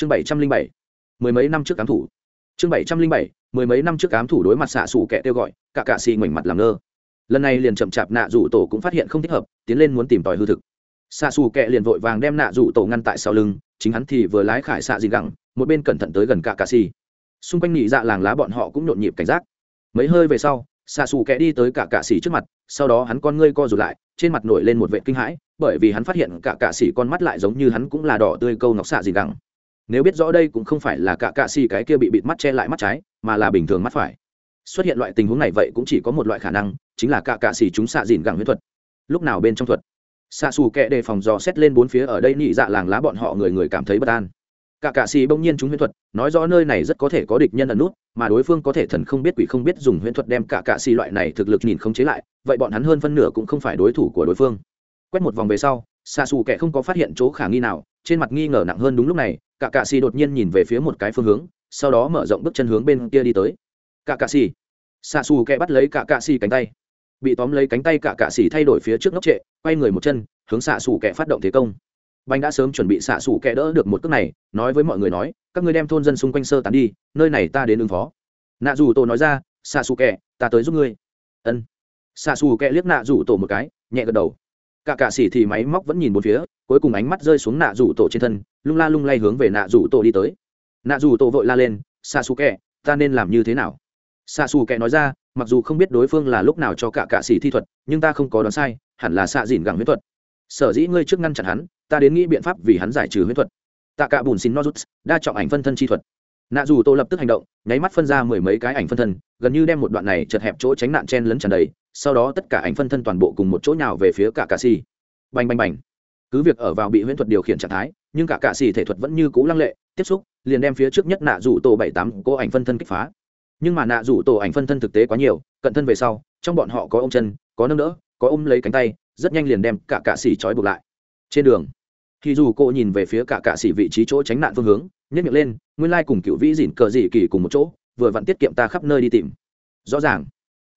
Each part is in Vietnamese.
chương bảy trăm linh bảy, mười mấy năm trước cám thủ. Chương bảy trăm linh bảy, mười mấy năm trước cám thủ đối mặt xạ xù kẻ kêu gọi, cả cạ xì ngoảnh mặt làm ngơ. Lần này liền chậm chạp nạ rủ tổ cũng phát hiện không thích hợp, tiến lên muốn tìm tòi hư thực. Xạ xù kẹ liền vội vàng đem nạ rủ tổ ngăn tại sau lưng, chính hắn thì vừa lái khải xạ gì gẳng, một bên cẩn thận tới gần cả cạ xì. Xung quanh nhị dạ làng lá bọn họ cũng nhộn nhịp cảnh giác. Mấy hơi về sau, xạ xù kẹ đi tới cả cạ xì trước mặt, sau đó hắn con ngươi co rụt lại, trên mặt nổi lên một vệ kinh hãi, bởi vì hắn phát hiện cả cạ xì con mắt lại giống như hắn cũng là đỏ tươi câu ngọc xạ gì gẳng nếu biết rõ đây cũng không phải là cả cạ xì cái kia bị bịt mắt che lại mắt trái, mà là bình thường mắt phải. Xuất hiện loại tình huống này vậy cũng chỉ có một loại khả năng, chính là cả cạ xì chúng xạ dìn gẳng huyết thuật. Lúc nào bên trong thuật? Xạ xù kẹ đề phòng dò xét lên bốn phía ở đây nhị dạ làng lá bọn họ người người cảm thấy bất an. Cả cạ xì bỗng nhiên chúng huyễn thuật, nói rõ nơi này rất có thể có địch nhân ẩn nút, mà đối phương có thể thần không biết quỷ không biết dùng huyễn thuật đem cả cạ xì loại này thực lực nhìn không chế lại, vậy bọn hắn hơn phân nửa cũng không phải đối thủ của đối phương. Quét một vòng về sau, xạ xù kẹ không có phát hiện chỗ khả nghi nào trên mặt nghi ngờ nặng hơn đúng lúc này cả cạ xì đột nhiên nhìn về phía một cái phương hướng, sau đó mở rộng bước chân hướng bên kia đi tới. Cả cạ xì. Xạ xù kẹ bắt lấy cả cạ xì cánh tay. Bị tóm lấy cánh tay cả cạ xì thay đổi phía trước ngốc trệ, quay người một chân, hướng xạ xù kẹ phát động thế công. Banh đã sớm chuẩn bị xạ xù kẹ đỡ được một cước này, nói với mọi người nói, các ngươi đem thôn dân xung quanh sơ tán đi, nơi này ta đến ứng phó. Nạ dù tổ nói ra xạ xù kẹ ta tới giúp ngươi. Ân. Xạ xù kẹ liếc nạ dù tổ một cái, nhẹ gật đầu cả cạ xỉ thì máy móc vẫn nhìn một phía, cuối cùng ánh mắt rơi xuống nạ rủ tổ trên thân, lung la lung lay hướng về nạ rủ tổ đi tới. Nạ rủ tổ vội la lên xa xù kẹ ta nên làm như thế nào? Xa xù kẹ nói ra, mặc dù không biết đối phương là lúc nào cho cả cạ xỉ thi thuật, nhưng ta không có đoán sai, hẳn là xạ dìn gẳng huyết thuật. Sở dĩ ngươi trước ngăn chặn hắn, ta đến nghĩ biện pháp vì hắn giải trừ huyết thuật. Tạ cả bùn xin nozuts, đa trọng ảnh phân thân chi thuật nạ dù tô lập tức hành động, nháy mắt phân ra mười mấy cái ảnh phân thân, gần như đem một đoạn này chật hẹp chỗ tránh nạn chen lấn tràn đầy, sau đó tất cả ảnh phân thân toàn bộ cùng một chỗ nào về phía cả cà xì. Bành bành bành. Cứ việc ở vào bị huyễn thuật điều khiển trạng thái, nhưng cả cà xì thể thuật vẫn như cũ lăng lệ, tiếp xúc, liền đem phía trước nhất nạ rủ tổ bảy tám cô ảnh phân thân kích phá. Nhưng mà nạ rủ tổ ảnh phân thân thực tế quá nhiều, cận thân về sau, trong bọn họ có ôm chân, có nâng đỡ, có ôm lấy cánh tay, rất nhanh liền đem cả cạ xì trói buộc lại. Trên đường thì dù cô nhìn về phía cả cạ xì vị trí chỗ tránh nạn phương hướng Nhất miệng lên, nguyên lai cùng cựu vĩ dỉn cờ dị kỳ cùng một chỗ, vừa vặn tiết kiệm ta khắp nơi đi tìm. Rõ ràng,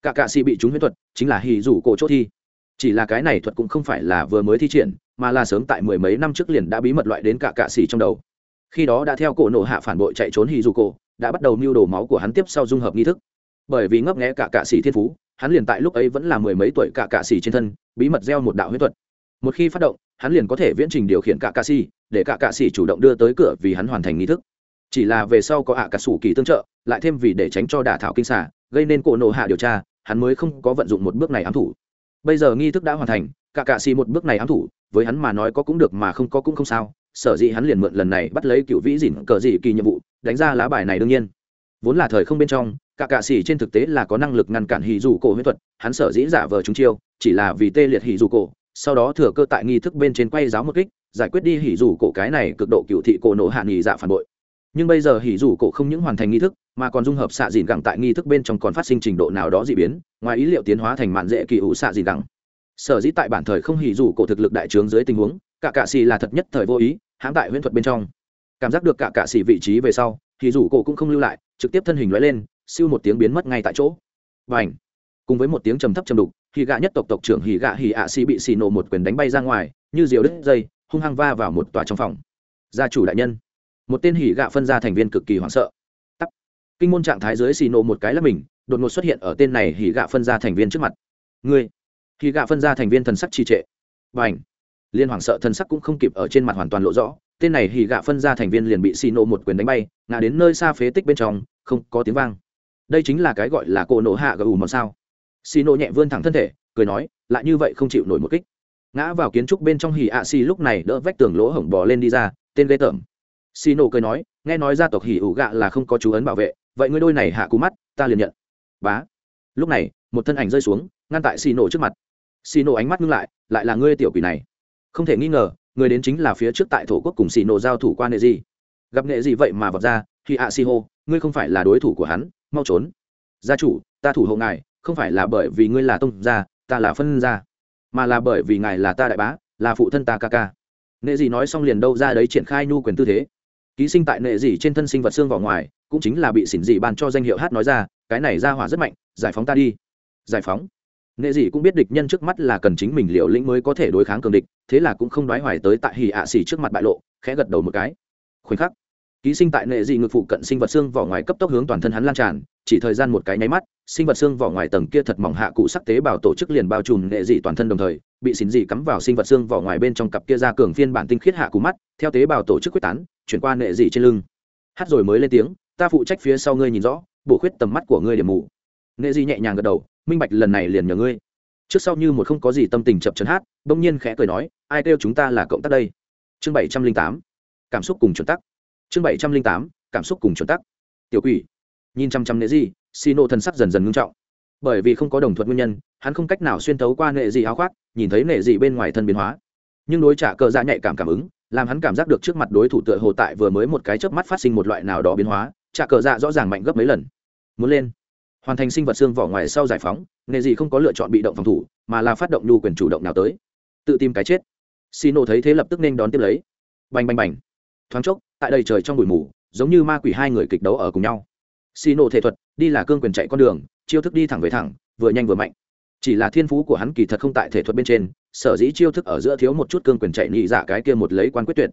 cả cạ xì bị chúng huyễn thuật, chính là hì rủ cổ chỗ thi. Chỉ là cái này thuật cũng không phải là vừa mới thi triển, mà là sớm tại mười mấy năm trước liền đã bí mật loại đến cả cạ xì trong đầu. Khi đó đã theo cổ nộ hạ phản bội chạy trốn hì rủ cổ, đã bắt đầu mưu đồ máu của hắn tiếp sau dung hợp nghi thức. Bởi vì ngấp nghẽ cả cạ xì thiên phú, hắn liền tại lúc ấy vẫn là mười mấy tuổi cả cạ xì trên thân, bí mật gieo một đạo huyết thuật. Một khi phát động hắn liền có thể viễn trình điều khiển cả cạ Sĩ để cả cạ Sĩ chủ động đưa tới cửa vì hắn hoàn thành nghi thức. Chỉ là về sau có ạ cả sủ kỳ tương trợ, lại thêm vì để tránh cho đả thảo kinh xả gây nên cổ nộ hạ điều tra, hắn mới không có vận dụng một bước này ám thủ. Bây giờ nghi thức đã hoàn thành, cả cạ xì một bước này ám thủ, với hắn mà nói có cũng được mà không có cũng không sao, sở dĩ hắn liền mượn lần này bắt lấy cựu vĩ dỉn cờ dị kỳ nhiệm vụ, đánh ra lá bài này đương nhiên. Vốn là thời không bên trong, cả cạ xì trên thực tế là có năng lực ngăn cản hì dù cổ huyết thuật, hắn sở dĩ giả vờ chúng chiêu, chỉ là vì tê liệt hì dù cổ sau đó thừa cơ tại nghi thức bên trên quay giáo một kích, giải quyết đi hỉ dù cổ cái này cực độ cựu thị cổ nổ hạ nghỉ dạ phản bội. Nhưng bây giờ hỉ dù cổ không những hoàn thành nghi thức, mà còn dung hợp xạ dìn gẳng tại nghi thức bên trong còn phát sinh trình độ nào đó dị biến, ngoài ý liệu tiến hóa thành mạn dễ kỳ ủ xạ dìn gẳng. Sở dĩ tại bản thời không hỉ dù cổ thực lực đại trướng dưới tình huống, cả cạ xì là thật nhất thời vô ý, hãm tại huyễn thuật bên trong. Cảm giác được cả cạ xì vị trí về sau, hỉ dù cổ cũng không lưu lại, trực tiếp thân hình lóe lên, siêu một tiếng biến mất ngay tại chỗ. Và ảnh cùng với một tiếng trầm thấp trầm đục hỉ gạ nhất tộc tộc trưởng hỉ gạ hỉ ạ xì bị xì nổ một quyền đánh bay ra ngoài, như diều đứt dây, hung hăng va vào một tòa trong phòng. Gia chủ đại nhân. Một tên hỉ gạ phân ra thành viên cực kỳ hoảng sợ. Tắt kinh môn trạng thái dưới xì nổ một cái là mình, đột ngột xuất hiện ở tên này hỉ gạ phân ra thành viên trước mặt. Ngươi. Hỉ gạ phân ra thành viên thần sắc trì trệ. Và ảnh liên hoảng sợ thần sắc cũng không kịp ở trên mặt hoàn toàn lộ rõ, tên này hỉ gạ phân ra thành viên liền bị xì nổ một quyền đánh bay, ngã đến nơi xa phế tích bên trong, không có tiếng vang. Đây chính là cái gọi là cổ nổ hạ gà ủ màu sao xì nộ nhẹ vươn thẳng thân thể, cười nói, lại như vậy không chịu nổi một kích. Ngã vào kiến trúc bên trong hỉ ạ xì lúc này đỡ vách tường lỗ hổng bò lên đi ra, tên ghê tởm. Xì nổ cười nói, nghe nói gia tộc hỉ ủ gạ là không có chú ấn bảo vệ, vậy ngươi đôi này hạ cú mắt, ta liền nhận. Bá. Lúc này, một thân ảnh rơi xuống, ngăn tại xì nổ trước mặt. Xì nổ ánh mắt ngưng lại lại là ngươi tiểu quỷ này. Không thể nghi ngờ, người đến chính là phía trước tại thổ quốc cùng xì nổ giao thủ quan nghệ gì. Gặp nghệ gì vậy mà vọt ra hì ạ xì hô, ngươi không phải là đối thủ của hắn, mau trốn. Gia chủ, ta thủ hộ ngài không phải là bởi vì ngươi là tông gia, ta là phân gia, mà là bởi vì ngài là ta đại bá, là phụ thân ta ca ca. Nệ Dị nói xong liền đâu ra đấy triển khai nhu quyền tư thế. Ký sinh tại nệ Dị trên thân sinh vật xương vào ngoài, cũng chính là bị xỉn dị ban cho danh hiệu hát nói ra, cái này ra hỏa rất mạnh, giải phóng ta đi. Giải phóng? Nệ dị cũng biết địch nhân trước mắt là cần chính mình liệu lĩnh mới có thể đối kháng cường địch, thế là cũng không đoái hoài tới tại hì ạ xỉ trước mặt bại lộ, khẽ gật đầu một cái. Khoảnh khắc, ký sinh tại nệ dị ngực phụ cận sinh vật xương vỏ ngoài cấp tốc hướng toàn thân hắn lan tràn chỉ thời gian một cái nháy mắt, sinh vật xương vỏ ngoài tầng kia thật mỏng hạ cụ sắc tế bào tổ chức liền bao trùm nghệ dị toàn thân đồng thời, bị xỉn dị cắm vào sinh vật xương vỏ ngoài bên trong cặp kia ra cường phiên bản tinh khiết hạ cụ mắt, theo tế bào tổ chức quyết tán, chuyển qua nghệ dị trên lưng. Hát rồi mới lên tiếng, ta phụ trách phía sau ngươi nhìn rõ, bổ khuyết tầm mắt của ngươi điểm mù. Nghệ dị nhẹ nhàng gật đầu, minh bạch, lần này liền nhờ ngươi. Trước sau như một không có gì tâm tình chập chấn hát, bỗng nhiên khẽ cười nói, ai kêu chúng ta là cộng tác đây? Chương bảy trăm linh tám, cảm xúc cùng chuẩn tắc. Chương bảy trăm linh tám, cảm xúc cùng chuẩn tắc. Tiểu quỷ nhìn chăm chăm nệ dị, xì nộ thần sắc dần dần ngưng trọng. Bởi vì không có đồng thuận nguyên nhân hắn không cách nào xuyên thấu qua nệ dị áo khoác nhìn thấy nệ dị bên ngoài thân biến hóa. Nhưng đối trả cờ dạ nhạy cảm cảm ứng làm hắn cảm giác được trước mặt đối thủ tựa hồ tại vừa mới một cái chớp mắt phát sinh một loại nào đó biến hóa trả cờ dạ rõ ràng mạnh gấp mấy lần. Muốn lên. Hoàn thành sinh vật xương vỏ ngoài sau giải phóng nệ dị không có lựa chọn bị động phòng thủ mà là phát động nhu quyền chủ động nào tới. Tự tìm cái chết. Xì nộ thấy thế lập tức nên đón tiếp lấy. Bành bành bành. Thoáng chốc tại đây trời trong bụi mù giống như ma quỷ hai người kịch đấu ở cùng nhau xì nổ thể thuật, đi là cương quyền chạy con đường, chiêu thức đi thẳng về thẳng, vừa nhanh vừa mạnh. Chỉ là thiên phú của hắn kỳ thật không tại thể thuật bên trên, sở dĩ chiêu thức ở giữa thiếu một chút cương quyền chạy nhị dạ cái kia một lấy quan quyết tuyệt.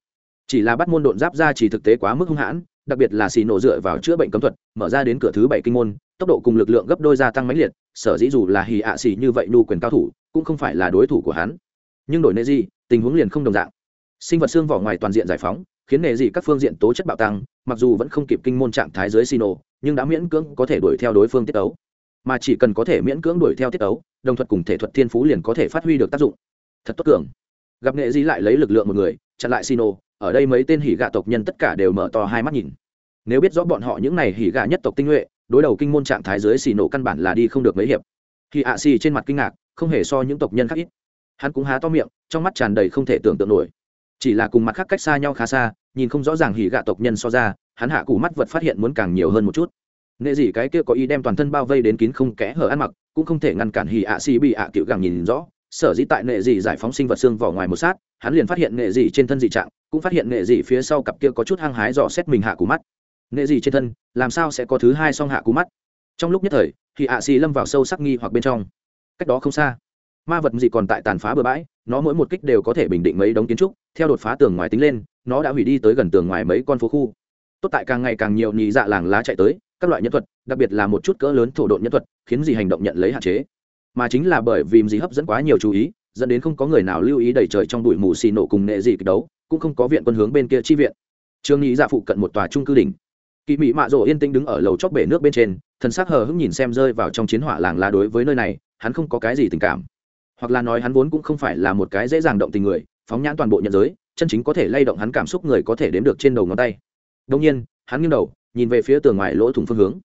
Chỉ là bắt môn độn giáp ra chỉ thực tế quá mức hung hãn, đặc biệt là xì nổ dựa vào chữa bệnh cấm thuật, mở ra đến cửa thứ bảy kinh môn, tốc độ cùng lực lượng gấp đôi gia tăng mãnh liệt, sở dĩ dù là hì ạ xì như vậy nu quyền cao thủ, cũng không phải là đối thủ của hắn. Nhưng đổi nệ gì, tình huống liền không đồng dạng. Sinh vật xương vỏ ngoài toàn diện giải phóng, khiến nệ gì các phương diện tố chất bạo tăng, mặc dù vẫn không kịp kinh môn trạng thái dưới xì nổ nhưng đã miễn cưỡng có thể đuổi theo đối phương tiết tấu. Mà chỉ cần có thể miễn cưỡng đuổi theo tiết tấu, đồng thuật cùng thể thuật thiên phú liền có thể phát huy được tác dụng. Thật tốt cường. Gặp nghệ di lại lấy lực lượng một người, chặn lại xì ở đây mấy tên hỉ gạ tộc nhân tất cả đều mở to hai mắt nhìn. Nếu biết rõ bọn họ những này hỉ gạ nhất tộc tinh nhuệ, đối đầu kinh môn trạng thái dưới xì nổ căn bản là đi không được mấy hiệp. Thì ạ xì trên mặt kinh ngạc, không hề so những tộc nhân khác ít. Hắn cũng há to miệng, trong mắt tràn đầy không thể tưởng tượng nổi. Chỉ là cùng mặt khác cách xa nhau khá xa, nhìn không rõ ràng hỉ gạ tộc nhân so ra hắn hạ cụ mắt vật phát hiện muốn càng nhiều hơn một chút. Nghệ dị cái kia có ý đem toàn thân bao vây đến kín không kẽ hở ăn mặc, cũng không thể ngăn cản hì ạ xì bị ạ cựu gẳng nhìn rõ. Sở dĩ tại nghệ dị giải phóng sinh vật xương vỏ ngoài một sát, hắn liền phát hiện nghệ dị trên thân dị trạng, cũng phát hiện nghệ dị phía sau cặp kia có chút hăng hái dò xét mình hạ cụ mắt. Nghệ dị trên thân, làm sao sẽ có thứ hai song hạ cụ mắt? Trong lúc nhất thời thì ạ xì lâm vào sâu sắc nghi hoặc bên trong. Cách đó không xa, ma vật gì còn tại tàn phá bừa bãi, nó mỗi một kích đều có thể bình định mấy đống kiến trúc, theo đột phá tường ngoài tính lên, nó đã hủy đi tới gần tường ngoài mấy con phố khu tốt tại càng ngày càng nhiều nhị dạ làng lá chạy tới, các loại nhân thuật, đặc biệt là một chút cỡ lớn thổ độn nhân thuật, khiến gì hành động nhận lấy hạn chế. Mà chính là bởi vì gì hấp dẫn quá nhiều chú ý, dẫn đến không có người nào lưu ý đầy trời trong bụi mù xì nổ cùng nệ gì kịch đấu, cũng không có viện quân hướng bên kia chi viện. Trương nhị dạ phụ cận một tòa trung cư đỉnh. Kỳ mỹ mạ rộ yên tĩnh đứng ở lầu chót bể nước bên trên, thần sắc hờ hững nhìn xem rơi vào trong chiến hỏa làng lá đối với nơi này, hắn không có cái gì tình cảm. Hoặc là nói hắn vốn cũng không phải là một cái dễ dàng động tình người, phóng nhãn toàn bộ nhận giới, chân chính có thể lay động hắn cảm xúc người có thể đếm được trên đầu ngón tay đông nhiên, hắn nghiêng đầu, nhìn về phía tường ngoài lỗ thủng phương hướng.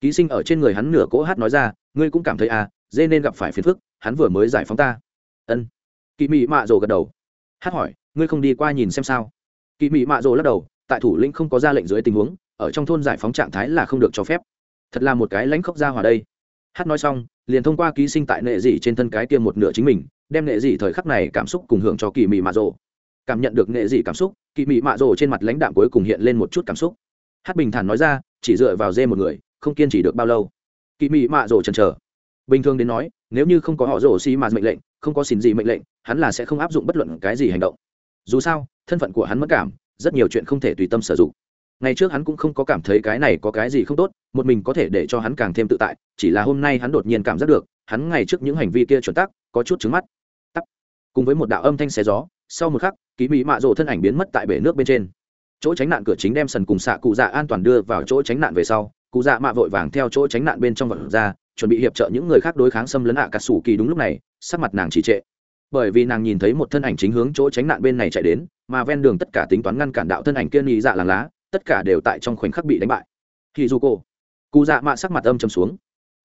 Ký sinh ở trên người hắn nửa cỗ hát nói ra, ngươi cũng cảm thấy à dê nên gặp phải phiền phức, hắn vừa mới giải phóng ta. Ân. Kỳ mị mạ rồ gật đầu. Hát hỏi, ngươi không đi qua nhìn xem sao? Kỳ mị mạ rồ lắc đầu, tại thủ lĩnh không có ra lệnh dưới tình huống, ở trong thôn giải phóng trạng thái là không được cho phép. Thật là một cái lãnh khốc ra hòa đây. Hát nói xong, liền thông qua ký sinh tại nệ dị trên thân cái kia một nửa chính mình, đem nệ dị thời khắc này cảm xúc cùng hưởng cho kỳ mị mạ rồ cảm nhận được nghệ dị cảm xúc kỳ mị mạ rồ trên mặt lãnh đạm cuối cùng hiện lên một chút cảm xúc. Hát bình thản nói ra, chỉ dựa vào dê một người, không kiên trì được bao lâu. Kỳ mị mạ rồ chần chờ. Bình thường đến nói, nếu như không có họ rồ xi mạt mệnh lệnh, không có xin gì mệnh lệnh, hắn là sẽ không áp dụng bất luận cái gì hành động. Dù sao, thân phận của hắn mất cảm, rất nhiều chuyện không thể tùy tâm sử dụng. Ngày trước hắn cũng không có cảm thấy cái này có cái gì không tốt, một mình có thể để cho hắn càng thêm tự tại, chỉ là hôm nay hắn đột nhiên cảm giác được, hắn ngày trước những hành vi kia chuẩn tắc, có chút trứng mắt. Tắc. Cùng với một đạo âm thanh xé gió sau một khắc, ký mỹ mạ rộ thân ảnh biến mất tại bể nước bên trên. Chỗ tránh nạn cửa chính đem sần cùng xạ cụ dạ an toàn đưa vào chỗ tránh nạn về sau, cụ dạ mạ vội vàng theo chỗ tránh nạn bên trong vật ra, chuẩn bị hiệp trợ những người khác đối kháng xâm lấn ạ à cà sủ kỳ đúng lúc này, sắc mặt nàng chỉ trệ. Bởi vì nàng nhìn thấy một thân ảnh chính hướng chỗ tránh nạn bên này chạy đến, mà ven đường tất cả tính toán ngăn cản đạo thân ảnh kia nhị dạ làng lá, tất cả đều tại trong khoảnh khắc bị đánh bại. Khi du cô cụ dạ mạ sắc mặt âm chầm xuống.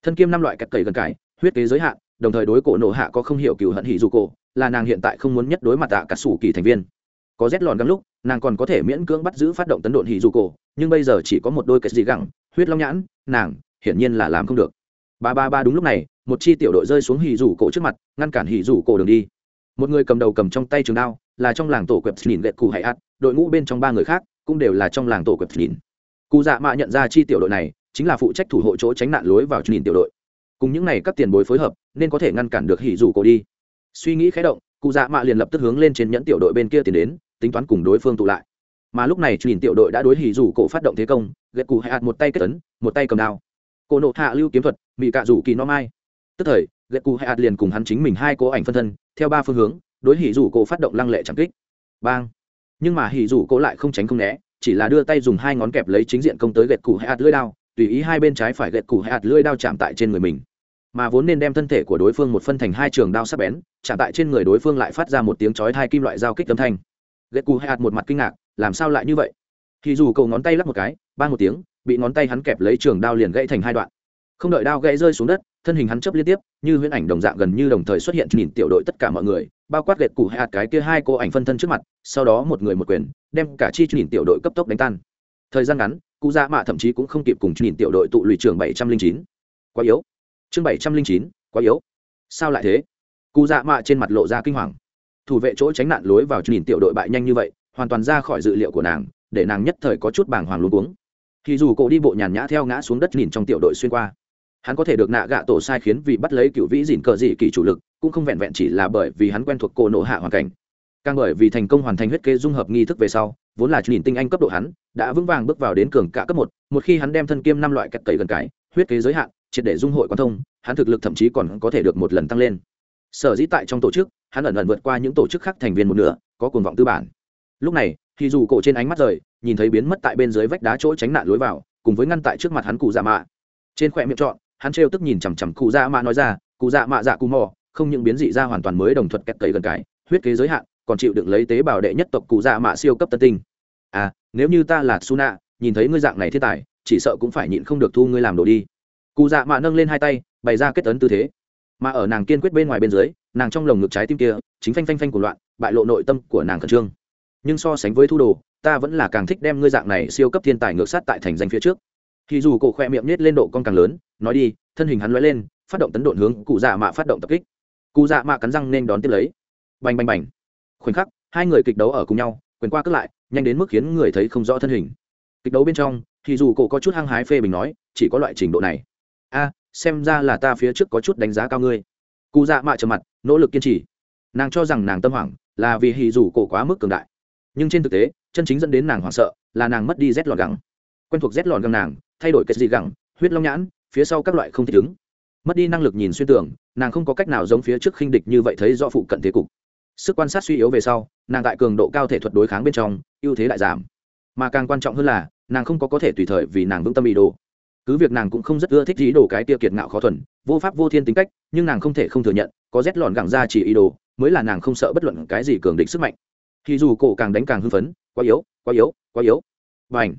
Thân kiêm năm loại cắt cầy gần cải, huyết kế giới hạn đồng thời đối cổ nổ hạ có không hiểu cựu hận hỉ dù cổ, là nàng hiện tại không muốn nhất đối mặt tạ cả sủ kỳ thành viên. Có rét lòn găng lúc, nàng còn có thể miễn cưỡng bắt giữ phát động tấn độn hỉ dù cổ, nhưng bây giờ chỉ có một đôi cái gì gẳng, huyết long nhãn, nàng, hiển nhiên là làm không được. Ba ba ba đúng lúc này, một chi tiểu đội rơi xuống hỉ rủ cổ trước mặt, ngăn cản hỉ rủ cổ đường đi. Một người cầm đầu cầm trong tay trường đao, là trong làng tổ quẹp nhìn lệ cụ hải ạt đội ngũ bên trong ba người khác cũng đều là trong làng tổ quẹp nhìn. Cụ dạ mạ nhận ra chi tiểu đội này, chính là phụ trách thủ hộ chỗ tránh nạn lối vào nhìn tiểu đội. Cùng những này các tiền bối phối hợp nên có thể ngăn cản được hỉ rủ cổ đi. Suy nghĩ khé động, cụ dạ mạ liền lập tức hướng lên trên nhẫn tiểu đội bên kia tiến đến, tính toán cùng đối phương tụ lại. Mà lúc này nhìn tiểu đội đã đối hỉ rủ cổ phát động thế công ghét cụ hạ một tay kết tấn một tay cầm đao. Cổ nộ hạ lưu kiếm thuật bị cạ rủ kỳ no mai. Tức thời ghét cụ hạ liền cùng hắn chính mình hai cố ảnh phân thân, theo ba phương hướng, đối hỉ rủ cổ phát động lăng lệ chẳng kích. Bang! Nhưng mà hỉ rủ cổ lại không tránh không né, chỉ là đưa tay dùng hai ngón kẹp lấy chính diện công tới ghét cụ hạ lưỡi đao, tùy ý hai bên trái phải ghét cụ hạ lưỡi đao chạm tại trên người mình mà vốn nên đem thân thể của đối phương một phân thành hai trường đao sắc bén, chạm tại trên người đối phương lại phát ra một tiếng chói hai kim loại dao kích âm thanh. Ghét cù hạt một mặt kinh ngạc, làm sao lại như vậy? Thì dù cậu ngón tay lắc một cái, ba một tiếng, bị ngón tay hắn kẹp lấy trường đao liền gãy thành hai đoạn. Không đợi đao gãy rơi xuống đất, thân hình hắn chấp liên tiếp, như huyễn ảnh đồng dạng gần như đồng thời xuất hiện nhìn tiểu đội tất cả mọi người, bao quát ghét cù hạt cái kia hai cô ảnh phân thân trước mặt, sau đó một người một quyền, đem cả chi nhìn tiểu đội cấp tốc đánh tan. Thời gian ngắn, cụ dạ mạ thậm chí cũng không kịp cùng nhìn tiểu đội tụ lụy trường bảy trăm linh chín. Quá yếu chương bảy trăm linh chín, quá yếu. Sao lại thế? Cụ dạ mạ trên mặt lộ ra kinh hoàng. Thủ vệ chỗ tránh nạn lối vào nhìn tiểu đội bại nhanh như vậy, hoàn toàn ra khỏi dự liệu của nàng, để nàng nhất thời có chút bàng hoàng luôn uống thì dù cổ đi bộ nhàn nhã theo ngã xuống đất nhìn trong tiểu đội xuyên qua, hắn có thể được nạ gạ tổ sai khiến vì bắt lấy cựu vĩ dìn cờ dị kỳ chủ lực, cũng không vẹn vẹn chỉ là bởi vì hắn quen thuộc cổ nộ hạ hoàn cảnh. Càng bởi vì thành công hoàn thành huyết kế dung hợp nghi thức về sau, vốn là nhìn tinh anh cấp độ hắn, đã vững vàng bước vào đến cường cả cấp một một khi hắn đem thân kiêm năm loại cắt cậy gần cái, huyết kế giới hạn triệt để dung hội quan thông, hắn thực lực thậm chí còn có thể được một lần tăng lên. Sở dĩ tại trong tổ chức, hắn ẩn ẩn vượt qua những tổ chức khác thành viên một nửa, có cuồng vọng tư bản. Lúc này thì dù cổ trên ánh mắt rời, nhìn thấy biến mất tại bên dưới vách đá chỗ tránh nạn lối vào, cùng với ngăn tại trước mặt hắn cụ dạ mạ. Trên khỏe miệng trọn, hắn trêu tức nhìn chằm chằm cụ dạ mạ nói ra, cụ dạ mạ dạ cù mò, không những biến dị ra hoàn toàn mới đồng thuật kẹt cầy gần cái, huyết kế giới hạn, còn chịu được lấy tế bào đệ nhất tộc cụ dạ mạ siêu cấp tân tinh. À nếu như ta là suna, nhìn thấy ngươi dạng này thiên tài, chỉ sợ cũng phải nhịn không được thu ngươi làm đồ đi cụ dạ mạ nâng lên hai tay, bày ra kết ấn tư thế. Mà ở nàng kiên quyết bên ngoài bên dưới, nàng trong lồng ngực trái tim kia, chính phanh phanh phanh của loạn, bại lộ nội tâm của nàng khẩn trương. Nhưng so sánh với thu đồ, ta vẫn là càng thích đem ngươi dạng này siêu cấp thiên tài ngược sát tại thành danh phía trước. Thì dù cổ khoe miệng nết lên độ con càng lớn, nói đi, thân hình hắn lóe lên, phát động tấn độn hướng cụ dạ mạ phát động tập kích. Cụ dạ mạ cắn răng nên đón tiếp lấy. Bành bành bành. Khoảnh khắc, hai người kịch đấu ở cùng nhau, quyền qua cất lại, nhanh đến mức khiến người thấy không rõ thân hình. Kịch đấu bên trong thì dù cổ có chút hăng hái phê bình nói, chỉ có loại trình độ này a, xem ra là ta phía trước có chút đánh giá cao ngươi. Cụ dạ mạ trầm mặt, nỗ lực kiên trì. Nàng cho rằng nàng tâm hoảng là vì hì dù cổ quá mức cường đại. Nhưng trên thực tế, chân chính dẫn đến nàng hoảng sợ là nàng mất đi rét lọt gẳng. Quen thuộc rét lọt gẳng nàng, thay đổi cái gì gẳng, huyết long nhãn, phía sau các loại không thể ứng. Mất đi năng lực nhìn xuyên tưởng nàng không có cách nào giống phía trước khinh địch như vậy thấy do phụ cận thế cục. Sức quan sát suy yếu về sau, nàng tại cường độ cao thể thuật đối kháng bên trong, ưu thế lại giảm. Mà càng quan trọng hơn là, nàng không có có thể tùy thời vì nàng vững tâm ý đồ cứ việc nàng cũng không rất ưa thích ý đồ cái tiêu kiệt ngạo khó thuần, vô pháp vô thiên tính cách, nhưng nàng không thể không thừa nhận, có rét lọn gẳng ra chỉ ý đồ, mới là nàng không sợ bất luận cái gì cường địch sức mạnh. Thì dù cổ càng đánh càng hưng phấn, quá yếu quá yếu quá yếu. Và ảnh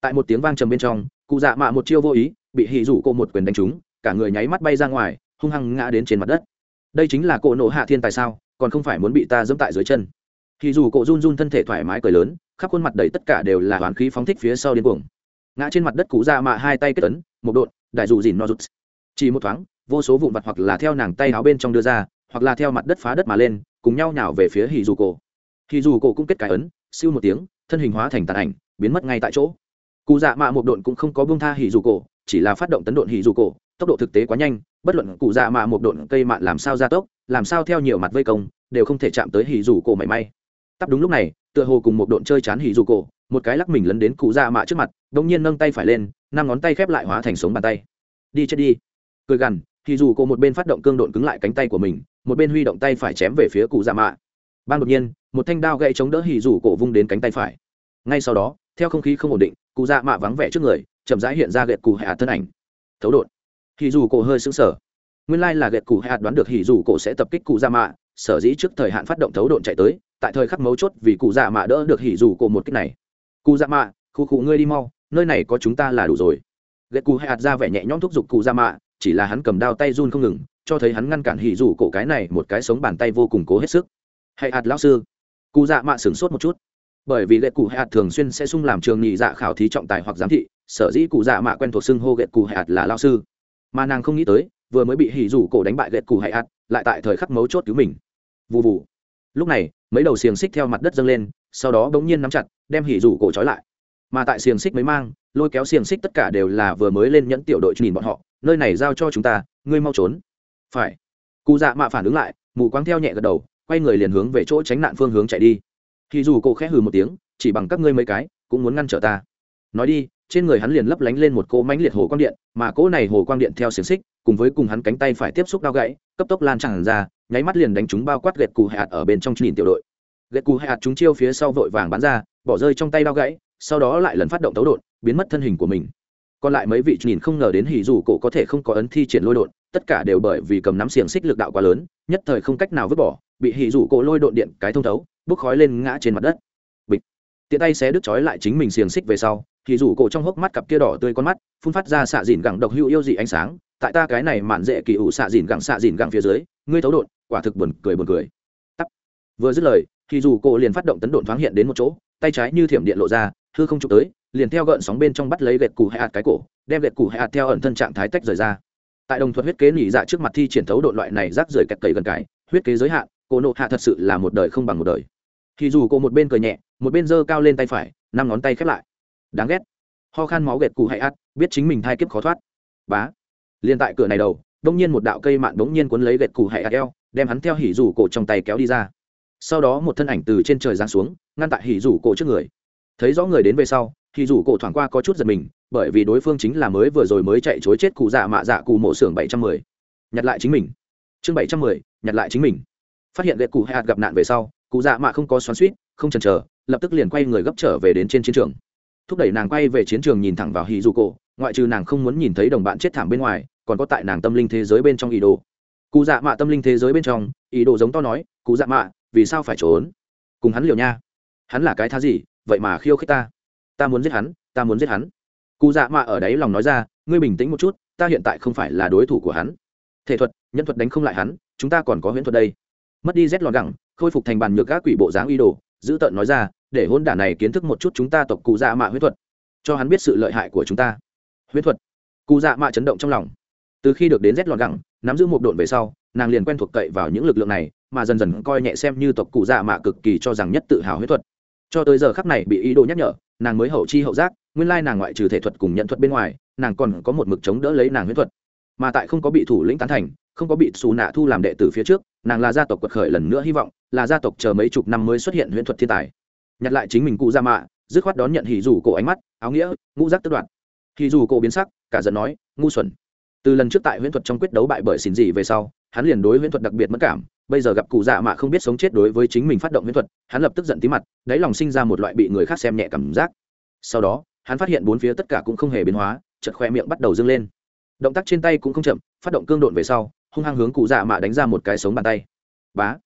tại một tiếng vang trầm bên trong, cụ dạ mạ một chiêu vô ý, bị hì rủ cổ một quyền đánh trúng, cả người nháy mắt bay ra ngoài, hung hăng ngã đến trên mặt đất. Đây chính là cổ nộ hạ thiên tại sao, còn không phải muốn bị ta dẫm tại dưới chân. Thì dù cổ run run thân thể thoải mái cười lớn, khắp khuôn mặt đầy tất cả đều là hoán khí phóng thích phía sau điên cuồng ngã trên mặt đất cụ dạ mạ hai tay kết tấn một đột đại dù dìn no rút chỉ một thoáng, vô số vụn vặt hoặc là theo nàng tay áo bên trong đưa ra, hoặc là theo mặt đất phá đất mà lên, cùng nhau nhào về phía hì dù cổ hì dù cổ cũng kết cái ấn, siêu một tiếng, thân hình hóa thành tàn ảnh, biến mất ngay tại chỗ. Cụ dạ mạ một độn cũng không có bông tha hì dù cổ chỉ là phát động tấn độn hì dù cổ tốc độ thực tế quá nhanh, bất luận cụ dạ mạ một độn cây mạ làm sao gia tốc, làm sao theo nhiều mặt vây công, đều không thể chạm tới hì dù cổ mảy may tắp đúng lúc này, tựa hồ cùng một độn chơi chán hỉ dù cổ, một cái lắc mình lấn đến cụ dạ mạ trước mặt đông nhiên nâng tay phải lên, năm ngón tay khép lại hóa thành sống bàn tay. Đi chết đi. Cười gằn thì dù cổ một bên phát động cương độn cứng lại cánh tay của mình, một bên huy động tay phải chém về phía cụ dạ mạ. Ban đột nhiên, một thanh đao gậy chống đỡ hỉ dù cổ vung đến cánh tay phải. Ngay sau đó, theo không khí không ổn định, cụ dạ mạ vắng vẻ trước người, chậm rãi hiện ra gậy cụ hạ thân ảnh. Thấu đột thì dù cổ hơi sững sờ. Nguyên lai là gậy cụ hạ đoán được hỉ dù cổ sẽ tập kích cụ dạ mạ, sở dĩ trước thời hạn phát động thấu độn chạy tới tại thời khắc mấu chốt vì cụ dạ mạ đỡ được hỉ dù cổ một cách này. Cụ dạ mạ, khu cụ ngươi đi mau, nơi này có chúng ta là đủ rồi. Ghét cụ hạt ra vẻ nhẹ nhõm thúc giục cụ dạ mạ, chỉ là hắn cầm đao tay run không ngừng, cho thấy hắn ngăn cản hỉ dù cổ cái này một cái sống bàn tay vô cùng cố hết sức. Hãy hạt lão sư. Cụ dạ mạ sửng sốt một chút. Bởi vì ghét cụ hạt thường xuyên sẽ sung làm trường nhị dạ khảo thí trọng tài hoặc giám thị, sở dĩ cụ dạ mạ quen thuộc xưng hô ghét cụ hạt là lao sư. Mà nàng không nghĩ tới, vừa mới bị hỉ dù cổ đánh bại ghét cụ hạt, lại tại thời khắc mấu chốt cứu mình. Vụ vụ lúc này mấy đầu xiềng xích theo mặt đất dâng lên, sau đó bỗng nhiên nắm chặt, đem hỉ rủ cổ trói lại. Mà tại xiềng xích mới mang, lôi kéo xiềng xích tất cả đều là vừa mới lên nhẫn tiểu đội nhìn bọn họ, nơi này giao cho chúng ta, ngươi mau trốn. Phải. Cụ dạ mạ phản ứng lại, mù quáng theo nhẹ gật đầu, quay người liền hướng về chỗ tránh nạn phương hướng chạy đi. Thì dù cổ khẽ hừ một tiếng, chỉ bằng các ngươi mấy cái, cũng muốn ngăn trở ta nói đi, trên người hắn liền lấp lánh lên một cỗ mãnh liệt hồ quang điện, mà cỗ này hồ quang điện theo xiềng xích, cùng với cùng hắn cánh tay phải tiếp xúc đau gãy, cấp tốc lan tràn ra, nháy mắt liền đánh chúng bao quát gẹt cù hạt ở bên trong nhìn tiểu đội. Gẹt cù hạt chúng chiêu phía sau vội vàng bắn ra, bỏ rơi trong tay đau gãy, sau đó lại lần phát động tấu đột, biến mất thân hình của mình. Còn lại mấy vị nhìn không ngờ đến hỉ dù cổ có thể không có ấn thi triển lôi đột, tất cả đều bởi vì cầm nắm xiềng xích lực đạo quá lớn, nhất thời không cách nào vứt bỏ, bị hỉ dù cổ lôi đột điện cái thông thấu, bốc khói lên ngã trên mặt đất. Bịch. Tiện tay xé đứt chói lại chính mình xiềng xích về sau thì dù cổ trong hốc mắt cặp kia đỏ tươi con mắt, phun phát ra xạ dìn gẳng độc hữu yêu dị ánh sáng. Tại ta cái này mạn dễ kỳ ủ xạ dìn gẳng xạ dìn gẳng phía dưới, ngươi thấu đột, quả thực buồn cười buồn cười. Tắt vừa dứt lời, thì dù cổ liền phát động tấn độn thoáng hiện đến một chỗ, tay trái như thiểm điện lộ ra, hư không chụp tới, liền theo gợn sóng bên trong bắt lấy gậy củ hạt cái cổ, đem gậy củ hạt theo ẩn thân trạng thái tách rời ra. Tại đồng thuật huyết kế nhị dạ trước mặt thi triển thấu đột loại này rác rời kẹt cầy gần cái, huyết kế giới hạn cô nộ hạ thật sự là một đời không bằng một đời. Thì dù cô một bên cười nhẹ, một bên giơ cao lên tay phải, năm ngón tay khép lại đáng ghét. Ho khan máu ghẹt cụ hay ạt biết chính mình thai kiếp khó thoát. Bá. Liền tại cửa này đầu, đông nhiên một đạo cây mạn đống nhiên cuốn lấy ghẹt cụ hay ạt eo, đem hắn theo hỉ rủ cổ trong tay kéo đi ra. Sau đó một thân ảnh từ trên trời giáng xuống, ngăn tại hỉ rủ cổ trước người. Thấy rõ người đến về sau, hỉ rủ cổ thoảng qua có chút giật mình, bởi vì đối phương chính là mới vừa rồi mới chạy chối chết cụ dạ mạ dạ cụ mộ xưởng bảy trăm mười. Nhặt lại chính mình. Chương bảy trăm mười, nhặt lại chính mình. Phát hiện gậy cụ hạt gặp nạn về sau, cụ dạ mạ không có xoắn suýt, không chần chờ, lập tức liền quay người gấp trở về đến trên chiến trường thúc đẩy nàng quay về chiến trường nhìn thẳng vào hì dù cổ ngoại trừ nàng không muốn nhìn thấy đồng bạn chết thảm bên ngoài, còn có tại nàng tâm linh thế giới bên trong ý đồ cụ dạ mạ tâm linh thế giới bên trong ý đồ giống to nói cụ dạ mạ, vì sao phải trốn? Cùng hắn liều nha. Hắn là cái thá gì? Vậy mà khiêu khích ta. Ta muốn giết hắn, ta muốn giết hắn. Cụ dạ mạ ở đấy lòng nói ra, ngươi bình tĩnh một chút, ta hiện tại không phải là đối thủ của hắn. Thể thuật, nhân thuật đánh không lại hắn, chúng ta còn có huyễn thuật đây. Mất đi rét lọt gẳng, khôi phục thành bàn nhược các quỷ bộ dáng y đồ giữ tợn nói ra để hôn đả này kiến thức một chút chúng ta tộc cụ dạ mạ huyết thuật, cho hắn biết sự lợi hại của chúng ta. Huyết thuật. Cụ dạ mạ chấn động trong lòng. Từ khi được đến rét lọt gẳng, nắm giữ một độn về sau, nàng liền quen thuộc cậy vào những lực lượng này, mà dần dần coi nhẹ xem như tộc cụ dạ mạ cực kỳ cho rằng nhất tự hào huyết thuật. Cho tới giờ khắc này bị ý đồ nhắc nhở, nàng mới hậu chi hậu giác, nguyên lai nàng ngoại trừ thể thuật cùng nhận thuật bên ngoài, nàng còn có một mực chống đỡ lấy nàng huyết thuật. Mà tại không có bị thủ lĩnh tán thành, không có bị xù nạ thu làm đệ tử phía trước, nàng là gia tộc quật khởi lần nữa hy vọng, là gia tộc chờ mấy chục năm mới xuất hiện huyễn thuật thiên tài nhặt lại chính mình cụ ra mạ, dứt khoát đón nhận hỉ dù cổ ánh mắt, áo nghĩa, ngũ giác tất đoạn hỉ dù cổ biến sắc, cả giận nói, ngu xuẩn. Từ lần trước tại huyễn thuật trong quyết đấu bại bởi xin gì về sau, hắn liền đối huyễn thuật đặc biệt mất cảm, bây giờ gặp cụ dạ mạ không biết sống chết đối với chính mình phát động huyễn thuật, hắn lập tức giận tí mặt, đáy lòng sinh ra một loại bị người khác xem nhẹ cảm giác. Sau đó, hắn phát hiện bốn phía tất cả cũng không hề biến hóa chật khoe miệng bắt đầu dâng lên. Động tác trên tay cũng không chậm, phát động cương độn về sau, hung hăng hướng cụ dạ mạ đánh ra một cái sống bàn tay. Bá!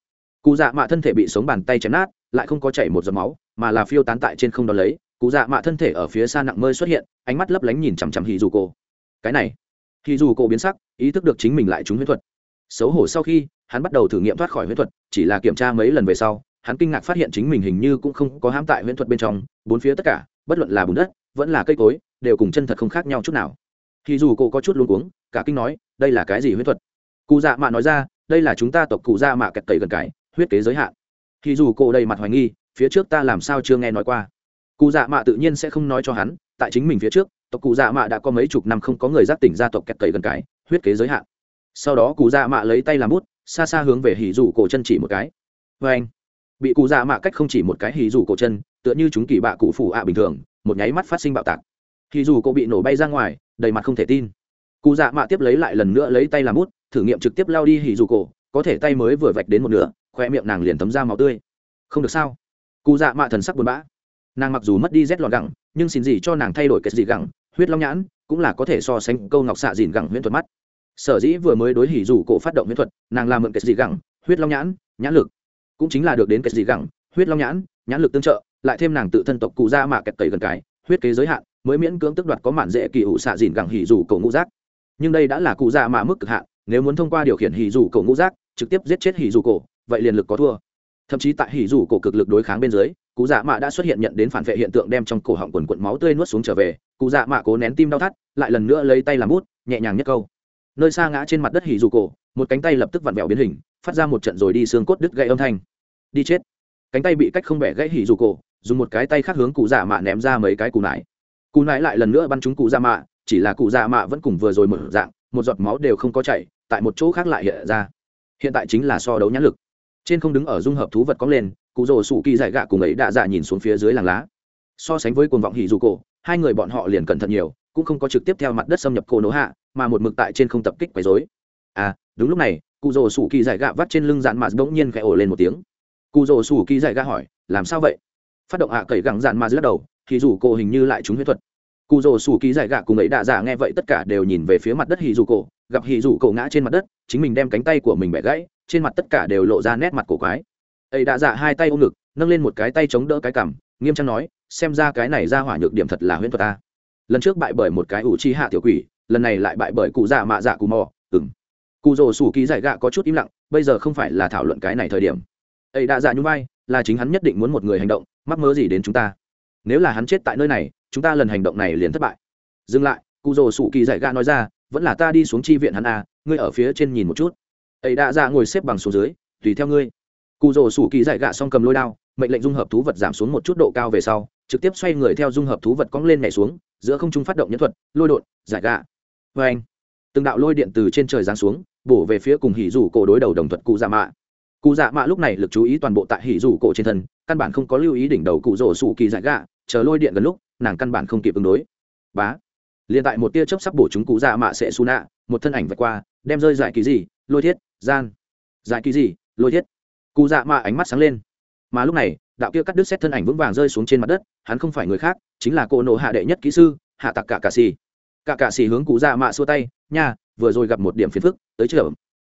Cụ dạ mạ thân thể bị sống bàn tay chém nát lại không có chảy một giọt máu, mà là phiêu tán tại trên không đ ó lấy. Cụ dạ mạ thân thể ở phía xa nặng mơi xuất hiện, ánh mắt lấp lánh nhìn chằm chằm hì dù cô cái này hì dù cô biến sắc, ý thức được chính mình lại trúng huyết thuật. Xấu hổ sau khi, hắn bắt đầu thử nghiệm thoát khỏi huyết thuật, chỉ là kiểm tra mấy lần về sau, hắn kinh ngạc phát hiện chính mình hình như cũng không có hãm tại huyễn thuật bên trong, bốn phía tất cả, bất luận là bùn đất, vẫn là cây cối, đều cùng chân thật không khác nhau chút nào. Thì dù cô có chút luôn cuống, cả kinh nói, đây là cái gì huyễn thuật? Cụ dạ mạ nói ra, đây là chúng ta tộc cụ dạ mạ kẹt tẩy gần cái, huyết kế giới hạn thì dù cô đầy mặt hoài nghi, phía trước ta làm sao chưa nghe nói qua. Cụ dạ mạ tự nhiên sẽ không nói cho hắn, tại chính mình phía trước, tộc cụ dạ mạ đã có mấy chục năm không có người giác tỉnh ra tộc kẹt tẩy gần cái, huyết kế giới hạn. Sau đó cụ dạ mạ lấy tay làm bút, xa xa hướng về hỉ dù cổ chân chỉ một cái. Vê anh, bị cụ dạ mạ cách không chỉ một cái hỉ dù cổ chân, tựa như chúng kỳ bạ cụ phủ ạ bình thường, một nháy mắt phát sinh bạo tạc. Hỉ dù cổ bị nổ bay ra ngoài, đầy mặt không thể tin. Cụ dạ mạ tiếp lấy lại lần nữa lấy tay làm bút, thử nghiệm trực tiếp lao đi hỉ dù cổ, có thể tay mới vừa vạch đến một nửa khoe miệng nàng liền tấm ra máu tươi. Không được sao? Cụ dạ mạ thần sắc buồn bã. Nàng mặc dù mất đi rét lọt gẳng, nhưng xin gì cho nàng thay đổi cái gì gẳng, huyết long nhãn, cũng là có thể so sánh câu ngọc xạ dìn gẳng huyễn thuật mắt. Sở dĩ vừa mới đối hỉ dù cổ phát động huyễn thuật, nàng làm mượn cái gì gẳng, huyết long nhãn nhãn lực. Cũng chính là được đến cái gì gẳng, huyết long nhãn nhãn lực tương trợ, lại thêm nàng tự thân tộc cụ dạ ra mà kẹt tẩy gần cái, huyết kế giới hạn, mới miễn cưỡng tức đoạt có mạn dễ kỳ ủ xạ dìn gẳng hỉ dù cổ ngũ giác. Nhưng đây đã là cụ dạ mà mức cực hạn, nếu muốn thông qua điều khiển hỉ dù cổ ngũ giác, trực tiếp giết chết hỉ dù cổ vậy liền lực có thua. Thậm chí tại hỉ dù cổ cực lực đối kháng bên dưới, cụ dạ mạ đã xuất hiện nhận đến phản vệ hiện tượng đem trong cổ họng quần quận máu tươi nuốt xuống trở về, cụ dạ mạ cố nén tim đau thắt, lại lần nữa lấy tay làm bút, nhẹ nhàng nhất câu. Nơi xa ngã trên mặt đất hỉ dù cổ, một cánh tay lập tức vặn vẹo biến hình, phát ra một trận rồi đi xương cốt đứt gãy âm thanh. Đi chết. Cánh tay bị cách không bẻ gãy hỉ dù cổ, dùng một cái tay khác hướng cụ dạ mạ ném ra mấy cái cù nải. Cù nải lại lần nữa bắn trúng cụ dạ mạ, chỉ là cụ dạ mạ vẫn cùng vừa rồi mở dạng, một giọt máu đều không có chảy, tại một chỗ khác lại hiện ra. Hiện tại chính là so đấu nhãn lực trên không đứng ở dung hợp thú vật có lên, cụ rồ sủ kỳ dại gạ cùng ấy đạ dạ nhìn xuống phía dưới làng lá. So sánh với cuồng vọng hỉ dù cổ, hai người bọn họ liền cẩn thận nhiều, cũng không có trực tiếp theo mặt đất xâm nhập cô nỗ hạ, mà một mực tại trên không tập kích quấy dối à đúng lúc này, cụ rồ sủ kỳ dại gạ vắt trên lưng dạn mạt bỗng nhiên khẽ ổ lên một tiếng. Cụ rồ sủ kỳ dại gạ hỏi, làm sao vậy? Phát động hạ cậy gẳng dạn mạt lắc đầu thì dù cổ hình như lại trúng huyết thuật. Cụ rồ sủ kỳ dại gạ cùng ấy đạ dạ nghe vậy tất cả đều nhìn về phía mặt đất hỉ dù cổ, gặp hỉ dù cổ ngã trên mặt đất, chính mình đem cánh tay của mình bẻ gãy trên mặt tất cả đều lộ ra nét mặt cổ quái. Ấy đã dạ hai tay ôm ngực, nâng lên một cái tay chống đỡ cái cằm, nghiêm trang nói, xem ra cái này ra hỏa nhược điểm thật là huyễn thuật ta. Lần trước bại bởi một cái ủ chi hạ tiểu quỷ, lần này lại bại bởi cụ dạ mạ dạ cù mò ừng cụ rồ sủ ký giải gạ có chút im lặng, bây giờ không phải là thảo luận cái này thời điểm. Ấy đã dạ nhún vai, là chính hắn nhất định muốn một người hành động, mắc mớ gì đến chúng ta. Nếu là hắn chết tại nơi này, chúng ta lần hành động này liền thất bại. Dừng lại, cụ rồ sủ kỳ giải gạ nói ra, vẫn là ta đi xuống chi viện hắn à ngươi ở phía trên nhìn một chút ấy đã ra ngồi xếp bằng xuống dưới, tùy theo ngươi. Cụ rồ sủ kỳ giải gạ xong cầm lôi đao, mệnh lệnh dung hợp thú vật giảm xuống một chút độ cao về sau, trực tiếp xoay người theo dung hợp thú vật cong lên nhảy xuống, giữa không trung phát động nhân thuật, lôi đột giải gạ. Vê anh, từng đạo lôi điện từ trên trời giáng xuống, bổ về phía cùng hỉ rủ cổ đối đầu đồng thuật cụ dạ mạ. Cụ dạ mạ lúc này lực chú ý toàn bộ tại hỉ rủ cổ trên thân, căn bản không có lưu ý đỉnh đầu cụ rổ sủ kỳ giải gạ, chờ lôi điện gần lúc, nàng căn bản không kịp ứng đối. Bá. Liền tại một tia chớp sắp bổ chúng cụ dạ mạ sẽ su nạ, một thân ảnh vạch qua, đem rơi giải kỳ gì lôi thiết, gian. Giải kỳ gì? Lôi thiết. Cụ dạ mạ ánh mắt sáng lên. Mà lúc này, đạo kia cắt đứt xét thân ảnh vững vàng rơi xuống trên mặt đất, hắn không phải người khác, chính là cô nộ hạ đệ nhất kỹ sư, hạ tặc cả cà xì. Cả cà xì hướng cụ dạ mạ xua tay, nha, vừa rồi gặp một điểm phiền phức, tới chợ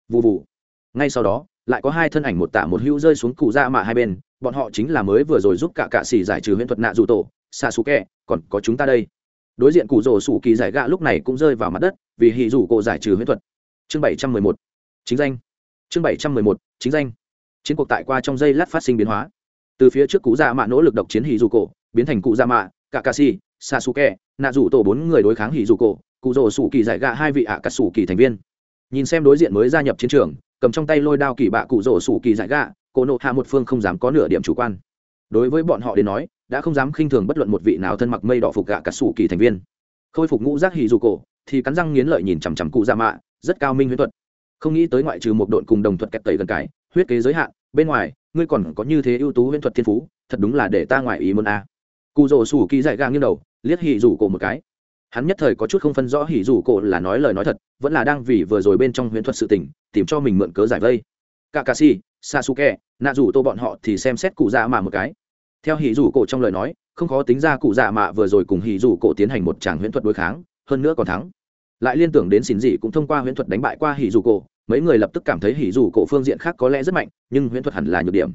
vụ vụ ngay sau đó, lại có hai thân ảnh một tả một hữu rơi xuống cụ dạ mạ hai bên, bọn họ chính là mới vừa rồi giúp cả cạ xì giải trừ huyễn thuật nạ dù tổ xa xù kẹ còn có chúng ta đây. Đối diện cụ rổ sủ kỳ giải gạ lúc này cũng rơi vào mặt đất, vì hì rủ cổ giải trừ huyễn thuật. Chương bảy trăm mười một chính danh. Chương bảy trăm mười một, chính danh. Chiến cuộc tại qua trong giây lát phát sinh biến hóa. Từ phía trước cụ dạ mạ nỗ lực độc chiến hì dù cổ, biến thành cụ dạ mạ cả cà si sa su kè nạ rủ tổ bốn người đối kháng hì dù cổ cụ rổ sủ kỳ giải gạ hai vị ạ cà sủ kỳ thành viên. Nhìn xem đối diện mới gia nhập chiến trường, cầm trong tay lôi đao kỳ bạ cụ rổ sủ kỳ giải gạ cổ nộ hạ một phương không dám có nửa điểm chủ quan. Đối với bọn họ đến nói, đã không dám khinh thường bất luận một vị nào thân mặc mây đỏ phục gạ cà sủ kỳ thành viên. Khôi phục ngũ giác hì dù cổ, thì cắn răng nghiến lợi nhìn chằm chằm cụ dạ mạ, rất cao minh huyễn thuật không nghĩ tới ngoại trừ một độn cùng đồng thuật kẹt tẩy gần cái, huyết kế giới hạn, bên ngoài, ngươi còn có như thế ưu tú huyễn thuật thiên phú, thật đúng là để ta ngoài ý muốn a. À. cụ rồ sủ kỳ dạy gang như đầu, liếc hỉ rủ cổ một cái. Hắn nhất thời có chút không phân rõ hỉ rủ cổ là nói lời nói thật, vẫn là đang vì vừa rồi bên trong huyễn thuật sự tình, tìm cho mình mượn cớ giải vây. Cả sasuke nạ rủ tô bọn họ thì xem xét cụ dạ mạ một cái. Theo hỉ rủ cổ trong lời nói, không khó tính ra cụ dạ mạ vừa rồi cùng hỉ rủ cổ tiến hành một tràng huyễn thuật đối kháng, hơn nữa còn thắng. Lại liên tưởng đến xin gì cũng thông qua huyễn thuật đánh bại qua hỉ rủ cổ mấy người lập tức cảm thấy hỉ rủ cổ phương diện khác có lẽ rất mạnh, nhưng huyễn thuật hẳn là nhược điểm.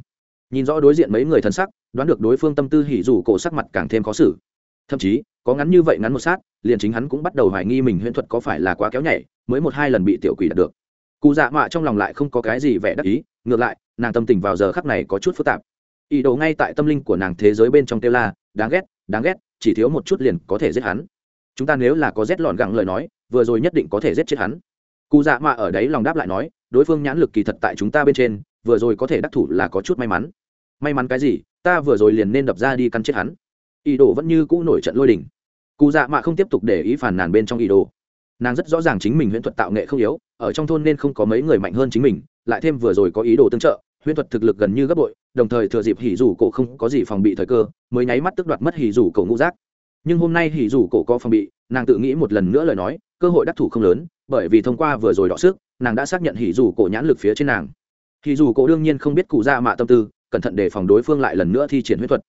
Nhìn rõ đối diện mấy người thân sắc, đoán được đối phương tâm tư hỉ rủ cổ sắc mặt càng thêm khó xử. Thậm chí, có ngắn như vậy ngắn một sát, liền chính hắn cũng bắt đầu hoài nghi mình huyễn thuật có phải là quá kéo nhảy, mới một hai lần bị tiểu quỷ đạt được. Cụ dạ mạ trong lòng lại không có cái gì vẻ đắc ý, ngược lại, nàng tâm tình vào giờ khắc này có chút phức tạp. Ý đồ ngay tại tâm linh của nàng thế giới bên trong kêu la, đáng ghét đáng ghét, chỉ thiếu một chút liền có thể giết hắn. Chúng ta nếu là có rét lọn gặng lời nói, vừa rồi nhất định có thể giết chết hắn cụ dạ mạ ở đấy lòng đáp lại nói, đối phương nhãn lực kỳ thật tại chúng ta bên trên, vừa rồi có thể đắc thủ là có chút may mắn. May mắn cái gì? Ta vừa rồi liền nên đập ra đi căn chết hắn. Ý đồ vẫn như cũ nổi trận lôi đỉnh cụ dạ mạ không tiếp tục để ý phản nàn bên trong ý đồ. Nàng rất rõ ràng chính mình huyễn thuật tạo nghệ không yếu, ở trong thôn nên không có mấy người mạnh hơn chính mình, lại thêm vừa rồi có ý đồ tương trợ, huyễn thuật thực lực gần như gấp bội, đồng thời thừa dịp hỉ rủ cổ không có gì phòng bị thời cơ, mới nháy mắt tức đoạt mất hỉ rủ cổ ngũ giác. Nhưng hôm nay hỉ rủ cổ có phòng bị, nàng tự nghĩ một lần nữa lời nói, cơ hội đắc thủ không lớn bởi vì thông qua vừa rồi đọ sức, nàng đã xác nhận hỉ rủ cổ nhãn lực phía trên nàng. Hỉ dù cổ đương nhiên không biết cụ ra mạ tâm tư, cẩn thận để phòng đối phương lại lần nữa thi triển huyết thuật.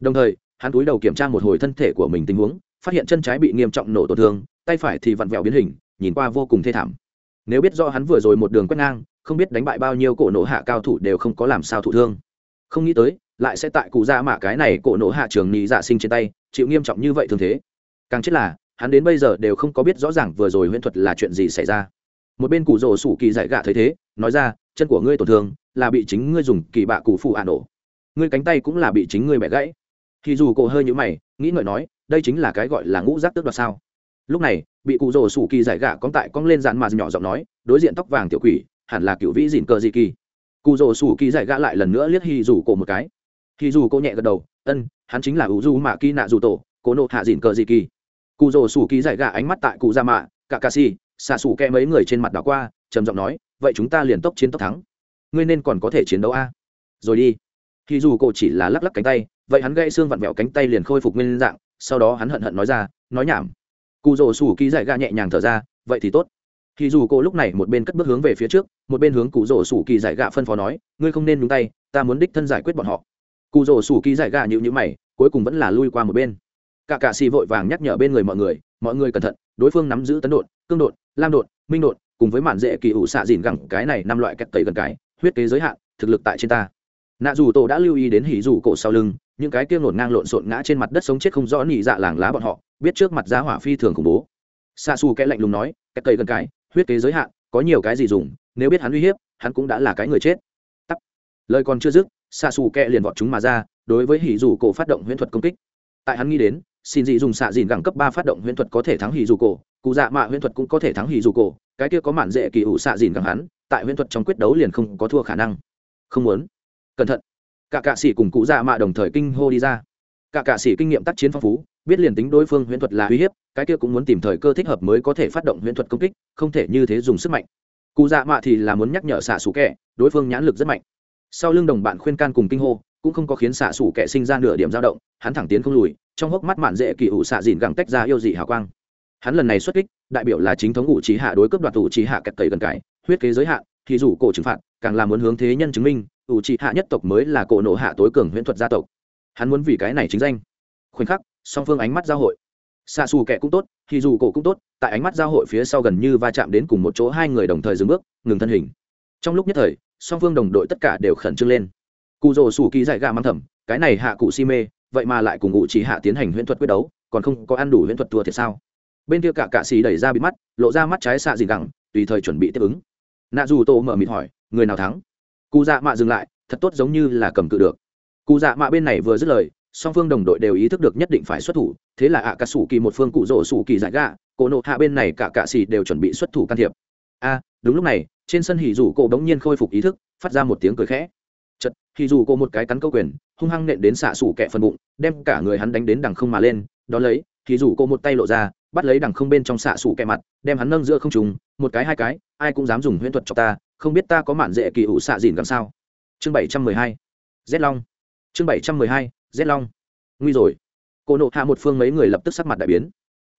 Đồng thời, hắn túi đầu kiểm tra một hồi thân thể của mình tình huống, phát hiện chân trái bị nghiêm trọng nổ tổn thương, tay phải thì vặn vẹo biến hình, nhìn qua vô cùng thê thảm. Nếu biết do hắn vừa rồi một đường quét ngang, không biết đánh bại bao nhiêu cổ nổ hạ cao thủ đều không có làm sao thụ thương. Không nghĩ tới, lại sẽ tại cụ ra mạ cái này cổ nổ hạ trường nhị dạ sinh trên tay, chịu nghiêm trọng như vậy thường thế. Càng chết là hắn đến bây giờ đều không có biết rõ ràng vừa rồi huyễn thuật là chuyện gì xảy ra. Một bên cụ rồ sủ kỳ dạy gạ thấy thế, nói ra, chân của ngươi tổn thương, là bị chính ngươi dùng kỳ bạ cụ phụ ả nổ. Ngươi cánh tay cũng là bị chính ngươi bẻ gãy. Thì dù cổ hơi nhữ mày, nghĩ ngợi nói, đây chính là cái gọi là ngũ giác tước đoạt sao? Lúc này, bị cụ rồ sủ kỳ giải gạ cong tại cong lên dàn mà nhỏ giọng nói, đối diện tóc vàng tiểu quỷ, hẳn là cựu vĩ dìn cờ dị kỳ. Cụ rồ sủ kỳ giải gạ lại lần nữa liếc hì dù cổ một cái. Hi dù cô nhẹ gật đầu, ân, hắn chính là ủ du mạ kỳ nạ dù tổ cố nộ hạ dìn cờ dị kỳ cụ rồ sủ kỳ giải gà ánh mắt tại cụ gia mạ, cả ca si xạ xù kẹ mấy người trên mặt đảo qua, trầm giọng nói, vậy chúng ta liền tốc chiến tốc thắng. Ngươi nên còn có thể chiến đấu a. Rồi đi. Thì dù cổ chỉ là lắc lắc cánh tay, vậy hắn gãy xương vặn vẹo cánh tay liền khôi phục nguyên dạng, sau đó hắn hận hận nói ra, nói nhảm. Cụ rồ sủ kỳ dạy gà nhẹ nhàng thở ra, vậy thì tốt. Thì dù cô lúc này một bên cất bước hướng về phía trước, một bên hướng cụ rồ sủ kỳ dạy gạ phân phó nói, ngươi không nên nhúng tay, ta muốn đích thân giải quyết bọn họ. Cụ rồ sủ kỳ dạy gạ nhịu nhữ mày, cuối cùng vẫn là lui qua một bên cả cạ xì vội vàng nhắc nhở bên người mọi người mọi người cẩn thận, đối phương nắm giữ tấn đột cương đột lam đột minh đột cùng với mạn dễ kỳ ủ xạ dìn gẳng, cái này năm loại cách tẩy gần cái, huyết kế giới hạn, thực lực tại trên ta. Nạ dù tổ đã lưu ý đến hỉ dù cổ sau lưng, những cái kia ngổn ngang lộn xộn ngã trên mặt đất sống chết không rõ nhị dạ làng lá bọn họ, biết trước mặt giá hỏa phi thường khủng bố. Xa xù kẽ lạnh lùng nói cách cây gần cái, huyết kế giới hạn, có nhiều cái gì dùng, nếu biết hắn uy hiếp, hắn cũng đã là cái người chết. Tắp. lời còn chưa dứt xa xù kẽ liền vọt chúng mà ra, đối với hỉ dù cổ phát động huyễn thuật công kích. Tại hắn nghĩ đến xin dị dùng xạ dìn gẳng cấp ba phát động huyễn thuật có thể thắng hỉ dù cổ, cụ dạ mạ huyễn thuật cũng có thể thắng hỉ dù cổ, cái kia có mạn dễ kỳ ủ xạ dìn gẳng hắn, tại huyễn thuật trong quyết đấu liền không có thua khả năng. Không muốn. Cẩn thận. Cả cạ sĩ cùng cụ dạ mạ đồng thời kinh hô đi ra. Cả cạ sĩ kinh nghiệm tác chiến phong phú, biết liền tính đối phương huyễn thuật là uy hiếp, cái kia cũng muốn tìm thời cơ thích hợp mới có thể phát động huyễn thuật công kích, không thể như thế dùng sức mạnh. Cụ dạ mạ thì là muốn nhắc nhở xạ xù kẻ, đối phương nhãn lực rất mạnh. Sau lưng đồng bạn khuyên can cùng kinh hô cũng không có khiến xạ xủ kẹ sinh ra nửa điểm dao động, hắn thẳng tiến không lùi, trong hốc mắt mạn dễ kỳ ủ xạ dìn gẳng tách ra yêu dị hào quang. Hắn lần này xuất kích, đại biểu là chính thống ủ trí hạ đối cấp đoạt ủ trí hạ kẹt tẩy gần cải huyết kế giới hạn, thì dù cổ trừng phạt, càng là muốn hướng thế nhân chứng minh, ủ trí hạ nhất tộc mới là cổ nộ hạ tối cường huyễn thuật gia tộc. Hắn muốn vì cái này chính danh. Khoảnh khắc, song phương ánh mắt giao hội. Xạ xù kẻ cũng tốt, thì dù cổ cũng tốt, tại ánh mắt giao hội phía sau gần như va chạm đến cùng một chỗ hai người đồng thời dừng bước, ngừng thân hình. Trong lúc nhất thời, song phương đồng đội tất cả đều khẩn trương lên cụ rồ sủ kỳ dạy gà mang thầm cái này hạ cụ si mê, vậy mà lại cùng ngụ chỉ hạ tiến hành huyễn thuật quyết đấu, còn không có ăn đủ huyễn thuật thua thì sao? Bên kia cả cạ xì đẩy ra bị mắt, lộ ra mắt trái xạ gì gẳng, tùy thời chuẩn bị tiếp ứng. Nạ dù tô mở mịt hỏi, người nào thắng? Cụ dạ mạ dừng lại, thật tốt giống như là cầm cự được. Cụ dạ mạ bên này vừa dứt lời, song phương đồng đội đều ý thức được nhất định phải xuất thủ, thế là ạ cả sủ kỳ một phương cụ rỗ sủ kỳ giải gạ cổ nộ hạ bên này cả cạ xì đều chuẩn bị xuất thủ can thiệp. A, đúng lúc này, trên sân hỉ rủ cổ bỗng nhiên khôi phục ý thức, phát ra một tiếng cười khẽ chật hỉ rủ cô một cái cắn câu quyền, hung hăng nện đến xạ sủ kẹ phần bụng, đem cả người hắn đánh đến đằng không mà lên, đón lấy hỉ rủ cô một tay lộ ra, bắt lấy đằng không bên trong xạ sủ kẹ mặt, đem hắn nâng giữa không trùng một cái hai cái, ai cũng dám dùng huyễn thuật cho ta, không biết ta có mạn dễ kỳ ủ xạ dìn làm sao? Chương bảy trăm mười hai z long. Chương bảy trăm mười hai z long. Nguy rồi. Cô nộ hạ một phương mấy người lập tức sắc mặt đại biến.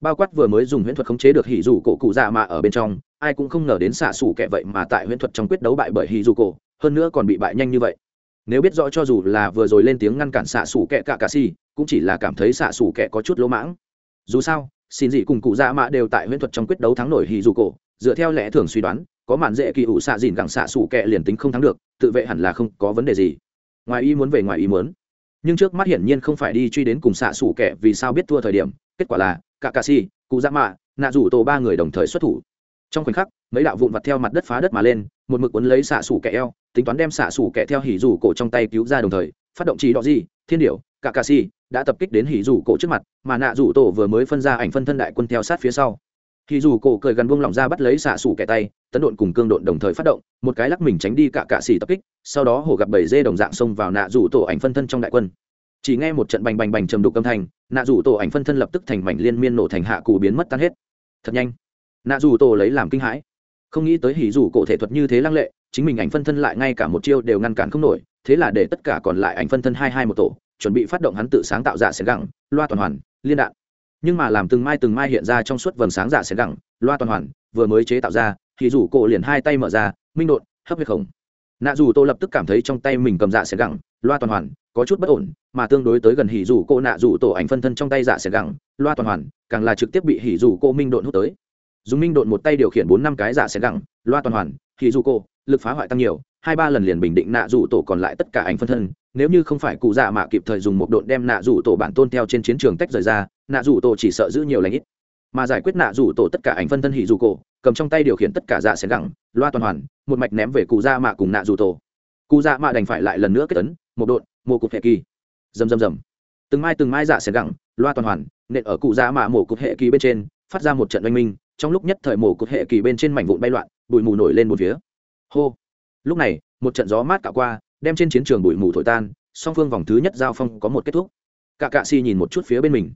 Bao quát vừa mới dùng huyễn thuật khống chế được hỉ dù cổ cụ dạ mạ ở bên trong, ai cũng không ngờ đến xạ xủ kệ vậy mà tại huyễn thuật trong quyết đấu bại bởi hỉ dù cổ, hơn nữa còn bị bại nhanh như vậy nếu biết rõ cho dù là vừa rồi lên tiếng ngăn cản xạ xủ kẹ cả cà si, cũng chỉ là cảm thấy xạ xủ kẹ có chút lỗ mãng. Dù sao, xin dị cùng cụ dạ mạ đều tại huyễn thuật trong quyết đấu thắng nổi hì dù cổ, dựa theo lẽ thường suy đoán, có mạn dễ kỳ ủ xạ dìn gẳng xạ xủ kẹ liền tính không thắng được, tự vệ hẳn là không có vấn đề gì. Ngoài ý muốn về ngoài ý muốn. Nhưng trước mắt hiển nhiên không phải đi truy đến cùng xạ xủ kẹ vì sao biết thua thời điểm, kết quả là, cả cà si, cụ dạ mạ, nạ rủ tổ ba người đồng thời xuất thủ. Trong khoảnh khắc, mấy đạo vụn vặt theo mặt đất phá đất mà lên, một mực quấn lấy xạ xủ kẹ eo tính toán đem xạ xủ kẻ theo hỉ rủ cổ trong tay cứu ra đồng thời, phát động chỉ đỏ gì, thiên điểu, cả cà si, đã tập kích đến hỉ rủ cổ trước mặt, mà nạ rủ tổ vừa mới phân ra ảnh phân thân đại quân theo sát phía sau. Hỉ rủ cổ cười gần buông lỏng ra bắt lấy xạ xủ kẻ tay, tấn độn cùng cương độn đồng thời phát động, một cái lắc mình tránh đi cả cạ si tập kích, sau đó hổ gặp bảy dê đồng dạng xông vào nạ rủ tổ ảnh phân thân trong đại quân. Chỉ nghe một trận bành bành bành trầm đục âm thanh, nạ rủ tổ ảnh phân thân lập tức thành mảnh liên miên nổ thành hạ cụ biến mất tan hết. Thật nhanh. Nạ rủ tổ lấy làm kinh hãi. Không nghĩ tới hỉ rủ cổ thể thuật như thế lăng lệ chính mình ảnh phân thân lại ngay cả một chiêu đều ngăn cản không nổi, thế là để tất cả còn lại ảnh phân thân hai hai một tổ, chuẩn bị phát động hắn tự sáng tạo giả xẻng gẳng, loa toàn hoàn, liên đạn. Nhưng mà làm từng mai từng mai hiện ra trong suốt vầng sáng giả xẻng gẳng, loa toàn hoàn, vừa mới chế tạo ra, thì rủ cổ liền hai tay mở ra, minh đột hấp huyết khổng. Nạ dù tô lập tức cảm thấy trong tay mình cầm dạ xẻng gẳng, loa toàn hoàn, có chút bất ổn, mà tương đối tới gần hỉ dù cô nạ dù tổ ảnh phân thân trong tay dạ xẻng gẳng, loa toàn hoàn, càng là trực tiếp bị hỉ dù cô minh độn hút tới. Dùng minh độn một tay điều khiển bốn năm cái dạ xẻng gẳng, loa toàn hoàn, hỉ dù cô lực phá hoại tăng nhiều, hai ba lần liền bình định nạ rủ tổ còn lại tất cả ảnh phân thân, nếu như không phải cụ dạ mạ kịp thời dùng một độn đem nạ rủ tổ bản tôn theo trên chiến trường tách rời ra, nạ rủ tổ chỉ sợ giữ nhiều lãnh ít. Mà giải quyết nạ rủ tổ tất cả ảnh phân thân hỉ dù cổ, cầm trong tay điều khiển tất cả dạ xẻng gẳng, loa toàn hoàn, một mạch ném về cụ dạ mạ cùng nạ rủ tổ. Cụ dạ mạ đành phải lại lần nữa kết tấn một độn một cục hệ kỳ. Rầm rầm rầm. Từng mai từng mai dạ xẻng gẳng, loa toàn hoàn, nện ở cụ dạ mạ mổ cục hệ kỳ bên trên, phát ra một trận oanh minh, trong lúc nhất thời mổ cục hệ kỳ bên trên mảnh vụn bay loạn, bụi mù nổi lên một phía hô. Lúc này, một trận gió mát cạo qua, đem trên chiến trường bụi mù thổi tan, song phương vòng thứ nhất giao phong có một kết thúc. Cả cạ si nhìn một chút phía bên mình.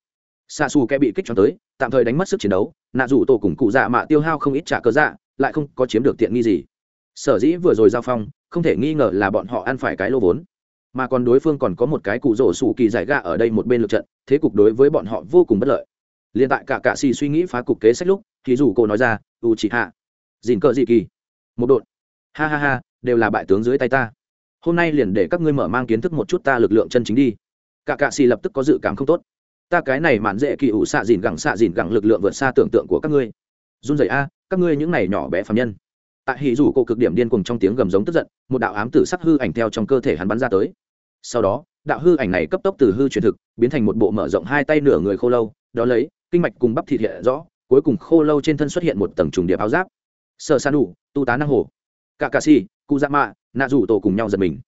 Xa xù kẻ bị kích cho tới, tạm thời đánh mất sức chiến đấu, nạ rủ tổ cùng cụ dạ mạ tiêu hao không ít trả cớ dạ lại không có chiếm được tiện nghi gì. Sở dĩ vừa rồi giao phong, không thể nghi ngờ là bọn họ ăn phải cái lô vốn. Mà còn đối phương còn có một cái cụ rổ sủ kỳ giải ga ở đây một bên lượt trận, thế cục đối với bọn họ vô cùng bất lợi. Liền tại cả cạ xì suy nghĩ phá cục kế sách lúc thì dù cô nói ra u chị hạ, dìn cờ dị kỳ. Một đội ha ha ha, đều là bại tướng dưới tay ta. Hôm nay liền để các ngươi mở mang kiến thức một chút ta lực lượng chân chính đi. Cả cạ xì lập tức có dự cảm không tốt. Ta cái này mạn dễ kỳ ủ xạ dìn gẳng xạ dìn gẳng lực lượng vượt xa tưởng tượng của các ngươi. Run rẩy a, các ngươi những này nhỏ bé phạm nhân. Tại hỉ rủ cô cực điểm điên cùng trong tiếng gầm giống tức giận, một đạo ám tử sắc hư ảnh theo trong cơ thể hắn bắn ra tới. Sau đó, đạo hư ảnh này cấp tốc từ hư truyền thực, biến thành một bộ mở rộng hai tay nửa người khô lâu. Đó lấy, kinh mạch cùng bắp thịt hiện rõ, cuối cùng khô lâu trên thân xuất hiện một tầng trùng điệp áo giáp. Sợ san đủ, tu tá năng hồ cả cà si cụ dạ mạ nạ rủ tổ cùng nhau giật mình.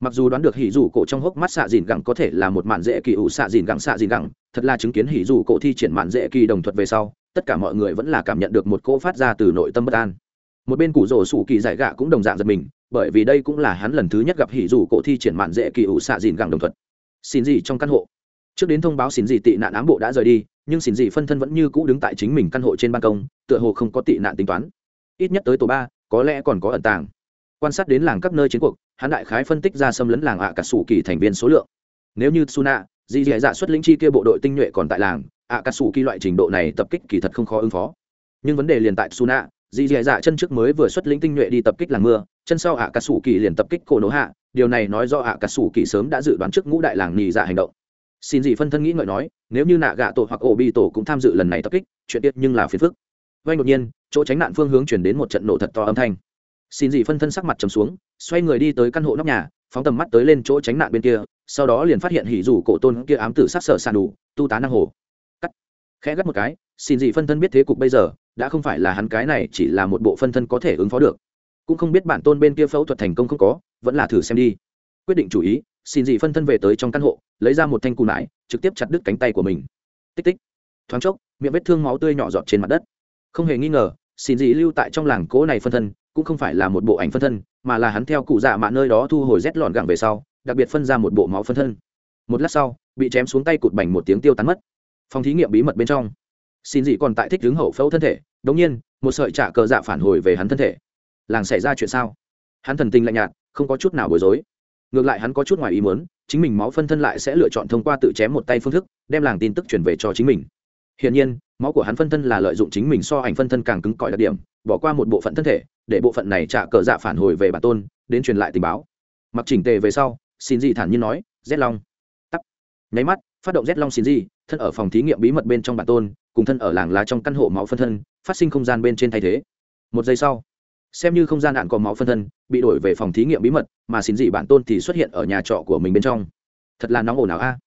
Mặc dù đoán được hỉ rủ cổ trong hốc mắt xạ dìn gẳng có thể là một màn dễ kỳ ủ xạ dìn gẳng xạ dìn gẳng, thật là chứng kiến hỉ rủ cổ thi triển màn dễ kỳ đồng thuật về sau, tất cả mọi người vẫn là cảm nhận được một cỗ phát ra từ nội tâm bất an. Một bên củ rổ sủ kỳ giải gạ cũng đồng dạng giật mình, bởi vì đây cũng là hắn lần thứ nhất gặp hỉ rủ cổ thi triển màn dễ kỳ ủ xạ dìn gẳng đồng thuật. Xin gì trong căn hộ? Trước đến thông báo xin gì tị nạn ám bộ đã rời đi, nhưng xin gì phân thân vẫn như cũ đứng tại chính mình căn hộ trên ban công, tựa hồ không có tị nạn tính toán. Ít nhất tới tổ ba có lẽ còn có ẩn tàng. Quan sát đến làng các nơi chiến cuộc, hắn đại khái phân tích ra xâm lấn làng ạ cả sủ kỳ thành viên số lượng. Nếu như suna dì dì dạ xuất lĩnh chi kia bộ đội tinh nhuệ còn tại làng, ạ cả sủ kỳ loại trình độ này tập kích kỳ thật không khó ứng phó. Nhưng vấn đề liền tại suna dì dì dạ chân trước mới vừa xuất lĩnh tinh nhuệ đi tập kích làng mưa, chân sau ạ cả sủ kỳ liền tập kích cổ nổ hạ, điều này nói do ạ cả sủ kỳ sớm đã dự đoán trước ngũ đại làng nhì dạ hành động. Xin dì phân thân nghĩ ngợi nói, nếu như nạ gạ tổ hoặc ổ bi tổ cũng tham dự lần này tập kích, chuyện tiết nhưng là phiền phức vay đột nhiên, chỗ tránh nạn phương hướng chuyển đến một trận nổ thật to âm thanh. Xin dị phân thân sắc mặt trầm xuống, xoay người đi tới căn hộ nóc nhà, phóng tầm mắt tới lên chỗ tránh nạn bên kia, sau đó liền phát hiện hỉ rủ cổ tôn kia ám tử sát sở sàn đủ, tu tá năng hồ. Cắt. Khẽ gắt một cái, xin dị phân thân biết thế cục bây giờ, đã không phải là hắn cái này chỉ là một bộ phân thân có thể ứng phó được. Cũng không biết bản tôn bên kia phẫu thuật thành công không có, vẫn là thử xem đi. Quyết định chủ ý, xin dị phân thân về tới trong căn hộ, lấy ra một thanh cù nải, trực tiếp chặt đứt cánh tay của mình. Tích tích. Thoáng chốc, miệng vết thương máu tươi nhỏ giọt trên mặt đất không hề nghi ngờ, xin dị lưu tại trong làng cố này phân thân, cũng không phải là một bộ ảnh phân thân, mà là hắn theo cụ dạ mạ nơi đó thu hồi rét lọn gẳng về sau, đặc biệt phân ra một bộ máu phân thân. Một lát sau, bị chém xuống tay cụt bành một tiếng tiêu tán mất. Phòng thí nghiệm bí mật bên trong. Xin dị còn tại thích đứng hậu phẫu thân thể, đống nhiên, một sợi trả cờ dạ phản hồi về hắn thân thể. Làng xảy ra chuyện sao? Hắn thần tình lạnh nhạt, không có chút nào bối rối. Ngược lại hắn có chút ngoài ý muốn, chính mình máu phân thân lại sẽ lựa chọn thông qua tự chém một tay phương thức, đem làng tin tức chuyển về cho chính mình hiển nhiên, máu của hắn phân thân là lợi dụng chính mình so ảnh phân thân càng cứng cỏi đặc điểm, bỏ qua một bộ phận thân thể, để bộ phận này trả cờ dạ phản hồi về bản tôn, đến truyền lại tình báo. Mặc chỉnh tề về sau, xin gì thản nhiên nói, z long. Tắt. Nháy mắt, phát động z long xin gì thân ở phòng thí nghiệm bí mật bên trong bản tôn, cùng thân ở làng lá trong căn hộ máu phân thân, phát sinh không gian bên trên thay thế. Một giây sau, xem như không gian đạn có máu phân thân, bị đổi về phòng thí nghiệm bí mật, mà xin gì bản tôn thì xuất hiện ở nhà trọ của mình bên trong. Thật là nóng ồn ào a.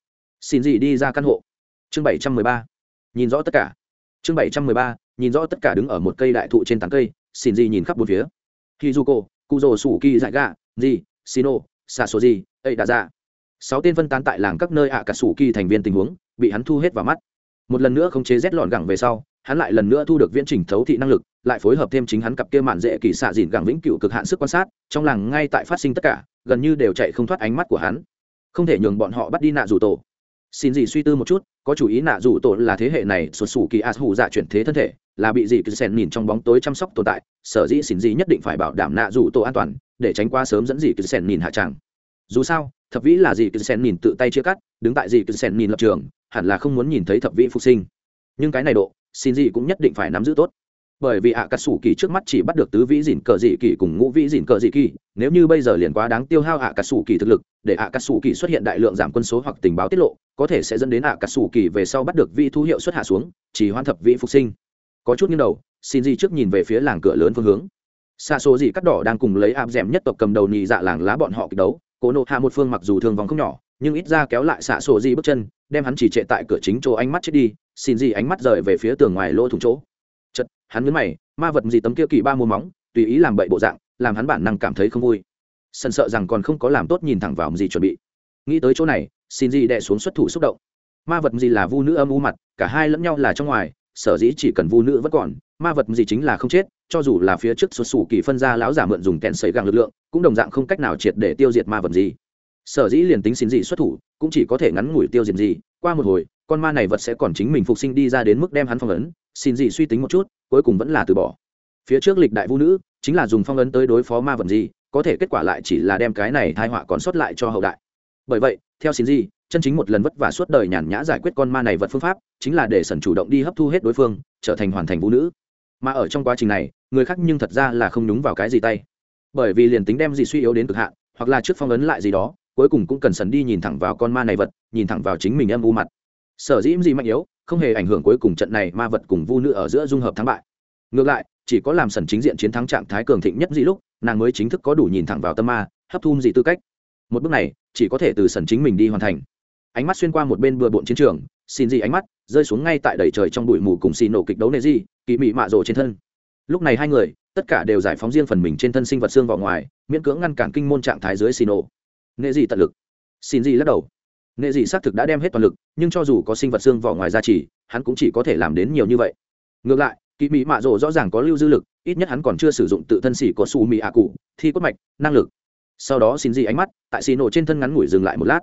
Xin gì đi ra căn hộ. Chương bảy trăm mười ba nhìn rõ tất cả. Chương bảy trăm mười ba, nhìn rõ tất cả đứng ở một cây đại thụ trên tán cây, xin gì nhìn khắp bốn phía. Hizuko rồ sủ kỳ dại gà xin sino xa số gì ấy đã ra sáu tên phân tán tại làng các nơi ạ cả sủ kỳ thành viên tình huống, bị hắn thu hết vào mắt. Một lần nữa không chế rét lọn gẳng về sau, hắn lại lần nữa thu được viễn trình thấu thị năng lực, lại phối hợp thêm chính hắn cặp kia mạn dễ kỳ xạ dìn gẳng vĩnh cựu cực hạn sức quan sát, trong làng ngay tại phát sinh tất cả, gần như đều chạy không thoát ánh mắt của hắn. Không thể nhường bọn họ bắt đi nạ rủ tổ xin gì suy tư một chút, có chủ ý nạ rủ tổ là thế hệ này, sụt sủ kỳ as hủ dạ chuyển thế thân thể, là bị dị cứ sen nhìn trong bóng tối chăm sóc tồn tại, sở dĩ xin gì nhất định phải bảo đảm nạ rủ tổ an toàn, để tránh qua sớm dẫn dị cứ sen nhìn hạ tràng. Dù sao, thập vĩ là dị cứ sen nhìn tự tay chia cắt, đứng tại dị cứ sen nhìn lập trường, hẳn là không muốn nhìn thấy thập vĩ phục sinh. Nhưng cái này độ, xin gì cũng nhất định phải nắm giữ tốt bởi vì ạ cà sủ kỳ trước mắt chỉ bắt được tứ vĩ dìn cờ dị kỳ cùng ngũ vĩ dìn cờ dị kỳ nếu như bây giờ liền quá đáng tiêu hao ạ cà sủ kỳ thực lực, để ạ cà sủ kỳ xuất hiện đại lượng giảm quân số hoặc tình báo tiết lộ, có thể sẽ dẫn đến ạ cà sủ kỳ về sau bắt được vị thu hiệu xuất hạ xuống, chỉ hoan thập vĩ phục sinh. Có chút như đầu xin gì trước nhìn về phía làng cửa lớn phương hướng. Xa số dị cắt đỏ đang cùng lấy áp d nhất tộc cầm đầu nhì dạ làng lá bọn họ kịch đấu. Cố nộ hạ một phương mặc dù thương vong không nhỏ, nhưng ít ra kéo lại xạ sổ dị bước chân, đem hắn chỉ trệ tại cửa chính chỗ ánh mắt chết đi. Xin gì ánh mắt rời về phía tường ngoài lỗ thủng chỗ hắn nhấn mày, ma vật gì tấm kia kỳ ba mua móng, tùy ý làm bậy bộ dạng, làm hắn bản năng cảm thấy không vui. Sân sợ rằng còn không có làm tốt nhìn thẳng vào gì chuẩn bị. Nghĩ tới chỗ này, xin gì đè xuống xuất thủ xúc động. Ma vật gì là vu nữ âm u mặt, cả hai lẫn nhau là trong ngoài, sở dĩ chỉ cần vu nữ vẫn còn, ma vật gì chính là không chết, cho dù là phía trước xuất xù kỳ phân ra lão giả mượn dùng kẹn sấy gàng lực lượng, cũng đồng dạng không cách nào triệt để tiêu diệt ma vật gì. Sở dĩ liền tính xin gì xuất thủ, cũng chỉ có thể ngắn ngủi tiêu diệt gì, qua một hồi con ma này vật sẽ còn chính mình phục sinh đi ra đến mức đem hắn phong ấn, xin gì suy tính một chút, cuối cùng vẫn là từ bỏ. Phía trước lịch đại vũ nữ, chính là dùng phong ấn tới đối phó ma vật gì, có thể kết quả lại chỉ là đem cái này thai họa còn sót lại cho hậu đại. Bởi vậy, theo xin gì chân chính một lần vất vả suốt đời nhàn nhã giải quyết con ma này vật phương pháp, chính là để sẩn chủ động đi hấp thu hết đối phương, trở thành hoàn thành vũ nữ. Mà ở trong quá trình này, người khác nhưng thật ra là không nhúng vào cái gì tay. Bởi vì liền tính đem gì suy yếu đến cực hạn, hoặc là trước phong ấn lại gì đó, cuối cùng cũng cần sẩn đi nhìn thẳng vào con ma này vật, nhìn thẳng vào chính mình âm u mặt sở dĩ gì mạnh yếu, không hề ảnh hưởng cuối cùng trận này ma vật cùng vu nữ ở giữa dung hợp thắng bại. Ngược lại, chỉ có làm sần chính diện chiến thắng trạng thái cường thịnh nhất dị lúc, nàng mới chính thức có đủ nhìn thẳng vào tâm ma, hấp thu gì tư cách. Một bước này, chỉ có thể từ sần chính mình đi hoàn thành. Ánh mắt xuyên qua một bên bừa bộn chiến trường, xin gì ánh mắt, rơi xuống ngay tại đầy trời trong bụi mù cùng xì nổ kịch đấu nệ gì, kỳ mị mạ rồ trên thân. Lúc này hai người, tất cả đều giải phóng riêng phần mình trên thân sinh vật xương vào ngoài, miễn cưỡng ngăn cản kinh môn trạng thái dưới xì nổ. Nệ gì tận lực. Xin gì lắc đầu nệ dị xác thực đã đem hết toàn lực, nhưng cho dù có sinh vật xương vỏ ngoài ra chỉ, hắn cũng chỉ có thể làm đến nhiều như vậy. Ngược lại kỳ mỹ mạ rộ rõ ràng có lưu dư lực, ít nhất hắn còn chưa sử dụng tự thân xỉ có su mỹ ạ cụ, thi cốt mạch, năng lực. Sau đó xin dị ánh mắt, tại xì nổ trên thân ngắn ngủi dừng lại một lát.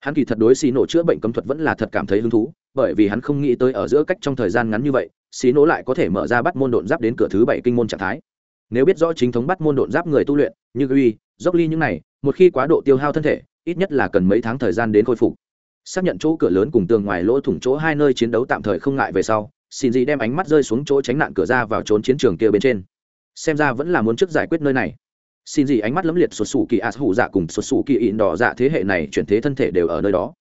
Hắn kỳ thật đối xì nổ chữa bệnh cấm thuật vẫn là thật cảm thấy hứng thú, bởi vì hắn không nghĩ tới ở giữa cách trong thời gian ngắn như vậy, xì nổ lại có thể mở ra bắt môn độn giáp đến cửa thứ bảy kinh môn trạng thái. Nếu biết rõ chính thống bắt môn độn giáp người tu luyện, như gui, dốc ly những này, một khi quá độ tiêu hao thân thể ít nhất là cần mấy tháng thời gian đến khôi phục. Xác nhận chỗ cửa lớn cùng tường ngoài lỗ thủng chỗ hai nơi chiến đấu tạm thời không ngại về sau, xin gì đem ánh mắt rơi xuống chỗ tránh nạn cửa ra vào trốn chiến trường kia bên trên. Xem ra vẫn là muốn trước giải quyết nơi này. Xin gì ánh mắt lấm liệt xuất sù kỳ ạt hủ dạ cùng xuất sù kỳ ịn đỏ dạ thế hệ này chuyển thế thân thể đều ở nơi đó.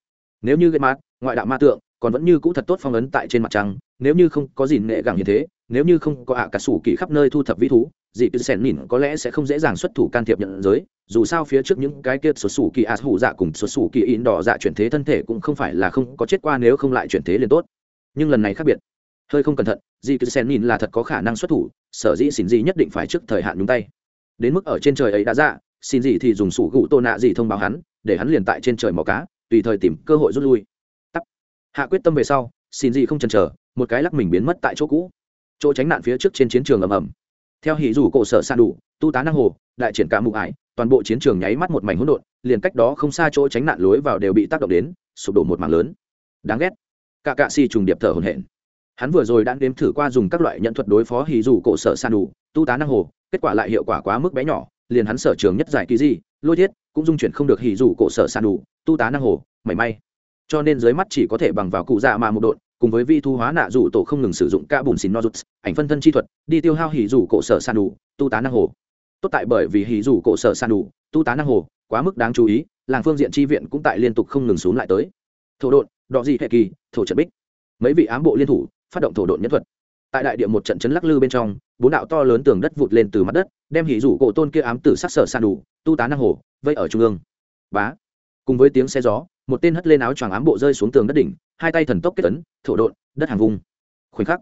Nếu như gây mát ngoại đạo ma tượng, còn vẫn như cũ thật tốt phong ấn tại trên mặt trăng, nếu như không có gì nệ gẳng như thế nếu như không có ạ cả sủ kỳ khắp nơi thu thập vĩ thú dị cứ sẻn nhìn có lẽ sẽ không dễ dàng xuất thủ can thiệp nhận giới, dù sao phía trước những cái kia xuất xù kỳ ạt hủ dạ cùng xuất xù kỳ in đỏ dạ chuyển thế thân thể cũng không phải là không có chết qua nếu không lại chuyển thế liền tốt. Nhưng lần này khác biệt. Hơi không cẩn thận dị cứ sẻn nhìn là thật có khả năng xuất thủ, sở dĩ xin gì nhất định phải trước thời hạn nhúng tay. Đến mức ở trên trời ấy đã ra xin gì thì dùng sủ gụ tô nạ gì thông báo hắn, để hắn liền tại trên trời mò cá, tùy thời tìm cơ hội rút lui. Tắc. hạ quyết tâm về sau, xin gì không chần chờ, một cái lắc mình biến mất tại chỗ cũ chỗ tránh nạn phía trước trên chiến trường ầm ầm. Theo hỉ Dù cổ sở san đủ, tu tá năng hồ, đại triển cả mụ ải, toàn bộ chiến trường nháy mắt một mảnh hỗn độn, liền cách đó không xa chỗ tránh nạn lối vào đều bị tác động đến, sụp đổ một mảng lớn. Đáng ghét. Cả cạ si trùng điệp thở hổn hển. Hắn vừa rồi đã nếm thử qua dùng các loại nhận thuật đối phó hỉ Dù cổ sở san đủ, tu tá năng hồ, kết quả lại hiệu quả quá mức bé nhỏ, liền hắn sở trường nhất giải kỳ gì lôi thiết, cũng dung chuyển không được hỉ Dù cổ sở san đủ, tu tá năng hồ, mảy may. Cho nên dưới mắt chỉ có thể bằng vào cụ dạ mà một độn cùng với vi thu hóa nạ rủ tổ không ngừng sử dụng ca bùn xin nozuts ảnh phân thân chi thuật, đi tiêu hao hỉ dù cổ sở san đủ, tu tá năng hồ. Tốt tại bởi vì hỉ dù cổ sở san đủ, tu tá năng hồ, quá mức đáng chú ý, làng phương diện chi viện cũng tại liên tục không ngừng xuống lại tới. Thổ độn, đọ dị hệ kỳ, thổ trận bích. Mấy vị ám bộ liên thủ, phát động thổ độn nhân thuật. Tại đại địa một trận chấn lắc lư bên trong, bốn đạo to lớn tường đất vụt lên từ mặt đất, đem hỉ rủ cổ tôn kia ám tử sắc sở san đủ, tu tá năng hồ, vây ở trung ương. Bá. Cùng với tiếng xe gió một tên hất lên áo choàng ám bộ rơi xuống tường đất đỉnh, hai tay thần tốc kết tấn thổ độn, đất hàng vùng. Khoảnh khắc,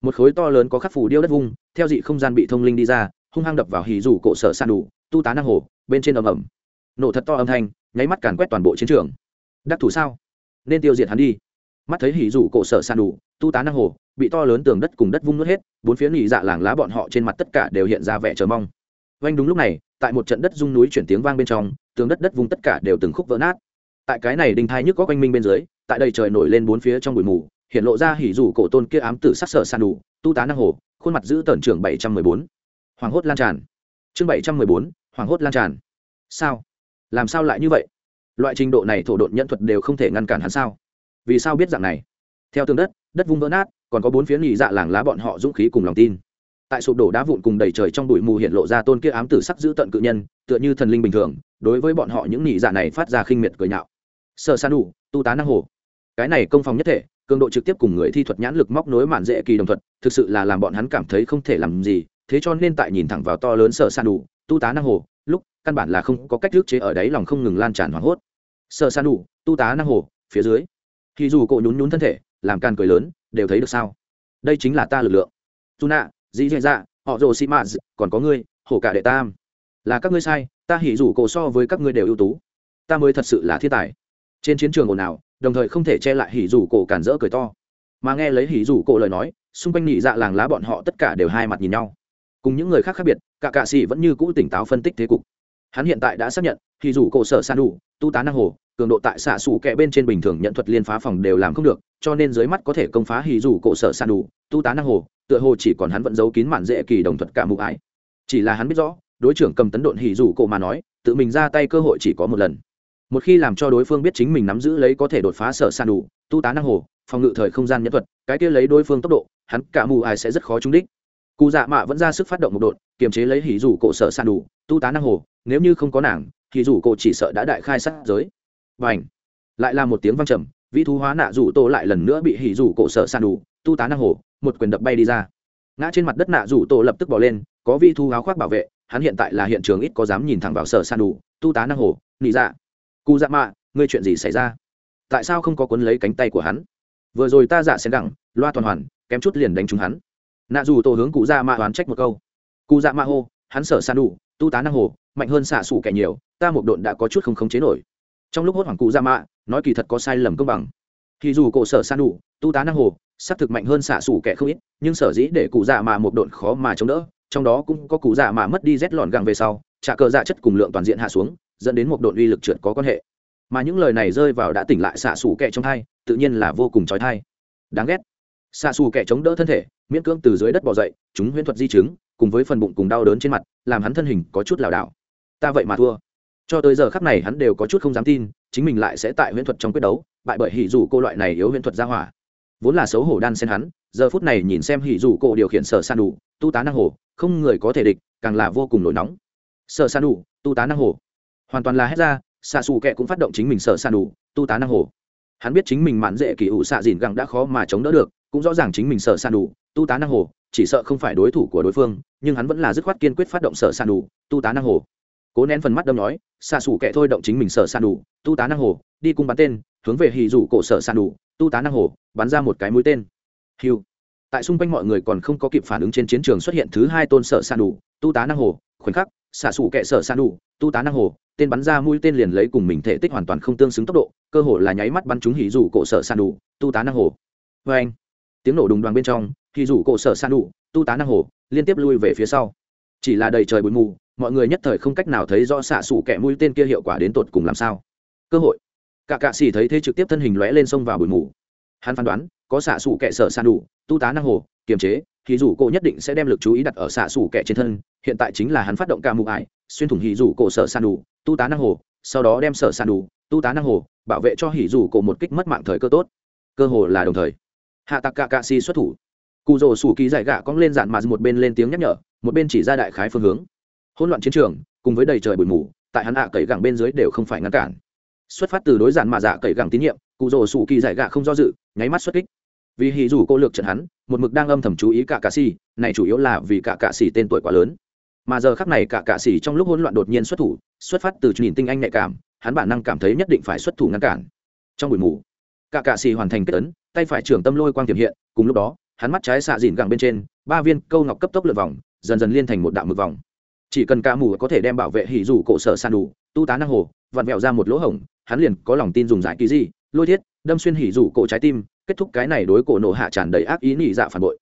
một khối to lớn có khắc phù điêu đất vung, theo dị không gian bị thông linh đi ra, hung hăng đập vào hì rủ cổ sở san đủ, tu tá năng hồ, bên trên ầm ầm. Nổ thật to âm thanh, nháy mắt càn quét toàn bộ chiến trường. Đắc thủ sao? Nên tiêu diệt hắn đi. Mắt thấy hì rủ cổ sở san đủ, tu tá năng hồ, bị to lớn tường đất cùng đất vung nuốt hết, bốn phía nỉ dạ làng lá bọn họ trên mặt tất cả đều hiện ra vẻ chờ mong. Vanh đúng lúc này, tại một trận đất rung núi chuyển tiếng vang bên trong, tường đất đất vung tất cả đều từng khúc vỡ nát tại cái này đinh thai nhức có quanh minh bên dưới, tại đây trời nổi lên bốn phía trong bụi mù, hiện lộ ra hỉ rủ cổ tôn kia ám tử sắc sở san đủ, tu tá năng hồ, khuôn mặt giữ tần trưởng bảy trăm mười bốn. Hoàng hốt lan tràn. Chương bảy trăm mười bốn, hoàng hốt lan tràn. Sao? Làm sao lại như vậy? Loại trình độ này thổ độn nhân thuật đều không thể ngăn cản hắn sao? Vì sao biết dạng này? Theo tường đất đất vung vỡ nát, còn có bốn phía nhị dạ làng lá bọn họ dũng khí cùng lòng tin. Tại sụp đổ đá vụn cùng đầy trời trong bụi mù hiện lộ ra tôn kia ám tử sắc giữ tận cự nhân, tựa như thần linh bình thường, đối với bọn họ những nhị dạ này phát ra khinh miệt cười nhạo sợ san đủ tu tá năng hồ. Cái này công phòng nhất thể, cường độ trực tiếp cùng người thi thuật nhãn lực móc nối mạn dễ kỳ đồng thuật, thực sự là làm bọn hắn cảm thấy không thể làm gì, thế cho nên tại nhìn thẳng vào to lớn sợ san đủ tu tá năng hồ, lúc, căn bản là không có cách thức chế ở đấy lòng không ngừng lan tràn hoảng hốt. Sợ san đủ tu tá năng hồ, phía dưới. Thì dù cậu nhún nhún thân thể, làm càn cười lớn, đều thấy được sao? Đây chính là ta lực lượng. Tu nạ dĩ dạ dạ họ rồ sĩ mã còn có ngươi, hổ cả đệ tam. Là các ngươi sai, ta hỉ rủ cổ so với các ngươi đều ưu tú. Ta mới thật sự là thiên tài trên chiến trường ồn ào, đồng thời không thể che lại hỉ rủ cổ cản rỡ cười to. Mà nghe lấy hỉ rủ cổ lời nói, xung quanh nhị dạ làng lá bọn họ tất cả đều hai mặt nhìn nhau. Cùng những người khác khác biệt, cả cạ sĩ vẫn như cũ tỉnh táo phân tích thế cục. Hắn hiện tại đã xác nhận, hỉ rủ cổ sở san đủ, tu tá năng hồ, cường độ tại xạ xù kẹ bên trên bình thường nhận thuật liên phá phòng đều làm không được, cho nên dưới mắt có thể công phá hỉ rủ cổ sở san đủ, tu tá năng hồ, tựa hồ chỉ còn hắn vẫn giấu kín mạn dễ kỳ đồng thuật cả mụ ải. Chỉ là hắn biết rõ, đối trưởng cầm tấn độn hỉ rủ cổ mà nói, tự mình ra tay cơ hội chỉ có một lần một khi làm cho đối phương biết chính mình nắm giữ lấy có thể đột phá sở san đủ, tu tá năng hồ, phòng ngự thời không gian nhẫn thuật, cái kia lấy đối phương tốc độ, hắn cả mù ai sẽ rất khó trúng đích. Cụ dạ mạ vẫn ra sức phát động một đột, kiềm chế lấy hỉ rủ cổ sở san đủ, tu tá năng hồ, nếu như không có nàng thì rủ cổ chỉ sợ đã đại khai sát giới. Và ảnh lại là một tiếng vang trầm, vĩ thú hóa nạ rủ tô lại lần nữa bị hỉ rủ cổ sở san đủ, tu tá năng hồ, một quyền đập bay đi ra. Ngã trên mặt đất nạ rủ tô lập tức bỏ lên, có vi thu áo khoác bảo vệ, hắn hiện tại là hiện trường ít có dám nhìn thẳng vào sở san đủ, tu tá năng hồ, nị dạ cụ dạ mạ, ngươi chuyện gì xảy ra? Tại sao không có cuốn lấy cánh tay của hắn? Vừa rồi ta giả xén đẳng, loa toàn hoàn, kém chút liền đánh trúng hắn. Nạ dù tổ hướng cụ dạ mạ oán trách một câu. Cụ dạ mạ hô, hắn sở san đủ, tu tá năng hồ, mạnh hơn xạ xủ kẻ nhiều, ta một độn đã có chút không khống chế nổi. Trong lúc hốt hoảng cụ dạ mạ, nói kỳ thật có sai lầm công bằng. Thì dù cổ sở san đủ, tu tá năng hồ, xác thực mạnh hơn xạ xủ kẻ không ít, nhưng sở dĩ để cụ dạ mạ một độn khó mà chống đỡ, trong đó cũng có cụ dạ mạ mất đi rét lọn gàng về sau, trả cờ dạ chất cùng lượng toàn diện hạ xuống dẫn đến một đội uy lực trượt có quan hệ. Mà những lời này rơi vào đã tỉnh lại xạ xù kẹ trong thai, tự nhiên là vô cùng trói thai. Đáng ghét. Xạ xù kẹ chống đỡ thân thể, miễn cưỡng từ dưới đất bỏ dậy, chúng huyễn thuật di chứng, cùng với phần bụng cùng đau đớn trên mặt, làm hắn thân hình có chút lảo đảo. Ta vậy mà thua. Cho tới giờ khắc này hắn đều có chút không dám tin, chính mình lại sẽ tại huyễn thuật trong quyết đấu, bại bởi hỉ dù cô loại này yếu huyễn thuật ra hỏa. Vốn là xấu hổ đan xen hắn, giờ phút này nhìn xem hỉ dù cô điều khiển sở san đủ, tu tá năng hồ, không người có thể địch, càng là vô cùng nổi nóng. Sở san đủ, tu tá năng hồ hoàn toàn là hết ra xạ xù kệ cũng phát động chính mình sợ san đủ tu tá năng hồ. Hắn biết chính mình mạn dễ kỳ ủ xạ dìn gẳng đã khó mà chống đỡ được, cũng rõ ràng chính mình sợ san đủ tu tá năng hồ, chỉ sợ không phải đối thủ của đối phương, nhưng hắn vẫn là dứt khoát kiên quyết phát động sợ san đủ tu tá năng hồ. Cố nén phần mắt đâm nói xạ xù kệ thôi động chính mình sợ san đủ tu tá năng hồ, đi cùng bắn tên, hướng về hì rủ cổ sợ san đủ tu tá năng hồ, bắn ra một cái mũi tên. Hiu. Tại xung quanh mọi người còn không có kịp phản ứng trên chiến trường xuất hiện thứ hai tôn sợ san đủ tu tá năng hồ, khoảnh khắc xạ xù kệ sợ san đủ tu tá năng hồ tên bắn ra mũi tên liền lấy cùng mình thể tích hoàn toàn không tương xứng tốc độ, cơ hồ là nháy mắt bắn trúng hỉ rủ cổ sở san đủ, tu tá năng hồ. Vê anh, tiếng nổ đùng đoàn bên trong, hỉ rủ cổ sở san đủ, tu tá năng hồ, liên tiếp lui về phía sau. Chỉ là đầy trời bụi mù, mọi người nhất thời không cách nào thấy rõ xạ xủ kẻ mũi tên kia hiệu quả đến tột cùng làm sao. Cơ hội. Cả cạ xỉ thấy thế trực tiếp thân hình lóe lên sông vào bụi mù. Hắn phán đoán, có xạ xủ kẻ sở san đủ, tu tá năng hồ, kiềm chế thì rủ cổ nhất định sẽ đem lực chú ý đặt ở xạ xủ kẻ trên thân, hiện tại chính là hắn phát động ca mụ ải xuyên thủng hỉ rủ cổ sở san đủ, tu tá năng hồ, sau đó đem sở san đủ, tu tá năng hồ, bảo vệ cho hỉ rủ cổ một kích mất mạng thời cơ tốt. Cơ hồ là đồng thời. Hạ tạc cạ cạ si xuất thủ. Cụ rồ sủ kỳ giải gạ cong lên dạn mà một bên lên tiếng nhắc nhở, một bên chỉ ra đại khái phương hướng. Hỗn loạn chiến trường, cùng với đầy trời bụi mù, tại hắn hạ cậy gẳng bên dưới đều không phải ngăn cản. Xuất phát từ đối giản mà dạ cậy gẳng tín nhiệm, cụ rồ sủ kỳ giải gạ không do dự, nháy mắt xuất kích. Vì hì rủ cô lược trận hắn, một mực đang âm thầm chú ý cả cạ xì này chủ yếu là vì cả cạ xì tên tuổi quá lớn mà giờ khắc này cả cạ xì trong lúc hỗn loạn đột nhiên xuất thủ, xuất phát từ nhìn tinh anh nhạy cảm, hắn bản năng cảm thấy nhất định phải xuất thủ ngăn cản. Trong buổi mù, cả cạ xì hoàn thành kết ấn, tay phải trưởng tâm lôi quang tiềm hiện, cùng lúc đó, hắn mắt trái xạ dìn gẳng bên trên, ba viên câu ngọc cấp tốc lượt vòng, dần dần liên thành một đạo mực vòng. Chỉ cần ca mù có thể đem bảo vệ hỉ rủ cổ sở san đủ, tu tá năng hồ, vặn vẹo ra một lỗ hổng, hắn liền có lòng tin dùng giải kỳ gì lôi thiết, đâm xuyên hỉ rủ cổ trái tim, kết thúc cái này đối cổ nổ hạ tràn đầy ác ý nhị dạ phản bội.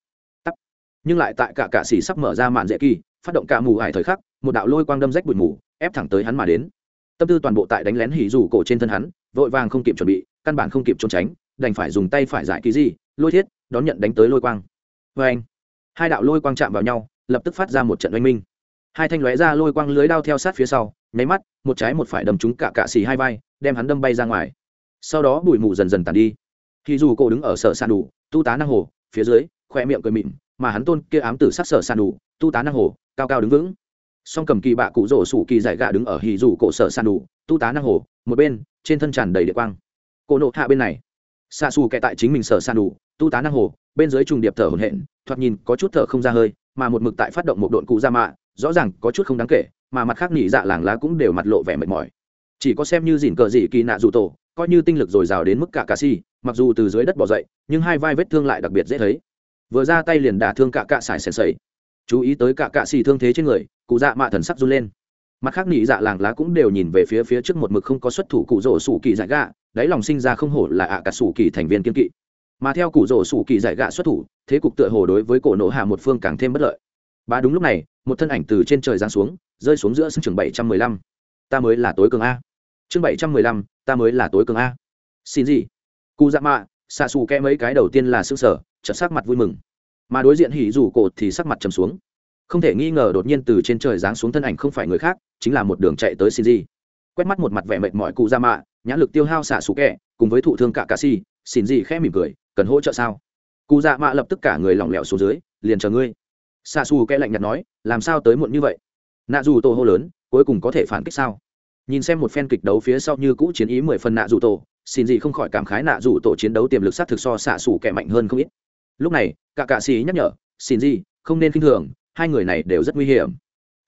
Nhưng lại tại cả cạ xỉ sắp mở ra màn dễ kỳ phát động cả mù ải thời khắc, một đạo lôi quang đâm rách bụi mù, ép thẳng tới hắn mà đến. Tâm tư toàn bộ tại đánh lén hỉ rủ cổ trên thân hắn, vội vàng không kịp chuẩn bị, căn bản không kịp trốn tránh, đành phải dùng tay phải giải ký gì, lôi thiết, đón nhận đánh tới lôi quang. Vê anh, hai đạo lôi quang chạm vào nhau, lập tức phát ra một trận oanh minh. Hai thanh lóe ra lôi quang lưới đao theo sát phía sau, nháy mắt, một trái một phải đâm trúng cả cạ xì hai vai, đem hắn đâm bay ra ngoài. Sau đó bụi mù dần dần tàn đi. Khi dù cổ đứng ở sở sàn đủ, tu tá năng hồ, phía dưới, khoe miệng cười mịn mà hắn tôn kia ám tử sát sở sàn đủ, tu tá năng hồ cao cao đứng vững. Song cầm kỳ bạ cụ rổ sủ kỳ giải gạ đứng ở hì rủ cổ sở sàn đủ, tu tá năng hồ, một bên, trên thân tràn đầy địa quang. Cổ nộ hạ bên này. Xa xù kẹ tại chính mình sở sàn đủ, tu tá năng hồ, bên dưới trùng điệp thở hồn hện thoạt nhìn có chút thở không ra hơi, mà một mực tại phát động một độn cụ ra mạ, rõ ràng có chút không đáng kể, mà mặt khác nỉ dạ làng lá cũng đều mặt lộ vẻ mệt mỏi. Chỉ có xem như dìn cờ dị kỳ nạ dù tổ, coi như tinh lực dồi dào đến mức cả cà si, mặc dù từ dưới đất bỏ dậy, nhưng hai vai vết thương lại đặc biệt dễ thấy. Vừa ra tay liền đả thương cả cạ sải sèn sầy chú ý tới cả cạ xì thương thế trên người, cụ dạ mạ thần sắc run lên. Mặt khác nỉ dạ làng lá cũng đều nhìn về phía phía trước một mực không có xuất thủ cụ rỗ sủ kỳ giải gạ, đáy lòng sinh ra không hổ là ạ cả sủ kỳ thành viên kiên kỵ. Mà theo cụ rỗ sủ kỳ giải gạ xuất thủ, thế cục tựa hồ đối với cổ nổ hạ một phương càng thêm bất lợi. Ba đúng lúc này, một thân ảnh từ trên trời giáng xuống, rơi xuống giữa sân trường bảy trăm mười lăm. Ta mới là tối cường a. Chương bảy trăm mười lăm, ta mới là tối cường a. Xin gì? Cụ dạ mạ xạ xù kẽ mấy cái đầu tiên là s sở, chợt sắc mặt vui mừng mà đối diện hỉ rủ cột thì sắc mặt trầm xuống. Không thể nghi ngờ đột nhiên từ trên trời giáng xuống thân ảnh không phải người khác, chính là một đường chạy tới Shinji. quét mắt một mặt vẻ mệt mỏi cụ ra mạ nhã lực tiêu hao xả Sủ kẹ, cùng với thụ thương cả cà si, shinji khẽ mỉm cười, cần hỗ trợ sao? Cụ dạ mạ lập tức cả người lỏng lẻo xuống dưới, liền chờ ngươi. Xạ xù kẽ lạnh nhạt nói, làm sao tới muộn như vậy? Nạ dù tổ hô lớn, cuối cùng có thể phản kích sao? Nhìn xem một phen kịch đấu phía sau như cũ chiến ý mười phần nạ dù tổ xin gì không khỏi cảm khái nạ dù tổ chiến đấu tiềm lực s á t thực so xạ xù kẻ mạnh hơn không ít. Lúc này cả cạ xì nhắc nhở xin gì không nên k i n h thường, hai người này đều rất nguy hiểm.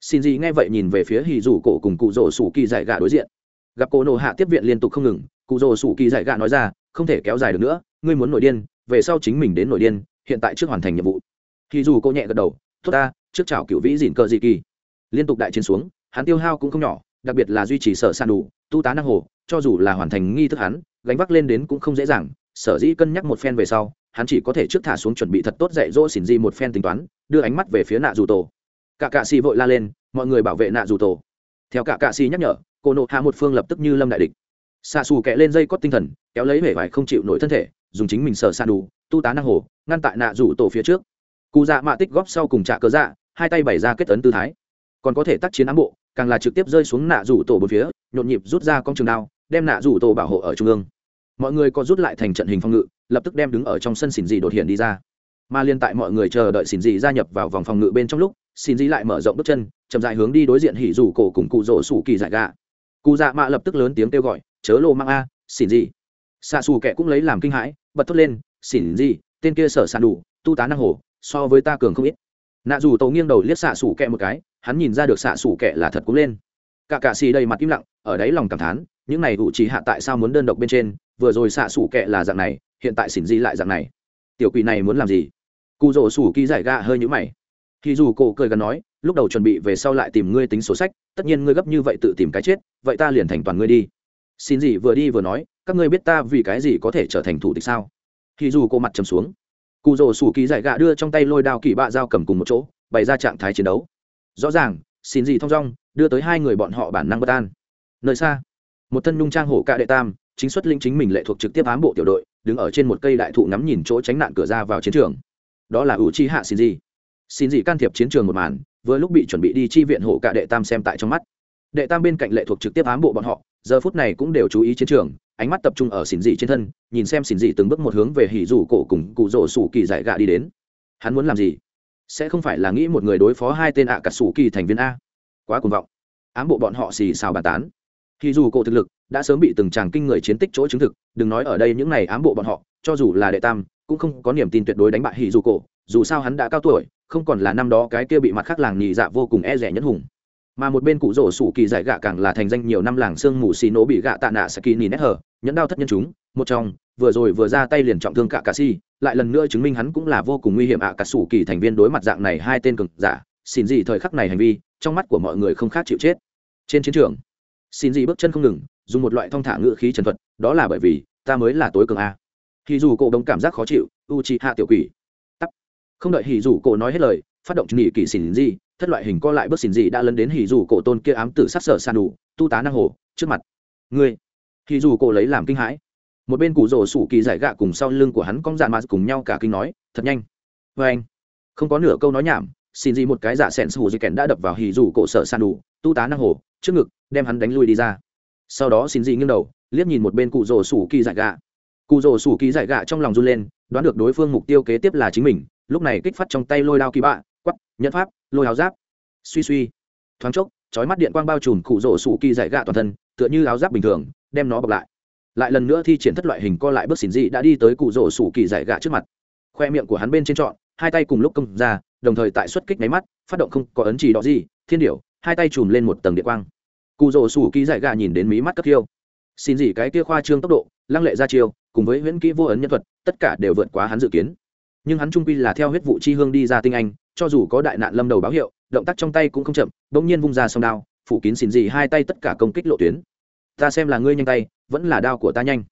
Xin gì nghe vậy nhìn về phía hì rủ cổ cùng cụ rổ sủ kỳ dạy gà đối diện. Gặp cổ nổ hạ tiếp viện liên tục không ngừng, cụ rổ sủ kỳ dạy gà nói ra, không thể kéo dài được nữa, ngươi muốn nổi điên, về sau chính mình đến nổi điên, hiện tại trước hoàn thành nhiệm vụ. Hì dù cô nhẹ gật đầu thốt ta, trước chào cựu vĩ dịn cờ dị kỳ. Liên tục đại chiến xuống, hắn tiêu hao cũng không nhỏ, đặc biệt là duy trì sở san đủ, tu tá năng hồ, cho dù là hoàn thành nghi thức hắn, gánh vác lên đến cũng không dễ dàng, sở dĩ cân nhắc một phen về sau hắn chỉ có thể trước thả xuống chuẩn bị thật tốt dạy dỗ xỉn di một phen tính toán, đưa ánh mắt về phía nạ dù tổ. Cả cạ xì vội la lên, mọi người bảo vệ nạ dù tổ. Theo cả cạ xì nhắc nhở, cô nộ hạ một phương lập tức như lâm đại địch. Xạ xù kẹ lên dây cót tinh thần, kéo lấy vẻ vải không chịu nổi thân thể, dùng chính mình sờ san đủ, tu tá năng hồ, ngăn tại nạ rủ tổ phía trước. Cụ dạ mạ tích góp sau cùng trạ cớ dạ hai tay bày ra kết tấn tư thái. Còn có thể tác chiến ám bộ, càng là trực tiếp rơi xuống nạ rủ tổ bốn phía, nhộn nhịp rút ra con trường đao, đem nạ rủ tổ bảo hộ ở trung ương. Mọi người có rút lại thành trận hình phòng ngự lập tức đem đứng ở trong sân xỉn dị đột hiện đi ra. Mà liên tại mọi người chờ đợi xỉn dị gia nhập vào vòng phòng ngự bên trong lúc, xỉn dị lại mở rộng bước chân, chậm dại hướng đi đối diện hỉ rủ cổ cùng cụ rỗ sủ kỳ dại gà. Cụ dạ mạ lập tức lớn tiếng kêu gọi, chớ lô mang a, xỉn dị. Xạ xù kẻ cũng lấy làm kinh hãi, bật thốt lên, xỉn dị, tên kia sở sàn đủ, tu tá năng hồ, so với ta cường không ít. Nạ dù tàu nghiêng đầu liếc xạ xù kẹ một cái, hắn nhìn ra được xạ xù kẹ là thật cũng lên. Cả cạ xì đầy mặt im lặng, ở đấy lòng cảm thán, những này ủ trí hạ tại sao muốn đơn độc bên trên, vừa rồi xạ xù kẹ là dạng này hiện tại xỉn di lại dạng này. Tiểu quỷ này muốn làm gì? Cụ rổ sủ kỳ giải gạ hơi nhũ mày. Khi dù cổ cười gần nói, lúc đầu chuẩn bị về sau lại tìm ngươi tính sổ sách, tất nhiên ngươi gấp như vậy tự tìm cái chết, vậy ta liền thành toàn ngươi đi. Xin gì vừa đi vừa nói, các ngươi biết ta vì cái gì có thể trở thành thủ tịch sao? Khi dù cô mặt trầm xuống, cụ rổ sủ kỳ giải gạ đưa trong tay lôi đao kỳ bạ dao cầm cùng một chỗ, bày ra trạng thái chiến đấu. Rõ ràng xin gì thong dong, đưa tới hai người bọn họ bản năng bất an. Nơi xa, một thân nhung trang hổ cạ đệ tam chính xuất linh chính mình lệ thuộc trực tiếp ám bộ tiểu đội, đứng ở trên một cây đại thụ ngắm nhìn chỗ tránh nạn cửa ra vào chiến trường. Đó là ủ chi hạ xin gì xin gì can thiệp chiến trường một màn, vừa lúc bị chuẩn bị đi chi viện hộ cả đệ tam xem tại trong mắt. Đệ tam bên cạnh lệ thuộc trực tiếp ám bộ bọn họ, giờ phút này cũng đều chú ý chiến trường, ánh mắt tập trung ở xỉn dị trên thân, nhìn xem xỉn dị từng bước một hướng về hỉ rủ cổ cùng cụ rổ sủ kỳ giải gạ đi đến. Hắn muốn làm gì? Sẽ không phải là nghĩ một người đối phó hai tên ạ à cả sủ kỳ thành viên a? Quá cuồng vọng. Ám bộ bọn họ xì xào bàn tán thì dù cổ thực lực đã sớm bị từng tràng kinh người chiến tích chỗ chứng thực, đừng nói ở đây những này ám bộ bọn họ, cho dù là đệ tam, cũng không có niềm tin tuyệt đối đánh bại hỉ dù cổ, dù sao hắn đã cao tuổi, không còn là năm đó cái kia bị mặt khác làng nhị dạ vô cùng e rẻ nhẫn hùng. Mà một bên cụ rổ sủ kỳ giải gạ càng là thành danh nhiều năm làng xương mù xì nổ bị gạ tạ nạ saki nhìn nét hở, nhẫn đau thất nhân chúng, một trong, vừa rồi vừa ra tay liền trọng thương cả cà si, lại lần nữa chứng minh hắn cũng là vô cùng nguy hiểm ạ à cả sủ kỳ thành viên đối mặt dạng này hai tên cực giả, xin gì thời khắc này hành vi, trong mắt của mọi người không khác chịu chết. Trên chiến trường xin gì bước chân không ngừng, dùng một loại thong thả ngự khí trần thuật, đó là bởi vì, ta mới là tối cường a. Thì dù cổ đông cảm giác khó chịu u chị hạ tiểu quỷ. Tắt không đợi hỉ dù cổ nói hết lời, phát động nghỉ kỳ xỉn gì, thất loại hình co lại bước xỉn gì đã lấn đến hỉ dù cổ tôn kia ám tử sát sở san đủ, tu tá năng hồ, trước mặt. Ngươi. Hỉ dù cổ lấy làm kinh hãi. Một bên cụ rổ sủ kỳ giải gạ cùng sau lưng của hắn cong dạn mà cùng nhau cả kinh nói, thật nhanh. Vê anh. Không có nửa câu nói nhảm, xin gì một cái giả sẹn sủ di kèn đã đập vào hì dù cổ sở san đủ, tu tá năng hồ, trước ngực đem hắn đánh lui đi ra. Sau đó xin dị nghiêng đầu, liếc nhìn một bên cụ rổ sủ kỳ giải gạ. Cụ rổ sủ kỳ giải gạ trong lòng run lên, đoán được đối phương mục tiêu kế tiếp là chính mình, lúc này kích phát trong tay lôi đao kỳ bạ quắp nhẫn pháp, lôi áo giáp. Suy suy. Thoáng chốc, chói mắt điện quang bao trùm cụ rổ sủ kỳ giải gạ toàn thân, tựa như áo giáp bình thường, đem nó bọc lại. Lại lần nữa thi triển thất loại hình co lại bước xỉn dị đã đi tới cụ rổ sủ kỳ giải gạ trước mặt. Khoe miệng của hắn bên trên trọn, hai tay cùng lúc công ra, đồng thời tại xuất kích máy mắt, phát động không có ấn chỉ đó gì, thiên điểu, hai tay chùm lên một tầng điện quang cụ rổ sủ kỳ giải gạ nhìn đến mí mắt cấp thiêu xin gì cái kia khoa trương tốc độ, lăng lệ ra chiêu, cùng với huyễn kỹ vô ấn nhân thuật, tất cả đều vượt quá hắn dự kiến. Nhưng hắn trung quy là theo huyết vụ chi hương đi ra tinh anh, cho dù có đại nạn lâm đầu báo hiệu, động tác trong tay cũng không chậm, bỗng nhiên vung ra song đao, phủ kín xin gì hai tay tất cả công kích lộ tuyến. Ta xem là ngươi nhanh tay, vẫn là đao của ta nhanh.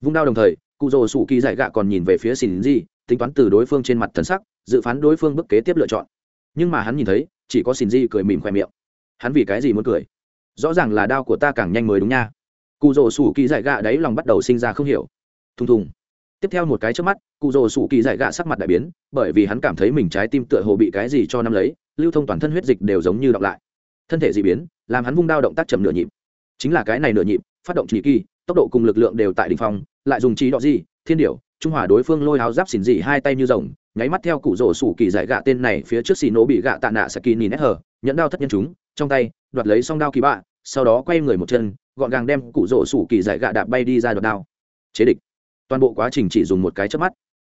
Vung đao đồng thời, cụ rồ sủ kỳ giải gạ còn nhìn về phía xin gì, tính toán từ đối phương trên mặt thần sắc, dự phán đối phương bước kế tiếp lựa chọn. Nhưng mà hắn nhìn thấy, chỉ có xin gì cười mỉm khoe miệng. Hắn vì cái gì muốn cười? Rõ ràng là đao của ta càng nhanh mới đúng nha. Cụ rồ sủ kỳ giải gạ đấy lòng bắt đầu sinh ra không hiểu. Thùng thùng. Tiếp theo một cái trước mắt, cụ rồ sủ kỳ giải gạ sắc mặt đại biến, bởi vì hắn cảm thấy mình trái tim tựa hồ bị cái gì cho năm lấy, lưu thông toàn thân huyết dịch đều giống như đọc lại. Thân thể d ị biến, làm hắn vung đao động tác chậm nửa nhịp. Chính là cái này nửa nhịp, phát động chỉ kỳ, tốc độ cùng lực lượng đều tại đỉnh phong, lại dùng trí đọ gì, thiên điểu, trung hòa đối phương lôi áo giáp xỉn dị hai tay như rồng nháy mắt theo cụ rổ sủ kỳ giải gạ tên này phía trước xì nổ bị gạ tạ nạ saki nhìn nét hở nhẫn đao thất nhân chúng, trong tay, đoạt lấy song đao kỳ bạ, sau đó quay người một chân, gọn gàng đem cụ rổ sủ kỳ giải gạ đạp bay đi ra đoạt đao. Chế địch. Toàn bộ quá trình chỉ dùng một cái chớp mắt.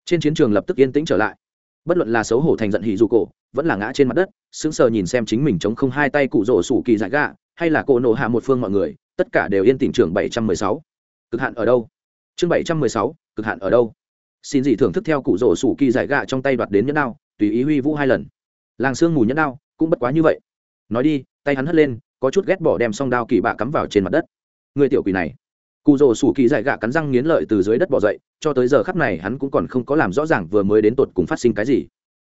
Trên chiến trường lập tức yên tĩnh trở lại. Bất luận là xấu hổ thành giận hỉ dù cổ, vẫn là ngã trên mặt đất, sững sờ nhìn xem chính mình chống không hai tay cụ rổ sủ kỳ giải gạ, hay là cổ nổ hạ một phương mọi người, tất cả đều yên tĩnh trường bảy trăm mười sáu. Cực hạn ở đâu? Chương bảy trăm mười sáu, cực hạn ở đâu? Xin gì thưởng thức theo cụ rổ sủ kỳ giải gạ trong tay đoạt đến nhẫn đao, tùy ý huy vũ hai lần. Làng sương mù nhẫn đao cũng bất quá như vậy. Nói đi, tay hắn hất lên, có chút ghét bỏ đem song đao kỳ bạ cắm vào trên mặt đất. Người tiểu quỷ này. Cụ rổ sủ kỳ giải gạ cắn răng nghiến lợi từ dưới đất bỏ dậy, cho tới giờ khắp này hắn cũng còn không có làm rõ ràng vừa mới đến tột cùng phát sinh cái gì.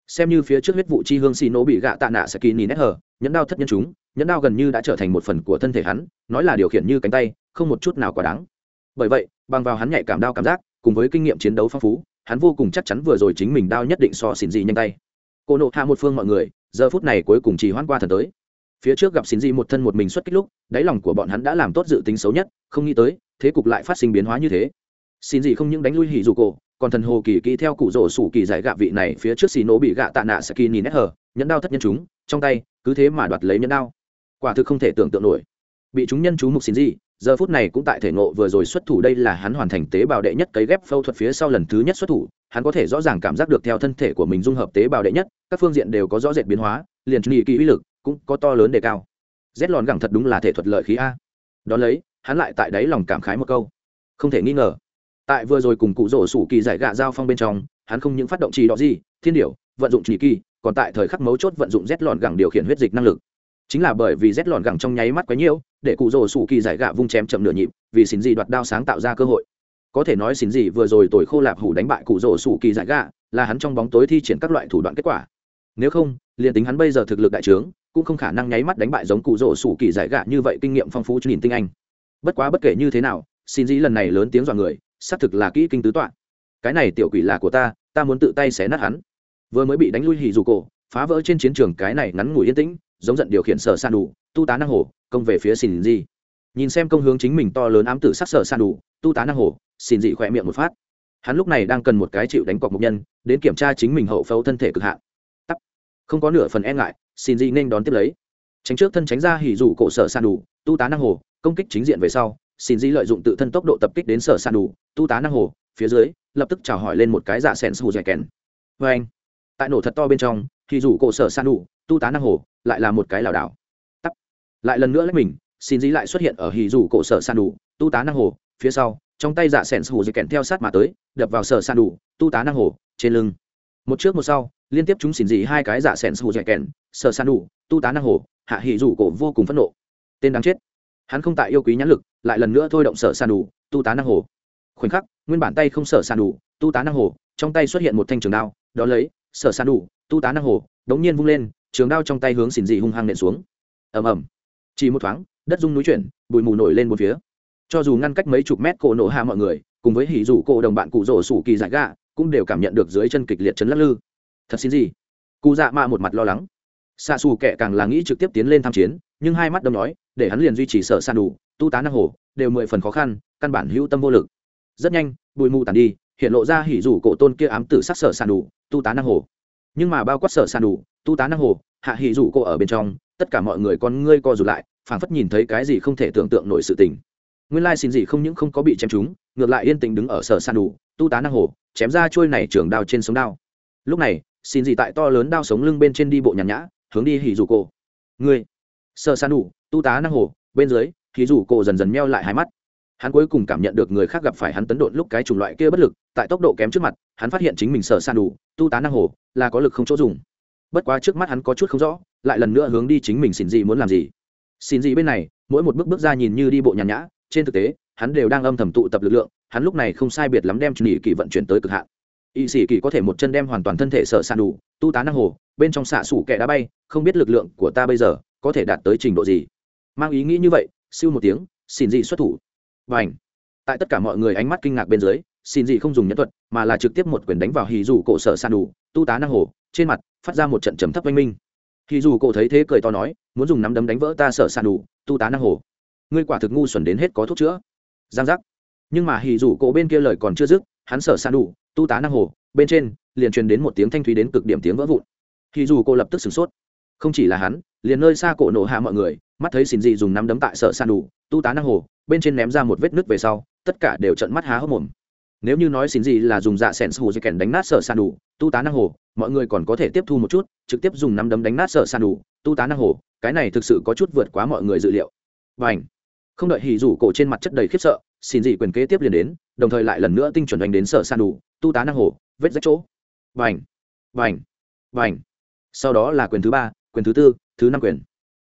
Xem như phía trước huyết vụ chi hương xì nổ bị gạ tạ nạ sẽ kỳ nỉ nét hờ, nhẫn đao thất nhân chúng, nhẫn đao gần như đã trở thành một phần của thân thể hắn, nói là điều khiển như cánh tay, không một chút nào quá đáng. Bởi vậy, bằng vào hắn nhạy cảm đao cảm giác cùng với kinh nghiệm chiến đấu phong phú, hắn vô cùng chắc chắn vừa rồi chính mình đao nhất định so xỉn gì nhanh tay. Cô nộ hạ một phương mọi người, giờ phút này cuối cùng chỉ hoan qua thần tới. Phía trước gặp xỉn gì một thân một mình xuất kích lúc, đáy lòng của bọn hắn đã làm tốt dự tính xấu nhất, không nghĩ tới, thế cục lại phát sinh biến hóa như thế. Xin gì không những đánh lui hỉ dù cổ, còn thần hồ kỳ kỹ theo cụ rổ sủ kỳ giải gạ vị này phía trước xì nổ bị gạ tạ nạ saki nhìn nét hở, nhẫn đao thất nhân chúng, trong tay, cứ thế mà đoạt lấy nhẫn đao. Quả thực không thể tưởng tượng nổi. Bị chúng nhân chú mục xin gì giờ phút này cũng tại thể ngộ vừa rồi xuất thủ đây là hắn hoàn thành tế bào đệ nhất cấy ghép phẫu thuật phía sau lần thứ nhất xuất thủ, hắn có thể rõ ràng cảm giác được theo thân thể của mình dung hợp tế bào đệ nhất, các phương diện đều có rõ rệt biến hóa, liền nghị kỳ uy lực cũng có to lớn đề cao. Rét lòn gẳng thật đúng là thể thuật lợi khí a. Đón lấy, hắn lại tại đáy lòng cảm khái một câu. Không thể nghi ngờ, tại vừa rồi cùng cụ rổ sủ kỳ giải gạ giao phong bên trong, hắn không những phát động trì đó gì, thiên điểu, vận dụng trì kỳ, còn tại thời khắc mấu chốt vận dụng rét lòn gẳng điều khiển huyết dịch năng lực chính là bởi vì rét lòn gẳng trong nháy mắt quá nhiều để cụ rồ sủ kỳ giải gạ vung chém chậm nửa nhịp, vì xin gì đoạt đao sáng tạo ra cơ hội. Có thể nói xin gì vừa rồi tuổi khô lạp hủ đánh bại cụ rồ sủ kỳ giải gạ, là hắn trong bóng tối thi triển các loại thủ đoạn kết quả. Nếu không, liền tính hắn bây giờ thực lực đại trướng, cũng không khả năng nháy mắt đánh bại giống cụ rồ sủ kỳ giải gạ như vậy kinh nghiệm phong phú nhìn tinh anh. Bất quá bất kể như thế nào, xin gì lần này lớn tiếng dọa người, xác thực là kỹ kinh tứ toạn cái này tiểu quỷ là của ta ta muốn tự tay xé nát hắn. Vừa mới bị đánh lui hì dù cổ, phá vỡ trên chiến trường cái này ngắn ngủi yên tĩnh giống giận điều khiển sở san đủ tu tá năng hồ công về phía xin dị nhìn xem công hướng chính mình to lớn ám tử sắc sở san đủ tu tá năng hồ xin dị khỏe miệng một phát. Hắn lúc này đang cần một cái chịu đánh cọc mục nhân, đến kiểm tra chính mình hậu phẫu thân thể cực hạn. Tắt không có nửa phần e ngại xin dị nên đón tiếp lấy. Tránh trước thân tránh ra hỉ dụ cổ sở san đủ tu tá năng hồ công kích chính diện về sau xin dị lợi dụng tự thân tốc độ tập kích đến sở san đủ tu tá năng hồ phía dưới, lập tức chào hỏi lên một cái dạ sẹn sù dẻ kèn. Vê anh tại nổ thật to bên trong thì rủ cổ sở san đủ tu tá năng hồ lại là một cái lảo đảo. Tắt lại lần nữa lấy mình, xin dí lại xuất hiện ở hì rủ cổ sở san đủ, tu tá năng hồ, phía sau, trong tay dạ sẻn sù dây kèn theo sát mà tới, đập vào sở san đủ, tu tá năng hồ, trên lưng. Một trước một sau, liên tiếp chúng xin dí hai cái dạ sẻn sù dây kèn sở san đủ, tu tá năng hồ, hạ hì rủ cổ vô cùng phẫn nộ. Tên đáng chết. Hắn không tại yêu quý nhãn lực, lại lần nữa thôi động sở san đủ, tu tá năng hồ. Khoảnh khắc, nguyên bản tay không sở san đủ, tu tá năng hồ, trong tay xuất hiện một thanh trường đao, đó lấy, sở san đủ, tu tá năng hồ, đống nhiên vung lên trường đao trong tay hướng xỉn dị hung hăng nện xuống. Ầm ầm. Chỉ một thoáng, đất rung núi chuyển, bụi mù nổi lên một phía. Cho dù ngăn cách mấy chục mét cổ nổ hạ mọi người, cùng với hỉ rủ cổ đồng bạn cụ rổ sủ kỳ giải gạ, cũng đều cảm nhận được dưới chân kịch liệt chấn lắc lư. Thật xin gì? Cụ dạ mạ một mặt lo lắng. Xa xù kệ càng là nghĩ trực tiếp tiến lên tham chiến, nhưng hai mắt đâm nói, để hắn liền duy trì sở san đủ, tu tá năng hồ, đều mười phần khó khăn, căn bản hữu tâm vô lực. Rất nhanh, bụi mù tàn đi, hiện lộ ra hỉ rủ cổ tôn kia ám tử sắc sở san đủ, tu tá năng hồ. Nhưng mà bao quát sở san đủ tu tá năng hồ, hạ hỉ rủ cô ở bên trong, tất cả mọi người con ngươi co rụt lại, phảng phất nhìn thấy cái gì không thể tưởng tượng nổi sự tình. Nguyên lai xin gì không những không có bị chém trúng, ngược lại yên tĩnh đứng ở sở san đủ, tu tá năng hồ, chém ra trôi này trường đao trên sống đao. Lúc này, xin gì tại to lớn đao sống lưng bên trên đi bộ nhàn nhã, hướng đi hỉ rủ cô. ngươi, sở san đủ, tu tá năng hồ, bên dưới, hỉ rủ cô dần dần meo lại hai mắt. Hắn cuối cùng cảm nhận được người khác gặp phải hắn tấn độn lúc cái chủng loại kia bất lực, tại tốc độ kém trước mặt, hắn phát hiện chính mình sở san đủ, tu tá năng hồ, là có lực không chỗ dùng bất quá trước mắt hắn có chút không rõ, lại lần nữa hướng đi chính mình xin gì muốn làm gì. Xin gì bên này, mỗi một bước bước ra nhìn như đi bộ nhàn nhã, trên thực tế, hắn đều đang âm thầm tụ tập lực lượng, hắn lúc này không sai biệt lắm đem chuẩn kỳ vận chuyển tới cực hạn. Y sĩ kỳ có thể một chân đem hoàn toàn thân thể sở san đủ, tu tá năng hồ, bên trong xạ sủ kẻ đá bay, không biết lực lượng của ta bây giờ có thể đạt tới trình độ gì. Mang ý nghĩ như vậy, siêu một tiếng, xin gì xuất thủ. Và ảnh tại tất cả mọi người ánh mắt kinh ngạc bên dưới, xin gì không dùng nhẫn thuật, mà là trực tiếp một quyền đánh vào hì dù cổ sở san đủ, tu tá năng hồ, trên mặt phát ra một trận trầm thấp oanh minh. Khi dù cổ thấy thế cười to nói, muốn dùng nắm đấm đánh vỡ ta sở sàn đủ, tu tá năng hồ. Ngươi quả thực ngu xuẩn đến hết có thuốc chữa. Giang giác. Nhưng mà hì dù cổ bên kia lời còn chưa dứt, hắn sở sàn đủ, tu tá năng hồ, bên trên liền truyền đến một tiếng thanh thúy đến cực điểm tiếng vỡ vụn. Hì dù cổ lập tức sửng sốt. Không chỉ là hắn, liền nơi xa cổ nổ hạ mọi người, mắt thấy xin dị dùng nắm đấm tại sở sàn đủ, tu tá năng hồ, bên trên ném ra một vết nứt về sau, tất cả đều trận mắt há hốc mồm nếu như nói xin gì là dùng dạ sẻn hồ dây kèn đánh nát sở san đủ, tu tá năng hồ, mọi người còn có thể tiếp thu một chút, trực tiếp dùng nắm đấm đánh nát sở san đủ, tu tá năng hồ, cái này thực sự có chút vượt quá mọi người dự liệu. Và ảnh không đợi hỉ rủ cổ trên mặt chất đầy khiếp sợ, xin gì quyền kế tiếp liền đến, đồng thời lại lần nữa tinh chuẩn đánh đến sở san đủ, tu tá năng hồ, vết rách chỗ. Và ảnh và ảnh và ảnh sau đó là quyền thứ ba, quyền thứ tư, thứ năm quyền.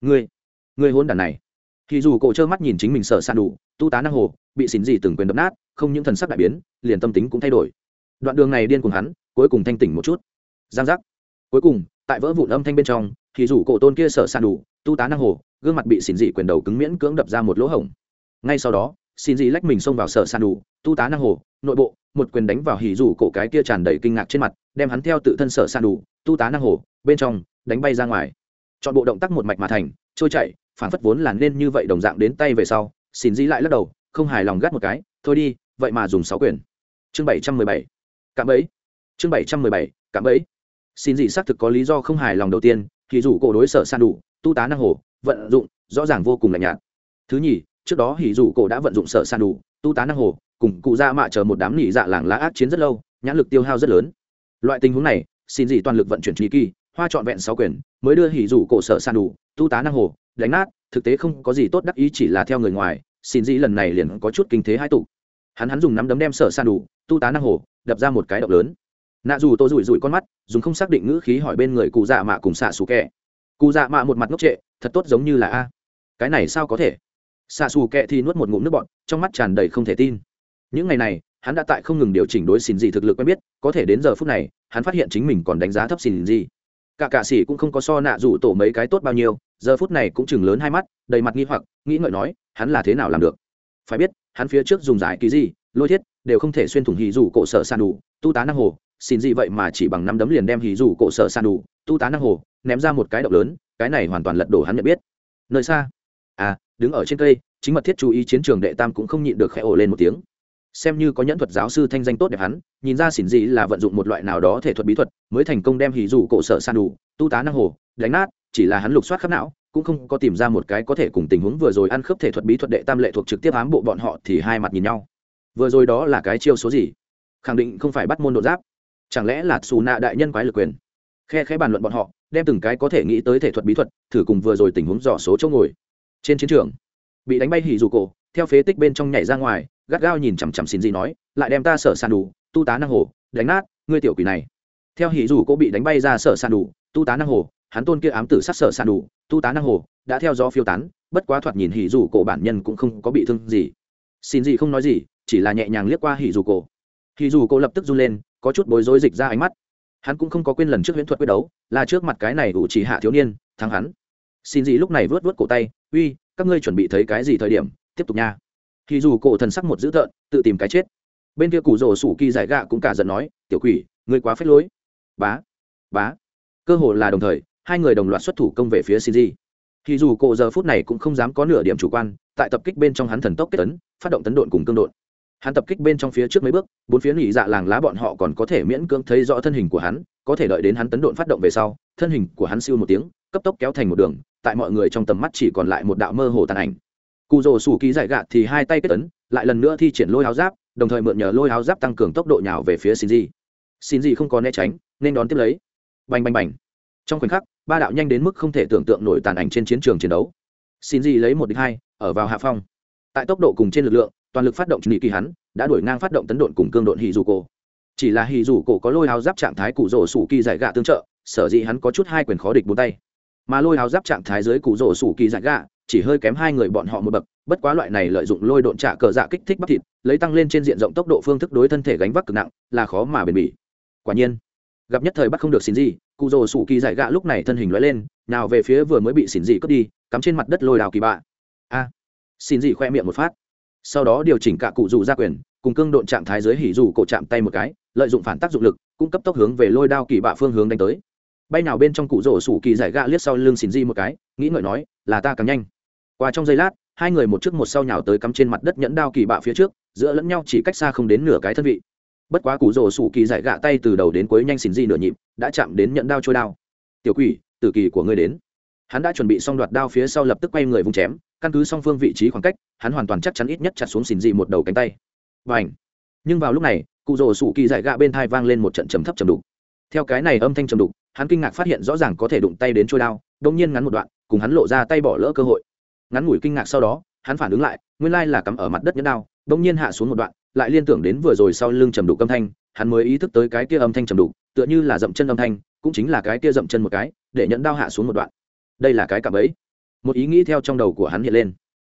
Ngươi. Ngươi hôn đàn này. Thì dù cổ trơ mắt nhìn chính mình sở san đủ, tu tá năng hồ bị xỉn gì từng quyền đập nát, không những thần sắc đại biến, liền tâm tính cũng thay đổi. Đoạn đường này điên cùng hắn, cuối cùng thanh tỉnh một chút. Giang giác. Cuối cùng, tại vỡ vụn âm thanh bên trong, thì rủ cổ tôn kia sợ san đủ, tu tá năng hồ, gương mặt bị xỉn dị quyền đầu cứng miễn cưỡng đập ra một lỗ hổng. Ngay sau đó xỉn dị lách mình xông vào sợ san đủ, tu tá năng hồ, nội bộ, một quyền đánh vào hỉ rủ cổ cái kia tràn đầy kinh ngạc trên mặt, đem hắn theo tự thân sợ san đủ, tu tá năng hồ, bên trong, đánh bay ra ngoài. Chọn bộ động tác một mạch mà thành, trôi chạy phản phất vốn là nên như vậy đồng dạng đến tay về sau xỉn dị lại lắc đầu không hài lòng gắt một cái, thôi đi, vậy mà dùng sáu quyền. Chương bảy trăm mười bảy. Cạm ấy chương bảy trăm mười bảy. Cạm ấy xin dị xác thực có lý do không hài lòng đầu tiên, thì rủ cổ đối sở san đủ tu tá năng hồ, vận dụng, rõ ràng vô cùng lạnh nhạt. Thứ nhì, trước đó hỉ rủ cổ đã vận dụng sở san đủ tu tá năng hồ, cùng cụ ra mạ chờ một đám nỉ dạ làng lá ác chiến rất lâu, nhãn lực tiêu hao rất lớn. Loại tình huống này, xin dị toàn lực vận chuyển trí kỳ, hoa trọn vẹn sáu quyền, mới đưa hỉ rủ cổ sở san đủ tu tá năng hồ, đánh nát, thực tế không có gì tốt đắc ý chỉ là theo người ngoài xin dị lần này liền có chút kinh thế hai tụ. Hắn hắn dùng nắm đấm đem sở san đủ, tu tá năng hồ, đập ra một cái động lớn. Nạ dù tôi rủi rủi con mắt, dùng không xác định ngữ khí hỏi bên người cụ dạ mạ cùng xạ xù kẹ. Cụ dạ mạ một mặt ngốc trệ, thật tốt giống như là a. Cái này sao có thể? Xạ xù kẹ thì nuốt một ngụm nước bọt, trong mắt tràn đầy không thể tin. Những ngày này, hắn đã tại không ngừng điều chỉnh đối xin gì thực lực quen biết, có thể đến giờ phút này, hắn phát hiện chính mình còn đánh giá thấp xin gì cả cạ sĩ cũng không có so nạ dù tổ mấy cái tốt bao nhiêu, giờ phút này cũng chừng lớn hai mắt đầy mặt nghi hoặc, nghĩ ngợi nói, hắn là thế nào làm được? Phải biết, hắn phía trước dùng giải ký gì lôi thiết, đều không thể xuyên thủng hì dù cổ sở san đủ, tu tá năng hồ, xin gì vậy mà chỉ bằng năm đấm liền đem hì dù cổ sở san đủ, tu tá năng hồ, ném ra một cái động lớn, cái này hoàn toàn lật đổ hắn nhận biết. Nơi xa. À đứng ở trên cây, chính mật thiết chú ý chiến trường đệ tam cũng không nhịn được khẽ ổ lên một tiếng. Xem như có nhẫn thuật giáo sư thanh danh tốt đẹp hắn, nhìn ra xỉn gì là vận dụng một loại nào đó thể thuật bí thuật, mới thành công đem hì dù cổ sở san đủ, tu tá năng hồ, đánh nát, chỉ là hắn lục soát khắp não cũng không có tìm ra một cái có thể cùng tình huống vừa rồi ăn khớp thể thuật bí thuật đệ tam lệ thuộc trực tiếp ám bộ bọn họ thì hai mặt nhìn nhau. Vừa rồi đó là cái chiêu số gì? Khẳng định không phải bắt môn độ giáp. Chẳng lẽ là xù nạ đại nhân quái lực quyền? Khe khẽ bàn luận bọn họ, đem từng cái có thể nghĩ tới thể thuật bí thuật, thử cùng vừa rồi tình huống dò số chỗ ngồi. Trên chiến trường, bị đánh bay hỉ dù cổ, theo phế tích bên trong nhảy ra ngoài, gắt gao nhìn chằm chằm xin gì nói, lại đem ta sở sàn đủ, tu tá năng hồ, đánh nát, ngươi tiểu quỷ này. Theo hỉ dù cô bị đánh bay ra sở sàn đủ, tu tá năng hồ, hắn tôn kia ám tử sát sở sàn đủ tu tá năng hồ, đã theo gió phiêu tán, bất quá thoạt nhìn hỉ dù cổ bản nhân cũng không có bị thương gì. Xin gì không nói gì, chỉ là nhẹ nhàng liếc qua hỉ dù cổ. Hỉ dù cổ lập tức run lên, có chút bối rối dịch ra ánh mắt. Hắn cũng không có quên lần trước huyễn thuật quyết đấu, là trước mặt cái này đủ chỉ hạ thiếu niên, thắng hắn. Xin gì lúc này vớt vớt cổ tay, uy, các ngươi chuẩn bị thấy cái gì thời điểm? Tiếp tục nha. Hỉ dù cổ thần sắc một dữ tợn, tự tìm cái chết. Bên kia củ rổ sủ kỳ giải gạ cũng cả giận nói, tiểu quỷ, ngươi quá phết lối. Bá bá, cơ hồ là đồng thời hai người đồng loạt xuất thủ công về phía Shinji. Thì dù cổ giờ phút này cũng không dám có nửa điểm chủ quan, tại tập kích bên trong hắn thần tốc kết tấn, phát động tấn độn cùng cương độn. Hắn tập kích bên trong phía trước mấy bước, bốn phía nhị dạ làng lá bọn họ còn có thể miễn cưỡng thấy rõ thân hình của hắn, có thể đợi đến hắn tấn độn phát động về sau, thân hình của hắn siêu một tiếng, cấp tốc kéo thành một đường, tại mọi người trong tầm mắt chỉ còn lại một đạo mơ hồ tàn ảnh. Cù rồ sủ ký giải gạt thì hai tay kết tấn, lại lần nữa thi triển lôi áo giáp, đồng thời mượn nhờ lôi áo giáp tăng cường tốc độ nhào về phía Shinji. Shinji không có né tránh, nên đón tiếp lấy. Bành bành bành. Trong khoảnh khắc, ba đạo nhanh đến mức không thể tưởng tượng nổi tàn ảnh trên chiến trường chiến đấu. Xin gì lấy một địch hai, ở vào hạ phong. Tại tốc độ cùng trên lực lượng, toàn lực phát động nghị kỳ hắn, đã đuổi ngang phát động tấn độn cùng cương độn hì dù cổ. Chỉ là hì dù cổ có lôi áo giáp trạng thái cụ rổ sủ kỳ giải gạ tương trợ, sở dĩ hắn có chút hai quyền khó địch bốn tay. Mà lôi áo giáp trạng thái dưới cụ rổ sủ kỳ giải gạ, chỉ hơi kém hai người bọn họ một bậc, bất quá loại này lợi dụng lôi độn trả cờ dạ kích thích bắp thịt, lấy tăng lên trên diện rộng tốc độ phương thức đối thân thể gánh vác cực nặng, là khó mà bền bỉ. Quả nhiên gặp nhất thời bắt không được xin gì cụ rồ sủ kỳ giải gạ lúc này thân hình lóe lên nào về phía vừa mới bị xỉn gì cướp đi cắm trên mặt đất lôi đào kỳ bạ. A. À, xin gì khoe miệng một phát. Sau đó điều chỉnh cả cụ dù ra quyền cùng cương độn trạng thái dưới hỉ dù cổ chạm tay một cái lợi dụng phản tác dụng lực cung cấp tốc hướng về lôi đao kỳ bạ phương hướng đánh tới. Bay nào bên trong cụ rổ sủ kỳ giải gạ liếc sau lưng xỉn di một cái nghĩ ngợi nói là ta càng nhanh. Qua trong giây lát hai người một trước một sau nhào tới cắm trên mặt đất nhẫn đao kỳ bạ phía trước giữa lẫn nhau chỉ cách xa không đến nửa cái thân vị bất quá cụ rồ sủ kỳ giải gạ tay từ đầu đến cuối nhanh xỉn di nửa nhịp, đã chạm đến nhận đao trôi đao. Tiểu quỷ, tử kỳ của ngươi đến. Hắn đã chuẩn bị xong đoạt đao phía sau lập tức quay người vùng chém, căn cứ song phương vị trí khoảng cách, hắn hoàn toàn chắc chắn ít nhất chặt xuống xỉn di một đầu cánh tay. Và ảnh nhưng vào lúc này, cụ rồ sủ kỳ giải gạ bên thai vang lên một trận trầm thấp trầm đục. Theo cái này âm thanh trầm đục, hắn kinh ngạc phát hiện rõ ràng có thể đụng tay đến trôi đao đông nhiên ngắn một đoạn, cùng hắn lộ ra tay bỏ lỡ cơ hội. Ngắn ngủi kinh ngạc sau đó, hắn phản ứng lại, nguyên lai là cắm ở mặt đất nhẫn đao đông nhiên hạ xuống một đoạn lại liên tưởng đến vừa rồi sau lưng trầm đục âm thanh, hắn mới ý thức tới cái kia âm thanh trầm đục, tựa như là dậm chân âm thanh, cũng chính là cái kia dậm chân một cái, để nhẫn đao hạ xuống một đoạn. Đây là cái cạm ấy một ý nghĩ theo trong đầu của hắn hiện lên.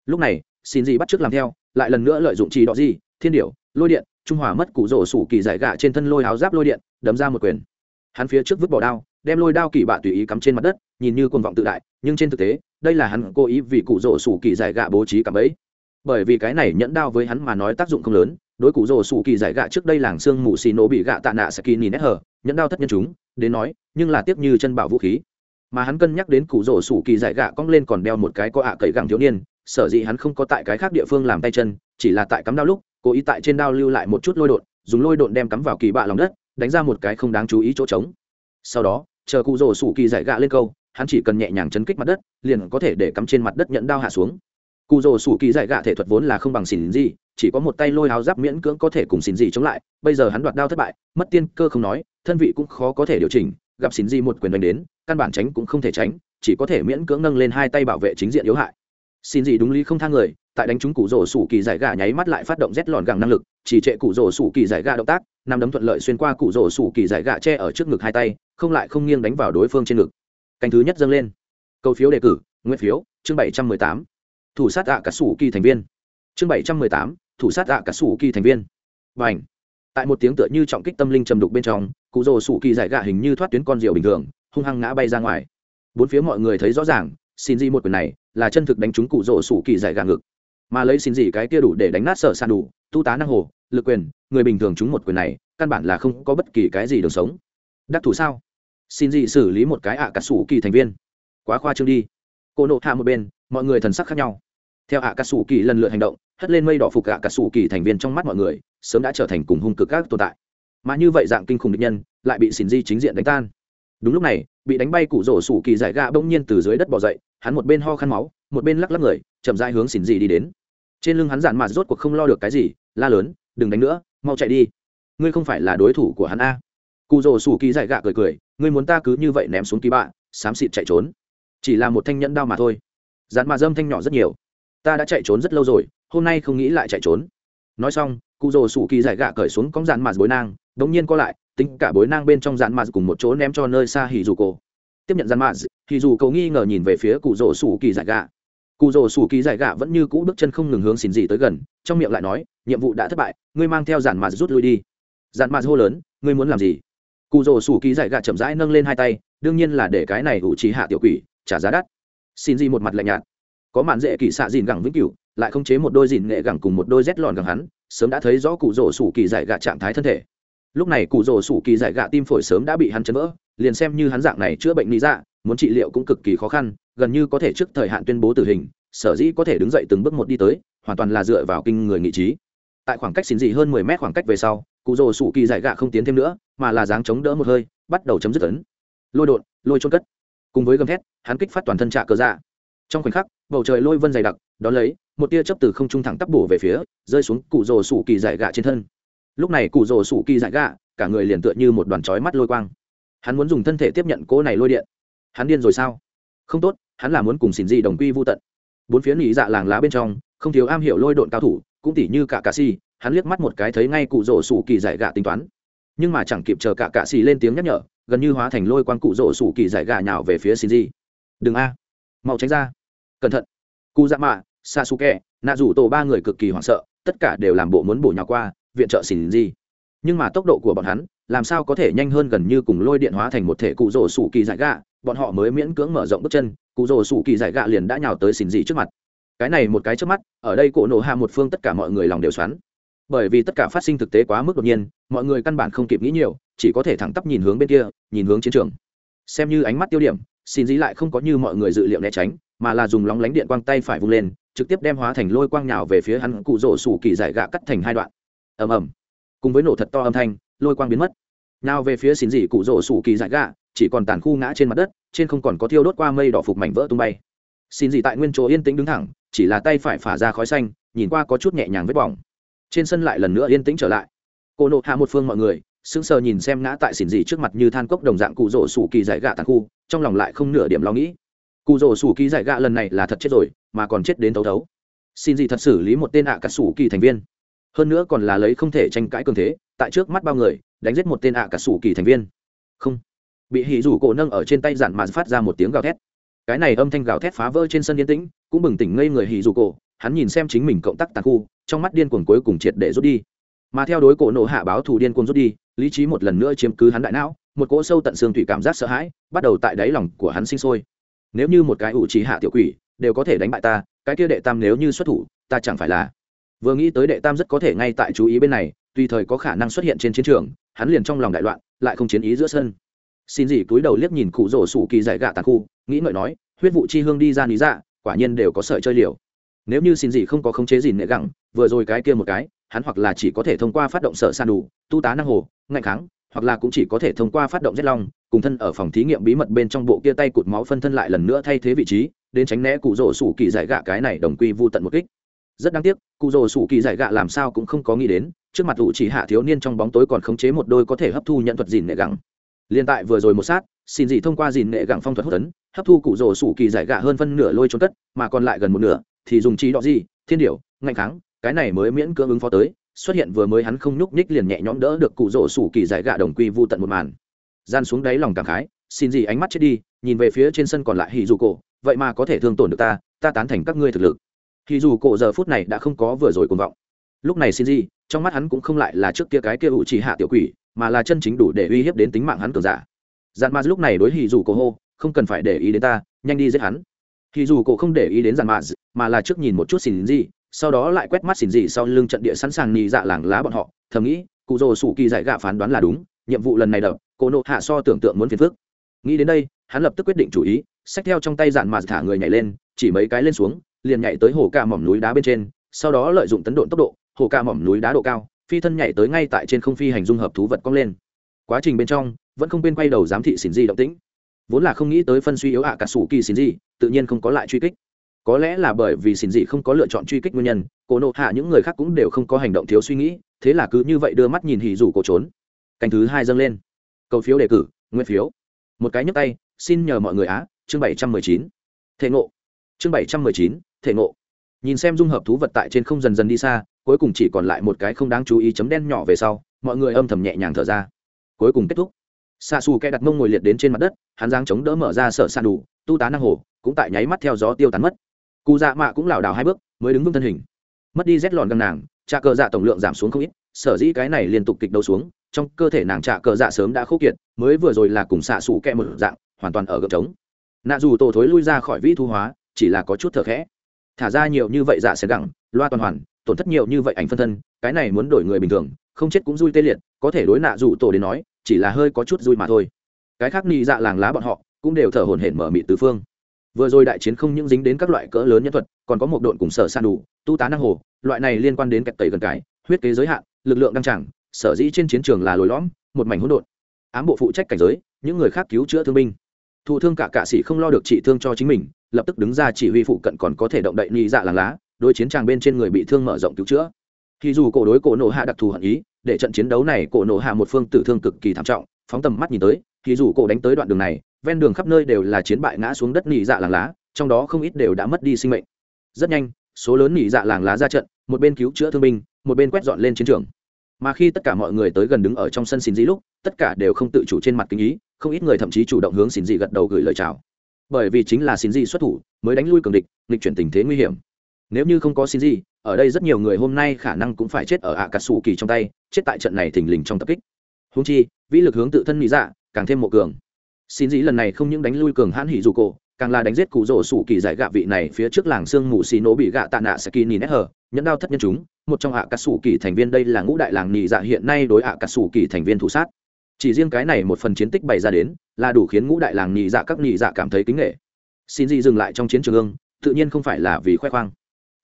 Lúc này, xin gì bắt t làm theo, lại lần nữa lợi dụng trì đỏ gì, thiên điểu, lôi điện, trung hòa mất cụ rổ sủ kỳ giải gạ trên thân lôi áo giáp lôi điện, đấm ra một quyền. Hắn phía trước vứt bỏ đao, đem lôi đao kỳ bạ tùy ý cắm trên mặt đất, nhìn như cuồng vọng tự đại, nhưng trên thực tế, đây là hắn cố ý vì cụ rổ sủ kỳ giải gạ bố trí cạm ấy bởi vì cái này nhẫn đao với hắn mà nói tác dụng không lớn đối cụ rồ sủ kỳ giải gạ trước đây làng xương mù xì nổ bị gạ tạ nạ saki nhìn nét hở nhẫn đao thất nhân chúng, đến nói, nhưng là tiếc như chân bảo vũ khí. Mà hắn cân nhắc đến cụ rổ sủ kỳ giải gạ cong lên còn đeo một cái có ạ cậy gẳng thiếu niên, sở dĩ hắn không có tại cái khác địa phương làm tay chân, chỉ là tại cắm đao lúc, cố ý tại trên đao lưu lại một chút lôi đột dùng lôi đột đem cắm vào kỳ bạ lòng đất, đánh ra một cái không đáng chú ý chỗ trống. Sau đó, chờ cụ rổ sủ kỳ giải gạ lên câu, hắn chỉ cần nhẹ nhàng chấn kích mặt đất, liền có thể để cắm trên mặt đất nhận đao hạ xuống. Cụ rổ sủ kỳ giải gạ thể thuật vốn là không bằng xỉn gì chỉ có một tay lôi áo giáp miễn cưỡng có thể cùng xin gì chống lại, bây giờ hắn đoạt đao thất bại, mất tiên cơ không nói, thân vị cũng khó có thể điều chỉnh, gặp xin gì một quyền đánh đến, căn bản tránh cũng không thể tránh, chỉ có thể miễn cưỡng nâng lên hai tay bảo vệ chính diện yếu hại. Xin gì đúng lý không thang người, tại đánh trúng cụ rổ sủ kỳ giải gà nháy mắt lại phát động rét lòn gẳng năng lực, chỉ trệ cụ rổ sủ kỳ giải gà động tác nằm đấm thuận lợi xuyên qua cụ rổ sủ kỳ giải gà che ở trước ngực hai tay, không lại không nghiêng đánh vào đối phương trên ngực. Canh thứ nhất dâng lên. Câu phiếu đề cử nguyên phiếu, chương bảy trăm mười tám. Thủ sát ạ cả sủ kỳ thành viên. Chương bảy trăm mười tám thủ sát ạ cả sủ kỳ thành viên. Và ảnh tại một tiếng tựa như trọng kích tâm linh trầm đục bên trong, cụ rồ sủ kỳ giải gạ hình như thoát tuyến con rượu bình thường, hung hăng ngã bay ra ngoài. Bốn phía mọi người thấy rõ ràng, xin di một quyền này là chân thực đánh trúng cụ rồ sủ kỳ giải gạ ngực. Mà lấy xin gì cái kia đủ để đánh nát sở san đủ, tu tá năng hồ, lực quyền, người bình thường trúng một quyền này, căn bản là không có bất kỳ cái gì đường sống. Đắc thủ sao? Xin gì xử lý một cái ạ cả sủ kỳ thành viên. Quá khoa trương đi. Cô nộ hạ một bên, mọi người thần sắc khác nhau theo ạ cả sủ kỳ lần lượt hành động, hất lên mây đỏ phục ạ cả sủ kỳ thành viên trong mắt mọi người, sớm đã trở thành cùng hung cực các tồn tại. Mà như vậy dạng kinh khủng địch nhân, lại bị xin di chính diện đánh tan. Đúng lúc này, bị đánh bay cụ rổ sủ kỳ giải gạ bỗng nhiên từ dưới đất bỏ dậy, hắn một bên ho khăn máu, một bên lắc lắc người, chậm dai hướng xin di đi đến. Trên lưng hắn giản mạt rốt cuộc không lo được cái gì, la lớn, đừng đánh nữa, mau chạy đi. Ngươi không phải là đối thủ của hắn a. Cụ rổ sủ kỳ giải gạ cười cười, ngươi muốn ta cứ như vậy ném xuống kỳ bạ, xám xịt chạy trốn. Chỉ là một thanh nhẫn đao mà thôi. Giản mạt dâm thanh nhỏ rất nhiều ta đã chạy trốn rất lâu rồi, hôm nay không nghĩ lại chạy trốn. Nói xong, cụ rồ sủ kỳ giải gạ cởi xuống cóng dàn mạt bối nang đ ỗ n g nhiên co lại, tính cả bối nang bên trong dàn mạt cùng một chỗ ném cho nơi xa hì dù cổ. Tiếp nhận dàn mạt hì dù cổ nghi ngờ nhìn về phía cụ rồ sủ kỳ giải gạ. Cụ rồ sủ kỳ giải gạ vẫn như cũ bước chân không ngừng hướng xin gì tới gần, trong miệng lại nói, nhiệm vụ đã thất bại, ngươi mang theo dàn mạt rút lui đi. Dàn mạt hô lớn, ngươi muốn làm gì? Cụ rồ sủ kỳ giải gạ chậm rãi nâng lên hai tay, đương nhiên là để cái này ủ trí hạ tiểu quỷ, trả giá đắt. Xin gì một mặt lạnh nhạt có mạn dễ kỳ xạ dìn gẳng vĩnh cửu, lại không chế một đôi dìn nghệ gẳng cùng một đôi rét lòn gẳng hắn, sớm đã thấy rõ cụ rổ sủ kỳ giải gạ trạng thái thân thể. Lúc này cụ rổ sủ kỳ giải gạ tim phổi sớm đã bị hắn chấn vỡ, liền xem như hắn dạng này chữa bệnh lý dạ muốn trị liệu cũng cực kỳ khó khăn, gần như có thể trước thời hạn tuyên bố tử hình, sở dĩ có thể đứng dậy từng bước một đi tới, hoàn toàn là dựa vào kinh người nghị trí. Tại khoảng cách xin dị hơn mười mét khoảng cách về sau, cụ rồ sủ kỳ giải gạ không tiến thêm nữa, mà là dáng chống đỡ một hơi, bắt đầu chấm dứt ấn. Lôi đột, lôi trôn cất. Cùng với gầm thét, hắn kích phát toàn thân trạ cơ dạ trong khoảnh khắc, bầu trời lôi vân dày đặc, đón lấy, một tia chấp từ không trung thẳng tắp bổ về phía, rơi xuống cụ rồ sủ kỳ dại gạ trên thân. Lúc này cụ rồ sủ kỳ dại gạ, cả người liền tựa như một đoàn chói mắt lôi quang. Hắn muốn dùng thân thể tiếp nhận cỗ này lôi điện. Hắn điên rồi sao? Không tốt, hắn là muốn cùng xin gì đồng quy vô tận. Bốn phía nỉ dạ làng lá bên trong, không thiếu am hiểu lôi độn cao thủ, cũng tỉ như cả cà si hắn liếc mắt một cái thấy ngay cụ rổ sủ kỳ giải gà tính toán. Nhưng mà chẳng kịp chờ cả cà si lên tiếng nhắc nhở, gần như hóa thành lôi quang cụ rổ sủ kỳ giải gà nhào về phía xin gì đừng a, mau tránh ra cẩn thận. Cụ dạ mạ sasuke nạ rủ tổ ba người cực kỳ hoảng sợ, tất cả đều làm bộ muốn bổ nhào qua, viện trợ xỉn gì nhưng mà tốc độ của bọn hắn, làm sao có thể nhanh hơn gần như cùng lôi điện hóa thành một thể cụ rổ sủ kỳ giải gạ? Bọn họ mới miễn cưỡng mở rộng bước chân cụ rổ sủ kỳ giải gạ liền đã nhào tới xỉn gì trước mặt. Cái này một cái trước mắt, ở đây cổ nổ hạ một phương tất cả mọi người lòng đều xoắn. Bởi vì tất cả phát sinh thực tế quá mức đột nhiên, mọi người căn bản không kịp nghĩ nhiều, chỉ có thể thẳng tắp nhìn hướng bên kia, nhìn hướng chiến trường. Xem như ánh mắt tiêu điểm xin dĩ lại không có như mọi người dự liệu né tránh, mà là dùng lóng lánh điện quang tay phải vung lên, trực tiếp đem hóa thành lôi quang nhào về phía hắn cụ rổ sủ kỳ giải gạ cắt thành hai đoạn. Ầm ầm. Cùng với nổ thật to âm thanh, lôi quang biến mất. Nào về phía xin dị cụ rổ sủ kỳ giải gạ, chỉ còn tàn khu ngã trên mặt đất, trên không còn có thiêu đốt qua mây đỏ phục mảnh vỡ tung bay. Xin dị tại nguyên chỗ yên tĩnh đứng thẳng, chỉ là tay phải phả ra khói xanh, nhìn qua có chút nhẹ nhàng vết bỏng. Trên sân lại lần nữa yên tĩnh trở lại. Cô nộ hạ một phương mọi người sững sờ nhìn xem ngã tại xỉn gì trước mặt như than cốc đồng dạng cụ rổ sủ kỳ giải gạ tàn khu, trong lòng lại không nửa điểm lo nghĩ. Cụ rổ sủ kỳ giải gạ lần này là thật chết rồi, mà còn chết đến tấu tấu. xin gì thật xử lý một tên ạ à cả sủ kỳ thành viên. Hơn nữa còn là lấy không thể tranh cãi cường thế, tại trước mắt bao người, đánh giết một tên ạ à cả sủ kỳ thành viên. Không. Bị hỉ rủ cổ nâng ở trên tay giản mà phát ra một tiếng gào thét. Cái này âm thanh gào thét phá vỡ trên sân yên tĩnh, cũng bừng tỉnh ngây người hỉ rủ cổ, hắn nhìn xem chính mình cộng tác tàn khu, trong mắt điên cuồng cuối cùng triệt để rút đi. Mà theo đối cổ nổ hạ báo thù điên cuồng rút đi lý trí một lần nữa chiếm cứ hắn đại não, một cỗ sâu tận xương thủy cảm giác sợ hãi bắt đầu tại đáy lòng của hắn sinh sôi. Nếu như một cái ủ trí hạ tiểu quỷ đều có thể đánh bại ta, cái kia đệ tam nếu như xuất thủ, ta chẳng phải là vừa nghĩ tới đệ tam rất có thể ngay tại chú ý bên này, tùy thời có khả năng xuất hiện trên chiến trường, hắn liền trong lòng đại loạn, lại không chiến ý giữa sân. Xin gì cúi đầu liếc nhìn cụ rổ sủ kỳ dạy gạ tàn khu, nghĩ ngợi nói, huyết vụ chi hương đi ra lý dạ quả nhiên đều có sợi chơi liều. Nếu như xin gì không có khống chế gì nệ gẳng, vừa rồi cái kia một cái hắn hoặc là chỉ có thể thông qua phát động sở san đủ, tu tá năng hồ, ngạnh kháng, hoặc là cũng chỉ có thể thông qua phát động rét long, cùng thân ở phòng thí nghiệm bí mật bên trong bộ kia tay cụt máu phân thân lại lần nữa thay thế vị trí, đến tránh né cụ rổ sủ kỳ giải gạ cái này đồng quy vô tận một kích. Rất đáng tiếc, cụ rồ sủ kỳ giải gạ làm sao cũng không có nghĩ đến, trước mặt ủ chỉ hạ thiếu niên trong bóng tối còn khống chế một đôi có thể hấp thu nhận thuật dìn nệ gẳng. Liên tại vừa rồi một sát, xin dị thông qua dìn nệ gẳng phong thuật hút tấn, hấp thu cụ rồ sủ kỳ giải gạ hơn phân nửa lôi trốn cất, mà còn lại gần một nửa, thì dùng trí đọ gì thiên điểu, ngạnh kháng cái này mới miễn cưỡng ứng phó tới, xuất hiện vừa mới hắn không nhúc nhích liền nhẹ nhõm đỡ được cụ rỗ sủ kỳ giải gạ đồng quy vô tận một màn. Gian xuống đáy lòng cảm khái, xin gì ánh mắt chết đi, nhìn về phía trên sân còn lại hì dù cổ, vậy mà có thể thương tổn được ta ta tán thành các ngươi thực lực. Thì dù cổ giờ phút này đã không có vừa rồi cuồng vọng. Lúc này xin gì, trong mắt hắn cũng không lại là trước kia cái kia ủ chỉ hạ tiểu quỷ, mà là chân chính đủ để uy hiếp đến tính mạng hắn cường giả. Dàn ma lúc này đối hì dù cổ hô, không cần phải để ý đến ta, nhanh đi giết hắn. Thì dù cổ không để ý đến dàn ma, mà là trước nhìn một chút xin gì sau đó lại quét mắt xỉn gì sau lưng trận địa sẵn sàng nhì dạ làng lá bọn họ, thầm nghĩ, cụ rồ sủ kỳ giải gạ phán đoán là đúng, nhiệm vụ lần này đập, cô nộ hạ so tưởng tượng muốn phiền phức. Nghĩ đến đây, hắn lập tức quyết định chủ ý, xách theo trong tay dạn mà thả người nhảy lên, chỉ mấy cái lên xuống, liền nhảy tới hồ ca mỏm núi đá bên trên, sau đó lợi dụng tấn độn tốc độ, hồ ca mỏm núi đá độ cao, phi thân nhảy tới ngay tại trên không phi hành dung hợp thú vật cong lên. Quá trình bên trong, vẫn không quên quay đầu giám thị xỉn di động tĩnh. Vốn là không nghĩ tới phân suy yếu ạ cả sủ kỳ xỉn di tự nhiên không có lại truy kích có lẽ là bởi vì xỉn dị không có lựa chọn truy kích nguyên nhân, cổ nộ hạ những người khác cũng đều không có hành động thiếu suy nghĩ, thế là cứ như vậy đưa mắt nhìn hì rủ cổ trốn. Canh thứ hai dâng lên. Cầu phiếu đề cử, nguyên phiếu. Một cái nhấp tay, xin nhờ mọi người á, chương bảy trăm mười chín. Thể ngộ. Chương bảy trăm mười chín, thể ngộ. Nhìn xem dung hợp thú vật tại trên không dần dần đi xa, cuối cùng chỉ còn lại một cái không đáng chú ý chấm đen nhỏ về sau, mọi người âm thầm nhẹ nhàng thở ra. Cuối cùng kết thúc. Xa xù kẻ đặt mông ngồi liệt đến trên mặt đất, hắn giang chống đỡ mở ra sợ san đủ, tu tá năng hồ, cũng tại nháy mắt theo gió tiêu tán mất cụ dạ mạ cũng lảo đảo hai bước, mới đứng vững thân hình. Mất đi rét lòn gần nàng trà cờ dạ tổng lượng giảm xuống không ít, sở dĩ cái này liên tục kịch đấu xuống, trong cơ thể nàng trà cờ dạ sớm đã khô kiệt, mới vừa rồi là cùng xạ xù kẹ một dạng, hoàn toàn ở gợp trống. Nạ dù tổ thối lui ra khỏi vĩ thu hóa, chỉ là có chút thở khẽ. Thả ra nhiều như vậy dạ sẽ gẳng, loa toàn hoàn, tổn thất nhiều như vậy ảnh phân thân, cái này muốn đổi người bình thường, không chết cũng vui tê liệt, có thể đối nạ dù tổ đến nói, chỉ là hơi có chút vui mà thôi. Cái khác nị dạ làng lá bọn họ cũng đều thở hổn hển mở mị tứ phương vừa rồi đại chiến không những dính đến các loại cỡ lớn nhân thuật, còn có một đội cùng sở san đủ, tu tá năng hồ, loại này liên quan đến kẹt tẩy gần cái, huyết kế giới hạn, lực lượng đăng chẳng sở dĩ trên chiến trường là lối lõm, một mảnh hỗn độn. Ám bộ phụ trách cảnh giới, những người khác cứu chữa thương binh. Thụ thương cả cạ sĩ không lo được trị thương cho chính mình, lập tức đứng ra chỉ huy phụ cận còn có thể động đậy nhị dạ làng lá đôi chiến tràng bên trên người bị thương mở rộng cứu chữa. Thì dù cổ đối cổ nổ hạ đặc thù hận ý, để trận chiến đấu này, cổ nổ hạ một phương tử thương cực kỳ thảm trọng, phóng tầm mắt nhìn tới thì dù cổ đánh tới đoạn đường này ven đường khắp nơi đều là chiến bại ngã xuống đất nỉ dạ làng lá, trong đó không ít đều đã mất đi sinh mệnh. Rất nhanh, số lớn nỉ dạ làng lá ra trận, một bên cứu chữa thương binh, một bên quét dọn lên chiến trường. Mà khi tất cả mọi người tới gần đứng ở trong sân xin dị lúc, tất cả đều không tự chủ trên mặt kinh ý, không ít người thậm chí chủ động hướng xin dị gật đầu gửi lời chào. Bởi vì chính là xin dị xuất thủ, mới đánh lui cường địch, nghịch chuyển tình thế nguy hiểm. Nếu như không có xin dị, ở đây rất nhiều người hôm nay khả năng cũng phải chết ở ạ cà sủ kỳ trong tay, chết tại trận này thình lình trong tập kích. Húng chi, vĩ lực hướng tự thân nghĩ dạ càng thêm một cường xin dị lần này không những đánh lui cường hãn hỉ dù cổ, càng là đánh giết cụ rỗ sủ kỳ giải gạ vị này phía trước làng sương mù xì nổ bị gạ tạ nạ sẽ kỳ nhìn nét hờ, nhẫn đao thất nhân chúng, một trong ạ cà sủ kỳ thành viên đây là ngũ đại làng nhị dạ hiện nay đối ạ cà sủ kỳ thành viên thủ sát. Chỉ riêng cái này một phần chiến tích bày ra đến, là đủ khiến ngũ đại làng nhị dạ các nhị dạ cảm thấy kính nghệ. Xin gì dừng lại trong chiến trường ương, tự nhiên không phải là vì khoe khoang.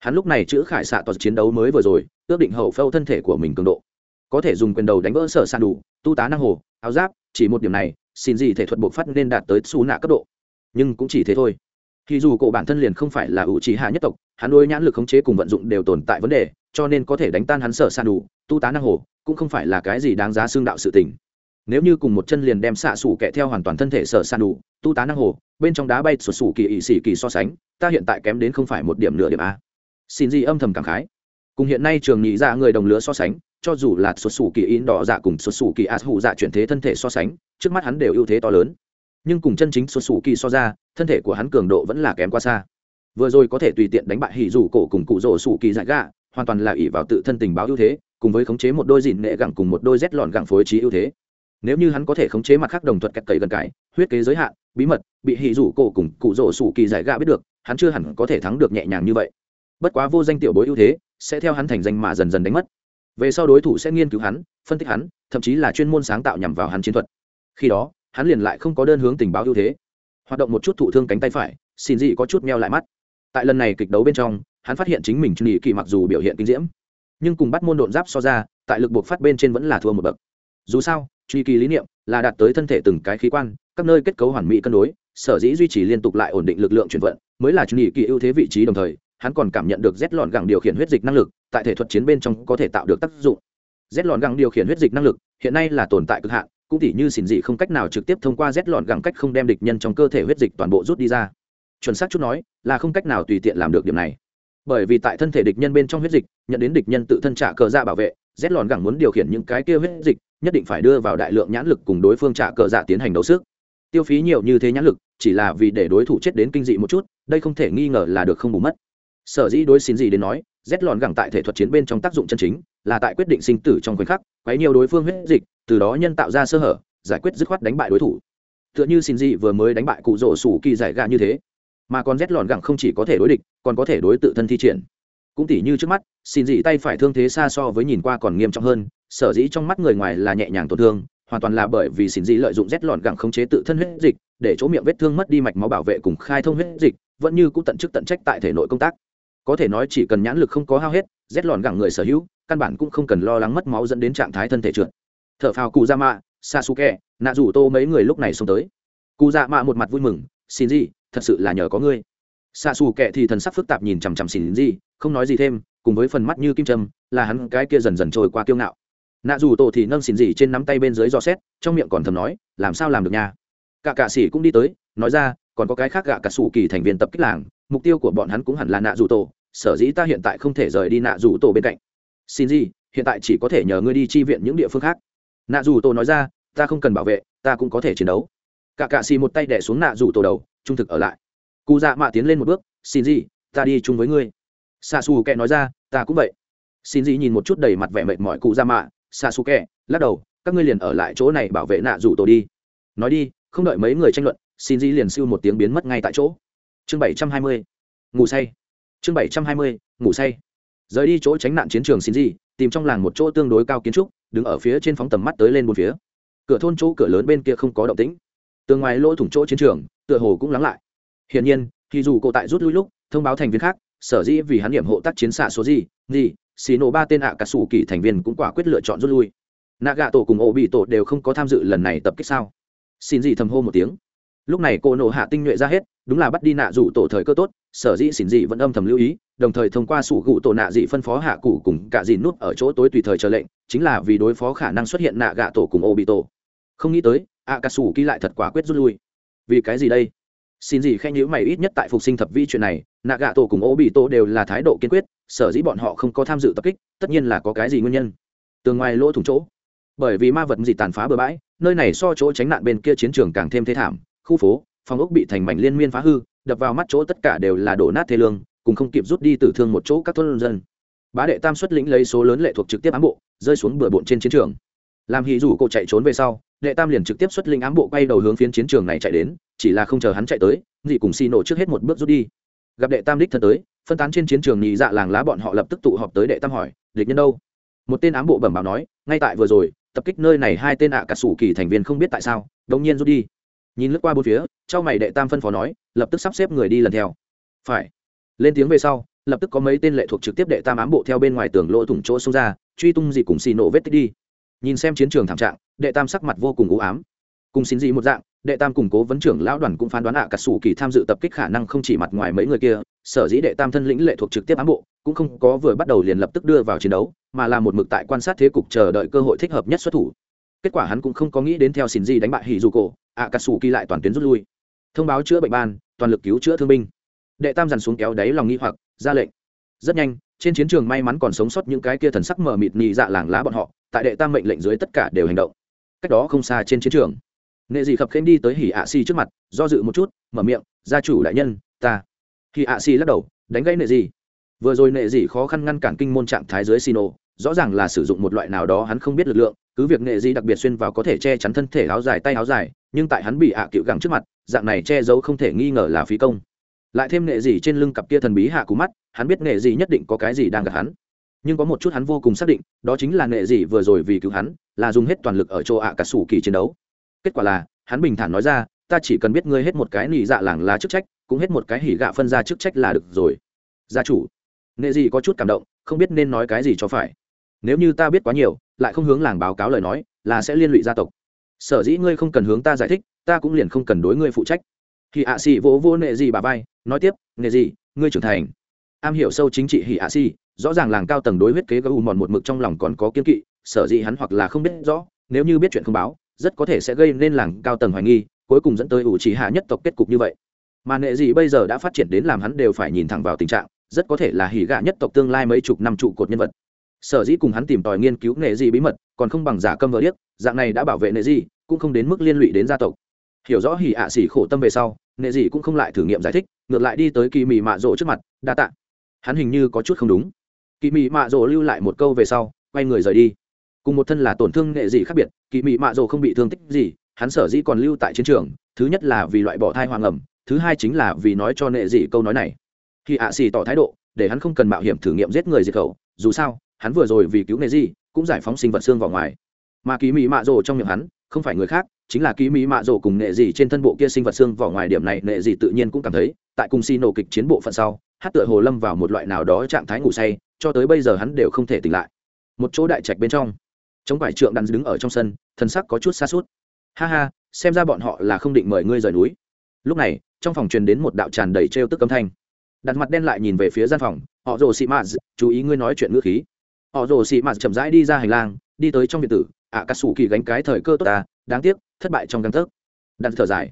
Hắn lúc này chữ khải xạ toàn chiến đấu mới vừa rồi, ước định hậu phâu thân thể của mình cường độ. Có thể dùng quyền đầu đánh vỡ sở san đủ, tu tá năng hồ, áo giáp, chỉ một điểm này xin gì thể thuật bộc phát nên đạt tới xù nạ cấp độ. Nhưng cũng chỉ thế thôi. Thì dù cổ bản thân liền không phải là ủ trí hạ nhất tộc, hắn đôi nhãn lực khống chế cùng vận dụng đều tồn tại vấn đề, cho nên có thể đánh tan hắn sở san đủ, tu tá năng hồ, cũng không phải là cái gì đáng giá xương đạo sự tình. Nếu như cùng một chân liền đem xạ sủ kẹ theo hoàn toàn thân thể sở san đủ, tu tá năng hồ, bên trong đá bay sụt sủ kỳ ỵ xỉ kỳ so sánh, ta hiện tại kém đến không phải một điểm nửa điểm a. Xin gì âm thầm cảm khái cùng hiện nay trường nhị dạ người đồng lứa so sánh, cho dù là xuất xù kỳ in đỏ dạ cùng xuất xù kỳ ạt hụ dạ chuyển thế thân thể so sánh, trước mắt hắn đều ưu thế to lớn. Nhưng cùng chân chính xuất xù kỳ so ra, thân thể của hắn cường độ vẫn là kém quá xa. Vừa rồi có thể tùy tiện đánh bại hỉ dù cổ cùng cụ rỗ xù kỳ dại gạ, hoàn toàn là ỷ vào tự thân tình báo ưu thế, cùng với khống chế một đôi dìn nệ gẳng cùng một đôi rét lọn gẳng phối trí ưu thế. Nếu như hắn có thể khống chế mặt khác đồng thuật kẹt cậy gần cái huyết kế giới hạn, bí mật, bị hỉ rủ cổ cùng cụ rỗ xù kỳ giải gạ biết được, hắn chưa hẳn có thể thắng được nhẹ nhàng như vậy bất quá vô danh tiểu bối ưu thế, sẽ theo hắn thành danh mà dần dần đánh mất. Về sau đối thủ sẽ nghiên cứu hắn, phân tích hắn, thậm chí là chuyên môn sáng tạo nhằm vào hắn chiến thuật. Khi đó, hắn liền lại không có đơn hướng tình báo ưu thế. Hoạt động một chút thụ thương cánh tay phải, xin dị có chút meo lại mắt. Tại lần này kịch đấu bên trong, hắn phát hiện chính mình nghỉ kỳ mặc dù biểu hiện kinh diễm, nhưng cùng bắt môn độn giáp so ra, tại lực buộc phát bên trên vẫn là thua một bậc. Dù sao truy kỳ lý niệm là đạt tới thân thể từng cái khí quan, các nơi kết cấu hoàn mỹ cân đối, sở dĩ duy trì liên tục lại ổn định lực lượng chuyển vận, mới là nghỉ kỳ ưu thế vị trí đồng thời hắn còn cảm nhận được rét lọn gẳng điều khiển huyết dịch năng lực, tại thể thuật chiến bên trong có thể tạo được tác dụng. rét lọn gẳng điều khiển huyết dịch năng lực, hiện nay là tồn tại cực hạn, cũng tỉ như xỉn dị không cách nào trực tiếp thông qua rét lọn gẳng cách không đem địch nhân trong cơ thể huyết dịch toàn bộ rút đi ra. Chuẩn xác chút nói, là không cách nào tùy tiện làm được điểm này. Bởi vì tại thân thể địch nhân bên trong huyết dịch, nhận đến địch nhân tự thân trả cờ dạ bảo vệ rét lọn gẳng muốn điều khiển những cái kia huyết dịch, nhất định phải đưa vào đại lượng nhãn lực cùng đối phương trả cờ dạ tiến hành đấu sức. Tiêu phí nhiều như thế nhãn lực, chỉ là vì để đối thủ chết đến kinh dị một chút, đây không thể nghi ngờ là được không bù mất sở dĩ đối xin gì đến nói rét lòn gẳng tại thể thuật chiến bên trong tác dụng chân chính, là tại quyết định sinh tử trong khoảnh khắc, quấy nhiều đối phương huyết dịch, từ đó nhân tạo ra sơ hở, giải quyết dứt khoát đánh bại đối thủ. Tựa như xin gì vừa mới đánh bại cụ rỗ sủ kỳ giải gà như thế, mà còn rét lòn gẳng không chỉ có thể đối địch, còn có thể đối tự thân thi triển. Cũng tỉ như trước mắt, xin dị tay phải thương thế xa so với nhìn qua còn nghiêm trọng hơn, sở dĩ trong mắt người ngoài là nhẹ nhàng tổn thương, hoàn toàn là bởi vì xin dị lợi dụng rét lòn gẳng khống chế tự thân huyết dịch, để chỗ miệng vết thương mất đi mạch máu bảo vệ cùng khai thông huyết dịch, vẫn như cũng tận chức tận trách tại thể nội công tác có thể nói chỉ cần nhãn lực không có hao hết, rét lòn gẳng người sở hữu, căn bản cũng không cần lo lắng mất máu dẫn đến trạng thái thân thể trượt. T h ở phào cụ dạ mạ sasuke nạ rủ tô mấy người lúc này xông tới. Cụ dạ mạ một mặt vui mừng xin gì thật sự là nhờ có ngươi. Xa su kệ thì thần sắc phức tạp nhìn chằm chằm xin gì không nói gì thêm, cùng với phần mắt như kim trâm là hắn cái kia dần dần trôi qua kiêu ngạo. Nạ dù tổ thì nâng xin gì trên nắm tay bên dưới do xét, trong miệng còn thầm nói, làm sao làm được nha? Cả cạ sĩ cũng đi tới, nói ra, còn có cái khác gạ cả sủ kỳ thành viên tập kích làng mục tiêu của bọn hắn cũng hẳn là nạ dù tổ. Sở dĩ ta hiện tại không thể rời đi nạ dù tổ bên cạnh. Xin gì, hiện tại chỉ có thể nhờ ngươi đi chi viện những địa phương khác. Nạ dù tổ nói ra, ta không cần bảo vệ, ta cũng có thể chiến đấu. Cả cạ xì một tay đẻ xuống nạ dù tổ đầu, trung thực ở lại. Cụ dạ mạ tiến lên một bước, xin gì, ta đi chung với ngươi. Xa xù kẹ nói ra, ta cũng vậy. Xin gì nhìn một chút đầy mặt vẻ mệt mỏi cụ dạ mạ. Xa xù kẹ lắc đầu, các ngươi liền ở lại chỗ này bảo vệ nạ dù tổ đi. Nói đi, không đợi mấy người tranh luận, xin gì liền siêu một tiếng biến mất ngay tại chỗ chương bảy trăm hai mươi. Ngủ say. Chương bảy trăm hai mươi, ngủ say. Rời đi chỗ tránh nạn chiến trường xin gì tìm trong làng một chỗ tương đối cao kiến trúc, đứng ở phía trên phóng tầm mắt tới lên một phía. Cửa thôn chỗ cửa lớn bên kia không có động tĩnh. Tường ngoài lỗ thủng chỗ chiến trường, tựa hồ cũng lắng lại. Hiển nhiên thì dù cô tại rút lui lúc, thông báo thành viên khác, sở dĩ vì hắn điểm hộ tác chiến xạ số gì gì xì nổ ba tên ạ cả sủ kỳ thành viên cũng quả quyết lựa chọn rút lui. Nạ gạ tổ cùng ổ bị tổ đều không có tham dự lần này tập kích sao? Xin gì thầm hô một tiếng. Lúc này cô nổ hạ tinh nhuệ ra hết đúng là bắt đi nạ rủ tổ thời cơ tốt, sở dĩ xỉn dị vẫn âm thầm lưu ý, đồng thời thông qua sủ gụ tổ nạ dị phân phó hạ cụ cùng cả dị nút ở chỗ tối tùy thời chờ lệnh, chính là vì đối phó khả năng xuất hiện nạ gạ tổ cùng ô bị tổ không nghĩ tới ạ cà sủ ký lại thật quả quyết rút lui. Vì cái gì đây? Xin gì khen nhữ mày ít nhất tại phục sinh thập vi chuyện này, nạ gạ tổ cùng ô bị tổ đều là thái độ kiên quyết, sở dĩ bọn họ không có tham dự tập kích, tất nhiên là có cái gì nguyên nhân? Tường ngoài lỗ thủng chỗ. Bởi vì ma vật gì tàn phá bừa bãi, nơi này so chỗ tránh nạn bên kia chiến trường càng thêm thế thảm, khu phố phòng ốc bị thành mảnh liên miên phá hư, đập vào mắt chỗ tất cả đều là đổ nát thê lương, cùng không kịp rút đi tử thương một chỗ các thôn dân. Bá đệ tam xuất lĩnh lấy số lớn lệ thuộc trực tiếp ám bộ, rơi xuống bừa bộn trên chiến trường. Làm hì rủ cậu chạy trốn về sau, đệ tam liền trực tiếp xuất lĩnh ám bộ quay đầu hướng phiến chiến trường này chạy đến, chỉ là không chờ hắn chạy tới, dị cùng xì nổ trước hết một bước rút đi. Gặp đệ tam đích thân tới, phân tán trên chiến trường nhị dạ làng lá bọn họ lập tức tụ họp tới đệ tam hỏi, địch nhân đâu? Một tên ám bộ bẩm báo nói, ngay tại vừa rồi, tập kích nơi này hai tên ạ cả sủ kỳ thành viên không biết tại sao đống nhiên rút đi nhìn lướt qua bốn phía trao mày đệ tam phân phó nói, lập tức sắp xếp người đi lần theo. Phải. Lên tiếng về sau, lập tức có mấy tên lệ thuộc trực tiếp đệ tam ám bộ theo bên ngoài tường lỗ thủng chỗ xông ra, truy tung gì cùng xì nổ vết tích đi. Nhìn xem chiến trường thảm trạng, đệ tam sắc mặt vô cùng u ám. Cùng xin gì một dạng, đệ tam củng cố vấn trưởng lão đoàn cũng phán đoán ạ à cả sủ kỳ tham dự tập kích khả năng không chỉ mặt ngoài mấy người kia, sở dĩ đệ tam thân lĩnh lệ thuộc trực tiếp ám bộ, cũng không có vừa bắt đầu liền lập tức đưa vào chiến đấu, mà là một mực tại quan sát thế cục chờ đợi cơ hội thích hợp nhất xuất thủ. Kết quả hắn cũng không có nghĩ đến theo xin gì đánh bại hỉ dù cổ ạ cả sủ kỳ lại toàn tuyến rút lui. Thông báo chữa bệnh ban toàn lực cứu chữa thương binh. Đệ tam dằn xuống kéo đáy lòng nghi hoặc ra lệnh. Rất nhanh trên chiến trường may mắn còn sống sót những cái kia thần sắc mờ mịt nhị dạ làng lá bọn họ tại đệ tam mệnh lệnh dưới tất cả đều hành động. Cách đó không xa trên chiến trường nệ dị khập khênh đi tới hỉ ạ xì trước mặt do dự một chút mở miệng gia chủ đại nhân ta. Hỉ ạ xì lắc đầu đánh gãy nệ dị. Vừa rồi nệ dị khó khăn ngăn cản kinh môn trạng thái dưới xin ô, rõ ràng là sử dụng một loại nào đó hắn không biết lực lượng cứ việc nệ dị đặc biệt xuyên vào có thể che chắn thân thể áo dài tay áo dài nhưng tại hắn bị hạ à cựu gẳng trước mặt, dạng này che giấu không thể nghi ngờ là phí công. Lại thêm nghệ gì trên lưng cặp kia thần bí hạ cú mắt, hắn biết nghệ gì nhất định có cái gì đang gặp hắn. Nhưng có một chút hắn vô cùng xác định, đó chính là nghệ gì vừa rồi vì cứu hắn, là dùng hết toàn lực ở chỗ ạ cả sủ kỳ chiến đấu. Kết quả là, hắn bình thản nói ra, ta chỉ cần biết ngươi hết một cái nỉ dạ làng là chức trách, cũng hết một cái hỉ gạ phân ra chức trách là được rồi. Gia chủ. Nghệ gì có chút cảm động, không biết nên nói cái gì cho phải. Nếu như ta biết quá nhiều, lại không hướng làng báo cáo lời nói, là sẽ liên lụy gia tộc sở dĩ ngươi không cần hướng ta giải thích, ta cũng liền không cần đối ngươi phụ trách. Khi ạ xì vỗ vô nệ gì bà vai, nói tiếp, nệ gì, ngươi trưởng thành. Am hiểu sâu chính trị hỉ ạ xì, rõ ràng làng cao tầng đối huyết kế gấu mòn một mực trong lòng còn có kiên kỵ, sở dĩ hắn hoặc là không biết rõ, nếu như biết chuyện không báo, rất có thể sẽ gây nên làng cao tầng hoài nghi, cuối cùng dẫn tới ủ trì hạ nhất tộc kết cục như vậy. Mà nệ gì bây giờ đã phát triển đến làm hắn đều phải nhìn thẳng vào tình trạng, rất có thể là hỉ gạ nhất tộc tương lai mấy chục năm trụ cột nhân vật. Sở dĩ cùng hắn tìm tòi nghiên cứu nệ gì bí mật còn không bằng giả câm vợ điếc, dạng này đã bảo vệ nệ dị cũng không đến mức liên lụy đến gia tộc. Hiểu rõ hỉ ạ xỉ khổ tâm về sau, nệ dị cũng không lại thử nghiệm giải thích, ngược lại đi tới kỳ mị mạ rỗ trước mặt, đa tạ. Hắn hình như có chút không đúng. Kỳ mị mạ rỗ lưu lại một câu về sau, quay người rời đi. Cùng một thân là tổn thương nệ dị khác biệt kỳ mị mạ rỗ không bị thương tích gì, hắn sở dĩ còn lưu tại chiến trường, thứ nhất là vì loại bỏ thai hoàng ẩm, thứ hai chính là vì nói cho nệ dị câu nói này. Khi ạ xỉ tỏ thái độ, để hắn không cần mạo hiểm thử nghiệm giết người diệt khẩu, dù sao, hắn vừa rồi vì cứu nệ dị cũng giải phóng sinh vật xương vào ngoài. Mà kỳ mỹ mạ rồ trong miệng hắn, không phải người khác, chính là ký mỹ mạ rổ cùng nệ dị trên thân bộ kia sinh vật xương vào ngoài điểm này, nệ dị tự nhiên cũng cảm thấy, tại cùng xi nổ kịch chiến bộ phận sau, hát tựa hồ lâm vào một loại nào đó trạng thái ngủ say, cho tới bây giờ hắn đều không thể tỉnh lại. Một chỗ đại trạch bên trong, chống vải trượng đắn đứng ở trong sân thân sắc có chút xa suốt. Ha ha, xem ra bọn họ là không định mời ngươi rời núi. Lúc này, trong phòng truyền đến một đạo tràn đầy trêu tức âm thanh. Đặt mặt đen lại nhìn về phía gian phòng, họ rồ xị mạt chú ý ngươi nói chuyện ngữ khí họ rồ xị mạt chậm rãi đi ra hành lang, đi tới trong biệt tử. Ạ cà sủ kỳ gánh cái thời cơ tốt ta, đáng tiếc, thất bại trong găng tấc. Đặt thở dài.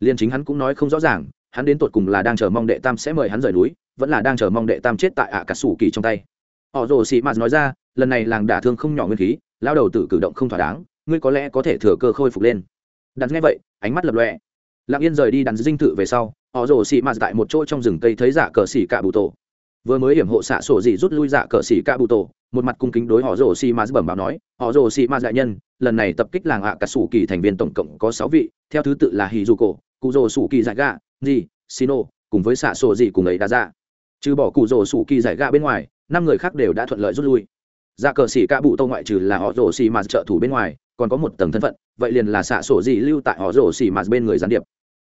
Liền chính hắn cũng nói không rõ ràng, hắn đến tột cùng là đang chờ mong đệ tam sẽ mời hắn rời núi, vẫn là đang chờ mong đệ tam chết tại ạ cà sủ kỳ trong tay. Họ rồ xị mạt nói ra, lần này làng đả thương không nhỏ nguyên khí, lao đầu tự cử động không thỏa đáng, ngươi có lẽ có thể thừa cơ khôi phục lên. Đặt nghe vậy, ánh mắt lập lọe lặng yên rời đi đàn dinh thự về sau, họ rồ xị mạt tại một chỗ trong rừng cây thấy giả cờ xỉ cạ bụ tổ vừa mới hiểm hộ xạ sổ dị rút lui dạ cờ xỉ cạ bụ tổ, một mặt cung kính đối họ rồ xì ma bẩm báo nói, họ rồ xì ma đại nhân, lần này tập kích làng ạ cả sủ kỳ thành viên tổng cộng có sáu vị, theo thứ tự là hì dù cổ cụ rồ sủ kỳ giải gà gì xino cùng với xạ sổ dị cùng ấy đã ra. Trừ bỏ cụ rồ sủ kỳ giải gà bên ngoài, năm người khác đều đã thuận lợi rút lui. Dạ cờ xỉ ca bụ tô ngoại trừ là họ rồ xì ma trợ thủ bên ngoài, còn có một tầng thân phận, vậy liền là xạ sổ dị lưu tại họ rồ xì ma bên người gián điệp.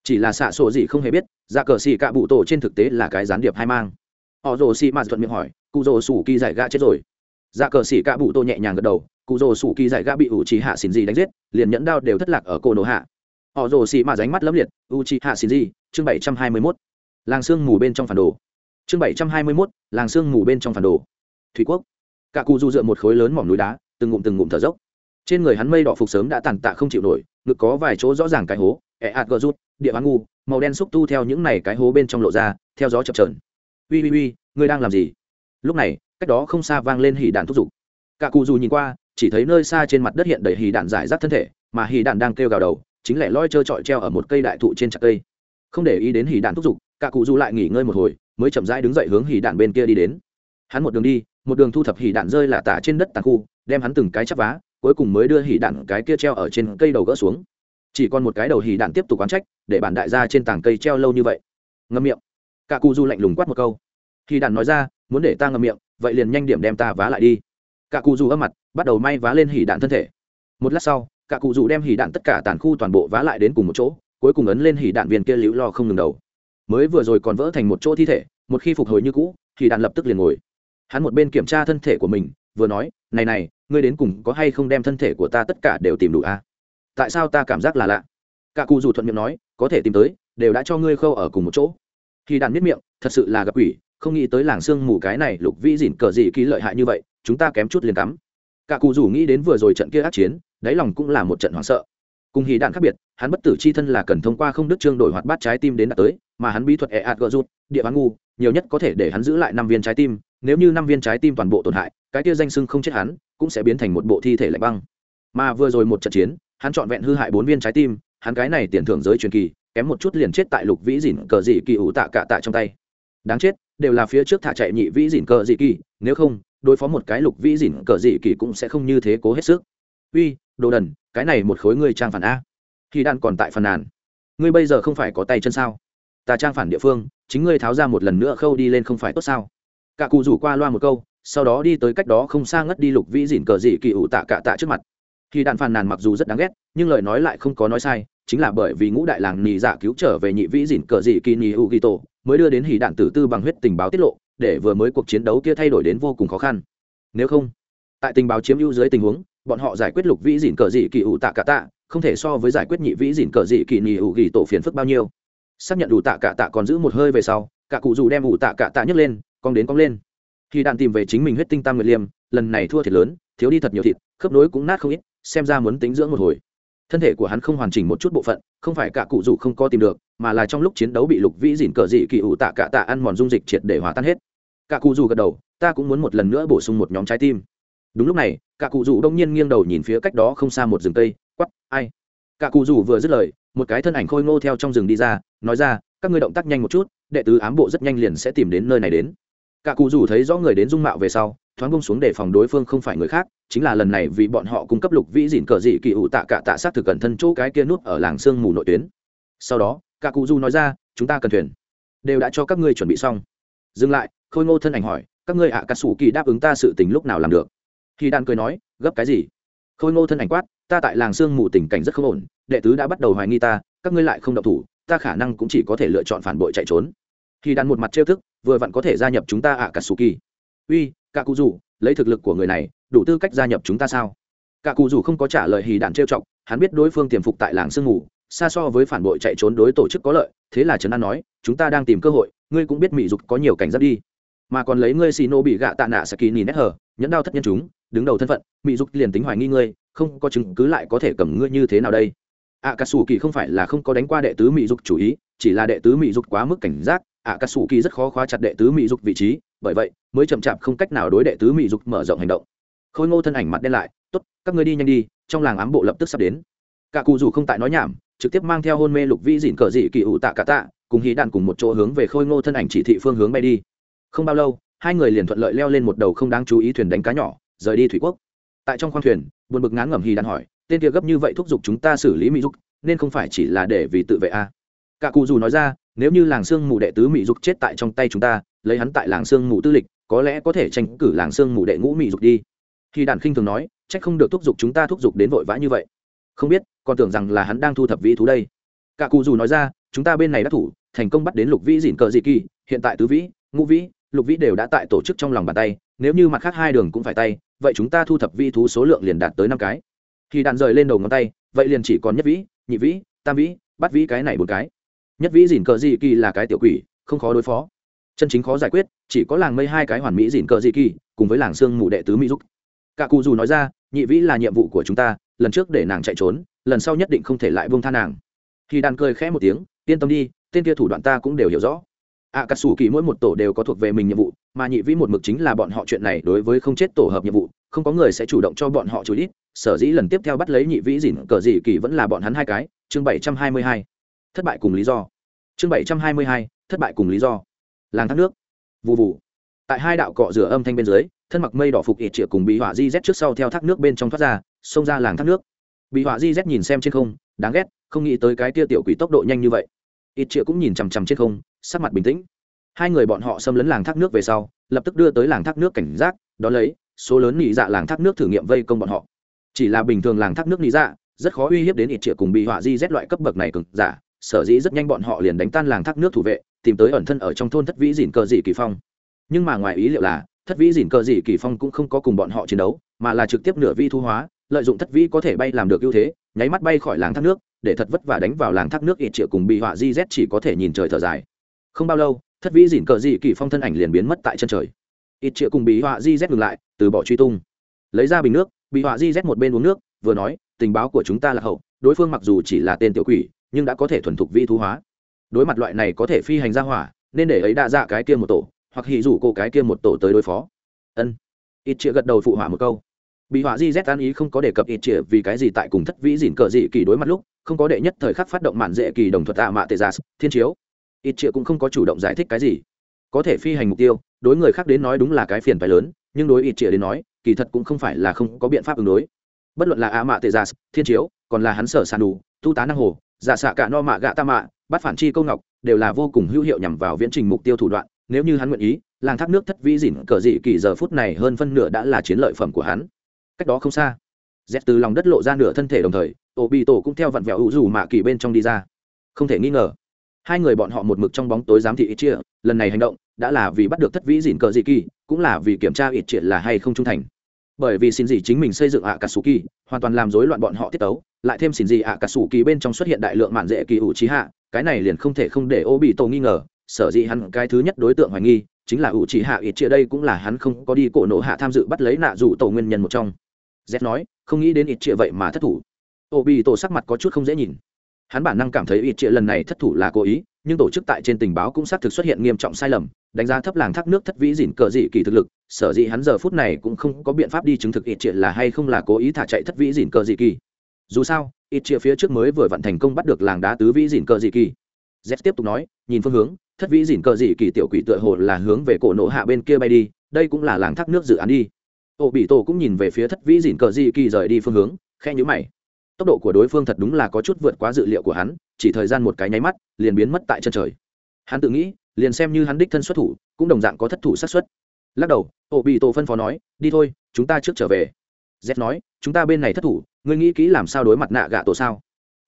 Chỉ là xạ sổ dị không hề biết dạ cờ xỉ ca bụ tổ trên thực tế là cái gián điệp hai mang họ rồ xì mạt thuận miệng hỏi, cụ rồ sủ kỳ giải gã chết rồi. Dạ cờ xỉ cạ bụ tô nhẹ nhàng gật đầu, cụ rồ sủ kỳ giải gã bị ủ trì hạ xin gì đánh giết, liền nhẫn đao đều thất lạc ở cổ nổ hạ. Họ rồ xì mà ránh mắt lấm liệt u trì hạ xin gì chương bảy trăm hai mươi mốt. Làng sương mù bên trong phản đồ. Chương bảy trăm hai mươi mốt, làng sương mù bên trong phản đồ. Thủy quốc. Cả cụ du dựa một khối lớn mỏm núi đá, từng ngụm từng ngụm thở dốc. Trên người hắn mây đỏ phục sớm đã tàn tạ không chịu nổi, ngực có vài chỗ rõ ràng cái hố ẹ ạt gờ rút, địa bán ngu, màu đen xúc tu theo những này cái hố bên trong lộ ra, theo gió chập trờn uy uy uy, ngươi đang làm gì? Lúc này, cách đó không xa vang lên hỉ đạn thúc giục. Cả cụ dù nhìn qua, chỉ thấy nơi xa trên mặt đất hiện đầy hỉ đạn giải rác thân thể, mà hỉ đạn đang kêu gào đầu, chính lẻ loi trơ trọi treo ở một cây đại thụ trên chặt cây. Không để ý đến hỉ đạn thúc giục, cả cụ dù lại nghỉ ngơi một hồi, mới chậm rãi đứng dậy hướng hỉ đạn bên kia đi đến. Hắn một đường đi, một đường thu thập hỉ đạn rơi là tả trên đất tàn khu, đem hắn từng cái chắp vá, cuối cùng mới đưa hỉ đạn cái kia treo ở trên cây đầu gỡ xuống. Chỉ còn một cái đầu hỉ đạn tiếp tục quán trách, để bản đại gia trên tảng cây treo lâu như vậy. Ngâm miệng cả cụ du lạnh lùng quát một câu. Khi Đàn nói ra, muốn để ta ngậm miệng, vậy liền nhanh điểm đem ta vá lại đi. Cả cụ du âm mặt, bắt đầu may vá lên hỉ đạn thân thể. Một lát sau, cả cụ du đem hỉ đạn tất cả tàn khu toàn bộ vá lại đến cùng một chỗ, cuối cùng ấn lên hỉ đạn viên kia liễu lo không ngừng đầu. Mới vừa rồi còn vỡ thành một chỗ thi thể, một khi phục hồi như cũ thì đạn lập tức liền ngồi. Hắn một bên kiểm tra thân thể của mình, vừa nói, này này, ngươi đến cùng có hay không đem thân thể của ta tất cả đều tìm đủ à? tại sao ta cảm giác là lạ? Cả cụ dù thuận miệng nói, có thể tìm tới, đều đã cho ngươi khâu ở cùng một chỗ khi đàn biết miệng, thật sự là gặp quỷ, không nghĩ tới làng sương mù cái này lục vĩ dỉn cờ gì ký lợi hại như vậy, chúng ta kém chút liền cắm. Cả cụ dù nghĩ đến vừa rồi trận kia ác chiến, đáy lòng cũng là một trận hoảng sợ. Cùng hì đạn khác biệt, hắn bất tử c h i thân là cần thông qua không đức trương đổi hoạt bát trái tim đến đạt tới, mà hắn bí thuật e ạt gợ rút địa bán ngu, nhiều nhất có thể để hắn giữ lại năm viên trái tim, nếu như năm viên trái tim toàn bộ tổn hại, cái kia danh sưng không chết hắn, cũng sẽ biến thành một bộ thi thể lạnh băng. Mà vừa rồi một trận chiến, hắn trọn vẹn hư hại bốn viên trái tim, hắn cái này tiền thưởng giới truyền kỳ kém một chút liền chết tại lục vĩ dỉn cờ dị kỳ ủ tạ cả tạ trong tay. Đáng chết, đều là phía trước thả chạy nhị vĩ dỉn cờ dị kỳ, nếu không, đối phó một cái lục vĩ dỉn cờ dị kỳ cũng sẽ không như thế cố hết sức. Uy, đồ đần, cái này một khối ngươi trang phản a. Khi đan còn tại phần nàn. Ngươi bây giờ không phải có tay chân sao? Ta trang phản địa phương, chính ngươi tháo ra một lần nữa khâu đi lên không phải tốt sao? Cả cụ rủ qua loa một câu, sau đó đi tới cách đó không xa ngất đi lục vĩ dỉn cờ dị kỳ ủ tạ cả tạ trước mặt. Khi đạn phàn nàn mặc dù rất đáng ghét, nhưng lời nói lại không có nói sai chính là bởi vì ngũ đại làng nì dạ cứu trở về nhị vĩ dỉn cờ dị kỳ nì u ghi tổ, mới đưa đến hỉ đạn tử tư bằng huyết tình báo tiết lộ, để vừa mới cuộc chiến đấu kia thay đổi đến vô cùng khó khăn. Nếu không, tại tình báo chiếm ưu dưới tình huống, bọn họ giải quyết lục vĩ dỉn cờ dị kỳ ủ tạ cả tạ, không thể so với giải quyết nhị vĩ dỉn cờ dị kỳ nì u ghi tổ phiền phức bao nhiêu. Xác nhận đủ tạ cả tạ còn giữ một hơi về sau, cả cụ dù đem ủ tạ cả tạ nhấc lên, cong đến cong lên. Khi đạn tìm về chính mình huyết tinh tam nguyệt liêm, lần này thua thiệt lớn, thiếu đi thật nhiều thịt, khớp nối cũng nát không ít, xem ra muốn tính dưỡng một hồi thân thể của hắn không hoàn chỉnh một chút bộ phận, không phải cả cụ dù không có tìm được, mà là trong lúc chiến đấu bị lục vĩ dỉn cờ dị kỳ ủ tạ cả tạ ăn mòn dung dịch triệt để hòa tan hết. Cả cụ dù gật đầu, ta cũng muốn một lần nữa bổ sung một nhóm trái tim. Đúng lúc này, cả cụ dù đông nhiên nghiêng đầu nhìn phía cách đó không xa một rừng cây quắp ai? Cả cụ dù vừa dứt lời, một cái thân ảnh khôi ngô theo trong rừng đi ra, nói ra, các ngươi động tác nhanh một chút, đệ tứ ám bộ rất nhanh liền sẽ tìm đến nơi này đến. Cả cụ dù thấy rõ người đến dung mạo về sau thoáng bông xuống để phòng đối phương không phải người khác, chính là lần này vì bọn họ cung cấp lục vĩ dịn cờ dị kỳ ủ tạ cả tạ sát thực cẩn thân chỗ cái kia nút ở làng sương mù nội tuyến. Sau đó, cả cụ du nói ra, chúng ta cần thuyền. Đều đã cho các ngươi chuẩn bị xong. Dừng lại, khôi ngô thân ảnh hỏi, các ngươi ạ à cà sủ kỳ đáp ứng ta sự tình lúc nào làm được? Khi đan cười nói, gấp cái gì? Khôi ngô thân ảnh quát, ta tại làng sương mù tình cảnh rất không ổn, đệ tứ đã bắt đầu hoài nghi ta, các ngươi lại không động thủ, ta khả năng cũng chỉ có thể lựa chọn phản bội chạy trốn. Khi đan một mặt trêu thức, vừa vặn có thể gia nhập chúng ta ạ à cà sủ kỳ. Uy cả cụ rủ, lấy thực lực của người này, đủ tư cách gia nhập chúng ta sao? Cả cụ rủ không có trả lời hì đạn trêu chọc, hắn biết đối phương tiềm phục tại làng sương ngủ xa so với phản bội chạy trốn đối tổ chức có lợi, thế là trấn an nói, chúng ta đang tìm cơ hội, ngươi cũng biết mỹ dục có nhiều cảnh giác đi. Mà còn lấy ngươi xì nô bị gạ tạ nạ saki nhìn nét hở nhẫn đau thất nhân chúng, đứng đầu thân phận, mỹ dục liền tính hoài nghi ngươi, không có chứng cứ lại có thể cầm ngươi như thế nào đây? Ạ cà sủ kỳ không phải là không có đánh qua đệ tứ mỹ dục chủ ý, chỉ là đệ tứ mỹ dục quá mức cảnh giác ạ cà sủ kỳ rất khó khóa chặt đệ tứ mỹ dục vị trí bởi vậy, mới chậm chạp không cách nào đối đệ tứ mỹ dục mở rộng hành động. Khôi ngô thân ảnh mặt đen lại, tốt, các ngươi đi nhanh đi, trong làng ám bộ lập tức sắp đến. Cả cụ dù không tại nói nhảm, trực tiếp mang theo hôn mê lục vĩ dịn cờ dị kỳ ủ tạ cả tạ, cùng hí đạn cùng một chỗ hướng về khôi ngô thân ảnh chỉ thị phương hướng bay đi. Không bao lâu, hai người liền thuận lợi leo lên một đầu không đáng chú ý thuyền đánh cá nhỏ, rời đi thủy quốc. Tại trong khoang thuyền, buồn bực ngán ngẩm hí đạn hỏi, tên kia gấp như vậy thúc giục chúng ta xử lý mỹ dục, nên không phải chỉ là để vì tự vệ a à. cả cụ dù nói ra, nếu như làng sương mù đệ tứ mỹ dục chết tại trong tay chúng ta lấy hắn tại làng sương mù tư lịch, có lẽ có thể tranh cử làng sương mù đệ ngũ mỹ dục đi. Khi đàn khinh thường nói trách không được thúc giục chúng ta thúc giục đến vội vã như vậy. Không biết, còn tưởng rằng là hắn đang thu thập vĩ thú đây. Cả cụ dù nói ra, chúng ta bên này đã thủ, thành công bắt đến lục vĩ dỉn cờ dị kỳ, hiện tại tứ vĩ, ngũ vĩ, lục vĩ đều đã tại tổ chức trong lòng bàn tay, nếu như mặt khác hai đường cũng phải tay, vậy chúng ta thu thập vĩ thú số lượng liền đạt tới năm cái. Khi đàn rời lên đầu ngón tay, vậy liền chỉ còn nhất vĩ, nhị vĩ, tam vĩ bắt vĩ cái này một cái. Nhất vĩ dìn cờ dị kỳ là cái tiểu quỷ, không khó đối phó chân chính khó giải quyết chỉ có làng mây hai cái hoàn mỹ dịn cờ dị kỳ cùng với làng sương mù đệ tứ mỹ giúp cả cụ dù nói ra nhị vĩ là nhiệm vụ của chúng ta lần trước để nàng chạy trốn lần sau nhất định không thể lại vương tha nàng. Khi đàn cười khẽ một tiếng yên tâm đi tên kia thủ đoạn ta cũng đều hiểu rõ. Ạ à, cà sủ kỳ mỗi một tổ đều có thuộc về mình nhiệm vụ mà nhị vĩ một mực chính là bọn họ chuyện này đối với không chết tổ hợp nhiệm vụ không có người sẽ chủ động cho bọn họ chú ít sở dĩ lần tiếp theo bắt lấy nhị vĩ dỉn cờ dị kỳ vẫn là bọn hắn hai cái. Chương bảy trăm hai mươi hai. Thất bại cùng lý do. Chương bảy trăm hai mươi hai thất bại cùng lý do làng thác nước. Vụ vụ tại hai đạo cọ rửa âm thanh bên dưới, thân mặc mây đỏ phục ít triệu cùng bị họa di z trước sau theo thác nước bên trong thoát ra, xông ra làng thác nước. Bị họa di z nhìn xem trên không, đáng ghét, không nghĩ tới cái tia tiểu quỷ tốc độ nhanh như vậy. Ít triệu cũng nhìn chằm chằm trên không, sắc mặt bình tĩnh. Hai người bọn họ xâm lấn làng thác nước về sau, lập tức đưa tới làng thác nước cảnh giác đón lấy, số lớn nị dạ làng thác nước thử nghiệm vây công bọn họ. Chỉ là bình thường làng thác nước nị dạ rất khó uy hiếp đến ít triệu cùng bị họa di z loại cấp bậc này cực giả sở dĩ rất nhanh bọn họ liền đánh tan làng thác nước thủ vệ, tìm tới ẩn thân ở trong thôn thất vĩ dìn cờ dị kỳ phong. Nhưng mà ngoài ý liệu là, thất vĩ dìn cờ dị kỳ phong cũng không có cùng bọn họ chiến đấu, mà là trực tiếp nửa vi thu hóa, lợi dụng thất vĩ có thể bay làm được ưu thế, nháy mắt bay khỏi làng thác nước, để thật vất vả đánh vào làng thác nước ít triệu cùng bị họa di z chỉ có thể nhìn trời thở dài. Không bao lâu, thất vĩ dìn cờ dị kỳ phong thân ảnh liền biến mất tại chân trời. Ít triệu cùng bị họa di z ngừng lại, từ bỏ truy tung. Lấy ra bình nước, bị họa di z một bên uống nước, vừa nói, tình báo của chúng ta là hậu, đối phương mặc dù chỉ là tên tiểu quỷ nhưng đã có thể thuần thục vi thu hóa. Đối mặt loại này có thể phi hành ra hỏa, nên để ấy đa dạ cái kia một tổ, hoặc hỉ rủ cô cái kia một tổ tới đối phó. Ân. Ít chĩa gật đầu phụ hỏa một câu. Bị họa di z an ý không có đề cập ít chĩa vì cái gì tại cùng thất vĩ dìn cờ dị kỳ đối mặt lúc, không có đệ nhất thời khắc phát động mạn dễ kỳ đồng thuật tạ mạ tề giả dạ thiên chiếu. Ít chĩa cũng không có chủ động giải thích cái gì. Có thể phi hành mục tiêu, đối người khác đến nói đúng là cái phiền phải lớn, nhưng đối ít chĩa đến nói, kỳ thật cũng không phải là không có biện pháp ứng đối. Bất luận là ạ mạ tề giả dạ thiên chiếu, còn là hắn sở sàn đủ, tu tá năng hồ giả xạ cả no mạ gạ ta mạ, bắt phản chi câu ngọc, đều là vô cùng hữu hiệu nhằm vào viễn trình mục tiêu thủ đoạn, nếu như hắn nguyện ý, làng thác nước thất vĩ dỉn cờ dị kỳ giờ phút này hơn phân nửa đã là chiến lợi phẩm của hắn. Cách đó không xa z từ lòng đất lộ ra nửa thân thể đồng thời ổ bị tổ cũng theo vặn vẹo hữu dù mạ kỳ bên trong đi ra. Không thể nghi ngờ, hai người bọn họ một mực trong bóng tối giám thị ít chia, lần này hành động đã là vì bắt được thất vĩ dỉn cờ dị kỳ, cũng là vì kiểm tra ít chia là hay không trung thành bởi vì xin gì chính mình xây dựng ạ cà sù kỳ hoàn toàn làm rối loạn bọn họ tiết tấu, lại thêm xin gì ạ cà sù kỳ bên trong xuất hiện đại lượng mạn dễ kỳ ủ trí hạ, cái này liền không thể không để ô bị tổ nghi ngờ, sở dĩ hắn cái thứ nhất đối tượng hoài nghi, chính là ủ trí hạ ít chia đây cũng là hắn không có đi cổ nộ hạ tham dự bắt lấy nạ dụ tổ nguyên nhân một trong. Z nói, không nghĩ đến ít chia vậy mà thất thủ. Ô bị tổ sắc mặt có chút không dễ nhìn. Hắn bản năng cảm thấy ít chia lần này thất thủ là cố ý nhưng tổ chức tại trên tình báo cũng xác thực xuất hiện nghiêm trọng sai lầm, đánh giá thấp làng thác nước thất vĩ dỉn cờ dị kỳ thực lực, sở dĩ hắn giờ phút này cũng không có biện pháp đi chứng thực ít triệt là hay không là cố ý thả chạy thất vĩ dỉn cờ dị kỳ. Dù sao, ít triệt phía trước mới vừa vận thành công bắt được làng đá tứ vĩ dỉn cờ dị kỳ. Z tiếp tục nói, nhìn phương hướng, thất vĩ dỉn cờ dị kỳ tiểu quỷ tựa hồ là hướng về cổ nổ hạ bên kia bay đi, đây cũng là làng thác nước dự án đi. Ô bị tổ cũng nhìn về phía thất vĩ dỉn cờ dị kỳ rời đi phương hướng khe nhữ mày tốc độ của đối phương thật đúng là có chút vượt quá dự liệu của hắn, chỉ thời gian một cái nháy mắt, liền biến mất tại chân trời. Hắn tự nghĩ, liền xem như hắn đích thân xuất thủ, cũng đồng dạng có thất thủ sát xuất lắc đầu ô bị tổ phân phó nói, đi thôi, chúng ta trước trở về. Z nói, chúng ta bên này thất thủ, ngươi nghĩ kỹ làm sao đối mặt nạ gạ tổ sao?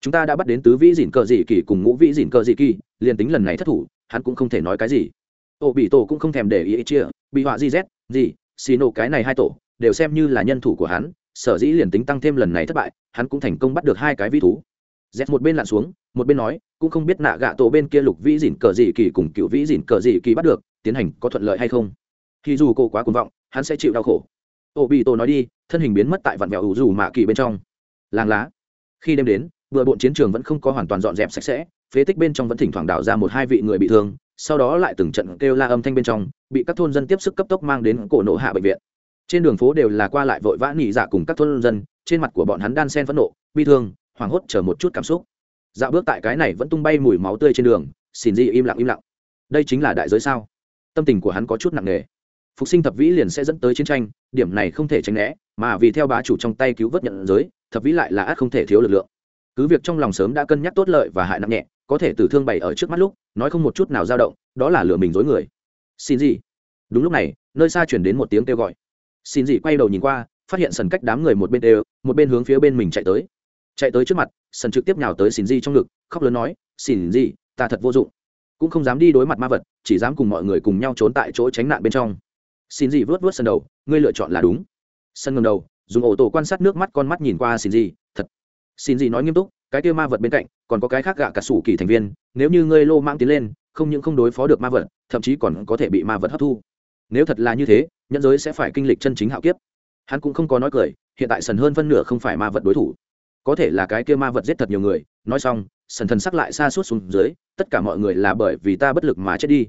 Chúng ta đã bắt đến tứ vĩ dỉn cờ dị kỳ cùng ngũ vĩ dỉn cờ dị kỳ, liền tính lần này thất thủ, hắn cũng không thể nói cái gì. Ô bị tổ cũng không thèm để ý chia, bị họa di z gì? Xì nổ cái này hai tổ, đều xem như là nhân thủ của hắn sở dĩ liền tính tăng thêm lần này thất bại, hắn cũng thành công bắt được hai cái vi thú. Z một bên lặn xuống, một bên nói, cũng không biết nạ gạ tổ bên kia lục vĩ dỉn cờ dị kỳ cùng cựu vĩ dỉn cờ dị kỳ bắt được, tiến hành có thuận lợi hay không? Khi dù cô quá cuồng vọng, hắn sẽ chịu đau khổ. Ô bị tổ nói đi, thân hình biến mất tại vạn vẹo ủ dù mạ kỳ bên trong. Làng lá. Khi đêm đến, vừa bộn chiến trường vẫn không có hoàn toàn dọn dẹp sạch sẽ, phế tích bên trong vẫn thỉnh thoảng đảo ra một hai vị người bị thương, sau đó lại từng trận kêu la âm thanh bên trong, bị các thôn dân tiếp sức cấp tốc mang đến cổ nộ hạ bệnh viện trên đường phố đều là qua lại vội vã nghỉ dạ cùng các thôn dân, trên mặt của bọn hắn đan sen phẫn nộ, bi thương, hoảng hốt chờ một chút cảm xúc. Dạo bước tại cái này vẫn tung bay mùi máu tươi trên đường, xin di im lặng im lặng. Đây chính là đại giới sao? Tâm tình của hắn có chút nặng nề. Phục sinh thập vĩ liền sẽ dẫn tới chiến tranh, điểm này không thể tránh né, mà vì theo bá chủ trong tay cứu vớt nhận giới, thập vĩ lại là át không thể thiếu lực lượng. Cứ việc trong lòng sớm đã cân nhắc tốt lợi và hại nặng nhẹ, có thể tử thương bày ở trước mắt lúc, nói không một chút nào dao động, đó là lừa mình dối người. Xin gì? Đúng lúc này, nơi xa chuyển đến một tiếng kêu gọi xin dị quay đầu nhìn qua phát hiện sần cách đám người một bên đều một bên hướng phía bên mình chạy tới. Chạy tới trước mặt sần trực tiếp nhào tới xin dị trong ngực khóc lớn nói xin dị, ta thật vô dụng. Cũng không dám đi đối mặt ma vật chỉ dám cùng mọi người cùng nhau trốn tại chỗ tránh nạn bên trong. Xin dị vớt vớt sân đầu ngươi lựa chọn là đúng. Sân ngầm đầu dùng ổ tổ quan sát nước mắt con mắt nhìn qua xin dị, thật. Xin dị nói nghiêm túc cái kia ma vật bên cạnh còn có cái khác gạ cả sủ kỳ thành viên nếu như ngươi lô mang tiến lên không những không đối phó được ma vật thậm chí còn có thể bị ma vật hấp thu nếu thật là như thế nhân giới sẽ phải kinh lịch chân chính hạo kiếp. Hắn cũng không có nói cười, hiện tại sần hơn phân nửa không phải ma vật đối thủ. Có thể là cái kia ma vật giết thật nhiều người, nói xong, sần thần sắc lại xa suốt xuống dưới, tất cả mọi người là bởi vì ta bất lực mà chết đi.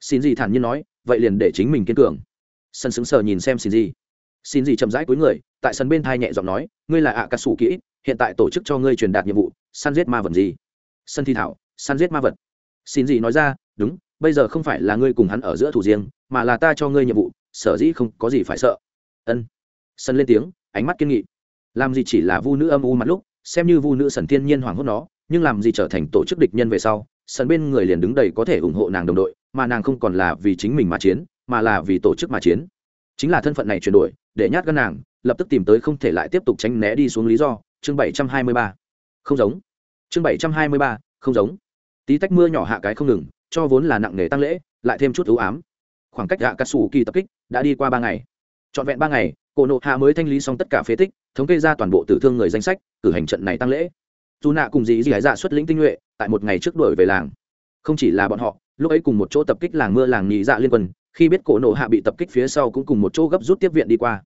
Xin gì thản nhiên nói, vậy liền để chính mình kiên cường. Sân sững sờ nhìn xem xin gì xin gì chậm rãi cuối người, tại sân bên thai nhẹ giọng nói, ngươi là ạ cà sủ kỹ, hiện tại tổ chức cho ngươi truyền đạt nhiệm vụ, săn giết ma vật gì? Sân thi thảo, săn giết ma vật. Xin gì nói ra, đúng bây giờ không phải là ngươi cùng hắn ở giữa thủ riêng, mà là ta cho ngươi nhiệm vụ, sở dĩ không có gì phải sợ. Ân. Sân lên tiếng, ánh mắt kiên nghị. Làm gì chỉ là vu nữ âm u mặt lúc, xem như vu nữ sần thiên nhiên hoàng hốt nó, nhưng làm gì trở thành tổ chức địch nhân về sau sân bên người liền đứng đầy có thể ủng hộ nàng đồng đội, mà nàng không còn là vì chính mình mà chiến, mà là vì tổ chức mà chiến. Chính là thân phận này chuyển đổi, để nhát gan nàng, lập tức tìm tới không thể lại tiếp tục tránh né đi xuống lý do, chương bảy trăm hai mươi ba. Không giống. Chương bảy trăm hai mươi ba, không giống. Tí tách mưa nhỏ hạ cái không ngừng cho vốn là nặng nề tăng lễ, lại thêm chút ưu ám. Khoảng cách gạ cà sủ kỳ tập kích đã đi qua ba ngày. Trọn vẹn ba ngày cổ nộ hạ mới thanh lý xong tất cả phế tích, thống kê ra toàn bộ tử thương người danh sách, cử hành trận này tăng lễ. Dù nạ cùng dì dì hải dạ xuất lĩnh tinh nhuệ, tại một ngày trước đuổi về làng. Không chỉ là bọn họ, lúc ấy cùng một chỗ tập kích làng mưa làng nhị dạ liên quân, khi biết cổ nộ hạ bị tập kích phía sau cũng cùng một chỗ gấp rút tiếp viện đi qua.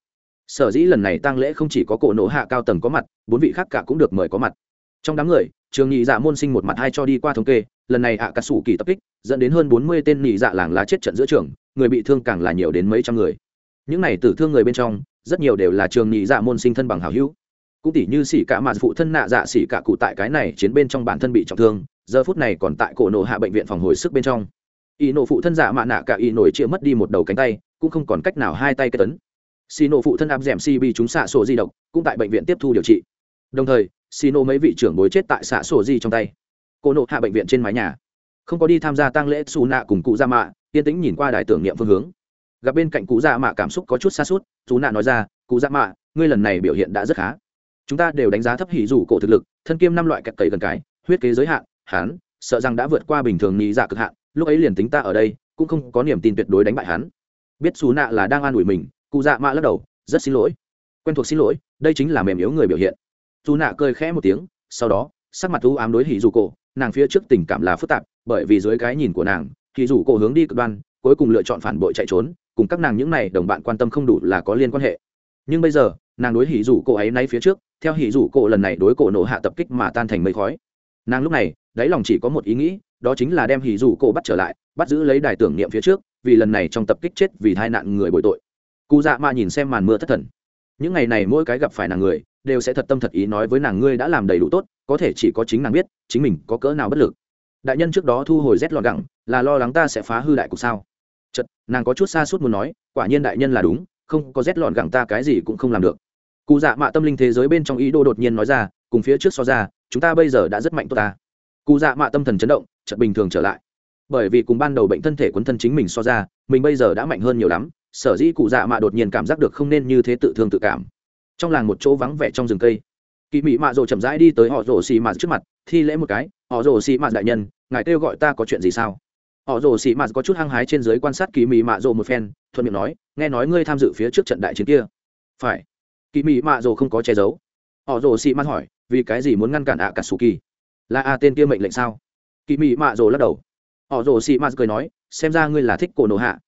Sở dĩ lần này tăng lễ không chỉ có cổ nộ hạ cao tầng có mặt, bốn vị khác cả cũng được mời có mặt. Trong đám người trường nhị dạ môn sinh một mặt hai cho đi qua thống kê, lần này ạ à cà sủ kỳ tập kích, dẫn đến hơn bốn mươi tên nhị dạ làng lá chết trận giữa trường, người bị thương càng là nhiều đến mấy trăm người. Những này tử thương người bên trong, rất nhiều đều là trường nhị dạ môn sinh thân bằng hảo hữu. Cũng tỷ như xỉ cả mà phụ thân nạ dạ xỉ cả cụ tại cái này chiến bên trong bản thân bị trọng thương, giờ phút này còn tại cổ nộ hạ bệnh viện phòng hồi sức bên trong. Y nộ phụ thân dạ mạ nạ cả y nổi chĩa mất đi một đầu cánh tay, cũng không còn cách nào hai tay cái tấn. Xì nộ phụ thân áp d ẻ m si bị chúng xạ sổ di động cũng tại bệnh viện tiếp thu điều trị. Đồng thời xì ô mấy vị trưởng bối chết tại xã sổ di trong tay. Cô nộ hạ bệnh viện trên mái nhà. Không có đi tham gia tăng lễ xù nạ cùng cụ gia mạ, yên tĩnh nhìn qua đài tưởng niệm phương hướng. Gặp bên cạnh cụ gia mạ cảm xúc có chút xa suốt xù nạ nói ra, cụ gia mạ, ngươi lần này biểu hiện đã rất khá. Chúng ta đều đánh giá thấp hỉ rủ cổ thực lực, thân kiêm năm loại kẹt cầy gần cái, huyết kế giới hạn, hán, sợ rằng đã vượt qua bình thường nghĩ dạ cực hạn, lúc ấy liền tính ta ở đây, cũng không có niềm tin tuyệt đối đánh bại hắn. Biết xù nạ là đang an ủi mình, cụ dạ mạ lắc đầu, rất xin lỗi. Quen thuộc xin lỗi, đây chính là mềm yếu người biểu hiện dù nạ cười khẽ một tiếng, sau đó, sắc mặt u ám đối hỉ dù cổ, nàng phía trước tình cảm là phức tạp, bởi vì dưới cái nhìn của nàng, hỉ dù cổ hướng đi cực đoan, cuối cùng lựa chọn phản bội chạy trốn, cùng các nàng những này đồng bạn quan tâm không đủ là có liên quan hệ. Nhưng bây giờ, nàng đối hỉ dù cổ ấy nay phía trước, theo hỉ dù cổ lần này đối cổ nổ hạ tập kích mà tan thành mây khói. Nàng lúc này, đáy lòng chỉ có một ý nghĩ, đó chính là đem hỉ dù cổ bắt trở lại, bắt giữ lấy đài tưởng niệm phía trước, vì lần này trong tập kích chết vì tai nạn người bội tội. Cụ dạ mạ nhìn xem màn mưa thất thần. Những ngày này mỗi cái gặp phải nàng người đều sẽ thật tâm thật ý nói với nàng ngươi đã làm đầy đủ tốt, có thể chỉ có chính nàng biết, chính mình có cỡ nào bất lực. Đại nhân trước đó thu hồi rét lọt gẳng, là lo lắng ta sẽ phá hư đại cục sao? Chật nàng có chút xa suốt muốn nói, quả nhiên đại nhân là đúng, không có rét lọt gẳng ta cái gì cũng không làm được. Cụ dạ mạ tâm linh thế giới bên trong ý đồ đột nhiên nói ra, cùng phía trước so ra, chúng ta bây giờ đã rất mạnh tốt ta. Cụ dạ mạ tâm thần chấn động chật bình thường trở lại. Bởi vì cùng ban đầu bệnh thân thể quấn thân chính mình so ra, mình bây giờ đã mạnh hơn nhiều lắm, sở dĩ cụ dạ mạ đột nhiên cảm giác được không nên như thế tự thương tự cảm trong làng một chỗ vắng vẻ trong rừng cây. Kỳ mị mạ rồ chậm rãi đi tới họ rồ xì mạt trước mặt, thi lễ một cái, họ rồ xì mạt đại nhân, ngài kêu gọi ta có chuyện gì sao? Họ rồ xì mạt có chút hăng hái trên dưới quan sát kỳ mị mạ rồ một phen, thuận miệng nói, nghe nói ngươi tham dự phía trước trận đại chiến kia. Phải. Kỳ mị mạ rồ không có che giấu. Họ rồ xì mạt hỏi, vì cái gì muốn ngăn cản ạ cả sù kỳ là a tên kia mệnh lệnh sao? Kỳ mị mạ rồ lắc đầu. Họ rồ xì mạt cười nói, xem ra ngươi là thích cổ nổ hạ.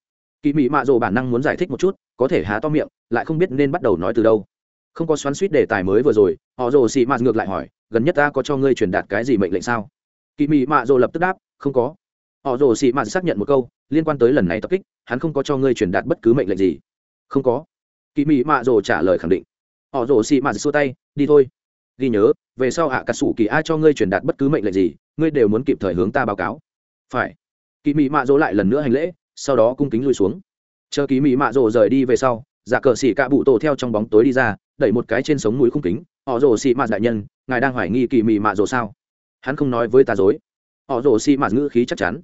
Kỳ mị mạ rồ bản năng muốn giải thích một chút, có thể há to miệng, lại không biết nên bắt đầu nói từ đâu không có xoắn suýt đề tài mới vừa rồi họ rồ xì mạt ngược lại hỏi gần nhất ta có cho ngươi truyền đạt cái gì mệnh lệnh sao? Kỳ mị mạ rồ lập tức đáp không có. Họ rồ xì mạt xác nhận một câu liên quan tới lần này tập kích hắn không có cho ngươi truyền đạt bất cứ mệnh lệnh gì. Không có. Kỳ mị mạ rồ trả lời khẳng định. Họ rồ xì mạt xua tay đi thôi. Ghi nhớ về sau ạ à, cà sủ kỳ ai cho ngươi truyền đạt bất cứ mệnh lệnh gì ngươi đều muốn kịp thời hướng ta báo cáo. Phải. Kỳ mị mạ rồ lại lần nữa hành lễ sau đó cung kính lui xuống. Chờ kỳ mị mạ rồ rời đi về sau giả cờ xỉ cạ bụ tổ theo trong bóng tối đi ra đẩy một cái trên sống mũi khung kính. Họ rồ xỉ mạt đại nhân ngài đang hoài nghi kỳ mị mạ rồ sao? Hắn không nói với ta dối. Họ rồ xỉ mạt ngữ khí chắc chắn.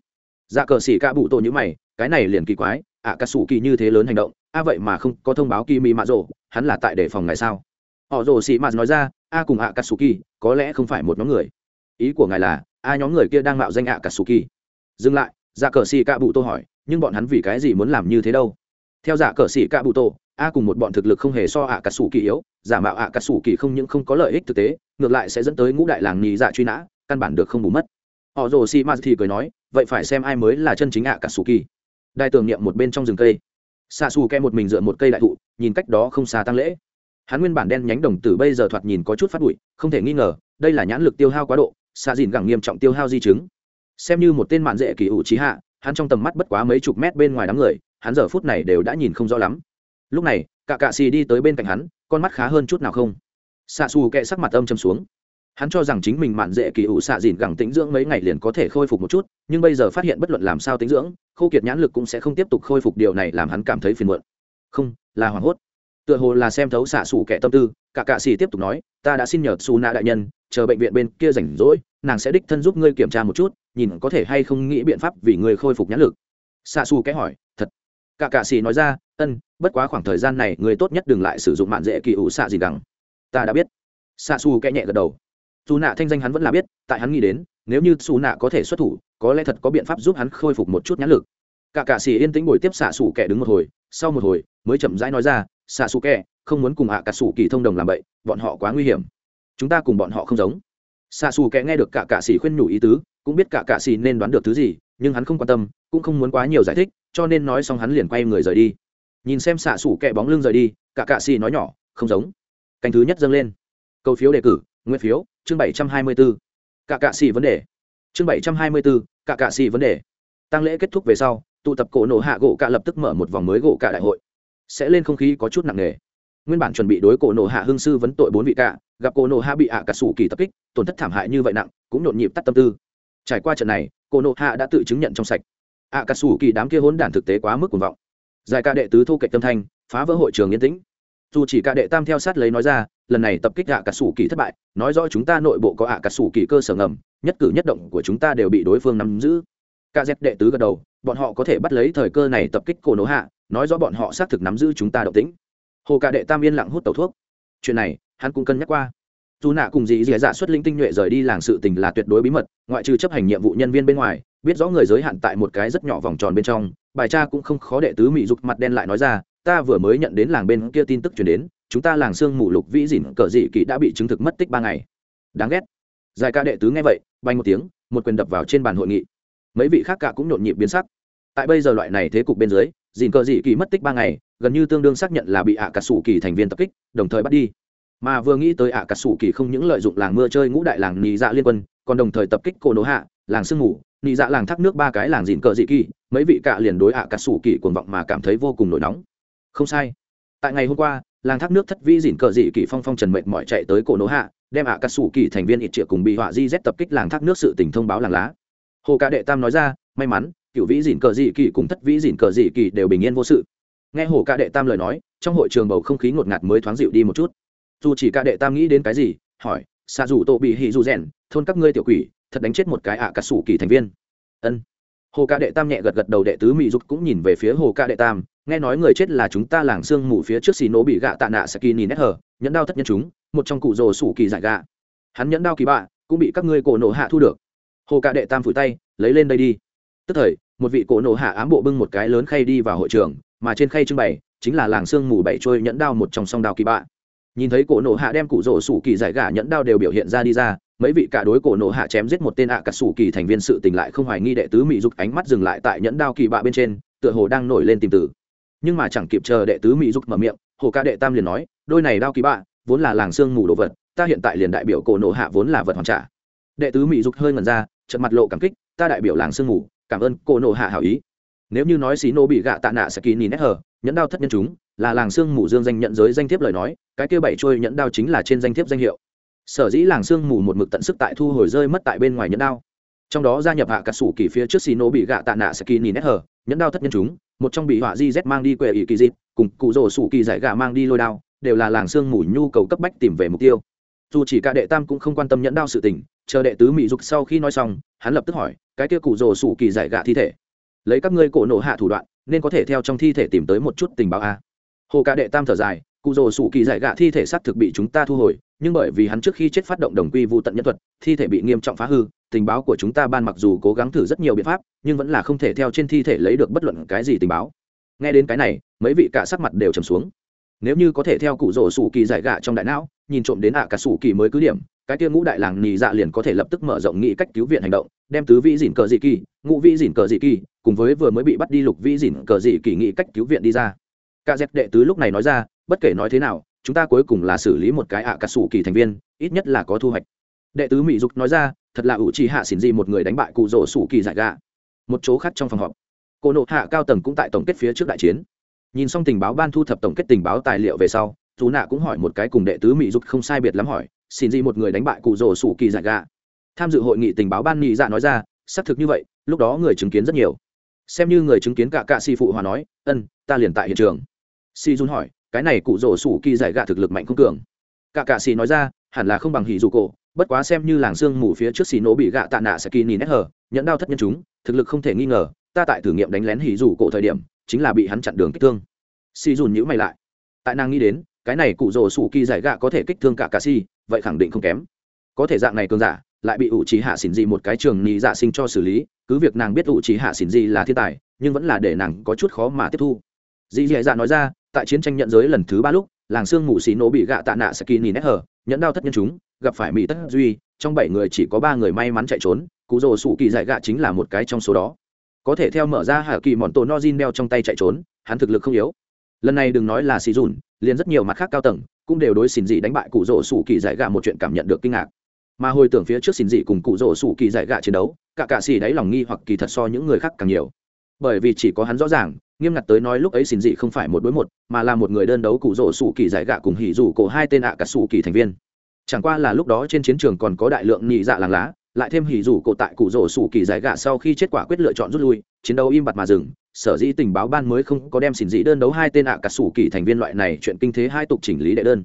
Giả cờ xỉ cạ bụ tổ như mày cái này liền kỳ quái ạ à, cà sủ kỳ như thế lớn hành động a vậy mà không có thông báo kỳ mị mạ rồ hắn là tại để phòng ngài sao? Họ rồ xỉ mạt nói ra a cùng ạ cà sủ kỳ có lẽ không phải một nhóm người. Ý của ngài là a nhóm người kia đang mạo danh ạ cà sủ kỳ. Dừng lại giả cờ xỉ cạ bụ tổ hỏi nhưng bọn hắn vì cái gì muốn làm như thế đâu? Theo giả cờ sĩ cạ bụ tổ a cùng một bọn thực lực không hề so ạ cà sủ kỳ yếu, giả mạo ạ cà sủ kỳ không những không có lợi ích thực tế, ngược lại sẽ dẫn tới ngũ đại làng nhì dạ truy nã, căn bản được không bù mất. Họ rồ xì ma thì cười nói, vậy phải xem ai mới là chân chính ạ cà sủ kỳ đài tưởng niệm một bên trong rừng cây. Xa xù ke một mình dựa một cây đại thụ, nhìn cách đó không xa tăng lễ. Hắn nguyên bản đen nhánh đồng tử bây giờ thoạt nhìn có chút phát bụi, không thể nghi ngờ, đây là nhãn lực tiêu hao quá độ xa dìn gẳng nghiêm trọng tiêu hao di chứng. Xem như một tên mạn dễ kỳ ủ trí hạ, hắn trong tầm mắt bất quá mấy chục mét bên ngoài đám người, hắn giờ phút này đều đã nhìn không rõ lắm lúc này, cả cạ xì đi tới bên cạnh hắn, con mắt khá hơn chút nào không? Xạ xù kệ sắc mặt âm châm xuống. Hắn cho rằng chính mình mạn dễ kỳ ủ xạ dìn gẳng tĩnh dưỡng mấy ngày liền có thể khôi phục một chút, nhưng bây giờ phát hiện bất luận làm sao tĩnh dưỡng, khô kiệt nhãn lực cũng sẽ không tiếp tục khôi phục điều này làm hắn cảm thấy phiền muộn. Không, là hoảng hốt. Tựa hồ là xem thấu xạ xù kẻ tâm tư, cả cạ xì tiếp tục nói, ta đã xin nhờ xù nạ đại nhân, chờ bệnh viện bên kia rảnh rỗi, nàng sẽ đích thân giúp ngươi kiểm tra một chút, nhìn có thể hay không nghĩ biện pháp vì ngươi khôi phục nhãn lực. Xạ xù kẽ hỏi, thật. Cả cạ xì nói ra ân, bất quá khoảng thời gian này người tốt nhất đừng lại sử dụng mạn dễ kỳ ủ xạ gì đằng. Ta đã biết. Xạ xù kẽ nhẹ gật đầu. Dù nạ thanh danh hắn vẫn là biết, tại hắn nghĩ đến, nếu như xù nạ có thể xuất thủ, có lẽ thật có biện pháp giúp hắn khôi phục một chút nhãn lực. Cả cạ xì yên tĩnh ngồi tiếp xạ xù kẻ đứng một hồi, sau một hồi mới chậm rãi nói ra, xạ xù kẻ không muốn cùng ạ cả xù kỳ thông đồng làm vậy bọn họ quá nguy hiểm. Chúng ta cùng bọn họ không giống. Xạ xù kẻ nghe được cả cạ xì khuyên nhủ ý tứ, cũng biết cả cạ xì nên đoán được thứ gì, nhưng hắn không quan tâm, cũng không muốn quá nhiều giải thích, cho nên nói xong hắn liền quay người rời đi nhìn xem xạ xủ kẹ bóng lưng rời đi, cả cạ xì nói nhỏ, không giống. Canh thứ nhất dâng lên. Câu phiếu đề cử, nguyên phiếu, chương bảy trăm hai mươi bốn cả cạ xì vấn đề. Chương bảy trăm hai mươi bốn cả cạ xì vấn đề. Tăng lễ kết thúc về sau, tụ tập cổ nổ hạ gỗ cạ lập tức mở một vòng mới gỗ cạ đại hội. Sẽ lên không khí có chút nặng nề. Nguyên bản chuẩn bị đối cổ nổ hạ hương sư vấn tội bốn vị cạ, gặp cổ nổ hạ bị ạ cả sủ kỳ tập kích, tổn thất thảm hại như vậy nặng, cũng nhộn nhịp tắt tâm tư. Trải qua trận này, cổ nổ hạ đã tự chứng nhận trong sạch. ạ cả sủ kỳ đám kia hỗn đản thực tế quá mức cuồng vọng giải ca đệ tứ thu kệ tâm thanh, phá vỡ hội trường yên tĩnh. Dù chỉ ca đệ tam theo sát lấy nói ra, lần này tập kích hạ cả sủ kỳ thất bại, nói rõ chúng ta nội bộ có hạ cả sủ kỳ cơ sở ngầm, nhất cử nhất động của chúng ta đều bị đối phương nắm giữ. Ca dép đệ tứ gật đầu, bọn họ có thể bắt lấy thời cơ này tập kích cổ nổ hạ, nói rõ bọn họ xác thực nắm giữ chúng ta động tĩnh. Hồ ca đệ tam yên lặng hút tẩu thuốc. Chuyện này, hắn cũng cân nhắc qua. Dù nạ cùng dì dì dạ xuất linh tinh nhuệ rời đi làng sự tình là tuyệt đối bí mật, ngoại trừ chấp hành nhiệm vụ nhân viên bên ngoài, biết rõ người giới hạn tại một cái rất nhỏ vòng tròn bên trong bài cha cũng không khó đệ tứ mỹ dục mặt đen lại nói ra, ta vừa mới nhận đến làng bên kia tin tức chuyển đến, chúng ta làng xương mù lục vĩ dỉn cờ dị kỵ đã bị chứng thực mất tích ba ngày. Đáng ghét. Giải ca đệ tứ nghe vậy bay một tiếng, một quyền đập vào trên bàn hội nghị. Mấy vị khác cả cũng nhộn nhịp biến sắc. Tại bây giờ loại này thế cục bên dưới dìn cờ dị kỳ mất tích ba ngày, gần như tương đương xác nhận là bị ạ cà sủ kỳ thành viên tập kích, đồng thời bắt đi. Mà vừa nghĩ tới ạ cà sủ kỳ không những lợi dụng làng mưa chơi ngũ đại làng nhì dạ liên quân, còn đồng thời tập kích cô nỗ hạ làng sương mù nị dạ làng thác nước ba cái làng dìn cờ dị kỳ, mấy vị cạ liền đối ạ à cà sủ kỳ cuồng vọng mà cảm thấy vô cùng nổi nóng. Không sai. Tại ngày hôm qua, làng thác nước thất vĩ dìn cờ dị kỳ phong phong trần mệnh mọi chạy tới cổ nỗ hạ, đem ạ cà sủ kỳ thành viên ít triệu cùng bị họa di z tập kích làng thác nước sự tình thông báo làng lá. Hồ ca đệ tam nói ra, may mắn, cựu vĩ dìn cờ dị kỳ cùng thất vĩ dìn cờ dị kỳ đều bình yên vô sự. Nghe hồ ca đệ tam lời nói, trong hội trường bầu không khí ngột ngạt mới thoáng dịu đi một chút. Dù chỉ ca đệ tam nghĩ đến cái gì, hỏi xa dù tổ bị hỉ dù rèn, thôn các ngươi tiểu quỷ thật đánh chết một cái ạ à cà sủ kỳ thành viên. Ân. Hồ ca đệ tam nhẹ gật gật đầu, đệ tứ mỹ dục cũng nhìn về phía hồ ca đệ tam, nghe nói người chết là chúng ta làng xương mù phía trước xì nổ bị gạ tạ nạ saki nhìn nét hở nhẫn đao thất nhân chúng, một trong cụ rồ sủ kỳ giải gạ. Hắn nhẫn đao kỳ bạ, cũng bị các ngươi cổ nổ hạ thu được. Hồ ca đệ tam phủi tay, lấy lên đây đi. Tức thời, một vị cổ nổ hạ ám bộ bưng một cái lớn khay đi vào hội trường, mà trên khay trưng bày chính là làng xương mù bảy trôi nhẫn đao một trong song đao kỳ bạ. Nhìn thấy cổ nổ hạ đem cụ rổ sủ kỳ giải gà nhẫn đao đều biểu hiện ra đi ra mấy vị cả đối cổ nộ hạ chém giết một tên ạ à cà sủ kỳ thành viên sự tình lại không hoài nghi đệ tứ mỹ dục ánh mắt dừng lại tại nhẫn đao kỳ bạ bên trên, tựa hồ đang nổi lên tìm tử nhưng mà chẳng kịp chờ đệ tứ mỹ dục mở miệng, hồ ca đệ tam liền nói, đôi này đao kỳ bạ, vốn là làng xương mù đồ vật, ta hiện tại liền đại biểu cổ nộ hạ vốn là vật hoàn trả. Đệ tứ mỹ dục hơi ngần ra trận mặt lộ cảm kích, ta đại biểu làng sương mù, cảm ơn cổ nộ hạ hảo ý. Nếu như nói xí nô bị gạ tạ nạ sẽ kỳ nhìn nét hờ, nhẫn đao thất nhân chúng, là làng sương mù dương danh nhận giới danh thiếp lời nói, cái kia bảy trôi nhẫn đao chính là trên danh thiếp danh hiệu sở dĩ làng sương mù một mực tận sức tại thu hồi rơi mất tại bên ngoài nhẫn đao. Trong đó gia nhập hạ cả sủ kỳ phía trước xì nổ bị gạ tạ nạ sẽ kỳ nhìn nét hờ nhẫn đao thất nhân chúng, một trong bị họa di z mang đi quệ ỷ kỳ dịp, cùng cụ rổ sủ kỳ giải gạ mang đi lôi đao, đều là làng sương mù nhu cầu cấp bách tìm về mục tiêu. Dù chỉ cả đệ tam cũng không quan tâm nhẫn đao sự tình, chờ đệ tứ mỹ dục sau khi nói xong, hắn lập tức hỏi, cái kia cụ rổ sủ kỳ giải gạ thi thể? Lấy các ngươi cổ nổ hạ thủ đoạn, nên có thể theo trong thi thể tìm tới một chút tình báo a? Hồ cả đệ tam thở dài, cụ rổ sủ kỳ giải gạ thi thể xác thực bị chúng ta thu hồi nhưng bởi vì hắn trước khi chết phát động đồng quy vụ tận nhân thuật, thi thể bị nghiêm trọng phá hư, tình báo của chúng ta ban mặc dù cố gắng thử rất nhiều biện pháp, nhưng vẫn là không thể theo trên thi thể lấy được bất luận cái gì tình báo. Nghe đến cái này, mấy vị cả sắc mặt đều trầm xuống. Nếu như có thể theo cụ rổ sủ kỳ giải gạ trong đại não, nhìn trộm đến ạ cả sủ kỳ mới cứ điểm, cái tia ngũ đại làng nhì dạ liền có thể lập tức mở rộng nghị cách cứu viện hành động, đem tứ vĩ dỉn cờ dị kỳ, ngũ vĩ dỉn cờ dị kỳ, cùng với vừa mới bị bắt đi lục vĩ dỉn cờ dị kỳ nghị cách cứu viện đi ra. Cả dẹp đệ tứ lúc này nói ra, bất kể nói thế nào chúng ta cuối cùng là xử lý một cái ạ cả sủ kỳ thành viên, ít nhất là có thu hoạch. Đệ tứ mỹ dục nói ra, thật là ủ trì hạ xỉn dị một người đánh bại cụ rỗ sủ kỳ giải gạ một chỗ khác trong phòng họp, cô nộ hạ cao tầng cũng tại tổng kết phía trước đại chiến. Nhìn xong tình báo ban thu thập tổng kết tình báo tài liệu về sau dù nạ cũng hỏi một cái cùng đệ tứ mỹ dục không sai biệt lắm hỏi xin gì một người đánh bại cụ rồ sủ kỳ giải gà? Tham dự hội nghị tình báo ban nghị dạ nói ra, xác thực như vậy, lúc đó người chứng kiến rất nhiều. Xem như người chứng kiến cả cạ si phụ hòa nói, ân, ta liền tại hiện trường. Si jun hỏi cái này cụ rổ sủ kỳ giải gạ thực lực mạnh không cường. Cả cạ xì nói ra, hẳn là không bằng hỉ dù cổ, bất quá xem như làng xương mù phía trước xì nổ bị gạ tạ nạ sẽ kỳ nhìn nét hờ nhẫn đao thất nhân chúng, thực lực không thể nghi ngờ, ta tại thử nghiệm đánh lén hỉ dù cổ thời điểm, chính là bị hắn chặn đường kích thương. Xì dùn nhữ mày lại. Tại nàng nghĩ đến, cái này cụ rổ sủ kỳ giải gạ có thể kích thương cả cạ xì, vậy khẳng định không kém. Có thể dạng này cường giả, lại bị ủ trí hạ xỉn dị một cái trường nhị dạ sinh cho xử lý, cứ việc nàng biết ủ trí hạ xỉn dị là thiên tài, nhưng vẫn là để nàng có chút khó mà tiếp thu. Dị dì dạ nói ra tại chiến tranh nhận giới lần thứ ba lúc, làng sương mù xì nổ bị gạ tạ nạ saki nhìn nét hở, nhẫn đao thất nhân chúng, gặp phải mỹ tất duy, trong bảy người chỉ có ba người may mắn chạy trốn, cụ rồ sủ kỳ giải gạ chính là một cái trong số đó. Có thể theo mở ra hạ kỳ mòn tổ nozin đeo trong tay chạy trốn, hắn thực lực không yếu. Lần này đừng nói là xì dùn, liền rất nhiều mặt khác cao tầng, cũng đều đối xỉn dị đánh bại cụ rồ sủ kỳ giải gạ một chuyện cảm nhận được kinh ngạc. Mà hồi tưởng phía trước xỉn dị cùng cụ rồ sủ kỳ giải gạ chiến đấu, cả cạ xì đáy lòng nghi hoặc kỳ thật so những người khác càng nhiều. Bởi vì chỉ có hắn rõ ràng nghiêm ngặt tới nói lúc ấy xỉn dị không phải một đối một, mà là một người đơn đấu cụ rỗ sủ kỳ giải gạ cùng hỉ dù cổ hai tên ạ cả sủ kỳ thành viên. Chẳng qua là lúc đó trên chiến trường còn có đại lượng nhị dạ làng lá, lại thêm hỉ dù cổ tại cụ rổ sủ kỳ giải gạ sau khi kết quả quyết lựa chọn rút lui, chiến đấu im bặt mà dừng. Sở dĩ tình báo ban mới không có đem xỉn dị đơn đấu hai tên ạ cả sủ kỳ thành viên loại này chuyện kinh thế hai tục chỉnh lý đệ đơn.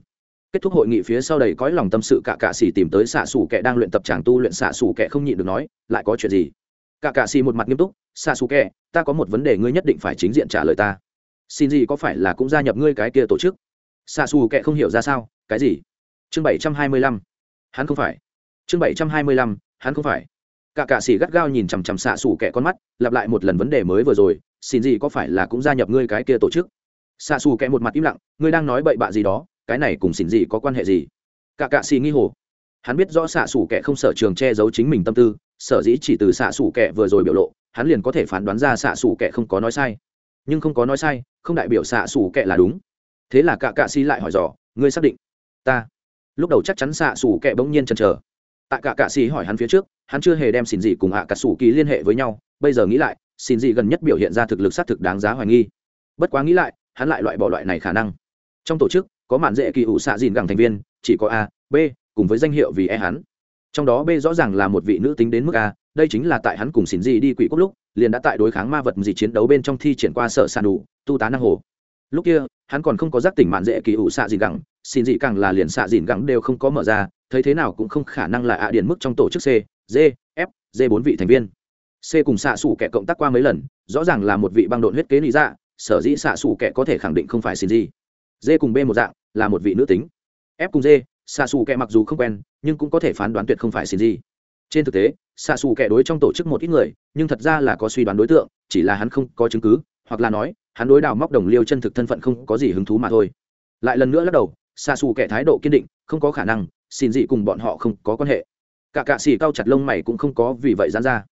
Kết thúc hội nghị phía sau đầy cõi lòng tâm sự cả cạ xỉ tìm tới xạ xủ kẻ đang luyện tập tràng tu luyện xạ xủ kẻ không nhịn được nói, lại có chuyện gì? Cả cạ xì một mặt nghiêm túc xa xù kẻ ta có một vấn đề ngươi nhất định phải chính diện trả lời ta. Xin gì có phải là cũng gia nhập ngươi cái kia tổ chức? Xa xù kẹ không hiểu ra sao, cái gì? Chương bảy trăm hai mươi lăm. Hắn không phải. Chương bảy trăm hai mươi lăm. Hắn không phải. Cả cạ xì gắt gao nhìn chằm chằm xạ xù kẻ con mắt, lặp lại một lần vấn đề mới vừa rồi, xin gì có phải là cũng gia nhập ngươi cái kia tổ chức? Xạ xù kẻ một mặt im lặng, ngươi đang nói bậy bạ gì đó, cái này cùng xin gì có quan hệ gì? Cả cạ xì nghi hồ. Hắn biết rõ xạ xù kẻ không sở trường che giấu chính mình tâm tư sở dĩ chỉ từ xạ xủ kẻ vừa rồi biểu lộ, hắn liền có thể phán đoán ra xạ xủ kẻ không có nói sai. Nhưng không có nói sai, không đại biểu xạ xủ kẻ là đúng. Thế là cả cạ si lại hỏi dò, ngươi xác định ta? Lúc đầu chắc chắn xạ xủ kẻ bỗng nhiên chần chờ. Tại cả cạ si hỏi hắn phía trước, hắn chưa hề đem xin gì cùng ạ cà sủ kỳ liên hệ với nhau. Bây giờ nghĩ lại, xin gì gần nhất biểu hiện ra thực lực xác thực đáng giá hoài nghi. Bất quá nghĩ lại, hắn lại loại bỏ loại này khả năng. Trong tổ chức, có mạn dễ kỳ ủ xạ dìn gẳng thành viên, chỉ có a, b, cùng với danh hiệu vì e hắn trong đó b rõ ràng là một vị nữ tính đến mức a, đây chính là tại hắn cùng xin gì đi quỷ quốc lúc, liền đã tại đối kháng ma vật gì chiến đấu bên trong thi triển qua sợ sàn đủ, tu tá năng hồ. Lúc kia, hắn còn không có giác tỉnh mạn dễ kỳ ủ xạ dìn gẳng xin gì càng là liền xạ dìn gẳng đều không có mở ra, thấy thế nào cũng không khả năng là ạ điển mức trong tổ chức c, d, f, d bốn vị thành viên. C cùng xạ xủ kẻ cộng tác qua mấy lần, rõ ràng là một vị băng độn huyết kế lý dạ sở dĩ xạ xủ kẻ có thể khẳng định không phải xin gì d cùng b một dạng, là một vị nữ tính. F cùng d xạ xù kẻ mặc dù không quen, nhưng cũng có thể phán đoán tuyệt không phải xin gì trên thực tế xạ xù kẻ đối trong tổ chức một ít người, nhưng thật ra là có suy đoán đối tượng, chỉ là hắn không có chứng cứ, hoặc là nói, hắn đối đào móc đồng liêu chân thực thân phận không có gì hứng thú mà thôi. Lại lần nữa lắc đầu xạ xù kẻ thái độ kiên định, không có khả năng xin gì cùng bọn họ không có quan hệ. Cả cạ xì cao chặt lông mày cũng không có vì vậy dán ra.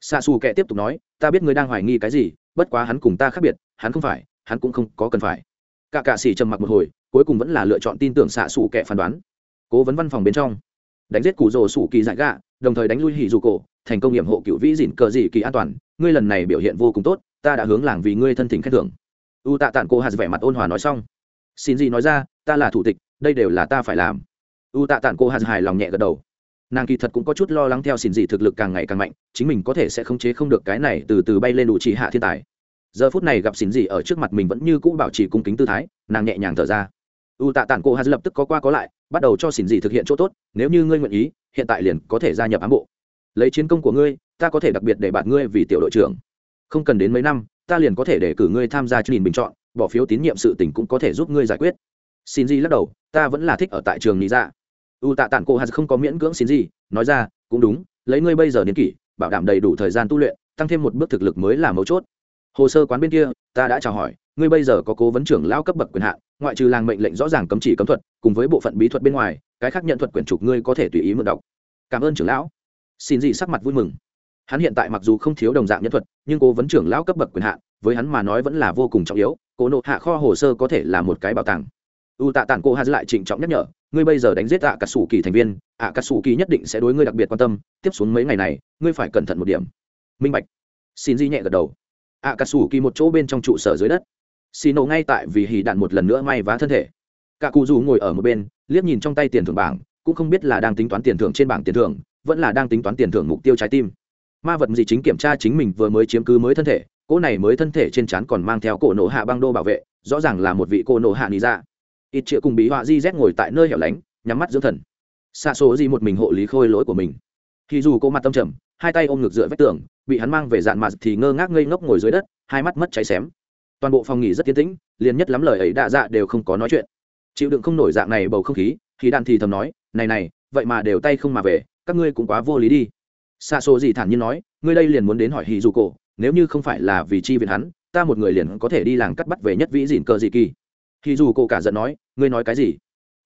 Xạ xù kệ tiếp tục nói, ta biết ngươi đang hoài nghi cái gì, bất quá hắn cùng ta khác biệt, hắn không phải, hắn cũng không có cần phải. Cả cạ xì trầm mặc một hồi, cuối cùng vẫn là lựa chọn tin tưởng xạ xù kệ phán đoán cố vấn văn phòng bên trong. Đánh giết cụ rồ sủ kỳ dại gạ, đồng thời đánh lui hỉ dù cổ, thành công nghiệm hộ cựu vĩ dịn cờ dị kỳ an toàn. Ngươi lần này biểu hiện vô cùng tốt, ta đã hướng làng vì ngươi thân tình khen thưởng. U tạ tản cô hạt vẻ mặt ôn hòa nói xong. Xin gì nói ra, ta là thủ tịch, đây đều là ta phải làm. U tạ tản cô hạt hài lòng nhẹ gật đầu. Nàng kỳ thật cũng có chút lo lắng theo xin dị thực lực càng ngày càng mạnh, chính mình có thể sẽ khống chế không được cái này từ từ bay lên đủ chỉ hạ thiên tài. Giờ phút này gặp xin dị ở trước mặt mình vẫn như cũ bảo trì cung kính tư thái, nàng nhẹ nhàng thở ra u tạ tản cổ hà lập tức có qua có lại, bắt đầu cho Xỉn dị thực hiện chỗ tốt, nếu như ngươi nguyện ý, hiện tại liền có thể gia nhập ám bộ. Lấy chiến công của ngươi, ta có thể đặc biệt để bạt ngươi vì tiểu đội trưởng. Không cần đến mấy năm, ta liền có thể để cử ngươi tham gia chương trình bình chọn, bỏ phiếu tín nhiệm sự tình cũng có thể giúp ngươi giải quyết. Xin gì lắc đầu, ta vẫn là thích ở tại trường nghĩ ra dạ. u tạ tản cô hà không có miễn cưỡng xin gì nói ra, cũng đúng, lấy ngươi bây giờ niên kỷ, bảo đảm đầy đủ thời gian tu luyện, tăng thêm một bước thực lực mới là mấu chốt. Hồ sơ quán bên kia, ta đã chào hỏi ngươi bây giờ có cố vấn trưởng lao cấp bậc quyền hạn, ngoại trừ làng mệnh lệnh rõ ràng cấm chỉ cấm thuật, cùng với bộ phận bí thuật bên ngoài, cái khác nhận thuật quyển trục ngươi có thể tùy ý mượn đọc. Cảm ơn trưởng lão. Xin gì sắc mặt vui mừng. Hắn hiện tại mặc dù không thiếu đồng dạng nhân thuật, nhưng cố vấn trưởng lão cấp bậc quyền hạn, với hắn mà nói vẫn là vô cùng trọng yếu, cố nộ hạ kho hồ sơ có thể là một cái bảo tàng. U tạ tản cô hà lại trịnh trọng nhắc nhở, ngươi bây giờ đánh giết ạ cà sủ kỳ thành viên, ạ cà sủ kỳ nhất định sẽ đối ngươi đặc biệt quan tâm, tiếp xuống mấy ngày này, ngươi phải cẩn thận một điểm. Minh bạch. Xin di nhẹ gật đầu. ạ cà sủ kỳ một chỗ bên trong trụ sở dưới đất xì nổ ngay tại vì hì đạn một lần nữa may vá thân thể. Cả cụ dù ngồi ở một bên, liếc nhìn trong tay tiền thưởng bảng, cũng không biết là đang tính toán tiền thưởng trên bảng tiền thưởng, vẫn là đang tính toán tiền thưởng mục tiêu trái tim. Ma vật gì chính kiểm tra chính mình vừa mới chiếm cứ mới thân thể, cỗ này mới thân thể trên trán còn mang theo cổ nổ hạ băng đô bảo vệ, rõ ràng là một vị cô nổ hạ nị ra ít chĩa cùng bí họa di z ngồi tại nơi hẻo lánh, nhắm mắt dưỡng thần. Xa số di một mình hộ lý khôi lỗi của mình. Khi dù cô mặt tâm trầm, hai tay ôm ngực dựa vách tường, bị hắn mang về dạn mặt thì ngơ ngác ngây ngốc ngồi dưới đất, hai mắt mất cháy xém toàn bộ phòng nghỉ rất tiến tĩnh, liền nhất lắm lời ấy đạ dạ đều không có nói chuyện. Chịu đựng không nổi dạng này bầu không khí khi đàn thì thầm nói, này này, vậy mà đều tay không mà về, các ngươi cũng quá vô lý đi. Xa xô gì thản nhiên nói, ngươi đây liền muốn đến hỏi hì dù cổ, nếu như không phải là vì chi viện hắn, ta một người liền có thể đi làng cắt bắt về nhất vĩ dìn cờ dị kỳ. Hì dù cô cả giận nói, ngươi nói cái gì?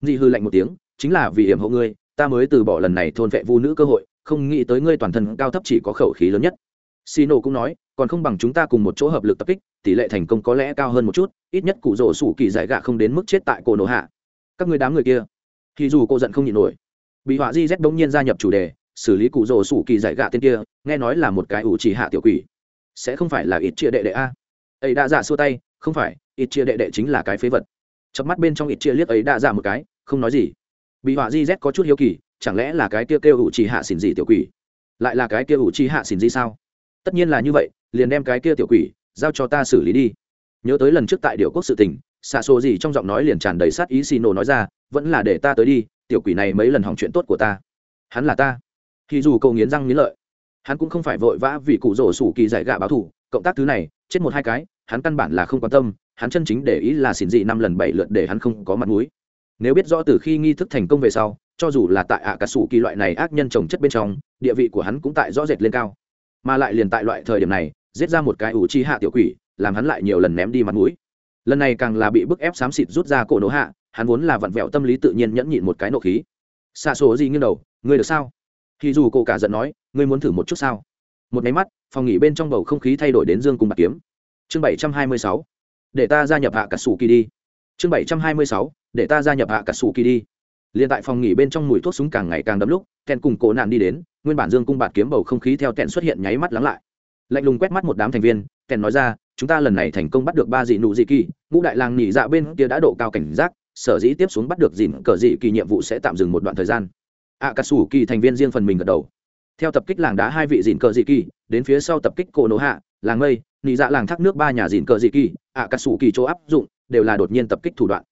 Dị hư lạnh một tiếng, chính là vì hiểm hộ ngươi, ta mới từ bỏ lần này thôn vệ vu nữ cơ hội, không nghĩ tới ngươi toàn thân cao thấp chỉ có khẩu khí lớn nhất. Sino cũng nói, còn không bằng chúng ta cùng một chỗ hợp lực tập kích, tỷ lệ thành công có lẽ cao hơn một chút, ít nhất cụ rổ sủ kỳ giải gạ không đến mức chết tại cổ nổ hạ. Các người đám người kia. Thì dù cô giận không nhịn nổi. Bị họa Di Z bỗng nhiên gia nhập chủ đề, xử lý cụ rổ sủ kỳ giải gạ tên kia, nghe nói là một cái ủ chỉ hạ tiểu quỷ. Sẽ không phải là ít chia đệ đệ a? Ấy đã giả xua tay, không phải, ít chia đệ đệ chính là cái phế vật. Chớp mắt bên trong ít chia liếc ấy đã giả một cái, không nói gì. Bị họa Di Z có chút hiếu kỳ, chẳng lẽ là cái kia kêu ủ chỉ hạ xỉn gì tiểu quỷ? Lại là cái kia ủ chỉ hạ xỉn gì sao? Tất nhiên là như vậy, liền đem cái kia tiểu quỷ, giao cho ta xử lý đi. Nhớ tới lần trước tại điệu quốc sự tình xạ xô gì trong giọng nói liền tràn đầy sát ý xì nổ nói ra, vẫn là để ta tới đi, tiểu quỷ này mấy lần hỏng chuyện tốt của ta. Hắn là ta. Thì dù cậu nghiến răng nghiến lợi, hắn cũng không phải vội vã vì cụ rổ sủ kỳ giải gạ báo thủ, cộng tác thứ này, chết một hai cái, hắn căn bản là không quan tâm, hắn chân chính để ý là xỉn dị năm lần bảy lượt để hắn không có mặt mũi. Nếu biết rõ từ khi nghi thức thành công về sau, cho dù là tại ạ cà sủ kỳ loại này ác nhân trồng chất bên trong, địa vị của hắn cũng tại rõ rệt lên cao mà lại liền tại loại thời điểm này, giết ra một cái ủ chi hạ tiểu quỷ, làm hắn lại nhiều lần ném đi mặt mũi. Lần này càng là bị bức ép xám xịt rút ra cổ nổ hạ, hắn vốn là vặn vẹo tâm lý tự nhiên nhẫn nhịn một cái nộ khí. Xa số gì nghiêng đầu, ngươi được sao? Thì dù cô cả giận nói, ngươi muốn thử một chút sao? Một máy mắt, phòng nghỉ bên trong bầu không khí thay đổi đến dương cùng bạc kiếm. Chương bảy trăm hai mươi sáu, để ta gia nhập hạ cả sủ kỳ đi. Chương bảy trăm hai mươi sáu, để ta gia nhập hạ cả sủ kỳ đi liền tại phòng nghỉ bên trong mùi thuốc súng càng ngày càng đậm lúc ken cùng cổ nạn đi đến, nguyên bản dương cung bạt kiếm bầu không khí theo kẹn xuất hiện nháy mắt lắng lại. Lạnh lùng quét mắt một đám thành viên kẹn nói ra, chúng ta lần này thành công bắt được ba dị nụ dị kỳ, ngũ đại làng nhị dạ bên kia đã độ cao cảnh giác, sở dĩ tiếp xuống bắt được dịn cờ dị kỳ nhiệm vụ sẽ tạm dừng một đoạn thời gian. Ạ cà sủ kỳ thành viên riêng phần mình gật đầu. Theo tập kích làng đá hai vị dịn cờ dị kỳ, đến phía sau tập kích cổ nổ hạ, làng mây, nhị dạ làng thác nước ba nhà dịn cờ dị kỳ ạ cà sủ kỳ chỗ áp dụng, đều là đột nhiên tập kích thủ đoạn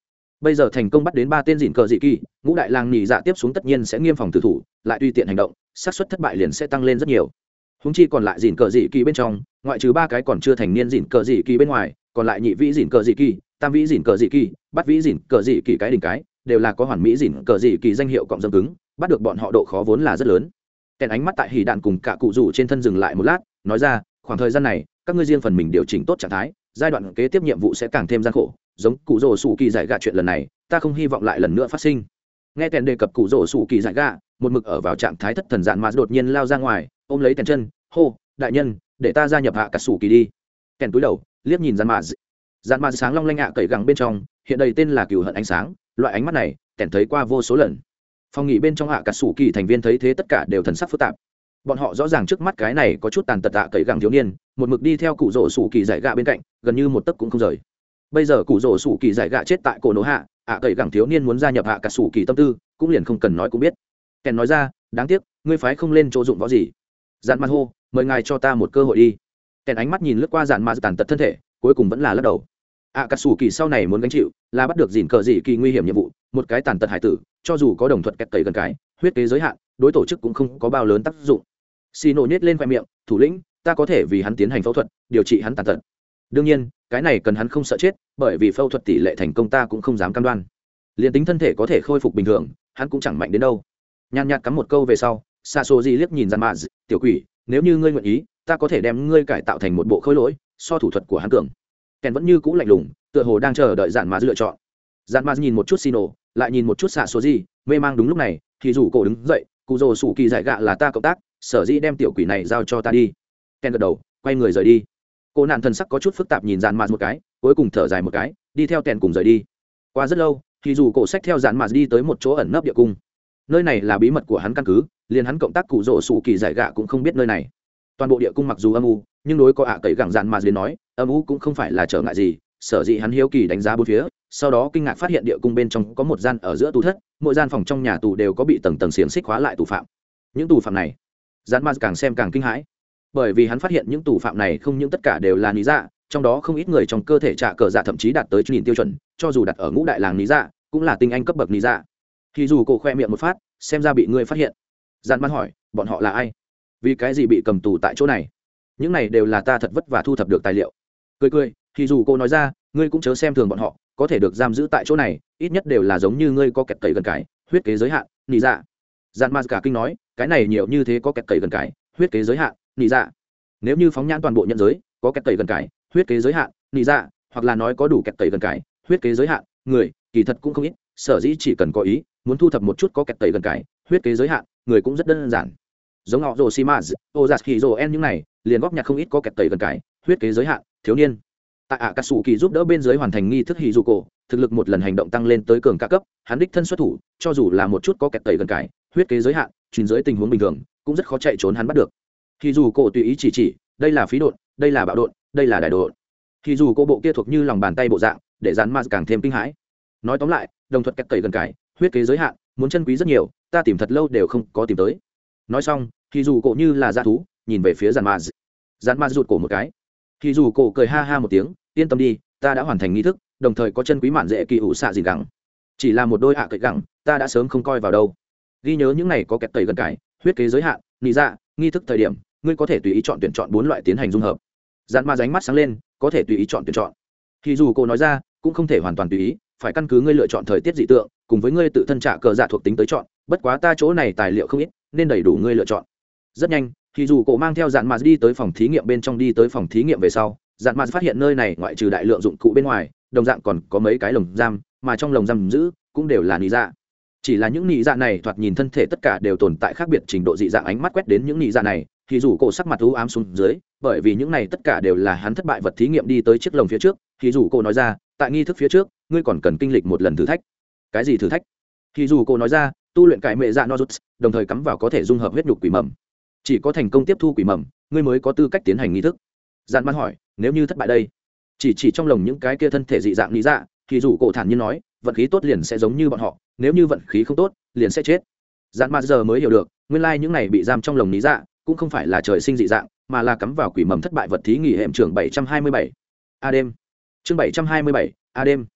bây giờ thành công bắt đến ba tên dịn cờ dị kỳ, ngũ đại làng nhị dạ tiếp xuống tất nhiên sẽ nghiêm phòng tử thủ, lại tùy tiện hành động, xác suất thất bại liền sẽ tăng lên rất nhiều. Húng chi còn lại dịn cờ dị kỳ bên trong, ngoại trừ ba cái còn chưa thành niên dịn cờ dị kỳ bên ngoài, còn lại nhị vĩ dịn cờ dị kỳ, tam vĩ dịn cờ dị kỳ bắt vĩ dịn cờ dị kỳ cái đỉnh cái, đều là có hoàn mỹ dịn cờ dị kỳ danh hiệu cộng dâm cứng, bắt được bọn họ độ khó vốn là rất lớn. Kèn ánh mắt tại hỉ đạn cùng cả cụ rủ trên thân dừng lại một lát, nói ra, khoảng thời gian này, các ngươi riêng phần mình điều chỉnh tốt trạng thái, giai đoạn kế tiếp nhiệm vụ sẽ càng thêm gian khổ giống cụ rổ sủ kỳ giải gạ chuyện lần này, ta không hy vọng lại lần nữa phát sinh. Nghe tèn đề cập cụ rổ sủ kỳ giải gạ, một mực ở vào trạng thái thất thần dạn mà đột nhiên lao ra ngoài, ôm lấy tèn chân, hô, đại nhân, để ta gia nhập hạ cả sủ kỳ đi. Kèn túi đầu, liếc nhìn dạn mà dạn mà sáng long lanh ạ cậy gẳng bên trong, hiện đầy tên là cửu hận ánh sáng, loại ánh mắt này, kèn thấy qua vô số lần. Phòng nghỉ bên trong hạ cả sủ kỳ thành viên thấy thế tất cả đều thần sắc phức tạp. Bọn họ rõ ràng trước mắt cái này có chút tàn tật tạ cậy gẳng thiếu niên, một mực đi theo cụ rổ sủ kỳ giải gạ bên cạnh, gần như một tấc cũng không rời bây giờ cụ rổ sủ kỳ giải gạ chết tại cổ nổ hạ, ạ cậy gẳng thiếu niên muốn gia nhập hạ cả sủ kỳ tâm tư, cũng liền không cần nói cũng biết. Kèn nói ra, đáng tiếc, ngươi phái không lên chỗ dụng võ gì. Dạn mặt hô, mời ngài cho ta một cơ hội đi. Kèn ánh mắt nhìn lướt qua dạn mặt tàn tật thân thể, cuối cùng vẫn là lắc đầu. Ạ cả sủ kỳ sau này muốn gánh chịu, là bắt được dìn cờ dị kỳ nguy hiểm nhiệm vụ, một cái tàn tật hải tử, cho dù có đồng thuận kẹt cậy gần cái, huyết kế giới hạn, đối tổ chức cũng không có bao lớn tác dụng. Xì nổ nhét lên khoe miệng, thủ lĩnh, ta có thể vì hắn tiến hành phẫu thuật, điều trị hắn tàn tật đương nhiên, cái này cần hắn không sợ chết, bởi vì phẫu thuật tỷ lệ thành công ta cũng không dám cam đoan. Liền tính thân thể có thể khôi phục bình thường, hắn cũng chẳng mạnh đến đâu. Nhàn nhạt cắm một câu về sau xa xô di liếc nhìn gian mạ tiểu quỷ, nếu như ngươi nguyện ý, ta có thể đem ngươi cải tạo thành một bộ khôi lỗi, so thủ thuật của hắn cường. Kèn vẫn như cũ lạnh lùng, tựa hồ đang chờ đợi dạn mạ lựa chọn. Dạn mạ nhìn một chút xì nổ lại nhìn một chút xạ số gì mê mang đúng lúc này, thì rủ cổ đứng dậy cụ rồ sủ kỳ giải gạ là ta cộng tác, sở dĩ đem tiểu quỷ này giao cho ta đi. Ken gật đầu, quay người rời đi cô nạn thần sắc có chút phức tạp nhìn dàn mạt một cái, cuối cùng thở dài một cái, đi theo tèn cùng rời đi. Qua rất lâu, thì dù cổ sách theo dàn mạt đi tới một chỗ ẩn nấp địa cung. Nơi này là bí mật của hắn căn cứ, liền hắn cộng tác cụ rỗ sủ kỳ giải gạ cũng không biết nơi này. Toàn bộ địa cung mặc dù âm u, nhưng đối có ạ à cậy gẳng dàn mạt đến nói, âm u cũng không phải là trở ngại gì, sở dĩ hắn hiếu kỳ đánh giá bốn phía, sau đó kinh ngạc phát hiện địa cung bên trong có một gian ở giữa tù thất, mỗi gian phòng trong nhà tù đều có bị tầng tầng xiềng xích khóa lại tù phạm. Những tù phạm này dàn mạt càng xem càng kinh hãi bởi vì hắn phát hiện những tù phạm này không những tất cả đều là lý dạ trong đó không ít người trong cơ thể trả cờ dạ thậm chí đạt tới nhìn tiêu chuẩn, cho dù đặt ở ngũ đại làng lý dạ cũng là tinh anh cấp bậc lý dạ. Thì dù cổ khoe miệng một phát, xem ra bị ngươi phát hiện. Dàn mắt hỏi, bọn họ là ai? Vì cái gì bị cầm tù tại chỗ này? Những này đều là ta thật vất vả thu thập được tài liệu. Cười cười thì dù cô nói ra, ngươi cũng chớ xem thường bọn họ, có thể được giam giữ tại chỗ này, ít nhất đều là giống như ngươi có kẹt cậy gần cái, huyết kế giới hạn nị dạ. Dàn ma cả kinh nói, cái này nhiều như thế có kẹt cậy gần cái, huyết kế giới hạn nị dạ. Nếu như phóng nhãn toàn bộ nhân giới, có kẹt tẩy gần cải huyết kế giới hạn, nị dạ hoặc là nói có đủ kẹt tẩy gần cải huyết kế giới hạn, người, kỳ thật cũng không ít, sở dĩ chỉ cần có ý, muốn thu thập một chút có kẹt tẩy gần cải huyết kế giới hạn, người cũng rất đơn giản. Giống họ rồ simaz ô giặt khi rồ en những này, liền góp nhặt không ít có kẹt tẩy gần cải huyết kế giới hạn, thiếu niên. Tại ạ cà sủ kỳ giúp đỡ bên dưới hoàn thành nghi thức hì dù cổ thực lực một lần hành động tăng lên tới cường ca cấp, hắn đích thân xuất thủ, cho dù là một chút có kẹt tẩy gần cải huyết kế giới hạn, truyền giới tình huống bình thường, cũng rất khó chạy trốn hắn bắt được thì dù cổ tùy ý chỉ chỉ, đây là phí đột đây là bạo đột đây là đại đột thì dù cô bộ kia thuộc như lòng bàn tay bộ dạng, để dán ma càng thêm kinh hãi. Nói tóm lại, đồng thuật kẹt tẩy gần cải huyết kế giới hạn, muốn chân quý rất nhiều, ta tìm thật lâu đều không có tìm tới. Nói xong, thì dù cổ như là dã thú, nhìn về phía dàn ma dàn ma rụt cổ một cái. Thì dù cổ cười ha ha một tiếng, yên tâm đi, ta đã hoàn thành nghi thức, đồng thời có chân quý mạn dễ kỳ ủ xạ gì gẳng. chỉ là một đôi hạ cậy gẳng, ta đã sớm không coi vào đâu. Ghi nhớ những này có kẹt tẩy gần cải huyết kế giới hạn nị dạ nghi thức thời điểm ngươi có thể tùy ý chọn tuyển chọn bốn loại tiến hành dung hợp. Dàn ma ránh mắt sáng lên, có thể tùy ý chọn tuyển chọn. Thì dù cô nói ra, cũng không thể hoàn toàn tùy ý, phải căn cứ ngươi lựa chọn thời tiết dị tượng, cùng với ngươi tự thân trả cờ dạ thuộc tính tới chọn, bất quá ta chỗ này tài liệu không ít, nên đầy đủ ngươi lựa chọn. Rất nhanh thì dù cổ mang theo dạn mạt đi tới phòng thí nghiệm bên trong đi tới phòng thí nghiệm về sau dạn mạt phát hiện nơi này ngoại trừ đại lượng dụng cụ bên ngoài, đồng dạng còn có mấy cái lồng giam, mà trong lồng giam giữ cũng đều là nị dạ. Chỉ là những nị dạ này thoạt nhìn thân thể tất cả đều tồn tại khác biệt trình độ dị dạng ánh mắt quét đến những nị dạ này thì dù cổ sắc mặt u ám xuống dưới, bởi vì những này tất cả đều là hắn thất bại vật thí nghiệm đi tới chiếc lồng phía trước, thì dù cổ nói ra, tại nghi thức phía trước, ngươi còn cần kinh lịch một lần thử thách. Cái gì thử thách? Thì dù cổ nói ra, tu luyện cải mệ dạ no rút, đồng thời cắm vào có thể dung hợp huyết nhục quỷ mầm. Chỉ có thành công tiếp thu quỷ mầm, ngươi mới có tư cách tiến hành nghi thức. Dạn man hỏi, nếu như thất bại đây? Chỉ chỉ trong lồng những cái kia thân thể dị dạng lý dạ thì dù cổ thản nhiên nói, vận khí tốt liền sẽ giống như bọn họ, nếu như vận khí không tốt, liền sẽ chết. Dạn man giờ mới hiểu được, nguyên lai những này bị giam trong lồng lý dạ cũng không phải là trời sinh dị dạng, mà là cắm vào quỷ mầm thất bại vật thí nghỉ hệm trường bảy trăm hai mươi bảy. A đêm. Chương bảy trăm hai mươi bảy, a đêm.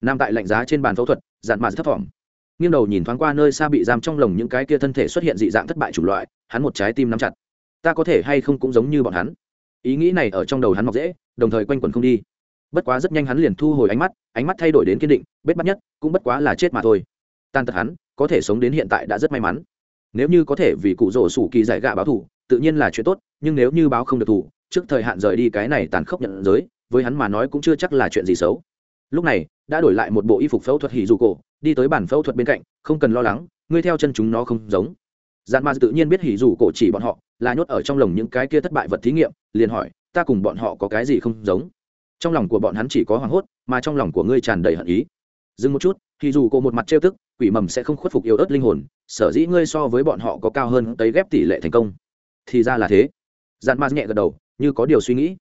Nằm tại lạnh giá trên bàn phẫu thuật, dạn mạt thấp thỏm. Nghiêng đầu nhìn thoáng qua nơi xa bị giam trong lồng những cái kia thân thể xuất hiện dị dạng thất bại chủng loại, hắn một trái tim nắm chặt. Ta có thể hay không cũng giống như bọn hắn. Ý nghĩ này ở trong đầu hắn mọc dễ, đồng thời quanh quẩn không đi. Bất quá rất nhanh hắn liền thu hồi ánh mắt ánh mắt thay đổi đến kiên định, bết bắt nhất, cũng bất quá là chết mà thôi. Tan tật hắn, có thể sống đến hiện tại đã rất may mắn. Nếu như có thể vì cụ rổ sủ kỳ giải gạ báo thủ tự nhiên là chuyện tốt, nhưng nếu như báo không được thủ, trước thời hạn rời đi cái này tàn khốc nhận giới, với hắn mà nói cũng chưa chắc là chuyện gì xấu. Lúc này, đã đổi lại một bộ y phục phẫu thuật hỉ dù cổ, đi tới bản phẫu thuật bên cạnh, không cần lo lắng, ngươi theo chân chúng nó không giống. Dạn ma tự nhiên biết hỉ dù cổ chỉ bọn họ, là nhốt ở trong lồng những cái kia thất bại vật thí nghiệm, liền hỏi, ta cùng bọn họ có cái gì không giống? Trong lòng của bọn hắn chỉ có hoảng hốt, mà trong lòng của ngươi tràn đầy hận ý. Dừng một chút thì dù cổ một mặt trêu tức, quỷ mầm sẽ không khuất phục yếu ớt linh hồn, sở dĩ ngươi so với bọn họ có cao hơn tới ghép tỷ lệ thành công thì ra là thế. Dạn ma nhẹ gật đầu như có điều suy nghĩ.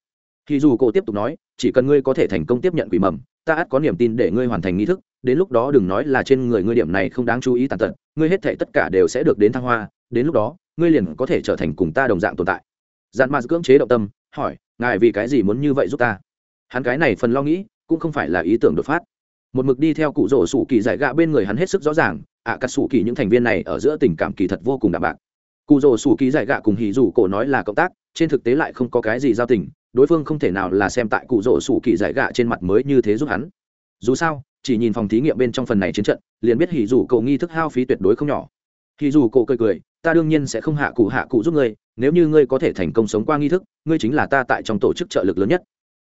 Thì dù cổ tiếp tục nói chỉ cần ngươi có thể thành công tiếp nhận quỷ mầm ta ắt có niềm tin để ngươi hoàn thành nghi thức đến lúc đó đừng nói là trên người ngươi điểm này không đáng chú ý tàn tật ngươi hết thể tất cả đều sẽ được đến thăng hoa đến lúc đó ngươi liền có thể trở thành cùng ta đồng dạng tồn tại. Dạn ma cưỡng chế động tâm hỏi ngài vì cái gì muốn như vậy giúp ta? Hắn cái này phần lo nghĩ cũng không phải là ý tưởng đột phát. Một mực đi theo cụ rổ sủ kỳ giải gạ bên người hắn hết sức rõ ràng ạ à, cà sủ kỳ những thành viên này ở giữa tình cảm kỳ thật vô cùng đạm bạc cụ rồ sủ kỳ giải gạ cùng hì rủ cổ nói là cộng tác, trên thực tế lại không có cái gì giao tình, đối phương không thể nào là xem tại cụ rồ sủ kỳ giải gạ trên mặt mới như thế giúp hắn. Dù sao, chỉ nhìn phòng thí nghiệm bên trong phần này chiến trận, liền biết hỉ dù cậu nghi thức hao phí tuyệt đối không nhỏ. Hỉ dù cậu cười cười, ta đương nhiên sẽ không hạ cụ hạ cụ giúp ngươi, nếu như ngươi có thể thành công sống qua nghi thức, ngươi chính là ta tại trong tổ chức trợ lực lớn nhất.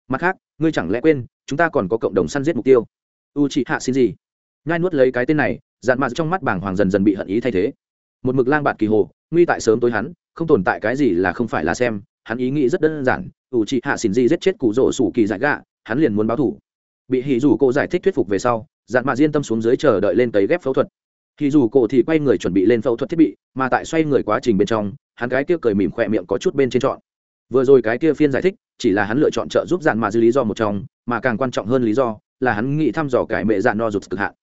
Mặt khác, ngươi chẳng lẽ quên, chúng ta còn có cộng đồng săn giết mục tiêu? U chị hạ xin gì nhai nuốt lấy cái tên này, dạn mặt trong mắt bảng hoàng dần dần bị hận ý thay thế một mực lang bạt kỳ hồ, nguy tại sớm tối hắn, không tồn tại cái gì là không phải là xem, hắn ý nghĩ rất đơn giản, ủ chị hạ xỉn gì giết chết cụ rỗ sủ kỳ giải gạ, hắn liền muốn báo thủ. Bị hỉ dù cô giải thích thuyết phục về sau dạn mạ diên tâm xuống dưới chờ đợi lên tấy ghép phẫu thuật. Hỉ dù cô thì quay người chuẩn bị lên phẫu thuật thiết bị, mà tại xoay người quá trình bên trong, hắn cái kia cười mỉm khỏe miệng có chút bên trên chọn vừa rồi cái kia phiên giải thích, chỉ là hắn lựa chọn trợ giúp dạn mạ dư lý do một trong, mà càng quan trọng hơn lý do là hắn nghĩ thăm dò cải mẹ dạn no rụt cực hạn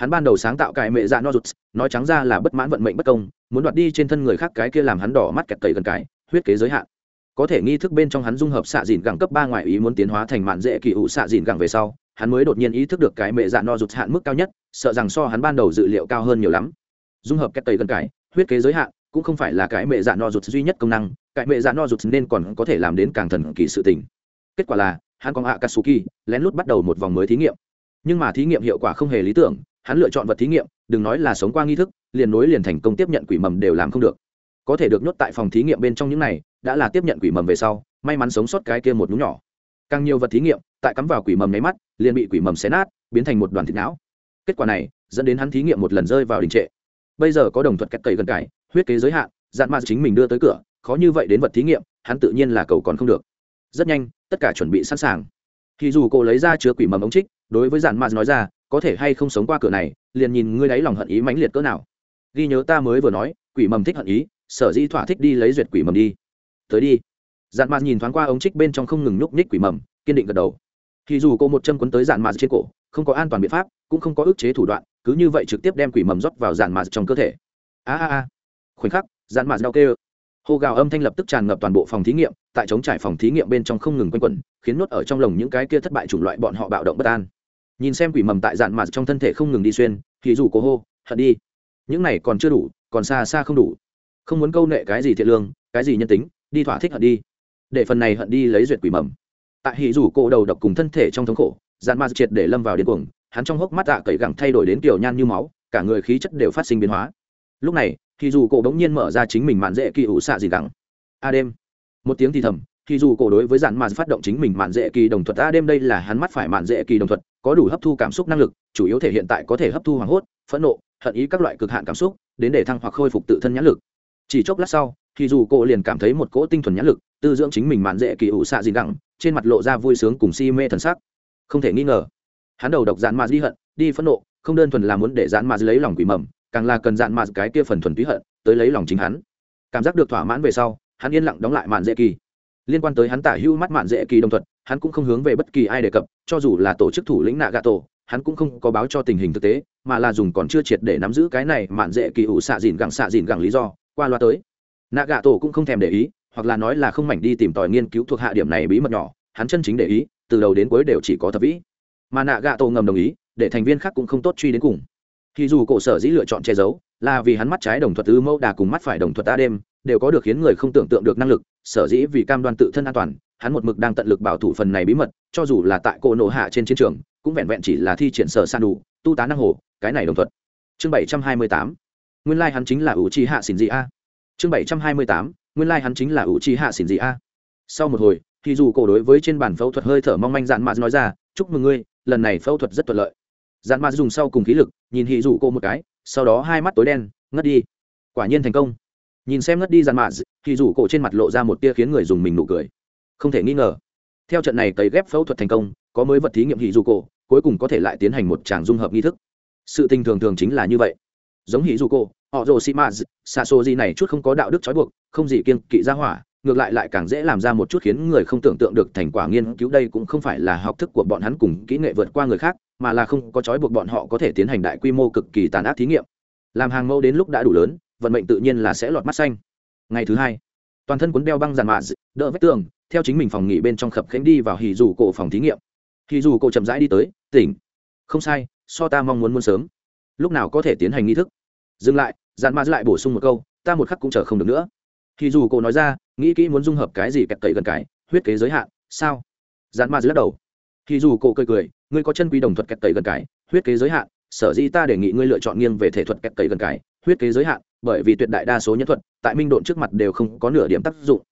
hắn ban đầu sáng tạo cải mẹ dạ no rụt nói trắng ra là bất mãn vận mệnh bất công, muốn đoạt đi trên thân người khác cái kia làm hắn đỏ mắt kẹt cầy gần cái, huyết kế giới hạn. Có thể nghi thức bên trong hắn dung hợp xạ dìn gẳng cấp ba ngoại ý muốn tiến hóa thành mạn dễ kỳ ủ xạ dìn gẳng về sau, hắn mới đột nhiên ý thức được cái mẹ dạ no rụt hạn mức cao nhất, sợ rằng so hắn ban đầu dự liệu cao hơn nhiều lắm. Dung hợp kẹt tây gần cái, huyết kế giới hạn, cũng không phải là cái mẹ dạ no rụt duy nhất công năng, cái mẹ dạ no rụt nên còn có thể làm đến càng thần kỳ sự tình. Kết quả là, hắn còn hạ katsuki lén lút bắt đầu một vòng mới thí nghiệm. Nhưng mà thí nghiệm hiệu quả không hề lý tưởng hắn lựa chọn vật thí nghiệm, đừng nói là sống qua nghi thức, liền nối liền thành công tiếp nhận quỷ mầm đều làm không được. Có thể được nhốt tại phòng thí nghiệm bên trong những này, đã là tiếp nhận quỷ mầm về sau, may mắn sống sót cái kia một núm nhỏ. Càng nhiều vật thí nghiệm, tại cắm vào quỷ mầm nháy mắt, liền bị quỷ mầm xé nát, biến thành một đoàn thịt não. Kết quả này, dẫn đến hắn thí nghiệm một lần rơi vào đình trệ. Bây giờ có đồng thuật cắt cậy gần cải, huyết kế giới hạn, dạn ma chính mình đưa tới cửa, khó như vậy đến vật thí nghiệm, hắn tự nhiên là cầu còn không được. Rất nhanh, tất cả chuẩn bị sẵn sàng. Thì dù cô lấy ra chứa quỷ mầm ống trích, đối với dạn ma nói ra có thể hay không sống qua cửa này, liền nhìn ngươi đáy lòng hận ý mãnh liệt cỡ nào. Ghi nhớ ta mới vừa nói, quỷ mầm thích hận ý, sở dĩ thỏa thích đi lấy duyệt quỷ mầm đi. Tới đi. Dạn mạt nhìn thoáng qua ống trích bên trong không ngừng nhúc nhích quỷ mầm, kiên định gật đầu. Thì dù cô một chân quấn tới dạn mạt trên cổ, không có an toàn biện pháp, cũng không có ức chế thủ đoạn, cứ như vậy trực tiếp đem quỷ mầm rót vào dạn mạt trong cơ thể. A a a. Khoảnh khắc, dạn mạt đau kêu. Hô gào âm thanh lập tức tràn ngập toàn bộ phòng thí nghiệm, tại chống trải phòng thí nghiệm bên trong không ngừng quanh quẩn, khiến nốt ở trong lồng những cái kia thất bại chủng loại bọn họ bạo động bất an nhìn xem quỷ mầm tại dạn mặt trong thân thể không ngừng đi xuyên, thì dù cố hô, hận đi. Những này còn chưa đủ, còn xa xa không đủ. Không muốn câu nệ cái gì thiện lương, cái gì nhân tính, đi thỏa thích hận đi. Để phần này hận đi lấy duyệt quỷ mầm. Tại hỉ rủ cổ đầu độc cùng thân thể trong thống khổ, dạn ma triệt để lâm vào điên cuồng, hắn trong hốc mắt tạ cậy gẳng thay đổi đến kiểu nhan như máu, cả người khí chất đều phát sinh biến hóa. Lúc này thì dù cổ đống nhiên mở ra chính mình mạn dễ kỳ ủ xạ gì gẳng. A đêm, một tiếng thì thầm thì dù cổ đối với dạn mạn phát động chính mình mạn dễ kỳ đồng thuật, a đêm đây là hắn mắt phải mạn dễ kỳ đồng thuật, có đủ hấp thu cảm xúc năng lực, chủ yếu thể hiện tại có thể hấp thu hoảng hốt, phẫn nộ, hận ý các loại cực hạn cảm xúc, đến để thăng hoặc khôi phục tự thân nhãn lực. Chỉ chốc lát sau thì dù cổ liền cảm thấy một cỗ tinh thuần nhãn lực, tư dưỡng chính mình mạn dễ kỳ ủ xạ gì đẳng trên mặt lộ ra vui sướng cùng si mê thần sắc. Không thể nghi ngờ, hắn đầu độc dạn mạn đi hận, đi phẫn nộ, không đơn thuần là muốn để dạn mạn lấy lòng quỷ mầm, càng là cần dạn mạn cái kia phần thuần túy hận, tới lấy lòng chính hắn. Cảm giác được thỏa mãn về sau, hắn yên lặng đóng lại mạn dễ kỳ liên quan tới hắn tả hữu mắt mạn dễ kỳ đồng thuận hắn cũng không hướng về bất kỳ ai đề cập, cho dù là tổ chức thủ lĩnh nạ gà tổ hắn cũng không có báo cho tình hình thực tế, mà là dùng còn chưa triệt để nắm giữ cái này mạn dễ kỳ ủ xạ dìn gẳng xạ dìn gẳng lý do, qua loa tới. Nạ gà tổ cũng không thèm để ý, hoặc là nói là không mảnh đi tìm tòi nghiên cứu thuộc hạ điểm này bí mật nhỏ, hắn chân chính để ý, từ đầu đến cuối đều chỉ có thập vĩ. Mà nạ gà tổ ngầm đồng ý, để thành viên khác cũng không tốt truy đến cùng. Thì dù cổ sở dĩ lựa chọn che giấu, là vì hắn mắt trái đồng thuật ư mẫu đà cùng mắt phải đồng thuật a đêm đều có được khiến người không tưởng tượng được năng lực, sở dĩ vì cam đoan tự thân an toàn, hắn một mực đang tận lực bảo thủ phần này bí mật, cho dù là tại cỗ nổ hạ trên chiến trường, cũng vẹn vẹn chỉ là thi triển sở san đủ, tu tá năng hồ, cái này đồng thuận. chương bảy trăm hai mươi tám, nguyên lai hắn chính là ủ chi hạ xỉn dị a chương bảy trăm hai mươi tám, nguyên lai hắn chính là ủ chi hạ xỉn dị a sau một hồi, thì dù cổ đối với trên bàn phẫu thuật hơi thở mong manh dạn mạt nói ra, chúc mừng ngươi, lần này phẫu thuật rất thuận lợi. Dạn mạt dùng sau cùng khí lực, nhìn hì dù cô một cái, sau đó hai mắt tối đen, ngất đi. Quả nhiên thành công nhìn xem ngất đi dàn mạ thì rủ cổ trên mặt lộ ra một tia khiến người dùng mình nụ cười. Không thể nghi ngờ, theo trận này cấy ghép phẫu thuật thành công, có mới vật thí nghiệm hỉ dù cổ, cuối cùng có thể lại tiến hành một tràng dung hợp nghi thức. Sự tình thường thường chính là như vậy. Giống hỉ dù cổ, họ rồ xị mạ xa xô gì này chút không có đạo đức trói buộc, không gì kiên kỵ ra hỏa, ngược lại lại càng dễ làm ra một chút khiến người không tưởng tượng được thành quả nghiên cứu đây cũng không phải là học thức của bọn hắn cùng kỹ nghệ vượt qua người khác, mà là không có trói buộc bọn họ có thể tiến hành đại quy mô cực kỳ tàn ác thí nghiệm. Làm hàng mẫu đến lúc đã đủ lớn vận mệnh tự nhiên là sẽ lọt mắt xanh. Ngày thứ hai, toàn thân cuốn đeo băng dàn mạ đỡ vách tường, theo chính mình phòng nghỉ bên trong khập khánh đi vào hì dù cổ phòng thí nghiệm. Hì dù cổ chậm rãi đi tới, tỉnh. Không sai, so ta mong muốn muốn sớm. Lúc nào có thể tiến hành nghi thức? Dừng lại dàn mạ lại bổ sung một câu, ta một khắc cũng chờ không được nữa. Hì dù cổ nói ra, nghĩ kỹ muốn dung hợp cái gì kẹt cậy gần cái, huyết kế giới hạn, sao? Dàn mạ lắc đầu. Hì dù cổ cười cười, ngươi có chân quy đồng thuật kẹt cậy gần cái, huyết kế giới hạn, sở dĩ ta đề nghị ngươi lựa chọn nghiêng về thể thuật kẹt cậy gần cái, huyết kế giới hạn bởi vì tuyệt đại đa số nhân thuật tại minh độn trước mặt đều không có nửa điểm tác dụng.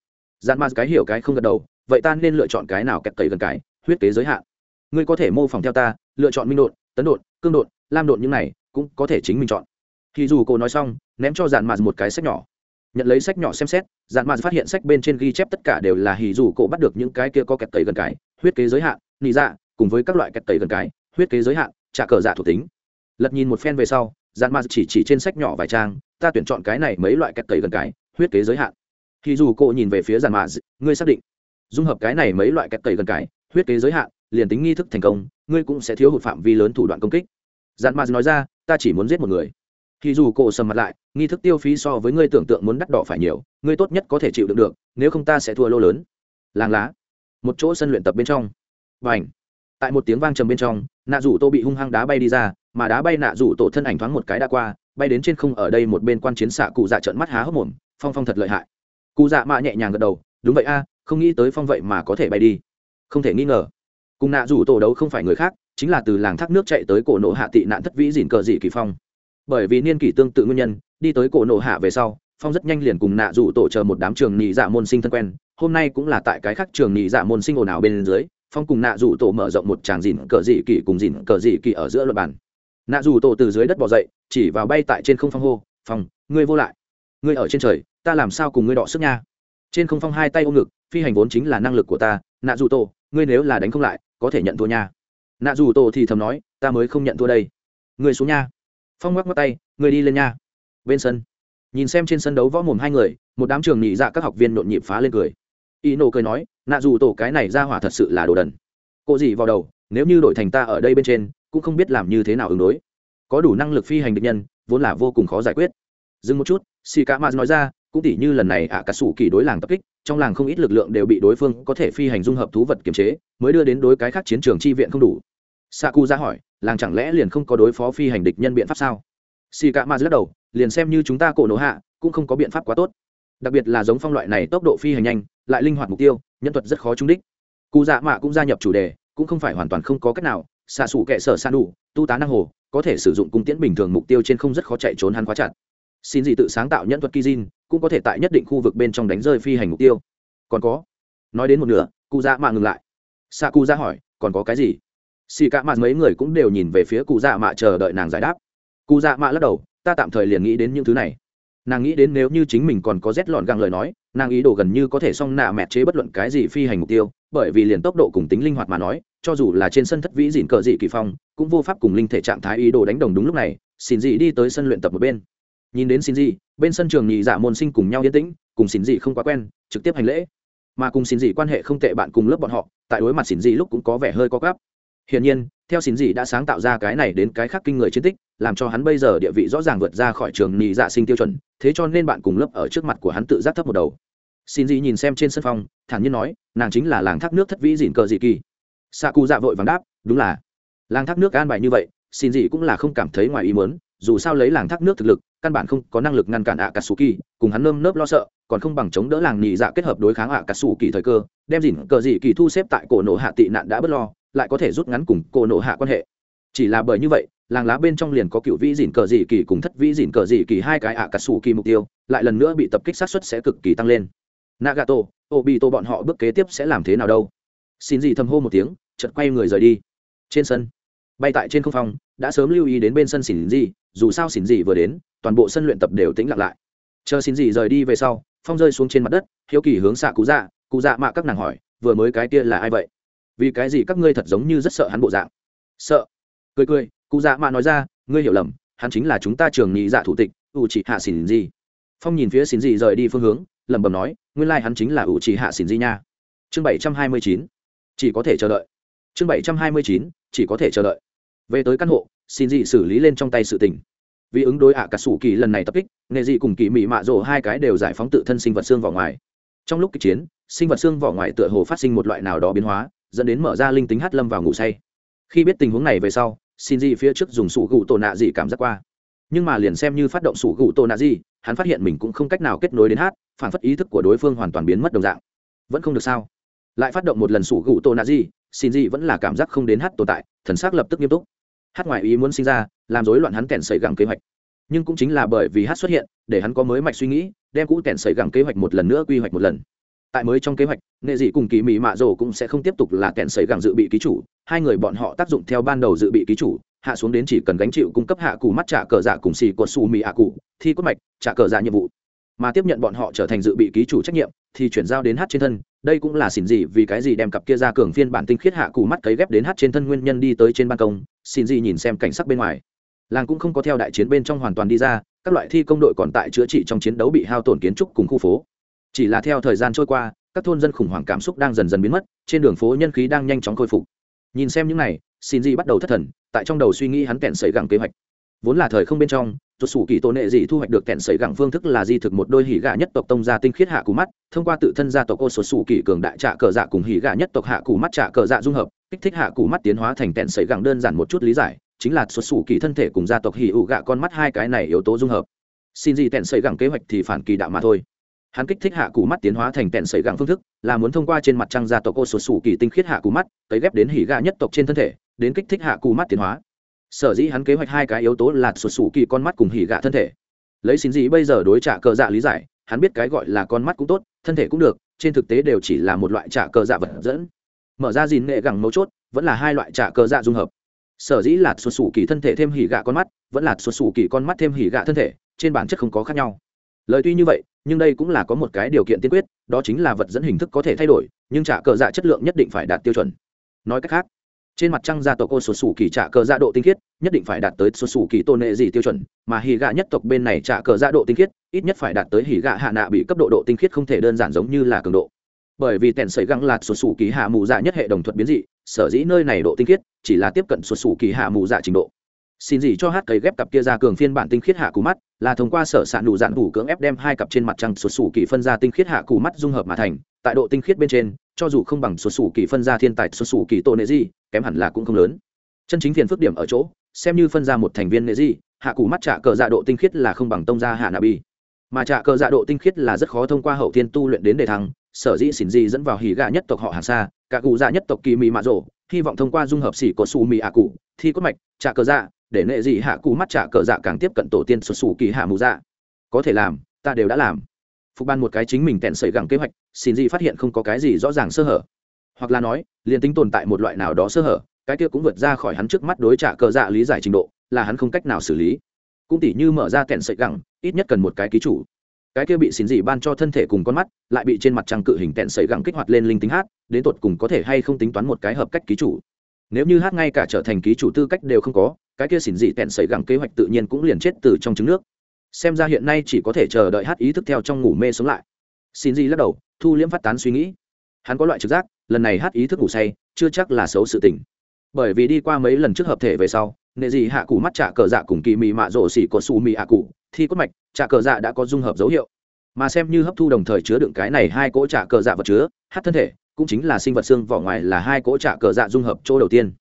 Gian ma cái hiểu cái không gật đầu, vậy ta nên lựa chọn cái nào kẹt cậy gần cái, huyết kế giới hạn. Ngươi có thể mô phỏng theo ta, lựa chọn minh độn, tấn độn, cương độn, lam độn những này, cũng có thể chính mình chọn. Thì dù cô nói xong, ném cho dàn mạt một cái sách nhỏ. Nhận lấy sách nhỏ xem xét dàn mạt phát hiện sách bên trên ghi chép tất cả đều là hì dù cô bắt được những cái kia có kẹt cậy gần cái, huyết kế giới hạn nị dạ cùng với các loại kẹt cậy gần cái, huyết kế giới hạn trả cờ dạ thuộc tính. Lật nhìn một phen về sau Gian Ma chỉ chỉ trên sách nhỏ vài trang ta tuyển chọn cái này mấy loại kẹt tẩy gần cái huyết kế giới hạn. Thì dù cô nhìn về phía Gian Ma, ngươi xác định dung hợp cái này mấy loại kẹt tẩy gần cái huyết kế giới hạn liền tính nghi thức thành công ngươi cũng sẽ thiếu hụt phạm vi lớn thủ đoạn công kích. Gian Ma nói ra ta chỉ muốn giết một người. Thì dù cô sầm mặt lại nghi thức tiêu phí so với ngươi tưởng tượng muốn đắt đỏ phải nhiều ngươi tốt nhất có thể chịu đựng được nếu không ta sẽ thua lô lớn. Làng lá một chỗ sân luyện tập bên trong. Và ảnh tại một tiếng vang trầm bên trong nạ rủ tô bị hung hăng đá bay đi ra mà đá bay nạ rủ tổ thân ảnh thoáng một cái đã qua, bay đến trên không ở đây một bên quan chiến xạ cụ dạ trợn mắt há hốc mồm, phong phong thật lợi hại. Cụ dạ mạ nhẹ nhàng gật đầu, đúng vậy a, không nghĩ tới phong vậy mà có thể bay đi. Không thể nghi ngờ. Cùng nạ rủ tổ đấu không phải người khác, chính là từ làng thác nước chạy tới cổ nộ hạ tị nạn thất vĩ dìn cờ dị kỳ phong. Bởi vì niên kỷ tương tự nguyên nhân, đi tới cổ nộ hạ về sau, phong rất nhanh liền cùng nạ rủ tổ chờ một đám trường nhị dạ môn sinh thân quen, hôm nay cũng là tại cái khác trường nhị dạ môn sinh ồn ào bên dưới, phong cùng nạ rủ tổ mở rộng một tràng dìn cờ dị kỳ cùng dìn cờ dị kỳ ở giữa luật bàn nạ dù tổ từ dưới đất bỏ dậy, chỉ vào bay tại trên không phong hô, phong, ngươi vô lại. Ngươi ở trên trời, ta làm sao cùng ngươi đọ sức nha? Trên không phong hai tay ôm ngực, phi hành vốn chính là năng lực của ta. Nạ dù tổ, ngươi nếu là đánh không lại, có thể nhận thua nha. Nạ dù tổ thì thầm nói, ta mới không nhận thua đây. Ngươi xuống nha. Phong ngoắc ngoắc tay, ngươi đi lên nha. Bên sân, nhìn xem trên sân đấu võ mồm hai người, một đám trường nhị dạ các học viên nhộn nhịp phá lên cười. Y nổ cười nói, nạ dù tổ, cái này ra hỏa thật sự là đồ đần. Cô gì vào đầu, nếu như đổi thành ta ở đây bên trên cũng không biết làm như thế nào ứng đối. Có đủ năng lực phi hành địch nhân, vốn là vô cùng khó giải quyết. Dừng một chút si cá maz nói ra, cũng tỉ như lần này ạ cả sủ kỳ đối làng tập kích, trong làng không ít lực lượng đều bị đối phương có thể phi hành dung hợp thú vật kiềm chế, mới đưa đến đối cái khác chiến trường chi viện không đủ. Saku ra hỏi, làng chẳng lẽ liền không có đối phó phi hành địch nhân biện pháp sao? Si cá maz lắc đầu, liền xem như chúng ta cổ nổ hạ, cũng không có biện pháp quá tốt. Đặc biệt là giống phong loại này tốc độ phi hành nhanh, lại linh hoạt mục tiêu, nhân thuật rất khó trúng đích. Cụ dạ mạ cũng gia nhập chủ đề, cũng không phải hoàn toàn không có cách nào xạ xủ kệ sở san đủ tu tá năng hồ, có thể sử dụng cung tiễn bình thường mục tiêu trên không rất khó chạy trốn hắn khóa chặt. Xin gì tự sáng tạo nhân thuật kizin cũng có thể tại nhất định khu vực bên trong đánh rơi phi hành mục tiêu. Còn có, nói đến một nửa cụ dạ mạ ngừng lại. Xạ cụ ra hỏi, còn có cái gì? Xì cả mặt mấy người cũng đều nhìn về phía cụ dạ mạ chờ đợi nàng giải đáp. Cụ dạ mạ lắc đầu, ta tạm thời liền nghĩ đến những thứ này. Nàng nghĩ đến nếu như chính mình còn có rét lọn găng lời nói, nàng ý đồ gần như có thể xong nạ mẹt chế bất luận cái gì phi hành mục tiêu, bởi vì liền tốc độ cùng tính linh hoạt mà nói cho dù là trên sân thất vĩ dịn cờ dị kỳ phong, cũng vô pháp cùng linh thể trạng thái ý đồ đánh đồng đúng lúc này, xin dị đi tới sân luyện tập một bên. Nhìn đến xin dị, bên sân trường nhị dạ môn sinh cùng nhau yên tĩnh, cùng xin dị không quá quen, trực tiếp hành lễ. Mà cùng xin dị quan hệ không tệ bạn cùng lớp bọn họ, tại đối mặt xin dị lúc cũng có vẻ hơi có gáp hiển nhiên, theo xin dị đã sáng tạo ra cái này đến cái khác kinh người chiến tích, làm cho hắn bây giờ địa vị rõ ràng vượt ra khỏi trường nhị dạ sinh tiêu chuẩn, thế cho nên bạn cùng lớp ở trước mặt của hắn tự giác thấp một đầu. Xin dị nhìn xem trên sân phong thản nhiên nói, nàng chính là làng thác nước thất vĩ dịn cờ dị kỳ xạ cụ dạ vội vàng đáp, đúng là, làng thác nước an bài như vậy, xin gì cũng là không cảm thấy ngoài ý mớn dù sao lấy làng thác nước thực lực, căn bản không có năng lực ngăn cản ạ cà sù kỳ cùng hắn nơm nớp lo sợ, còn không bằng chống đỡ làng nhị dạ kết hợp đối kháng ạ cà sù kỳ thời cơ, đem dìn cờ dị kỳ thu xếp tại cổ nổ hạ tị nạn đã bớt lo, lại có thể rút ngắn cùng cổ nổ hạ quan hệ. Chỉ là bởi như vậy, làng lá bên trong liền có cựu vĩ dỉn cờ dị kỳ cùng thất vĩ dỉn cờ dị kỳ hai cái ạ cà sù kỳ mục tiêu, lại lần nữa bị tập kích sát xuất sẽ cực kỳ tăng lên. Nagato, obito bọn họ bước kế tiếp sẽ làm thế nào đâu? Xin gì thầm hô một tiếng chợt quay người rời đi. Trên sân, bay tại trên không phong, đã sớm lưu ý đến bên sân xỉn gì dù sao xỉn gì vừa đến, toàn bộ sân luyện tập đều tĩnh lặng lại. Chờ xỉn gì rời đi về sau, phong rơi xuống trên mặt đất, hiếu kỳ hướng xạ cụ dạ cụ dạ mạ các nàng hỏi, vừa mới cái kia là ai vậy? Vì cái gì các ngươi thật giống như rất sợ hắn bộ dạng? Sợ? Cười cười, cụ dạ mạ nói ra, ngươi hiểu lầm, hắn chính là chúng ta trường nhị dạ thủ tịch u chỉ hạ xỉn gì phong nhìn phía xỉn gì rời đi phương hướng, lẩm bẩm nói, nguyên lai hắn chính là u chỉ hạ xỉn gì nha. Chương bảy trăm hai mươi chín, chỉ có thể chờ đợi chương bảy trăm hai mươi chín, chỉ có thể chờ đợi. Về tới căn hộ, xin dị xử lý lên trong tay sự tình. Vì ứng đối ạ cả sủ kỳ lần này tập kích, nghệ dị cùng kỳ mị mạ rổ hai cái đều giải phóng tự thân sinh vật xương vỏ ngoài. Trong lúc kịch chiến, sinh vật xương vỏ ngoài tựa hồ phát sinh một loại nào đó biến hóa, dẫn đến mở ra linh tính hát lâm vào ngủ say. Khi biết tình huống này về sau, xin dị phía trước dùng sủ gụ tổ nạ dị cảm giác qua. Nhưng mà liền xem như phát động sủ gụ tổ nạ dị, hắn phát hiện mình cũng không cách nào kết nối đến hát, phản phất ý thức của đối phương hoàn toàn biến mất đồng dạng. Vẫn không được sao? Lại phát động một lần sủ gụ tổ nạ dị xin gì vẫn là cảm giác không đến hát tồn tại, thần xác lập tức nghiêm túc. Hát ngoại ý muốn sinh ra, làm rối loạn hắn kèn sẩy gẳng kế hoạch. Nhưng cũng chính là bởi vì hát xuất hiện, để hắn có mới mạch suy nghĩ, đem cũ kèn sẩy gẳng kế hoạch một lần nữa quy hoạch một lần. Tại mới trong kế hoạch, nghệ dị cùng kỳ mỹ mạ rồ cũng sẽ không tiếp tục là kèn sẩy gẳng dự bị ký chủ, hai người bọn họ tác dụng theo ban đầu dự bị ký chủ, hạ xuống đến chỉ cần gánh chịu cung cấp hạ cù mắt trả cờ dạ cùng xì của xù mỹ hạ cụ, thi cốt mạch, trả cờ dạ nhiệm vụ mà tiếp nhận bọn họ trở thành dự bị ký chủ trách nhiệm, thì chuyển giao đến hát trên thân. Đây cũng là xin gì vì cái gì đem cặp kia ra cường phiên bản tinh khiết hạ cù mắt cấy ghép đến hát trên thân nguyên nhân đi tới trên ban công. Xin gì nhìn xem cảnh sắc bên ngoài. Làng cũng không có theo đại chiến bên trong hoàn toàn đi ra, các loại thi công đội còn tại chữa trị trong chiến đấu bị hao tổn kiến trúc cùng khu phố. Chỉ là theo thời gian trôi qua, các thôn dân khủng hoảng cảm xúc đang dần dần biến mất, trên đường phố nhân khí đang nhanh chóng khôi phục. Nhìn xem những này, xin gì bắt đầu thất thần, tại trong đầu suy nghĩ hắn kẹn sấy gẳng kế hoạch. Vốn là thời không bên trong tuột sủ kỳ tổ nệ dị thu hoạch được kẹn sấy gẳng phương thức là di thực một đôi hỉ gà nhất tộc tông gia tinh khiết hạ cù mắt, thông qua tự thân gia tộc ô sột sủ kỳ cường đại trạ cờ dạ cùng hỉ gà nhất tộc hạ cù mắt trạ cờ dạ dung hợp, kích thích hạ cù mắt tiến hóa thành kẹn sấy gẳng đơn giản một chút lý giải, chính là xuất sủ kỳ thân thể cùng gia tộc hỉ ủ gạ con mắt hai cái này yếu tố dung hợp. Xin gì kẹn sấy gẳng kế hoạch thì phản kỳ đạo mà thôi. Hắn kích thích hạ cù mắt tiến hóa thành kẹn sấy gẳng phương thức, là muốn thông qua trên mặt trăng gia tộc ô sột sủ kỳ tinh khiết hạ cù mắt, cấy ghép đến hỉ gà nhất tộc trên thân thể, đến kích thích hạ cù mắt tiến hóa sở dĩ hắn kế hoạch hai cái yếu tố là sụt sủ kỳ con mắt cùng hỉ gạ thân thể. Lấy xin gì bây giờ đối trả cờ dạ lý giải, hắn biết cái gọi là con mắt cũng tốt, thân thể cũng được, trên thực tế đều chỉ là một loại trả cờ dạ vật dẫn. Mở ra dìn nghệ gẳng mấu chốt, vẫn là hai loại trả cờ dạ dung hợp. Sở dĩ là sụt xù kỳ thân thể thêm hỉ gạ con mắt, vẫn là sụt xù kỳ con mắt thêm hỉ gạ thân thể, trên bản chất không có khác nhau. Lời tuy như vậy, nhưng đây cũng là có một cái điều kiện tiên quyết, đó chính là vật dẫn hình thức có thể thay đổi, nhưng trả cờ dạ chất lượng nhất định phải đạt tiêu chuẩn. Nói cách khác trên mặt trăng gia tộc ô sột sủ kỳ trả cờ dạ độ tinh khiết, nhất định phải đạt tới sột sủ kỳ tôn nệ gì tiêu chuẩn, mà hỉ gạ nhất tộc bên này trả cờ dạ độ tinh khiết, ít nhất phải đạt tới hỉ gạ hạ nạ bị cấp độ độ tinh khiết không thể đơn giản giống như là cường độ. Bởi vì tèn sấy găng lạt sột sủ kỳ hạ mù dạ nhất hệ đồng thuật biến dị, sở dĩ nơi này độ tinh khiết chỉ là tiếp cận sột sủ kỳ hạ mù dạ trình độ. Xin gì cho hát cấy ghép cặp kia ra cường phiên bản tinh khiết hạ cú mắt, là thông qua sở s ạ nụ dạn đủ cưỡng ép đem hai cặp trên mặt trăng sột sủ kỳ phân ra tinh khiết hạ cú mắt dung hợp mà thành tại độ tinh khiết bên trên, cho dù không bằng sột sủ kỳ phân ra thiên tài sột sủ kỳ tổ nệ di, kém hẳn là cũng không lớn. Chân chính phiền phức điểm ở chỗ, xem như phân ra một thành viên nệ di, hạ cù mắt trả cờ dạ độ tinh khiết là không bằng tông ra hạ nạ bi. Mà trả cờ dạ độ tinh khiết là rất khó thông qua hậu thiên tu luyện đến đề thăng, sở dĩ xỉn di dẫn vào hỉ gà nhất tộc họ hàng xa cả cụ dạ nhất tộc kỳ mì mạ rổ hy vọng thông qua dung hợp xỉ có xù mì ạ cụ, thi cốt mạch trả cờ dạ để nệ dị hạ cụ mắt trả cờ dạ càng tiếp cận tổ tiên xuất xù kỳ hạ mù dạ. Có thể làm, ta đều đã làm phục ban một cái chính mình tẹn sợi gẳng kế hoạch, xin gì phát hiện không có cái gì rõ ràng sơ hở. Hoặc là nói, liền tính tồn tại một loại nào đó sơ hở, cái kia cũng vượt ra khỏi hắn trước mắt đối trả cờ dạ lý giải trình độ, là hắn không cách nào xử lý. Cũng tỉ như mở ra tẹn sợi gẳng, ít nhất cần một cái ký chủ. Cái kia bị xin dị ban cho thân thể cùng con mắt, lại bị trên mặt trăng cự hình tẹn sợi gẳng kích hoạt lên linh tính hát, đến tột cùng có thể hay không tính toán một cái hợp cách ký chủ. Nếu như hát ngay cả trở thành ký chủ tư cách đều không có, cái kia xỉn dị tẹn sẩy gẳng kế hoạch tự nhiên cũng liền chết từ trong trứng nước xem ra hiện nay chỉ có thể chờ đợi hát ý thức theo trong ngủ mê sống lại. Xin Di lắc đầu, thu liễm phát tán suy nghĩ. Hắn có loại trực giác, lần này hát ý thức ngủ say, chưa chắc là xấu sự tình. Bởi vì đi qua mấy lần trước hợp thể về sau, nệ dị hạ cụ mắt trả cờ dạ cùng kỳ mị mạ rổ xỉ có xù mị hạ cụ, thi cốt mạch trả cờ dạ đã có dung hợp dấu hiệu. Mà xem như hấp thu đồng thời chứa đựng cái này hai cỗ trả cờ dạ vật chứa, hát thân thể, cũng chính là sinh vật xương vỏ ngoài là hai cỗ trả cờ dạ dung hợp chỗ đầu tiên.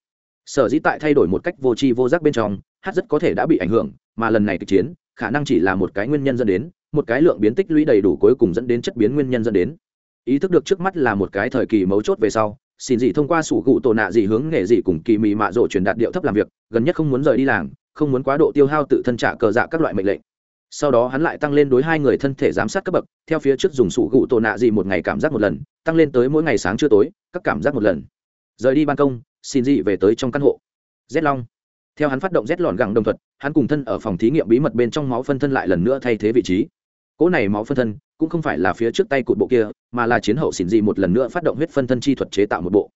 Sở dĩ tại thay đổi một cách vô tri vô giác bên trong, hát rất có thể đã bị ảnh hưởng, mà lần này kịch chiến khả năng chỉ là một cái nguyên nhân dẫn đến, một cái lượng biến tích lũy đầy đủ cuối cùng dẫn đến chất biến nguyên nhân dẫn đến. Ý thức được trước mắt là một cái thời kỳ mấu chốt về sau, xin dị thông qua sủ cụ tổ nạ dị hướng nghề dị cùng kỳ mị mạ rộ truyền đạt điệu thấp làm việc, gần nhất không muốn rời đi làng, không muốn quá độ tiêu hao tự thân trả cờ dạ các loại mệnh lệnh. Sau đó hắn lại tăng lên đối hai người thân thể giám sát cấp bậc, theo phía trước dùng sủ cụ tổ nạ dị một ngày cảm giác một lần, tăng lên tới mỗi ngày sáng trưa tối, các cảm giác một lần. Rời đi ban công, xin dị về tới trong căn hộ. Z long theo hắn phát động rét lòn gẳng đồng thuật, hắn cùng thân ở phòng thí nghiệm bí mật bên trong máu phân thân lại lần nữa thay thế vị trí. Cỗ này máu phân thân cũng không phải là phía trước tay cụt bộ kia, mà là chiến hậu xỉn dị một lần nữa phát động huyết phân thân chi thuật chế tạo một bộ.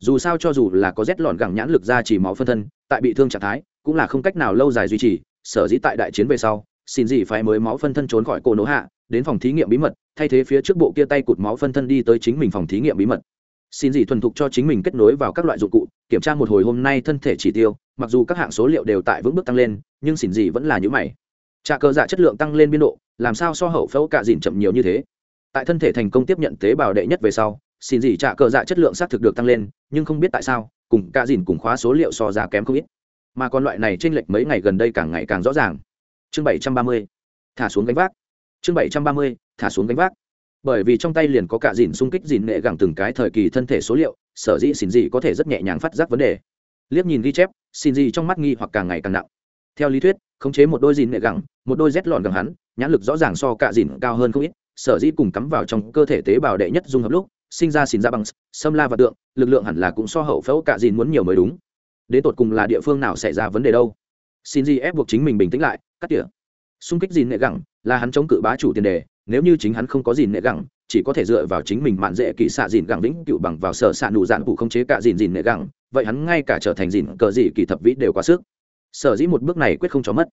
Dù sao cho dù là có rét lọn gẳng nhãn lực ra chỉ máu phân thân, tại bị thương trạng thái, cũng là không cách nào lâu dài duy trì, sở dĩ tại đại chiến về sau xin dị phải mới máu phân thân trốn khỏi cổ nỗ hạ, đến phòng thí nghiệm bí mật, thay thế phía trước bộ kia tay cụt máu phân thân đi tới chính mình phòng thí nghiệm bí mật xin gì thuần thục cho chính mình kết nối vào các loại dụng cụ, kiểm tra một hồi hôm nay thân thể chỉ tiêu, mặc dù các hạng số liệu đều tại vững bước tăng lên, nhưng xin gì vẫn là những mày. Trà cờ dạ chất lượng tăng lên biên độ, làm sao so hậu phẫu cạ dìn chậm nhiều như thế? Tại thân thể thành công tiếp nhận tế bào đệ nhất về sau, xin gì trà cờ dạ chất lượng xác thực được tăng lên, nhưng không biết tại sao, cùng cạ dìn cùng khóa số liệu so ra kém không ít. Mà còn loại này chênh lệch mấy ngày gần đây càng ngày càng rõ ràng. Chương bảy trăm ba mươi, thả xuống gánh vác. Chương bảy trăm ba mươi, thả xuống gánh vác bởi vì trong tay liền có cả dìn xung kích dìn nghệ gẳng từng cái thời kỳ thân thể số liệu, sở dĩ xin dị có thể rất nhẹ nhàng phát giác vấn đề. Liếc nhìn ghi chép, xin dị trong mắt nghi hoặc càng ngày càng nặng. Theo lý thuyết, khống chế một đôi dìn nghệ gẳng, một đôi rét lọn gẳng hắn, nhãn lực rõ ràng so cả dìn cao hơn không ít, sở dĩ cùng cắm vào trong cơ thể tế bào đệ nhất dung hợp lúc, sinh ra xin ra bằng xâm la và tượng, lực lượng hẳn là cũng so hậu phẫu cả dìn muốn nhiều mới đúng. Đến tột cùng là địa phương nào xảy ra vấn đề đâu? Xin gì ép buộc chính mình bình tĩnh lại, cắt tỉa. Xung kích dìn nghệ gẳng là hắn chống cự bá chủ tiền đề nếu như chính hắn không có gì nệ gẳng, chỉ có thể dựa vào chính mình mạn dễ kỳ xạ dìn gẳng vĩnh cựu bằng vào sở xạ nụ dạn cụ không chế cả dìn dìn nệ gẳng, vậy hắn ngay cả trở thành dìn cờ dị kỳ thập vĩ đều quá sức. Sở dĩ một bước này quyết không cho mất.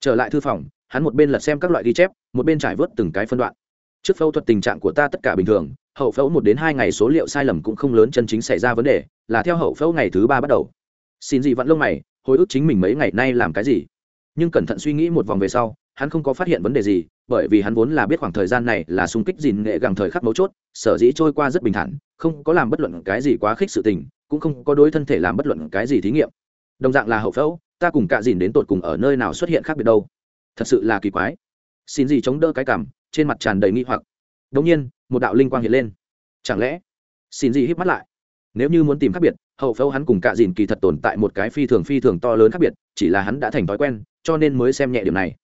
Trở lại thư phòng, hắn một bên lật xem các loại ghi chép, một bên trải vớt từng cái phân đoạn. Trước phẫu thuật tình trạng của ta tất cả bình thường, hậu phẫu một đến hai ngày số liệu sai lầm cũng không lớn chân chính xảy ra vấn đề, là theo hậu phẫu ngày thứ ba bắt đầu. Xin gì vặn lông mày, hồi ức chính mình mấy ngày nay làm cái gì? Nhưng cẩn thận suy nghĩ một vòng về sau hắn không có phát hiện vấn đề gì, bởi vì hắn vốn là biết khoảng thời gian này là xung kích dìn nghệ gẳng thời khắc mấu chốt, sở dĩ trôi qua rất bình thản, không có làm bất luận cái gì quá khích sự tình, cũng không có đối thân thể làm bất luận cái gì thí nghiệm. Đồng dạng là hậu phẫu, ta cùng cạ dìn đến tột cùng ở nơi nào xuất hiện khác biệt đâu? Thật sự là kỳ quái. Xin gì chống đỡ cái cảm, trên mặt tràn đầy nghi hoặc. Đ ỗ n g nhiên, một đạo linh quang hiện lên. Chẳng lẽ, xin gì hít mắt lại? Nếu như muốn tìm khác biệt, hậu phẫu hắn cùng cạ dìn kỳ thật tồn tại một cái phi thường phi thường to lớn khác biệt, chỉ là hắn đã thành thói quen, cho nên mới xem nhẹ điểm này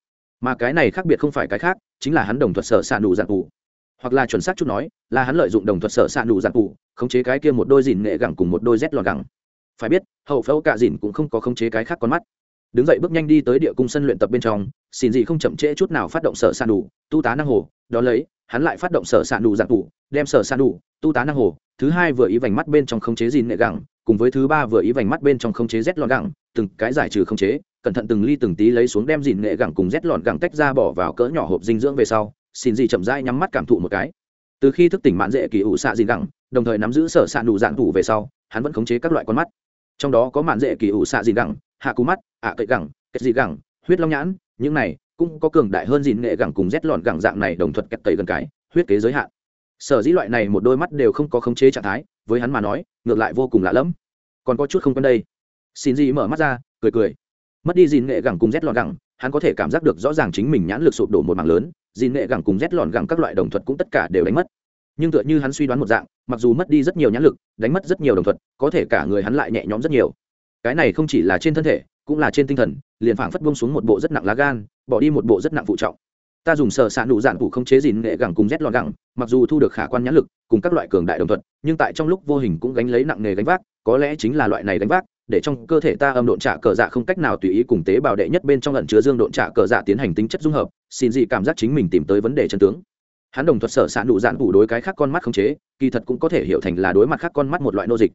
mà cái này khác biệt không phải cái khác, chính là hắn đồng thuật sở s ạ nụ dạng cụ. Hoặc là chuẩn xác chút nói, là hắn lợi dụng đồng thuật sở s ạ nụ dạng cụ, khống chế cái kia một đôi dìn nghệ gẳng cùng một đôi rét lọt gẳng. Phải biết, hậu phẫu cạ dìn cũng không có khống chế cái khác con mắt. Đứng dậy bước nhanh đi tới địa cung sân luyện tập bên trong, xin gì không chậm trễ chút nào phát động sở s ạ nụ, tu tá năng hồ, đó lấy, hắn lại phát động sở s ạ nụ dạng cụ, đem sở s ạ nụ, tu tá năng hồ, thứ hai vừa ý vành mắt bên trong khống chế dìn nghệ gẳng, cùng với thứ ba vừa ý vành mắt bên trong khống chế rét lọt gẳng, từng cái giải trừ khống chế cẩn thận từng ly từng tí lấy xuống đem dìn nghệ gẳng cùng rét lọn gẳng tách ra bỏ vào cỡ nhỏ hộp dinh dưỡng về sau, xin gì chậm rãi nhắm mắt cảm thụ một cái. Từ khi thức tỉnh mạn dễ kỳ ủ xạ dìn gẳng, đồng thời nắm giữ sở xạ đủ nụ dạng thủ về sau, hắn vẫn khống chế các loại con mắt. Trong đó có mạn dễ kỳ ủ xạ dìn gẳng, hạ cú mắt, ạ cậy gẳng kết dị gẳng, huyết long nhãn, những này cũng có cường đại hơn dìn nghệ gẳng cùng rét lọn gẳng dạng này đồng thuật kẹt tẩy gần cái, huyết kế giới hạn. Sở dĩ loại này một đôi mắt đều không có khống chế trạng thái, với hắn mà nói, ngược lại vô cùng lạ lẫm. Còn có chút không quen đây. Xin gì mở mắt ra, cười cười mất đi dìn nghệ gẳng cùng rét lọn gẳng, hắn có thể cảm giác được rõ ràng chính mình nhãn lực sụp đổ một mảng lớn dìn nghệ gẳng cùng rét lọn gẳng các loại đồng thuật cũng tất cả đều đánh mất. Nhưng tựa như hắn suy đoán một dạng, mặc dù mất đi rất nhiều nhãn lực, đánh mất rất nhiều đồng thuật, có thể cả người hắn lại nhẹ nhõm rất nhiều. Cái này không chỉ là trên thân thể, cũng là trên tinh thần, liền phảng phất bông xuống một bộ rất nặng lá gan, bỏ đi một bộ rất nặng phụ trọng. Ta dùng sờ s đủ nụ dạn phụ không chế dìn nghệ gẳng cùng rét lọn gẳng, mặc dù thu được khả quan nhãn lực, cùng các loại cường đại đồng thuật, nhưng tại trong lúc vô hình cũng gánh lấy nặng nghề gánh vác, có lẽ chính là loại này gánh vác để trong cơ thể ta âm độn trả cờ dạ không cách nào tùy ý cùng tế bào đệ nhất bên trong lẩn chứa dương độn trả cờ dạ tiến hành tính chất dung hợp, xin dị cảm giác chính mình tìm tới vấn đề chân tướng. Hắn đồng thuật sở s ạ nụ dạn phụ đối cái khác con mắt không chế, kỳ thật cũng có thể hiểu thành là đối mặt khác con mắt một loại nô dịch.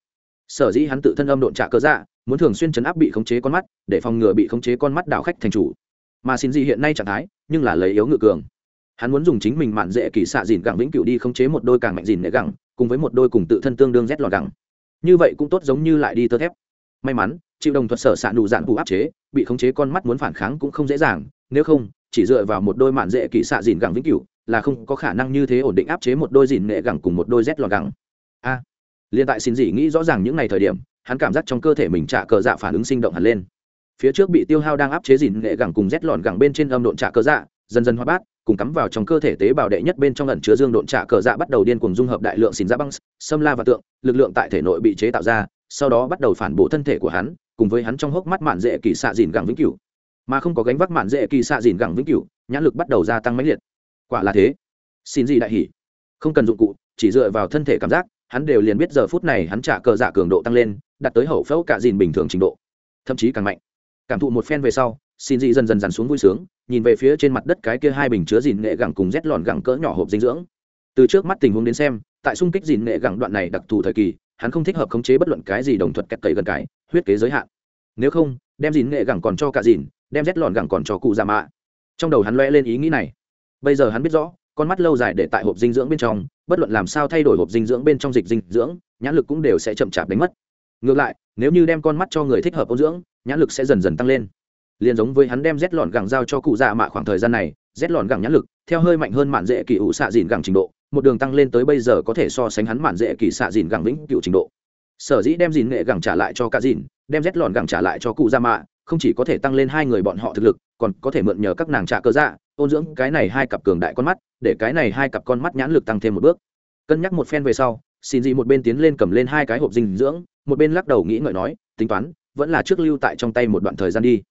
Sở dĩ hắn tự thân âm độn trả cờ dạ muốn thường xuyên chấn áp bị khống chế con mắt, để phòng ngừa bị khống chế con mắt đảo khách thành chủ. Mà xin dị hiện nay trạng thái, nhưng là lấy yếu ngự cường. Hắn muốn dùng chính mình mạn dễ kỳ xạ dìn gẳng vĩnh cửu đi khống chế một đôi càng mạnh dìn nệ gẳng, cùng với một đôi cùng tự thân tương đương rét lọt gẳng. Như vậy cũng tốt giống như lại đi tơ thép may mắn chịu đồng thuật sở xạ đủ dạn bù áp chế bị khống chế con mắt muốn phản kháng cũng không dễ dàng nếu không chỉ dựa vào một đôi mạn dễ kỳ xạ dìn gẳng vĩnh cửu là không có khả năng như thế ổn định áp chế một đôi dìn nệ gẳng cùng một đôi rét lọt gẳng. A. À, liên tại xin dị nghĩ rõ ràng những ngày thời điểm hắn cảm giác trong cơ thể mình trả cờ dạ phản ứng sinh động hẳn lên. Phía trước bị tiêu hao đang áp chế dìn nệ gẳng cùng rét lọn gẳng bên trên âm độn trả cờ dạ dần dần hoa bát cùng cắm vào trong cơ thể tế bào đệ nhất bên trong lần chứa dương độn trả cờ dạ bắt đầu điên cuồng dung hợp đại lượng xin dạ băng xâm la và tượng lực lượng tại thể nội bị chế tạo ra sau đó bắt đầu phản bổ thân thể của hắn, cùng với hắn trong hốc mắt mạn dễ kỳ xạ dìn gẳng vĩnh cửu. Mà không có gánh vác mạn dễ kỳ xạ dìn gẳng vĩnh cửu, nhãn lực bắt đầu gia tăng mãnh liệt. Quả là thế. Xin gì đại hỉ? Không cần dụng cụ, chỉ dựa vào thân thể cảm giác, hắn đều liền biết giờ phút này hắn trả cờ dạ cường độ tăng lên đặt tới hậu phẫu cả dìn bình thường trình độ. Thậm chí càng mạnh. Cảm thụ một phen về sau, xin dị dần dần dần xuống vui sướng, nhìn về phía trên mặt đất cái kia hai bình chứa dìn nghệ gẳng cùng rét lòn gẳng cỡ nhỏ hộp dinh dưỡng. Từ trước mắt tình huống đến xem, tại xung kích dìn nghệ gẳng đoạn này đặc thù thời kỳ hắn không thích hợp khống chế bất luận cái gì đồng thuật kẹt cậy gần cái, huyết kế giới hạn. Nếu không, đem dìn nghệ gẳng còn cho cả dìn, đem rét lòn gẳng còn cho cụ già mạ. Trong đầu hắn loe lên ý nghĩ này. Bây giờ hắn biết rõ, con mắt lâu dài để tại hộp dinh dưỡng bên trong, bất luận làm sao thay đổi hộp dinh dưỡng bên trong dịch dinh dưỡng, nhãn lực cũng đều sẽ chậm chạp đánh mất. Ngược lại, nếu như đem con mắt cho người thích hợp ôn dưỡng, nhãn lực sẽ dần dần tăng lên. Liền giống với hắn đem rét lọn gẳng giao cho cụ già mạ khoảng thời gian này, rét lọn gẳng nhãn lực, theo hơi mạnh hơn mạn dễ kỳ ủ xạ dìn gẳng trình độ một đường tăng lên tới bây giờ có thể so sánh hắn mạn dễ kỳ xạ dìn gẳng vĩnh cựu trình độ. Sở dĩ đem dìn nghệ gẳng trả lại cho cả dìn, đem rét lòn gẳng trả lại cho cụ gia mạ, không chỉ có thể tăng lên hai người bọn họ thực lực, còn có thể mượn nhờ các nàng trả cơ dạ ôn dưỡng cái này hai cặp cường đại con mắt, để cái này hai cặp con mắt nhãn lực tăng thêm một bước. Cân nhắc một phen về sau, xin dị một bên tiến lên cầm lên hai cái hộp dinh dưỡng, một bên lắc đầu nghĩ ngợi nói, tính toán, vẫn là trước lưu tại trong tay một đoạn thời gian đi.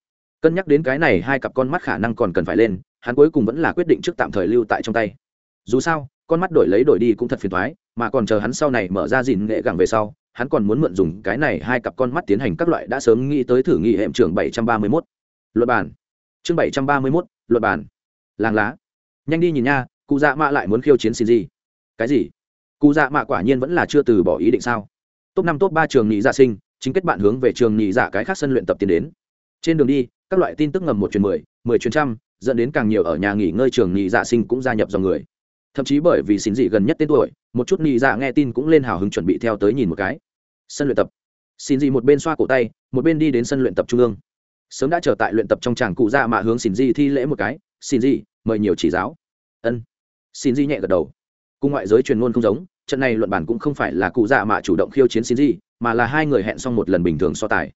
Cân nhắc đến cái này hai cặp con mắt khả năng còn cần phải lên, hắn cuối cùng vẫn là quyết định trước tạm thời lưu tại trong tay. Dù sao con mắt đổi lấy đổi đi cũng thật phiền thoái, mà còn chờ hắn sau này mở ra dìn nghệ gẳng về sau, hắn còn muốn mượn dùng cái này hai cặp con mắt tiến hành các loại đã sớm nghĩ tới thử nghị hệm trưởng bảy trăm ba mươi mốt. Luật bản chương bảy trăm ba mươi mốt, luật bản làng lá. Nhanh đi nhìn nha cụ dạ mạ lại muốn khiêu chiến xin gì cái gì? Cụ dạ mạ quả nhiên vẫn là chưa từ bỏ ý định sao? Top năm, top ba trường nhị dạ sinh, chính kết bạn hướng về trường nhị dạ cái khác sân luyện tập tiến đến. Trên đường đi, các loại tin tức ngầm một chuyến mười mười chuyến trăm, dẫn đến càng nhiều ở nhà nghỉ ngơi trường nhị dạ sinh cũng gia nhập dòng người thậm chí bởi vì xin dị gần nhất tên tuổi một chút nhị dạ nghe tin cũng lên hào hứng chuẩn bị theo tới nhìn một cái. Sân luyện tập. Xin dị một bên xoa cổ tay một bên đi đến sân luyện tập trung ương. Sớm đã trở tại luyện tập trong tràng cụ dạ mạ hướng xin dị thi lễ một cái. Xin dị mời nhiều chỉ giáo. Ân. Xin dị nhẹ gật đầu. Cùng ngoại giới truyền ngôn không giống trận này luận bản cũng không phải là cụ dạ mạ chủ động khiêu chiến xin dị mà là hai người hẹn xong một lần bình thường so tài.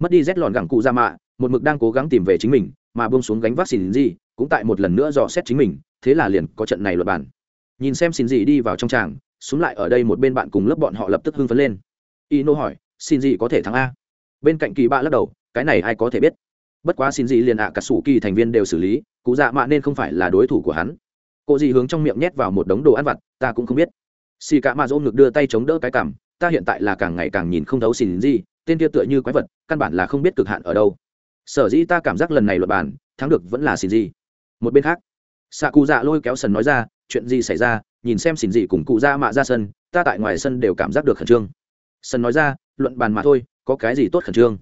Mất đi rét lọn gẳng cụ dạ mạ một mực đang cố gắng tìm về chính mình mà buông xuống gánh vác xin dị, cũng tại một lần nữa dò xét chính mình thế là liền có trận này luật bản nhìn xem xin gì đi vào trong tràng xuống lại ở đây một bên bạn cùng lớp bọn họ lập tức hưng phấn lên. Y nô hỏi, xin gì có thể thắng a? Bên cạnh kỳ bạ lắc đầu, cái này ai có thể biết? Bất quá xin gì liền ạ cả sủ kỳ thành viên đều xử lý, cụ dạ mạ nên không phải là đối thủ của hắn. Cô gì hướng trong miệng nhét vào một đống đồ ăn vặt, ta cũng không biết. Xì cả mạ ôm ngực đưa tay chống đỡ cái cằm, ta hiện tại là càng ngày càng nhìn không thấu xin gì tên kia tựa như quái vật, căn bản là không biết cực hạn ở đâu. Sở dĩ ta cảm giác lần này luật bản thắng được vẫn là xin gì một bên khác xạ cụ dạ lôi kéo sần nói ra chuyện gì xảy ra, nhìn xem xỉn gì cùng cụ ra mạ ra sân, ta tại ngoài sân đều cảm giác được khẩn trương. Sân nói ra, luận bàn mà thôi, có cái gì tốt khẩn trương?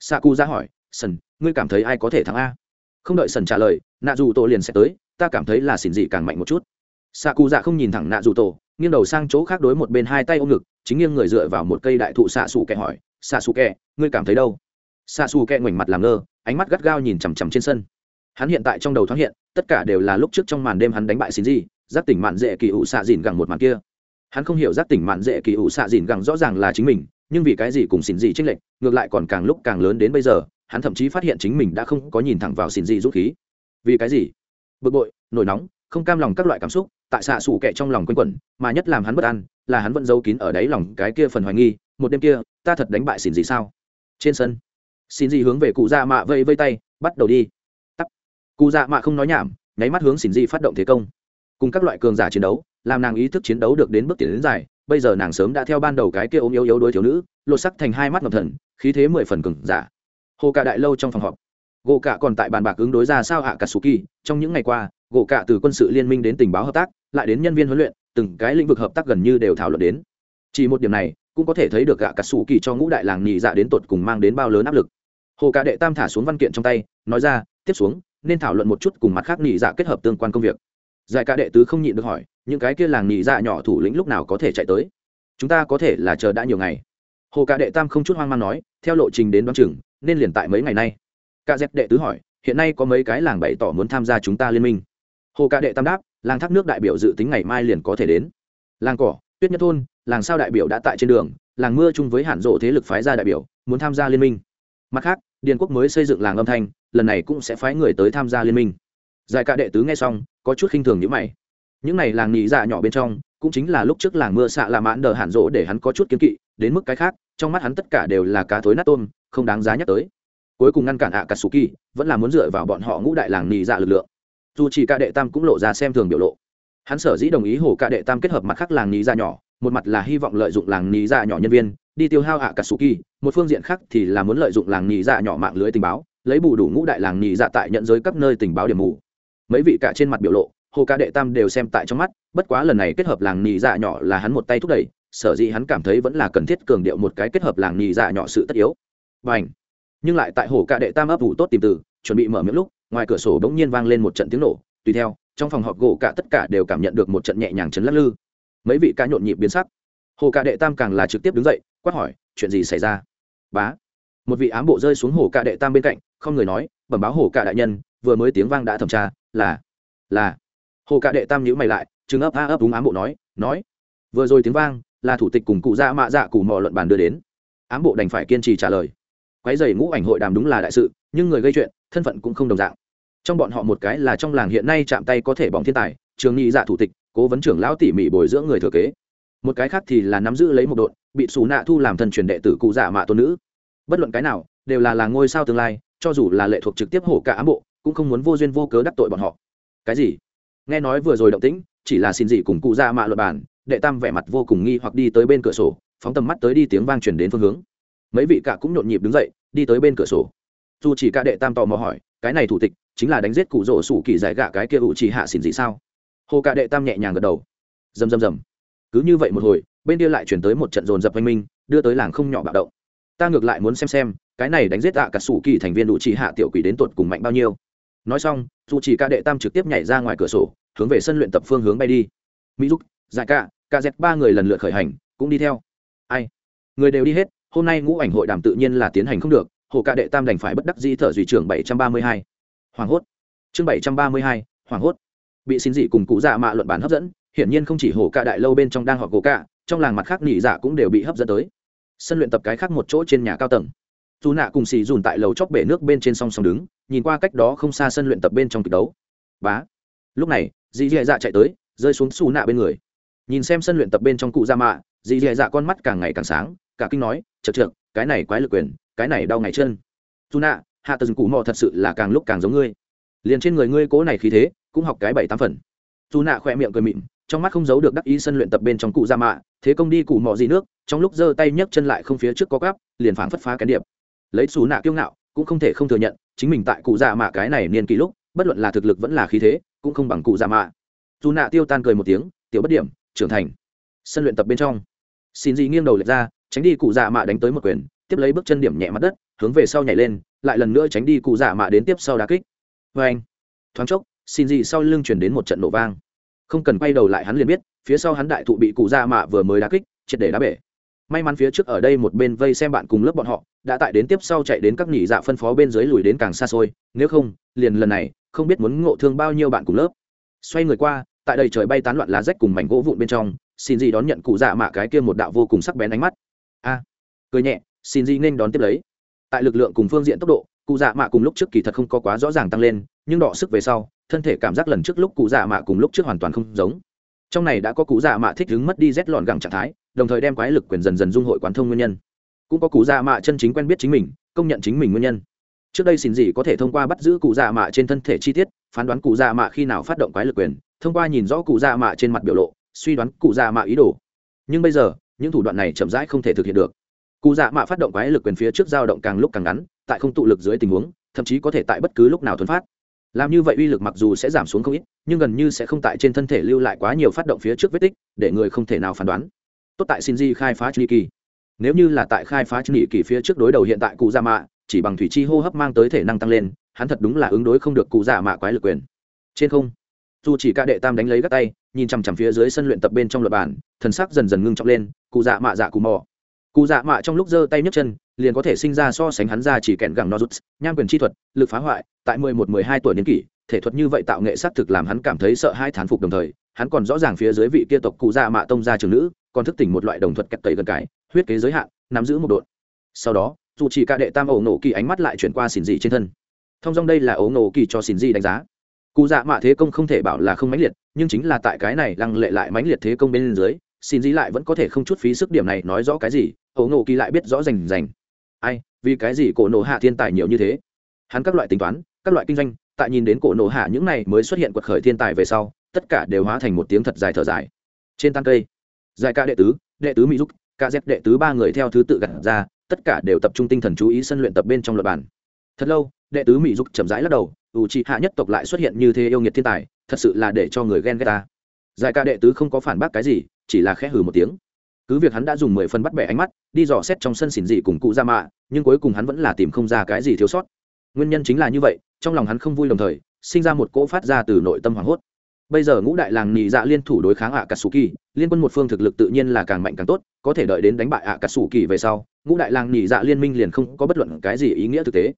Xạ cụ ra hỏi, sân, ngươi cảm thấy ai có thể thắng a? Không đợi sân trả lời nạ dù tổ liền sẽ tới, ta cảm thấy là xỉn gì càng mạnh một chút. Xạ cụ dạ không nhìn thẳng nạ dù tổ nghiêng đầu sang chỗ khác đối một bên hai tay ôm ngực, chính nghiêng người dựa vào một cây đại thụ xạ xù kẹ hỏi xạ xù kẹ ngươi cảm thấy đâu? Xạ xù kẹ ngoảnh mặt làm ngơ, ánh mắt gắt gao nhìn chằm chằm trên sân. Hắn hiện tại trong đầu thoáng hiện, tất cả đều là lúc trước trong màn đêm hắn đánh bại xin gì giác tỉnh mạn dễ kỳ ủ xạ dìn gẳng một màn kia. Hắn không hiểu giác tỉnh mạn dễ kỳ ủ xạ dìn gẳng rõ ràng là chính mình, nhưng vì cái gì cùng xin gì trích lệch, ngược lại còn càng lúc càng lớn đến bây giờ, hắn thậm chí phát hiện chính mình đã không có nhìn thẳng vào xin gì rút khí. Vì cái gì? Bực bội, nổi nóng, không cam lòng các loại cảm xúc, tại xạ xù kệ trong lòng quanh quẩn, mà nhất làm hắn bất an, là hắn vẫn giấu kín ở đáy lòng cái kia phần hoài nghi, một đêm kia, ta thật đánh bại xin gì sao? Trên sân xin gì hướng về cụ dạ mạ vây vây tay, bắt đầu đi. Tắt. Cụ dạ mạ không nói nhảm, nháy mắt hướng xin gì phát động thế công cùng các loại cường giả chiến đấu, làm nàng ý thức chiến đấu được đến bước tiến đến dài. Bây giờ nàng sớm đã theo ban đầu cái kia ốm yếu yếu đối thiếu nữ, lột sắc thành hai mắt ngọc thần, khí thế mười phần cường giả. Hồ cả đại lâu trong phòng họp. Gỗ cả còn tại bàn bạc ứng đối ra sao hạ cả suki trong những ngày qua, gỗ cả từ quân sự liên minh đến tình báo hợp tác, lại đến nhân viên huấn luyện, từng cái lĩnh vực hợp tác gần như đều thảo luận đến. Chỉ một điểm này, cũng có thể thấy được gạ cả sủ kỳ cho ngũ đại làng nhị dạ đến tột cùng mang đến bao lớn áp lực. Hồ cả đệ tam thả xuống văn kiện trong tay, nói ra, tiếp xuống, nên thảo luận một chút cùng mặt khác nhị dạ kết hợp tương quan công việc giải cả đệ tứ không nhịn được hỏi, những cái kia làng nhị dạ nhỏ thủ lĩnh lúc nào có thể chạy tới? Chúng ta có thể là chờ đã nhiều ngày. Hồ cả đệ tam không chút hoang mang nói, theo lộ trình đến đoán chừng, nên liền tại mấy ngày nay. Cả dẹp đệ tứ hỏi, hiện nay có mấy cái làng bày tỏ muốn tham gia chúng ta liên minh? Hồ cả đệ tam đáp, làng thác nước đại biểu dự tính ngày mai liền có thể đến. Làng cỏ, tuyết nhất thôn, làng sao đại biểu đã tại trên đường, làng mưa chung với hạn rộ thế lực phái ra đại biểu, muốn tham gia liên minh. Mặt khác, điền quốc mới xây dựng làng âm thanh, lần này cũng sẽ phái người tới tham gia liên minh giải cả đệ tứ nghe xong, có chút khinh thường như mày. Những này làng nhị dạ nhỏ bên trong, cũng chính là lúc trước làng mưa xạ là mãn đờ hạn rỗ để hắn có chút kiến kỵ, đến mức cái khác, trong mắt hắn tất cả đều là cá thối nát tôm, không đáng giá nhắc tới. Cuối cùng ngăn cản ạ katsuki vẫn là muốn dựa vào bọn họ ngũ đại làng nhị dạ lực lượng. Dù chỉ ca đệ tam cũng lộ ra xem thường biểu lộ. Hắn sở dĩ đồng ý hồ ca đệ tam kết hợp mặt khác làng nhị dạ nhỏ, một mặt là hy vọng lợi dụng làng nhị dạ nhỏ nhân viên, đi tiêu hao ạ katsuki một phương diện khác thì là muốn lợi dụng làng nhị dạ nhỏ mạng lưới tình báo, lấy bù đủ ngũ đại làng nhị dạ tại nhận giới các nơi tình báo điểm mù mấy vị cả trên mặt biểu lộ, hồ ca đệ tam đều xem tại trong mắt, bất quá lần này kết hợp làng nì dạ nhỏ là hắn một tay thúc đẩy, sở dĩ hắn cảm thấy vẫn là cần thiết cường điệu một cái kết hợp làng nì dạ nhỏ sự tất yếu. Và ảnh nhưng lại tại hồ ca đệ tam ấp ủ tốt tìm từ, chuẩn bị mở miệng lúc, ngoài cửa sổ bỗng nhiên vang lên một trận tiếng nổ, tùy theo, trong phòng họp gỗ cả tất cả đều cảm nhận được một trận nhẹ nhàng chấn lắc lư. Mấy vị ca nhộn nhịp biến sắc. Hồ ca đệ tam càng là trực tiếp đứng dậy, quát hỏi, chuyện gì xảy ra? Bá! Một vị ám bộ rơi xuống hồ ca đệ tam bên cạnh, không người nói, bẩm báo hồ ca đại nhân, vừa mới tiếng vang đã thẩm tra là là. Hồ cạ đệ tam nhữ mày lại chừng ấp, a ấp đúng ám bộ nói nói. Vừa rồi tiếng vang, là thủ tịch cùng cụ dạ mạ dạ cụ mò luận bàn đưa đến. Ám bộ đành phải kiên trì trả lời. Quái dày ngũ ảnh hội đàm đúng là đại sự, nhưng người gây chuyện, thân phận cũng không đồng dạng. Trong bọn họ một cái là trong làng hiện nay chạm tay có thể bỏng thiên tài, trường nghị dạ thủ tịch, cố vấn trưởng lão tỉ mỉ bồi dưỡng người thừa kế. Một cái khác thì là nắm giữ lấy một đội bị xù nạ thu làm thần truyền đệ tử cụ dạ mạ tôn nữ. Bất luận cái nào, đều là là ngôi sao tương lai, cho dù là lệ thuộc trực tiếp hổ cả ám bộ cũng không muốn vô duyên vô cớ đắc tội bọn họ. Cái gì? Nghe nói vừa rồi động tĩnh, chỉ là xin gì cùng cụ ra mạ luật bản, đệ tam vẻ mặt vô cùng nghi hoặc đi tới bên cửa sổ, phóng tầm mắt tới đi tiếng vang truyền đến phương hướng. Mấy vị cả cũng nhộn nhịp đứng dậy, đi tới bên cửa sổ. Dù chỉ cả đệ tam tò mò hỏi, cái này thủ tịch chính là đánh giết cụ rỗ sủ kỳ giải gạ cái kia ủ chỉ hạ xỉn gì sao? Hồ cả đệ tam nhẹ nhàng gật đầu. Rầm rầm rầm. Cứ như vậy một hồi, bên kia lại chuyển tới một trận dồn dập oanh minh, đưa tới làng không nhỏ bạo động. Ta ngược lại muốn xem xem, cái này đánh giết ạ cả sủ kỳ thành viên ủ chỉ hạ tiểu quỷ đến tột cùng mạnh bao nhiêu nói xong, dù chỉ ca đệ tam trực tiếp nhảy ra ngoài cửa sổ, hướng về sân luyện tập phương hướng bay đi. Mỹ giúp giải ca ca dẹp ba người lần lượt khởi hành, cũng đi theo. Ai? Người đều đi hết, hôm nay ngũ ảnh hội đàm tự nhiên là tiến hành không được, hồ ca đệ tam đành phải bất đắc dĩ thở duy trưởng bảy trăm ba mươi hai. Hoàng hốt. Chương bảy trăm ba mươi hai hoàng hốt. Bị xin dị cùng cụ dạ mạ luận bản hấp dẫn, hiển nhiên không chỉ hồ ca đại lâu bên trong đang họ cổ ca trong làng mặt khác nỉ dạ cũng đều bị hấp dẫn tới. Sân luyện tập cái khác một chỗ trên nhà cao tầng dù nạ cùng xì dùn tại lầu chóc bể nước bên trên song song đứng nhìn qua cách đó không xa sân luyện tập bên trong kịch đấu. Bá. Lúc này dì dì dạ chạy tới rơi xuống xù nạ bên người. Nhìn xem sân luyện tập bên trong cụ gia mạ dì dì dạ con mắt càng ngày càng sáng cả kinh nói chật trượt, cái này quái lực quyền cái này đau ngày chân. Dù nạ hạ tần cụ mò thật sự là càng lúc càng giống ngươi. Liền trên người ngươi cố này khí thế cũng học cái bảy tám phần. Dù nạ khỏe miệng cười mịn trong mắt không giấu được đắc ý sân luyện tập bên trong cụ gia mạ thế công đi cụ mò gì nước trong lúc giơ tay nhấc chân lại không phía trước có gáp, liền phảng phất phá cái điệp lấy xù nạ kiêu ngạo, cũng không thể không thừa nhận, chính mình tại cụ già mạ cái này niên kỷ lúc, bất luận là thực lực vẫn là khí thế, cũng không bằng cụ già mạ. Dù nạ tiêu tan cười một tiếng, tiểu bất điểm, trưởng thành. Sân luyện tập bên trong. Xin dị nghiêng đầu lệch ra, tránh đi cụ già mạ đánh tới một quyền, tiếp lấy bước chân điểm nhẹ mặt đất, hướng về sau nhảy lên, lại lần nữa tránh đi cụ già mạ đến tiếp sau đá kích. Vê anh, thoáng chốc, xin dị sau lưng chuyển đến một trận nổ vang. Không cần quay đầu lại hắn liền biết, phía sau hắn đại thụ bị cụ già mạ vừa mới đá kích, triệt để đá bể may mắn phía trước ở đây một bên vây xem bạn cùng lớp bọn họ, đã tại đến tiếp sau chạy đến các nghỉ dạ phân phó bên dưới lùi đến càng xa xôi, nếu không, liền lần này, không biết muốn ngộ thương bao nhiêu bạn cùng lớp. Xoay người qua, tại đây trời bay tán loạn lá rách cùng mảnh gỗ vụn bên trong, xin gì đón nhận cụ dạ mạ cái kia một đạo vô cùng sắc bén ánh mắt. A, cười nhẹ, xin gì nên đón tiếp lấy. Tại lực lượng cùng phương diện tốc độ, cụ dạ mạ cùng lúc trước kỳ thật không có quá rõ ràng tăng lên, nhưng đọ sức về sau, thân thể cảm giác lần trước lúc cụ dạ mạ cùng lúc trước hoàn toàn không giống trong này đã có cú dạ mạ thích đứng mất đi rét lọn gẳng trạng thái, đồng thời đem quái lực quyền dần dần dung hội quán thông nguyên nhân. Cũng có cụ dạ mạ chân chính quen biết chính mình, công nhận chính mình nguyên nhân. Trước đây xin gì có thể thông qua bắt giữ cụ dạ mạ trên thân thể chi tiết, phán đoán cụ dạ mạ khi nào phát động quái lực quyền, thông qua nhìn rõ cụ dạ mạ trên mặt biểu lộ, suy đoán cụ dạ mạ ý đồ. Nhưng bây giờ, những thủ đoạn này chậm rãi không thể thực hiện được. Cụ dạ mạ phát động quái lực quyền phía trước dao động càng lúc càng ngắn, tại không tụ lực dưới tình huống, thậm chí có thể tại bất cứ lúc nào thuần phát. Làm như vậy uy lực mặc dù sẽ giảm xuống không ít nhưng gần như sẽ không tại trên thân thể lưu lại quá nhiều phát động phía trước vết tích, để người không thể nào phán đoán. Tốt tại shinji khai phá chuni kỳ nếu như là tại khai phá chuni kỳ phía trước đối đầu hiện tại cụ dạ mạ, chỉ bằng thủy chi hô hấp mang tới thể năng tăng lên, hắn thật đúng là ứng đối không được cụ dạ mạ quái lực quyền. Trên không, dù chỉ ca đệ tam đánh lấy gắt tay, nhìn chằm chằm phía dưới sân luyện tập bên trong luật bản, thần sắc dần dần ngưng trọng lên, cụ dạ mạ dạ cụ mò. Cụ dạ mạ trong lúc giơ tay nhấc chân, liền có thể sinh ra so sánh hắn ra chỉ kẹn gẳng nozuts, nham quyền chi thuật, lực phá hoại, tại mười một, mười hai tuổi niên kỷ thể thuật như vậy tạo nghệ xác thực làm hắn cảm thấy sợ hai thán phục đồng thời, hắn còn rõ ràng phía dưới vị kia tộc cụ dạ mạ tông gia trường nữ, còn thức tỉnh một loại đồng thuật kẹt tẩy gần cái, huyết kế giới hạn, nắm giữ một đội sau đó, dù chỉ cả đệ tam ổ nổ kỳ ánh mắt lại chuyển qua xỉn dị trên thân. Thông dong đây là ổ nổ kỳ cho xỉn dị đánh giá. Cụ dạ mạ thế công không thể bảo là không mãnh liệt, nhưng chính là tại cái này lăng lệ lại mãnh liệt thế công bên dưới xin dĩ lại vẫn có thể không chút phí sức điểm này nói rõ cái gì, ổ nổ kỳ lại biết rõ rành rành. Ai, vì cái gì cổ nổ hạ thiên tài nhiều như thế? Hắn các loại tính toán, các loại kinh doanh tại nhìn đến cổ nổ hạ những này mới xuất hiện quật khởi thiên tài về sau, tất cả đều hóa thành một tiếng thật dài thở dài. Trên tan cây, dài ca đệ tứ đệ tứ mỹ giúp ca dép đệ tứ ba người theo thứ tự gặt ra, tất cả đều tập trung tinh thần chú ý sân luyện tập bên trong luật bản. Thật lâu, đệ tứ mỹ giúp chậm rãi lắc đầu ủ trị hạ nhất tộc lại xuất hiện như thế yêu nghiệt thiên tài, thật sự là để cho người ghen ghét ta. Giải ca đệ tứ không có phản bác cái gì, chỉ là khẽ hừ một tiếng. Cứ việc hắn đã dùng mười phần bắt bẻ ánh mắt, đi dò xét trong sân xỉn dị cùng cụ ra mạ nhưng cuối cùng hắn vẫn là tìm không ra cái gì thiếu sót nguyên nhân chính là như vậy, trong lòng hắn không vui đồng thời, sinh ra một cỗ phát ra từ nội tâm hoảng hốt. Bây giờ ngũ đại làng nhị dạ liên thủ đối kháng ạ cà sù kỳ liên quân một phương thực lực tự nhiên là càng mạnh càng tốt, có thể đợi đến đánh bại ạ cà sù kỳ về sau, ngũ đại làng nhị dạ liên minh liền không có bất luận cái gì ý nghĩa thực tế.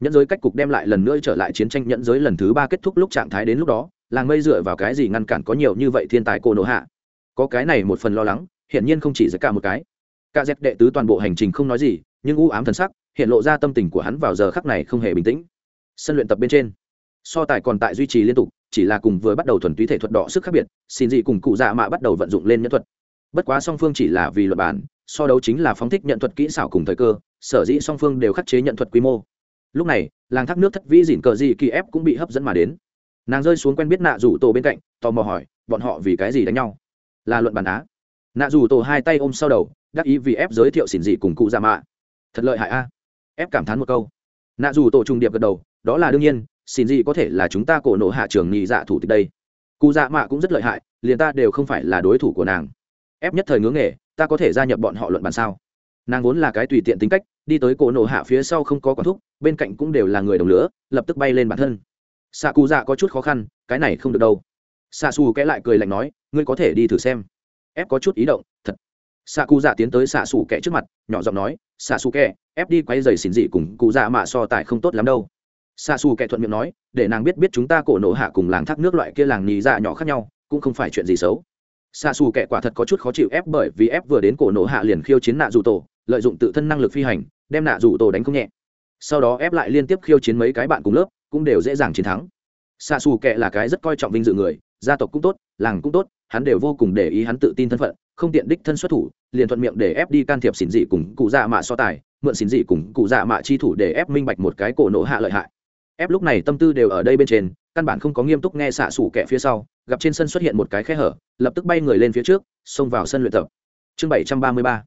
Nhẫn giới cách cục đem lại lần nữa trở lại chiến tranh nhẫn giới lần thứ ba kết thúc lúc trạng thái đến lúc đó, làng mây dựa vào cái gì ngăn cản có nhiều như vậy thiên tài cô nổ hạ? Có cái này một phần lo lắng, hiển nhiên không chỉ giữa cả một cái. Cả dẹp đệ tứ toàn bộ hành trình không nói gì, nhưng u ám thần sắc hiện lộ ra tâm tình của hắn vào giờ khắc này không hề bình tĩnh. Sân luyện tập bên trên, so tài còn tại duy trì liên tục, chỉ là cùng vừa bắt đầu thuần túy thể thuật đỏ sức khác biệt, xin dị cùng cụ dạ mạ bắt đầu vận dụng lên nhân thuật. Bất quá song phương chỉ là vì luật bản, so đấu chính là phóng thích nhận thuật kỹ xảo cùng thời cơ, sở dĩ song phương đều khắc chế nhận thuật quy mô. Lúc này, làng thác nước thất vĩ dỉn cờ gì kỳ ép cũng bị hấp dẫn mà đến. Nàng rơi xuống quen biết nạ rủ tổ bên cạnh, tò mò hỏi, bọn họ vì cái gì đánh nhau? Là luận bàn á. Nạ rủ tổ hai tay ôm sau đầu, đắc ý vì ép giới thiệu xỉn dị cùng cụ già mạ. Thật lợi hại a ép cảm thán một câu. Nạ dù tổ trung điệp gật đầu, đó là đương nhiên, xin gì có thể là chúng ta cổ nộ hạ trường nhị dạ thủ tịch đây. Cụ dạ mạ cũng rất lợi hại, liền ta đều không phải là đối thủ của nàng. Ép nhất thời ngưỡng nghề, ta có thể gia nhập bọn họ luận bàn sao? Nàng vốn là cái tùy tiện tính cách, đi tới cổ nổ hạ phía sau không có quản thúc, bên cạnh cũng đều là người đồng lửa lập tức bay lên bản thân. Xạ cụ dạ có chút khó khăn, cái này không được đâu. Xạ xù kẽ lại cười lạnh nói, ngươi có thể đi thử xem. Ép có chút ý động, thật. Xạ cụ dạ tiến tới xạ xù kẽ trước mặt, nhỏ giọng nói xạ xù kẹ ép đi quay giày xỉn dị cùng cụ dạ mạ so tài không tốt lắm đâu. Xạ xù kẹ thuận miệng nói, để nàng biết biết chúng ta cổ nổ hạ cùng làng thác nước loại kia làng nhì dạ nhỏ khác nhau, cũng không phải chuyện gì xấu. Xạ xù kẹ quả thật có chút khó chịu ép bởi vì ép vừa đến cổ nổ hạ liền khiêu chiến nạ dù tổ, lợi dụng tự thân năng lực phi hành, đem nạ dù tổ đánh không nhẹ. Sau đó ép lại liên tiếp khiêu chiến mấy cái bạn cùng lớp, cũng đều dễ dàng chiến thắng. Xạ xù kệ là cái rất coi trọng vinh dự người, gia tộc cũng tốt, làng cũng tốt, hắn đều vô cùng để ý hắn tự tin thân phận không tiện đích thân xuất thủ, liền thuận miệng để ép đi can thiệp xỉn dị cùng cụ dạ mạ so tài, mượn xỉn dị cùng cụ dạ mạ chi thủ để ép minh bạch một cái cổ nổ hạ lợi hại. Ép lúc này tâm tư đều ở đây bên trên, căn bản không có nghiêm túc nghe xạ xủ kẻ phía sau, gặp trên sân xuất hiện một cái khe hở, lập tức bay người lên phía trước, xông vào sân luyện tập. Chương bảy trăm ba mươi ba,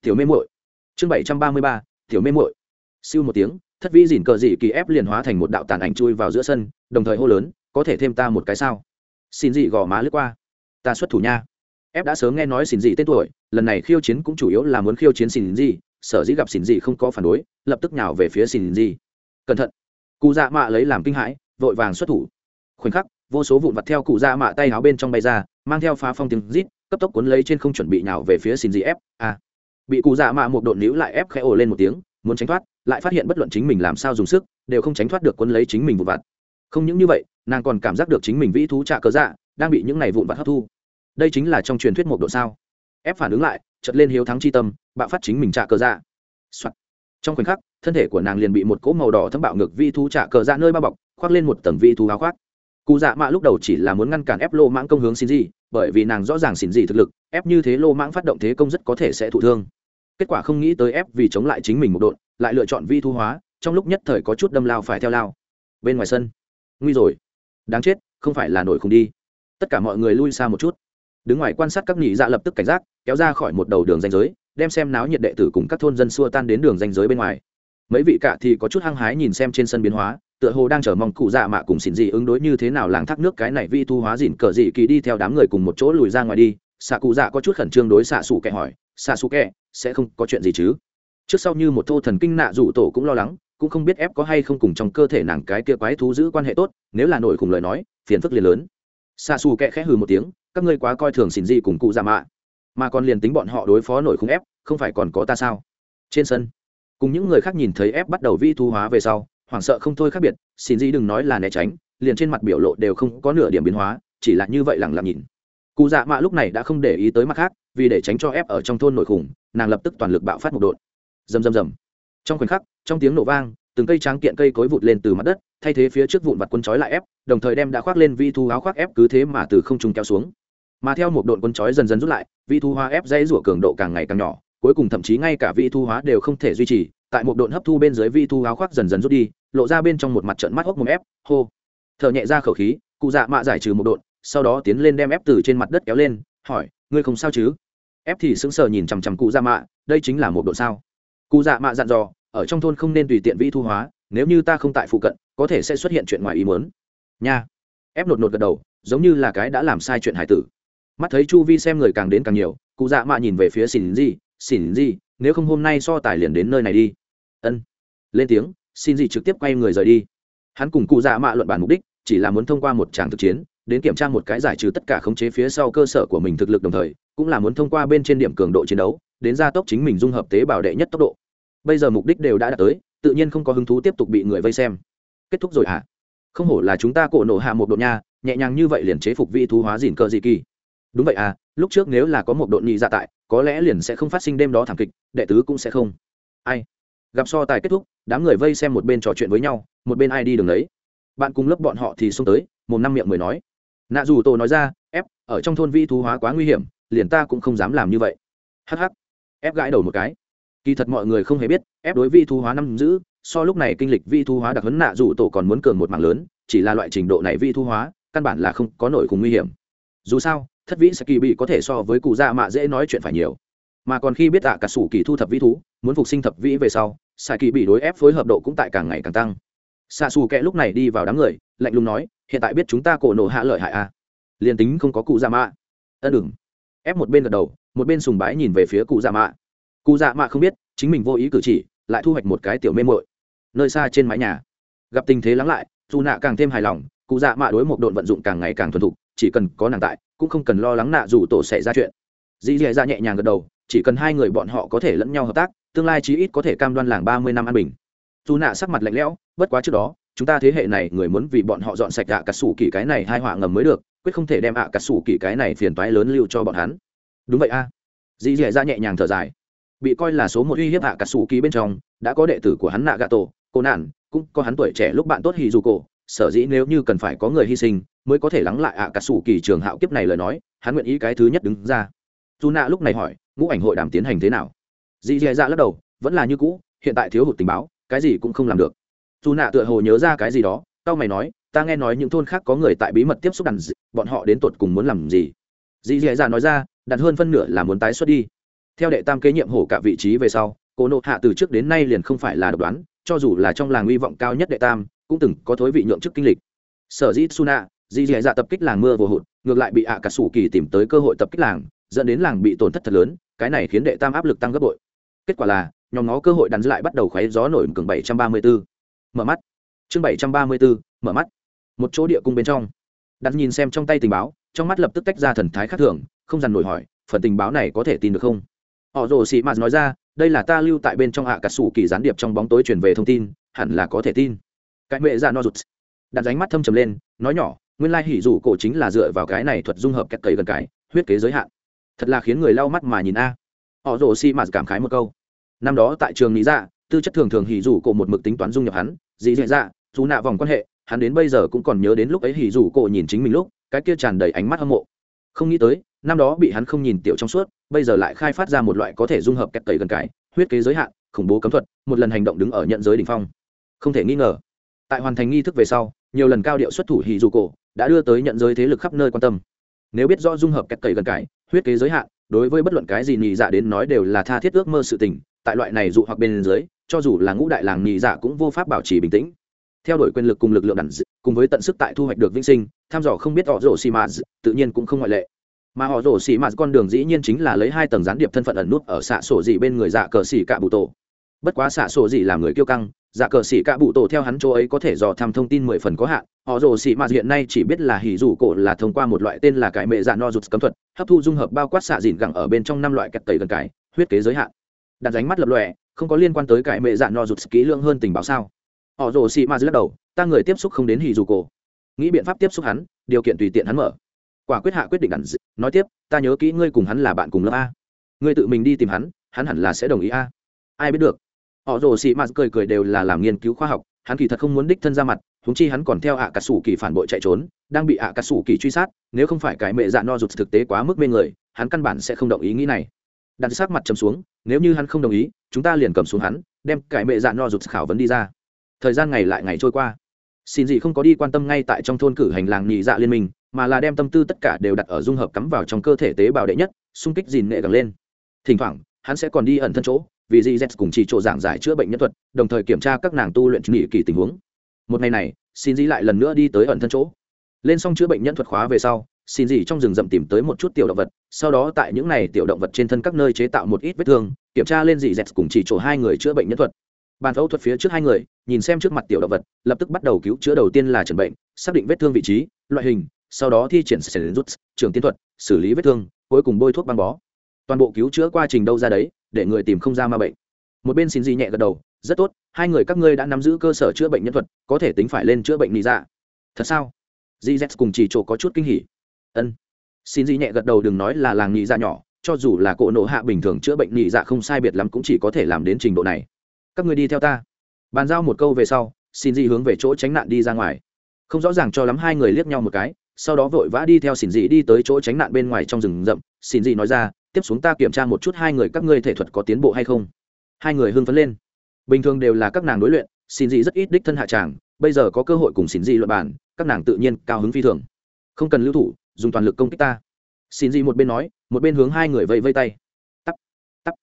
tiểu mê muội. Chương bảy trăm ba mươi ba, tiểu mê muội. Siêu một tiếng, thất vĩ dỉn cờ dị kỳ ép liền hóa thành một đạo tàn ảnh chui vào giữa sân, đồng thời hô lớn, có thể thêm ta một cái sao? Xin dị gò má lướt qua. Ta xuất thủ nha ép đã sớm nghe nói xin dị tên tuổi, lần này khiêu chiến cũng chủ yếu là muốn khiêu chiến xin dị sở dĩ gặp xin dị không có phản đối, lập tức nhào về phía xin dị cẩn thận! Cụ dạ mạ lấy làm kinh hãi, vội vàng xuất thủ. Khoảnh khắc, vô số vụn vặt theo cụ dạ mạ tay áo bên trong bay ra, mang theo phá phong tiếng rít, cấp tốc cuốn lấy trên không chuẩn bị nhào về phía xin dị ép a bị cụ dạ mạ một độn níu lại ép khẽ ồ lên một tiếng, muốn tránh thoát, lại phát hiện bất luận chính mình làm sao dùng sức, đều không tránh thoát được cuốn lấy chính mình vụn vặt. Không những như vậy, nàng còn cảm giác được chính mình vĩ thú trạ cớ dạ đang bị những này vụn vặt hấp thu đây chính là trong truyền thuyết một độ sao. Ép phản ứng lại chật lên hiếu thắng chi tâm, bạo phát chính mình trả cờ dạ. Trong khoảnh khắc, thân thể của nàng liền bị một cỗ màu đỏ thấm bạo ngược vi thú trả cờ dạ nơi bao bọc, khoác lên một tầng vi thú áo khoác. Cụ dạ mạ lúc đầu chỉ là muốn ngăn cản ép lô mãng công hướng xin gì, bởi vì nàng rõ ràng xin gì thực lực, ép như thế lô mãng phát động thế công rất có thể sẽ thụ thương. Kết quả không nghĩ tới ép vì chống lại chính mình một độn, lại lựa chọn vi thu hóa, trong lúc nhất thời có chút đâm lao phải theo lao. Bên ngoài sân. Nguy rồi. Đáng chết, không phải là nổi không đi. Tất cả mọi người lui xa một chút đứng ngoài quan sát các nhị dạ lập tức cảnh giác, kéo ra khỏi một đầu đường danh giới, đem xem náo nhiệt đệ tử cùng các thôn dân xua tan đến đường danh giới bên ngoài. Mấy vị cạ thì có chút hăng hái nhìn xem trên sân biến hóa, tựa hồ đang chờ mong cụ dạ mạ cùng xỉn dị ứng đối như thế nào làng thác nước cái này vi thu hóa dịn cờ dị kỳ đi theo đám người cùng một chỗ lùi ra ngoài đi. Xạ cụ dạ có chút khẩn trương đối xạ xù kẹ hỏi, xạ xù kẹ sẽ không có chuyện gì chứ? Trước sau như một thô thần kinh nạ rủ tổ cũng lo lắng, cũng không biết ép có hay không cùng trong cơ thể nàng cái kia quái thú giữ quan hệ tốt, nếu là nổi cùng lời nói, phiền phức liền lớn. Xạ xù kẹ khẽ hừ một tiếng các ngươi quá coi thường xỉn gì cùng cụ già mạ, mà còn liền tính bọn họ đối phó nổi khung ép, không phải còn có ta sao? Trên sân, cùng những người khác nhìn thấy ép bắt đầu vi thu hóa về sau, hoảng sợ không thôi khác biệt, xin gì đừng nói là né tránh, liền trên mặt biểu lộ đều không có nửa điểm biến hóa, chỉ là như vậy lẳng lặng nhìn. Cụ dạ mạ lúc này đã không để ý tới mặt khác, vì để tránh cho ép ở trong thôn nổi khủng, nàng lập tức toàn lực bạo phát một đột rầm rầm rầm. Trong khoảnh khắc, trong tiếng nổ vang, từng cây tráng kiện cây cối vụt lên từ mặt đất, thay thế phía trước vụn vặt quân chói lại ép, đồng thời đem đã khoác lên vi thu áo khoác ép cứ thế mà từ không trung kéo xuống mà theo một đội quân chói dần dần rút lại vi thu hóa ép dây rủa cường độ càng ngày càng nhỏ, cuối cùng thậm chí ngay cả vi thu hóa đều không thể duy trì, tại một độn hấp thu bên dưới vi thu áo khoác dần dần rút đi, lộ ra bên trong một mặt trận mắt hốc một ép, hô. Thở nhẹ ra khẩu khí, cụ dạ mạ giải trừ một độn sau đó tiến lên đem ép từ trên mặt đất kéo lên, hỏi, ngươi không sao chứ? Ép thì sững sờ nhìn chằm chằm cụ dạ mạ, đây chính là một độn sao? Cụ dạ mạ dặn dò, ở trong thôn không nên tùy tiện vi thu hóa, nếu như ta không tại phụ cận, có thể sẽ xuất hiện chuyện ngoài ý muốn. Nha. Ép nột nột gật đầu, giống như là cái đã làm sai chuyện hải tử mắt thấy chu vi xem người càng đến càng nhiều cụ dạ mạ nhìn về phía xin gì xin gì nếu không hôm nay so tài liền đến nơi này đi ân lên tiếng xin gì trực tiếp quay người rời đi hắn cùng cụ dạ mạ luận bản mục đích chỉ là muốn thông qua một tràng thực chiến đến kiểm tra một cái giải trừ tất cả khống chế phía sau cơ sở của mình thực lực đồng thời cũng là muốn thông qua bên trên điểm cường độ chiến đấu đến gia tốc chính mình dung hợp tế bào đệ nhất tốc độ bây giờ mục đích đều đã đạt tới tự nhiên không có hứng thú tiếp tục bị người vây xem kết thúc rồi hả à? không hổ là chúng ta cổ nổ hạ một độ nha nhẹ nhàng như vậy liền chế phục vị thú hóa dìn cơ dị kỳ đúng vậy à lúc trước nếu là có một đội nhị dạ tại, có lẽ liền sẽ không phát sinh đêm đó thảm kịch, đệ tứ cũng sẽ không. Ai? Gặp so tài kết thúc, đám người vây xem một bên trò chuyện với nhau, một bên ai đi đường đấy bạn cùng lớp bọn họ thì xông tới, một năm miệng mười nói. Nạ dù tổ nói ra, ép, ở trong thôn vi thú hóa quá nguy hiểm, liền ta cũng không dám làm như vậy. Hh ép gãi đầu một cái. Kỳ thật mọi người không hề biết, ép đối vi thú hóa năm giữ, so lúc này kinh lịch vi thu hóa đặc hấn nạ dù tổ còn muốn cường một mạng lớn, chỉ là loại trình độ này vi thu hóa, căn bản là không có nổi cùng nguy hiểm. Dù sao thất vĩ sẽ kỳ bị có thể so với cụ dạ mạ dễ nói chuyện phải nhiều. Mà còn khi biết tạ cả sủ kỳ thu thập vĩ thú, muốn phục sinh thập vĩ về sau xạ kỳ bị đối ép phối hợp độ cũng tại càng ngày càng tăng. Xạ xù kẹ lúc này đi vào đám người, lạnh lùng nói, hiện tại biết chúng ta cổ nổ hạ lợi hại à? Liền tính không có cụ dạ mạ. Ân đừng. Ép một bên gật đầu, một bên sùng bái nhìn về phía cụ dạ mạ. Cụ dạ mạ không biết, chính mình vô ý cử chỉ, lại thu hoạch một cái tiểu mê mội nơi xa trên mái nhà, gặp tình thế lắng lại, dù nạ càng thêm hài lòng, cụ dạ mạ đối một độn vận dụng càng ngày càng thuần thục, chỉ cần có nàng tại cũng không cần lo lắng nạ dù tổ xảy ra chuyện. Dì dì ra nhẹ nhàng gật đầu, chỉ cần hai người bọn họ có thể lẫn nhau hợp tác, tương lai chí ít có thể cam đoan làng ba mươi năm an bình. Dù nạ sắc mặt lạnh lẽo, bất quá trước đó, chúng ta thế hệ này người muốn vì bọn họ dọn sạch ạ cà sủ kỳ cái này hai họa ngầm mới được, quyết không thể đem ạ cà sủ kỳ cái này phiền toái lớn lưu cho bọn hắn. Đúng vậy a. À. dì dì ra nhẹ nhàng thở dài. Bị coi là số một uy hiếp ạ cà sủ kỳ bên trong, đã có đệ tử của hắn nạ gà tổ cô nạn cũng có hắn tuổi trẻ lúc bạn tốt hì dù cổ sở dĩ nếu như cần phải có người hy sinh mới có thể lắng lại ạ cà sủ kỳ trường hạo kiếp này lời nói hắn nguyện ý cái thứ nhất đứng ra. Dù nạ lúc này hỏi ngũ ảnh hội đàm tiến hành thế nào? Dì dì dạ lắc đầu vẫn là như cũ hiện tại thiếu hụt tình báo cái gì cũng không làm được. Dù nạ tựa hồ nhớ ra cái gì đó tao mày nói ta nghe nói những thôn khác có người tại bí mật tiếp xúc đàn dị, bọn họ đến tột cùng muốn làm gì? Dì dì dạ nói ra đặt hơn phân nửa là muốn tái xuất đi. Theo đệ tam kế nhiệm hổ cả vị trí về sau cô nộ hạ từ trước đến nay liền không phải là độc đoán cho dù là trong làng uy vọng cao nhất đệ tam cũng từng có thối vị nhượng chức kinh lịch. Sở dĩ suna dì dì dạ tập kích làng mưa vô hụt, ngược lại bị ạ cà sủ kỳ tìm tới cơ hội tập kích làng, dẫn đến làng bị tổn thất thật lớn, cái này khiến đệ tam áp lực tăng gấp bội. Kết quả là, nhóm nó cơ hội đắn lại bắt đầu khoáy gió nổi cường bảy trăm ba mươi bốn mở mắt. Chương bảy trăm ba mươi bốn mở mắt. Một chỗ địa cung bên trong. Đặt nhìn xem trong tay tình báo, trong mắt lập tức tách ra thần thái khác thường, không dằn nổi hỏi, phần tình báo này có thể tin được không? Họ rồ sĩ mạt nói ra, đây là ta lưu tại bên trong ạ cà sủ kỳ gián điệp trong bóng tối truyền về thông tin, hẳn là có thể tin cái mẹ ra no rụt đặt ránh mắt thâm trầm lên, nói nhỏ, nguyên lai hỉ rủ cổ chính là dựa vào cái này thuật dung hợp kẹt cầy gần cái, huyết kế giới hạn. Thật là khiến người lau mắt mà nhìn a. Họ rồ xi mạt cảm khái một câu. Năm đó tại trường lý dạ tư chất thường thường hỉ rủ cổ một mực tính toán dung nhập hắn dị dạ dạ dù nạ vòng quan hệ, hắn đến bây giờ cũng còn nhớ đến lúc ấy hỉ rủ cổ nhìn chính mình lúc, cái kia tràn đầy ánh mắt hâm mộ. Không nghĩ tới, năm đó bị hắn không nhìn tiểu trong suốt, bây giờ lại khai phát ra một loại có thể dung hợp kẹt cầy gần cái, huyết kế giới hạn, khủng bố cấm thuật, một lần hành động đứng ở nhận giới đỉnh phong. Không thể nghi ngờ tại hoàn thành nghi thức về sau, nhiều lần cao điệu xuất thủ hì dù cổ, đã đưa tới nhận giới thế lực khắp nơi quan tâm. Nếu biết rõ dung hợp cách cầy gần cải, huyết kế giới hạn, đối với bất luận cái gì nhị dạ đến nói đều là tha thiết ước mơ sự tình, tại loại này dụ hoặc bên dưới, cho dù là ngũ đại làng nhị dạ cũng vô pháp bảo trì bình tĩnh. Theo đuổi quyền lực cùng lực lượng đẳng cùng với tận sức tại thu hoạch được vinh sinh, tham dò không biết họ rổ xì mạt tự nhiên cũng không ngoại lệ. Mà họ rổ xì mạt con đường dĩ nhiên chính là lấy hai tầng gián điệp thân phận ẩn nút ở xạ sổ dị bên người dạ cờ xì cạ bụ tổ. Bất quá xạ sổ dị làm người kiêu căng dạ cờ xỉ cạ bụ tổ theo hắn chỗ ấy có thể dò thăm thông tin mười phần có hạn. Họ rồ xỉ mà hiện nay chỉ biết là hỉ rủ cổ là thông qua một loại tên là cải mệ dạ no rụt cấm thuật, hấp thu dung hợp bao quát xạ dìn gẳng ở bên trong năm loại kẹt tẩy gần cái huyết kế giới hạn. Đặt ránh mắt lập lòe, không có liên quan tới cải mệ dạ no rụt kỹ lưỡng hơn tình báo sao? Họ rồ xỉ mà lắc đầu, ta người tiếp xúc không đến hỉ rủ cổ. Nghĩ biện pháp tiếp xúc hắn, điều kiện tùy tiện hắn mở. Quả quyết hạ quyết định ẩn nói tiếp, ta nhớ kỹ ngươi cùng hắn là bạn cùng lớp a. Ngươi tự mình đi tìm hắn hắn hẳn là sẽ đồng ý a. Ai biết được? Họ rồ sĩ mạt cười cười đều là làm nghiên cứu khoa học, hắn kỳ thật không muốn đích thân ra mặt thúng chi hắn còn theo ạ cà sủ kỳ phản bội chạy trốn, đang bị ạ cà sủ kỳ truy sát, nếu không phải cái mẹ dạ no rụt thực tế quá mức mê người, hắn căn bản sẽ không đồng ý nghĩ này. Đặt sát mặt chấm xuống, nếu như hắn không đồng ý, chúng ta liền cầm xuống hắn, đem cái mẹ dạ no rụt khảo vấn đi ra. Thời gian ngày lại ngày trôi qua. Xin gì không có đi quan tâm ngay tại trong thôn cử hành làng nhị dạ liên minh, mà là đem tâm tư tất cả đều đặt ở dung hợp cắm vào trong cơ thể tế bào đệ nhất, xung kích dìn nghệ gần lên. Thỉnh thoảng, hắn sẽ còn đi ẩn thân chỗ vì gz cùng chỉ chỗ giảng giải chữa bệnh nhân thuật, đồng thời kiểm tra các nàng tu luyện nghỉ kỳ tình huống. Một ngày này, xin Di lại lần nữa đi tới ẩn thân chỗ. Lên xong chữa bệnh nhân thuật khóa về sau, xin dĩ trong rừng rậm tìm tới một chút tiểu động vật, sau đó tại những này tiểu động vật trên thân các nơi chế tạo một ít vết thương, kiểm tra lên dị dẹt cùng chỉ chỗ hai người chữa bệnh nhân thuật. Bàn phẫu thuật phía trước hai người, nhìn xem trước mặt tiểu động vật, lập tức bắt đầu cứu chữa đầu tiên là chẩn bệnh, xác định vết thương vị trí, loại hình, sau đó thi triển sển rút trường tiến thuật, xử lý vết thương, cuối cùng bôi thuốc băng bó. Toàn bộ cứu chữa quá trình đâu ra đấy để người tìm không ra ma bệnh. Một bên xin gì nhẹ gật đầu, rất tốt, hai người các ngươi đã nắm giữ cơ sở chữa bệnh nhân thuật, có thể tính phải lên chữa bệnh lý dạ. Thật sao? Gz cùng chỉ chỗ có chút kinh hỉ. Ân. Xin gì nhẹ gật đầu, đừng nói là làng nhị dạ nhỏ, cho dù là cỗ nộ hạ bình thường chữa bệnh nhị dạ không sai biệt lắm cũng chỉ có thể làm đến trình độ này. Các ngươi đi theo ta. Bàn giao một câu về sau, xin gì hướng về chỗ tránh nạn đi ra ngoài. Không rõ ràng cho lắm hai người liếc nhau một cái sau đó vội vã đi theo xin dị đi tới chỗ tránh nạn bên ngoài trong rừng rậm. Xin dị nói ra, tiếp xuống ta kiểm tra một chút hai người các ngươi thể thuật có tiến bộ hay không. Hai người hưng phấn lên. Bình thường đều là các nàng đối luyện xin dị rất ít đích thân hạ tràng, bây giờ có cơ hội cùng xin dị luận bản các nàng tự nhiên cao hứng phi thường. Không cần lưu thủ, dùng toàn lực công kích ta. Xin dị một bên nói, một bên hướng hai người vẫy vây tay. Tắp tắp.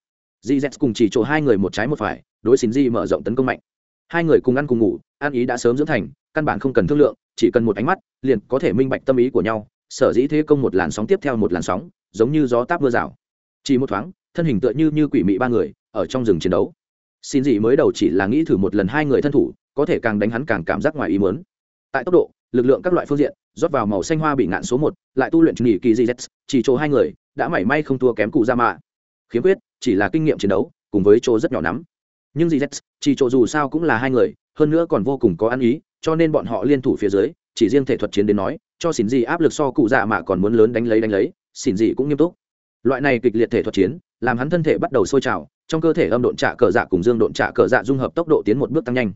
Dị z cùng chỉ chỗ hai người một trái một phải, đối xin dị mở rộng tấn công mạnh. Hai người cùng ăn cùng ngủ, ăn ý đã sớm dưỡng thành căn bản không cần thương lượng, chỉ cần một ánh mắt, liền có thể minh bạch tâm ý của nhau, sở dĩ thế công một làn sóng tiếp theo một làn sóng, giống như gió táp mưa rào. Chỉ một thoáng, thân hình tựa như như quỷ mị ba người, ở trong rừng chiến đấu. Xin gì mới đầu chỉ là nghĩ thử một lần hai người thân thủ, có thể càng đánh hắn càng cảm giác ngoài ý muốn. Tại tốc độ, lực lượng các loại phương diện, rót vào màu xanh hoa bị ngạn số một, lại tu luyện nghỉ kỳ gz chỉ chỗ hai người, đã mảy may không thua kém cụ ra mạ. Khiếm khuyết, chỉ là kinh nghiệm chiến đấu, cùng với chỗ rất nhỏ nắm. Nhưng gz chỉ chỗ dù sao cũng là hai người, hơn nữa còn vô cùng có ăn ý cho nên bọn họ liên thủ phía dưới, chỉ riêng thể thuật chiến đến nói, cho xỉn gì áp lực so cụ dạ mạ còn muốn lớn đánh lấy đánh lấy xỉn gì cũng nghiêm túc. Loại này kịch liệt thể thuật chiến, làm hắn thân thể bắt đầu sôi trào, trong cơ thể âm độn trạ cờ dạ cùng dương độn trạ cờ dạ dung hợp tốc độ tiến một bước tăng nhanh.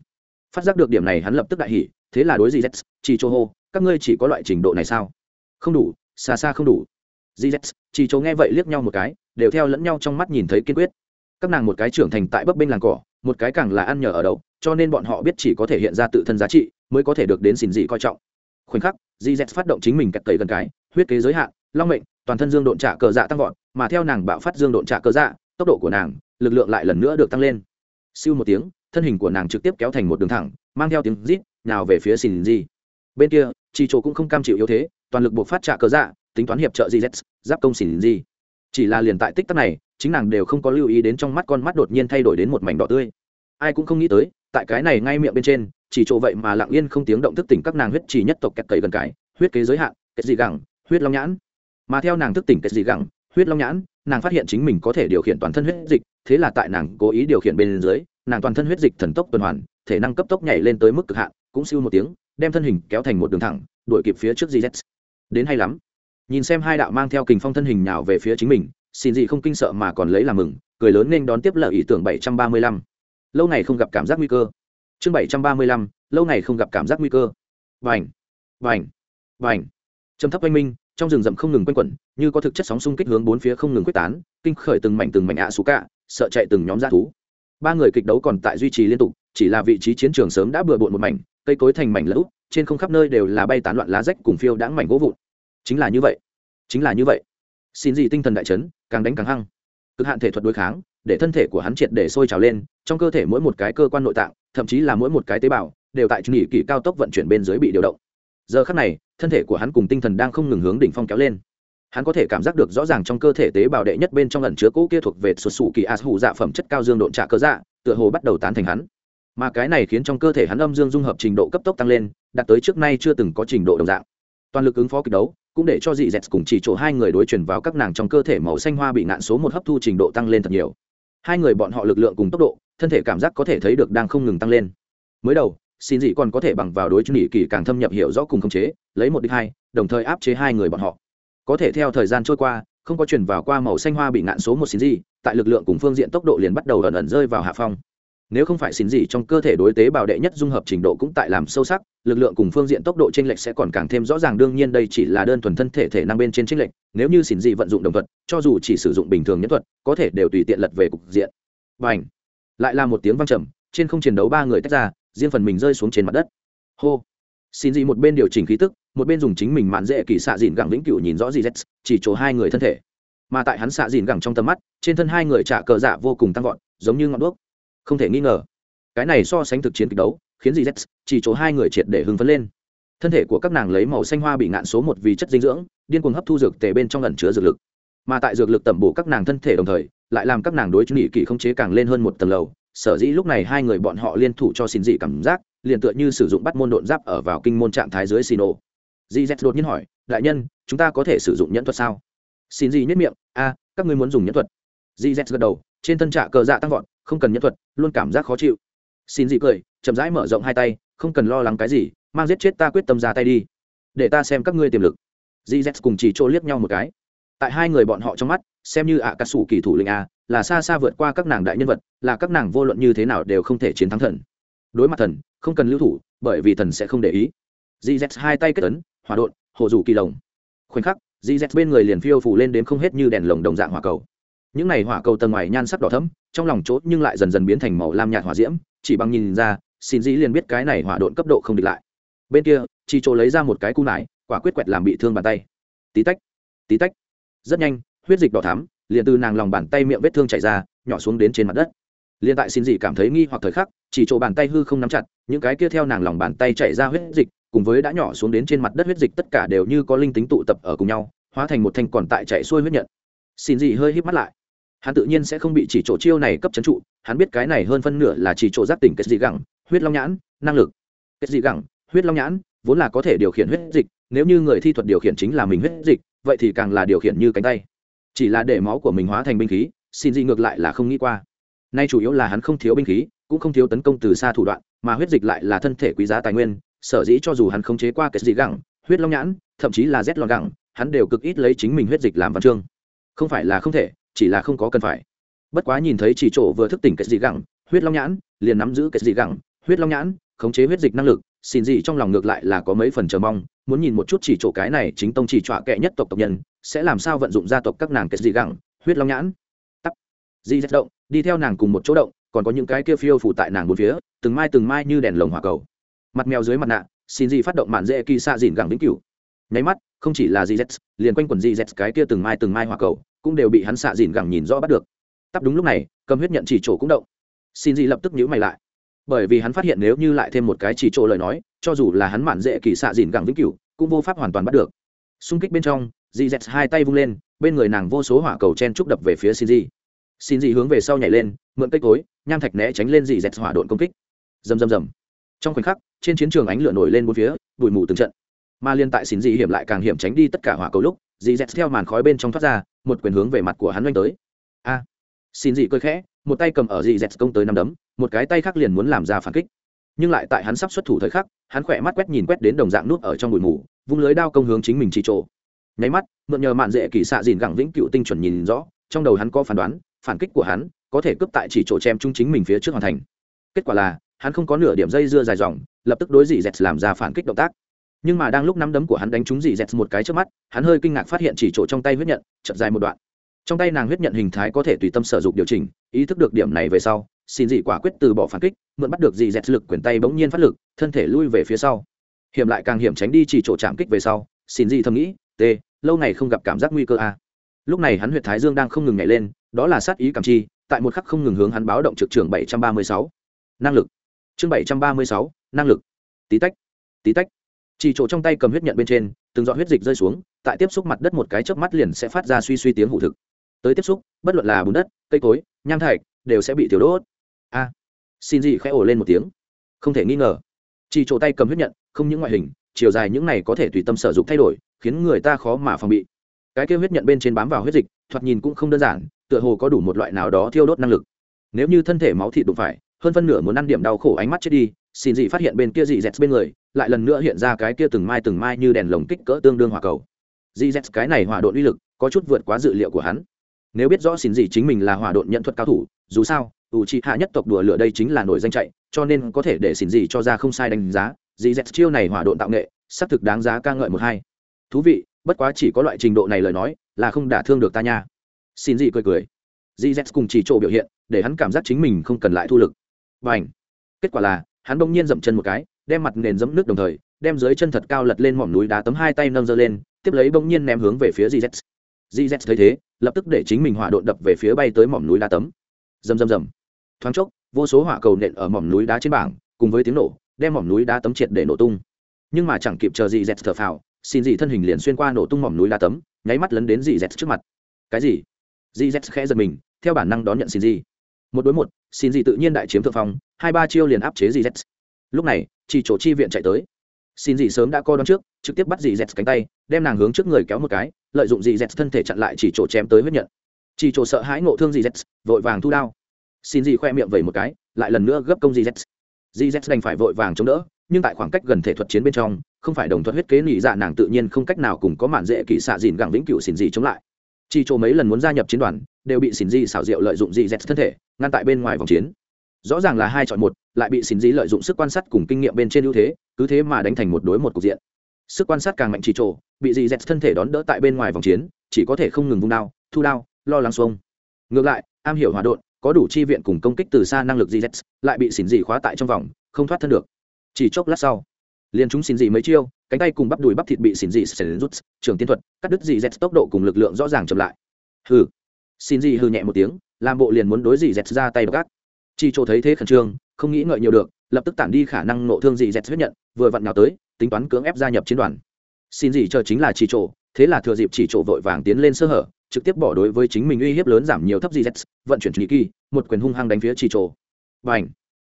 Phát giác được điểm này hắn lập tức đại hỉ, thế là đối gì z chỉ cho hô, các ngươi chỉ có loại trình độ này sao? Không đủ, xa xa không đủ. Gz chỉ chỗ nghe vậy liếc nhau một cái, đều theo lẫn nhau trong mắt nhìn thấy kiên quyết. Các nàng một cái trưởng thành tại bấp bênh làng cỏ, một cái càng là ăn nhờ ở đậu cho nên bọn họ biết chỉ có thể hiện ra tự thân giá trị, mới có thể được đến xin dị coi trọng. Khoảnh khắc, Di z phát động chính mình kẹt cầy gần cái, huyết kế giới hạn, long mệnh, toàn thân dương độn trả cờ dạ tăng vọt, mà theo nàng bạo phát dương độn trả cờ dạ tốc độ của nàng, lực lượng lại lần nữa được tăng lên. Siêu một tiếng, thân hình của nàng trực tiếp kéo thành một đường thẳng, mang theo tiếng rít nào về phía xin dị. Bên kia chị chỗ cũng không cam chịu yếu thế, toàn lực buộc phát trả cờ dạ tính toán hiệp trợ di z giáp công xin dị. Chỉ là liền tại tích tắc này, chính nàng đều không có lưu ý đến trong mắt con mắt đột nhiên thay đổi đến một mảnh đỏ tươi. Ai cũng không nghĩ tới tại cái này ngay miệng bên trên, chỉ chỗ vậy mà lặng yên không tiếng động thức tỉnh các nàng huyết chỉ nhất tộc kẹt cậy gần cái, huyết kế giới hạn kết dị gẳng, huyết long nhãn. Mà theo nàng thức tỉnh kết dị gẳng, huyết long nhãn, nàng phát hiện chính mình có thể điều khiển toàn thân huyết dịch, thế là tại nàng cố ý điều khiển bên dưới, nàng toàn thân huyết dịch thần tốc tuần hoàn, thể năng cấp tốc nhảy lên tới mức cực hạn, cũng siêu một tiếng, đem thân hình kéo thành một đường thẳng, đuổi kịp phía trước gz đến hay lắm. Nhìn xem hai đạo mang theo kình phong thân hình nào về phía chính mình, xin gì không kinh sợ mà còn lấy làm mừng, cười lớn nên đón tiếp lợi ý tưởng bảy trăm ba mươi lăm lâu ngày không gặp cảm giác nguy cơ. Chương bảy trăm ba mươi lăm, lâu ngày không gặp cảm giác nguy cơ. Vành vành vành. Trầm thấp oanh minh, trong rừng rậm không ngừng quanh quẩn, như có thực chất sóng xung kích hướng bốn phía không ngừng quyết tán, kinh khởi từng mảnh từng mảnh ạ à xú cả, sợ chạy từng nhóm g thú. Ba người kịch đấu còn tại duy trì liên tục, chỉ là vị trí chiến trường sớm đã bừa bộn một mảnh, cây cối thành mảnh lỡ trên không khắp nơi đều là bay tán loạn lá rách cùng phiêu đãng mảnh gỗ vụn. Chính là như vậy, chính là như vậy. Xin gì tinh thần đại chấn, càng đánh càng hăng. Cực hạn thể thuật đối kháng để thân thể của hắn triệt để sôi trào lên, trong cơ thể mỗi một cái cơ quan nội tạng, thậm chí là mỗi một cái tế bào, đều tại nghỉ kỳ cao tốc vận chuyển bên dưới bị điều động. Giờ khắc này, thân thể của hắn cùng tinh thần đang không ngừng hướng đỉnh phong kéo lên. Hắn có thể cảm giác được rõ ràng trong cơ thể tế bào đệ nhất bên trong lần chứa cũ kia thuộc về sụt xù kỳ as hủ dạ phẩm chất cao dương độn trả cơ dạ tựa hồ bắt đầu tán thành hắn. Mà cái này khiến trong cơ thể hắn âm dương dung hợp trình độ cấp tốc tăng lên, đạt tới trước nay chưa từng có trình độ đồng dạng. Toàn lực ứng phó kịch đấu, cũng để cho dị dẹt cùng chỉ chỗ hai người đối chuyển vào các nàng trong cơ thể màu xanh hoa bị nạn số một hấp thu trình độ tăng lên thật nhiều hai người bọn họ lực lượng cùng tốc độ, thân thể cảm giác có thể thấy được đang không ngừng tăng lên. Mới đầu, xin dị còn có thể bằng vào đối chứng nghị kỳ càng thâm nhập hiểu rõ cùng khống chế, lấy một đích hai, đồng thời áp chế hai người bọn họ. Có thể theo thời gian trôi qua, không có chuyển vào qua màu xanh hoa bị ngạn số một xin dị, tại lực lượng cùng phương diện tốc độ liền bắt đầu ẩn ẩn rơi vào hạ phong nếu không phải xin gì trong cơ thể đối tế bào đệ nhất dung hợp trình độ cũng tại làm sâu sắc, lực lượng cùng phương diện tốc độ chênh lệch sẽ còn càng thêm rõ ràng. Đương nhiên đây chỉ là đơn thuần thân thể thể năng bên trên chênh lệch. Nếu như xin gì vận dụng đồng thuật, cho dù chỉ sử dụng bình thường nhất thuật, có thể đều tùy tiện lật về cục diện. Và ảnh lại là một tiếng vang trầm, trên không chiến đấu ba người tách ra, riêng phần mình rơi xuống trên mặt đất. Hô! Xin gì một bên điều chỉnh khí tức, một bên dùng chính mình mạn dễ kỳ xạ dìn gẳng vĩnh cửu nhìn rõ gì z chỉ chỗ hai người thân thể. Mà tại hắn xạ dìn gẳng trong tầm mắt, trên thân hai người trả cờ dạ vô cùng tăng vọt, giống như ngọn đuốc không thể nghi ngờ, cái này so sánh thực chiến kịch đấu, khiến gì z chỉ chỗ hai người triệt để hưng phấn lên. Thân thể của các nàng lấy màu xanh hoa bị ngạn số một vì chất dinh dưỡng, điên cuồng hấp thu dược tề bên trong lần chứa dược lực. Mà tại dược lực tẩm bổ các nàng thân thể đồng thời, lại làm các nàng đối chứng nghị kỳ không chế càng lên hơn một tầng lầu. Sở dĩ lúc này hai người bọn họ liên thủ cho xin dị cảm giác, liền tựa như sử dụng bắt môn độn giáp ở vào kinh môn trạng thái dưới xì nổ dị z đột nhiên hỏi, đại nhân, chúng ta có thể sử dụng nhẫn thuật sao? Xin dị nhất miệng, a, các ngươi muốn dùng nhẫn thuật. Dị z gật đầu, trên thân trạ cờ dạ tăng vọt không cần nhân thuật, luôn cảm giác khó chịu. Xin dị cười, chậm rãi mở rộng hai tay, không cần lo lắng cái gì, mang giết chết ta quyết tâm ra tay đi. Để ta xem các ngươi tiềm lực. Dị z cùng chỉ chỗ liếc nhau một cái. Tại hai người bọn họ trong mắt, xem như ạ à cà sủ kỳ thủ lĩnh a, là xa xa vượt qua các nàng đại nhân vật, là các nàng vô luận như thế nào đều không thể chiến thắng thần. Đối mặt thần, không cần lưu thủ, bởi vì thần sẽ không để ý. Gz hai tay kết ấn hòa đột hồ dù kỳ lồng. Khoảnh khắc gz bên người liền phiêu phủ lên đến không hết như đèn lồng đồng dạng hỏa cầu những này hỏa cầu tầng ngoài nhan sắc đỏ thẫm, trong lòng chốt nhưng lại dần dần biến thành màu lam nhạt hỏa diễm, chỉ bằng nhìn ra, xin dĩ liền biết cái này hỏa độn cấp độ không địch lại. Bên kia, chi chỗ lấy ra một cái cung nải, quả quyết quẹt làm bị thương bàn tay. Tí tách tí tách. Rất nhanh, huyết dịch đỏ thắm, liền từ nàng lòng bàn tay miệng vết thương chảy ra, nhỏ xuống đến trên mặt đất. Liền tại xin dị cảm thấy nghi hoặc thời khắc chỉ chỗ bàn tay hư không nắm chặt, những cái kia theo nàng lòng bàn tay chảy ra huyết dịch, cùng với đã nhỏ xuống đến trên mặt đất huyết dịch tất cả đều như có linh tính tụ tập ở cùng nhau, hóa thành một thanh còn tại chạy xuôi huyết nhận. Xin dị hơi híp mắt lại hắn tự nhiên sẽ không bị chỉ chỗ chiêu này cấp trấn trụ, hắn biết cái này hơn phân nửa là chỉ chỗ giác tỉnh kết dị gẳng, huyết long nhãn, năng lực. Kết dị gẳng? Huyết long nhãn, vốn là có thể điều khiển huyết dịch, nếu như người thi thuật điều khiển chính là mình huyết dịch, vậy thì càng là điều khiển như cánh tay. Chỉ là để máu của mình hóa thành binh khí, xin dị ngược lại là không nghĩ qua. Nay chủ yếu là hắn không thiếu binh khí, cũng không thiếu tấn công từ xa thủ đoạn, mà huyết dịch lại là thân thể quý giá tài nguyên, sở dĩ cho dù hắn không chế qua cái dị gẳng, huyết long nhãn, thậm chí là rét lòn gẳng, hắn đều cực ít lấy chính mình huyết dịch làm văn chương. Không phải là không thể chỉ là không có cần phải. Bất quá nhìn thấy chỉ chỗ vừa thức tỉnh cái dị gẳng, huyết long nhãn, liền nắm giữ cái dị gẳng, huyết long nhãn, khống chế huyết dịch năng lực, xin gì trong lòng ngược lại là có mấy phần chờ mong, muốn nhìn một chút chỉ chỗ cái này chính tông chỉ trọa kệ nhất tộc tộc nhân, sẽ làm sao vận dụng gia tộc các nàng cái dị gẳng, huyết long nhãn. Tắt di rất động, đi theo nàng cùng một chỗ động, còn có những cái kia phiêu phủ tại nàng bốn phía, từng mai từng mai như đèn lồng hỏa cầu. Mặt mèo dưới mặt nạ, xin gì phát động mạn dễ kỳ xạ dìn gẳng vĩnh cửu. Nháy mắt, không chỉ là gz liền quanh quần gz cái kia từng mai từng mai hỏa cầu cũng đều bị hắn xạ dìn gẳng nhìn rõ bắt được. Tắp đúng lúc này, cầm huyết nhận chỉ chỗ cũng động. Xin gì lập tức nhíu mày lại. Bởi vì hắn phát hiện nếu như lại thêm một cái chỉ chỗ lời nói, cho dù là hắn mạn dễ kỳ xạ dìn gẳng vĩnh cửu, cũng vô pháp hoàn toàn bắt được. Xung kích bên trong gz hai tay vung lên, bên người nàng vô số hỏa cầu chen trúc đập về phía xin gì xin gì hướng về sau nhảy lên, mượn cây cối, nham thạch né tránh lên dị dẹt hỏa độn công kích. Rầm rầm rầm. Trong khoảnh khắc, trên chiến trường ánh lửa nổi lên bốn phía, bụi mù từng trận. Mà liên tại xin dị hiểm lại càng hiểm tránh đi tất cả hỏa cầu lúc Dì dẹt theo màn khói bên trong thoát ra, một quyền hướng về mặt của hắn oanh tới. A, xin dị cơi khẽ, một tay cầm ở dì dẹt công tới năm đấm, một cái tay khác liền muốn làm ra phản kích. Nhưng lại tại hắn sắp xuất thủ thời khắc, hắn khỏe mắt quét nhìn quét đến đồng dạng nút ở trong bụi mù, vung lưới đao công hướng chính mình chỉ trộ nháy mắt, mượn nhờ mạn dễ kỳ xạ dìn gẳng vĩnh cựu tinh chuẩn nhìn rõ, trong đầu hắn có phán đoán, phản kích của hắn có thể cướp tại chỉ chỗ chém chung chính mình phía trước hoàn thành. Kết quả là, hắn không có nửa điểm dây dưa dài dòng, lập tức đối dị dẹt làm ra phản kích động tác nhưng mà đang lúc nắm đấm của hắn đánh trúng dì dẹt một cái trước mắt, hắn hơi kinh ngạc phát hiện chỉ chỗ trong tay huyết nhận, chậm dài một đoạn. Trong tay nàng huyết nhận hình thái có thể tùy tâm sử dụng điều chỉnh, ý thức được điểm này về sau, xin dị quả quyết từ bỏ phản kích, mượn bắt được dì dẹt lực quyền tay bỗng nhiên phát lực, thân thể lui về phía sau. Hiểm lại càng hiểm tránh đi chỉ chỗ chạm kích về sau, xin dị thầm nghĩ, t, lâu này không gặp cảm giác nguy cơ a lúc này hắn huyệt thái dương đang không ngừng nhảy lên, đó là sát ý cảm chi, tại một khắc không ngừng hướng hắn báo động trực trường bảy trăm ba mươi sáu. Năng lực. Chương bảy trăm ba mươi sáu, năng lực. Tí tách. Tí tách chỉ chỗ trong tay cầm huyết nhận bên trên, từng dọn huyết dịch rơi xuống, tại tiếp xúc mặt đất một cái chớp mắt liền sẽ phát ra suy suy tiếng hụ thực. Tới tiếp xúc, bất luận là bùn đất, cây cối, nham thạch, đều sẽ bị thiểu đốt. A. Xin gì khẽ ổ lên một tiếng. Không thể nghi ngờ. Chỉ chỗ tay cầm huyết nhận, không những ngoại hình, chiều dài những này có thể tùy tâm sở dụng thay đổi, khiến người ta khó mà phòng bị. Cái kêu huyết nhận bên trên bám vào huyết dịch, thoạt nhìn cũng không đơn giản, tựa hồ có đủ một loại nào đó thiêu đốt năng lực. Nếu như thân thể máu thịt đụng phải, hơn phân nửa muốn ăn điểm đau khổ ánh mắt chết đi xin gì phát hiện bên kia dị dẹt bên người, lại lần nữa hiện ra cái kia từng mai từng mai như đèn lồng kích cỡ tương đương hỏa cầu. Dị dẹt cái này hỏa độn uy lực, có chút vượt quá dự liệu của hắn. Nếu biết rõ xin gì chính mình là hỏa độn nhận thuật cao thủ, dù sao, ủ trị hạ nhất tộc đùa lửa đây chính là nổi danh chạy, cho nên có thể để xin gì cho ra không sai đánh giá, dị dẹt chiêu này hỏa độn tạo nghệ, xác thực đáng giá ca ngợi một hai. Thú vị, bất quá chỉ có loại trình độ này lời nói, là không đả thương được ta nha. Xin gì cười cười. Dì z cùng chỉ chỗ biểu hiện, để hắn cảm giác chính mình không cần lại thu lực. Và ảnh kết quả là hắn bỗng nhiên dậm chân một cái, đem mặt nền dẫm nước đồng thời, đem dưới chân thật cao lật lên mỏm núi đá tấm hai tay nâng giơ lên, tiếp lấy bỗng nhiên ném hướng về phía gz gz thấy thế, lập tức để chính mình hỏa độn đập về phía bay tới mỏm núi đá tấm. Rầm rầm rầm. Thoáng chốc, vô số hỏa cầu nện ở mỏm núi đá trên bảng, cùng với tiếng nổ, đem mỏm núi đá tấm triệt để nổ tung. Nhưng mà chẳng kịp chờ gì dẹt thở phào, xin dị thân hình liền xuyên qua nổ tung mỏm núi đá tấm, nháy mắt lấn đến dị dẹt trước mặt. Cái gì? Dị dẹt khẽ giật mình, theo bản năng đón nhận xin dị một đối một, xin dị tự nhiên đại chiếm thượng phong hai ba chiêu liền áp chế dị z lúc này, chỉ chỗ chi viện chạy tới. Xin dì sớm đã co đón trước, trực tiếp bắt dì z cánh tay, đem nàng hướng trước người kéo một cái, lợi dụng dì z thân thể chặn lại chỉ chỗ chém tới huyết nhận. Chỉ chỗ sợ hãi ngộ thương dì z vội vàng thu đao. Xin dì khoe miệng vẩy một cái, lại lần nữa gấp công dì z dì z đành phải vội vàng chống đỡ, nhưng tại khoảng cách gần thể thuật chiến bên trong, không phải đồng thuận huyết kế nỉ dạ nàng tự nhiên không cách nào cùng có mạn dễ kỷ xạ dìn gẳng vĩnh cửu xin dì chống lại. Chỉ chỗ mấy lần muốn gia nhập chiến đoàn, đều bị xin dì xảo diệu lợi dụng dì z thân thể, ngăn tại bên ngoài vòng chiến rõ ràng là hai chọn một, lại bị xin dí lợi dụng sức quan sát cùng kinh nghiệm bên trên ưu thế, cứ thế mà đánh thành một đối một cục diện. Sức quan sát càng mạnh chỉ chỗ bị dì dẹt thân thể đón đỡ tại bên ngoài vòng chiến, chỉ có thể không ngừng vung đao, thu đao, lo lắng xuông. Ngược lại, am hiểu hòa đột có đủ chi viện cùng công kích từ xa năng lực dì dẹt, lại bị xin dì khóa tại trong vòng, không thoát thân được. Chỉ chốc lát sau, liền chúng xin dì mấy chiêu, cánh tay cùng bắp đùi bắp thịt bị xin dì sền rút, trường tiên thuật, cắt đứt dì dẹt tốc độ cùng lực lượng rõ ràng chậm lại. Hừ. Xin dì hừ nhẹ một tiếng, làm bộ liền muốn đối dì dẹt ra tay gác chỉ chỗ thấy thế khẩn trương, không nghĩ ngợi nhiều được, lập tức tản đi khả năng nộ thương dị dẹt huyết nhận, vừa vặn nào tới, tính toán cưỡng ép gia nhập chiến đoàn. Xin gì chờ chính là chỉ chỗ, thế là thừa dịp chỉ chỗ vội vàng tiến lên sơ hở, trực tiếp bỏ đối với chính mình uy hiếp lớn giảm nhiều thấp dị dẹt, vận chuyển trí kỳ, một quyền hung hăng đánh phía chỉ chỗ. Và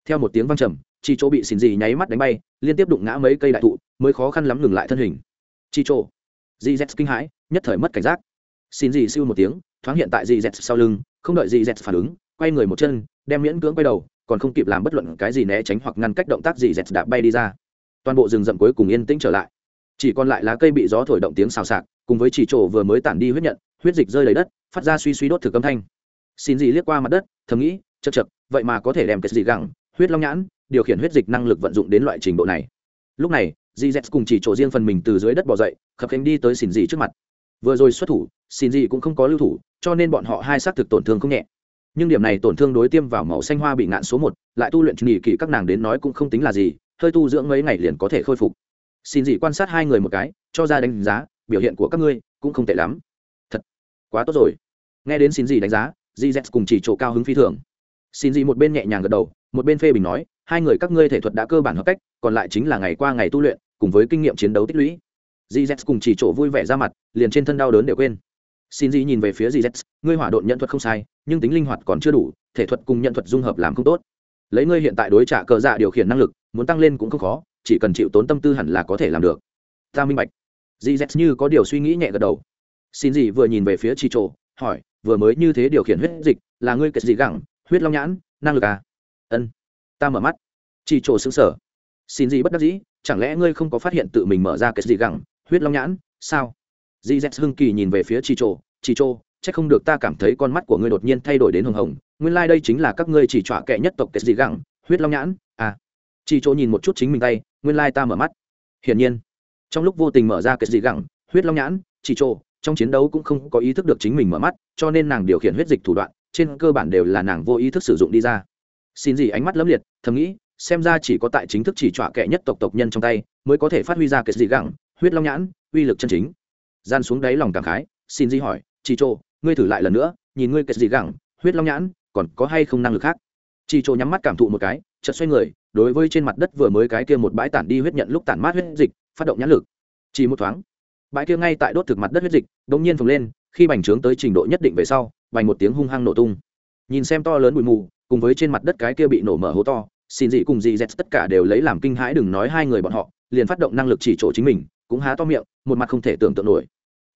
theo một tiếng vang trầm, chỉ chỗ bị xin gì nháy mắt đánh bay, liên tiếp đụng ngã mấy cây đại thụ, mới khó khăn lắm ngừng lại thân hình. Chỉ chỗ! Dị dẹt kinh hãi, nhất thời mất cảnh giác. Xin gì siêu một tiếng, thoáng hiện tại dị dẹt sau lưng, không đợi dị dẹt phản ứng quay người một chân, đem miễn cưỡng quay đầu, còn không kịp làm bất luận cái gì né tránh hoặc ngăn cách động tác gì dẹt đạp bay đi ra. Toàn bộ rừng rậm cuối cùng yên tĩnh trở lại. Chỉ còn lại lá cây bị gió thổi động tiếng xào xạc, cùng với chỉ trổ vừa mới tản đi huyết nhận, huyết dịch rơi lấy đất, phát ra suy suy đốt thực âm thanh. Xin gì liếc qua mặt đất, thầm nghĩ chật chật vậy mà có thể đem cái gì gẳng huyết long nhãn, điều khiển huyết dịch năng lực vận dụng đến loại trình độ này. Lúc này gz cùng chỉ chỗ riêng phần mình từ dưới đất bỏ dậy, khập khánh đi tới xin dị trước mặt. Vừa rồi xuất thủ, xin dị cũng không có lưu thủ, cho nên bọn họ hai xác thực tổn thương không nhẹ nhưng điểm này tổn thương đối tiêm vào màu xanh hoa bị ngạn số một, lại tu luyện nghỉ kỳ các nàng đến nói cũng không tính là gì, hơi tu dưỡng mấy ngày liền có thể khôi phục. Xin dị quan sát hai người một cái, cho ra đánh giá, biểu hiện của các ngươi cũng không tệ lắm. Thật, quá tốt rồi. Nghe đến xin dị đánh giá di z cùng chỉ chỗ cao hứng phi thường. Xin dị một bên nhẹ nhàng gật đầu, một bên phê bình nói, hai người các ngươi thể thuật đã cơ bản hợp cách, còn lại chính là ngày qua ngày tu luyện, cùng với kinh nghiệm chiến đấu tích lũy. Di z cùng chỉ chỗ vui vẻ ra mặt, liền trên thân đau đớn đều quên xin dị nhìn về phía di z ngươi hỏa độn nhận thuật không sai, nhưng tính linh hoạt còn chưa đủ, thể thuật cùng nhận thuật dung hợp làm không tốt. Lấy ngươi hiện tại đối trả cờ dạ điều khiển năng lực, muốn tăng lên cũng không khó, chỉ cần chịu tốn tâm tư hẳn là có thể làm được. Ta minh bạch. Di z như có điều suy nghĩ nhẹ gật đầu. Xin dì vừa nhìn về phía chị trộ hỏi, vừa mới như thế điều khiển huyết dịch, là ngươi kệt dị gẳng, huyết long nhãn, năng lực à? Ân. Ta mở mắt. Chị trộ xứng sở xin dì bất đắc dĩ, chẳng lẽ ngươi không có phát hiện tự mình mở ra kệt dị gẳng, huyết long nhãn, sao? Di z hưng kỳ nhìn về phía Chỉ trộ Chỉ trộ chắc không được ta cảm thấy con mắt của ngươi đột nhiên thay đổi đến hồng hồng. Nguyên lai、like、đây chính là các ngươi chỉ trọa kệ nhất tộc kệ dị gẳng, huyết long nhãn. À. Chỉ chỗ nhìn một chút chính mình tay, nguyên lai、like、ta mở mắt. Hiển nhiên, trong lúc vô tình mở ra kệ gì gẳng, huyết long nhãn Chỉ chỗ trong chiến đấu cũng không có ý thức được chính mình mở mắt, cho nên nàng điều khiển huyết dịch thủ đoạn, trên cơ bản đều là nàng vô ý thức sử dụng đi ra. Xin gì ánh mắt lấm liệt, thầm nghĩ, xem ra chỉ có tại chính thức chỉ trọa kệ nhất tộc tộc nhân trong tay, mới có thể phát huy ra kệ gì gẳng, huyết long nhãn, uy lực chân chính gian xuống đáy lòng cảm khái, xin di hỏi chị chỗ ngươi thử lại lần nữa, nhìn ngươi kẹt gì gẳng, huyết long nhãn, còn có hay không năng lực khác? Chị chỗ nhắm mắt cảm thụ một cái, chợt xoay người, đối với trên mặt đất vừa mới cái kia một bãi tản đi huyết nhận lúc tản mát huyết dịch, phát động nhãn lực. Chỉ một thoáng, bãi kia ngay tại đốt thực mặt đất huyết dịch, đột nhiên phồng lên, khi bành trướng tới trình độ nhất định về sau, bành một tiếng hung hăng nổ tung. Nhìn xem to lớn bụi mù, cùng với trên mặt đất cái kia bị nổ mở hố to, xin dị cùng dị dẹt tất cả đều lấy làm kinh hãi đừng nói hai người bọn họ, liền phát động năng lực chỉ chỗ chính mình, cũng há to miệng, một mặt không thể tưởng tượng nổi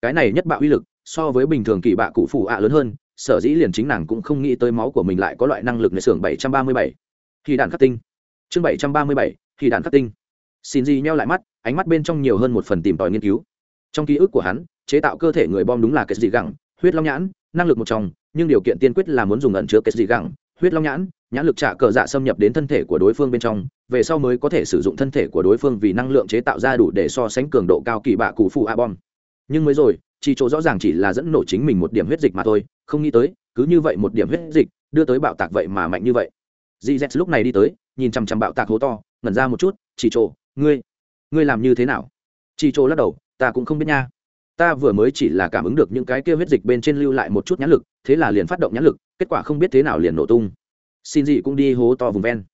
cái này nhất bạo uy lực so với bình thường kỳ bạ cụ phủ ạ lớn hơn sở dĩ liền chính nàng cũng không nghĩ tới máu của mình lại có loại năng lực ใน xưởng 737. Khi đạn khắc tinh. Chương 737, khi đạn khắc tinh. Xin gì nheo lại mắt, ánh mắt bên trong nhiều hơn một phần tìm tòi nghiên cứu. Trong ký ức của hắn, chế tạo cơ thể người bom đúng là cái gì gẳng, huyết long nhãn, năng lực một trong, nhưng điều kiện tiên quyết là muốn dùng ẩn chứa cái gì gẳng, huyết long nhãn, nhãn lực trả cờ dạ xâm nhập đến thân thể của đối phương bên trong, về sau mới có thể sử dụng thân thể của đối phương vì năng lượng chế tạo ra đủ để so sánh cường độ cao kỳ bạ cụ phụ a bom. Nhưng mới rồi, chỉ chỗ rõ ràng chỉ là dẫn nổ chính mình một điểm huyết dịch mà thôi, không nghĩ tới, cứ như vậy một điểm huyết dịch, đưa tới bạo tạc vậy mà mạnh như vậy. GZ lúc này đi tới, nhìn chằm chằm bạo tạc hố to, ngẩn ra một chút, chỉ chỗ, ngươi, ngươi làm như thế nào? Chỉ chỗ lắc đầu, ta cũng không biết nha. Ta vừa mới chỉ là cảm ứng được những cái kia huyết dịch bên trên lưu lại một chút nhãn lực, thế là liền phát động nhãn lực, kết quả không biết thế nào liền nổ tung. Xin dị cũng đi hố to vùng ven.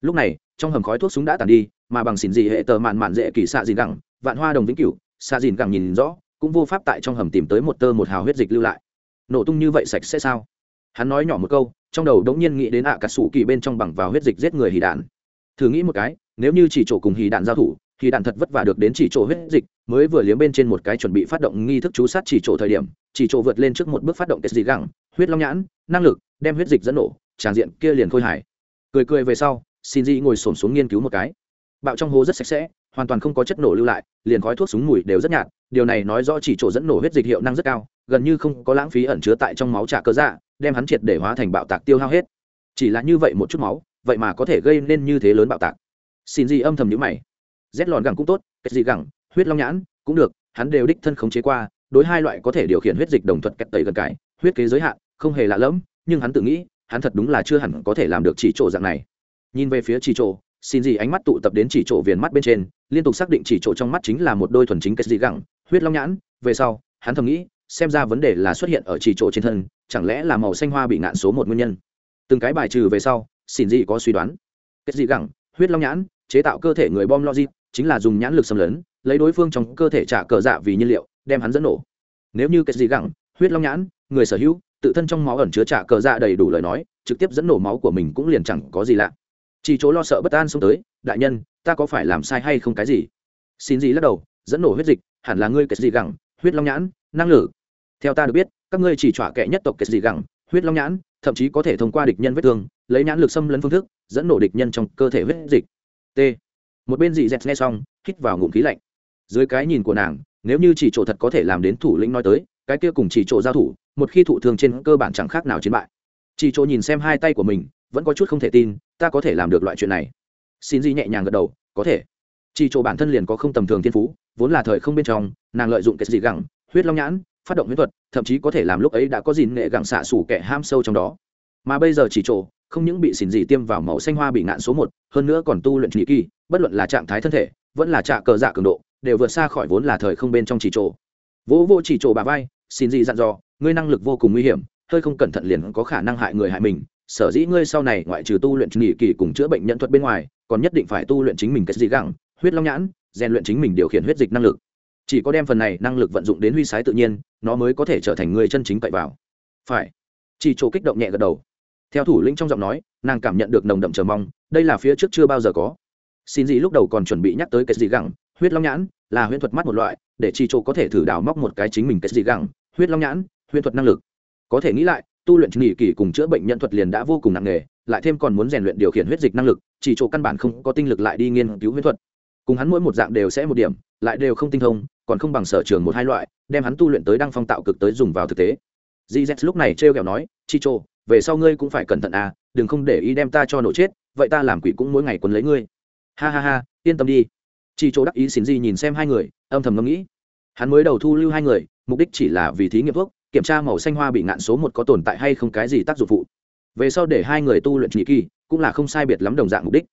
Lúc này, trong hầm khói thuốc súng đã tàn đi, mà bằng xin dị hệ tờ mạn mạn dễ kỳ xạ dìn gẳng, vạn hoa đồng vĩnh cửu, xạ dìn gẳng nhìn rõ, cũng vô pháp tại trong hầm tìm tới một tơ một hào huyết dịch lưu lại. Nổ tung như vậy sạch sẽ sao? Hắn nói nhỏ một câu, trong đầu đống nhiên nghĩ đến ạ à cả sủ kỳ bên trong bằng vào huyết dịch giết người hì đạn. Thử nghĩ một cái, nếu như chỉ chỗ cùng hì đạn giao thủ thì đạn thật vất vả được đến chỉ chỗ huyết dịch, mới vừa liếm bên trên một cái chuẩn bị phát động nghi thức chú sát chỉ chỗ thời điểm, chỉ chỗ vượt lên trước một bước phát động cái gì gẳng, huyết long nhãn, năng lực, đem huyết dịch dẫn nổ, tràn diện kia liền khôi hài. Cười cười về sau, xin di ngồi xổm xuống nghiên cứu một cái. Bạo trong hố rất sạch sẽ, hoàn toàn không có chất nổ lưu lại, liền khói thuốc súng mùi đều rất nhạt điều này nói rõ chỉ chỗ dẫn nổ huyết dịch hiệu năng rất cao, gần như không có lãng phí ẩn chứa tại trong máu trả cơ dạ đem hắn triệt để hóa thành bạo tạc tiêu hao hết. Chỉ là như vậy một chút máu, vậy mà có thể gây nên như thế lớn bạo tạc. Xin gì âm thầm nhữ mày. Rét lòn gẳng cũng tốt kết gì gẳng, huyết long nhãn, cũng được, hắn đều đích thân khống chế qua, đối hai loại có thể điều khiển huyết dịch đồng thuận kẹt tẩy gần cái, huyết kế giới hạn, không hề lạ lẫm, nhưng hắn tự nghĩ, hắn thật đúng là chưa hẳn có thể làm được chỉ chỗ dạng này. Nhìn về phía chỉ chỗ xin gì ánh mắt tụ tập đến chỉ chỗ viền mắt bên trên, liên tục xác định chỉ chỗ trong mắt chính là một đôi thuần chính kết dị gẳng, huyết long nhãn. Về sau, hắn thầm nghĩ, xem ra vấn đề là xuất hiện ở chỉ chỗ trên thân, chẳng lẽ là màu xanh hoa bị ngạn số một nguyên nhân? Từng cái bài trừ về sau, xin gì có suy đoán. Kết dị gẳng, huyết long nhãn, chế tạo cơ thể người bom logic, chính là dùng nhãn lực xâm lấn, lấy đối phương trong cơ thể trả cờ dạ vì nhiên liệu, đem hắn dẫn nổ. Nếu như kết dị gẳng, huyết long nhãn, người sở hữu, tự thân trong máu ẩn chứa trả cờ dạ đầy đủ lời nói, trực tiếp dẫn nổ máu của mình cũng liền chẳng có gì lạ chỉ chỗ lo sợ bất an xông tới, đại nhân, ta có phải làm sai hay không cái gì? Xin gì lắc đầu, dẫn nổ huyết dịch, hẳn là ngươi kẹt gì gẳng, huyết long nhãn, năng lử theo ta được biết, các ngươi chỉ trỏa kẻ nhất tộc kẹt gì gẳng, huyết long nhãn, thậm chí có thể thông qua địch nhân vết thương, lấy nhãn lực xâm lấn phương thức, dẫn nổ địch nhân trong cơ thể huyết dịch. T. Một bên dị dẹt nghe xong, hít vào ngụm khí lạnh. Dưới cái nhìn của nàng, nếu như chỉ chỗ thật có thể làm đến thủ lĩnh nói tới, cái kia cùng chỉ chỗ giao thủ, một khi thụ thương trên cơ bản chẳng khác nào chiến bại. Chỉ chỗ nhìn xem hai tay của mình vẫn có chút không thể tin ta có thể làm được loại chuyện này. Xin di nhẹ nhàng gật đầu có thể. Chỉ chỗ bản thân liền có không tầm thường thiên phú vốn là thời không bên trong nàng lợi dụng cái gì gẳng huyết long nhãn phát động huyết thuật thậm chí có thể làm lúc ấy đã có dìn nghệ gẳng xạ sủ kẻ ham sâu trong đó. Mà bây giờ chỉ chỗ, không những bị xỉn dị tiêm vào màu xanh hoa bị ngạn số một hơn nữa còn tu luyện nhị kỳ bất luận là trạng thái thân thể vẫn là trạ cờ dạ cường độ đều vượt xa khỏi vốn là thời không bên trong chỉ chỗ. vỗ vô chỉ chỗ bà vai xin dị dặn dò ngươi năng lực vô cùng nguy hiểm hơi không cẩn thận liền có khả năng hại người hại mình sở dĩ ngươi sau này ngoại trừ tu luyện nghỉ kỳ cùng chữa bệnh nhân thuật bên ngoài, còn nhất định phải tu luyện chính mình cái gì gẳng, huyết long nhãn, rèn luyện chính mình điều khiển huyết dịch năng lực. Chỉ có đem phần này năng lực vận dụng đến huy sái tự nhiên, nó mới có thể trở thành người chân chính cậy vào. Phải. Chỉ chỗ kích động nhẹ gật đầu. Theo thủ lĩnh trong giọng nói, nàng cảm nhận được nồng đậm chờ mong, đây là phía trước chưa bao giờ có. Xin gì lúc đầu còn chuẩn bị nhắc tới cái gì gẳng, huyết long nhãn, là huyễn thuật mắt một loại, để chi chỗ có thể thử đào móc một cái chính mình cái gì gẳng, huyết long nhãn, huyễn thuật năng lực. Có thể nghĩ lại tu luyện nghỉ kỳ cùng chữa bệnh nhân thuật liền đã vô cùng nặng nề, lại thêm còn muốn rèn luyện điều khiển huyết dịch năng lực, chỉ chỗ căn bản không có tinh lực lại đi nghiên cứu huyết thuật. Cùng hắn mỗi một dạng đều sẽ một điểm, lại đều không tinh thông, còn không bằng sở trường một hai loại, đem hắn tu luyện tới đăng phong tạo cực tới dùng vào thực tế. Gz lúc này t r kẹo nói, chi trô về sau ngươi cũng phải cẩn thận à đừng không để ý đem ta cho nổ chết, vậy ta làm quỷ cũng mỗi ngày quấn lấy ngươi. Ha ha ha, yên tâm đi. Chi trô đắc ý xin gì nhìn xem hai người, âm thầm ngẫm nghĩ. Hắn mới đầu thu lưu hai người, mục đích chỉ là vì thí nghiệm thuốc kiểm tra màu xanh hoa bị ngạn số một có tồn tại hay không, cái gì tác dụng phụ? Về sau để hai người tu luyện nhị kỳ, cũng là không sai biệt lắm đồng dạng mục đích.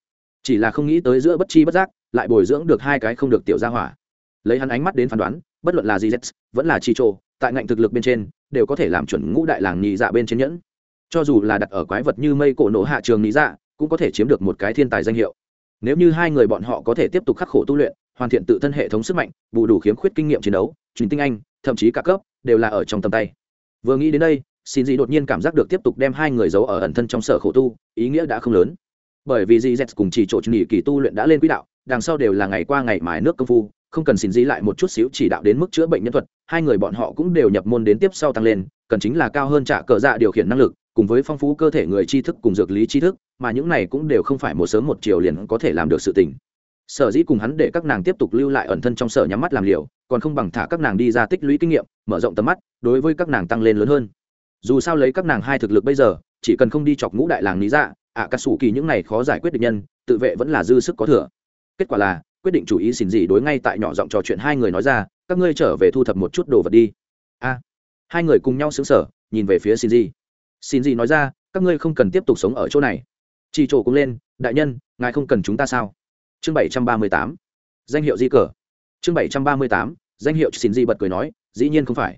Chỉ là không nghĩ tới giữa bất chi bất giác, lại bồi dưỡng được hai cái không được tiểu gia hỏa. Lấy hắn ánh mắt đến phán đoán, bất luận là gì z vẫn là chi trô tại ngạnh thực lực bên trên, đều có thể làm chuẩn ngũ đại làng nhị dạ bên trên nhẫn. Cho dù là đặt ở quái vật như mây cổ nổ hạ trường nhị dạ cũng có thể chiếm được một cái thiên tài danh hiệu. Nếu như hai người bọn họ có thể tiếp tục khắc khổ tu luyện, hoàn thiện tự thân hệ thống sức mạnh, bù đủ khiếm khuyết kinh nghiệm chiến đấu, truyền tinh anh thậm chí cả cấp, đều là ở trong tầm tay. Vừa nghĩ đến đây xin gì đột nhiên cảm giác được tiếp tục đem hai người giấu ở ẩn thân trong sở khổ tu, ý nghĩa đã không lớn. Bởi vì dì z cùng chỉ chỗ nghỉ kỳ tu luyện đã lên quỹ đạo, đằng sau đều là ngày qua ngày mài nước công phu, không cần xin dí lại một chút xíu chỉ đạo đến mức chữa bệnh nhân thuật, hai người bọn họ cũng đều nhập môn đến tiếp sau tăng lên, cần chính là cao hơn trả cờ dạ điều khiển năng lực, cùng với phong phú cơ thể người tri thức cùng dược lý tri thức, mà những này cũng đều không phải một sớm một chiều liền có thể làm được sự tình. Sở dĩ cùng hắn để các nàng tiếp tục lưu lại ẩn thân trong sở nhắm mắt làm liều còn không bằng thả các nàng đi ra tích lũy kinh nghiệm, mở rộng tầm mắt, đối với các nàng tăng lên lớn hơn. Dù sao lấy các nàng hai thực lực bây giờ, chỉ cần không đi chọc ngũ đại làng lý dạ ạ cà sủ kỳ những này khó giải quyết được nhân, tự vệ vẫn là dư sức có thừa. Kết quả là, quyết định chủ ý xin gì đối ngay tại nhỏ giọng trò chuyện hai người nói ra, các ngươi trở về thu thập một chút đồ vật đi. A. Hai người cùng nhau xứng sở nhìn về phía xin gì. Xin gì nói ra, các ngươi không cần tiếp tục sống ở chỗ này. Chỉ trổ cũng lên, đại nhân, ngài không cần chúng ta sao? Chương bảy trăm ba mươi tám. Danh hiệu di cờ chương bảy trăm ba mươi tám, danh hiệu xin gì bật cười nói, dĩ nhiên không phải.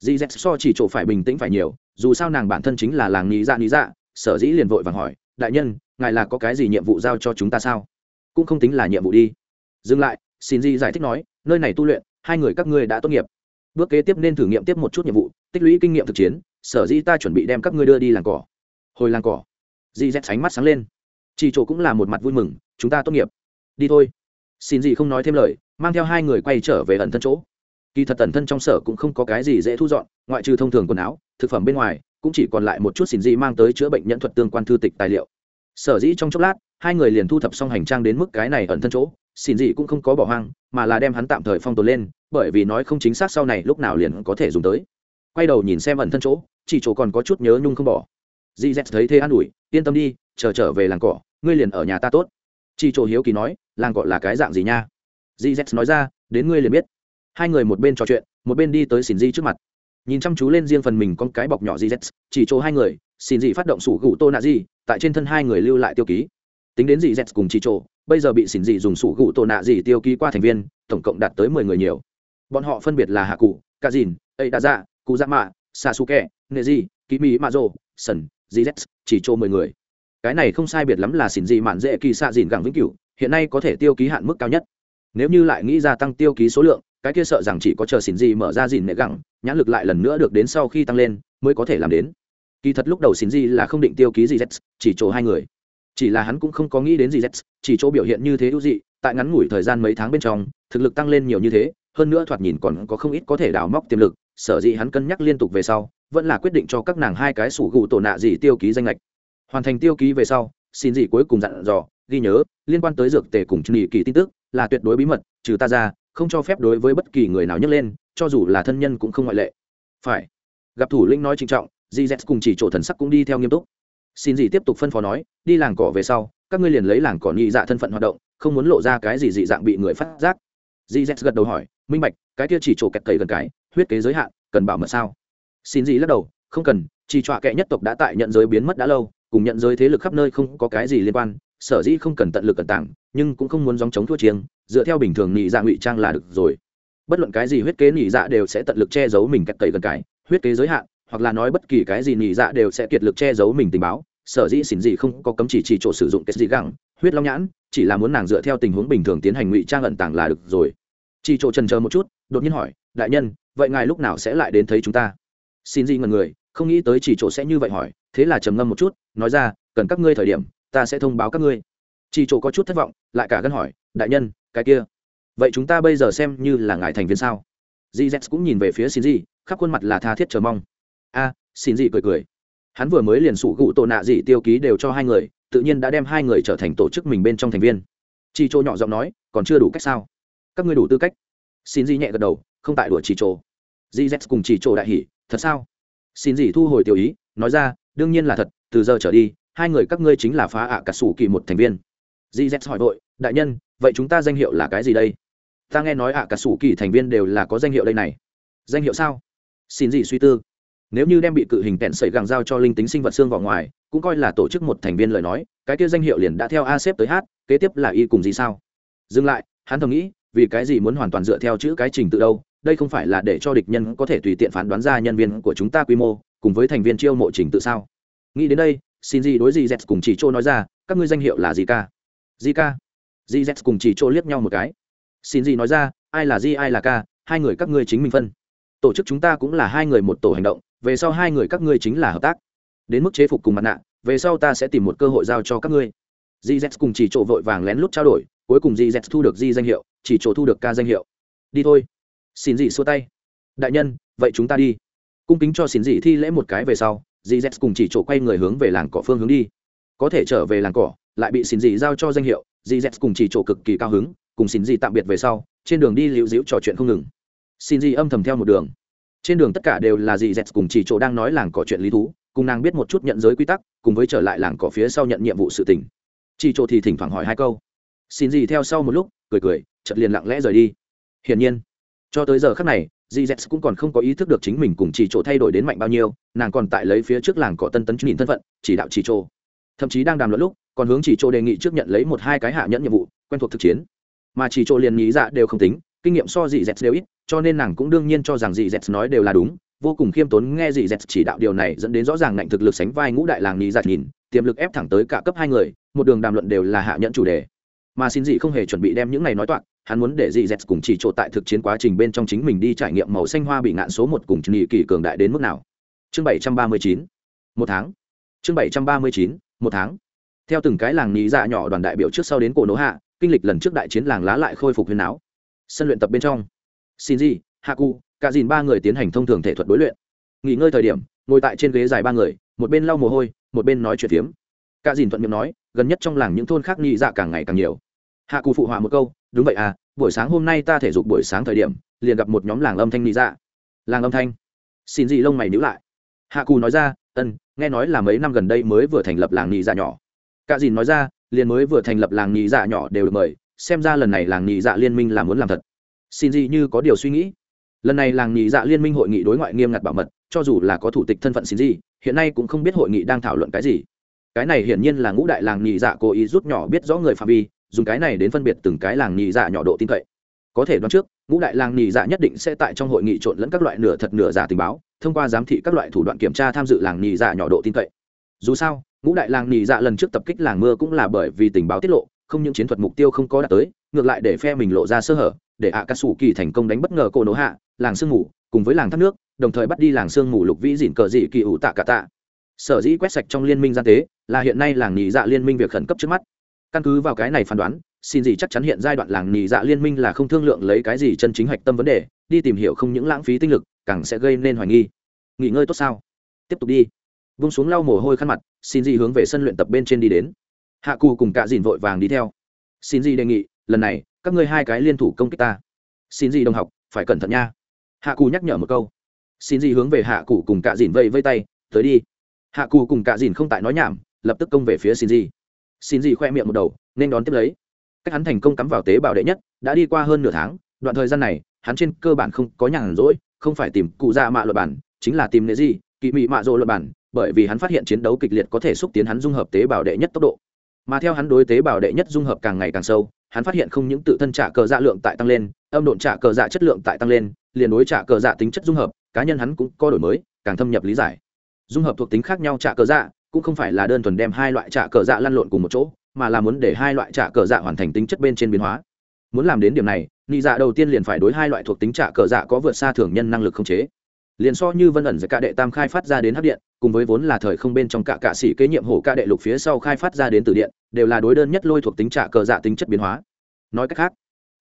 Di z so chỉ chỗ phải bình tĩnh phải nhiều, dù sao nàng bản thân chính là làng ní dạ ní dạ sở dĩ liền vội vàng hỏi, đại nhân, ngài là có cái gì nhiệm vụ giao cho chúng ta sao? Cũng không tính là nhiệm vụ đi. Dừng lại, xin di giải thích nói, nơi này tu luyện, hai người các ngươi đã tốt nghiệp. Bước kế tiếp nên thử nghiệm tiếp một chút nhiệm vụ, tích lũy kinh nghiệm thực chiến, sở dĩ ta chuẩn bị đem các ngươi đưa đi làng cỏ. Hồi làng cỏ. Di z sánh mắt sáng lên. Chị chỗ cũng là một mặt vui mừng, chúng ta tốt nghiệp. Đi thôi xin gì không nói thêm lời, mang theo hai người quay trở về ẩn thân chỗ. Kỳ thật ẩn thân trong sở cũng không có cái gì dễ thu dọn, ngoại trừ thông thường quần áo, thực phẩm bên ngoài, cũng chỉ còn lại một chút xin gì mang tới chữa bệnh nhân thuật tương quan thư tịch tài liệu. Sở dĩ trong chốc lát, hai người liền thu thập xong hành trang đến mức cái này ẩn thân chỗ, xin gì cũng không có bỏ hoang, mà là đem hắn tạm thời phong tồn lên, bởi vì nói không chính xác sau này lúc nào liền có thể dùng tới. Quay đầu nhìn xem ẩn thân chỗ, chỉ chỗ còn có chút nhớ nhung không bỏ. Dì z thấy thế an ủi, yên tâm đi, chờ trở về làng cỏ, ngươi liền ở nhà ta tốt chỉ chỗ hiếu kỳ nói, làng gọi là cái dạng gì nha? Di z nói ra, đến ngươi liền biết. Hai người một bên trò chuyện, một bên đi tới xin di trước mặt. Nhìn chăm chú lên riêng phần mình con cái bọc nhỏ di z chỉ chỗ hai người xin dị phát động sủ gụ tô nạ di tại trên thân hai người lưu lại tiêu ký. Tính đến dị z cùng chỉ chỗ, bây giờ bị xin dị dùng sủ gụ tô nạ di tiêu ký qua thành viên, tổng cộng đạt tới mười người nhiều. Bọn họ phân biệt là hạ cụ ca dìn ấy đa dạ cụ dạ mạ sa su kẹ nệ di ký mỹ mạ rô sần dị z chỉ chỗ mười người cái này không sai biệt lắm là xỉn dị mạn dễ kỳ xạ dìn gẳng vĩnh cửu, hiện nay có thể tiêu ký hạn mức cao nhất. Nếu như lại nghĩ ra tăng tiêu ký số lượng, cái kia sợ rằng chỉ có chờ xỉn dị mở ra dìn nệ gẳng, nhãn lực lại lần nữa được đến sau khi tăng lên, mới có thể làm đến. Kỳ thật lúc đầu xỉn gì là không định tiêu ký gì z, chỉ chỗ hai người. Chỉ là hắn cũng không có nghĩ đến gì z, chỉ chỗ biểu hiện như thế hữu dị, tại ngắn ngủi thời gian mấy tháng bên trong, thực lực tăng lên nhiều như thế, hơn nữa thoạt nhìn còn có không ít có thể đào móc tiềm lực, sở dĩ hắn cân nhắc liên tục về sau, vẫn là quyết định cho các nàng hai cái sủ gù tổ nạ gì tiêu ký danh lệch hoàn thành tiêu ký về sau, xin gì cuối cùng dặn dò, ghi nhớ, liên quan tới dược tề cùng nghỉ kỳ tin tức, là tuyệt đối bí mật, trừ ta ra, không cho phép đối với bất kỳ người nào nhấc lên, cho dù là thân nhân cũng không ngoại lệ. Phải. Gặp thủ linh nói trinh trọng dì z cùng chỉ chỗ thần sắc cũng đi theo nghiêm túc. Xin dị tiếp tục phân phó nói, đi làng cỏ về sau, các ngươi liền lấy làng cỏ nhị dạ thân phận hoạt động, không muốn lộ ra cái gì dị dạng bị người phát giác. Dì z gật đầu hỏi, minh bạch, cái kia chỉ chỗ kẹt cầy gần cái, huyết kế giới hạn, cần bảo mật sao? Xin dị lắc đầu, không cần, chỉ trọa kệ nhất tộc đã tại nhận giới biến mất đã lâu cùng nhận giới thế lực khắp nơi không có cái gì liên quan, sở dĩ không cần tận lực cẩn tảng, nhưng cũng không muốn dòng chống thua chiêng, dựa theo bình thường nhị dạ ngụy trang là được rồi. Bất luận cái gì huyết kế nhị dạ đều sẽ tận lực che giấu mình cách tẩy gần cái, huyết kế giới hạn, hoặc là nói bất kỳ cái gì nhị dạ đều sẽ kiệt lực che giấu mình tình báo, sở dĩ xỉn gì không có cấm chỉ chỉ chỗ sử dụng cái gì gẳng, huyết long nhãn, chỉ là muốn nàng dựa theo tình huống bình thường tiến hành ngụy trang ẩn tàng là được rồi. Chỉ chỗ trần chờ một chút, đột nhiên hỏi, đại nhân, vậy ngài lúc nào sẽ lại đến thấy chúng ta? Xin gì ngần người, không nghĩ tới chỉ chỗ sẽ như vậy hỏi thế là trầm ngâm một chút, nói ra, cần các ngươi thời điểm, ta sẽ thông báo các ngươi. Chỉ chỗ có chút thất vọng, lại cả gân hỏi, đại nhân, cái kia, vậy chúng ta bây giờ xem như là ngài thành viên sao? Gz cũng nhìn về phía xin dị khắp khuôn mặt là tha thiết chờ mong. A, xin dị cười cười. Hắn vừa mới liền sụ gụ tổ nạ dị tiêu ký đều cho hai người, tự nhiên đã đem hai người trở thành tổ chức mình bên trong thành viên. Chị chỗ nhỏ giọng nói, còn chưa đủ cách sao? Các ngươi đủ tư cách. Xin dị nhẹ gật đầu, không tại đùa chỉ chỗ. Gz cùng chỉ chỗ đại hỉ, thật sao? Xin dị thu hồi tiểu ý, nói ra đương nhiên là thật, từ giờ trở đi, hai người các ngươi chính là phá ạ cả sủ kỳ một thành viên. Gz hỏi vội, đại nhân, vậy chúng ta danh hiệu là cái gì đây? Ta nghe nói ạ cả sủ kỳ thành viên đều là có danh hiệu đây này. Danh hiệu sao? Xin gì suy tư. Nếu như đem bị cự hình tẹn sẩy gàng giao cho linh tính sinh vật xương vào ngoài, cũng coi là tổ chức một thành viên lời nói, cái kia danh hiệu liền đã theo a xếp tới hát, kế tiếp là y cùng gì sao? Dừng lại, hắn thầm nghĩ, vì cái gì muốn hoàn toàn dựa theo chữ cái trình tự đâu đây không phải là để cho địch nhân có thể tùy tiện phán đoán ra nhân viên của chúng ta quy mô, cùng với thành viên chiêu mộ trình tự sao? Nghĩ đến đây xin gì đối gì z cùng chỉ chỗ nói ra, các ngươi danh hiệu là gì ca gì ca gì z cùng chỉ chỗ liếc nhau một cái. Xin gì nói ra, ai là gì ai là ca hai người các ngươi chính mình phân. Tổ chức chúng ta cũng là hai người một tổ hành động, về sau hai người các ngươi chính là hợp tác. Đến mức chế phục cùng mặt nạ, về sau ta sẽ tìm một cơ hội giao cho các ngươi. Gz cùng chỉ chỗ vội vàng lén lút trao đổi, cuối cùng gz thu được di danh hiệu, chỉ chỗ thu được ca danh hiệu. Đi thôi xin dị xua tay. Đại nhân, vậy chúng ta đi. Cung kính cho xin dị thi lễ một cái về sau, dì z cùng chỉ chỗ quay người hướng về làng cỏ phương hướng đi. Có thể trở về làng cỏ, lại bị xin dị giao cho danh hiệu, dì z cùng chỉ chỗ cực kỳ cao hứng, cùng xin dị tạm biệt về sau, trên đường đi liễu dĩu trò chuyện không ngừng. Xin dị âm thầm theo một đường. Trên đường tất cả đều là dì z cùng chỉ chỗ đang nói làng cỏ chuyện lý thú, cùng nàng biết một chút nhận giới quy tắc, cùng với trở lại làng cỏ phía sau nhận nhiệm vụ sự tình. Chỉ chỗ thì thỉnh thoảng hỏi hai câu. Xin dì theo sau một lúc, cười cười chật liền lặng lẽ rời đi. Hiển nhiên cho tới giờ khác này dì z cũng còn không có ý thức được chính mình cùng chỉ chỗ thay đổi đến mạnh bao nhiêu, nàng còn tại lấy phía trước làng cỏ tân tấn nhìn thân phận, chỉ đạo chỉ chỗ thậm chí đang đàm luận lúc, còn hướng chỉ chỗ đề nghị trước nhận lấy một hai cái hạ nhẫn nhiệm vụ, quen thuộc thực chiến. Mà chỉ chỗ liền nghĩ dạ đều không tính, kinh nghiệm so dì z đều ít, cho nên nàng cũng đương nhiên cho rằng dì z nói đều là đúng, vô cùng khiêm tốn nghe dì z chỉ đạo điều này dẫn đến rõ ràng ngạnh thực lực sánh vai ngũ đại làng nghĩ giặt dạ nhìn, tiềm lực ép thẳng tới cả cấp hai người, một đường đàm luận đều là hạ nhẫn chủ đề. Mà xin dị không hề chuẩn bị đem những này nói toạc hắn muốn để dì z cùng chỉ trộn tại thực chiến quá trình bên trong chính mình đi trải nghiệm màu xanh hoa bị ngạn số một cùng nhị kỳ cường đại đến mức nào. Chương bảy trăm ba mươi chín, một tháng. Chương bảy trăm ba mươi chín, một tháng. Theo từng cái làng nhị dạ nhỏ đoàn đại biểu trước sau đến cổ nỗ hạ, kinh lịch lần trước đại chiến làng lá lại khôi phục huyền áo. Sân luyện tập bên trong, shinji, haku cả dìn ba người tiến hành thông thường thể thuật đối luyện. Nghỉ ngơi thời điểm, ngồi tại trên ghế dài ba người, một bên lau mồ hôi, một bên nói chuyện phiếm. Cả dìn thuận miệng nói, gần nhất trong làng những thôn khác nhị dạ càng ngày càng nhiều. Hạ cụ phụ họa một câu đúng vậy à buổi sáng hôm nay ta thể dục buổi sáng thời điểm, liền gặp một nhóm làng âm thanh nhị dạ. Làng âm thanh. Xin gì lông mày níu lại. Hạ cù nói ra, ân, nghe nói là mấy năm gần đây mới vừa thành lập làng nhị dạ nhỏ. Cả dìn nói ra, liền mới vừa thành lập làng nhị dạ nhỏ đều được mời, xem ra lần này làng nhị dạ liên minh là muốn làm thật. Xin gì như có điều suy nghĩ. Lần này làng nhị dạ liên minh hội nghị đối ngoại nghiêm ngặt bảo mật, cho dù là có thủ tịch thân phận xin gì hiện nay cũng không biết hội nghị đang thảo luận cái gì. Cái này hiển nhiên là ngũ đại làng nhị dạ cố ý rút nhỏ biết rõ người phạm vi dùng cái này đến phân biệt từng cái làng nhị dạ nhỏ độ tin cậy. Có thể đoán trước, ngũ đại làng nhị dạ nhất định sẽ tại trong hội nghị trộn lẫn các loại nửa thật nửa giả tình báo, thông qua giám thị các loại thủ đoạn kiểm tra tham dự làng nhị dạ nhỏ độ tin cậy. Dù sao, ngũ đại làng nhị dạ lần trước tập kích làng mưa cũng là bởi vì tình báo tiết lộ, không những chiến thuật mục tiêu không có đạt tới, ngược lại để phe mình lộ ra sơ hở, để ạ à sủ kỳ thành công đánh bất ngờ cổ nổ hạ làng sương mù, cùng với làng thác nước, đồng thời bắt đi làng sương mù lục vĩ dịn cờ dị kỳ ủ tạ cả tạ. Sở dĩ quét sạch trong liên minh gian tế, là hiện nay làng nhị dạ liên minh việc khẩn cấp trước mắt căn cứ vào cái này phán đoán, xin gì chắc chắn hiện giai đoạn làng nhị dạ liên minh là không thương lượng lấy cái gì chân chính hạch tâm vấn đề, đi tìm hiểu không những lãng phí tinh lực, càng sẽ gây nên hoài nghi. Nghỉ ngơi tốt sao? Tiếp tục đi. Vung xuống lau mồ hôi khăn mặt, xin gì hướng về sân luyện tập bên trên đi đến. Hạ cù cùng cả dìn vội vàng đi theo. Xin gì đề nghị, lần này, các ngươi hai cái liên thủ công kích ta. Xin gì đồng học, phải cẩn thận nha. Hạ cù nhắc nhở một câu. Xin gì hướng về hạ cù cùng cả dìn vây vây tay, tới đi. Hạ cù cùng cả dìn không tại nói nhảm, lập tức công về phía xin gì xin gì khoe miệng một đầu, nên đón tiếp lấy. Cách hắn thành công cắm vào tế bào đệ nhất, đã đi qua hơn nửa tháng, đoạn thời gian này, hắn trên cơ bản không có nhàn rỗi, không phải tìm cụ già mạ luật bản, chính là tìm nệ gì, kỵ mị mạ rộ luật bản, bởi vì hắn phát hiện chiến đấu kịch liệt có thể xúc tiến hắn dung hợp tế bào đệ nhất tốc độ. Mà theo hắn đối tế bào đệ nhất dung hợp càng ngày càng sâu, hắn phát hiện không những tự thân trả cờ dạ lượng tại tăng lên, âm độn trả cờ dạ chất lượng tại tăng lên, liền đối trả cờ dạ tính chất dung hợp, cá nhân hắn cũng có đổi mới, càng thâm nhập lý giải. Dung hợp thuộc tính khác nhau trả cờ dạ cũng không phải là đơn thuần đem hai loại trả cờ dạ lăn lộn cùng một chỗ, mà là muốn để hai loại trả cờ dạ hoàn thành tính chất bên trên biến hóa. Muốn làm đến điểm này, nị dạ đầu tiên liền phải đối hai loại thuộc tính trả cờ dạ có vượt xa thường nhân năng lực không chế. Liền so như vân ẩn giữa cả đệ tam khai phát ra đến hấp điện, cùng với vốn là thời không bên trong cả cạ sĩ kế nhiệm hổ ca đệ lục phía sau khai phát ra đến từ điện, đều là đối đơn nhất lôi thuộc tính trả cờ dạ tính chất biến hóa. Nói cách khác,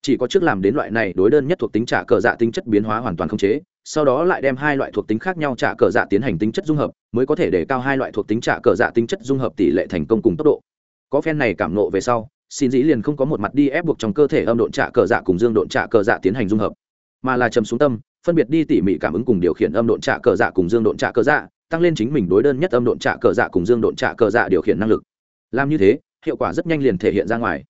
chỉ có trước làm đến loại này đối đơn nhất thuộc tính trả cờ dạ tính chất biến hóa hoàn toàn không chế sau đó lại đem hai loại thuộc tính khác nhau trả cờ dạ tiến hành tính chất dung hợp, mới có thể để cao hai loại thuộc tính trả cờ dạ tính chất dung hợp tỷ lệ thành công cùng tốc độ. Có phen này cảm nộ về sau, xin dĩ liền không có một mặt đi ép buộc trong cơ thể âm độn trả cờ dạ cùng dương độn trả cờ dạ tiến hành dung hợp, mà là trầm xuống tâm, phân biệt đi tỉ mỉ cảm ứng cùng điều khiển âm độn trả cờ dạ cùng dương độn trả cờ dạ tăng lên chính mình đối đơn nhất âm độn trả cờ dạ cùng dương độn trả cờ dạ điều khiển năng lực. Làm như thế, hiệu quả rất nhanh liền thể hiện ra ngoài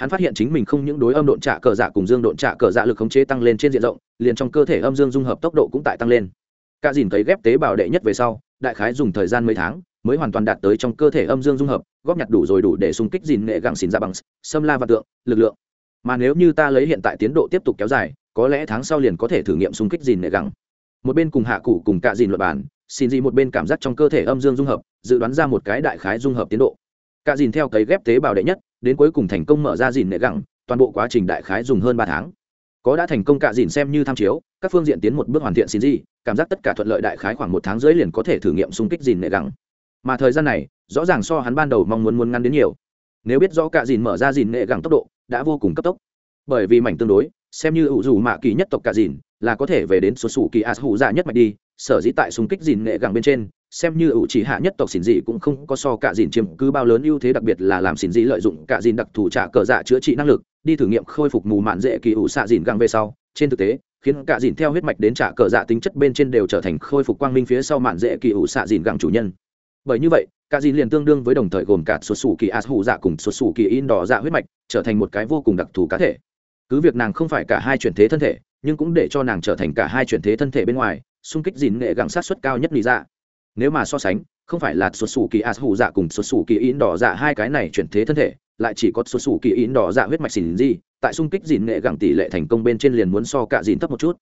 hắn phát hiện chính mình không những đối âm độn trả cờ dạ cùng dương độn trả cờ dạ lực khống chế tăng lên trên diện rộng, liền trong cơ thể âm dương dung hợp tốc độ cũng tại tăng lên. Cả dìn cấy ghép tế bào đệ nhất về sau, đại khái dùng thời gian mấy tháng, mới hoàn toàn đạt tới trong cơ thể âm dương dung hợp, góp nhặt đủ rồi đủ để xung kích dìn nghệ gẳng xìn ra dạ bằng xâm la và tượng, lực lượng. Mà nếu như ta lấy hiện tại tiến độ tiếp tục kéo dài, có lẽ tháng sau liền có thể thử nghiệm xung kích dìn nghệ gẳng một bên cùng hạ cụ cùng cả dìn luật bản xin gì một bên cảm giác trong cơ thể âm dương dung hợp, dự đoán ra một cái đại khái dung hợp tiến độ. Cả dìn theo cấy ghép tế bào đệ nhất đến cuối cùng thành công mở ra dìn nệ gẳng, toàn bộ quá trình đại khái dùng hơn ba tháng. Có đã thành công cạ dìn xem như tham chiếu, các phương diện tiến một bước hoàn thiện xin gì cảm giác tất cả thuận lợi đại khái khoảng một tháng rưỡi liền có thể thử nghiệm xung kích dìn nệ gẳng. Mà thời gian này, rõ ràng so hắn ban đầu mong muốn muốn ngăn đến nhiều. Nếu biết rõ cả dìn mở ra dìn nệ gẳng tốc độ, đã vô cùng cấp tốc. Bởi vì mảnh tương đối, xem như ủ dù mạ kỳ nhất tộc cả dìn, là có thể về đến số sủ kỳ as hủ dạ nhất mạch đi, sở dĩ tại xung kích dìn nghệ gẳng bên trên xem như ủ chỉ hạ nhất tộc xỉn dị cũng không có so cả dìn chiếm cứ bao lớn ưu thế đặc biệt là làm xỉn dị lợi dụng cả dìn đặc thù trả cờ dạ chữa trị năng lực, đi thử nghiệm khôi phục mù mạn dễ kỳ ủ xạ dìn găng về sau. Trên thực tế, khiến cả dìn theo huyết mạch đến trả cờ dạ tính chất bên trên đều trở thành khôi phục quang minh phía sau mạn dễ kỳ ủ xạ dìn găng chủ nhân. Bởi như vậy, cả dìn liền tương đương với đồng thời gồm cả xuất xù kỳ as hủ dạ cùng xuất xù kỳ in đỏ dạ huyết mạch, trở thành một cái vô cùng đặc thù cá thể. Cứ việc nàng không phải cả hai chuyển thế thân thể, nhưng cũng để cho nàng trở thành cả hai chuyển thế thân thể bên ngoài, xung kích dìn nghệ gắng sát xuất cao nhất lý dạ nếu mà so sánh, không phải là xuất xù kỳ as hủ dạ cùng xuất xù kỳ in đỏ dạ hai cái này chuyển thế thân thể, lại chỉ có xuất xù kỳ in đỏ dạ huyết mạch xỉn gì, tại xung kích dìn nghệ gẳng tỷ lệ thành công bên trên liền muốn so cả dìn thấp một chút.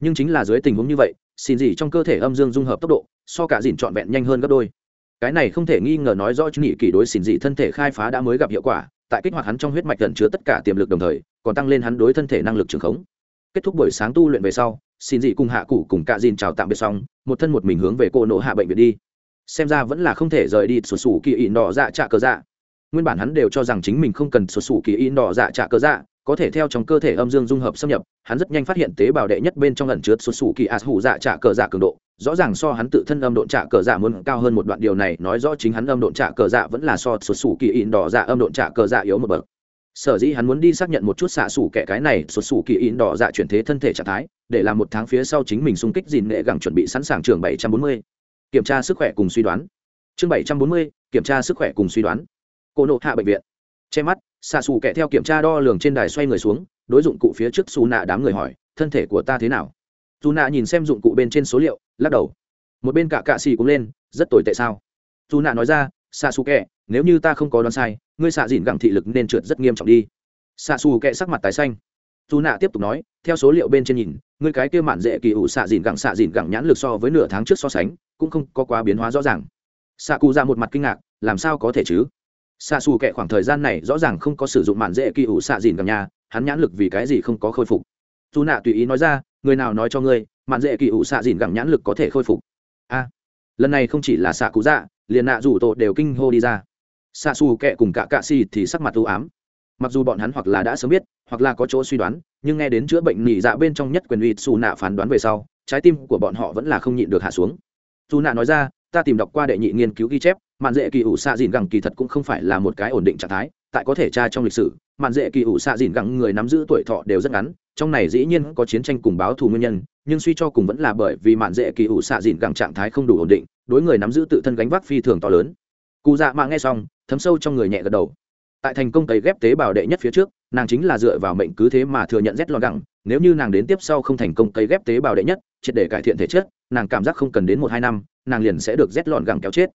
Nhưng chính là dưới tình huống như vậy xin gì trong cơ thể âm dương dung hợp tốc độ, so cả dìn trọn vẹn nhanh hơn gấp đôi. Cái này không thể nghi ngờ nói rõ chú nghị kỳ đối xỉn dị thân thể khai phá đã mới gặp hiệu quả, tại kích hoạt hắn trong huyết mạch gần chứa tất cả tiềm lực đồng thời, còn tăng lên hắn đối thân thể năng lực trường khống kết thúc buổi sáng tu luyện về sau, xin dị cùng hạ cụ cùng cạ dìn chào tạm biệt xong, một thân một mình hướng về cô nộ hạ bệnh viện đi. Xem ra vẫn là không thể rời đi sổ sủ kỳ ị nọ dạ trạ cờ dạ. Nguyên bản hắn đều cho rằng chính mình không cần sổ sủ kỳ ị nọ dạ trạ cờ dạ có thể theo trong cơ thể âm dương dung hợp xâm nhập, hắn rất nhanh phát hiện tế bào đệ nhất bên trong ẩn chứa sổ sủ kỳ as hủ dạ trạ cờ dạ cường độ. Rõ ràng so hắn tự thân âm độn trạ cờ dạ muốn cao hơn một đoạn điều này, nói rõ chính hắn âm độn trạ cờ dạ vẫn là so sổ sủ kỳ ỉn đỏ dạ âm độn trạ cờ dạ yếu một bậc sở dĩ hắn muốn đi xác nhận một chút xạ sủ kẻ cái này, sụt sủ kỳ in đỏ dạ chuyển thế thân thể trạng thái, để làm một tháng phía sau chính mình xung kích dìn nghệ gẳng chuẩn bị sẵn sàng trường bảy trăm bốn mươi. Kiểm tra sức khỏe cùng suy đoán. Chương bảy trăm bốn mươi, kiểm tra sức khỏe cùng suy đoán. Cô nộ hạ bệnh viện. Che mắt, xạ xù kẻ theo kiểm tra đo lường trên đài xoay người xuống, đối dụng cụ phía trước xù nạ đám người hỏi, thân thể của ta thế nào? Dù nạ nhìn xem dụng cụ bên trên số liệu, lắc đầu. Một bên cả cạ xì cũng lên, rất tồi tệ sao? Dù nạ nói ra, xạ xù kẻ nếu như ta không có đoán sai, ngươi xạ dìn gẳng thị lực nên trượt rất nghiêm trọng đi. Xạ xù kệ sắc mặt tái xanh. Dù nạ tiếp tục nói, theo số liệu bên trên nhìn, ngươi cái kia mạn dễ kỳ ủ xạ dìn gẳng xạ dìn gẳng nhãn lực so với nửa tháng trước so sánh, cũng không có quá biến hóa rõ ràng. Xạ cụ ra một mặt kinh ngạc, làm sao có thể chứ? Xạ xù kệ khoảng thời gian này rõ ràng không có sử dụng mạn dễ kỳ ủ xạ dìn gẳng nhà, hắn nhãn lực vì cái gì không có khôi phục? Dù nạ tùy ý nói ra, người nào nói cho ngươi, mạn dễ kỳ ủ xạ dìn gẳng nhãn lực có thể khôi phục? A, lần này không chỉ là xạ cụ dạ liền nạ rủ tổ đều kinh hô đi ra xa xù kẹ cùng cả cạ xì thì sắc mặt ưu ám. Mặc dù bọn hắn hoặc là đã sớm biết, hoặc là có chỗ suy đoán, nhưng nghe đến chữa bệnh nỉ dạ bên trong nhất quyền uy xù nạ phán đoán về sau, trái tim của bọn họ vẫn là không nhịn được hạ xuống. Dù nạ nói ra, ta tìm đọc qua đệ nhị nghiên cứu ghi chép, mạn dễ kỳ ủ xạ dìn gẳng kỳ thật cũng không phải là một cái ổn định trạng thái, tại có thể tra trong lịch sử, mạn dễ kỳ ủ xạ dìn gẳng người nắm giữ tuổi thọ đều rất ngắn, trong này dĩ nhiên có chiến tranh cùng báo thù nguyên nhân, nhưng suy cho cùng vẫn là bởi vì mạn dễ kỳ ủ xạ dìn gẳng trạng thái không đủ ổn định, đối người nắm giữ tự thân gánh vác phi thường to lớn cụ dạ mạ nghe xong, thấm sâu trong người nhẹ gật đầu. Tại thành công tẩy ghép tế bào đệ nhất phía trước, nàng chính là dựa vào mệnh cứ thế mà thừa nhận rét lo gẳng. Nếu như nàng đến tiếp sau không thành công cấy ghép tế bào đệ nhất, triệt để cải thiện thể chất, nàng cảm giác không cần đến một hai năm, nàng liền sẽ được rét lọn gẳng kéo chết.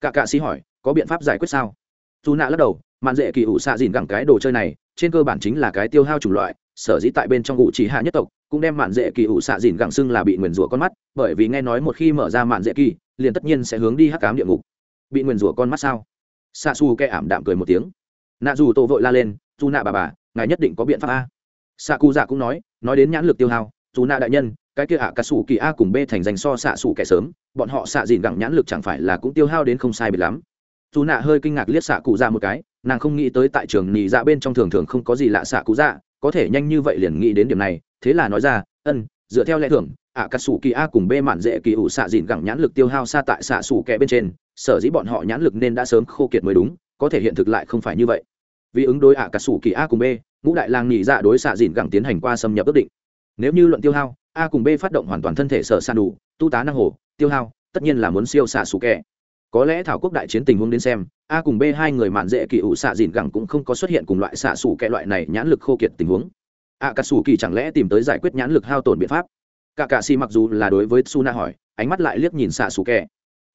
Cả cạ sĩ hỏi, có biện pháp giải quyết sao? Dù nạ lắc đầu, mạn dễ kỳ ủ xạ dìn gẳng cái đồ chơi này, trên cơ bản chính là cái tiêu hao chủng loại, sở dĩ tại bên trong ủ chỉ hạ nhất tộc, cũng đem mạn dễ kỳ ủ xạ dìn gẳng xưng là bị nguyền rủa con mắt, bởi vì nghe nói một khi mở ra mạn dễ kỳ, liền tất nhiên sẽ hướng đi hắc cám địa ngục bị nguyền rủa con mắt sao? Xa xù kẻ ảm đạm cười một tiếng. Nạ dù tô vội la lên, dù nạ bà bà, ngài nhất định có biện pháp a. Xạ cụ dạ cũng nói nói đến nhãn lực tiêu hao, dù nạ đại nhân, cái kia ạ à cà sủ kỳ a cùng b thành dành so xạ sủ kẻ sớm, bọn họ xạ dìn gẳng nhãn lực chẳng phải là cũng tiêu hao đến không sai biệt lắm. Dù nạ hơi kinh ngạc liếc xạ cụ dạ một cái, nàng không nghĩ tới tại trường nhị dạ bên trong thường thường không có gì lạ xạ cụ dạ có thể nhanh như vậy liền nghĩ đến điểm này, thế là nói ra, ân, dựa theo lẽ thường ạ cà sủ kỳ a cùng b mạn dễ kỳ ủ xạ dìn gẳng nhãn lực tiêu hao xa tại xạ sủ kẻ bên trên sở dĩ bọn họ nhãn lực nên đã sớm khô kiệt mới đúng, có thể hiện thực lại không phải như vậy. Vì ứng đối ạ cà sủ kỳ a cùng b, ngũ đại lang nhị dạ đối xạ dìn gẳng tiến hành qua xâm nhập ước định. Nếu như luận tiêu hao, a cùng b phát động hoàn toàn thân thể sở san đủ, tu tá năng hồ, tiêu hao, tất nhiên là muốn siêu xạ sủ kẻ. Có lẽ thảo quốc đại chiến tình huống đến xem, a cùng b hai người mạn dễ kỳ ủ xạ dìn gẳng cũng không có xuất hiện cùng loại xạ sủ kẻ loại này nhãn lực khô kiệt tình huống. A cà sủ kỳ chẳng lẽ tìm tới giải quyết nhãn lực hao tổn biện pháp? Cả cà xì mặc dù là đối với su na hỏi, ánh mắt lại liếc nhìn xạ sủ kẹ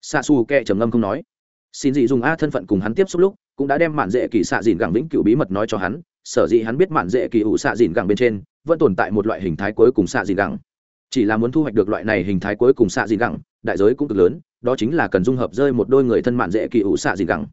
xạ xù Kệ trầm ngâm không nói. Xin dị dùng a thân phận cùng hắn tiếp xúc lúc, cũng đã đem mạn dễ kỳ xạ dìn gẳng vĩnh cửu bí mật nói cho hắn, sở dĩ hắn biết mạn dễ kỳ ủ xạ dìn gẳng bên trên, vẫn tồn tại một loại hình thái cuối cùng xạ dìn gẳng. Chỉ là muốn thu hoạch được loại này hình thái cuối cùng xạ dìn gẳng, đại giới cũng cực lớn, đó chính là cần dung hợp rơi một đôi người thân mạn dễ kỳ ủ xạ dìn gẳng.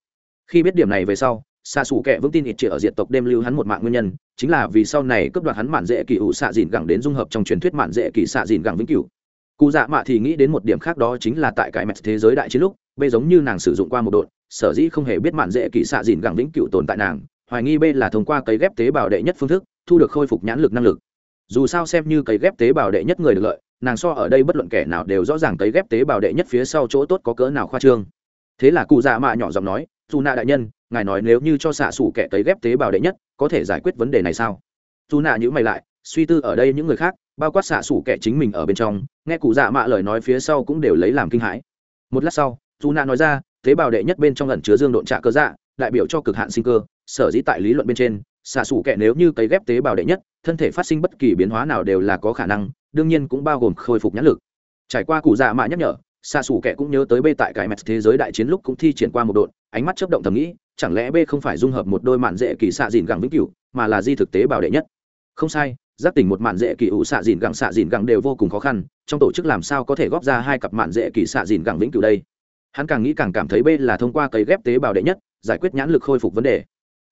Khi biết điểm này về sau, xạ xù Kệ vững tin ít chỉ ở diện tộc đêm lưu hắn một mạng nguyên nhân, chính là vì sau này cướp đoạt hắn mạn dễ kỳ ủ xạ dìn gẳng đến dung hợp trong truyền thuyết mạn dễ kỳ xạ dìn gẳng vĩnh cửu cụ dạ mạ thì nghĩ đến một điểm khác đó chính là tại cái mẹt thế giới đại chiến lúc b giống như nàng sử dụng qua một đội sở dĩ không hề biết mạn dễ kỹ xạ dìn gẳng vĩnh cửu tồn tại nàng, hoài nghi b là thông qua cấy ghép tế bào đệ nhất phương thức, thu được khôi phục nhãn lực năng lực. Dù sao xem như cấy ghép tế bào đệ nhất người được lợi, nàng so ở đây bất luận kẻ nào đều rõ ràng cấy ghép tế bào đệ nhất phía sau chỗ tốt có cỡ nào khoa trương. Thế là cụ dạ mạ nhỏ giọng nói, dù nạ đại nhân, ngài nói nếu như cho xạ xủ kẻ cấy ghép tế bào đệ nhất, có thể giải quyết vấn đề này sao? Dù nạ nhữ mày lại, suy tư ở đây những người khác bao quát xạ xủ kẻ chính mình ở bên trong, nghe cụ dạ mạ lời nói phía sau cũng đều lấy làm kinh hãi. Một lát sau dù nạ nói ra, tế bào đệ nhất bên trong lần chứa dương độn trạ cơ dạ đại biểu cho cực hạn sinh cơ, sở dĩ tại lý luận bên trên, xạ xủ kẻ nếu như cấy ghép tế bào đệ nhất, thân thể phát sinh bất kỳ biến hóa nào đều là có khả năng, đương nhiên cũng bao gồm khôi phục nhãn lực. Trải qua cụ dạ mạ nhắc nhở, xạ xủ kẻ cũng nhớ tới b tại cái mẹt thế giới đại chiến lúc cũng thi triển qua một đội ánh mắt chấp động thầm nghĩ, chẳng lẽ b không phải dung hợp một đôi mạn dễ kỳ xạ dìn gẳng vĩnh cửu, mà là di thực tế bảo đệ nhất? Không sai giác tỉnh một mạn dễ kỳ ủ xạ dìn gẳng xạ dìn gẳng đều vô cùng khó khăn, trong tổ chức làm sao có thể góp ra hai cặp mạn dễ kỳ xạ dìn gẳng vĩnh cửu đây? Hắn càng nghĩ càng cảm thấy b là thông qua cấy ghép tế bào đệ nhất, giải quyết nhãn lực khôi phục vấn đề.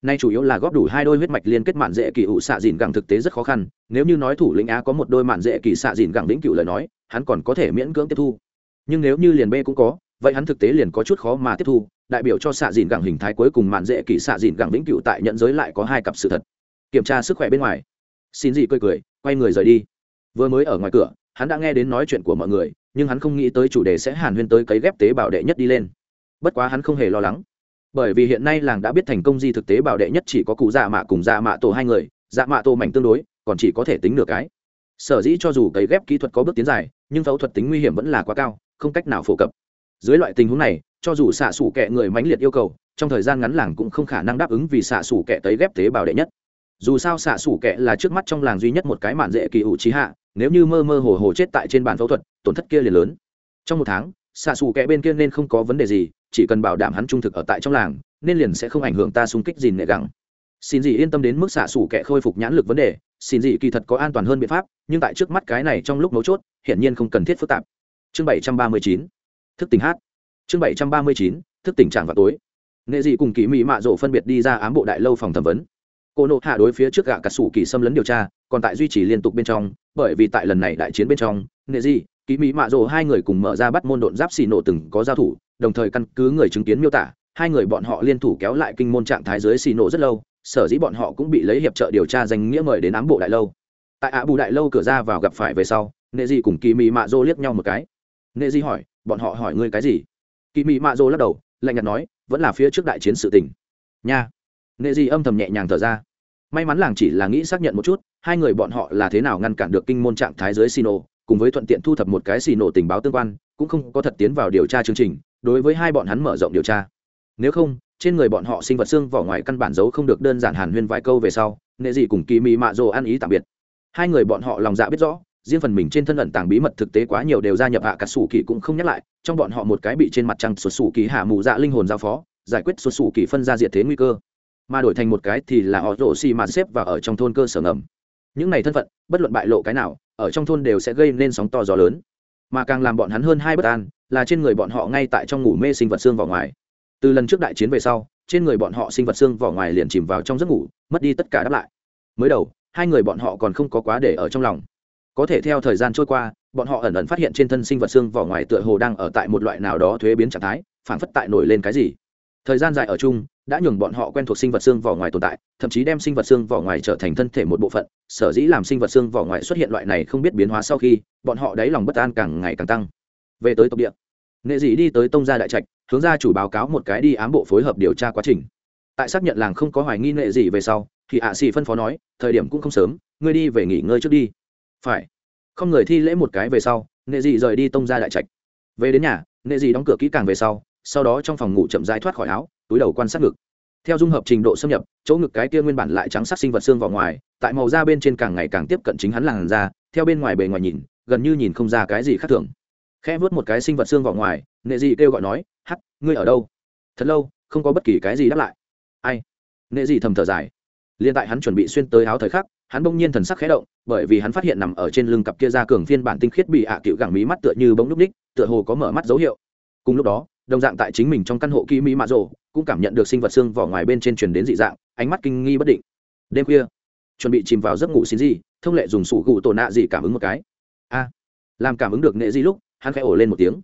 Nay chủ yếu là góp đủ hai đôi huyết mạch liên kết mạn dễ kỳ ủ xạ dìn gẳng thực tế rất khó khăn, nếu như nói thủ lĩnh á có một đôi mạn dễ kỳ xạ dìn gẳng vĩnh cửu lời nói, hắn còn có thể miễn cưỡng tiếp thu. Nhưng nếu như liền b cũng có, vậy hắn thực tế liền có chút khó mà tiếp thu, đại biểu cho xạ dìn gẳng hình thái cuối cùng mạn dễ kỳ xạ dìn gẳng vĩnh cửu tại nhận giới lại có hai cặp sự thật. Kiểm tra sức khỏe bên ngoài xin gì cười cười, quay người rời đi. Vừa mới ở ngoài cửa, hắn đã nghe đến nói chuyện của mọi người, nhưng hắn không nghĩ tới chủ đề sẽ hàn huyên tới cấy ghép tế bào đệ nhất đi lên. Bất quá hắn không hề lo lắng. Bởi vì hiện nay làng đã biết thành công di thực tế bảo đệ nhất chỉ có cụ dạ mạ cùng dạ mạ tổ hai người dạ mạ tổ mảnh tương đối, còn chỉ có thể tính nửa cái. Sở dĩ cho dù cấy ghép kỹ thuật có bước tiến dài, nhưng phẫu thuật tính nguy hiểm vẫn là quá cao, không cách nào phổ cập. Dưới loại tình huống này, cho dù xạ xủ kẹ người mãnh liệt yêu cầu, trong thời gian ngắn làng cũng không khả năng đáp ứng vì xạ xủ kẹ tấy ghép tế bào đệ nhất dù sao xạ xủ kệ là trước mắt trong làng duy nhất một cái mạn dễ kỳ ủ trí hạ, nếu như mơ mơ hồ hồ chết tại trên bàn phẫu thuật, tổn thất kia liền lớn. Trong một tháng, xạ xù kẽ bên kia nên không có vấn đề gì, chỉ cần bảo đảm hắn trung thực ở tại trong làng, nên liền sẽ không ảnh hưởng ta xung kích gì nệ gẳng. Xin gì yên tâm đến mức xạ xù kẽ khôi phục nhãn lực vấn đề, xin gì kỳ thật có an toàn hơn biện pháp, nhưng tại trước mắt cái này trong lúc mấu chốt, hiển nhiên không cần thiết phức tạp. Chương bảy trăm ba mươi chín, thức tỉnh hát. Chương bảy trăm ba mươi chín, thức tỉnh tràng vào tối. Nghệ dị cùng kỳ mỹ mạ rộ phân biệt đi ra ám bộ đại lâu phòng thẩm vấn cô nộ hạ đối phía trước gạ cà sủ kỳ xâm lấn điều tra, còn tại duy trì liên tục bên trong, bởi vì tại lần này đại chiến bên trong nghệ di, ký mỹ mạ rồ hai người cùng mở ra bắt môn độn giáp xì nổ từng có giao thủ, đồng thời căn cứ người chứng kiến miêu tả, hai người bọn họ liên thủ kéo lại kinh môn trạng thái dưới xì nổ rất lâu, sở dĩ bọn họ cũng bị lấy hiệp trợ điều tra danh nghĩa mời đến ám bộ đại lâu. Tại ạ bù đại lâu cửa ra vào gặp phải về sau nghệ di cùng kỳ mỹ mạ rồ liếc nhau một cái. Nghệ di hỏi, bọn họ hỏi ngươi cái gì? Kỳ mỹ mạ rồ lắc đầu, lạnh nhạt nói, vẫn là phía trước đại chiến sự tình. Nha nghệ dị âm thầm nhẹ nhàng thở ra. May mắn làng chỉ là nghĩ xác nhận một chút, hai người bọn họ là thế nào ngăn cản được kinh môn trạng thái dưới xì nổ cùng với thuận tiện thu thập một cái xì nổ tình báo tương quan, cũng không có thật tiến vào điều tra chương trình, đối với hai bọn hắn mở rộng điều tra. Nếu không, trên người bọn họ sinh vật xương vỏ ngoài căn bản giấu không được đơn giản hàn huyên vài câu về sau, nệ dị cùng kỳ mị mạ rồ ăn ý tạm biệt. Hai người bọn họ lòng dạ biết rõ, riêng phần mình trên thân ẩn tàng bí mật thực tế quá nhiều đều gia nhập hạ cả sủ kỳ cũng không nhắc lại, trong bọn họ một cái bị trên mặt trăng sụt sủ kỳ hạ mù dạ linh hồn giao phó, giải quyết sụt sủ kỳ phân ra diệt thế nguy cơ mà đổi thành một cái thì là họ rổ xì mà xếp và ở trong thôn cơ sở ngầm. Những này thân phận, bất luận bại lộ cái nào, ở trong thôn đều sẽ gây nên sóng to gió lớn. Mà càng làm bọn hắn hơn hai bất an, là trên người bọn họ ngay tại trong ngủ mê sinh vật xương vỏ ngoài. Từ lần trước đại chiến về sau, trên người bọn họ sinh vật xương vỏ ngoài liền chìm vào trong giấc ngủ, mất đi tất cả đáp lại. Mới đầu, hai người bọn họ còn không có quá để ở trong lòng. Có thể theo thời gian trôi qua, bọn họ ẩn ẩn phát hiện trên thân sinh vật xương vỏ ngoài tựa hồ đang ở tại một loại nào đó thuế biến trạng thái phản phất tại nổi lên cái gì. Thời gian dài ở chung đã nhường bọn họ quen thuộc sinh vật xương vỏ ngoài tồn tại, thậm chí đem sinh vật xương vỏ ngoài trở thành thân thể một bộ phận, sở dĩ làm sinh vật xương vỏ ngoài xuất hiện loại này không biết biến hóa sau khi, bọn họ đáy lòng bất an càng ngày càng tăng. Về tới tộc địa nghệ dị đi tới tông gia đại trạch, hướng ra chủ báo cáo một cái đi ám bộ phối hợp điều tra quá trình. Tại xác nhận làng không có hoài nghi nghệ dị về sau, thì ạ xì phân phó nói, thời điểm cũng không sớm, ngươi đi về nghỉ ngơi trước đi. Phải. Không người thi lễ một cái về sau nghệ dị rời đi tông ra đại trạch. Về đến nhà nghệ dị đóng cửa kỹ càng về sau sau đó trong phòng ngủ chậm rãi thoát khỏi áo túi đầu quan sát ngực. Theo dung hợp trình độ xâm nhập, chỗ ngực cái kia nguyên bản lại trắng sắc sinh vật xương vào ngoài, tại màu da bên trên càng ngày càng tiếp cận chính hắn làn da, theo bên ngoài bề ngoài nhìn, gần như nhìn không ra cái gì khác thường. Khẽ vớt một cái sinh vật xương vào ngoài, nệ dị kêu gọi nói hắt ngươi ở đâu? Thật lâu, không có bất kỳ cái gì đáp lại. Ai? Nệ dị thầm thở dài. Liên tại hắn chuẩn bị xuyên tới áo thời khắc, hắn bỗng nhiên thần sắc khẽ động, bởi vì hắn phát hiện nằm ở trên lưng cặp kia ra cường phiên bản tinh khiết bị ạ à cựu gẳng mí mắt tựa như bỗng núp ních tựa hồ có mở mắt dấu hiệu. Cùng lúc đó, đồng dạng tại chính mình trong căn hộ kỹ mỹ mạ rồ cũng cảm nhận được sinh vật xương vỏ ngoài bên trên truyền đến dị dạng, ánh mắt kinh nghi bất định. Đêm khuya, chuẩn bị chìm vào giấc ngủ xin gì thông lệ dùng sủ gụ tổ nạ gì cảm ứng một cái. A, làm cảm ứng được nệ gì lúc, hắn khẽ ổ lên một tiếng.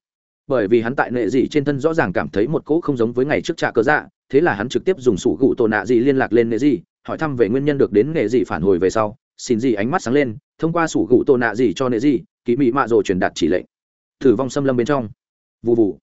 Bởi vì hắn tại nệ gì trên thân rõ ràng cảm thấy một cỗ không giống với ngày trước trạ cớ dạ thế là hắn trực tiếp dùng sủ gụ tổ nạ dị liên lạc lên nệ gì, hỏi thăm về nguyên nhân được đến nệ gì phản hồi về sau. Xin gì ánh mắt sáng lên, thông qua sủ gụ tổ nạ dị cho nệ gì kỳ mị mạ rồ truyền đạt chỉ lệnh. Thử vong xâm lâm bên trong. Vụ vụ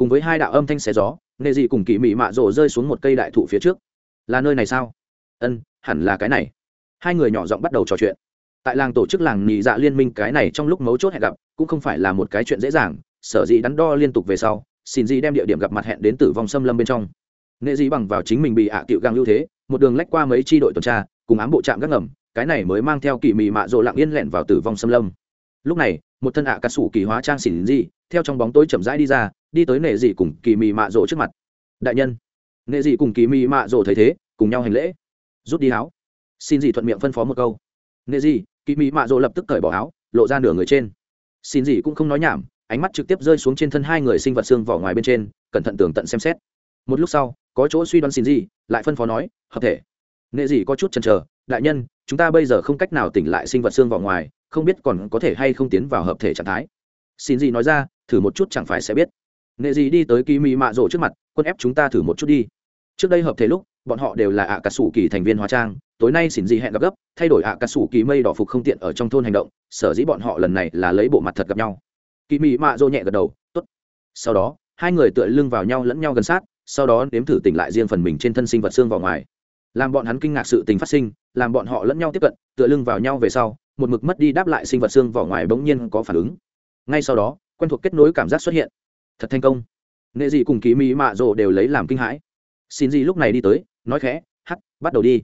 cùng với hai đạo âm thanh xé gió nệ dị cùng kỳ mị mạ rổ rơi xuống một cây đại thụ phía trước. Là nơi này sao? Ân, hẳn là cái này. Hai người nhỏ giọng bắt đầu trò chuyện. Tại làng tổ chức làng nhị dạ liên minh cái này trong lúc mấu chốt hẹn gặp, cũng không phải là một cái chuyện dễ dàng, sở dĩ đắn đo liên tục về sau, xin dị đem địa điểm gặp mặt hẹn đến tử vong xâm lâm bên trong. Nghệ dị bằng vào chính mình bị hạ à cựu gang ưu thế, một đường lách qua mấy tri đội tuần tra, cùng ám bộ trạm gác ngầm, cái này mới mang theo kỳ mị mạ rộ lặng yên lẹn vào tử vong xâm lâm. Lúc này, một thân ạ à cà sủ kỳ hóa trang xỉn dị theo trong bóng tối chậm rãi đi ra đi tới nệ dị cùng kỳ mị mạ rộ trước mặt. Đại nhân, nệ dị cùng kỳ mị mạ rộ thấy thế, cùng nhau hành lễ. Rút đi áo. Xin dị thuận miệng phân phó một câu. Nệ dị, kỳ mị mạ rộ lập tức cởi bỏ áo, lộ ra nửa người trên. Xin dị cũng không nói nhảm, ánh mắt trực tiếp rơi xuống trên thân hai người sinh vật xương vỏ ngoài bên trên, cẩn thận tường tận xem xét. Một lúc sau, có chỗ suy đoán xin dị, lại phân phó nói, hợp thể. Nệ dị có chút chần chờ, đại nhân, chúng ta bây giờ không cách nào tỉnh lại sinh vật xương vỏ ngoài, không biết còn có thể hay không tiến vào hợp thể trạng thái. Xin dị nói ra, thử một chút chẳng phải sẽ biết nệ gì đi tới kỳ mị mạ rộ trước mặt, quân ép chúng ta thử một chút đi. Trước đây hợp thể lúc, bọn họ đều là ạ à cà sủ kỳ thành viên hóa trang, tối nay xin gì hẹn gặp gấp, thay đổi ạ à cà sủ kỳ mây đỏ phục không tiện ở trong thôn hành động, sở dĩ bọn họ lần này là lấy bộ mặt thật gặp nhau. Kỳ mị mạ rộ nhẹ gật đầu, tốt. Sau đó, hai người tựa lưng vào nhau lẫn nhau gần sát, sau đó nếm thử tỉnh lại riêng phần mình trên thân sinh vật xương vào ngoài. Làm bọn hắn kinh ngạc sự tình phát sinh, làm bọn họ lẫn nhau tiếp cận, tựa lưng vào nhau về sau, một mực mất đi đáp lại sinh vật xương vào ngoài bỗng nhiên có phản ứng. Ngay sau đó, quen thuộc kết nối cảm giác xuất hiện thật thành công. Nệ dị cùng kỳ mỹ mạ rộ đều lấy làm kinh hãi. Xin Dị lúc này đi tới, nói khẽ hắt bắt đầu đi.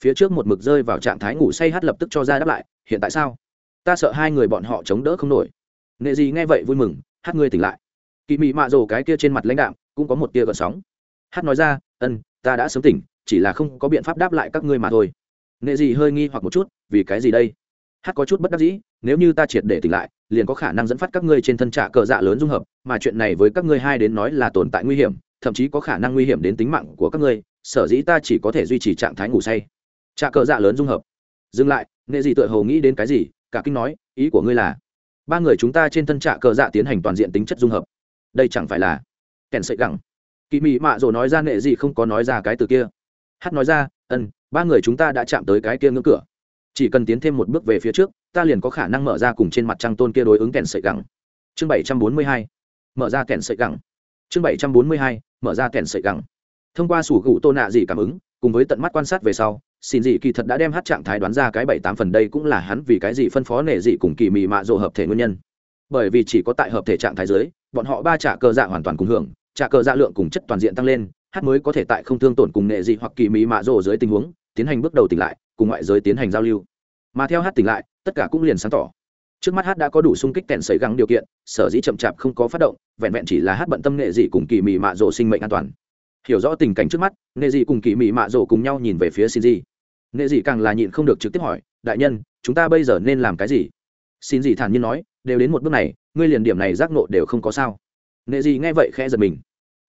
Phía trước một mực rơi vào trạng thái ngủ say hắt lập tức cho ra đáp lại, hiện tại sao? Ta sợ hai người bọn họ chống đỡ không nổi. Nệ dị nghe vậy vui mừng hát ngươi tỉnh lại. Kỳ mị mạ rồ cái kia trên mặt lãnh đạm cũng có một tia gợn sóng. Hát nói ra, ân, ta đã sớm tỉnh, chỉ là không có biện pháp đáp lại các ngươi mà thôi. Nệ Dị hơi nghi hoặc một chút, vì cái gì đây? Hát có chút bất đắc dĩ, nếu như ta triệt để tỉnh lại, liền có khả năng dẫn phát các ngươi trên thân trạ cờ dạ lớn dung hợp, mà chuyện này với các ngươi hai đến nói là tồn tại nguy hiểm, thậm chí có khả năng nguy hiểm đến tính mạng của các ngươi, sở dĩ ta chỉ có thể duy trì trạng thái ngủ say. Trạ cờ dạ lớn dung hợp. Dừng lại, nghệ gì tựa hồ nghĩ đến cái gì, cả kinh nói, ý của ngươi là, ba người chúng ta trên thân trạ cờ dạ tiến hành toàn diện tính chất dung hợp. Đây chẳng phải là, kèn sậy gẳng. Kỳ mị mạ rồi nói ra nệ gì không có nói ra cái từ kia. Hát nói ra ân ba người chúng ta đã chạm tới cái kia ngưỡng cửa chỉ cần tiến thêm một bước về phía trước, ta liền có khả năng mở ra cùng trên mặt trăng tôn kia đối ứng kèn sợi gẳng. Chương bảy trăm bốn mươi hai. Mở ra kèn sợi gẳng. Chương bảy trăm bốn mươi hai. Mở ra kèn sợi gẳng. Thông qua sủ gụ tô nạ dị cảm ứng, cùng với tận mắt quan sát về sau, xin dị kỳ thật đã đem hát trạng thái đoán ra cái bảy tám phần đây cũng là hắn vì cái gì phân phó nệ dị cùng kỳ mị mạ rộ hợp thể nguyên nhân. Bởi vì chỉ có tại hợp thể trạng thái dưới, bọn họ ba trả cơ dạ hoàn toàn cùng hưởng trả cơ dạ lượng cùng chất toàn diện tăng lên, hát mới có thể tại không thương tổn cùng nệ dị hoặc kỳ mị mạ rộ dưới tình huống, tiến hành bước đầu tỉnh lại cùng ngoại giới tiến hành giao lưu. Mà theo hát tỉnh lại, tất cả cũng liền sáng tỏ. Trước mắt hát đã có đủ sung kích kèn sấy găng điều kiện, sở dĩ chậm chạp không có phát động, vẹn vẹn chỉ là hát bận tâm nghệ dị cùng kỳ mị mạ rộ sinh mệnh an toàn. Hiểu rõ tình cảnh trước mắt, nghệ dị cùng kỳ mị mạ rộ cùng nhau nhìn về phía xin dị nghệ dị càng là nhịn không được trực tiếp hỏi, đại nhân, chúng ta bây giờ nên làm cái gì? Xin dị thản nhiên nói, đều đến một bước này, ngươi liền điểm này giác nộ đều không có sao. Nghệ dị nghe vậy khẽ giật mình.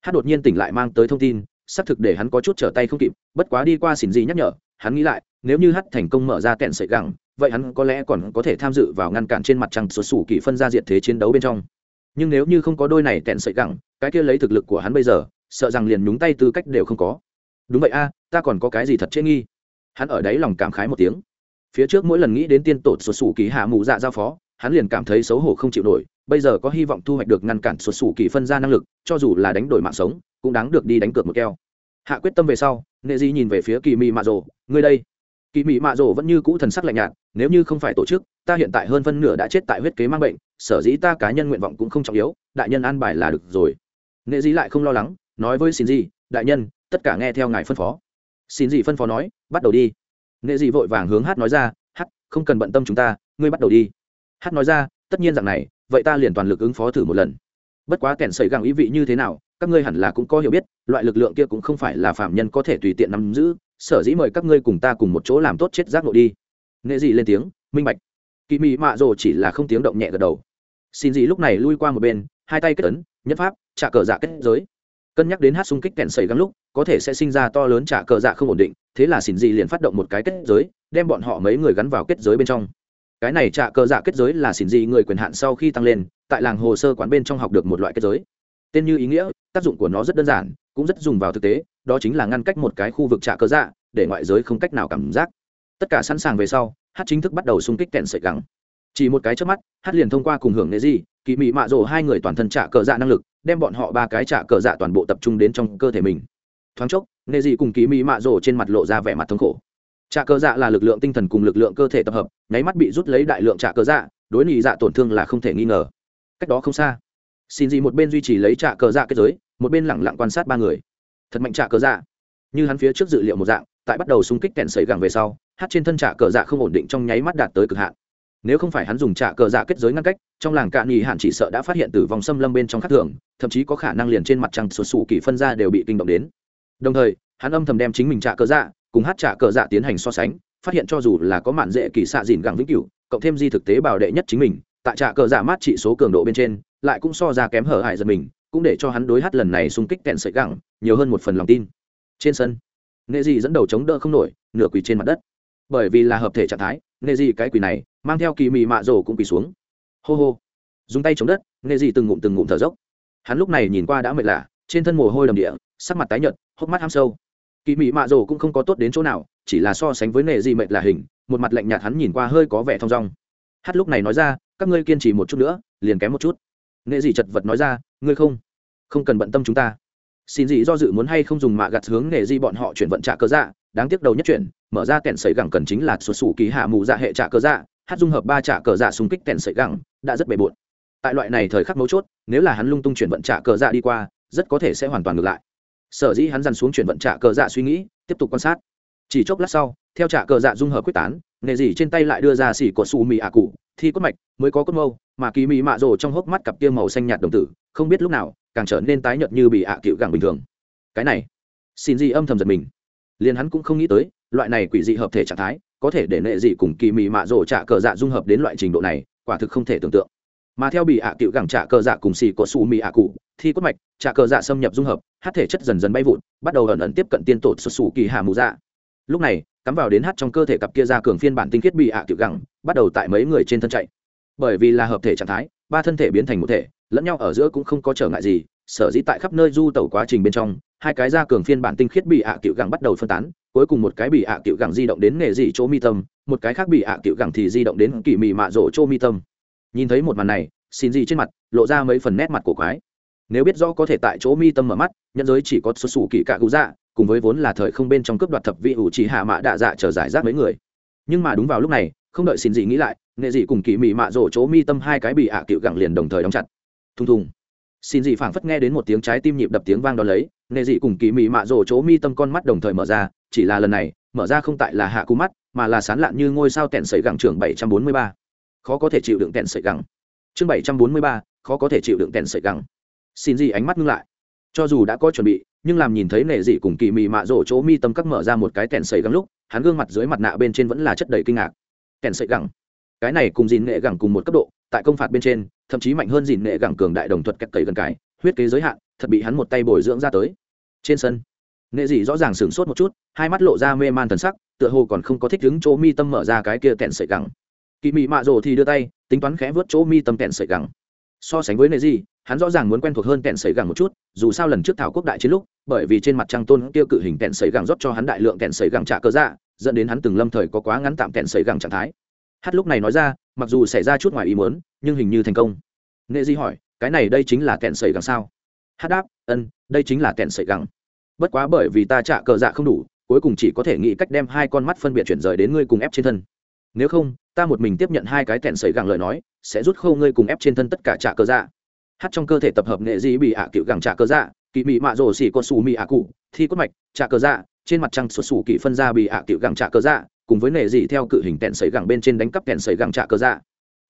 Hát đột nhiên tỉnh lại mang tới thông tin xác thực để hắn có chút trở tay không kịp, bất quá đi qua xỉn gì nhắc nhở, hắn nghĩ lại, nếu như hắt thành công mở ra kẹn sợi gẳng, vậy hắn có lẽ còn có thể tham dự vào ngăn cản trên mặt trăng xuất xù kỳ phân ra diện thế chiến đấu bên trong. Nhưng nếu như không có đôi này kẹn sợi gẳng, cái kia lấy thực lực của hắn bây giờ, sợ rằng liền nhúng tay tư cách đều không có. Đúng vậy a, ta còn có cái gì thật chế nghi? Hắn ở đấy lòng cảm khái một tiếng. Phía trước mỗi lần nghĩ đến tiên tột xuất xù kỳ hạ mù dạ giao phó, hắn liền cảm thấy xấu hổ không chịu nổi bây giờ có hy vọng thu hoạch được ngăn cản xuất xù kỳ phân ra năng lực, cho dù là đánh đổi mạng sống, cũng đáng được đi đánh cược một keo. Hạ quyết tâm về sau, nệ di nhìn về phía kỳ mị mạ rồ, ngươi đây. Kỳ mị mạ rồ vẫn như cũ thần sắc lạnh nhạt, nếu như không phải tổ chức, ta hiện tại hơn phân nửa đã chết tại huyết kế mang bệnh, sở dĩ ta cá nhân nguyện vọng cũng không trọng yếu, đại nhân an bài là được rồi. Nệ di lại không lo lắng, nói với xin di, đại nhân, tất cả nghe theo ngài phân phó. Xin di phân phó nói, bắt đầu đi. Nệ di vội vàng hướng hát nói ra, hát, không cần bận tâm chúng ta, ngươi bắt đầu đi. Hát nói ra, tất nhiên rằng này vậy ta liền toàn lực ứng phó thử một lần. Bất quá kẻn sẩy gẳng ý vị như thế nào, các ngươi hẳn là cũng có hiểu biết, loại lực lượng kia cũng không phải là phạm nhân có thể tùy tiện nắm giữ. Sở dĩ mời các ngươi cùng ta cùng một chỗ làm tốt chết giác ngộ đi. Nghệ dị lên tiếng, minh bạch. Kỳ mị mạ rồ chỉ là không tiếng động nhẹ gật đầu. Xin dị lúc này lui qua một bên, hai tay kết ấn, nhất pháp, trả cờ dạ kết giới. Cân nhắc đến hát xung kích kèn xảy găng lúc, có thể sẽ sinh ra to lớn trả cờ dạ không ổn định, thế là xin dị liền phát động một cái kết giới, đem bọn họ mấy người gắn vào kết giới bên trong cái này trạ cờ dạ kết giới là xỉn dị người quyền hạn sau khi tăng lên, tại làng hồ sơ quán bên trong học được một loại kết giới. Tên như ý nghĩa, tác dụng của nó rất đơn giản, cũng rất dùng vào thực tế, đó chính là ngăn cách một cái khu vực trạ cơ dạ để ngoại giới không cách nào cảm giác. Tất cả sẵn sàng về sau, hát chính thức bắt đầu xung kích kẹn sợi gắng. Chỉ một cái trước mắt, hát liền thông qua cùng hưởng nghệ di kỳ mị mạ rổ hai người toàn thân trả cờ dạ năng lực, đem bọn họ ba cái trả cờ dạ toàn bộ tập trung đến trong cơ thể mình. Thoáng chốc, nghệ di cùng kỳ mị mạ rổ trên mặt lộ ra vẻ mặt thống khổ trạ cơ dạ là lực lượng tinh thần cùng lực lượng cơ thể tập hợp, nháy mắt bị rút lấy đại lượng trạ cơ dạ đối nhị dạ tổn thương là không thể nghi ngờ. Cách đó không xa, xin gì một bên duy trì lấy trạ cơ dạ kết giới, một bên lẳng lặng quan sát ba người. Thật mạnh trạ cơ dạ. Như hắn phía trước dự liệu một dạng, tại bắt đầu xung kích kẹn sấy gẳng về sau, hát trên thân trạ cờ dạ không ổn định trong nháy mắt đạt tới cực hạn. Nếu không phải hắn dùng trạ cờ dạ kết giới ngăn cách, trong làng cạn nhì hạn chỉ sợ đã phát hiện tử vong xâm lâm bên trong khắc thường, thậm chí có khả năng liền trên mặt trăng sụt sụ kỳ phân ra đều bị kinh động đến. Đồng thời, hắn âm thầm đem chính mình trạ cờ dạ cùng hát trả cờ dạ tiến hành so sánh, phát hiện cho dù là có mạn dễ kỳ xạ dìn gẳng vĩnh cửu, cộng thêm di thực tế bảo đệ nhất chính mình, tại trả cờ dạ mát trị số cường độ bên trên, lại cũng so ra kém hở hại giật mình, cũng để cho hắn đối hát lần này xung kích kẹn sợi gẳng nhiều hơn một phần lòng tin. Trên sân nghệ dị dẫn đầu chống đỡ không nổi, nửa quỳ trên mặt đất. Bởi vì là hợp thể trạng thái nghệ dị cái quỳ này mang theo kỳ mị mạ rổ cũng quỳ xuống. Hô hô, dùng tay chống đất nghệ dị từng ngụm từng ngụm thở dốc. Hắn lúc này nhìn qua đã mệt lạ, trên thân mồ hôi đầm địa, sắc mặt tái nhợt, hốc mắt ham sâu kỳ mị mạ rổ cũng không có tốt đến chỗ nào, chỉ là so sánh với nệ dị mệt là hình, một mặt lạnh nhạt hắn nhìn qua hơi có vẻ thong dong. Hát lúc này nói ra, các ngươi kiên trì một chút nữa, liền kém một chút. Nệ dị chật vật nói ra, ngươi không không cần bận tâm chúng ta. Xin gì do dự muốn hay không dùng mạ gặt hướng nệ dị bọn họ chuyển vận trả cơ dạ đáng tiếc đầu nhất chuyển mở ra kẹn sấy gẳng cần chính là xuất xù ký hạ mù dạ hệ trả cơ dạ hát dung hợp ba trả cờ dạ xung kích kẹn sấy gẳng, đã rất bề bộn. Tại loại này thời khắc mấu chốt, nếu là hắn lung tung chuyển vận trả cờ dạ đi qua, rất có thể sẽ hoàn toàn ngược lại sở dĩ hắn dằn xuống chuyển vận trả cờ dạ suy nghĩ, tiếp tục quan sát. Chỉ chốc lát sau, theo trả cờ dạ dung hợp quyết tán, nghề gì trên tay lại đưa ra xỉ cột xù mì ạ cụ, thi cốt mạch, mới có cốt mâu, mà kỳ mị mạ rồ trong hốc mắt cặp kia màu xanh nhạt đồng tử, không biết lúc nào, càng trở nên tái nhợt như bị ạ à cựu gẳng bình thường. Cái này, xin gì âm thầm giật mình. Liền hắn cũng không nghĩ tới, loại này quỷ dị hợp thể trạng thái, có thể để nệ dị cùng kỳ mị mạ rồ trả cờ dạ dung hợp đến loại trình độ này, quả thực không thể tưởng tượng mà theo bị ạ à cựu gẳng trả cờ dạ cùng xì có xù mì ạ cụ, thi cốt mạch, trả cờ dạ xâm nhập dung hợp, hát thể chất dần dần bay vụn bắt đầu ẩn ẩn tiếp cận tiên tột xuất xù kỳ hà mù dạ. Lúc này, cắm vào đến hát trong cơ thể cặp kia ra cường phiên bản tinh khiết bị ạ à cựu gẳng, bắt đầu tại mấy người trên thân chạy. Bởi vì là hợp thể trạng thái, ba thân thể biến thành một thể, lẫn nhau ở giữa cũng không có trở ngại gì, sở dĩ tại khắp nơi du tẩu quá trình bên trong, hai cái ra cường phiên bản tinh khiết bị ạ cựu gẳng bắt đầu phân tán, cuối cùng một cái bị ạ cựu gẳng di động đến nghề dị chỗ mi tâm, một cái khác bị ạ cựu gẳng thì di động đến kỳ mị mạ rỗ chỗ mi tâm nhìn thấy một màn này, xin gì trên mặt, lộ ra mấy phần nét mặt của quái. Nếu biết rõ có thể tại chỗ mi tâm mở mắt, nhân giới chỉ có xuất xù kỳ cạ cụ dạ cùng với vốn là thời không bên trong cướp đoạt thập vị ủ chỉ hạ mạ đạ dạ trở giải rác mấy người. Nhưng mà đúng vào lúc này, không đợi xin gì nghĩ lại, nghệ dị cùng kỳ mị mạ rổ chỗ mi tâm hai cái bị ạ cựu gẳng liền đồng thời đóng chặt. Thùng thùng. Xin dị phảng phất nghe đến một tiếng trái tim nhịp đập tiếng vang đ ó lấy, nghệ dị cùng kỳ mị mạ rổ chỗ mi tâm con mắt đồng thời mở ra, chỉ là lần này, mở ra không tại là hạ cú mắt, mà là sán lạn như ngôi sao tẹn sấy gẳng trưởng bảy trăm bốn mươi ba khó có thể chịu đựng tèn sợi gẳng chương bảy trăm bốn mươi ba, khó có thể chịu đựng tèn sợi gẳng xin gì ánh mắt ngưng lại. Cho dù đã có chuẩn bị, nhưng làm nhìn thấy nệ dị cùng kỳ mị mạ rổ chỗ mi tâm các mở ra một cái tèn sợi gẳng lúc, hắn gương mặt dưới mặt nạ bên trên vẫn là chất đầy kinh ngạc. Tèn sợi gẳng cái này cùng dìn nghệ gẳng cùng một cấp độ, tại công phạt bên trên, thậm chí mạnh hơn dìn nghệ gẳng cường đại đồng thuật cách cầy gần cái, huyết kế giới hạn, thật bị hắn một tay bồi dưỡng ra tới. Trên sân nghệ dị rõ ràng sửng sốt một chút, hai mắt lộ ra mê man thần sắc, tựa hồ còn không có thích đứng chỗ mi tâm mở ra cái kia tẹn sợi gẳng kỳ mị mạ rồ thì đưa tay, tính toán khẽ vớt chỗ mi tâm tẹn sợi gẳng. So sánh với nệ gì hắn rõ ràng muốn quen thuộc hơn tẹn sấy gẳng một chút, dù sao lần trước thảo quốc đại chiến lúc, bởi vì trên mặt trăng tôn tiêu cự hình tẹn sấy gẳng rót cho hắn đại lượng tẹn sấy gẳng trả cơ dạ dẫn đến hắn từng lâm thời có quá ngắn tạm tẹn sấy gẳng trạng thái. Hát lúc này nói ra, mặc dù xảy ra chút ngoài ý muốn, nhưng hình như thành công. Nệ di hỏi, cái này đây chính là tẹn sấy gẳng sao? Hát đáp ân đây chính là tẹn sấy gẳng. Bất quá bởi vì ta trả cờ dạ không đủ, cuối cùng chỉ có thể nghĩ cách đem hai con mắt phân biệt chuyển rời đến ngươi cùng ép trên thân. Nếu không ta một mình tiếp nhận hai cái tẹn sấy gẳng lời nói, sẽ rút khâu ngươi cùng ép trên thân tất cả trả cơ dạ. Hát trong cơ thể tập hợp nghệ dị bị ạ cựu gẳng trả cơ dạ kỳ mị mạ rồ xỉ có xù mị ạ cụ, thi cốt mạch trả cơ dạ trên mặt trăng xuất xù kỳ phân ra bị ạ cựu gẳng trả cơ dạ cùng với nệ dị theo cự hình tẹn sấy gẳng bên trên đánh cắp tẹn sấy gẳng trả cơ dạ.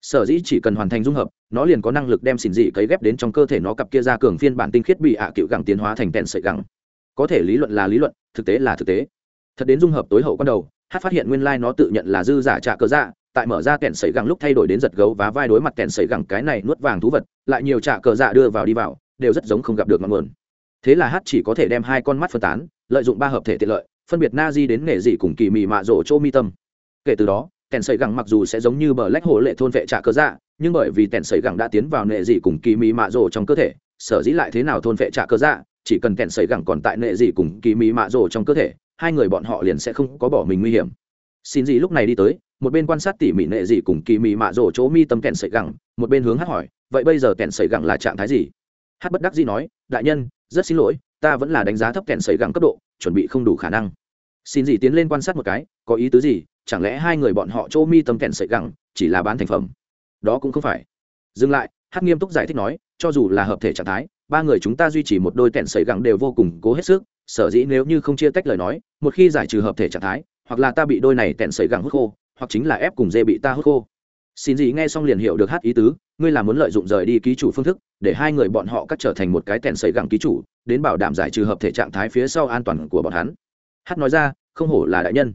Sở dĩ chỉ cần hoàn thành dung hợp, nó liền có năng lực đem xỉn dị cấy ghép đến trong cơ thể nó cặp kia ra cường phiên bản tinh khiết bị ạ cựu gẳng tiến hóa thành tẹn sấy gẳng. Có thể lý luận là lý luận, thực tế là thực tế. Thật đến dung hợp tối hậu ban đầu, hát phát hiện nguyên lai nó tự nhận là dư giả trả cơ dạ tại mở ra kẹn sấy gẳng lúc thay đổi đến giật gấu và vai đối mặt kẹn sấy gẳng cái này nuốt vàng thú vật, lại nhiều trạ cờ dạ đưa vào đi vào, đều rất giống không gặp được ngọn nguồn. Thế là hát chỉ có thể đem hai con mắt phân tán, lợi dụng ba hợp thể tiện lợi, phân biệt na di đến nghề dị cùng kỳ mị mạ rổ chỗ mi tâm. Kể từ đó kẹn sấy gẳng mặc dù sẽ giống như bờ lách hồ lệ thôn vệ trạ cờ dạ nhưng bởi vì kẹn sấy gẳng đã tiến vào nệ dị cùng kỳ mị mạ rổ trong cơ thể, sở dĩ lại thế nào thôn vệ trạ cờ dạ chỉ cần kẹn sấy gẳng còn tại nệ dị cùng kỳ mị mạ rổ trong cơ thể, hai người bọn họ liền sẽ không có bỏ mình nguy hiểm. Xin gì lúc này đi tới một bên quan sát tỉ mỉ nệ gì cùng kỳ mị mạ rổ chỗ mi tâm kẹn sợi gẳng, một bên hướng hát hỏi, vậy bây giờ kẹn sợi gẳng là trạng thái gì? Hát bất đắc dĩ nói, đại nhân, rất xin lỗi, ta vẫn là đánh giá thấp kẹn sợi gẳng cấp độ, chuẩn bị không đủ khả năng. Xin gì tiến lên quan sát một cái, có ý tứ gì? Chẳng lẽ hai người bọn họ chỗ mi tâm kẹn sợi gẳng chỉ là bán thành phẩm? Đó cũng không phải. Dừng lại, hát nghiêm túc giải thích nói, cho dù là hợp thể trạng thái, ba người chúng ta duy trì một đôi kẹn sợi gẳng đều vô cùng cố hết sức, sở dĩ nếu như không chia tách lời nói, một khi giải trừ hợp thể trạng thái, hoặc là ta bị đôi này tẹn sấy gẳng hút khô hoặc chính là ép cùng dê bị ta hút khô. Xin gì nghe xong liền hiểu được hát ý tứ, ngươi là muốn lợi dụng rời đi ký chủ phương thức, để hai người bọn họ cắt trở thành một cái tèn sấy gẳng ký chủ, đến bảo đảm giải trừ hợp thể trạng thái phía sau an toàn của bọn hắn. Hát nói ra, không hổ là đại nhân.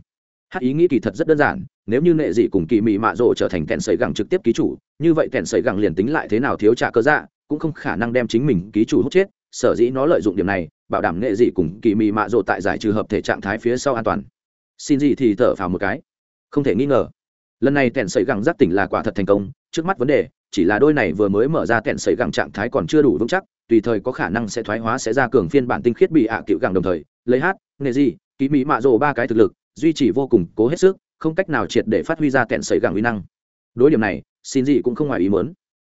Hát ý nghĩ kỳ thật rất đơn giản, nếu như nệ dị cùng kỳ mị mạ rộ trở thành tèn sấy gẳng trực tiếp ký chủ, như vậy tèn sấy gẳng liền tính lại thế nào thiếu trả cơ dạ cũng không khả năng đem chính mình ký chủ hút chết, sở dĩ nó lợi dụng điểm này, bảo đảm nệ dị cùng kỳ mị mạ rộ tại giải trừ hợp thể trạng thái phía sau an toàn. Xin gì thì thở phào một cái không thể nghi ngờ. Lần này tẹn sẩy gẳng giác tỉnh là quả thật thành công, trước mắt vấn đề, chỉ là đôi này vừa mới mở ra tẹn sẩy gẳng trạng thái còn chưa đủ vững chắc, tùy thời có khả năng sẽ thoái hóa sẽ ra cường phiên bản tinh khiết bị ạ à cựu gẳng đồng thời, lấy hát nghề gì, ký mỹ mạ rồ ba cái thực lực, duy trì vô cùng cố hết sức, không cách nào triệt để phát huy ra tẹn sẩy gẳng uy năng. Đối điểm này, xin gì cũng không ngoài ý muốn.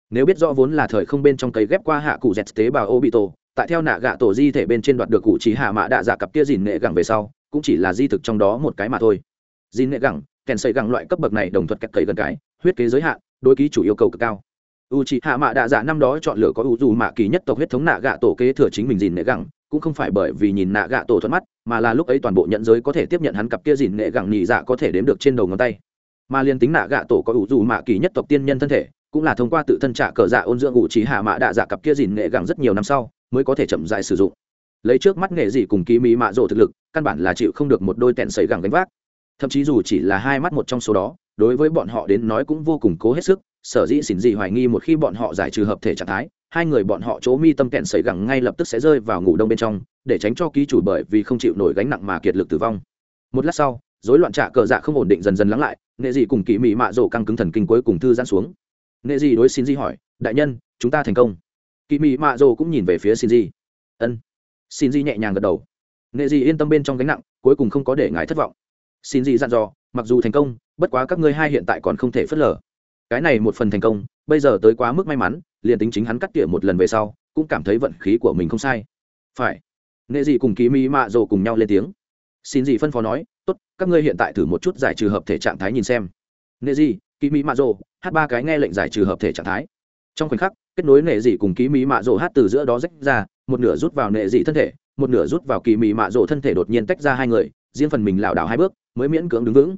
Nếu biết rõ vốn là thời không bên trong cấy ghép qua hạ cụ dẹt tế bào ô bị tổ tại theo nạ gạ tổ di thể bên trên đoạt được cụ trí hạ mạ đạ giả cặp kia dìn nệ gẳng về sau, cũng chỉ là di thực trong đó một cái mà thôi. Dìn nệ gẳng kèn xây gẳng loại cấp bậc này đồng thuật cách cấy gần cái, huyết kế giới hạn, đối ký chủ yêu cầu cực cao. U c hạ mạ đạ dạ năm đó chọn lựa có u dù mạ kỳ nhất tộc huyết thống nạ gạ tổ kế thừa chính mình dìn nệ gẳng, cũng không phải bởi vì nhìn nạ gạ tổ thuận mắt, mà là lúc ấy toàn bộ nhận giới có thể tiếp nhận hắn cặp kia dìn nệ gẳng nhị dạ có thể đếm được trên đầu ngón tay. Mà liên tính nạ gạ tổ có u dù mạ kỳ nhất tộc tiên nhân thân thể, cũng là thông qua tự thân trả cờ dạ ôn dưỡng u trí hạ mạ đạ dạ cặp kia dìn nệ gẳng rất nhiều năm sau, mới có thể chậm dại sử dụng. Lấy trước mắt nghệ gì cùng ký mỹ mạ rộ thực lực, căn bản là chịu không được một đôi tẹn sấy gẳng gánh vác thậm chí dù chỉ là hai mắt một trong số đó, đối với bọn họ đến nói cũng vô cùng cố hết sức, sở dĩ xỉn dị hoài nghi một khi bọn họ giải trừ hợp thể trạng thái, hai người bọn họ chỗ mi tâm kẹn sấy gẳng ngay lập tức sẽ rơi vào ngủ đông bên trong, để tránh cho ký chủ bởi vì không chịu nổi gánh nặng mà kiệt lực tử vong. Một lát sau, rối loạn trạ cờ dạ không ổn định dần dần lắng lại nghệ dị cùng kỳ mỹ mạ rổ căng cứng thần kinh cuối cùng thư giãn xuống. Nghệ dị đối xin di hỏi, đại nhân, chúng ta thành công. Kỳ mỹ mạ rổ cũng nhìn về phía xin di ân. Xin di nhẹ nhàng gật đầu. Nghệ dị yên tâm bên trong gánh nặng, cuối cùng không có để ngài thất vọng xin dị dặn dò, mặc dù thành công, bất quá các ngươi hai hiện tại còn không thể phớt lờ. Cái này một phần thành công, bây giờ tới quá mức may mắn, liền tính chính hắn cắt tỉa một lần về sau, cũng cảm thấy vận khí của mình không sai. Phải. Nghệ dị cùng ký mỹ mạ rồ cùng nhau lên tiếng. Xin dị phân phó nói, tốt, các ngươi hiện tại thử một chút giải trừ hợp thể trạng thái nhìn xem. Nghệ dị ký mỹ mạ rồ hát ba cái nghe lệnh giải trừ hợp thể trạng thái. Trong khoảnh khắc, kết nối nghệ dị cùng ký mỹ mạ rồ hát từ giữa đó rách ra, một nửa rút vào nghệ dị thân thể, một nửa rút vào kỳ mỹ mạ rồ thân thể đột nhiên tách ra hai người riêng phần mình lảo đảo hai bước, mới miễn cưỡng đứng vững.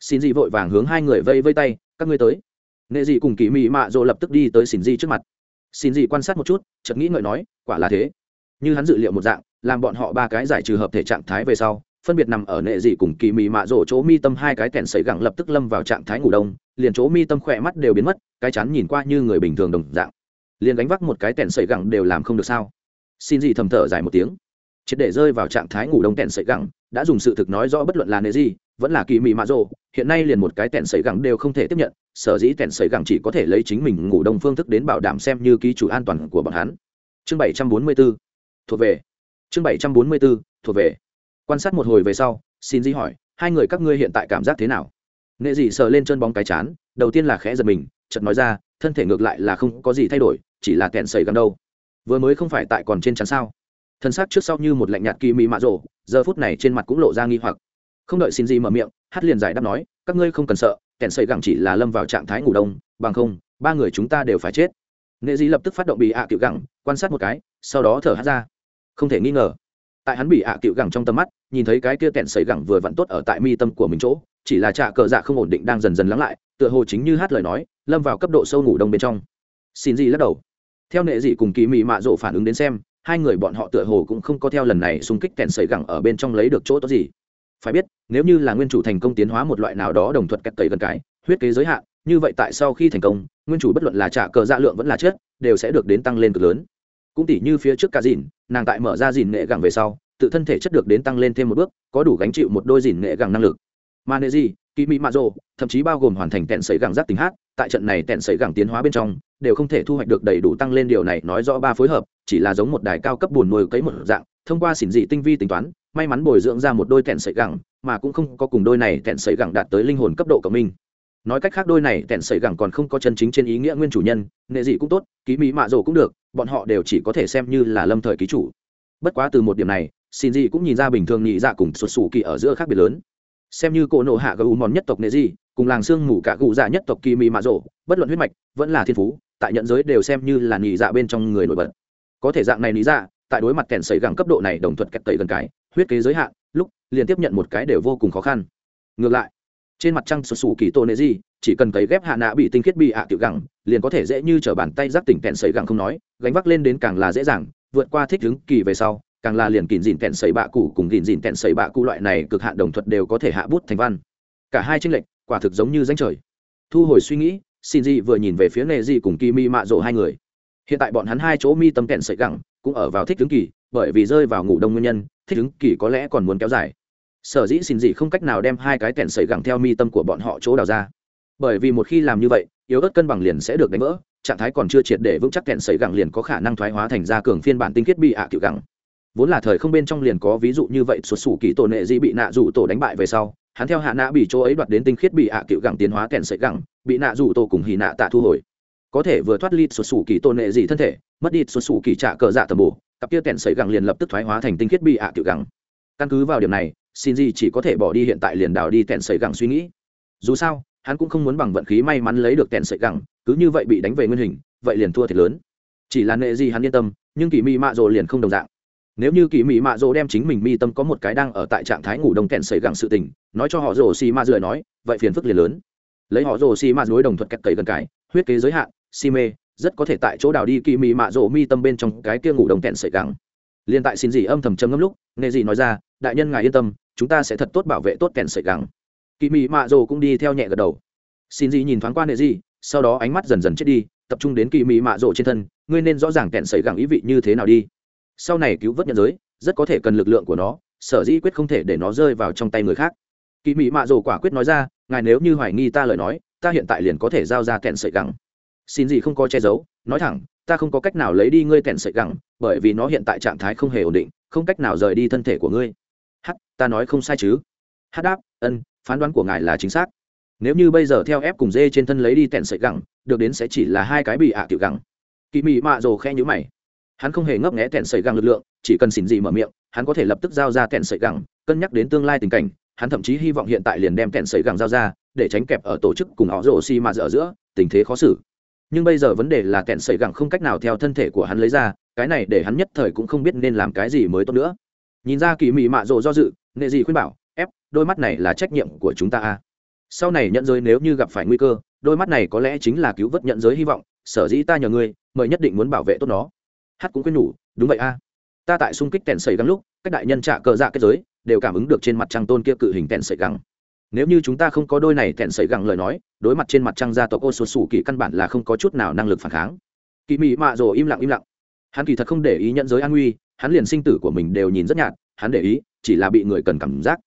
Xin dị vội vàng hướng hai người vây vây tay, các ngươi tới. Nệ dị cùng kỳ mỹ mạ rồ lập tức đi tới xin dị trước mặt. Xin dị quan sát một chút, chợt nghĩ ngợi nói, quả là thế. Như hắn dự liệu một dạng, làm bọn họ ba cái giải trừ hợp thể trạng thái về sau, phân biệt nằm ở nệ dị cùng kỳ mị mạ rổ chỗ mi tâm hai cái kèn sấy gẳng lập tức lâm vào trạng thái ngủ đông, liền chỗ mi tâm khỏe mắt đều biến mất, cái chắn nhìn qua như người bình thường đồng dạng. Liền đánh vác một cái tèn sẩy gẳng đều làm không được sao? Xin dị thầm thở dài một tiếng triệt để rơi vào trạng thái ngủ đông tẹn sẩy gẳng, đã dùng sự thực nói rõ bất luận là nề gì, vẫn là kỳ mị mạ rổ hiện nay liền một cái tẹn sấy gẳng đều không thể tiếp nhận, sở dĩ tẹn sấy gẳng chỉ có thể lấy chính mình ngủ đông phương thức đến bảo đảm xem như ký chủ an toàn của bọn hắn. Chương bảy trăm bốn mươi 744 thuộc về. Chương bảy trăm bốn mươi 744 thuộc về. Quan sát một hồi về sau, xin di hỏi, hai người các ngươi hiện tại cảm giác thế nào? Nệ dị sờ lên chân bóng cái chán, đầu tiên là khẽ giật mình, chợt nói ra, thân thể ngược lại là không có gì thay đổi, chỉ là kẹn sầy gần đâu. Vừa mới không phải tại còn trên chắn sao? Thân xác trước sau như một lạnh nhạt kỳ mị mạ rổ giờ phút này trên mặt cũng lộ ra nghi hoặc. Không đợi xin gì mở miệng, hát liền giải đáp nói, các ngươi không cần sợ kẹn sầy gẳng chỉ là lâm vào trạng thái ngủ đông, bằng không, ba người chúng ta đều phải chết. Nghệ Dĩ lập tức phát động bị ạ à tiểu gẳng, quan sát một cái, sau đó thở hát ra. Không thể nghi ngờ, tại hắn bị ạ à cựu gẳng trong tầm mắt, nhìn thấy cái kia kẹn sấy gẳng vừa vặn tốt ở tại mi tâm của mình chỗ, chỉ là trạ cờ dạ không ổn định đang dần dần lắng lại, tựa hồ chính như hát lời nói, lâm vào cấp độ sâu ngủ đông bên trong. Xin gì lắc đầu. Theo nệ dị cùng kỳ mị mạ rộ phản ứng đến xem hai người bọn họ tựa hồ cũng không có theo lần này xung kích kẹn sấy gẳng ở bên trong lấy được chỗ tốt gì. Phải biết, nếu như là nguyên chủ thành công tiến hóa một loại nào đó đồng thuật cách tẩy gần cái, huyết kế giới hạn, như vậy tại sau khi thành công, nguyên chủ bất luận là trả cờ dạ lượng vẫn là chết, đều sẽ được đến tăng lên cực lớn. Cũng tỉ như phía trước cá dìn, nàng tại mở ra dìn nghệ gẳng về sau, tự thân thể chất được đến tăng lên thêm một bước, có đủ gánh chịu một đôi dìn nghệ gẳng năng lực. Mà nệ gì kỳ mỹ mạ rồ, thậm chí bao gồm hoàn thành tẹn sấy gẳng giác tính hát, tại trận này tẹn sấy gẳng tiến hóa bên trong đều không thể thu hoạch được đầy đủ tăng lên điều này, nói rõ ba phối hợp, chỉ là giống một đài cao cấp buồn nuôi cấy một dạng, thông qua xỉn dị tinh vi tính toán, may mắn bồi dưỡng ra một đôi tẹn sợi gẳng, mà cũng không có cùng đôi này tẹn sợi gẳng đạt tới linh hồn cấp độ cộng minh nói cách khác, đôi này tẹn sợi gẳng còn không có chân chính trên ý nghĩa nguyên chủ nhân, nghệ dị cũng tốt, ký mỹ mạ rổ cũng được, bọn họ đều chỉ có thể xem như là lâm thời ký chủ. Bất quá từ một điểm này xin dị cũng nhìn ra bình thường nhị dạ cùng xuất sù kỳ ở giữa khác biệt lớn. Xem như cỗ nộ hạ gấu mòn nhất tộc nệ dị, cùng làng xương mù cả gù dạ nhất tộc kỳ mỹ mạ rổ bất luận huyết mạch, vẫn là thiên phú tại nhận giới đều xem như là nhị dạ bên trong người nổi bật. Có thể dạng này lý dạ tại đối mặt kèn sấy gẳng cấp độ này đồng thuận kẹt tẩy gần cái, huyết kế giới hạn, lúc, liền tiếp nhận một cái đều vô cùng khó khăn. Ngược lại, trên mặt trăng sụt sù kỳ tô nệ gì chỉ cần cấy ghép hạ nạ bị tinh khiết bị hạ tiểu gẳng, liền có thể dễ như trở bàn tay giáp tỉnh kẹn sấy gẳng không nói, gánh vác lên đến càng là dễ dàng, vượt qua thích ứng kỳ về sau, càng là liền kìm dìn kẹn sấy bạ cụ cùng kìm dìn kẹn sấy bạ cụ loại này cực hạn đồng thuật đều có thể hạ bút thành văn. Cả hai tranh lệch, quả thực giống như danh trời. Thu hồi suy nghĩ xin dị vừa nhìn về phía nệ dị cùng kỳ mi mạ rộ hai người. Hiện tại bọn hắn hai chỗ mi tâm kẹn sợi gẳng cũng ở vào thích ứng kỳ, bởi vì rơi vào ngủ đông nguyên nhân, thích ứng kỳ có lẽ còn muốn kéo dài. Sở dĩ xin dị không cách nào đem hai cái kẹn sợi gẳng theo mi tâm của bọn họ chỗ đào ra. Bởi vì một khi làm như vậy, yếu ớt cân bằng liền sẽ được đánh vỡ, trạng thái còn chưa triệt để vững chắc kẹn sợi gẳng liền có khả năng thoái hóa thành ra cường phiên bản tinh khiết bị ạ à cựu gẳng. Vốn là thời không bên trong liền có ví dụ như vậy xuất xù kỳ tổ nệ dị bị nạ rủ tổ đánh bại về sau hắn theo hạ nạ bị chỗ ấy đoạt đến tinh khiết bị ạ à cựu gẳng tiến hóa kẹn sợi gẳng, bị nạ rủ tổ cùng hì nạ tạ thu hồi. Có thể vừa thoát ly xuất xù kỳ tôn nệ gì thân thể, mất đi xuất xù kỳ trạ cờ dạ tầm bổ, cặp kia kẹn sợi gẳng liền lập tức thoái hóa thành tinh khiết bị ạ à cựu gẳng. Căn cứ vào điểm này xin gì chỉ có thể bỏ đi hiện tại liền đào đi kẹn sợi gẳng suy nghĩ. Dù sao, hắn cũng không muốn bằng vận khí may mắn lấy được kẹn sợi gẳng, cứ như vậy bị đánh về nguyên hình, vậy liền thua thiệt lớn. Chỉ là nệ gì hắn yên tâm, nhưng kỳ mi mạ rồ liền không đồng dạng nếu như kỳ mỹ mạ rồ đem chính mình mi tâm có một cái đang ở tại trạng thái ngủ đông kẹn xảy gẳng sự tình, nói cho họ rồ xì ma rời nói, vậy phiền phức liền lớn. Lấy họ rồ xì ma đối đồng thuật kẹt cậy gần cái, huyết kế giới hạn, si mê, rất có thể tại chỗ đào đi kỳ mỹ mạ rồ mi tâm bên trong cái kia ngủ đông kẹn xảy gẳng. Liền tại xin gì âm thầm châm ngâm lúc, nghe gì nói ra, đại nhân ngài yên tâm, chúng ta sẽ thật tốt bảo vệ tốt kẹn xảy gẳng. Kỳ mỹ mạ rồ cũng đi theo nhẹ gật đầu. Xin gì nhìn thoáng qua nệ gì sau đó ánh mắt dần dần chết đi, tập trung đến kỳ mỹ mạ rồ trên thân, ngươi nên rõ ràng kẹn xảy gẳng ý vị như thế nào đi sau này cứu vớt nhân giới rất có thể cần lực lượng của nó sở dĩ quyết không thể để nó rơi vào trong tay người khác. Kỳ mỹ mạ rồ quả quyết nói ra ngài nếu như hoài nghi ta lời nói ta hiện tại liền có thể giao ra kẹn sợi gẳng. Xin gì không có che giấu nói thẳng ta không có cách nào lấy đi ngươi kẹn sợi gẳng bởi vì nó hiện tại trạng thái không hề ổn định không cách nào rời đi thân thể của ngươi. H, ta nói không sai chứ. H đáp ân phán đoán của ngài là chính xác. Nếu như bây giờ theo ép cùng dê trên thân lấy đi kẹn sợi gẳng được đến sẽ chỉ là hai cái bị ạ tiểu gẳng. Kỳ mỹ mạ rồ khe nhữ mày hắn không hề ngấp nghẽ tẹn sợi gẳng lực lượng, chỉ cần xỉn gì mở miệng, hắn có thể lập tức giao ra tẹn sợi gẳng, cân nhắc đến tương lai tình cảnh, hắn thậm chí hy vọng hiện tại liền đem tẹn sợi gẳng giao ra, để tránh kẹp ở tổ chức cùng họ rổ xi mà dở giữa, tình thế khó xử. Nhưng bây giờ vấn đề là tẹn sợi gẳng không cách nào theo thân thể của hắn lấy ra, cái này để hắn nhất thời cũng không biết nên làm cái gì mới tốt nữa. Nhìn ra kỳ mị mạ rộ do dự, nệ gì khuyên bảo, ép, đôi mắt này là trách nhiệm của chúng ta a. Sau này nhận giới nếu như gặp phải nguy cơ, đôi mắt này có lẽ chính là cứu vớt nhận giới hy vọng, sở dĩ ta nhờ ngươi, mời nhất định muốn bảo vệ tốt nó hát cũng quên nhủ, đúng vậy a. Ta tại xung kích tèn sẩy găng lúc, các đại nhân trả cờ dạ kết giới, đều cảm ứng được trên mặt trăng tôn kia cự hình tèn sẩy găng. Nếu như chúng ta không có đôi này tèn sẩy găng lời nói, đối mặt trên mặt trăng gia tộc ô số sủ kỳ căn bản là không có chút nào năng lực phản kháng. Kỳ mị mạ rồ im lặng im lặng. Hắn kỳ thật không để ý nhận giới an nguy, hắn liền sinh tử của mình đều nhìn rất nhạt, hắn để ý, chỉ là bị người cần cảm giác.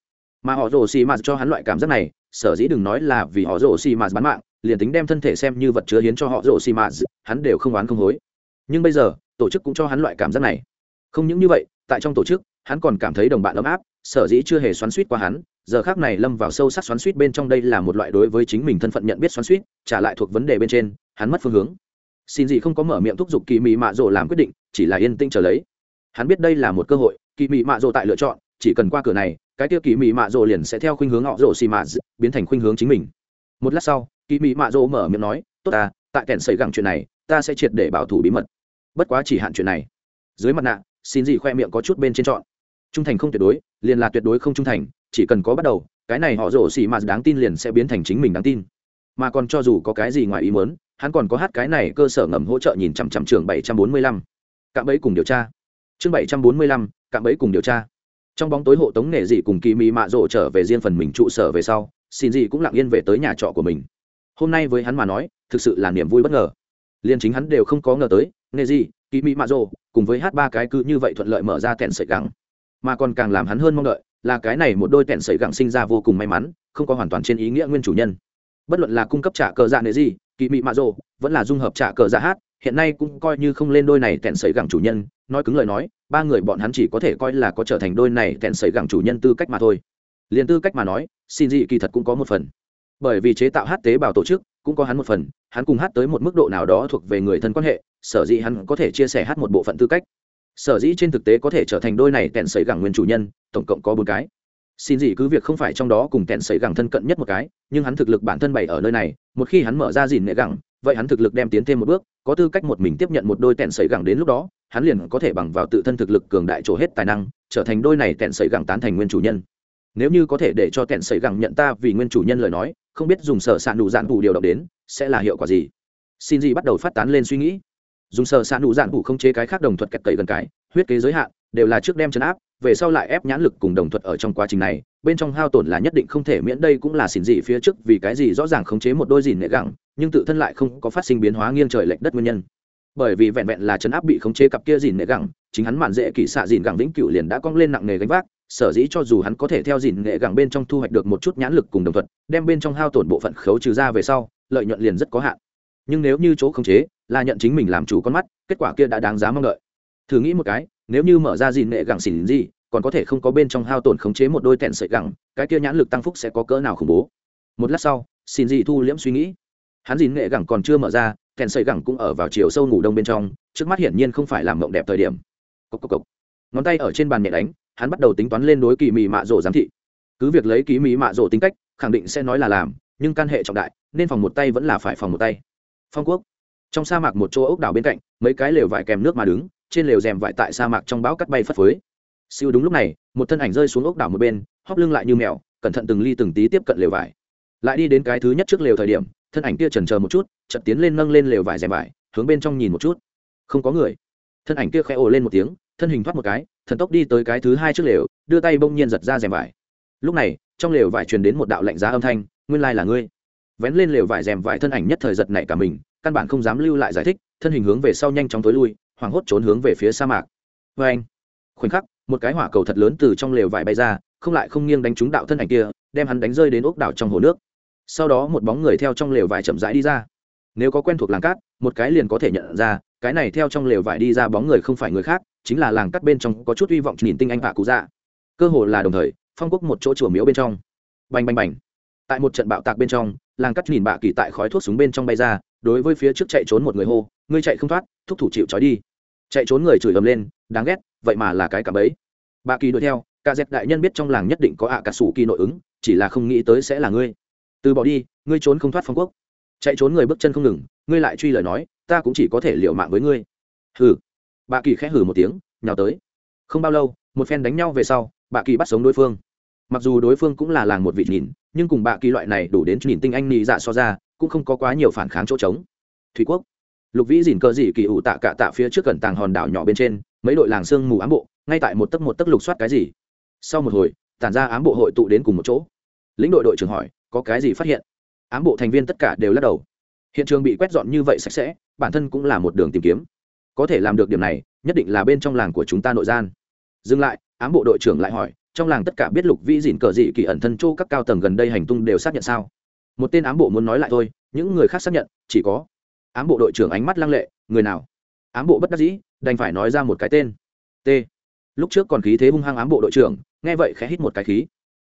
Mà họ rồ xì mạt cho hắn loại cảm giác này, sở dĩ đừng nói là vì họ rồ xì mạt bán mạng, liền tính đem thân thể xem như vật chứa hiến cho họ rồ xì mạt, hắn đều không oán không hối. Nhưng bây giờ tổ chức cũng cho hắn loại cảm giác này. Không những như vậy, tại trong tổ chức, hắn còn cảm thấy đồng bạn ấm áp, sở dĩ chưa hề xoắn suýt qua hắn, giờ khác này lâm vào sâu sắc xoắn suýt bên trong đây là một loại đối với chính mình thân phận nhận biết xoắn suýt, trả lại thuộc vấn đề bên trên, hắn mất phương hướng. Xin gì không có mở miệng thúc giục kỳ mị mạ rồ làm quyết định, chỉ là yên tĩnh trở lấy. Hắn biết đây là một cơ hội, kỳ mị mạ rồ tại lựa chọn, chỉ cần qua cửa này, cái tiêu kỳ mị mạ rồ liền sẽ theo khuynh hướng họ rồ xì mạ biến thành khuynh hướng chính mình. Một lát sau, kỳ mị mạ rồ mở miệng nói, tốt ta, tại kẻn xảy gẳng chuyện này, ta sẽ triệt để bảo thủ bí mật bất quá chỉ hạn chuyện này. Dưới mặt nạ, xin gì khoe miệng có chút bên trên chọn trung thành không tuyệt đối, liền là tuyệt đối không trung thành, chỉ cần có bắt đầu, cái này họ rổ xì mà đáng tin liền sẽ biến thành chính mình đáng tin. Mà còn cho dù có cái gì ngoài ý muốn, hắn còn có hát cái này cơ sở ngầm hỗ trợ nhìn chằm chằm trường bảy trăm bốn mươi lăm. Cạm bẫy cùng điều tra. Chương bảy trăm bốn mươi lăm, cạm bẫy cùng điều tra. Trong bóng tối hộ tống nể dị cùng kỳ mi mạ rộ trở về riêng phần mình trụ sở về sau, xin dị cũng lặng yên về tới nhà trọ của mình. Hôm nay với hắn mà nói, thực sự là niềm vui bất ngờ. Liền chính hắn đều không có ngờ tới nghề gì kỳ mỹ mạ rồ, cùng với hát ba cái cứ như vậy thuận lợi mở ra tẹn sợi gắng mà còn càng làm hắn hơn mong đợi là cái này một đôi tẹn sợi gắng sinh ra vô cùng may mắn, không có hoàn toàn trên ý nghĩa nguyên chủ nhân. Bất luận là cung cấp trả cờ dạ nệ gì kỳ mỹ mạ rồ, vẫn là dung hợp trả cờ dạ hát, hiện nay cũng coi như không lên đôi này tẹn sợi gắng chủ nhân, nói cứng lời nói, ba người bọn hắn chỉ có thể coi là có trở thành đôi này tẹn sợi gẳng chủ nhân tư cách mà thôi. Liền tư cách mà nói, xin dị kỳ thật cũng có một phần. Bởi vì chế tạo hát tế bào tổ chức cũng có hắn một phần, hắn cùng hát tới một mức độ nào đó thuộc về người thân quan hệ sở dĩ hắn có thể chia sẻ hát một bộ phận tư cách. Sở dĩ trên thực tế có thể trở thành đôi này kẹn sấy gẳng nguyên chủ nhân, tổng cộng có bốn cái. Xin gì cứ việc không phải trong đó cùng kẹn sấy gẳng thân cận nhất một cái, nhưng hắn thực lực bản thân bày ở nơi này, một khi hắn mở ra dìn nệ gẳng, vậy hắn thực lực đem tiến thêm một bước, có tư cách một mình tiếp nhận một đôi kẹn sấy gẳng đến lúc đó, hắn liền có thể bằng vào tự thân thực lực cường đại trổ hết tài năng, trở thành đôi này kẹn sấy gẳng tán thành nguyên chủ nhân. Nếu như có thể để cho kẹn sấy gẳng nhận ta vì nguyên chủ nhân lời nói, không biết dùng sở sạn đủ dạn đủ điều động đến, sẽ là hiệu quả gì? Xin gì bắt đầu phát tán lên suy nghĩ dùng sở xạ đủ dạn cụ không chế cái khác đồng thuật kẹt cậy gần cái, huyết kế giới hạn, đều là trước đem chấn áp, về sau lại ép nhãn lực cùng đồng thuật ở trong quá trình này, bên trong hao tổn là nhất định không thể miễn, đây cũng là xỉn dị phía trước, vì cái gì rõ ràng khống chế một đôi dìn nệ gẳng, nhưng tự thân lại không có phát sinh biến hóa nghiêng trời lệch đất nguyên nhân. Bởi vì vẹn vẹn là chấn áp bị khống chế cặp kia dìn nệ gẳng, chính hắn mạn dễ kỳ xạ dìn gẳng vĩnh cửu liền đã cong lên nặng nghề gánh vác, sở dĩ cho dù hắn có thể theo dìn nghệ gẳng bên trong thu hoạch được một chút nhãn lực cùng đồng thuật, đem bên trong hao tổn bộ phận khấu trừ ra về sau, lợi nhuận liền rất có hạn. Nhưng nếu như chỗ khống chế là nhận chính mình làm chủ con mắt, kết quả kia đã đáng giá mong đợi. Thử nghĩ một cái, nếu như mở ra gì nệ gẳng xỉn gì, còn có thể không có bên trong hao tổn khống chế một đôi tẹn sợi gẳng, cái kia nhãn lực tăng phúc sẽ có cỡ nào khủng bố? Một lát sau xin dị thu liễm suy nghĩ. Hắn dìn nghệ gẳng còn chưa mở ra kèn sợi gẳng cũng ở vào chiều sâu ngủ đông bên trong, trước mắt hiển nhiên không phải làm mộng đẹp thời điểm. Cốc cốc cốc. ngón tay ở trên bàn nhẹ đánh, hắn bắt đầu tính toán lên đối kỳ mị mạ rổ giám thị. Cứ việc lấy kỳ mị mạ rổ tính cách, khẳng định sẽ nói là làm, nhưng căn hệ trọng đại, nên phòng một tay vẫn là phải phòng một tay. Phong quốc trong sa mạc một chỗ ốc đảo bên cạnh, mấy cái lều vải kèm nước mà đứng, trên lều rèm vải tại sa mạc trong bão cắt bay phất phới. Siêu đúng lúc này, một thân ảnh rơi xuống ốc đảo một bên, hóp lưng lại như mèo, cẩn thận từng ly từng tí tiếp cận lều vải. Lại đi đến cái thứ nhất trước lều thời điểm, thân ảnh kia chần chờ một chút, chợt tiến lên nâng lên lều vải rèm vải, hướng bên trong nhìn một chút. Không có người. Thân ảnh kia khẽ ồ lên một tiếng, thân hình thoát một cái, thần tốc đi tới cái thứ hai trước lều, đưa tay bỗng nhiên giật ra rèm vải. Lúc này, trong lều vải truyền đến một đạo lạnh giá âm thanh, nguyên lai là ngươi. Vén lên lều vải rèm vải thân ảnh nhất thời giật nảy cả mình căn bản không dám lưu lại giải thích, thân hình hướng về sau nhanh chóng tối lui, hoảng hốt trốn hướng về phía sa mạc. Vê anh, khoảnh khắc, một cái hỏa cầu thật lớn từ trong lều vải bay ra, không lại không nghiêng đánh trúng đạo thân ảnh kia, đem hắn đánh rơi đến ốc đảo trong hồ nước. Sau đó một bóng người theo trong lều vải chậm rãi đi ra. Nếu có quen thuộc làng cát, một cái liền có thể nhận ra, cái này theo trong lều vải đi ra bóng người không phải người khác, chính là làng cát bên trong có chút hy vọng nhìn tinh anh hạ cụ dạ. Cơ hồ là đồng thời, phong quốc một chỗ chùa miếu bên trong. Bành bành bành. Tại một trận bạo tạc bên trong, làng cắt nhìn bạ kỳ tại khói thuốc súng bên trong bay ra đối với phía trước chạy trốn một người hô, ngươi chạy không thoát, thúc thủ chịu trói đi. Chạy trốn người chửi ầm lên, đáng ghét, vậy mà là cái cảm ấy bạ kỳ đuổi theo cả dẹp đại nhân biết trong làng nhất định có ạ cả sủ kỳ nội ứng, chỉ là không nghĩ tới sẽ là ngươi. Từ bỏ đi, ngươi trốn không thoát phong quốc. Chạy trốn người bước chân không ngừng, ngươi lại truy lời nói, ta cũng chỉ có thể liệu mạng với ngươi. Hừ. Bà kỳ khẽ hử một tiếng, nhào tới. Không bao lâu, một phen đánh nhau về sau bà kỳ bắt sống đối phương. Mặc dù đối phương cũng là làng một vị nhìn, nhưng cùng bà kỳ loại này đủ đến nhìn tinh anh nhị dạ so ra cũng không có quá nhiều phản kháng chỗ trống. Thủy quốc. Lục vĩ dìn cờ dị kỳ ủ tạ cạ tạ phía trước gần tàng hòn đảo nhỏ bên trên, mấy đội làng sương mù ám bộ, ngay tại một tấc một tấc lục soát cái gì. Sau một hồi, tản ra ám bộ hội tụ đến cùng một chỗ. Lĩnh đội đội trưởng hỏi, có cái gì phát hiện? Ám bộ thành viên tất cả đều lắc đầu. Hiện trường bị quét dọn như vậy sạch sẽ, bản thân cũng là một đường tìm kiếm. Có thể làm được điểm này, nhất định là bên trong làng của chúng ta nội gian. Dừng lại, ám bộ đội trưởng lại hỏi, trong làng tất cả biết lục vĩ dìn cờ dị kỳ ẩn thân chỗ các cao tầng gần đây hành tung đều xác nhận sao? Một tên ám bộ muốn nói lại thôi, những người khác xác nhận, chỉ có ám bộ đội trưởng ánh mắt lăng lệ, người nào? Ám bộ bất đắc dĩ, đành phải nói ra một cái tên. T. Lúc trước còn khí thế hung hăng ám bộ đội trưởng, nghe vậy khẽ hít một cái khí.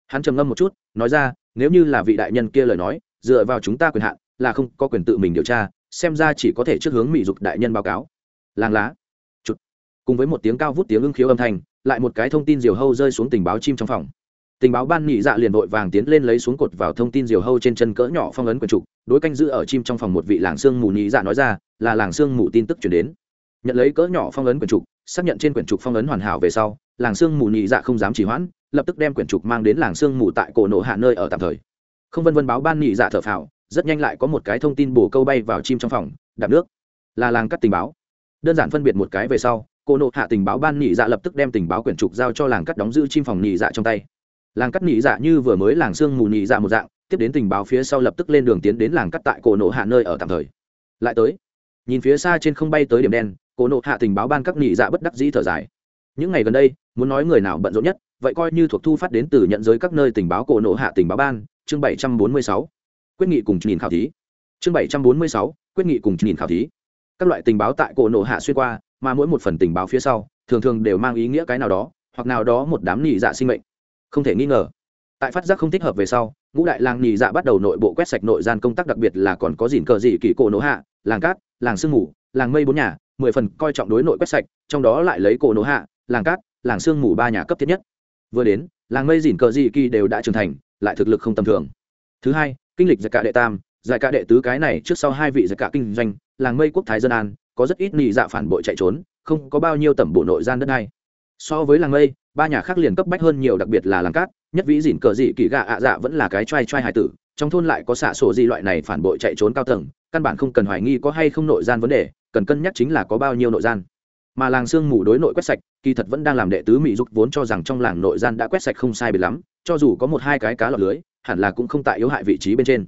Hắn trầm ngâm một chút, nói ra, nếu như là vị đại nhân kia lời nói, dựa vào chúng ta quyền hạn, là không có quyền tự mình điều tra, xem ra chỉ có thể trước hướng mỹ dục đại nhân báo cáo. Làng lá. Chụt. Cùng với một tiếng cao vút tiếng ưng khiếu âm thanh, lại một cái thông tin diều hâu rơi xuống tình báo chim trong phòng tình báo ban nhị dạ liền vội vàng tiến lên lấy xuống cột vào thông tin diều hâu trên chân cỡ nhỏ phong ấn quần trục, đối canh giữ ở chim trong phòng một vị làng xương mù nhị dạ nói ra, là làng xương mù tin tức chuyển đến. Nhận lấy cỡ nhỏ phong ấn quyển trục, xác nhận trên quyển trục phong ấn hoàn hảo về sau, làng xương mù nhị dạ không dám chỉ hoãn, lập tức đem quyển trục mang đến làng xương mù tại cổ nộ hạ nơi ở tạm thời. Không vân vân báo ban nhị dạ thở phào, rất nhanh lại có một cái thông tin bổ câu bay vào chim trong phòng, đạp nước. Là làng cắt tình báo. Đơn giản phân biệt một cái về sau, cổ nộ hạ tình báo ban nhị dạ lập tức đem tình báo quyển trục giao cho làng cắt đóng giữ chim phòng nhị dạ trong tay làng cắt nhị dạ như vừa mới làng xương mù nhị dạ một dạng, tiếp đến tình báo phía sau lập tức lên đường tiến đến làng cắt tại cổ nộ hạ nơi ở tạm thời. Lại tới, nhìn phía xa trên không bay tới điểm đen, cổ nộ hạ tình báo ban các nhị dạ bất đắc dĩ thở dài. Những ngày gần đây, muốn nói người nào bận rộn nhất, vậy coi như thuộc thu phát đến từ nhận giới các nơi tình báo cổ nộ hạ tình báo ban, chương bảy trăm bốn mươi sáu. Quyết nghị cùng nhìn khảo thí. Chương bảy trăm bốn mươi sáu, quyết nghị cùng nhìn khảo thí. Các loại tình báo tại cổ nộ hạ xuyên qua, mà mỗi một phần tình báo phía sau, thường thường đều mang ý nghĩa cái nào đó, hoặc nào đó một đám nhị dạ sinh mệnh không thể nghi ngờ. Tại phát giác không thích hợp về sau, ngũ đại làng nhị dạ bắt đầu nội bộ quét sạch nội gian công tác đặc biệt là còn có dìn cờ dị kỳ cổ nổ hạ, làng cát, làng sương mù, làng mây bốn nhà, mười phần coi trọng đối nội quét sạch, trong đó lại lấy cổ nổ hạ, làng cát, làng sương mù ba nhà cấp thiết nhất. Vừa đến, làng mây dìn cờ dị kỳ đều đã trưởng thành, lại thực lực không tầm thường. Thứ hai, kinh lịch giải cả đệ tam, giải cả đệ tứ cái này trước sau hai vị giải cả kinh doanh, làng mây quốc thái dân an, có rất ít nhị dạ phản bội chạy trốn, không có bao nhiêu tẩm bộ nội gian đất này so với làng mây, ba nhà khác liền cấp bách hơn nhiều, đặc biệt là làng cát, nhất vĩ dìn cờ dị kỳ gạ ạ dạ vẫn là cái t r a i t r a i hài tử, trong thôn lại có xạ sổ gì loại này phản bội chạy trốn cao tầng, căn bản không cần hoài nghi có hay không nội gian vấn đề, cần cân nhắc chính là có bao nhiêu nội gian. Mà làng sương mù đối nội quét sạch, kỳ thật vẫn đang làm đệ tứ mỹ dục vốn cho rằng trong làng nội gian đã quét sạch không sai biệt lắm, cho dù có một hai cái cá lọt lưới, hẳn là cũng không tại yếu hại vị trí bên trên.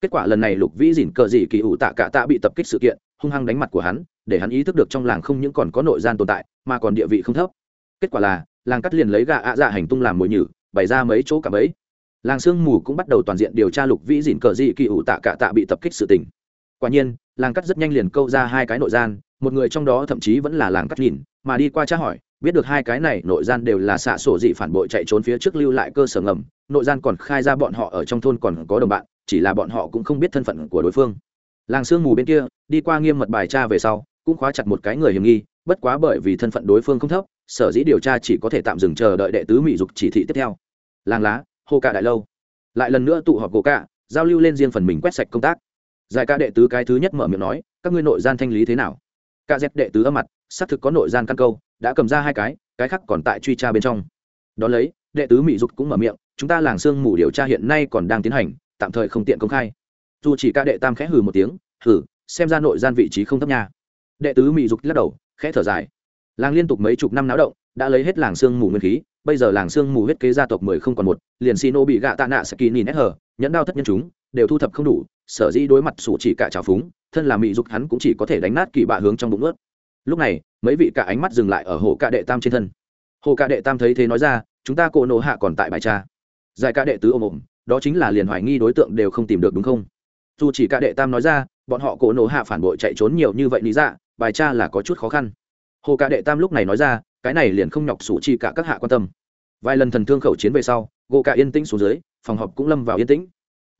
Kết quả lần này lục vĩ dìn cờ dị kỳ ủ tạ cả tạ bị tập kích sự kiện, hung hăng đánh mặt của hắn, để hắn ý thức được trong làng không những còn có nội gian tồn tại, mà còn địa vị không thấp kết quả là, làng cắt liền lấy gà ạ dạ hành tung làm mồi nhử, bày ra mấy chỗ cả mấy. làng sương mù cũng bắt đầu toàn diện điều tra lục vĩ dìn cờ dị kỳ ủ tạ cả tạ bị tập kích sự tình quả nhiên, làng cắt rất nhanh liền câu ra hai cái nội gian, một người trong đó thậm chí vẫn là làng cắt nhìn, mà đi qua tra hỏi, biết được hai cái này nội gian đều là xạ sổ dị phản bội chạy trốn phía trước lưu lại cơ sở ngầm, nội gian còn khai ra bọn họ ở trong thôn còn có đồng bạn, chỉ là bọn họ cũng không biết thân phận của đối phương làng sương mù bên kia, đi qua nghiêm mật bài tra về sau, cũng khóa chặt một cái người hiểm nghi, bất quá bởi vì thân phận đối phương không thấp sở dĩ điều tra chỉ có thể tạm dừng chờ đợi đệ tứ mỹ dục chỉ thị tiếp theo. Làng lá hô cạ đại lâu. Lại lần nữa tụ họp gỗ cạ, giao lưu lên riêng phần mình quét sạch công tác. Giải ca đệ tứ cái thứ nhất mở miệng nói, các ngươi nội gian thanh lý thế nào? Ca dép đệ tứ âm mặt, xác thực có nội gian căn câu, đã cầm ra hai cái cái khác còn tại truy tra bên trong. Đón lấy, đệ tứ mỹ dục cũng mở miệng, chúng ta làng sương mù điều tra hiện nay còn đang tiến hành, tạm thời không tiện công khai. Dù chỉ ca đệ tam khẽ hừ một tiếng, hừ, xem ra nội gian vị trí không thấp nha. Đệ tứ mỹ dục lắc đầu, khẽ thở dài làng liên tục mấy chục năm náo động đã lấy hết làng sương mù nguyên khí bây giờ làng sương mù huyết kế gia tộc mười không còn một liền xin ô bị gạ tạ nạ sẽ kỳ nhìn hờ, hở nhẫn đao thất nhân chúng đều thu thập không đủ sở dĩ đối mặt sủ chỉ cả trào phúng thân là mỹ dục hắn cũng chỉ có thể đánh nát kỳ bạ hướng trong bụng ướt. Lúc này mấy vị cả ánh mắt dừng lại ở hồ cạ đệ tam trên thân. Hồ cạ đệ tam thấy thế nói ra chúng ta cổ nộ hạ còn tại bài cha giải ca đệ tứ ôm ôm đó chính là liền hoài nghi đối tượng đều không tìm được đúng không? Dù chỉ ca đệ tam nói ra bọn họ cổ nộ hạ phản bội chạy trốn nhiều như vậy lý dạ bài cha là có chút khó khăn hồ Cả đệ tam lúc này nói ra, cái này liền không nhọc sủ chi cả các hạ quan tâm. Vài lần thần thương khẩu chiến về sau, gỗ cả yên tĩnh xuống dưới, phòng họp cũng lâm vào yên tĩnh.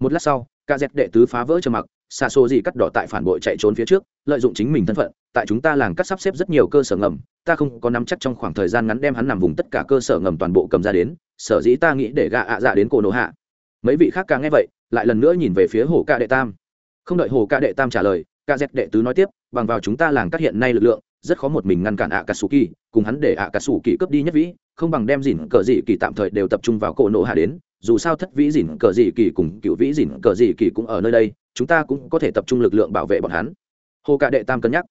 Một lát sau ca dẹp đệ tứ phá vỡ trầm mặc xa xô gì cắt đỏ tại phản bội chạy trốn phía trước, lợi dụng chính mình thân phận, tại chúng ta làng cắt sắp xếp rất nhiều cơ sở ngầm, ta không có nắm chắc trong khoảng thời gian ngắn đem hắn nằm vùng tất cả cơ sở ngầm toàn bộ cầm ra đến, sở dĩ ta nghĩ để gạ ạ dạ đến cổ nổ hạ. Mấy vị khác càng nghe vậy, lại lần nữa nhìn về phía hồ ca đệ tam. Không đợi hồ ca đệ tam trả lời ca dẹp đệ tứ nói tiếp, bằng vào chúng ta làng cắt hiện nay lực lượng rất khó một mình ngăn cản ạ cà sù kỳ cùng hắn để ạ cà sù kỳ cướp đi nhất vĩ, không bằng đem dỉn cờ dị kỳ tạm thời đều tập trung vào cổ nộ hạ đến, dù sao thất vĩ dỉn cờ dị kỳ cùng cựu vĩ dỉn cờ dị kỳ cũng ở nơi đây, chúng ta cũng có thể tập trung lực lượng bảo vệ bọn hắn. Hồ cạ đệ tam cân nhắc.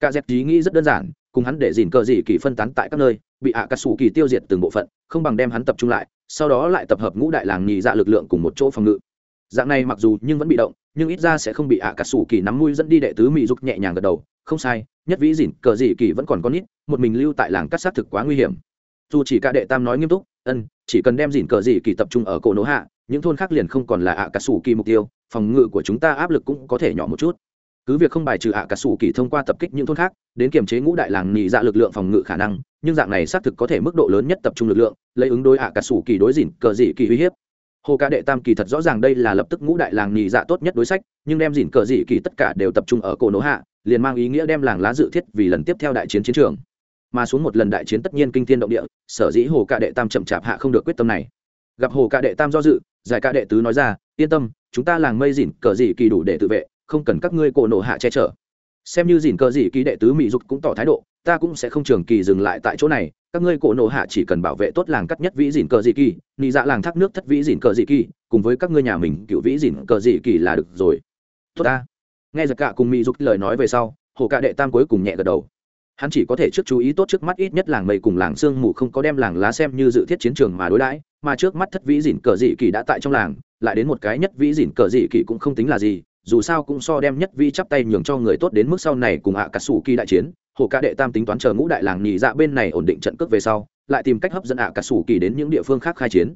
Cả dẹp ý nghĩ rất đơn giản, cùng hắn để dìn cờ dị kỳ phân tán tại các nơi, bị ạ cà sủ kỳ tiêu diệt từng bộ phận, không bằng đem hắn tập trung lại, sau đó lại tập hợp ngũ đại làng nhị dạ lực lượng cùng một chỗ phòng ngự. Dạng này mặc dù nhưng vẫn bị động nhưng ít ra sẽ không bị ạ cà sủ kỳ nắm mũi dẫn đi đệ tứ mỹ dục nhẹ nhàng gật đầu. Không sai, nhất vĩ dỉn cờ dị kỳ vẫn còn con nít, một mình lưu tại làng cắt xác thực quá nguy hiểm. Dù chỉ cả đệ tam nói nghiêm túc, ân, chỉ cần đem dỉn cờ dị kỳ tập trung ở cổ nỗ hạ, những thôn khác liền không còn là ạ cà sủ kỳ mục tiêu, phòng ngự của chúng ta áp lực cũng có thể nhỏ một chút. Cứ việc không bài trừ ạ cà sủ kỳ thông qua tập kích những thôn khác, đến kiềm chế ngũ đại làng nhị dạ lực lượng phòng ngự khả năng, nhưng dạng này xác thực có thể mức độ lớn nhất tập trung lực lượng, lấy ứng đối ạ cà sủ kỳ đối dỉn cờ dị kỳ uy hiếp hồ ca đệ tam kỳ thật rõ ràng đây là lập tức ngũ đại làng nhị dạ tốt nhất đối sách, nhưng đem dìn cờ dị kỳ tất cả đều tập trung ở cổ nỗ hạ, liền mang ý nghĩa đem làng lá dự thiết vì lần tiếp theo đại chiến chiến trường. Mà xuống một lần đại chiến tất nhiên kinh thiên động địa, sở dĩ hồ ca đệ tam chậm chạp hạ không được quyết tâm này. Gặp hồ ca đệ tam do dự, giải ca đệ tứ nói ra, yên tâm, chúng ta làng mây dìn cờ dị kỳ đủ để tự vệ, không cần các ngươi cổ nổ hạ che chở xem như dìn cờ dị kỳ đệ tứ mỹ dục cũng tỏ thái độ, ta cũng sẽ không trường kỳ dừng lại tại chỗ này, các ngươi cổ nộ hạ chỉ cần bảo vệ tốt làng cắt nhất vĩ dìn cờ dị kỳ nị dạ làng thác nước thất vĩ dìn cờ dị kỳ cùng với các ngươi nhà mình cựu vĩ dìn cờ dị kỳ là được rồi. Tốt ta. Nghe giặc cả cùng mỹ dục lời nói về sau, hồ cạ đệ tam cuối cùng nhẹ gật đầu. Hắn chỉ có thể trước chú ý tốt trước mắt ít nhất làng mây cùng làng sương mù không có đem làng lá xem như dự thiết chiến trường mà đối đãi, mà trước mắt thất vĩ dìn cờ dị kỳ đã tại trong làng, lại đến một cái nhất vĩ dìn cờ dị kỳ cũng không tính là gì dù sao cũng so đem nhất vi chắp tay nhường cho người tốt đến mức sau này cùng ạ cà sủ kỳ đại chiến, hồ ca đệ tam tính toán chờ ngũ đại làng nhì dạ bên này ổn định trận cước về sau, lại tìm cách hấp dẫn ạ cà sủ kỳ đến những địa phương khác khai chiến.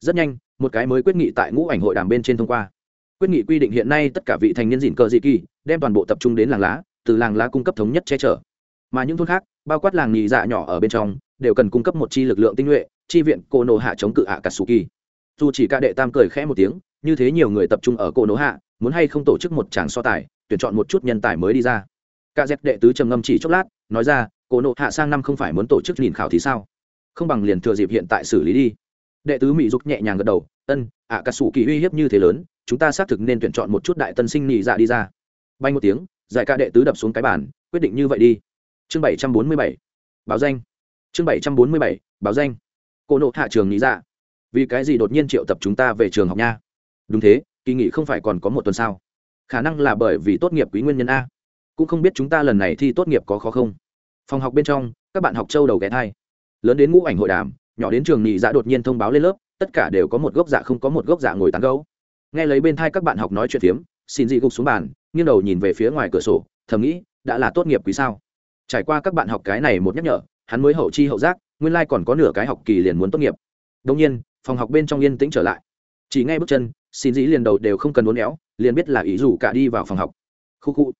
Rất nhanh, một cái mới quyết nghị tại ngũ ảnh hội đàm bên trên thông qua. Quyết nghị quy định hiện nay tất cả vị thành niên dìn cờ dị kỳ, đem toàn bộ tập trung đến làng lá, từ làng lá cung cấp thống nhất che chở. Mà những thôn khác, bao quát làng nhì dạ nhỏ ở bên trong, đều cần cung cấp một chi lực lượng tinh nhuệ, chi viện cô nô hạ chống cự ạ cà sủ kỳ. Dù chỉ ca đệ tam cười khẽ một tiếng, như thế nhiều người tập trung ở cô nô hạ muốn hay không tổ chức một tràng so tài, tuyển chọn một chút nhân tài mới đi ra. Cả dẹp đệ tứ trầm ngâm chỉ chốc lát, nói ra cô nộ hạ sang năm không phải muốn tổ chức nhìn khảo thì sao? Không bằng liền thừa dịp hiện tại xử lý đi. Đệ tứ mỹ dục nhẹ nhàng gật đầu, ân ạ cà sủ kỳ uy hiếp như thế lớn, chúng ta xác thực nên tuyển chọn một chút đại tân sinh nhị dạ đi ra. Bay một tiếng, giải ca đệ tứ đập xuống cái bàn, quyết định như vậy đi. Chương bảy trăm bốn mươi bảy, báo danh. Chương bảy trăm bốn mươi bảy, báo danh. Cô nộ hạ trường nhị dạ. Vì cái gì đột nhiên triệu tập chúng ta về trường học nha? Đúng thế kỳ nghỉ không phải còn có một tuần sao? Khả năng là bởi vì tốt nghiệp quý nguyên nhân a. Cũng không biết chúng ta lần này thi tốt nghiệp có khó không? Phòng học bên trong, các bạn học châu đầu ghé thai. Lớn đến ngũ ảnh hội đàm, nhỏ đến trường nhị dạ đột nhiên thông báo lên lớp, tất cả đều có một gốc dạ không có một gốc dạ ngồi tán gấu nghe lấy bên thai các bạn học nói chuyện phiếm, xin dị gục xuống bàn, nghiêng đầu nhìn về phía ngoài cửa sổ, thầm nghĩ, đã là tốt nghiệp quý sao? Trải qua các bạn học cái này một nhắc nhở, hắn mới hậu chi hậu giác, nguyên lai、like、còn có nửa cái học kỳ liền muốn tốt nghiệp. Đông nhiên, phòng học bên trong yên tĩnh trở lại. Chỉ ngay bước chân xin dĩ liền đầu đều không cần uốn éo, liền biết là ý dù cả đi vào phòng học. Khu khu.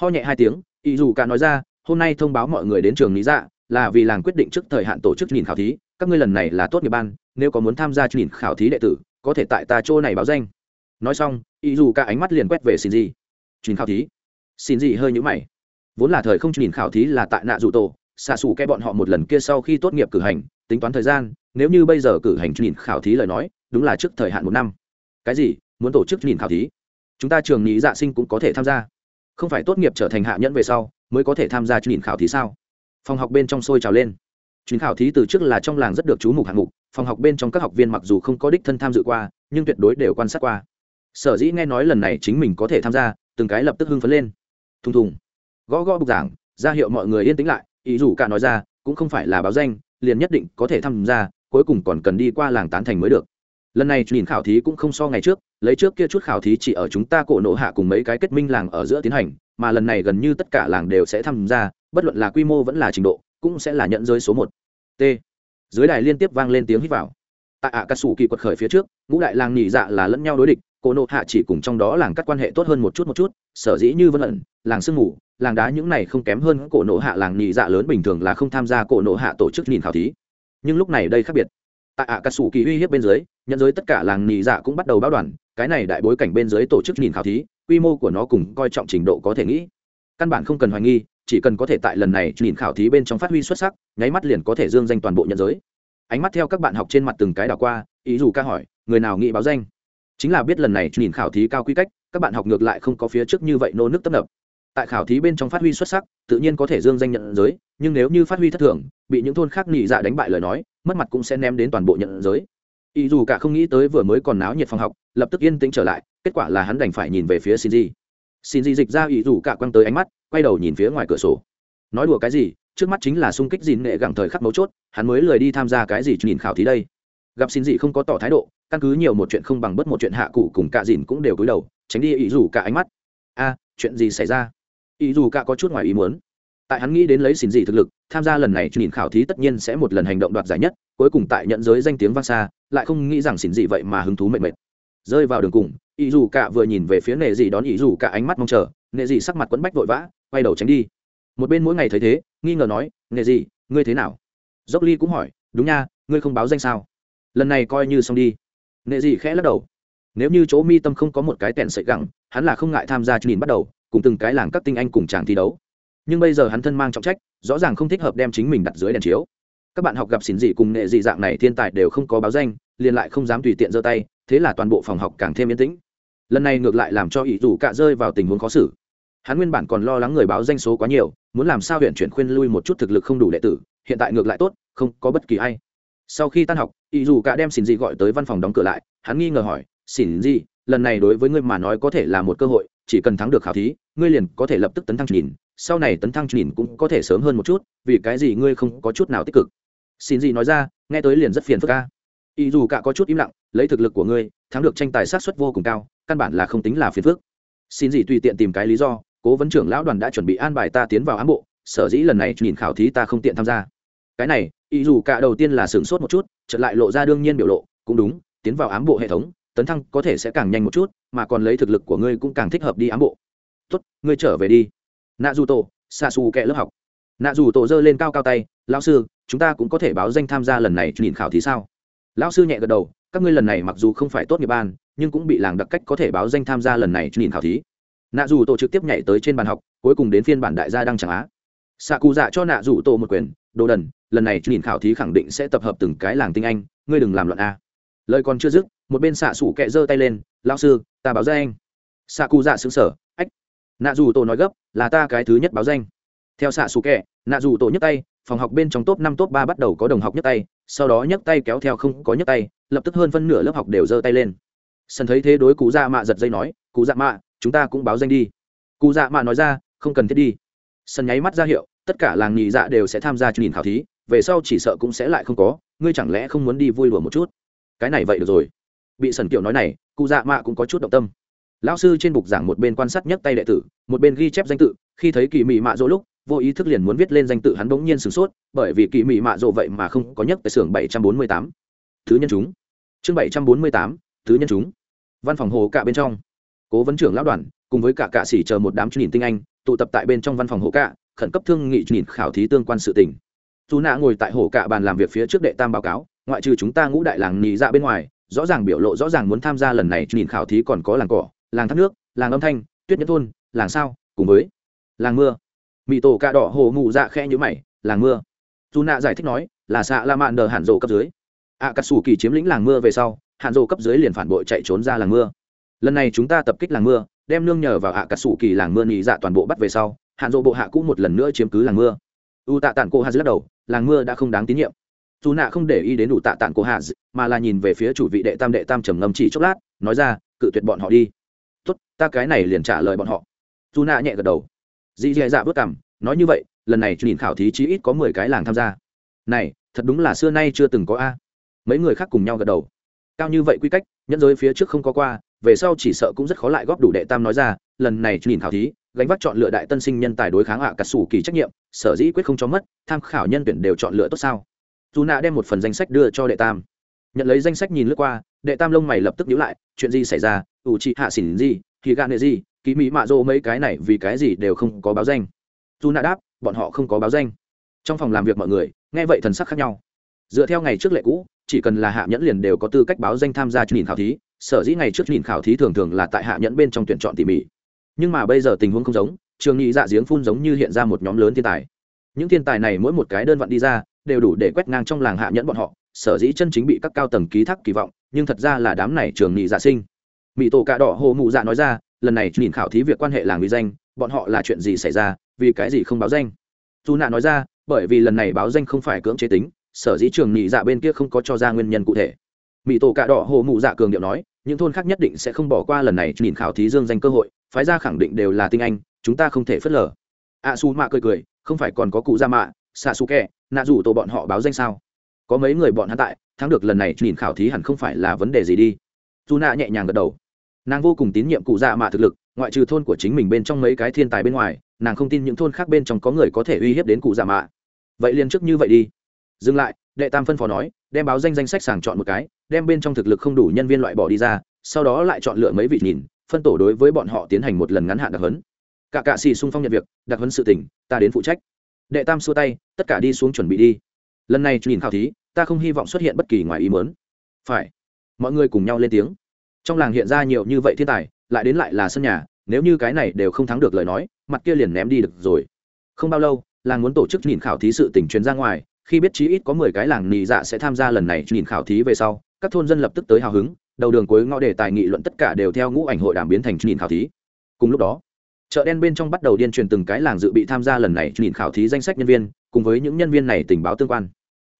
Ho nhẹ hai tiếng, ý dù cả nói ra, hôm nay thông báo mọi người đến trường lý dạ là vì làng quyết định trước thời hạn tổ chức nhìn khảo thí, các ngươi lần này là tốt nghiệp ban, nếu có muốn tham gia nhìn khảo thí đệ tử, có thể tại ta chỗ này báo danh. Nói xong, ý dù cả ánh mắt liền quét về xin Dĩ. nhìn khảo thí. Xin Dĩ hơi nhũ mày. Vốn là thời không nhìn khảo thí là tại nạ dù tổ, xạ xù cái bọn họ một lần kia sau khi tốt nghiệp cử hành, tính toán thời gian, nếu như bây giờ cử hành nhìn khảo thí lời nói, đúng là trước thời hạn một năm cái gì? Muốn tổ chức nhìn khảo thí? Chúng ta trường nhị dạ sinh cũng có thể tham gia. Không phải tốt nghiệp trở thành hạ nhẫn về sau, mới có thể tham gia nhìn khảo thí sao? Phòng học bên trong sôi trào lên. Chuyến khảo thí từ trước là trong làng rất được chú mục hạng mục, phòng học bên trong các học viên mặc dù không có đích thân tham dự qua, nhưng tuyệt đối đều quan sát qua. Sở dĩ nghe nói lần này chính mình có thể tham gia, từng cái lập tức hưng phấn lên. Thùng thùng. Gõ gõ bục giảng, ra hiệu mọi người yên tĩnh lại, ý dù cả nói ra, cũng không phải là báo danh, liền nhất định có thể tham gia, cuối cùng còn cần đi qua làng tán thành mới được lần này nhìn khảo thí cũng không so ngày trước, lấy trước kia chút khảo thí chỉ ở chúng ta cổ nộ hạ cùng mấy cái kết minh làng ở giữa tiến hành, mà lần này gần như tất cả làng đều sẽ tham gia, bất luận là quy mô vẫn là trình độ, cũng sẽ là nhận giới số một. T. Dưới đài liên tiếp vang lên tiếng hít vào. Tại ạ cà sủ kỳ quật khởi phía trước, ngũ đại làng nhị dạ là lẫn nhau đối địch, cổ nộ hạ chỉ cùng trong đó làng cắt quan hệ tốt hơn một chút một chút, sở dĩ như vân ẩn, làng sương mù, làng đá những này không kém hơn cổ nộ hạ làng nhị dạ lớn bình thường là không tham gia cổ nộ hạ tổ chức nhìn khảo thí. Nhưng lúc này đây khác biệt tại ạ cà sủ kỳ uy hiếp bên dưới, nhận giới tất cả làng nhị dạ cũng bắt đầu báo đoàn, cái này đại bối cảnh bên dưới tổ chức nhìn khảo thí, quy mô của nó cùng coi trọng trình độ có thể nghĩ. Căn bản không cần hoài nghi, chỉ cần có thể tại lần này nhìn khảo thí bên trong phát huy xuất sắc, nháy mắt liền có thể dương danh toàn bộ nhận giới. Ánh mắt theo các bạn học trên mặt từng cái đảo qua ý dù ca hỏi, người nào nghĩ báo danh? Chính là biết lần này nhìn khảo thí cao quy cách, các bạn học ngược lại không có phía trước như vậy nô nước tấp nập. Tại khảo thí bên trong phát huy xuất sắc, tự nhiên có thể dương danh nhận giới, nhưng nếu như phát huy thất thường, bị những thôn khác nhị dạ đánh bại lời nói mất mặt cũng sẽ ném đến toàn bộ nhận giới. Ý dù cả không nghĩ tới vừa mới còn náo nhiệt phòng học, lập tức yên tĩnh trở lại, kết quả là hắn đành phải nhìn về phía xin di xin di dịch ra ý dù cả quăng tới ánh mắt, quay đầu nhìn phía ngoài cửa sổ. Nói đùa cái gì, trước mắt chính là sung kích dìn nghệ gẳng thời khắc mấu chốt, hắn mới lười đi tham gia cái gì nhìn khảo thí đây. Gặp xin dị không có tỏ thái độ, căn cứ nhiều một chuyện không bằng bất một chuyện hạ cụ cùng cả dìn cũng đều cúi đầu, tránh đi ý dù cả ánh mắt. A, chuyện gì xảy ra? Ý dù cả có chút ngoài ý muốn. Tại hắn nghĩ đến lấy xin dị thực lực tham gia lần này nhìn khảo thí tất nhiên sẽ một lần hành động đoạt giải nhất, cuối cùng tại nhận giới danh tiếng vang xa, lại không nghĩ rằng xỉn dị vậy mà hứng thú mệt mệt. Rơi vào đường cùng, ý dù cả vừa nhìn về phía nệ dị đón ý dù cả ánh mắt mong chờ, nệ dị sắc mặt quẫn bách vội vã, quay đầu tránh đi. Một bên mỗi ngày thấy thế, nghi ngờ nói, nệ dị, ngươi thế nào? Dốc ly cũng hỏi, đúng nha, ngươi không báo danh sao? Lần này coi như xong đi. Nệ dị khẽ lắc đầu. Nếu như chỗ mi tâm không có một cái tèn sợi gẳng, hắn là không ngại tham gia nhìn bắt đầu, cùng từng cái làng các tinh anh cùng chàng thi đấu. Nhưng bây giờ hắn thân mang trọng trách rõ ràng không thích hợp đem chính mình đặt dưới đèn chiếu. Các bạn học gặp xỉn dị cùng nghệ dị dạng này thiên tài đều không có báo danh, liền lại không dám tùy tiện giơ tay, thế là toàn bộ phòng học càng thêm yên tĩnh. Lần này ngược lại làm cho ỷ dù cạ rơi vào tình huống khó xử. Hắn nguyên bản còn lo lắng người báo danh số quá nhiều, muốn làm sao huyện chuyển khuyên lui một chút thực lực không đủ đệ tử, hiện tại ngược lại tốt, không có bất kỳ ai. Sau khi tan học, ỷ dù cạ đem xỉn dị gọi tới văn phòng đóng cửa lại, hắn nghi ngờ hỏi, xỉn dị, lần này đối với ngươi mà nói có thể là một cơ hội, chỉ cần thắng được khảo thí, ngươi liền có thể lập tức tấn thăng nhìn sau này tấn thăng nhìn cũng có thể sớm hơn một chút, vì cái gì ngươi không có chút nào tích cực? Xin gì nói ra, nghe tới liền rất phiền phức ca ý dù cả có chút im lặng, lấy thực lực của ngươi, thắng được tranh tài sát xuất vô cùng cao, căn bản là không tính là phiền phức. Xin gì tùy tiện tìm cái lý do, cố vấn trưởng lão đoàn đã chuẩn bị an bài ta tiến vào ám bộ, sở dĩ lần này nhìn khảo thí ta không tiện tham gia. Cái này, ý dù cả đầu tiên là sửng sốt một chút, chợt lại lộ ra đương nhiên biểu lộ, cũng đúng, tiến vào ám bộ hệ thống, tấn thăng có thể sẽ càng nhanh một chút, mà còn lấy thực lực của ngươi cũng càng thích hợp đi ám bộ. Tốt, ngươi trở về đi nạ dù tổ xa xù kẹ lớp học. Nạ dù tổ giơ lên cao cao tay, lão sư, chúng ta cũng có thể báo danh tham gia lần này nhìn khảo thí sao? Lão sư nhẹ gật đầu, các ngươi lần này mặc dù không phải tốt nghiệp ban, nhưng cũng bị làng đặc cách có thể báo danh tham gia lần này nhìn khảo thí. Nạ dù tổ trực tiếp nhảy tới trên bàn học, cuối cùng đến phiên bản đại gia đăng chẳng á. Xạ cụ dạ cho nạ dù tổ một quyền, đồ đần, lần này nhìn khảo thí khẳng định sẽ tập hợp từng cái làng tinh anh, ngươi đừng làm loạn a. Lời còn chưa dứt, một bên xạ xủ kẹ giơ tay lên, lão sư, ta báo danh. Xạ cụ dạ xứng sở ách. Nạ dù tổ nói gấp là ta cái thứ nhất báo danh. Theo xạ xù kẹ, nạ dù tổ nhấc tay, phòng học bên trong top năm, top ba bắt đầu có đồng học nhấc tay, sau đó nhấc tay kéo theo không có nhấc tay, lập tức hơn phân nửa lớp học đều giơ tay lên. Sân thấy thế đối cụ dạ mạ giật dây nói, cụ dạ mạ, chúng ta cũng báo danh đi. Cụ dạ mạ nói ra, không cần thiết đi. Sân nháy mắt ra hiệu, tất cả làng nhị dạ đều sẽ tham gia chương trình khảo thí, về sau chỉ sợ cũng sẽ lại không có, ngươi chẳng lẽ không muốn đi vui đùa một chút? Cái này vậy được rồi. Bị sần kiểu nói này, cụ dạ mạ cũng có chút động tâm lão sư trên bục giảng một bên quan sát nhấc tay đệ tử, một bên ghi chép danh tự, khi thấy kỳ mị mạ dỗ lúc, vô ý thức liền muốn viết lên danh tự hắn bỗng nhiên sửng sốt, bởi vì kỳ mị mạ dỗ vậy mà không có nhấc tại xưởng bảy trăm bốn mươi tám. Thứ nhân chúng. Chương bảy trăm bốn mươi tám, thứ nhân chúng. Văn phòng hồ cạ bên trong. Cố vấn trưởng lão đoàn, cùng với cả cạ sĩ chờ một đám nhìn tinh anh, tụ tập tại bên trong văn phòng hồ cạ, khẩn cấp thương nghị nhìn khảo thí tương quan sự tình. Dù nạ ngồi tại hồ cạ bàn làm việc phía trước đệ tam báo cáo, ngoại trừ chúng ta ngũ đại làng nhị dạ bên ngoài, rõ ràng biểu lộ rõ ràng muốn tham gia lần này nhìn khảo thí còn có làng cỏ làng thác nước, làng âm thanh, tuyết nhẫn thôn, làng sao, cùng với làng mưa. Mỹ tổ cạ đỏ hồ mụ dạ khe nhữ mày, làng mưa. Dù nạ giải thích nói, là xạ la mạn đờ hạn rộ cấp dưới. Ạ cà sủ kỳ chiếm lĩnh làng mưa về sau, hạn rộ cấp dưới liền phản bội chạy trốn ra làng mưa. Lần này chúng ta tập kích làng mưa, đem nương nhờ vào ạ cà sủ kỳ làng mưa nhị dạ toàn bộ bắt về sau, hạn rộ bộ hạ cũ một lần nữa chiếm cứ làng mưa. U tạ tản cô hà lắc đầu, làng mưa đã không đáng tín nhiệm. Dù nạ không để ý đến đủ tạ tản cô hà, mà là nhìn về phía chủ vị đệ tam đệ tam trầm ngâm chỉ chốc lát, nói ra, cự tuyệt bọn họ đi tốt, ta cái này liền trả lời bọn họ. Dù nạ nhẹ gật đầu. Dì dì dạ vớt cảm nói như vậy, lần này nhìn khảo thí chí ít có mười cái làng tham gia. Này, thật đúng là xưa nay chưa từng có a. Mấy người khác cùng nhau gật đầu. Cao như vậy quy cách, nhẫn giới phía trước không có qua, về sau chỉ sợ cũng rất khó lại góp đủ đệ tam nói ra, lần này nhìn khảo thí, gánh vác chọn lựa đại tân sinh nhân tài đối kháng ạ cả sủ kỳ trách nhiệm, sở dĩ quyết không cho mất, tham khảo nhân tuyển đều chọn lựa tốt sao? Dù nạ đem một phần danh sách đưa cho đệ tam. Nhận lấy danh sách nhìn lướt qua, đệ tam lông mày lập tức nhíu lại, chuyện gì xảy ra? Ủ chị hạ xỉn gì thì gạn nệ gì kỳ mỹ mạ rô mấy cái này vì cái gì đều không có báo danh. Dù nạ đáp, bọn họ không có báo danh. Trong phòng làm việc mọi người, nghe vậy thần sắc khác nhau. Dựa theo ngày trước lệ cũ, chỉ cần là hạ nhẫn liền đều có tư cách báo danh tham gia nhìn khảo thí, sở dĩ ngày trước nhìn khảo thí thường thường là tại hạ nhẫn bên trong tuyển chọn tỉ mỉ. Nhưng mà bây giờ tình huống không giống, trường nghị dạ giếng phun giống như hiện ra một nhóm lớn thiên tài. Những thiên tài này mỗi một cái đơn vận đi ra, đều đủ để quét ngang trong làng hạ nhẫn bọn họ, sở dĩ chân chính bị các cao tầng ký thác kỳ vọng, nhưng thật ra là đám này trường nghị dạ sinh mỹ tổ cạ đỏ hồ mụ dạ nói ra, lần này nhìn khảo thí việc quan hệ làng uy danh, bọn họ là chuyện gì xảy ra, vì cái gì không báo danh? Dù nạ nói ra, bởi vì lần này báo danh không phải cưỡng chế tính, sở dĩ trường nhị dạ bên kia không có cho ra nguyên nhân cụ thể. Mỹ tổ cạ đỏ hồ mụ dạ cường điệu nói, những thôn khác nhất định sẽ không bỏ qua lần này nhìn khảo thí dương danh cơ hội, phái ra khẳng định đều là tinh anh, chúng ta không thể phớt lờ. A su mạ cười cười, không phải còn có cụ gia mạ xạ su kẹ, nạ rủ tổ bọn họ báo danh sao? Có mấy người bọn hắn tại, thắng được lần này nhìn khảo thí hẳn không phải là vấn đề gì đi. Dù nạ nhẹ nhàng gật đầu nàng vô cùng tín nhiệm cụ dạ mạ thực lực, ngoại trừ thôn của chính mình bên trong mấy cái thiên tài bên ngoài, nàng không tin những thôn khác bên trong có người có thể uy hiếp đến cụ dạ mạ. Vậy liền trước như vậy đi. Dừng lại, đệ tam phân phó nói, đem báo danh danh sách sàng chọn một cái, đem bên trong thực lực không đủ nhân viên loại bỏ đi ra, sau đó lại chọn lựa mấy vị nhìn, phân tổ đối với bọn họ tiến hành một lần ngắn hạn đặc huấn. Cả cạ xì xung phong nhận việc, đặc huấn sự tỉnh ta đến phụ trách. Đệ tam xua tay, tất cả đi xuống chuẩn bị đi. Lần này nhìn khảo thí, ta không hy vọng xuất hiện bất kỳ ngoài ý mớn phải. Mọi người cùng nhau lên tiếng trong làng hiện ra nhiều như vậy thiên tài, lại đến lại là sân nhà, nếu như cái này đều không thắng được lời nói, mặt kia liền ném đi được rồi. Không bao lâu, làng muốn tổ chức nhìn khảo thí sự tỉnh truyền ra ngoài, khi biết chí ít có mười cái làng nì dạ sẽ tham gia lần này nhìn khảo thí về sau, các thôn dân lập tức tới hào hứng, đầu đường cuối ngõ đề tài nghị luận tất cả đều theo ngũ ảnh hội đàm biến thành nhìn khảo thí. Cùng lúc đó, chợ đen bên trong bắt đầu điên truyền từng cái làng dự bị tham gia lần này nhìn khảo thí danh sách nhân viên, cùng với những nhân viên này tình báo tương quan.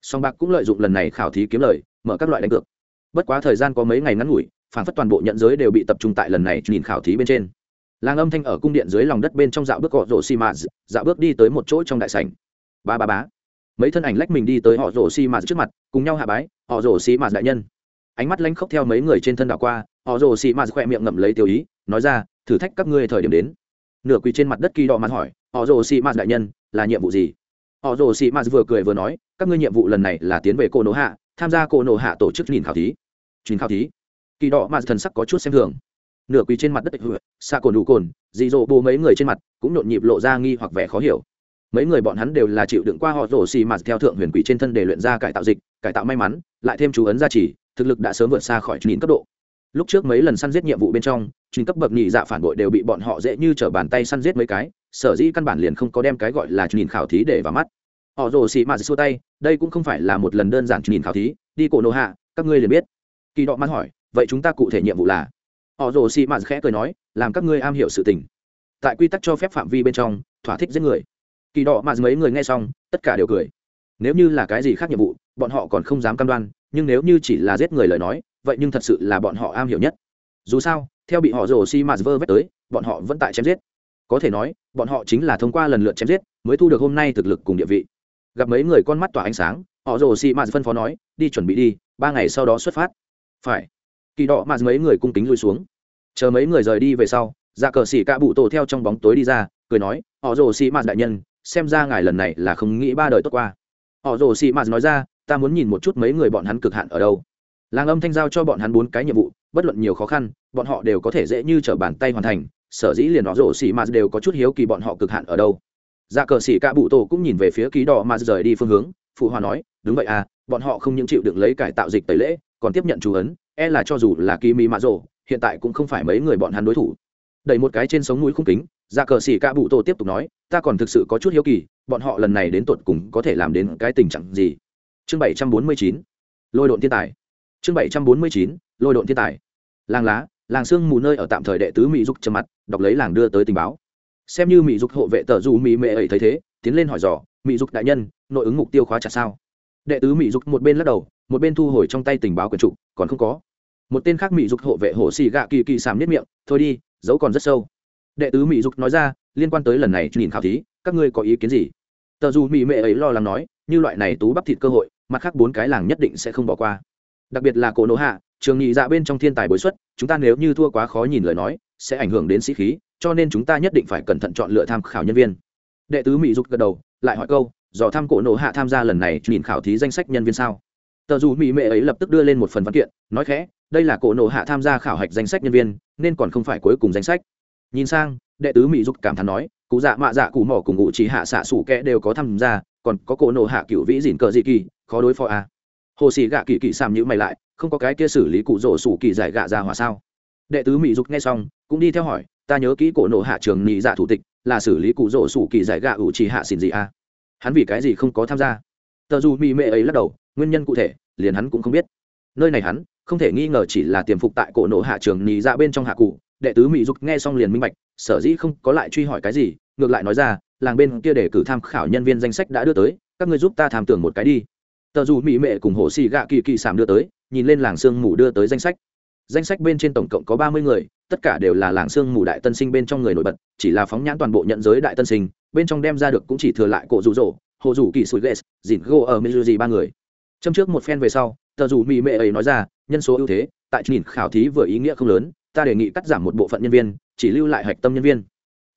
Song bạc cũng lợi dụng lần này khảo thí kiếm lời, mở các loại đánh cược. Bất quá thời gian có mấy ngày ngắn ngủi phản phất toàn bộ nhận giới đều bị tập trung tại lần này nhìn khảo thí bên trên. Làng âm thanh ở cung điện dưới lòng đất bên trong dạo bước họ rổ xi mạt, dạo bước đi tới một chỗ trong đại sảnh. Ba ba bá mấy thân ảnh lách mình đi tới họ rổ xi mạt trước mặt, cùng nhau hạ bái, họ rổ xi mạt đại nhân. Ánh mắt lanh khóc theo mấy người trên thân đảo qua, họ rổ xi mạt khỏe miệng ngậm lấy tiêu ý, nói ra, thử thách các ngươi thời điểm đến. Nửa quỳ trên mặt đất kỳ đỏ mặt hỏi, họ rồ xi mạt đại nhân, là nhiệm vụ gì? Họ rồ xi mạt vừa cười vừa nói, các ngươi nhiệm vụ lần này là tiến về cô nổ hạ, tham gia cô nổ hạ tổ chức nhìn khảo thí. Nhìn khảo thí kỳ đỏ mà thần sắc có chút xem thường. Nửa quỳ trên mặt đất xa cồn đủ cồn, dị dỗ bố mấy người trên mặt cũng nhộn nhịp lộ ra nghi hoặc vẻ khó hiểu. Mấy người bọn hắn đều là chịu đựng qua họ rổ xì mạt theo thượng huyền quỷ trên thân để luyện ra cải tạo dịch, cải tạo may mắn, lại thêm chú ấn gia trì, thực lực đã sớm vượt xa khỏi nhìn cấp độ. Lúc trước mấy lần săn giết nhiệm vụ bên trong trình cấp bậc nhị dạ phản bội đều bị bọn họ dễ như t r ở bàn tay săn giết mấy cái, sở dĩ căn bản liền không có đem cái gọi là nhìn khảo thí để vào mắt. Họ rồ xị mạt xua tay, đây cũng không phải là một lần đơn giản nhìn khảo thí, đi cổ nô hạ, các ngươi liền biết. Kỳ đọ mắt hỏi vậy chúng ta cụ thể nhiệm vụ là? Họ rồ xị mạt khẽ cười nói, làm các ngươi am hiểu sự tình. Tại quy tắc cho phép phạm vi bên trong, thỏa thích giết người. Kỳ đỏ mạt mấy người nghe xong, tất cả đều cười. Nếu như là cái gì khác nhiệm vụ, bọn họ còn không dám cam đoan, nhưng nếu như chỉ là giết người lời nói, vậy nhưng thật sự là bọn họ am hiểu nhất. Dù sao, theo bị họ rồ xi mạt vơ vét tới, bọn họ vẫn tại chém giết. Có thể nói, bọn họ chính là thông qua lần lượt chém giết, mới thu được hôm nay thực lực cùng địa vị. Gặp mấy người con mắt tỏa ánh sáng, họ rồ xi mạt phân phó nói, đi chuẩn bị đi, ba ngày sau đó xuất phát. Phải kỳ đỏ mà mấy người cung kính lui xuống. Chờ mấy người rời đi về sau ra cờ xỉ cạ bụ tổ theo trong bóng tối đi ra, cười nói, họ rồ xỉ mạt đại nhân, xem ra ngài lần này là không nghĩ ba đời tốt qua. Họ rồ xỉ mạt nói ra, ta muốn nhìn một chút mấy người bọn hắn cực hạn ở đâu. Làng âm thanh giao cho bọn hắn bốn cái nhiệm vụ, bất luận nhiều khó khăn, bọn họ đều có thể dễ như t bàn tay hoàn thành, sở dĩ liền họ rồ xỉ mạt đều có chút hiếu kỳ bọn họ cực hạn ở đâu. Dạ cờ xỉ cạ bụ tổ cũng nhìn về phía ký đỏ mà rời đi phương hướng, phụ hòa nói, đúng vậy à bọn họ không những chịu được lấy cải tạo dịch tẩy lễ, còn tiếp nhận chú ấn e là cho dù là kỳ mỹ mạ rổ hiện tại cũng không phải mấy người bọn hắn đối thủ. Đẩy một cái trên sống mũi khung kính ra cờ xỉ ca bụ tổ tiếp tục nói, ta còn thực sự có chút hiếu kỳ, bọn họ lần này đến tột cùng có thể làm đến cái tình trạng gì? Chương bảy trăm bốn mươi chín, lôi độn thiên tài. Chương bảy trăm bốn mươi chín, lôi độn thiên tài. Làng lá, làng sương mù nơi ở tạm thời đệ tứ mỹ dục trầm mặt, đọc lấy làng đưa tới tình báo. Xem như mỹ dục hộ vệ tờ dù mỹ mệ ấy thấy thế, tiến lên hỏi dò, mỹ dục đại nhân, nội ứng mục tiêu khóa chặt sao? Đệ tứ mỹ dục một bên lắc đầu, một bên thu hồi trong tay tình báo quyền trục còn không có. Một tên khác mỹ dục hộ vệ hồ xì gạ kỳ kỳ sàm nhất miệng, thôi đi dấu còn rất sâu. Đệ tứ mỹ dục nói ra, liên quan tới lần này nhìn khảo thí, các ngươi có ý kiến gì? Tờ dù mỹ mệ ấy lo lắng nói, như loại này tú bắp thịt cơ hội, mặt khác bốn cái làng nhất định sẽ không bỏ qua. Đặc biệt là cổ nổ hạ, trường nghị dạ bên trong thiên tài bối xuất, chúng ta nếu như thua quá khó nhìn lời nói, sẽ ảnh hưởng đến sĩ khí, cho nên chúng ta nhất định phải cẩn thận chọn lựa tham khảo nhân viên. Đệ tứ mỹ dục gật đầu, lại hỏi câu dò thăm cổ nổ hạ tham gia lần này, nhìn khảo thí danh sách nhân viên sao tờ dù mỹ mệ ấy lập tức đưa lên một phần văn kiện, nói khẽ, đây là cổ nổ hạ tham gia khảo hạch danh sách nhân viên, nên còn không phải cuối cùng danh sách nhìn sang, đệ tứ mỹ dục cảm thán nói, cụ dạ mạ dạ cụ mỏ cùng ngụ chỉ hạ xạ sủ kẽ đều có tham gia, còn có cổ nổ hạ cựu vĩ dìn cờ dị kỳ, khó đối phó à. hồ sĩ gạ kỳ kỳ sàm nhữ mày lại, không có cái kia xử lý cụ rỗ sủ kỳ giải gạ ra hòa sao đệ tứ mỹ dục nghe xong, cũng đi theo hỏi, ta nhớ kỹ cổ nổ hạ trường nhị dạ thủ tịch, là xử lý cụ rỗ sủ kỳ giải gạ ủ chỉ hạ xỉn gì à hắn vì cái gì không có tham gia? Tờ dù mỹ mệ ấy lắc đầu, nguyên nhân cụ thể, liền hắn cũng không biết. Nơi này hắn, không thể nghi ngờ chỉ là tiềm phục tại cổ nổ hạ trường nì dạ bên trong hạ cụ. Đệ tứ mỹ dục nghe xong liền minh bạch, sở dĩ không có lại truy hỏi cái gì, ngược lại nói ra, làng bên kia để cử tham khảo nhân viên danh sách đã đưa tới, các ngươi giúp ta tham tưởng một cái đi. Tờ dù mỹ mệ cùng hồ xì gạ kỳ kỳ sảm đưa tới, nhìn lên làng sương mù đưa tới danh sách. Danh sách bên trên tổng cộng có ba mươi người, tất cả đều là làng sương mù đại tân sinh bên trong người nổi bật, chỉ là phóng nhãn toàn bộ nhận giới đại tân sinh bên trong đem ra được cũng chỉ thừa lại cổ rủ rỗ hồ rủ kỳ sủi ghét, dìn gô ở mizuji ba người. Châm trước một phen về sau, tờ rủ mỹ mệ ấy nói ra, nhân số ưu thế, tại nhìn khảo thí vừa ý nghĩa không lớn, ta đề nghị cắt giảm một bộ phận nhân viên, chỉ lưu lại hạch tâm nhân viên.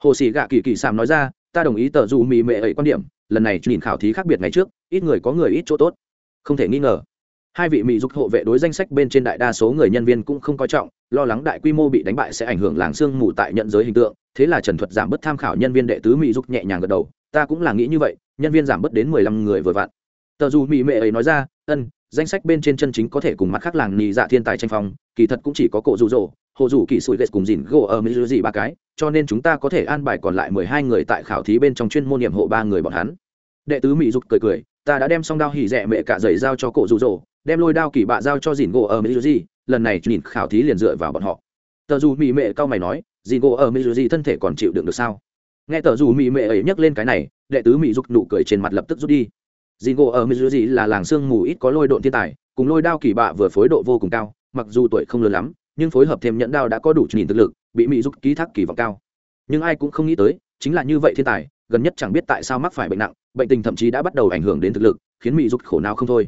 Hồ sĩ gạ kỳ kỳ sàm nói ra, ta đồng ý tờ rủ mỹ mệ ấy quan điểm, lần này nhìn khảo thí khác biệt ngày trước, ít người có người ít chỗ tốt. Không thể nghi ngờ. Hai vị mỹ giúp hộ vệ đối danh sách bên trên đại đa số người nhân viên cũng không coi trọng lo lắng đại quy mô bị đánh bại sẽ ảnh hưởng làng sương mù tại nhận giới hình tượng, thế là trần thuật giảm bớt tham khảo nhân viên đệ tứ mỹ giúp nhẹ nhàng gật đầu, ta cũng là nghĩ như vậy, nhân viên giảm bớt đến mười lăm người vừa vặn. Tờ dù mỹ mệ ấy nói ra, ân, danh sách bên trên chân chính có thể cùng mắt khác làng nhì dạ thiên tài tranh phong, kỳ thật cũng chỉ có cổ rụ rỗ hồ rủ kỳ sủi ghét cùng dìn gỗ ở mỹ gì ba cái, cho nên chúng ta có thể an bài còn lại mười hai người tại khảo thí bên trong chuyên môn nhiệm hộ ba người bọn hắn. Đệ tứ mỹ dục cười cười, ta đã đem xong đao hỉ rẻ mẹ cả giày giao cho cổ rụ rỗ đem lôi đao kỳ bạ giao cho dìn gỗ ở mỹ gì lần này nhìn khảo thí liền dựa vào bọn họ. Tờ dù mỹ mệ cao mày nói dìn gỗ ở mỹ gì thân thể còn chịu đựng được sao? Nghe tờ dù mỹ mệ ấy nhắc lên cái này, đệ tứ mỹ dục nụ cười trên mặt lập tức rút đi. Dìn gỗ ở mỹ gì là làng sương mù ít có lôi độn thiên tài, cùng lôi đao kỳ bạ vừa phối độ vô cùng cao, mặc dù tuổi không lớn lắm, nhưng phối hợp thêm nhẫn đao đã có đủ nhìn thực lực, bị mỹ dục ký thác kỳ vọng cao. Nhưng ai cũng không nghĩ tới, chính là như vậy thiên tài, gần nhất chẳng biết tại sao mắc phải bệnh nặng, bệnh tình thậm chí đã bắt đầu ảnh hưởng đến thực lực, khiến mỹ dục khổ nào không thôi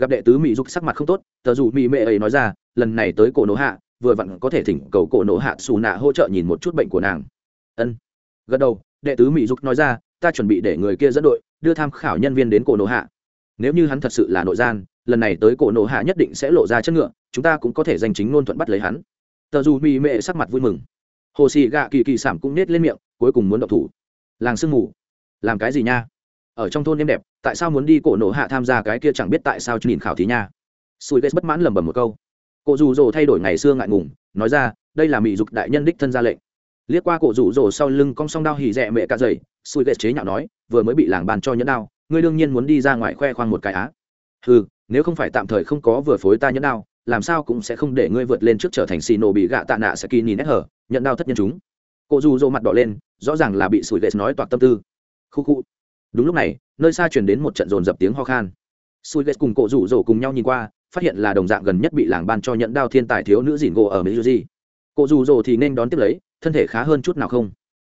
gặp đệ tứ mỹ dục sắc mặt không tốt, tờ dù mỹ mệ ấy nói ra, lần này tới cổ nổ hạ, vừa vặn có thể thỉnh cầu cổ nổ hạ xù nạ hỗ trợ nhìn một chút bệnh của nàng. Ân. Gật đầu, đệ tứ mỹ dục nói ra, ta chuẩn bị để người kia dẫn đội, đưa tham khảo nhân viên đến cổ nổ hạ. Nếu như hắn thật sự là nội gian, lần này tới cổ nổ hạ nhất định sẽ lộ ra chất ngựa, chúng ta cũng có thể danh chính ngôn thuận bắt lấy hắn. Tờ dù mỹ mệ sắc mặt vui mừng. Hồ xì gạ kỳ kỳ sảm cũng nết lên miệng, cuối cùng muốn động thủ. Làng sương mù. Làm cái gì nha? Ở trong thôn em đẹp, tại sao muốn đi cổ nổ hạ tham gia cái kia chẳng biết tại sao nhìn khảo thí nha? Sùi ghét bất mãn lẩm bẩm một câu. Cổ rủ rồ thay đổi ngày xưa ngại ngùng, nói ra, đây là mỹ dục đại nhân đích thân ra lệnh. Liếc qua cổ rủ rồ sau lưng cong song đao hỉ rẻ mẹ cả dày sùi ghét chế nhạo nói, vừa mới bị làng bàn cho nhẫn đao, ngươi đương nhiên muốn đi ra ngoài khoe khoang một cái á. Ừ nếu không phải tạm thời không có vừa phối ta nhẫn đao, làm sao cũng sẽ không để ngươi vượt lên trước trở thành xì nổ bị gạ tạ nạ sẽ kỳ nhìn nét hở nhận đao thất nhân chúng. Cô rủ rồ mặt đỏ lên, rõ ràng là bị sùi ghét nói toạc tâm tư. Khu khu đúng lúc này, nơi xa truyền đến một trận dồn dập tiếng ho khan. Sùi ghét cùng cổ rủ rổ cùng nhau nhìn qua, phát hiện là đồng dạng gần nhất bị làng ban cho nhận đao thiên tài thiếu nữ dìn gỗ ở mỹ du cổ rủ rổ thì nên đón tiếp lấy, thân thể khá hơn chút nào không?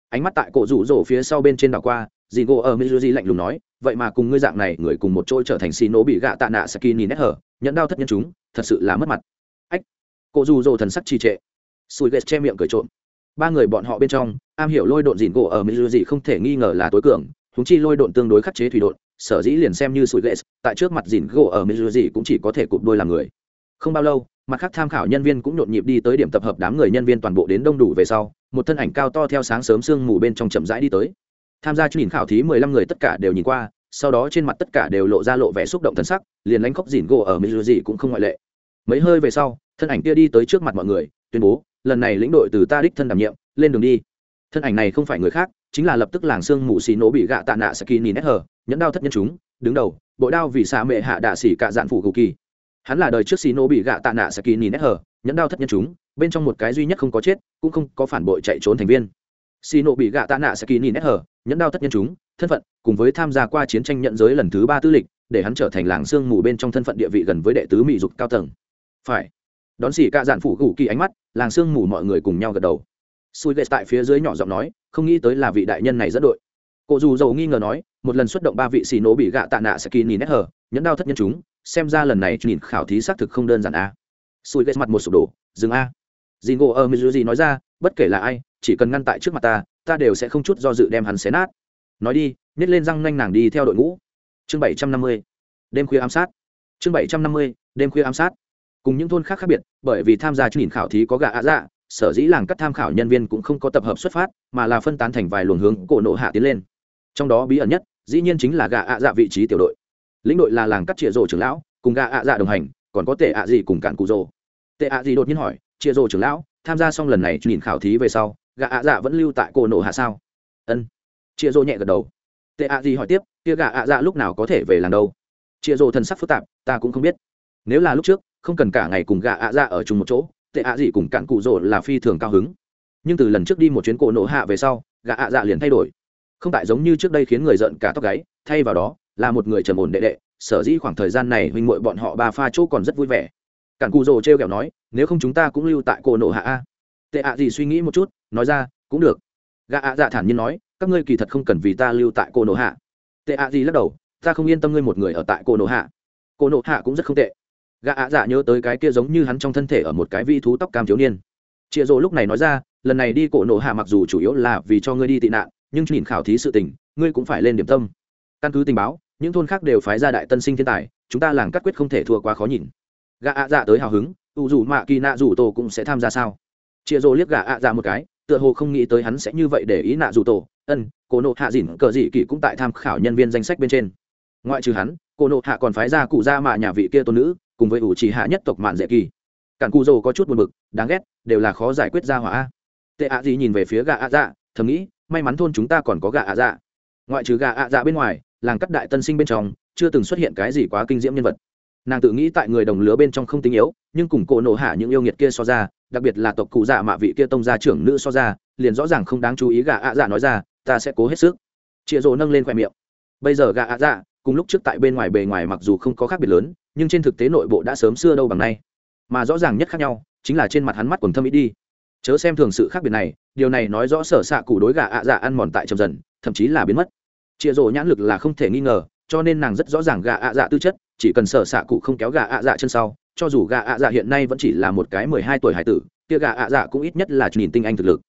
Ánh mắt tại cổ rủ rổ phía sau bên trên đảo qua dìn gỗ ở mỹ lạnh lùng nói, vậy mà cùng ngươi dạng này, người cùng một chỗ trở thành xì nổ bị gạ tạ nạ saki nhìn nét hở nhận đao thất nhân chúng, thật sự là mất mặt. Ách, cổ rủ rổ thần sắc trì trệ. Sùi ghét che miệng cười trộm. Ba người bọn họ bên trong, am hiểu lôi độn dìn gỗ ở mỹ không thể nghi ngờ là tối cường húng chi lôi độn tương đối khắc chế thủy độn, sở dĩ liền xem như sủi lệ tại trước mặt dìn gỗ ở mỹ cũng chỉ có thể cụp đôi làm người. Không bao lâu, mặt khác tham khảo nhân viên cũng nhộn nhịp đi tới điểm tập hợp đám người nhân viên toàn bộ đến đông đủ về sau, một thân ảnh cao to theo sáng sớm sương mù bên trong chậm rãi đi tới. Tham gia chương trình khảo thí mười lăm người tất cả đều nhìn qua, sau đó trên mặt tất cả đều lộ ra lộ vẻ xúc động thân sắc, liền lánh khóc dìn gỗ ở mỹ cũng không ngoại lệ. Mấy hơi về sau, thân ảnh kia đi tới trước mặt mọi người, tuyên bố, lần này lĩnh đội từ ta đích thân đảm nhiệm, lên đường đi. Thân ảnh này không phải người khác chính là lập tức làng xương mù xì nổ bị gạ tạ nạ saki nhìn nét hờ, nhẫn đao thất nhân chúng, đứng đầu bộ đao vì xạ mệ hạ đạ xỉ cạ dạn phủ cầu kỳ. Hắn là đời trước xì nổ bị gạ tạ nạ saki nhìn nét hờ, nhẫn đao thất nhân chúng, bên trong một cái duy nhất không có chết, cũng không có phản bội chạy trốn thành viên. Xì nổ bị gạ tạ nạ saki nhìn nét hờ, nhẫn đao thất nhân chúng, thân phận, cùng với tham gia qua chiến tranh nhận giới lần thứ ba tư lịch, để hắn trở thành làng xương mù bên trong thân phận địa vị gần với đệ tứ mỹ dục cao tầng. Phải. Đón xỉ cạ dạn phủ gù kỳ ánh mắt, làng xương mù mọi người cùng nhau gật đầu. Sùi ghét tại phía dưới nhỏ giọng nói không nghĩ tới là vị đại nhân này dẫn đội. Cụ dù dầu nghi ngờ nói một lần xuất động ba vị xì nổ bị gạ tạ nạ sẽ kỳ nhìn nét hở, nhẫn đao thất nhân chúng xem ra lần này nhìn khảo thí xác thực không đơn giản a. Sùi ghét mặt một sụp đổ dừng a. Dì ngộ ở mizuji nói ra bất kể là ai chỉ cần ngăn tại trước mặt ta ta đều sẽ không chút do dự đem hắn xé nát. Nói đi nhét lên răng nanh nàng đi theo đội ngũ. Chương bảy trăm năm mươi đêm khuya ám sát. Chương bảy trăm năm mươi đêm khuya ám sát. Cùng những thôn khác khác biệt bởi vì tham gia chương trình khảo thí có gạ ạ dạ sở dĩ làng cắt tham khảo nhân viên cũng không có tập hợp xuất phát, mà là phân tán thành vài luồng hướng cổ nộ hạ tiến lên. Trong đó bí ẩn nhất, dĩ nhiên chính là gà ạ dạ vị trí tiểu đội. Lĩnh đội là làng cắt chĩa rổ trưởng lão, cùng gà ạ dạ đồng hành, còn có tệ ạ gì cùng cạn cụ rồ. Tệ ạ gì đột nhiên hỏi chĩa rổ trưởng lão, tham gia xong lần này nhìn khảo thí về sau, gà ạ dạ vẫn lưu tại cổ nộ hạ sao? Ân chĩa rổ nhẹ gật đầu. Tệ ạ gì hỏi tiếp, kia gà ạ dạ lúc nào có thể về làng đâu? Chĩa rổ thần sắc phức tạp, ta cũng không biết. Nếu là lúc trước, không cần cả ngày cùng gà ạ dạ ở chung một chỗ tệ ạ gì cùng cạn cụ rồ là phi thường cao hứng. Nhưng từ lần trước đi một chuyến cổ nổ hạ về sau, gã ạ dạ liền thay đổi. Không tại giống như trước đây khiến người giận cả tóc gáy, thay vào đó, là một người trầm ổn đệ đệ, sở dĩ khoảng thời gian này huynh muội bọn họ ba pha chỗ còn rất vui vẻ. Cản cù rồ t r e o kẹo nói, nếu không chúng ta cũng lưu tại cổ nổ hạ a. Tệ ạ gì suy nghĩ một chút, nói ra, cũng được. Gã ạ dạ thản nhiên nói, các ngươi kỳ thật không cần vì ta lưu tại cổ nổ hạ. Tệ ạ gì lắc đầu, ta không yên tâm ngươi một người ở tại cổ nổ hạ. Cổ nổ hạ cũng rất không tệ. Gã ạ dạ nhớ tới cái kia giống như hắn trong thân thể ở một cái vi thú tóc cam thiếu niên. Chịa rỗ lúc này nói ra, lần này đi cổ nộ hạ mặc dù chủ yếu là vì cho ngươi đi tị nạn, nhưng nhìn khảo thí sự tình, ngươi cũng phải lên điểm tâm. Căn cứ tình báo, những thôn khác đều phái ra đại tân sinh thiên tài, chúng ta làng cắt quyết không thể thua quá khó nhìn. Gã ạ dạ tới hào hứng, u dù mạ kỳ nạ dù tổ cũng sẽ tham gia sao? Chịa rỗ liếc gã ạ dạ một cái, tựa hồ không nghĩ tới hắn sẽ như vậy để ý nạ dù tổ. Ân, cổ nộ hạ dỉn cờ dị kỷ cũng tại tham khảo nhân viên danh sách bên trên. Ngoại trừ hắn, cổ nộ hạ còn phái ra cụ gia mạ nhà vị kia tôn nữ cùng với ủ trì hạ nhất tộc mạn dễ kỳ. Cản cù dồ có chút buồn bực, đáng ghét, đều là khó giải quyết ra hỏa tệ ạ gì nhìn về phía gà ạ dạ thầm nghĩ, may mắn thôn chúng ta còn có gà ạ dạ. Ngoại trừ gà ạ dạ bên ngoài, làng cắt đại tân sinh bên trong, chưa từng xuất hiện cái gì quá kinh diễm nhân vật. Nàng tự nghĩ tại người đồng lứa bên trong không tinh yếu, nhưng cùng cổ nổ hạ những yêu nghiệt kia so ra, đặc biệt là tộc cụ dạ mạ vị kia tông gia trưởng nữ so ra, liền rõ ràng không đáng chú ý gà ạ dạ nói ra, ta sẽ cố hết sức. Chịa rồ nâng lên khoe miệng. Bây giờ gà ạ dạ cùng lúc trước tại bên ngoài bề ngoài mặc dù không có khác biệt lớn nhưng trên thực tế nội bộ đã sớm xưa đâu bằng nay. Mà rõ ràng nhất khác nhau, chính là trên mặt hắn mắt còn thâm ít đi. Chớ xem thường sự khác biệt này, điều này nói rõ sở xạ cụ đối gà ạ dạ ăn mòn tại chậm dần, thậm chí là biến mất. Chịa rổ nhãn lực là không thể nghi ngờ, cho nên nàng rất rõ ràng gà ạ dạ tư chất, chỉ cần sở xạ cụ không kéo gà ạ dạ chân sau, cho dù gà ạ dạ hiện nay vẫn chỉ là một cái mười hai tuổi hải tử, kia gà ạ dạ cũng ít nhất là nhìn tinh anh thực lực.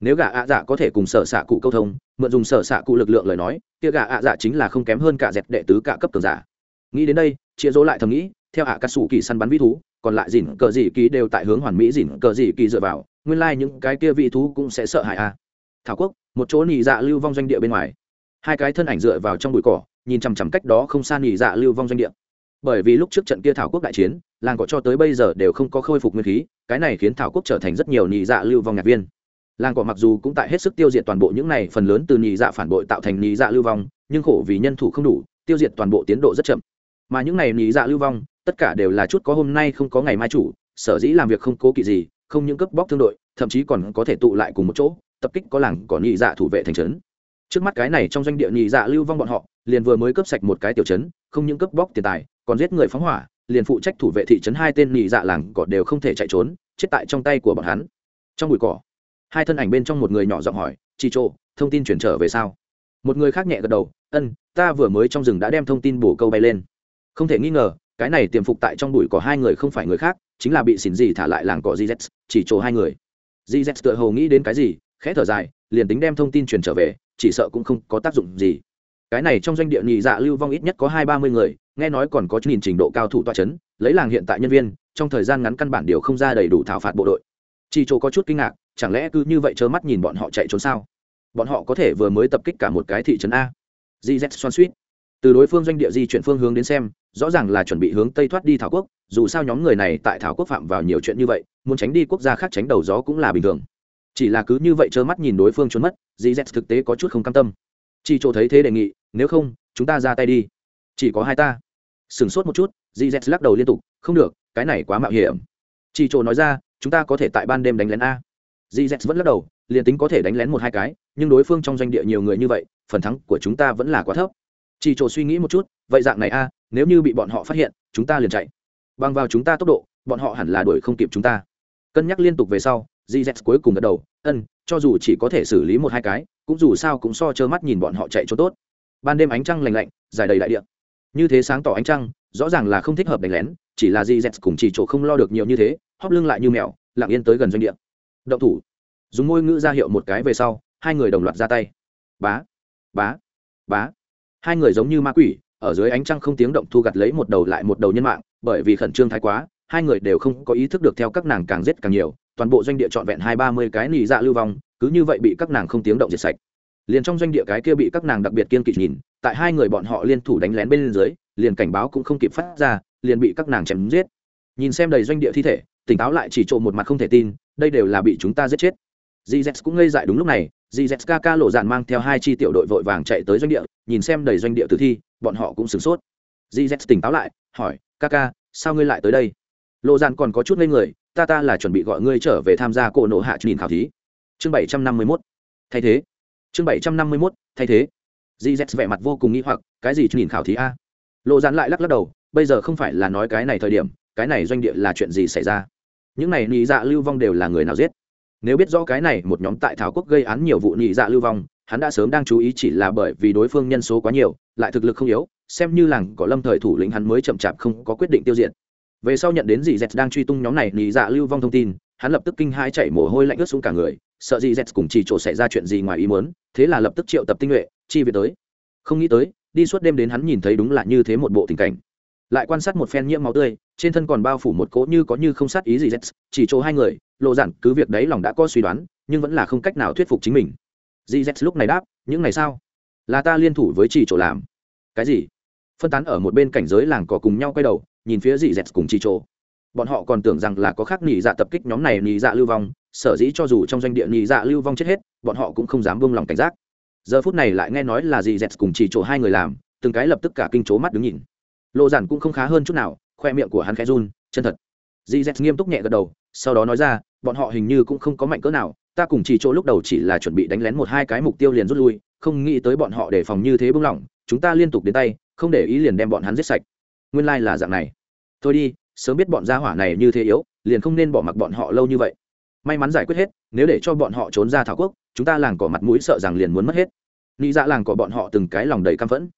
Nếu gà ạ dạ có thể cùng sở xạ cụ câu thông, mượn dùng sở xạ cụ lực lượng lời nói, kia gà ạ dạ chính là không kém hơn cả dẹp đệ tứ cả cấp cường giả. Nghĩ đến đây chia rỗ lại thầm nghĩ, theo ạ cà sủ kỳ săn bắn vĩ thú, còn lại dỉn cờ dị kỳ đều tại hướng hoàn mỹ dỉn cờ dị kỳ dựa vào, nguyên lai、like、những cái kia vĩ thú cũng sẽ sợ hãi a. À. thảo quốc, một chỗ nỉ dạ lưu vong doanh địa bên ngoài. Hai cái thân ảnh dựa vào trong bụi cỏ, nhìn chằm chằm cách đó không xa nỉ dạ lưu vong doanh địa. Bởi vì lúc trước trận kia thảo quốc đại chiến, làng cỏ cho tới bây giờ đều không có khôi phục nguyên khí, cái này khiến thảo quốc trở thành rất nhiều nỉ dạ lưu vong nhạc viên. Làng cỏ mặc dù cũng tại hết sức tiêu diệt toàn bộ những này phần lớn từ nỉ dạ phản bội tạo thành nỉ dạ lưu vong, nhưng khổ vì nhân thủ không đủ, tiêu diệt toàn bộ tiến độ rất chậm mà những này nhị dạ lưu vong, tất cả đều là chút có hôm nay không có ngày mai chủ, sở dĩ làm việc không cố kỵ gì, không những cướp bóc thương đội, thậm chí còn có thể tụ lại cùng một chỗ, tập kích có làng còn nhị dạ thủ vệ thành trấn. Trước mắt cái này trong doanh địa nhị dạ lưu vong bọn họ, liền vừa mới cướp sạch một cái tiểu trấn, không những cướp bóc tiền tài, còn giết người phóng hỏa, liền phụ trách thủ vệ thị trấn hai tên nhị dạ làng cỏ đều không thể chạy trốn, chết tại trong tay của bọn hắn. Trong bụi cỏ, hai thân ảnh bên trong một người nhỏ giọng hỏi, chi trô, thông tin chuyển trở về sao? Một người khác nhẹ gật đầu, ân, ta vừa mới trong rừng đã đem thông tin bổ câu bay lên không thể nghi ngờ, cái này tiềm phục tại trong bụi có hai người không phải người khác, chính là bị xỉn gì thả lại làng cỏ gz chỉ chỗ hai người. Gz tựa hồ nghĩ đến cái gì, khẽ thở dài, liền tính đem thông tin truyền trở về, chỉ sợ cũng không có tác dụng gì. Cái này trong doanh địa nhị dạ lưu vong ít nhất có hai ba mươi người, nghe nói còn có nhìn trình độ cao thủ toa c h ấ n lấy làng hiện tại nhân viên, trong thời gian ngắn căn bản điều không ra đầy đủ thảo phạt bộ đội. Chỉ chỗ có chút kinh ngạc, chẳng lẽ cứ như vậy trơ mắt nhìn bọn họ chạy trốn sao? Bọn họ có thể vừa mới tập kích cả một cái thị trấn a. Gz xoan suýt. Từ đối phương doanh địa di chuyển phương hướng đến xem rõ ràng là chuẩn bị hướng tây thoát đi thảo quốc, dù sao nhóm người này tại thảo quốc phạm vào nhiều chuyện như vậy, muốn tránh đi quốc gia khác tránh đầu gió cũng là bình thường. Chỉ là cứ như vậy trơ mắt nhìn đối phương trốn mất dì z thực tế có chút không cam tâm. Chị chỗ thấy thế đề nghị, nếu không, chúng ta ra tay đi. Chỉ có hai ta. Sửng sốt một chút dì z lắc đầu liên tục, không được, cái này quá mạo hiểm. Chị chỗ nói ra, chúng ta có thể tại ban đêm đánh lén a. Dì z vẫn lắc đầu, liền tính có thể đánh lén một hai cái, nhưng đối phương trong doanh địa nhiều người như vậy, phần thắng của chúng ta vẫn là quá thấp. Chỉ chỗ suy nghĩ một chút, vậy dạng này a nếu như bị bọn họ phát hiện, chúng ta liền chạy. Bằng vào chúng ta tốc độ, bọn họ hẳn là đuổi không kịp chúng ta. Cân nhắc liên tục về sau gz cuối cùng gật đầu, ân, cho dù chỉ có thể xử lý một hai cái, cũng dù sao cũng so trơ mắt nhìn bọn họ chạy cho tốt. Ban đêm ánh trăng lành lạnh, dài đầy đại địa. Như thế sáng tỏ ánh trăng, rõ ràng là không thích hợp đánh lén, chỉ là gz cùng chỉ chỗ không lo được nhiều như thế, hóp lưng lại như mèo, lặng yên tới gần doanh địa. Động thủ. Dùng môi ngữ ra hiệu một cái về sau, hai người đồng loạt ra tay. Bá bá bá. Hai người giống như ma quỷ ở dưới ánh trăng không tiếng động thu gặt lấy một đầu lại một đầu nhân mạng, bởi vì khẩn trương thái quá, hai người đều không có ý thức được theo các nàng càng giết càng nhiều, toàn bộ doanh địa trọn vẹn hai ba mươi cái nỉ dạ lưu vong, cứ như vậy bị các nàng không tiếng động diệt sạch. Liền trong doanh địa cái kia bị các nàng đặc biệt kiên kỵ nhìn, tại hai người bọn họ liên thủ đánh lén bên dưới, liền cảnh báo cũng không kịp phát ra, liền bị các nàng chém giết. Nhìn xem đầy doanh địa thi thể, tỉnh táo lại chỉ trộm một mặt không thể tin, đây đều là bị chúng ta giết chết. Gz cũng ngây dại đúng lúc này gzkk lộ dạn mang theo hai chi tiểu đội vội vàng chạy tới doanh địa, nhìn xem đầy doanh địa tử thi, bọn họ cũng sửng sốt. Gz tỉnh táo lại, hỏi kaka sao ngươi lại tới đây? Lộ dạn còn có chút ngây người, ta ta là chuẩn bị gọi ngươi trở về tham gia cổ nộ hạ truyền khảo thí. Chương bảy trăm năm mươi mốt. Thay thế. Chương bảy trăm năm mươi mốt, thay thế. Gz vẻ mặt vô cùng nghĩ hoặc, cái gì truyền khảo thí a? Lộ dạn lại lắc lắc đầu, bây giờ không phải là nói cái này thời điểm, cái này doanh địa là chuyện gì xảy ra? Những này nhị dạ lưu vong đều là người nào giết? Nếu biết rõ cái này, một nhóm tại thảo quốc gây án nhiều vụ nhị dạ lưu vong, hắn đã sớm đang chú ý chỉ là bởi vì đối phương nhân số quá nhiều, lại thực lực không yếu, xem như làng có lâm thời thủ lĩnh hắn mới chậm chạp không có quyết định tiêu diệt. Về sau nhận đến dì z đang truy tung nhóm này, nhị dạ lưu vong thông tin, hắn lập tức kinh hai chạy mồ hôi lạnh ướt xuống cả người, sợ dì z cùng chỉ chỗ xảy ra chuyện gì ngoài ý muốn, thế là lập tức triệu tập tinh nhuệ, chi về tới. Không nghĩ tới, đi suốt đêm đến hắn nhìn thấy đúng là như thế một bộ tình cảnh. Lại quan sát một phen nhiễm máu tươi, trên thân còn bao phủ một cỗ như có như không sát ý gì z, chỉ chỗ hai người lộ giản, cứ việc đấy lòng đã có suy đoán, nhưng vẫn là không cách nào thuyết phục chính mình. Dì z lúc này đáp, những ngày sao là ta liên thủ với chỉ chỗ làm. Cái gì? Phân tán ở một bên cảnh giới làng cỏ cùng nhau quay đầu, nhìn phía dì z cùng chỉ chỗ. Bọn họ còn tưởng rằng là có khác nhị dạ tập kích nhóm này nhị dạ lưu vong, sở dĩ cho dù trong doanh địa nhị dạ lưu vong chết hết, bọn họ cũng không dám buông lòng cảnh giác. Giờ phút này lại nghe nói là dì z cùng chỉ chỗ hai người làm, từng cái lập tức cả kinh chố mắt đứng nhìn. Lộ giản cũng không khá hơn chút nào, khoe miệng của hắn khẽ run, chân thật. Dì z nghiêm túc nhẹ gật đầu, sau đó nói ra bọn họ hình như cũng không có mạnh cỡ nào, ta cùng chỉ chỗ lúc đầu chỉ là chuẩn bị đánh lén một hai cái mục tiêu liền rút lui, không nghĩ tới bọn họ đề phòng như thế bưng lỏng, chúng ta liên tục đến tay, không để ý liền đem bọn hắn giết sạch. Nguyên lai、like、là dạng này. Thôi đi, sớm biết bọn gia hỏa này như thế yếu, liền không nên bỏ mặc bọn họ lâu như vậy. May mắn giải quyết hết, nếu để cho bọn họ trốn ra thảo quốc, chúng ta làng cỏ mặt mũi sợ rằng liền muốn mất hết. Nghĩ dạ làng cỏ bọn họ từng cái lòng đầy căm phẫn.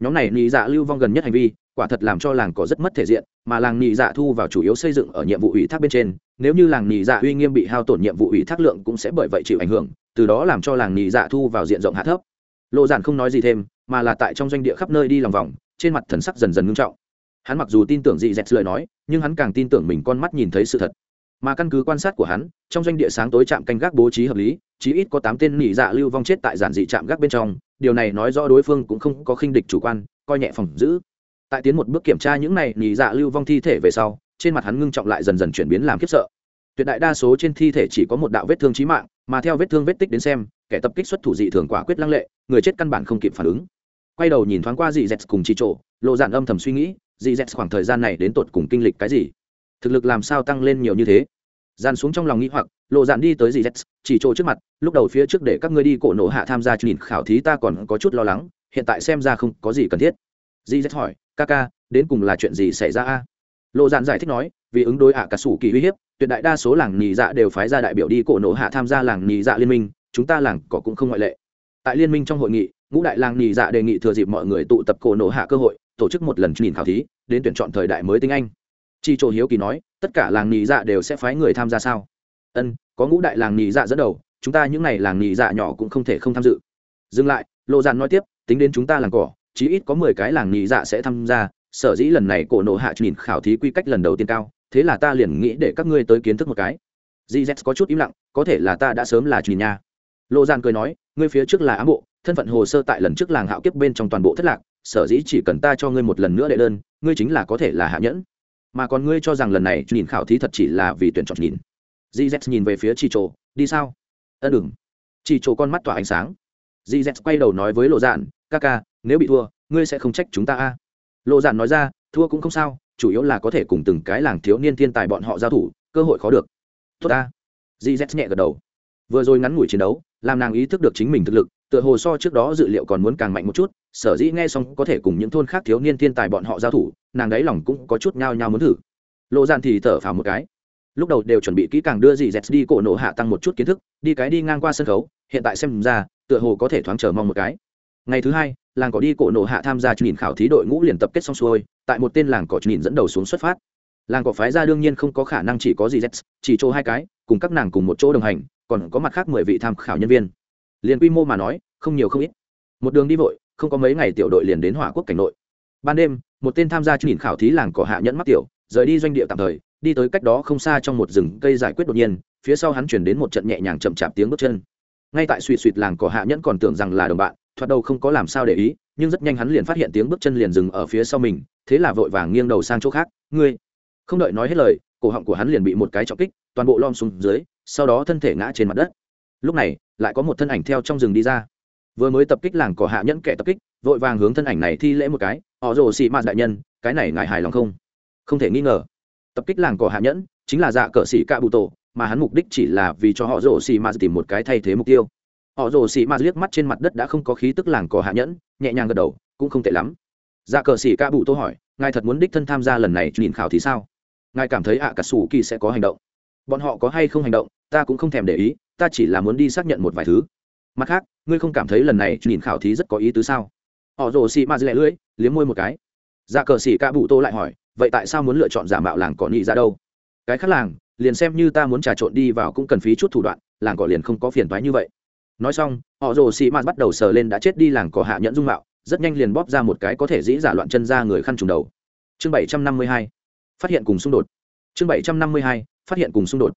Nhóm này nghĩ dạ lưu vong gần nhất hành vi quả thật làm cho làng cỏ rất mất thể diện, mà làng nhị dạ thu vào chủ yếu xây dựng ở nhiệm vụ ủy thác bên trên. Nếu như làng nhị dạ uy nghiêm bị hao tổn nhiệm vụ ủy thác lượng cũng sẽ bởi vậy chịu ảnh hưởng, từ đó làm cho làng nhị dạ thu vào diện rộng hạ thấp. Lộ giản không nói gì thêm, mà là tại trong doanh địa khắp nơi đi lòng vòng, trên mặt thần sắc dần dần ngưng trọng. Hắn mặc dù tin tưởng dị dẹt lời nói, nhưng hắn càng tin tưởng mình con mắt nhìn thấy sự thật. Mà căn cứ quan sát của hắn, trong doanh địa sáng tối trạm canh gác bố trí hợp lý, chí ít có tám tên nỉ dạ lưu vong chết tại giản dị trạm gác bên trong. Điều này nói rõ đối phương cũng không có khinh địch chủ quan, coi nhẹ phòng giữ tại tiến một bước kiểm tra những này nhì dạ lưu vong thi thể về sau, trên mặt hắn ngưng trọng lại dần dần chuyển biến làm khiếp sợ. Tuyệt đại đa số trên thi thể chỉ có một đạo vết thương chí mạng, mà theo vết thương vết tích đến xem, kẻ tập kích xuất thủ dị thường quả quyết lăng lệ, người chết căn bản không kịp phản ứng. Quay đầu nhìn thoáng qua dị z cùng chi trộ lộ dạn âm thầm suy nghĩ, dị z khoảng thời gian này đến tột cùng kinh lịch cái gì? Thực lực làm sao tăng lên nhiều như thế? Dàn xuống trong lòng nghĩ hoặc, lộ dạn đi tới dị z chỉ trộ trước mặt, lúc đầu phía trước để các ngươi đi cổ nổ hạ tham gia nhìn khảo thí ta còn có chút lo lắng, hiện tại xem ra không có gì cần thiết. Di dẹt hỏi, ca ca, đến cùng là chuyện gì xảy ra a? Lộ dạn giải thích nói, vì ứng đối ạ cả sủ kỳ uy hiếp, tuyệt đại đa số làng nhì dạ đều phái ra đại biểu đi cổ nổ hạ tham gia làng nhì dạ liên minh, chúng ta làng có cũng không ngoại lệ. Tại liên minh trong hội nghị, ngũ đại làng nhì dạ đề nghị thừa dịp mọi người tụ tập cổ nổ hạ cơ hội, tổ chức một lần nhìn khảo thí, đến tuyển chọn thời đại mới tiếng anh. Chi chỗ hiếu kỳ nói, tất cả làng nhì dạ đều sẽ phái người tham gia sao? Ân, có ngũ đại làng nhì dạ dẫn đầu, chúng ta những n à y làng nhì dạ nhỏ cũng không thể không tham dự. Dừng lại, lộ dàn nói tiếp, tính đến chúng ta làng cỏ chí ít có mười cái làng nhị dạ sẽ tham gia, sở dĩ lần này cổ nổ hạ nhìn khảo thí quy cách lần đầu tiên cao, thế là ta liền nghĩ để các ngươi tới kiến thức một cái. Gz có chút im lặng, có thể là ta đã sớm là truyền nha. Lộ giàn cười nói, ngươi phía trước là ám bộ, thân phận hồ sơ tại lần trước làng hạo kiếp bên trong toàn bộ thất lạc, sở dĩ chỉ cần ta cho ngươi một lần nữa đệ đơn, ngươi chính là có thể là hạ nhẫn. Mà còn ngươi cho rằng lần này nhìn khảo thí thật chỉ là vì tuyển chọn nhìn. Gz nhìn về phía chị trộ đi sao? Ân đừng. Chị trộ con mắt tỏa ánh sáng. Gz quay đầu nói với lộ giản ca ca, nếu bị thua, ngươi sẽ không trách chúng ta a. Lộ dạn nói ra, thua cũng không sao, chủ yếu là có thể cùng từng cái làng thiếu niên thiên tài bọn họ giao thủ, cơ hội khó được. Tốt ta. Gz nhẹ gật đầu. Vừa rồi ngắn ngủi chiến đấu, làm nàng ý thức được chính mình thực lực, tựa hồ so trước đó dự liệu còn muốn càng mạnh một chút, sở dĩ nghe xong có thể cùng những thôn khác thiếu niên thiên tài bọn họ giao thủ, nàng đáy lòng cũng có chút nhao nhao muốn thử. Lộ Dạn thì thở phào một cái. Lúc đầu đều chuẩn bị kỹ càng đưa dì z đi cổ nổ hạ tăng một chút kiến thức, đi cái đi ngang qua sân khấu, hiện tại xem ra, tựa hồ có thể thoáng chờ mong một cái ngày thứ hai, làng cỏ đi cổ nộ hạ tham gia nhìn khảo thí đội ngũ liền tập kết xong xuôi, tại một tên làng cỏ nhìn dẫn đầu xuống xuất phát. Làng cỏ phái ra đương nhiên không có khả năng chỉ có gì z chỉ chỗ hai cái, cùng các nàng cùng một chỗ đồng hành, còn có mặt khác mười vị tham khảo nhân viên. Liền quy mô mà nói, không nhiều không ít. Một đường đi vội, không có mấy ngày tiểu đội liền đến hỏa quốc cảnh nội. Ban đêm, một tên tham gia nhìn khảo thí làng cỏ hạ nhẫn mắt tiểu, rời đi doanh địa tạm thời, đi tới cách đó không xa trong một rừng cây giải quyết đột nhiên, phía sau hắn chuyển đến một trận nhẹ nhàng chậm chạp tiếng bước chân. Ngay tại suỵ suỵt làng cỏ hạ nhẫn còn tưởng rằng là đồng bạn thoạt đầu không có làm sao để ý, nhưng rất nhanh hắn liền phát hiện tiếng bước chân liền dừng ở phía sau mình, thế là vội vàng nghiêng đầu sang chỗ khác, ngươi! Không đợi nói hết lời, cổ họng của hắn liền bị một cái trọng kích, toàn bộ lom xuống dưới, sau đó thân thể ngã trên mặt đất. Lúc này, lại có một thân ảnh theo trong rừng đi ra. Vừa mới tập kích làng cỏ hạ nhẫn kẻ tập kích, vội vàng hướng thân ảnh này thi lễ một cái, họ rồ xị mạt đại nhân, cái này ngài hài lòng không? Không thể nghi ngờ. Tập kích làng cỏ hạ nhẫn chính là dạ cờ xị cạ bụ tổ, mà hắn mục đích chỉ là vì cho họ rồ xị mạt tìm một cái thay thế mục tiêu họ rồ xì ma liếc mắt trên mặt đất đã không có khí tức làng cỏ hạ nhẫn, nhẹ nhàng gật đầu, cũng không tệ lắm. Dạ cờ xì ca bụ tô hỏi, ngài thật muốn đích thân tham gia lần này nhìn khảo thì sao? Ngài cảm thấy ạ cả sủ kỳ sẽ có hành động? Bọn họ có hay không hành động, ta cũng không thèm để ý, ta chỉ là muốn đi xác nhận một vài thứ. Mặt khác, ngươi không cảm thấy lần này nhìn khảo thí rất có ý tứ sao? Họ rồ xì ma lẻ lưỡi, liếm môi một cái. Dạ cờ xì ca bụ tô lại hỏi, vậy tại sao muốn lựa chọn giả mạo làng cỏ nhị ra đâu? Cái khác làng, liền xem như ta muốn trà trộn đi vào cũng cần phí chút thủ đoạn, làng cỏ liền không có phiền toái như vậy nói xong, họ rồ xì ma bắt đầu sờ lên đã chết đi làng cỏ hạ nhẫn dung mạo, rất nhanh liền bóp ra một cái có thể dĩ giả loạn chân ra người khăn trùng đầu. Chương bảy trăm năm mươi hai, phát hiện cùng xung đột. Chương bảy trăm năm mươi hai, phát hiện cùng xung đột.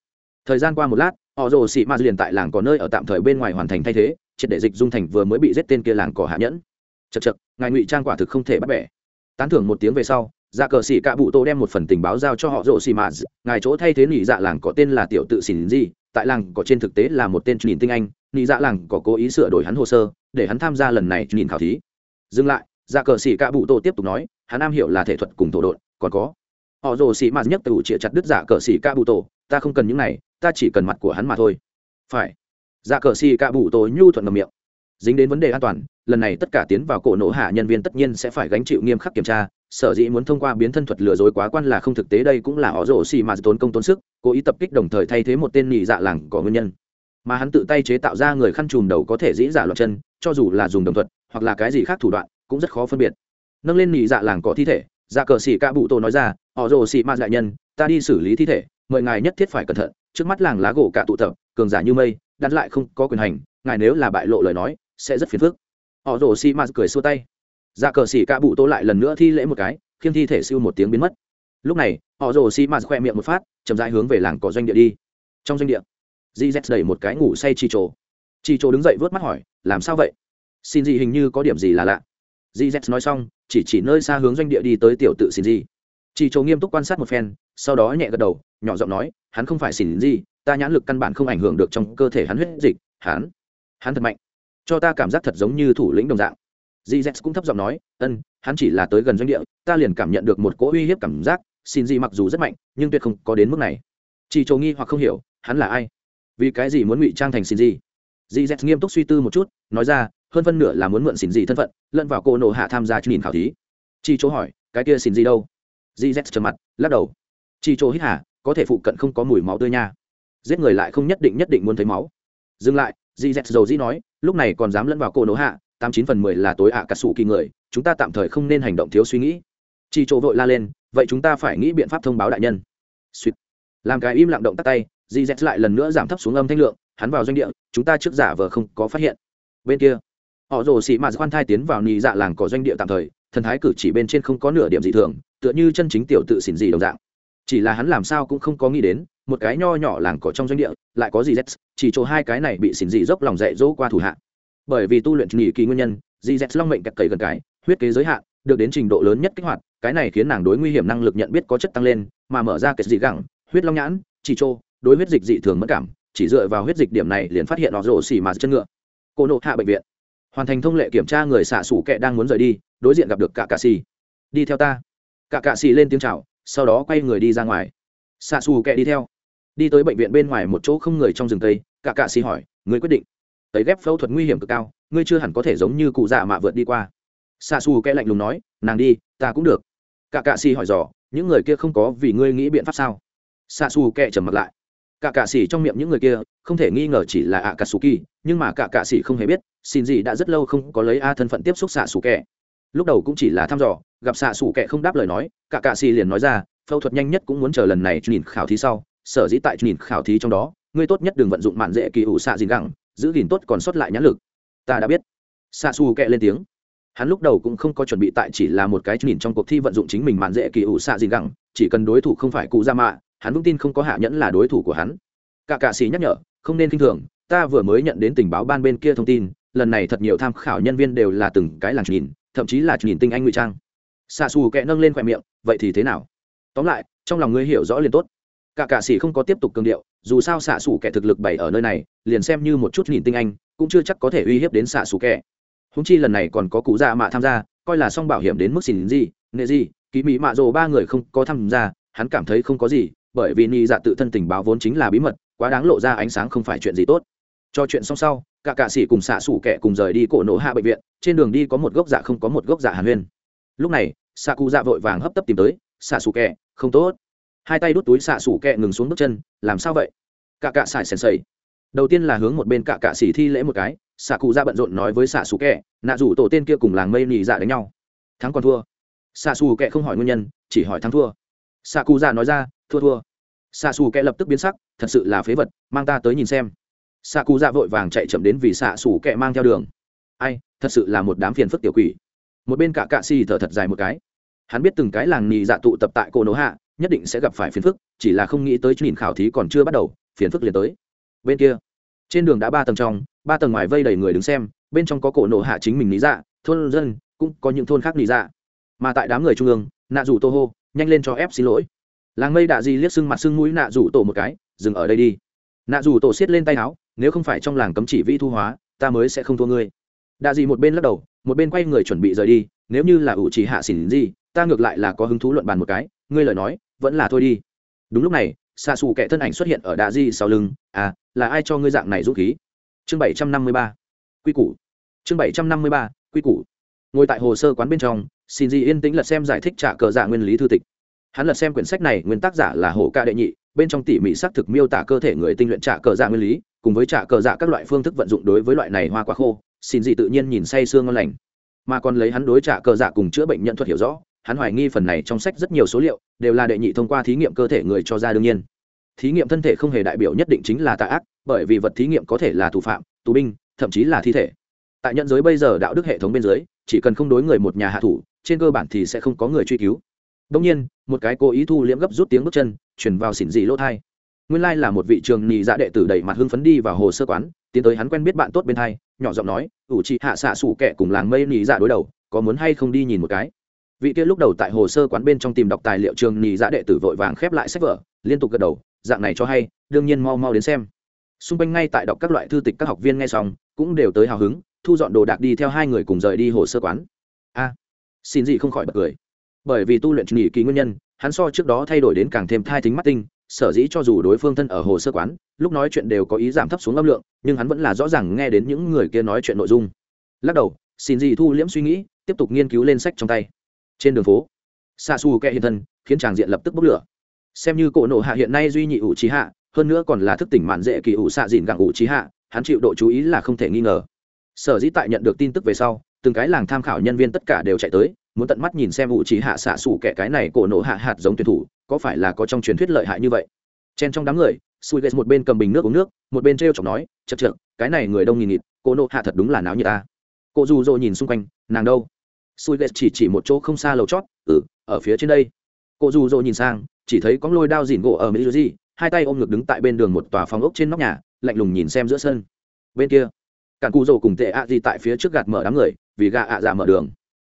Thời gian qua một lát, họ rồ xì ma liền tại làng có nơi ở tạm thời bên ngoài hoàn thành thay thế, triệt để dịch dung thành vừa mới bị giết tên kia làng cỏ hạ nhẫn. Chật chật ngài ngụy trang quả thực không thể bắt bẻ. Tán thưởng một tiếng về sau dạ cờ xỉ cạ bụ tô đem một phần tình báo giao cho họ rồ xì ma ngài chỗ thay thế nỉ dạ làng có tên là tiểu tự xỉn gì tại làng có trên thực tế là một tên nhìn tinh anh nghĩ dạ làng có cố ý sửa đổi hắn hồ sơ để hắn tham gia lần này nhìn khảo thí. Dừng lại dạ cờ xỉ cạ bụ tô tiếp tục nói hắn am hiểu là thể thuật cùng thổ đội, còn có. Họ rồ xỉ mạt nhất từ chĩa chặt đứt dạ cờ xỉ cạ bụ tô ta không cần những này ta chỉ cần mặt của hắn mà thôi. Phải. Dạ cờ xì cạ bụ tổ nhu thuận ngầm miệng. Dính đến vấn đề an toàn lần này tất cả tiến vào cổ nổ hạ nhân viên tất nhiên sẽ phải gánh chịu nghiêm khắc kiểm tra sở dĩ muốn thông qua biến thân thuật lừa dối quá quan là không thực tế, đây cũng là họ rổ xì mà tốn công tốn sức, cố ý tập kích đồng thời thay thế một tên nhị dạ làng có nguyên nhân. Mà hắn tự tay chế tạo ra người khăn trùm đầu có thể dĩ dạ giả loạt chân, cho dù là dùng đồng thuật, hoặc là cái gì khác thủ đoạn, cũng rất khó phân biệt. Nâng lên nhị dạ làng có thi thể dạ cờ xì ca bụ tô nói ra, họ rồ xì ma đại nhân, ta đi xử lý thi thể, mời ngài nhất thiết phải cẩn thận, trước mắt làng lá gỗ cả tụ tập, cường giả như mây, đặt lại không có quyền hành, ngài nếu là bại lộ lời nói, sẽ rất phiền phức. Họ rồ xì ma cười xua tay dạ cờ xì cạ bụ tô lại lần nữa thi lễ một cái khiêng thi thể siêu một tiếng biến mất. Lúc này, họ rồ xì mạt khoe miệng một phát, chậm rãi hướng về làng cỏ doanh địa đi. Trong doanh địa, di z đẩy một cái ngủ say chi trồ chi trồ đứng dậy vớt mắt hỏi, làm sao vậy? Xin gì hình như có điểm gì là lạ. Gz nói xong, chỉ chỉ nơi xa hướng doanh địa đi tới tiểu tự xin gì chi trồ nghiêm túc quan sát một phen, sau đó nhẹ gật đầu, nhỏ giọng nói, hắn không phải xin gì ta nhãn lực căn bản không ảnh hưởng được trong cơ thể hắn huyết dịch, hắn hắn thật mạnh. Cho ta cảm giác thật giống như thủ lĩnh đồng dạng gz cũng thấp giọng nói, ân, hắn chỉ là tới gần doanh địa, ta liền cảm nhận được một cỗ uy hiếp cảm giác, xin gì mặc dù rất mạnh, nhưng tuyệt không có đến mức này. Chỉ châu nghi hoặc không hiểu, hắn là ai? Vì cái gì muốn ngụy trang thành xin gì gz nghiêm túc suy tư một chút, nói ra, hơn phân nửa là muốn mượn xin gì thân phận, lẫn vào cô nổ hạ tham gia nhìn khảo thí. Chi chỗ hỏi, cái kia xin gì đâu? Gz trầm mặt, lắc đầu. Chi chỗ hít hả có thể phụ cận không có mùi máu tươi nha. Giết người lại không nhất định nhất định muốn thấy máu. Dừng lại gz dầu dĩ nói, lúc này còn dám lẫn vào cô nổ hạ tám chín phần mười là tối ạ à cà sủ kỳ người, chúng ta tạm thời không nên hành động thiếu suy nghĩ. Chi chỗ vội la lên, vậy chúng ta phải nghĩ biện pháp thông báo đại nhân. Suýt. Làm cái im lặng động tắt tay gz lại lần nữa giảm thấp xuống âm thanh lượng, hắn vào doanh địa, chúng ta trước giả vờ không có phát hiện. Bên kia, họ rồ xị mạt khoan thai tiến vào nì dạ làng có doanh địa tạm thời, thần thái cử chỉ bên trên không có nửa điểm dị thường, tựa như chân chính tiểu tự xỉn gì đồng dạng. Chỉ là hắn làm sao cũng không có nghĩ đến, một cái nho nhỏ làng cỏ trong doanh địa, lại có gì z, chỉ chỗ hai cái này bị xỉn dị dốc lòng dạy dỗ qua thủ hạ bởi vì tu luyện nghỉ kỳ nguyên nhân dì z long mệnh cặp cầy gần cái, huyết kế giới hạn, được đến trình độ lớn nhất kích hoạt, cái này khiến nàng đối nguy hiểm năng lực nhận biết có chất tăng lên, mà mở ra kệ dị gẳng, huyết long nhãn, chỉ trô, đối huyết dịch dị thường mất cảm, chỉ dựa vào huyết dịch điểm này liền phát hiện họ rổ xỉ mà chân ngựa. Cô nộ hạ bệnh viện. Hoàn thành thông lệ kiểm tra người xạ xủ kệ đang muốn rời đi, đối diện gặp được cả cạ xì. Đi theo ta. Cả cạ xì lên tiếng chào, sau đó quay người đi ra ngoài. Xạ xù kệ đi theo. Đi tới bệnh viện bên ngoài một chỗ không người trong rừng tây cả cạ xì hỏi người quyết định tấy ghép phẫu thuật nguy hiểm cực cao, ngươi chưa hẳn có thể giống như cụ già mạ vượt đi qua. Xa xù kệ lạnh lùng nói, nàng đi, ta cũng được. Cả cạ xì hỏi dò, những người kia không có vì ngươi nghĩ biện pháp sao? Xa xù kệ trầm mặt lại. Cả cạ xì trong miệng những người kia, không thể nghi ngờ chỉ là ạ cà sù kỳ nhưng mà cả cạ xì không hề biết, xin gì đã rất lâu không có lấy a thân phận tiếp xúc xạ xù kệ lúc đầu cũng chỉ là thăm dò, gặp xạ xù kệ không đáp lời nói, cả cạ xì liền nói ra, phẫu thuật nhanh nhất cũng muốn chờ lần này nhìn khảo thí sau, sở dĩ tại nhìn khảo thí trong đó, ngươi tốt nhất đừng vận dụng mạn dễ kỳ ủ xạ gì gẳng giữ gìn tốt còn sót lại nhãn lực. Ta đã biết. Xa xù kệ lên tiếng. Hắn lúc đầu cũng không có chuẩn bị tại chỉ là một cái nhìn trong cuộc thi vận dụng chính mình mạn dễ kỳ ủ xạ gì gẳng, chỉ cần đối thủ không phải cụ ra mạ, hắn vững tin không có hạ nhẫn là đối thủ của hắn. Cả cạ sĩ nhắc nhở, không nên k i n h thường, ta vừa mới nhận đến tình báo ban bên kia thông tin, lần này thật nhiều tham khảo nhân viên đều là từng cái làng nhìn, thậm chí là nhìn tinh anh ngụy trang. Xa xù kẹ nâng lên khoe miệng, vậy thì thế nào? Tóm lại, trong lòng ngươi hiểu rõ liền tốt. Cả cạ sĩ không có tiếp tục cường điệu dù sao xạ xủ kẻ thực lực bày ở nơi này, liền xem như một chút nhìn tinh anh, cũng chưa chắc có thể uy hiếp đến xạ xủ kẻ. Húng chi lần này còn có cụ già mạ tham gia, coi là xong bảo hiểm đến mức xỉn gì, nghệ gì, Ký mỹ mạ rồ ba người không có tham gia, hắn cảm thấy không có gì, bởi vì ni dạ tự thân tình báo vốn chính là bí mật, quá đáng lộ ra ánh sáng không phải chuyện gì tốt. Cho chuyện xong sau, cả cạ sĩ cùng xạ xủ kẻ cùng rời đi cổ nổ hạ bệnh viện, trên đường đi có một gốc dạ không có một gốc dạ hàn huyên. Lúc này, xạ cụ dạ vội vàng hấp tấp tìm tới, xạ xủ kẻ, không tốt hai tay đút túi xạ xủ kẹ ngừng xuống bước chân, làm sao vậy? Cạ cạ xài sèn sầy. Đầu tiên là hướng một bên cạ cạ xỉ thi lễ một cái, xạ cụ ra bận rộn nói với xạ sủ kẹ, nạ rủ tổ tên kia cùng làng mây nhì dạ đánh nhau. Thắng còn thua. Xạ xù kẹ không hỏi nguyên nhân, chỉ hỏi thắng thua. Xạ cụ ra nói ra, thua thua. Xạ xù kẹ lập tức biến sắc, thật sự là phế vật, mang ta tới nhìn xem. Xạ cụ ra vội vàng chạy chậm đến vì xạ xù kẹ mang theo đường. Ai, thật sự là một đám phiền phức tiểu quỷ. Một bên cả cạ xì thở thật dài một cái. Hắn biết từng cái làng nì dạ tụ tập tại cô nỗ hạ nhất định sẽ gặp phải phiền phức, chỉ là không nghĩ tới nhìn khảo thí còn chưa bắt đầu, phiền phức liền tới. Bên kia, trên đường đã ba tầng trong, ba tầng ngoài vây đầy người đứng xem, bên trong có cổ nổ hạ chính mình lý dạ thôn dân, cũng có những thôn khác lý dạ. Mà tại đám người trung ương, nạ rủ tô hô, nhanh lên cho ép xin lỗi. Làng mây đạ di liếc sưng mặt sưng mũi nạ rủ tổ một cái, dừng ở đây đi. Nạ rủ tổ xiết lên tay áo, nếu không phải trong làng cấm chỉ vi thu hóa, ta mới sẽ không thua ngươi. Đạ di một bên lắc đầu, một bên quay người chuẩn bị rời đi, nếu như là ủ chỉ hạ xỉn gì ta ngược lại là có hứng thú luận bàn một cái, ngươi lời nói, vẫn là thôi đi. Đúng lúc này xa xù kẻ thân ảnh xuất hiện ở đạ di sau lưng à là ai cho ngươi dạng này dũng khí? Chương bảy trăm năm mươi ba, quy củ. Chương bảy trăm năm mươi ba, quy củ. Ngồi tại hồ sơ quán bên trong, xin di yên tĩnh lật xem giải thích trả cờ dạ nguyên lý thư tịch. Hắn lật xem quyển sách này, nguyên tác giả là hồ ca đệ nhị, bên trong tỉ mỉ xác thực miêu tả cơ thể người tinh luyện trả cờ dạ nguyên lý, cùng với trả cờ dạ các loại phương thức vận dụng đối với loại này hoa quả khô, xin dị tự nhiên nhìn say sương ngon lành. Mà còn lấy hắn đối trả cờ dạ cùng chữa bệnh nhận thuật hiểu rõ hắn hoài nghi phần này trong sách rất nhiều số liệu đều là đệ nhị thông qua thí nghiệm cơ thể người cho ra đương nhiên. Thí nghiệm thân thể không hề đại biểu nhất định chính là tà ác, bởi vì vật thí nghiệm có thể là thủ phạm, tù binh, thậm chí là thi thể. Tại nhận giới bây giờ đạo đức hệ thống bên dưới, chỉ cần không đối người một nhà hạ thủ, trên cơ bản thì sẽ không có người truy cứu. Đông nhiên, một cái cố ý thu liễm gấp rút tiếng bước chân, chuyển vào xỉn dị lỗ thai. Nguyên lai là một vị trường nhị dạ đệ tử đầy mặt hưng phấn đi vào hồ sơ quán, tiến tới hắn quen biết bạn tốt bên thai nhỏ giọng nói, ủ chị hạ xạ xủ kẻ cùng làng mây nhị dạ đối đầu, có muốn hay không đi nhìn một cái? Vị kia lúc đầu tại hồ sơ quán bên trong tìm đọc tài liệu trường nhị dạ đệ tử vội vàng khép lại sách vở, liên tục gật đầu, dạng này cho hay, đương nhiên mau mau đến xem. Xung quanh ngay tại đọc các loại thư tịch các học viên nghe xong, cũng đều tới hào hứng, thu dọn đồ đạc đi theo hai người cùng rời đi hồ sơ quán. A, xin gì không khỏi bật cười. Bởi vì tu luyện nghỉ kỳ nguyên nhân, hắn so trước đó thay đổi đến càng thêm thai tính mắt tinh, sở dĩ cho dù đối phương thân ở hồ sơ quán, lúc nói chuyện đều có ý giảm thấp xuống âm lượng, nhưng hắn vẫn là rõ ràng nghe đến những người kia nói chuyện nội dung. Lắc đầu, xin gì thu liễm suy nghĩ, tiếp tục nghiên cứu lên sách trong tay trên đường phố. Xa xù kẹ hiện thân, khiến tràng diện lập tức bốc lửa. Xem như cổ nộ hạ hiện nay duy nhị ủ trí hạ, hơn nữa còn là thức tỉnh mạn dễ kỳ ủ xạ dìn gặng ủ trí hạ, hắn chịu độ chú ý là không thể nghi ngờ. Sở dĩ tại nhận được tin tức về sau, từng cái làng tham khảo nhân viên tất cả đều chạy tới, muốn tận mắt nhìn xem ủ trí hạ xạ xù kẻ cái này cổ nộ hạ hạt giống tuyển thủ, có phải là có trong truyền thuyết lợi hại như vậy. Chen trong đám người sùi ghét một bên cầm bình nước uống nước, một bên t r e o chọc nói chật trượt cái này người đông nghìn nghịt, cổ nộ hạ thật đúng là náo như ta. Cô dù dỗ nhìn xung quanh, nàng đâu? Sùi ghét chỉ chỉ một chỗ không xa lầu chót ừ ở phía trên đây. Cô dù dỗ nhìn sang, chỉ thấy có lôi đao dìn gỗ ở mỹ hai tay ôm ngực đứng tại bên đường một tòa phòng ốc trên nóc nhà, lạnh lùng nhìn xem giữa sân. Bên kia, cản cụ rồ cùng tệ ạ gì tại phía trước gạt mở đám người, vì gà ạ dạ mở đường.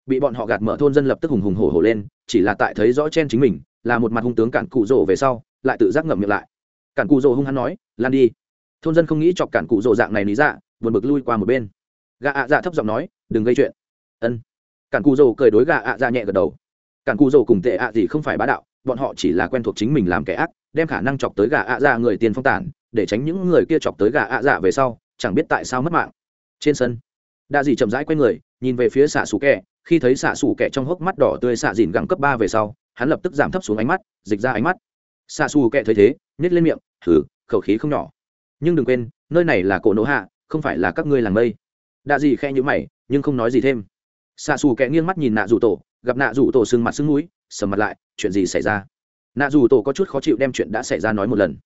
Bị bọn họ gạt mở thôn dân lập tức hùng hùng hổ hổ lên, chỉ là tại thấy rõ chen chính mình, là một mặt hung tướng cản cụ rồ về sau, lại tự giác ngậm miệng lại. Cản cụ rồ hung hắn nói, lan đi. Thôn dân không nghĩ chọc cản cụ rồ dạng này lý dạ buồn bực lui qua một bên. Gà ạ dạ thấp giọng nói, đừng gây chuyện. Ân cản cù dầu cười đối gà ạ dạ nhẹ gật đầu. Cản cù dầu cùng tệ ạ gì không phải bá đạo, bọn họ chỉ là quen thuộc chính mình làm kẻ ác, đem khả năng chọc tới gà ạ dạ người tiền phong tản, để tránh những người kia chọc tới gà ạ dạ về sau, chẳng biết tại sao mất mạng. Trên sân, đa Dì chậm rãi q u a y người, nhìn về phía xạ xù kẹ khi thấy xạ xù kẹ trong hốc mắt đỏ tươi xạ dìn gẳng cấp ba về sau, hắn lập tức giảm thấp xuống ánh mắt, dịch ra ánh mắt. Xạ xù kẹ thấy thế nhét lên miệng thử khẩu khí không nhỏ. Nhưng đừng quên, nơi này là cổ nỗ hạ, không phải là các ngươi làng mây. Đa Dì khe nhữ mày, nhưng không nói gì thêm xạ xù kẹ nghiêng mắt nhìn nạ rủ tổ, gặp nạ rủ tổ sưng mặt sưng núi, sầm mặt lại, chuyện gì xảy ra? Nạ dù tổ có chút khó chịu đem chuyện đã xảy ra nói một lần.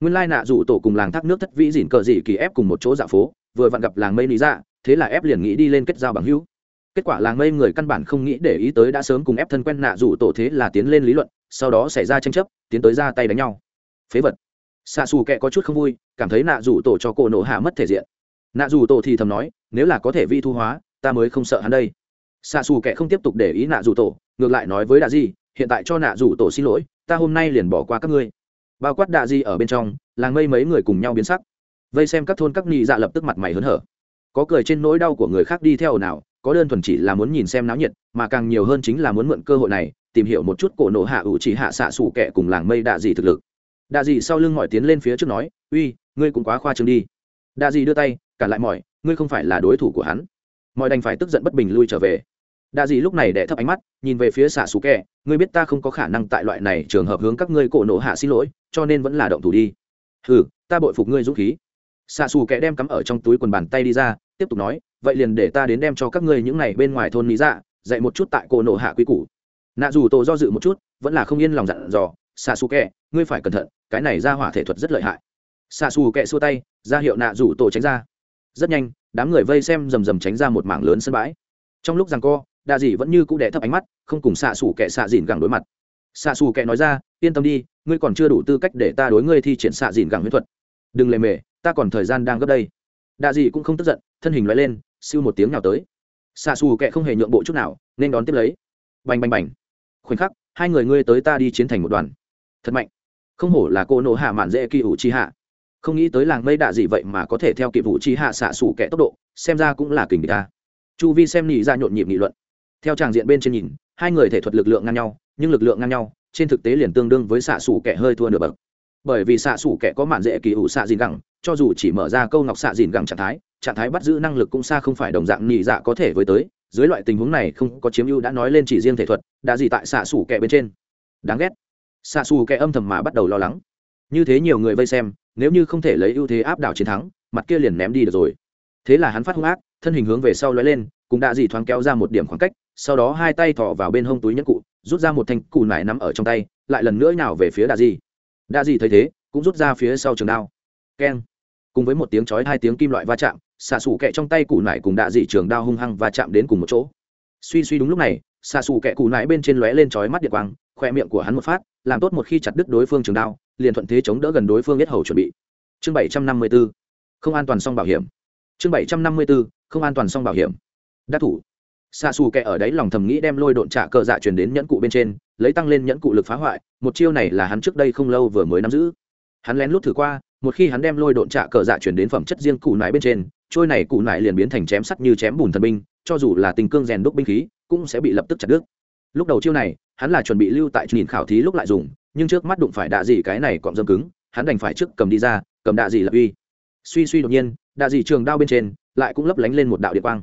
Nguyên lai nạ dù tổ cùng làng thác nước thất vĩ dỉn cờ dị kỳ ép cùng một chỗ dạ phố, vừa vặn gặp làng mây lý dạ thế là ép liền nghĩ đi lên kết giao bằng hữu. Kết quả làng mây người căn bản không nghĩ để ý tới đã sớm cùng ép thân quen nạ dù tổ thế là tiến lên lý luận, sau đó xảy ra tranh chấp, tiến tới ra tay đánh nhau. Phế vật. Xạ xù kệ có chút không vui, cảm thấy nạ dù tổ cho cổ nộ hạ mất thể diện. Nạ dù tổ thì thầm nói, nếu là có thể vi thu hóa, ta mới không sợ hắn đây xạ xù kệ không tiếp tục để ý nạ dù tổ, ngược lại nói với đạ di, hiện tại cho nạ dù tổ xin lỗi, ta hôm nay liền bỏ qua các ngươi. Bao quát đạ di ở bên trong, làng mây mấy người cùng nhau biến sắc. Vây xem các thôn các nị dạ lập tức mặt mày hớn hở. Có cười trên nỗi đau của người khác đi theo nào, có đơn thuần chỉ là muốn nhìn xem náo nhiệt, mà càng nhiều hơn chính là muốn mượn cơ hội này, tìm hiểu một chút cổ nộ hạ ủ chỉ hạ xạ xù kẻ cùng làng mây đạ dị thực lực. Đạ dị sau lưng mọi tiến lên phía trước nói, uy, ngươi cũng quá khoa trương đi. Đạ dị đưa tay, cản lại mọi, ngươi không phải là đối thủ của hắn. Mọi đành phải tức giận bất bình lui trở về đa dị lúc này đẻ thấp ánh mắt, nhìn về phía xạ xù kẹ ngươi biết ta không có khả năng tại loại này trường hợp hướng các ngươi cổ nổ hạ xin lỗi, cho nên vẫn là động thủ đi. Ừ ta bội phục ngươi dũng khí. Xạ xù kẹ đem cắm ở trong túi quần bàn tay đi ra, tiếp tục nói, vậy liền để ta đến đem cho các ngươi những này bên ngoài thôn lý dạ dạy một chút tại cổ nổ hạ quy củ. Nạ dù tổ do dự một chút, vẫn là không yên lòng dặn dò xạ xù kẹ ngươi phải cẩn thận, cái này ra hỏa thể thuật rất lợi hại. Xạ xù kẹ xua tay, ra hiệu nạ Dù tổ tránh ra. Rất nhanh, đám người vây xem rầm rầm tránh ra một mảng lớn sân bãi. Trong lúc rằng co đa dị vẫn như c ũ đẻ thấp ánh mắt, không cùng xạ xù kẻ xạ dìn gẳng đối mặt. Xạ xù kẻ nói ra, yên tâm đi, ngươi còn chưa đủ tư cách để ta đối ngươi thi triển xạ dìn gẳng huyết thuật. Đừng lề mề, ta còn thời gian đang gấp đây. Đa dị cũng không tức giận, thân hình loại lên, siêu một tiếng nào tới. Xạ xù kẻ không hề nhượng bộ chút nào, nên đón tiếp lấy. Bành bành bành. Khoảnh khắc, hai người ngươi tới ta đi chiến thành một đoàn. Thật mạnh. Không hổ là cô nộ hạ mạn dễ kỳ ủ chi hạ. Không nghĩ tới làng mây đạ gì vậy mà có thể theo kịp ủ chi hạ xạ xù kẻ tốc độ, xem ra cũng là kình địch ta. Chu vi xem nhị ra nhộn nhịp nghị luận theo tràng diện bên trên nhìn, hai người thể thuật lực lượng ngang nhau, nhưng lực lượng ngang nhau, trên thực tế liền tương đương với xạ xủ kẻ hơi thua nửa bậc. Bởi vì xạ xủ kẻ có mạn dễ kỳ ủ xạ dìn gẳng, cho dù chỉ mở ra câu ngọc xạ dìn gẳng trạng thái trạng thái bắt giữ năng lực cũng xa không phải đồng dạng nhị dạ có thể với tới. Dưới loại tình huống này không có chiếm ưu đã nói lên chỉ riêng thể thuật, đã gì tại xạ xủ kẻ bên trên. Đáng ghét. Xạ xù kẻ âm thầm mà bắt đầu lo lắng. Như thế nhiều người vây xem, nếu như không thể lấy ưu thế áp đảo chiến thắng, mặt kia liền ném đi được rồi. Thế là hắn phát hung ác, thân hình hướng về sau lóe lên cũng đã gì thoáng kéo ra một điểm khoảng cách sau đó hai tay thọ vào bên hông túi nhẫn cụ, rút ra một thanh cụ nải nắm ở trong tay, lại lần nữa nào về phía đa di. Đa di thấy thế, cũng rút ra phía sau trường đao. Keng. Cùng với một tiếng chói hai tiếng kim loại va chạm, xạ xù kẹ trong tay cụ nải cùng đa di trường đao hung hăng và chạm đến cùng một chỗ. Suy suy đúng lúc này, xạ xù kẹ cụ nải bên trên lóe lên chói mắt điện quang, khoe miệng của hắn một phát, làm tốt một khi chặt đứt đối phương trường đao, liền thuận thế chống đỡ gần đối phương biết hầu chuẩn bị. Chương bảy trăm năm mươi b không an toàn song bảo hiểm. Chương bảy trăm năm mươi b không an toàn song bảo hiểm. Đắc thủ xạ xù kẹ ở đấy lòng thầm nghĩ đem lôi độn trả cờ dạ truyền đến nhẫn cụ bên trên, lấy tăng lên nhẫn cụ lực phá hoại, một chiêu này là hắn trước đây không lâu vừa mới nắm giữ. Hắn lén lút thử qua, một khi hắn đem lôi độn trả cờ dạ chuyển đến phẩm chất riêng cụ nải bên trên, trôi này cụ nải liền biến thành chém sắt như chém bùn thần binh, cho dù là tình cương rèn đúc binh khí, cũng sẽ bị lập tức chặt đứt. Lúc đầu chiêu này, hắn là chuẩn bị lưu tại nhìn khảo thí lúc lại dùng, nhưng trước mắt đụng phải đạ dị cái này cọm dâm cứng, hắn đành phải trước cầm đi ra, cầm đạ dị lập uy. Suy suy đột nhiên, đạ dị trường đao bên trên lại cũng lấp lánh lên một đạo điện quang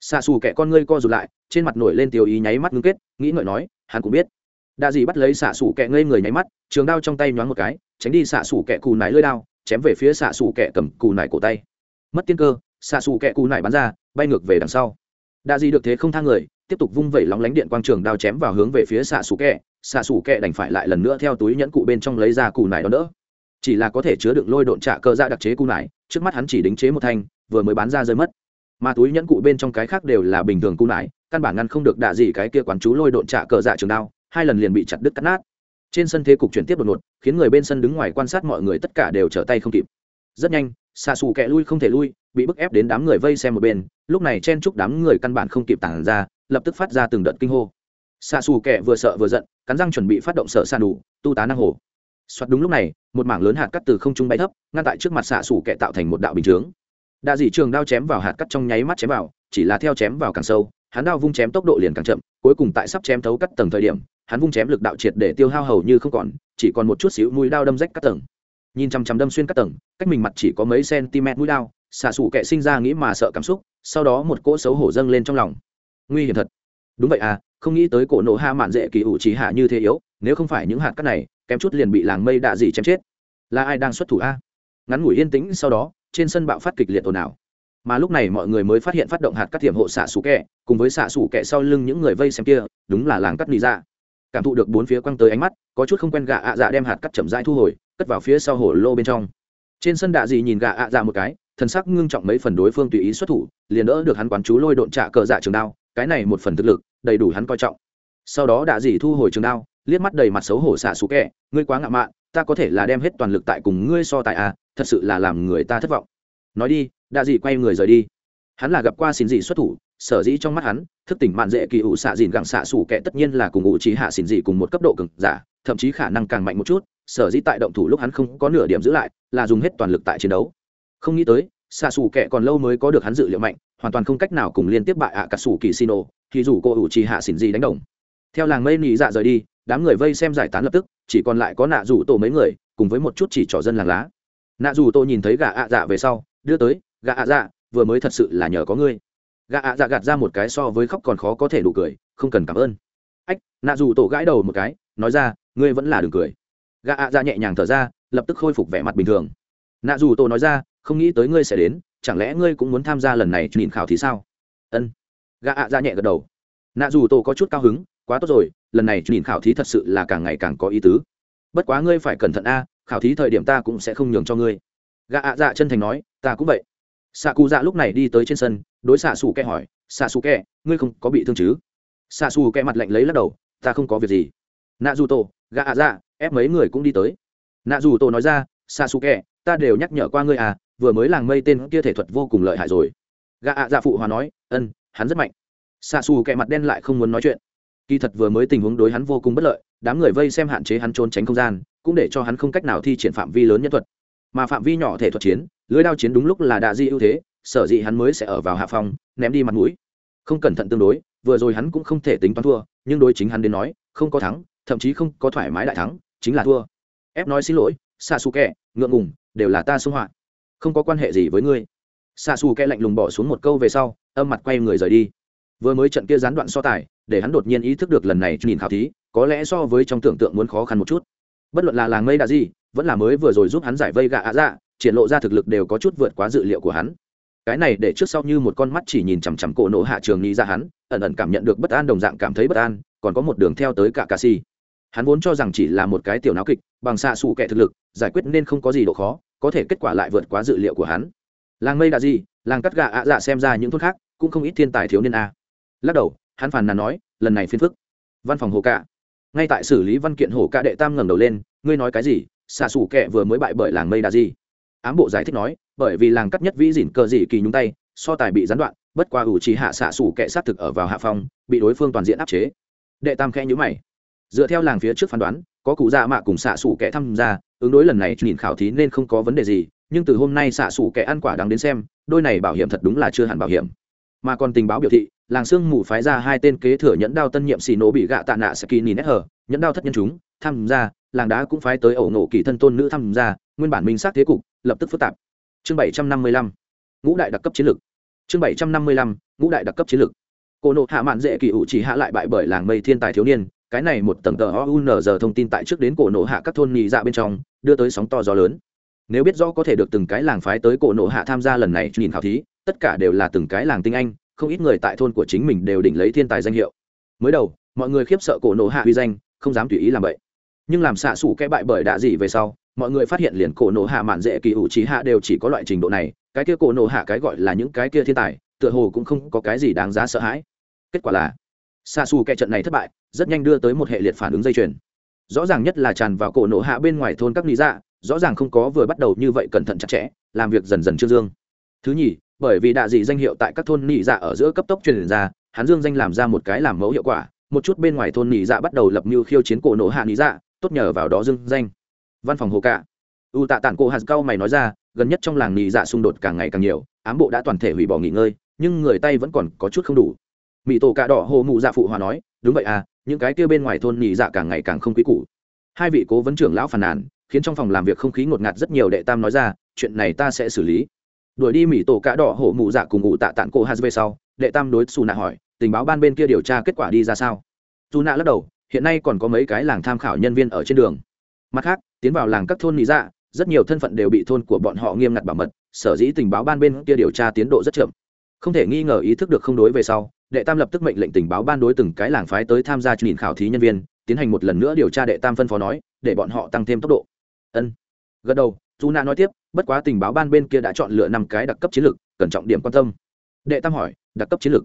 xạ xù kẻ con ngươi co rụt lại, trên mặt nổi lên tiêu ý nháy mắt ngưng kết, nghĩ ngợi nói, hắn cũng biết. Đa dì bắt lấy xạ xù kẻ ngây người nháy mắt, trường đao trong tay nhoáng một cái, tránh đi xạ xù kẻ cù nải lơi đao, chém về phía xạ xù kẻ cầm cù nải cổ tay. Mất tiên cơ xạ xù kẻ cù nải bắn ra, bay ngược về đằng sau. Đa dì được thế không thang người, tiếp tục vung vẩy lóng lánh điện quang trường đao chém vào hướng về phía xạ xù kẹ xạ xù kẹ đành phải lại lần nữa theo túi nhẫn cụ bên trong lấy ra cù nải đó đỡ. Chỉ là có thể chứa đựng lôi độn trạ cơ ra đặc chế cù nải, trước mắt hắn chỉ đính chế một thanh, vừa mới bán ra rơi mất mà túi nhẫn cụ bên trong cái khác đều là bình thường cung lại căn bản ngăn không được đạ gì cái kia quán chú lôi độn trả cờ dạ trường đao, hai lần liền bị chặt đứt cắt nát. Trên sân thế cục chuyển tiếp đột ngột, khiến người bên sân đứng ngoài quan sát mọi người tất cả đều trở tay không kịp. Rất nhanh xa xù kẹ lui không thể lui, bị bức ép đến đám người vây xem một bên, lúc này chen chúc đám người căn bản không kịp tản ra, lập tức phát ra từng đợt kinh hô. Xa xù kẹ vừa sợ vừa giận, cắn răng chuẩn bị phát động sợ xa đủ tu tá năng hồ. Soạt đúng lúc này, một mảng lớn hạt cắt từ không trung bay thấp, ngăn tại trước mặt xạ xù kẹ tạo thành một đạo bình chướng đạ dị trường đao chém vào hạt cắt trong nháy mắt chém vào, chỉ là theo chém vào càng sâu, hắn đao vung chém tốc độ liền càng chậm, cuối cùng tại sắp chém thấu cắt tầng thời điểm, hắn vung chém lực đạo triệt để tiêu hao hầu như không còn, chỉ còn một chút xíu mũi đao đâm rách cắt tầng. Nhìn chằm chằm đâm xuyên cắt tầng, cách mình mặt chỉ có mấy cm mũi đao, xạ xù kệ sinh ra nghĩ mà sợ cảm xúc, sau đó một cỗ xấu hổ dâng lên trong lòng. Nguy hiểm thật. Đúng vậy à không nghĩ tới cổ nộ ha mạn dễ kỳ ủ trí hạ như thế yếu, nếu không phải những hạt cắt này, kém chút liền bị làng mây đạ dị chém chết. Là ai đang xuất thủ a? Ngắn ngủi yên tĩnh, sau đó trên sân bạo phát kịch liệt ồn ào. Mà lúc này mọi người mới phát hiện phát động hạt cắt thiểm hộ xạ xù kẹ, cùng với xạ xù kẹ sau lưng những người vây xem kia, đúng là làng cắt nị ra dạ. cảm thụ được bốn phía quăng tới ánh mắt, có chút không quen gạ ạ dạ đem hạt cắt chậm rãi thu hồi, cất vào phía sau hồ lô bên trong. Trên sân đạ dị nhìn gạ ạ dạ một cái, thần sắc ngưng trọng mấy phần đối phương tùy ý xuất thủ, liền đỡ được hắn quán chú lôi độn trả cờ dạ trường đao, cái này một phần thực lực, đầy đủ hắn coi trọng. Sau đó đạ dị thu hồi trường đao, liếc mắt đầy mặt xấu hổ xạ xú kẹ, ngươi quá ngạo mạn ta có thể là đem hết toàn lực tại cùng ngươi so tài à thật sự là làm người ta thất vọng. Nói đi đạ dị quay người rời đi. Hắn là gặp qua xin dị xuất thủ, sở dĩ trong mắt hắn, thức tỉnh mạn dễ kỳ ủ xạ dìn gặng xạ xủ kẹ tất nhiên là cùng ủ trí hạ xin dị cùng một cấp độ cực giả, thậm chí khả năng càng mạnh một chút, sở dĩ tại động thủ lúc hắn không có nửa điểm giữ lại, là dùng hết toàn lực tại chiến đấu. Không nghĩ tới, xạ xù kệ còn lâu mới có được hắn dự liệu mạnh, hoàn toàn không cách nào cùng liên tiếp bại ạ à sủ kỳ xin ô. thì dù cô ủ trì hạ xỉn gì đánh đồng theo làng mây nị dạ rời đi, đám người vây xem giải tán lập tức, chỉ còn lại có nạ rủ tổ mấy người, cùng với một chút chỉ trỏ dân làng lá. Nạ rủ tổ nhìn thấy gà ạ dạ về sau, đưa tới gà ạ dạ vừa mới thật sự là nhờ có ngươi. Gạ ạ dạ gạt ra một cái so với khóc còn khó có thể đủ cười, không cần cảm ơn. Ách, nạ dù tổ gãi đầu một cái, nói ra, ngươi vẫn là đừng cười. Gạ ạ dạ nhẹ nhàng thở ra, lập tức khôi phục vẻ mặt bình thường. Nạ dù tổ nói ra, không nghĩ tới ngươi sẽ đến, chẳng lẽ ngươi cũng muốn tham gia lần này nhìn khảo thì sao? Ân. Gạ ạ dạ nhẹ gật đầu. Nạ dù tổ có chút cao hứng quá tốt rồi, lần này nhìn khảo thí thật sự là càng ngày càng có ý tứ. Bất quá ngươi phải cẩn thận a, khảo thí thời điểm ta cũng sẽ không nhường cho ngươi. Gạ ạ dạ chân thành nói, ta cũng vậy. Xạ cụ dạ lúc này đi tới trên sân, đối xạ xù kẹ hỏi xạ xù kẹ, ngươi không có bị thương chứ? Xạ xù kẹ mặt lạnh lấy lắc đầu, ta không có việc gì. Nạ dù tổ gạ ạ dạ ép mấy người cũng đi tới. Nạ dù tổ nói ra xạ xù kẹ, ta đều nhắc nhở qua ngươi à vừa mới làng mây tên kia thể thuật vô cùng lợi hại rồi. Gạ ạ dạ phụ hòa nói ân hắn rất mạnh. Xạ xù kẹ mặt đen lại không muốn nói chuyện kỳ thật vừa mới tình huống đối hắn vô cùng bất lợi, đám người vây xem hạn chế hắn trốn tránh không gian, cũng để cho hắn không cách nào thi triển phạm vi lớn nhân thuật. Mà phạm vi nhỏ thể thuật chiến, lưới đao chiến đúng lúc là đạ di ưu thế, sở dĩ hắn mới sẽ ở vào hạ phòng ném đi mặt mũi. Không cẩn thận tương đối, vừa rồi hắn cũng không thể tính toán thua, nhưng đối chính hắn đến nói, không có thắng, thậm chí không có thoải mái đại thắng, chính là thua. Ép nói xin lỗi xa xù kẹ ngượng ngùng, đều là ta xung họa. Không có quan hệ gì với ngươi. Xa xù kẹ lạnh lùng bỏ xuống một câu về sau, âm mặt quay người rời đi. Vừa mới trận kia gián đoạn so tài để hắn đột nhiên ý thức được lần này nhìn khảo thí, có lẽ so với trong tưởng tượng muốn khó khăn một chút. Bất luận là làng mây đã gì, vẫn là mới vừa rồi giúp hắn giải vây gạ ạ dạ triển lộ ra thực lực đều có chút vượt quá dự liệu của hắn. Cái này để trước sau như một con mắt chỉ nhìn chằm chằm cổ nổ hạ trường nghĩ ra hắn, ẩn ẩn cảm nhận được bất an đồng dạng cảm thấy bất an, còn có một đường theo tới cả cà si hắn vốn cho rằng chỉ là một cái tiểu náo kịch, bằng xạ xù kẻ thực lực, giải quyết nên không có gì độ khó, có thể kết quả lại vượt quá dự liệu của hắn. Làng mây đạ gì, làng cắt gà ạ dạ xem ra những thôn khác cũng không ít thiên tài thiếu niên a. Lắc đầu hắn phàn nàn nói, lần này phiền phức. Văn phòng hồ cạ ngay tại xử lý văn kiện hồ cạ đệ tam ngẩng đầu lên, ngươi nói cái gì? Xạ xù kẹ vừa mới bại bởi làng mây đà gì ám bộ giải thích nói, bởi vì làng cắt nhất vĩ dỉn cờ dị kỳ nhúng tay, so tài bị gián đoạn, bất qua ủ trí hạ xạ xù kẹ sát thực ở vào hạ phong, bị đối phương toàn diện áp chế. Đệ tam khẽ nhữ mày. Dựa theo làng phía trước phán đoán, có cụ dạ mạ cùng xạ xù kẹ tham gia, ứng đối lần này nhìn khảo thí nên không có vấn đề gì, nhưng từ hôm nay xạ xù kẹ ăn quả đáng đến xem, đôi này bảo hiểm thật đúng là chưa hẳn bảo hiểm mà còn tình báo biểu thị, làng sương mù phái ra hai tên kế thừa nhẫn đao tân nhiệm xì nổ bị gạ tạ nạ saki nhìn nét hở nhẫn đao thất nhân chúng, tham gia, làng đá cũng phái tới ẩu nổ kỳ thân tôn nữ tham gia, nguyên bản minh xác thế cục, lập tức phức tạp. Chương bảy trăm năm mươi lăm, ngũ đại đặc cấp chiến lược. Chương bảy trăm năm mươi lăm, ngũ đại đặc cấp chiến lược. Cô nộ hạ mạn dễ kỳ ủ chỉ hạ lại bại bởi làng mây thiên tài thiếu niên, cái này một tầng tờ o giờ thông tin tại trước đến cổ nộ hạ các thôn nhị dạ bên trong, đưa tới sóng to gió lớn nếu biết rõ có thể được từng cái làng phái tới cổ nộ hạ tham gia lần này, nhìn khảo thí, tất cả đều là từng cái làng tinh anh, không ít người tại thôn của chính mình đều đỉnh lấy thiên tài danh hiệu. Mới đầu, mọi người khiếp sợ cổ nộ hạ uy danh, không dám tùy ý làm vậy nhưng làm xạ xủ kẽ bại bởi đạ dị về sau, mọi người phát hiện liền cổ nộ hạ mạn dễ kỳ ủ trí hạ đều chỉ có loại trình độ này, cái kia cổ nộ hạ cái gọi là những cái kia thiên tài, tựa hồ cũng không có cái gì đáng giá sợ hãi. Kết quả là xa xù kẻ trận này thất bại, rất nhanh đưa tới một hệ liệt phản ứng dây chuyền. Rõ ràng nhất là tràn vào cổ nộ hạ bên ngoài thôn các lý dạ rõ ràng không có vừa bắt đầu như vậy cẩn thận chặt chẽ, làm việc dần dần trương dương. Thứ nhì, bởi vì đạ dị danh hiệu tại các thôn nị dạ ở giữa cấp tốc truyền ra, hắn dương danh làm ra một cái làm mẫu hiệu quả, một chút bên ngoài thôn nị dạ bắt đầu lập mưu khiêu chiến cổ nổ hạ nị dạ tốt nhờ vào đó dương danh. Văn phòng hồ cạ. U tạ tản cổ hạt cao mày nói ra, gần nhất trong làng nị dạ xung đột càng ngày càng nhiều, ám bộ đã toàn thể hủy bỏ nghỉ ngơi, nhưng người tay vẫn còn có chút không đủ. Mỹ tổ cạ đỏ hồ mụ dạ phụ hòa nói, đúng vậy à những cái kia bên ngoài thôn nị dạ càng ngày càng không quý củ. Hai vị cố vấn trưởng lão phàn nàn khiến trong phòng làm việc không khí ngột ngạt rất nhiều đệ tam nói ra, chuyện này ta sẽ xử lý. Đuổi đi mỹ tổ cạ đỏ hổ mụ dạ cùng ngụ tạ tản cô hát về sau, đệ tam đối xù nạ hỏi, tình báo ban bên kia điều tra kết quả đi ra sao? Dù nạ lắc đầu, hiện nay còn có mấy cái làng tham khảo nhân viên ở trên đường. Mặt khác, tiến vào làng các thôn lý dạ rất nhiều thân phận đều bị thôn của bọn họ nghiêm ngặt bảo mật, sở dĩ tình báo ban bên kia điều tra tiến độ rất chậm. Không thể nghi ngờ ý thức được không đối về sau, đệ tam lập tức mệnh lệnh tình báo ban đối từng cái làng phái tới tham gia nhìn khảo thí nhân viên, tiến hành một lần nữa điều tra đệ tam phân phó nói, để bọn họ tăng thêm tốc độ ân. Gật đầu dù nạ nói tiếp, bất quá tình báo ban bên kia đã chọn lựa năm cái đặc cấp chiến lược cần trọng điểm quan tâm. Đệ tam hỏi, đặc cấp chiến lược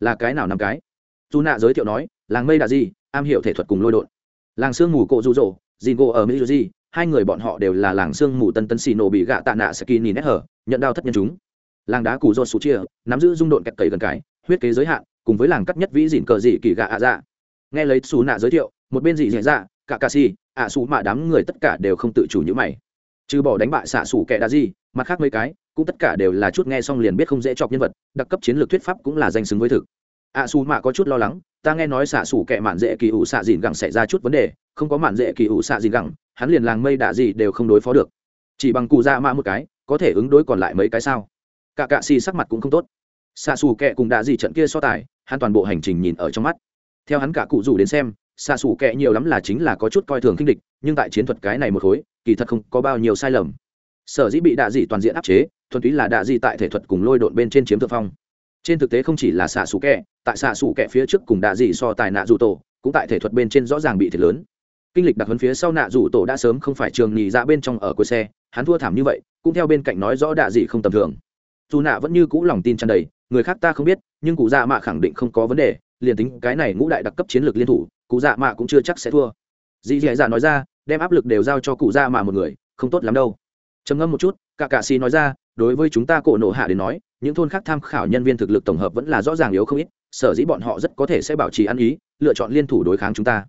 là cái nào năm cái? Dù nạ giới thiệu nói, làng mây đà di am hiểu thể thuật cùng lôi đột làng sương mù cộ rụ rỗ dì ngộ ở mỹ di hai người bọn họ đều là làng sương mù tân tân xì nổ bị gạ tạ nạ saki nhìn nét hở, nhận đao thất nhân chúng. Làng đá cù do sù chia, nắm giữ dung độn kẹt cầy gần cái, huyết kế giới hạn, cùng với làng cắt nhất vĩ dìn cờ dị kỳ gạ ạ dạ. Nghe lấy xù nạ giới thiệu, một bên dị dạ dạ cả cà si ạ xù mạ đám người tất cả đều không tự chủ như mày. Trừ bỏ đánh bại xạ xù kẻ đa gì mặt khác mấy cái, cũng tất cả đều là chút nghe xong liền biết không dễ chọc nhân vật, đặc cấp chiến lược thuyết pháp cũng là danh xứng với thực. Ạ xù mạ có chút lo lắng, ta nghe nói xạ xù kẻ mạn dễ kỳ ủ xạ dìn gẳng xảy ra chút vấn đề, không có mạn dễ kỳ ủ xạ dìn gẳng, hắn liền làng mây đạ gì đều không đối phó được. Chỉ bằng cụ ra mạ một cái, có thể ứng đối còn lại mấy cái sao? Cả cạ xì sắc mặt cũng không tốt. Xạ xù kẹ cùng đạ gì trận kia so tài, hắn toàn bộ hành trình nhìn ở trong mắt. Theo hắn cả cụ rủ đến xem xạ xủ kệ nhiều lắm là chính là có chút coi thường kinh địch, nhưng tại chiến thuật cái này một khối, kỳ thật không có bao nhiêu sai lầm. Sở dĩ bị đạ dị toàn diện áp chế, thuần túy là đạ dị tại thể thuật cùng lôi độn bên trên chiếm thượng phong. Trên thực tế không chỉ là xạ xù kẹ tại xạ xù kẹ phía trước cùng đạ dị so tài nạ dù tổ, cũng tại thể thuật bên trên rõ ràng bị thiệt lớn. Kinh lịch đặc huấn phía sau nạ dù tổ đã sớm không phải trường nhì ra dạ bên trong ở cuối xe, hắn thua thảm như vậy, cũng theo bên cạnh nói rõ đạ dị không tầm thường. Dù nạ vẫn như cũ lòng tin tràn đầy, người khác ta không biết, nhưng cụ già mạ khẳng định không có vấn đề, liền tính cái này ngũ đại đặc cấp chiến lược liên thủ cụ dạ mạ cũng chưa chắc sẽ thua. Dì dì dạ nói ra, đem áp lực đều giao cho cụ dạ mạ một người, không tốt lắm đâu. Trầm ngâm một chút cả cạ xì nói ra, đối với chúng ta cổ nộ hạ đến nói, những thôn khác tham khảo nhân viên thực lực tổng hợp vẫn là rõ ràng yếu không ít, sở dĩ bọn họ rất có thể sẽ bảo trì ăn ý, lựa chọn liên thủ đối kháng chúng ta.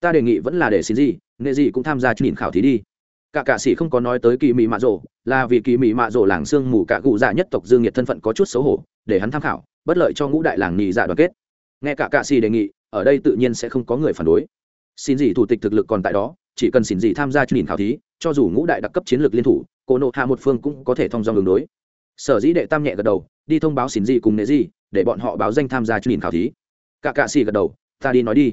Ta đề nghị vẫn là để xin gì, nghệ gì cũng tham gia nhìn khảo thí đi. Cả cạ sĩ không có nói tới kỳ Mị mạ rộ là vì kỳ Mị mạ rộ làng sương mù cả cụ dạ nhất tộc dương nhiệt thân phận có chút xấu hổ, để hắn tham khảo, bất lợi cho ngũ đại làng nhị dạ đoàn kết. Nghe cả cạ sĩ đề nghị ở đây tự nhiên sẽ không có người phản đối. Xin gì thủ tịch thực lực còn tại đó, chỉ cần xin gì tham gia nhìn khảo thí, cho dù ngũ đại đặc cấp chiến lược liên thủ, cô nộ hạ một phương cũng có thể thông dòng đường đối. Sở dĩ đệ tam nhẹ gật đầu, đi thông báo xin gì cùng nệ gì, để bọn họ báo danh tham gia nhìn khảo thí. Cả cạ xì gật đầu, ta đi nói đi.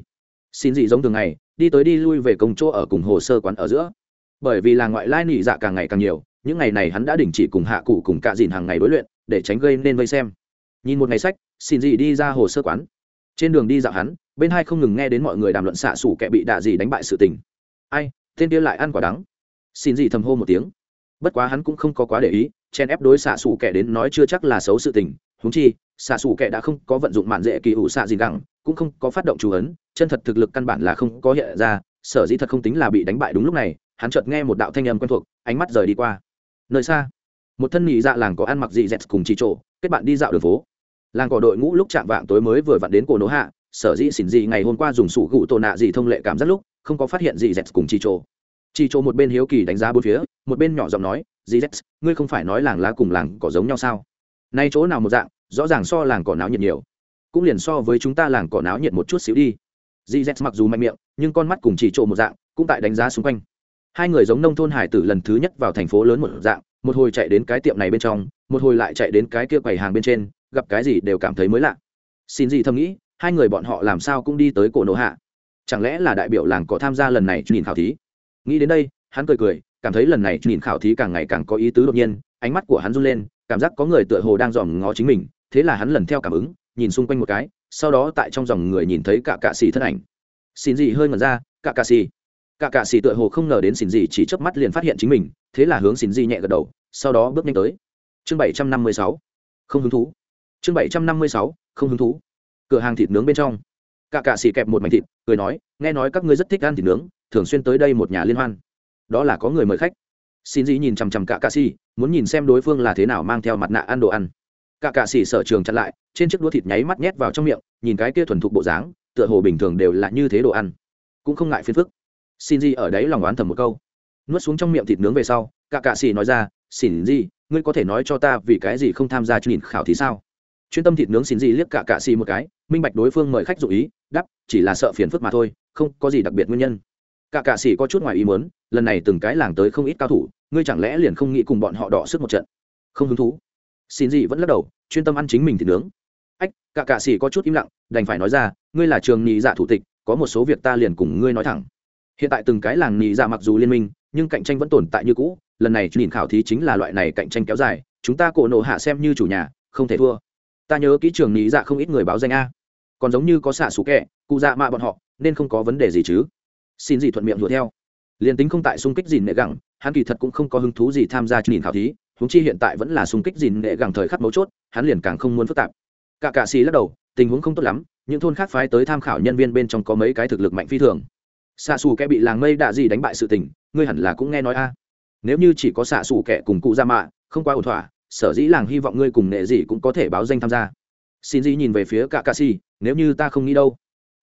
Xin gì giống thường ngày, đi tới đi lui về công chỗ ở cùng hồ sơ quán ở giữa. Bởi vì là ngoại lai nỉ dạ càng ngày càng nhiều, những ngày này hắn đã đình chỉ cùng hạ cụ cùng cạ dìn hàng ngày đối luyện, để tránh gây nên vây xem. Nhìn một ngày sách, xin gì đi ra hồ sơ quán. Trên đường đi dạo hắn bên hai không ngừng nghe đến mọi người đàm luận xạ xủ kẻ bị đạ gì đánh bại sự tình. Ai, tên kia lại ăn quả đắng. Xin gì thầm hô một tiếng. Bất quá hắn cũng không có quá để ý, chen ép đối xạ xủ kẻ đến nói chưa chắc là xấu sự tình. Húng chi, xạ xủ kẻ đã không có vận dụng mạn dễ kỳ ủ xạ gì gẳng, cũng không có phát động chú ấn, chân thật thực lực căn bản là không có hiện ra, sở dĩ thật không tính là bị đánh bại đúng lúc này, hắn chợt nghe một đạo thanh âm quen thuộc, ánh mắt rời đi qua. Nơi xa, một thân nhị dạ làng có ăn mặc dị dẹt cùng chỉ trộ, kết bạn đi dạo đường phố. Làng cỏ đội ngũ lúc chạm vạng tối mới vừa vặn đến cổ nỗ hạ sở dĩ xỉn gì ngày hôm qua dùng sủ gụ tổ nạ gì thông lệ cảm giác lúc, không có phát hiện gì dẹt cùng chi trô chi trô một bên hiếu kỳ đánh giá bốn phía, một bên nhỏ giọng nói, gì dẹt ngươi không phải nói làng lá cùng làng cỏ giống nhau sao? Nay chỗ nào một dạng, rõ ràng so làng cỏ náo nhiệt nhiều. Cũng liền so với chúng ta làng cỏ náo nhiệt một chút xíu đi. Dì z mặc dù mạnh miệng, nhưng con mắt cùng chỉ trộ một dạng, cũng tại đánh giá xung quanh. Hai người giống nông thôn hải tử lần thứ nhất vào thành phố lớn một dạng, một hồi chạy đến cái tiệm này bên trong, một hồi lại chạy đến cái kia quầy hàng bên trên, gặp cái gì đều cảm thấy mới lạ. Xin gì thầm nghĩ hai người bọn họ làm sao cũng đi tới cổ nổ hạ. Chẳng lẽ là đại biểu làng có tham gia lần này nhìn khảo thí? Nghĩ đến đây, hắn cười cười, cảm thấy lần này nhìn khảo thí càng ngày càng có ý tứ đột nhiên, ánh mắt của hắn run lên, cảm giác có người tựa hồ đang dòm ngó chính mình, thế là hắn lần theo cảm ứng, nhìn xung quanh một cái, sau đó tại trong dòng người nhìn thấy cả cạ xì thân ảnh. Xin gì hơi ngẩn ra, cả cạ xì. Cả cạ xì tựa hồ không ngờ đến xin gì chỉ chớp mắt liền phát hiện chính mình, thế là hướng xin gì nhẹ gật đầu, sau đó bước nhanh tới. Chương bảy trăm năm mươi sáu. Không hứng thú. Chương bảy trăm năm mươi sáu. Không hứng thú cửa hàng thịt nướng bên trong. Cả cạ xì kẹp một mảnh thịt, cười nói, nghe nói các ngươi rất thích ăn thịt nướng, thường xuyên tới đây một nhà liên hoan. Đó là có người mời khách. Xin dĩ nhìn chằm chằm cả cạ xì, muốn nhìn xem đối phương là thế nào mang theo mặt nạ ăn đồ ăn. Cả cạ xì sở trường chặn lại, trên chiếc đũa thịt nháy mắt nhét vào trong miệng, nhìn cái kia thuần thục bộ dáng, tựa hồ bình thường đều là như thế đồ ăn. Cũng không ngại phiền phức. Xin dĩ ở đấy lòng oán thầm một câu. Nuốt xuống trong miệng thịt nướng về sau, cả cạ xì nói ra, xin dĩ, ngươi có thể nói cho ta vì cái gì không tham gia nhìn khảo thì sao? Chuyên tâm thịt nướng xin gì liếc cả cạ xì một cái, minh bạch đối phương mời khách dụ ý đắp chỉ là sợ phiền phức mà thôi, không có gì đặc biệt nguyên nhân. Cả cạ xì có chút ngoài ý muốn, lần này từng cái làng tới không ít cao thủ, ngươi chẳng lẽ liền không nghĩ cùng bọn họ đỏ sức một trận? Không hứng thú. Xin gì vẫn lắc đầu, chuyên tâm ăn chính mình thịt nướng. Ách, cả cạ xì có chút im lặng, đành phải nói ra, ngươi là trường nhị dạ thủ tịch, có một số việc ta liền cùng ngươi nói thẳng. Hiện tại từng cái làng nhị dạ mặc dù liên minh, nhưng cạnh tranh vẫn tồn tại như cũ, lần này nhìn khảo thí chính là loại này cạnh tranh kéo dài, chúng ta cổ nộ hạ xem như chủ nhà, không thể thua ta nhớ kỹ trường nhị dạ không ít người báo danh a. Còn giống như có xạ xù kẹ, cụ dạ mạ bọn họ, nên không có vấn đề gì chứ. Xin gì thuận miệng đuổi theo. Liền tính không tại xung kích gìn nệ gẳng, hắn kỳ thật cũng không có hứng thú gì tham gia nhìn khảo thí húng chi hiện tại vẫn là xung kích gìn nệ gẳng thời khắc mấu chốt, hắn liền càng không muốn phức tạp. Cả cạ xì lắc đầu, tình huống không tốt lắm, những thôn khác phái tới tham khảo nhân viên bên trong có mấy cái thực lực mạnh phi thường. Xạ xù kẻ bị làng mây đạ gì đánh bại sự tình, ngươi hẳn là cũng nghe nói a. Nếu như chỉ có xạ xù kẻ cùng cụ ra mạ, không quá ổn thỏa sở dĩ làng hy vọng ngươi cùng nệ gì cũng có thể báo danh tham gia. Xin dĩ nhìn về phía cả cạ xì, nếu như ta không nghĩ đâu.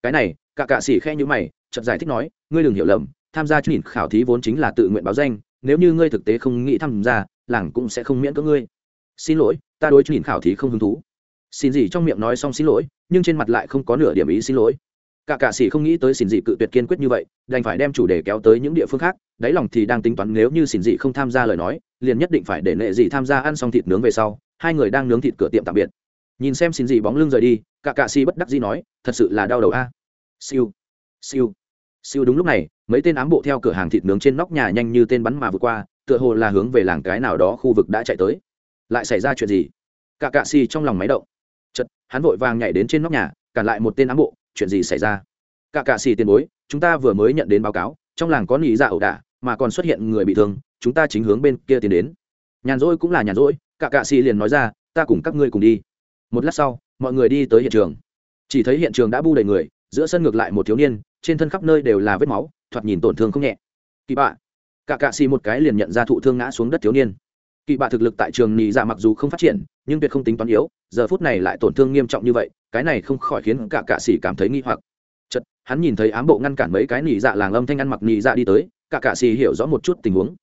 Cái này cả cạ xì khe như mày chậm giải thích nói, ngươi đừng hiểu lầm, tham gia nhìn khảo thí vốn chính là tự nguyện báo danh, nếu như ngươi thực tế không nghĩ tham gia, làng cũng sẽ không miễn cưỡng ngươi. Xin lỗi, ta đối nhìn khảo thí không hứng thú. Xin gì trong miệng nói xong xin lỗi, nhưng trên mặt lại không có nửa điểm ý xin lỗi cả cạ sĩ không nghĩ tới xin dị cự tuyệt kiên quyết như vậy, đành phải đem chủ đề kéo tới những địa phương khác, đáy lòng thì đang tính toán nếu như xin dị không tham gia lời nói, liền nhất định phải để nệ dị tham gia ăn xong thịt nướng về sau, hai người đang nướng thịt cửa tiệm tạm biệt. Nhìn xem xin dị bóng lưng rời đi, cả cạ sĩ bất đắc dĩ nói, thật sự là đau đầu a. Siêu siêu siêu. Đúng lúc này, mấy tên ám bộ theo cửa hàng thịt nướng trên nóc nhà nhanh như tên bắn mà vượt qua, tựa hồ là hướng về làng cái nào đó khu vực đã chạy tới. Lại xảy ra chuyện gì? Cả cạ xì trong lòng máy động. Chật hắn vội vàng nhảy đến trên nóc nhà, cản lại một tên ám bộ chuyện gì xảy ra? Cả cạ xì tiền bối, chúng ta vừa mới nhận đến báo cáo, trong làng có nỉ dạ ẩu đả, mà còn xuất hiện người bị thương, chúng ta chính hướng bên kia tiến đến. Nhàn rỗi cũng là nhàn rỗi, cả cạ xì liền nói ra, ta cùng các ngươi cùng đi. Một lát sau, mọi người đi tới hiện trường. Chỉ thấy hiện trường đã bu đầy người, giữa sân ngược lại một thiếu niên, trên thân khắp nơi đều là vết máu, thoạt nhìn tổn thương không nhẹ. Kỳ bạ. Cả cạ xì một cái liền nhận ra thụ thương ngã xuống đất thiếu niên. Kỳ bạ thực lực tại trường nghỉ dạ mặc dù không phát triển nhưng tuyệt không tính toán yếu, giờ phút này lại tổn thương nghiêm trọng như vậy, cái này không khỏi khiến cả cạ xì cảm thấy nghi hoặc. Chật hắn nhìn thấy ám bộ ngăn cản mấy cái nỉ dạ làng âm thanh ăn mặc nỉ dạ đi tới, cả cạ xì hiểu rõ một chút tình huống.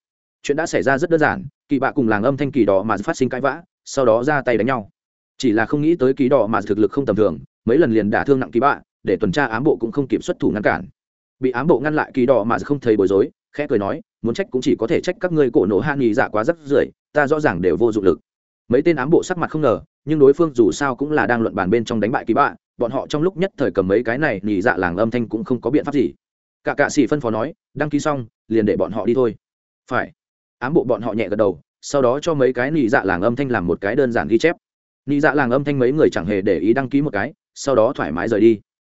Chuyện đã xảy ra rất đơn giản, kỳ bạ cùng làng âm thanh kỳ đỏ mà phát sinh cãi vã, sau đó ra tay đánh nhau. Chỉ là không nghĩ tới kỳ đỏ mà thực lực không tầm thường, mấy lần liền đả thương nặng kỳ bạ, để tuần tra ám bộ cũng không kịp xuất thủ ngăn cản. Bị ám bộ ngăn lại kỳ đỏ mà không thấy bối rối, khẽ cười nói, muốn trách cũng chỉ có thể trách các ngươi cổ nổ hạ nghỉ dạ quá rất rưởi, ta rõ ràng đều vô dụng lực mấy tên ám bộ sắc mặt không ngờ, nhưng đối phương dù sao cũng là đang luận bàn bên trong đánh bại kỳ bạ, bọn họ trong lúc nhất thời cầm mấy cái này nhị dạ làng âm thanh cũng không có biện pháp gì. Cả cạ sĩ phân phó nói, đăng ký xong, liền để bọn họ đi thôi. Phải. Ám bộ bọn họ nhẹ gật đầu, sau đó cho mấy cái nhị dạ làng âm thanh làm một cái đơn giản ghi chép. Nhị dạ làng âm thanh mấy người chẳng hề để ý đăng ký một cái, sau đó thoải mái rời đi.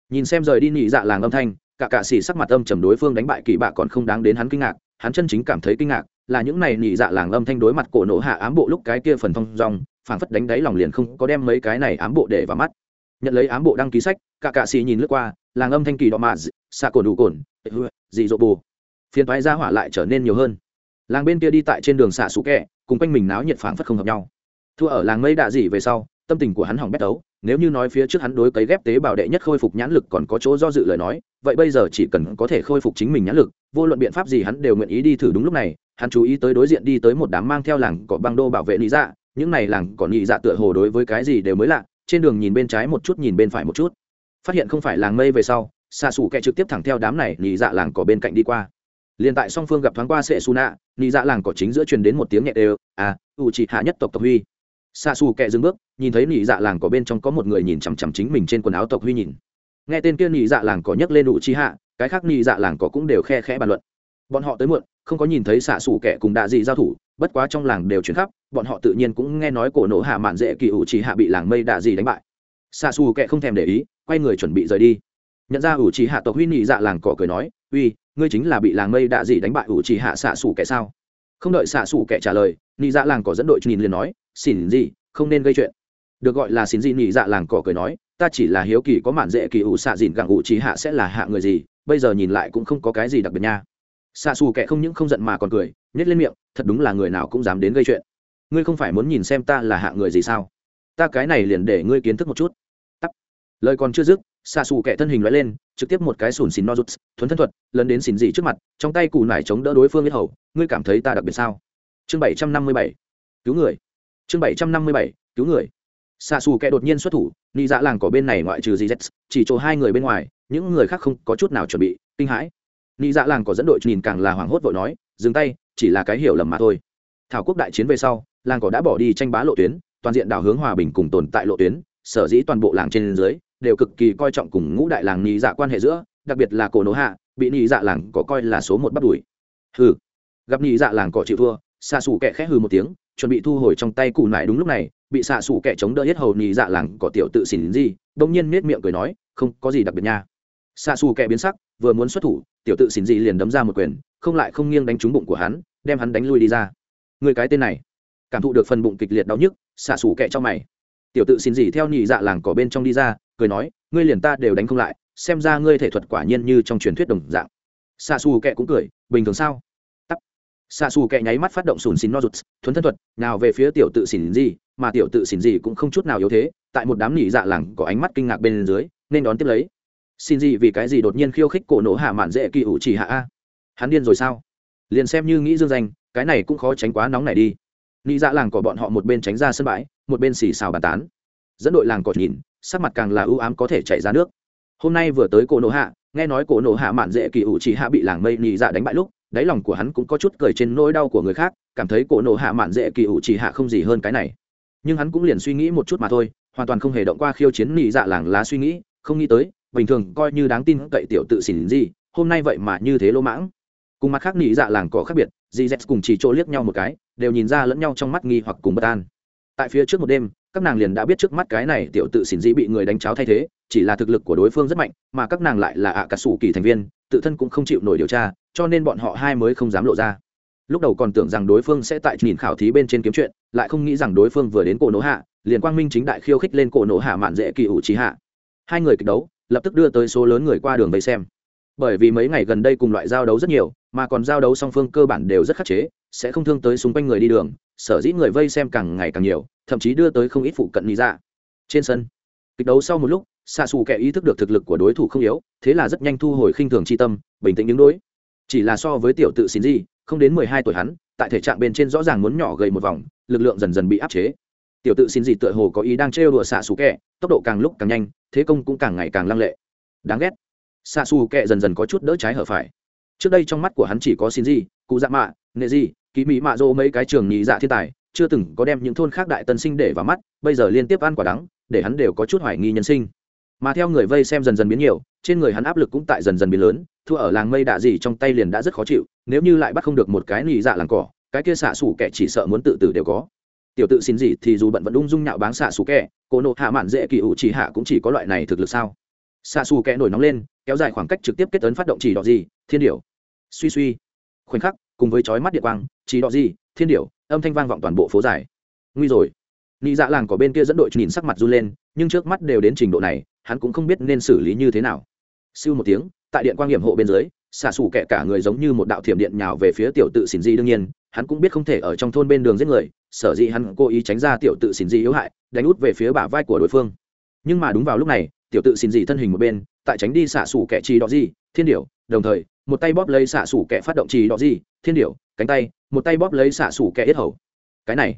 Nhìn xem rời đi nhị dạ làng âm thanh, cả cạ sĩ sắc mặt âm trầm đối phương đánh bại kỳ bạ còn không đáng đến hắn kinh ngạc, hắn chân chính cảm thấy kinh ngạc là những này nghỉ dạ làng âm thanh đối mặt cổ nổ hạ ám bộ lúc cái kia phần thông dòng, phảng phất đánh đáy lòng liền không có đem mấy cái này ám bộ để vào mắt. Nhận lấy ám bộ đăng ký sách, cả cạ xì nhìn lướt qua, làng âm thanh kỳ đỏ mạ xạ cồn đủ cồn dị dỗ bù. Phiền thoái ra hỏa lại trở nên nhiều hơn. Làng bên kia đi tại trên đường xạ xú kẹ, cùng quanh mình náo nhiệt phảng phất không hợp nhau. Thua ở làng mây đạ dị về sau, tâm tình của hắn hỏng bét đấu nếu như nói phía trước hắn đối cấy ghép tế bào đệ nhất khôi phục nhãn lực còn có chỗ do dự lời nói, vậy bây giờ chỉ cần có thể khôi phục chính mình nhãn lực, vô luận biện pháp gì hắn đều nguyện ý đi thử đúng lúc này, hắn chú ý tới đối diện đi tới một đám mang theo làng cỏ băng đô bảo vệ lý dạ những này làng cỏ nhị dạ tựa hồ đối với cái gì đều mới lạ, trên đường nhìn bên trái một chút nhìn bên phải một chút. Phát hiện không phải làng mây về sau xa xù kẹ trực tiếp thẳng theo đám này nhị dạ làng cỏ bên cạnh đi qua. Liền tại song phương gặp thoáng qua sệ su nạ nhị dạ làng cỏ chính giữa truyền đến một tiếng nhẹ đều à u chỉ hạ nhất tộc tộc huy xa xù kẹ dừng bước, nhìn thấy Nị dạ làng cỏ bên trong có một người nhìn chằm chằm chính mình trên quần áo tộc huy nhìn. Nghe tên kia Nị dạ làng cỏ nhấc lên ủ chi hạ, cái khác Nị dạ làng cỏ cũng đều khe khẽ bàn luận. Bọn họ tới muộn, không có nhìn thấy xạ xù kẻ cùng đạ dị giao thủ, bất quá trong làng đều chuyển khắp, bọn họ tự nhiên cũng nghe nói cổ nổ hạ mạn dễ kỳ ủ chỉ hạ bị làng mây đạ dị đánh bại. Xạ xù kẻ không thèm để ý, quay người chuẩn bị rời đi. Nhận ra ủ chỉ hạ tộc huy nhị dạ làng cỏ cười nói, uy, ngươi chính là bị làng mây đạ dị đánh bại ủ chỉ hạ xạ xù kẻ sao? Không đợi xạ xù kẻ trả lời nhị dạ làng cỏ dẫn đội nhìn liền nói xỉn gì không nên gây chuyện. Được gọi là xỉn gì nhị dạ làng cỏ cười nói, ta chỉ là hiếu kỳ có mạn dễ kỳ ủ xạ dìn gặng ủ chỉ hạ sẽ là hạ người gì, bây giờ nhìn lại cũng không có cái gì đặc biệt nha. Xạ xù kẻ không những không giận mà còn cười nhét lên miệng, thật đúng là người nào cũng dám đến gây chuyện. Ngươi không phải muốn nhìn xem ta là hạ người gì sao? Ta cái này liền để ngươi kiến thức một chút. Tắt lời còn chưa dứt, xạ xù kẻ thân hình loại lên, trực tiếp một cái sùn xìn no rút thuấn thân thuật, lấn đến xìn gì trước mặt, trong tay cù nải chống đỡ đối phương biết hầu, ngươi cảm thấy ta đặc biệt sao? Chương bảy trăm năm mươi bảy. Cứu người chương bảy trăm năm mươi bảy, cứu người. Xạ xù kẻ đột nhiên xuất thủ nị dạ làng cỏ bên này ngoại trừ gì chỉ chỗ hai người bên ngoài, những người khác không có chút nào chuẩn bị, kinh hãi. Nị dạ làng cỏ dẫn đội nhìn càng là hoảng hốt vội nói, dừng tay, chỉ là cái hiểu lầm mà thôi. Thảo quốc đại chiến về sau, làng cỏ đã bỏ đi tranh bá lộ tuyến, toàn diện đảo hướng hòa bình cùng tồn tại lộ tuyến, sở dĩ toàn bộ làng trên dưới đều cực kỳ coi trọng cùng ngũ đại làng nị dạ quan hệ giữa, đặc biệt là cổ nỗ hạ, bị nị dạ làng có coi là số một bắt đuổi. Hừ. Gặp nị dạ làng cỏ chịu thua xa xù kẹ khẽ hừ một tiếng chuẩn bị thu hồi trong tay cụ nải đúng lúc này, bị xạ xù kẹ chống đỡ hết hầu nhì dạ làng cỏ tiểu tự xỉn gì đông nhiên nết miệng cười nói, không có gì đặc biệt nha. Xạ xù kẹ biến sắc, vừa muốn xuất thủ, tiểu tự xỉn gì liền đấm ra một quyền, không lại không nghiêng đánh trúng bụng của hắn, đem hắn đánh lui đi ra. Người cái tên này, cảm thụ được phần bụng kịch liệt đau nhức, xạ xù kẹ trong mày. Tiểu tự xỉn gì theo nhị dạ làng cỏ bên trong đi ra, cười nói, ngươi liền ta đều đánh không lại, xem ra ngươi thể thuật quả nhiên như trong truyền thuyết đồng dạng. Xạ xù kẹ cũng cười, bình thường sao? Xạ xù kẹ nháy mắt phát động sùn xin no rụt, thuấn thân thuật, nào về phía tiểu tự xỉn gì, mà tiểu tự xỉn gì cũng không chút nào yếu thế, tại một đám nỉ dạ lẳng có ánh mắt kinh ngạc bên dưới, nên đón tiếp lấy. Xin gì vì cái gì đột nhiên khiêu khích cổ nổ hạ mạn dễ kỳ ủ chỉ hạ a? Hắn điên rồi sao? Liền xem như nghĩ dương danh, cái này cũng khó tránh quá nóng này đi. Nghĩ dạ làng của bọn họ một bên tránh ra sân bãi, một bên xì xào bàn tán. Dẫn đội làng cọt nhìn, sắc mặt càng là ưu ám có thể chảy ra nước. Hôm nay vừa tới cổ nổ hạ, nghe nói cổ nổ hạ mạn dễ kỳ ủ chỉ hạ bị làng mây nhị dạ đánh bại lúc đáy lòng của hắn cũng có chút cười trên nỗi đau của người khác, cảm thấy cổ nổ hạ mạn dễ kỳ ủ chỉ hạ không gì hơn cái này. Nhưng hắn cũng liền suy nghĩ một chút mà thôi, hoàn toàn không hề động qua khiêu chiến nị dạ làng lá suy nghĩ, không nghĩ tới, bình thường coi như đáng tin cậy tiểu tự xỉn gì, hôm nay vậy mà như thế lỗ mãng. Cùng mặt khác nị dạ làng có khác biệt, dì z cùng chỉ chỗ liếc nhau một cái, đều nhìn ra lẫn nhau trong mắt nghi hoặc cùng bất an. Tại phía trước một đêm, các nàng liền đã biết trước mắt cái này tiểu tự xỉn dĩ bị người đánh cháo thay thế, chỉ là thực lực của đối phương rất mạnh, mà các nàng lại là ạ cả sủ kỳ thành viên, tự thân cũng không chịu nổi điều tra cho nên bọn họ hai mới không dám lộ ra. Lúc đầu còn tưởng rằng đối phương sẽ tại nhìn khảo thí bên trên kiếm chuyện, lại không nghĩ rằng đối phương vừa đến cổ nổ hạ, liền quang minh chính đại khiêu khích lên cổ nổ hạ mạn dễ kỳ ủ trí hạ. Hai người kịch đấu, lập tức đưa tới số lớn người qua đường vây xem. Bởi vì mấy ngày gần đây cùng loại giao đấu rất nhiều, mà còn giao đấu song phương cơ bản đều rất khắc chế, sẽ không thương tới xung quanh người đi đường, sở dĩ người vây xem càng ngày càng nhiều, thậm chí đưa tới không ít phụ cận lý ra dạ. trên sân, kịch đấu sau một lúc xạ xù kẻ ý thức được thực lực của đối thủ không yếu, thế là rất nhanh thu hồi khinh thường c h i tâm, bình tĩnh đứng đối chỉ là so với tiểu tự xin gì không đến mười hai tuổi hắn, tại thể trạng bên trên rõ ràng muốn nhỏ gầy một vòng, lực lượng dần dần bị áp chế. Tiểu tự xin gì tựa hồ có ý đang trêu đùa xạ xù kẹ tốc độ càng lúc càng nhanh, thế công cũng càng ngày càng lăng lệ. Đáng ghét. Xạ xù kẹ dần dần có chút đỡ trái hở phải. Trước đây trong mắt của hắn chỉ có xin gì cụ dạ mạ nệ gì ký mỹ mạ dô mấy cái trường nhị dạ thiên tài, chưa từng có đem những thôn khác đại tân sinh để vào mắt, bây giờ liên tiếp ăn quả đắng, để hắn đều có chút hoài nghi nhân sinh mà theo người vây xem dần dần biến nhiều, trên người hắn áp lực cũng tại dần dần biến lớn, thua ở làng mây đạ gì trong tay liền đã rất khó chịu, nếu như lại bắt không được một cái nị dạ làng cỏ, cái kia xạ xủ kẻ chỉ sợ muốn tự tử đều có. Tiểu tự xin gì thì dù bận vẫn ung dung nhạo báng xạ xù kẹ cô nộ hạ mạn dễ kỳ ủ chỉ hạ cũng chỉ có loại này thực lực sao? Xạ xù kẹ nổi nóng lên, kéo dài khoảng cách trực tiếp kết tấn phát động chỉ đỏ gì, thiên điểu. Suy suy. Khoảnh khắc, cùng với chói mắt địa quang, chỉ đỏ gì, thiên điểu, âm thanh vang vọng toàn bộ phố dài. Nguy rồi. Nị dạ làng có bên kia dẫn đội nhìn sắc mặt run lên, nhưng trước mắt đều đến trình độ này hắn cũng không biết nên xử lý như thế nào. Siêu một tiếng, tại điện quang nghiệm hộ bên dưới xả xù kẹ cả người giống như một đạo thiểm điện nhào về phía tiểu tự xỉn di đương nhiên, hắn cũng biết không thể ở trong thôn bên đường giết người, sở dĩ hắn cố ý tránh ra tiểu tự xỉn di yếu hại, đánh út về phía bả vai của đối phương. Nhưng mà đúng vào lúc này, tiểu tự xỉn di thân hình một bên, tại tránh đi xả xù kẹ trì đỏ di thiên điểu, đồng thời, một tay bóp lấy xả xù kẹ phát động trì đỏ di thiên điểu, cánh tay, một tay bóp lấy xả xù kẹ yết hầu. Cái này,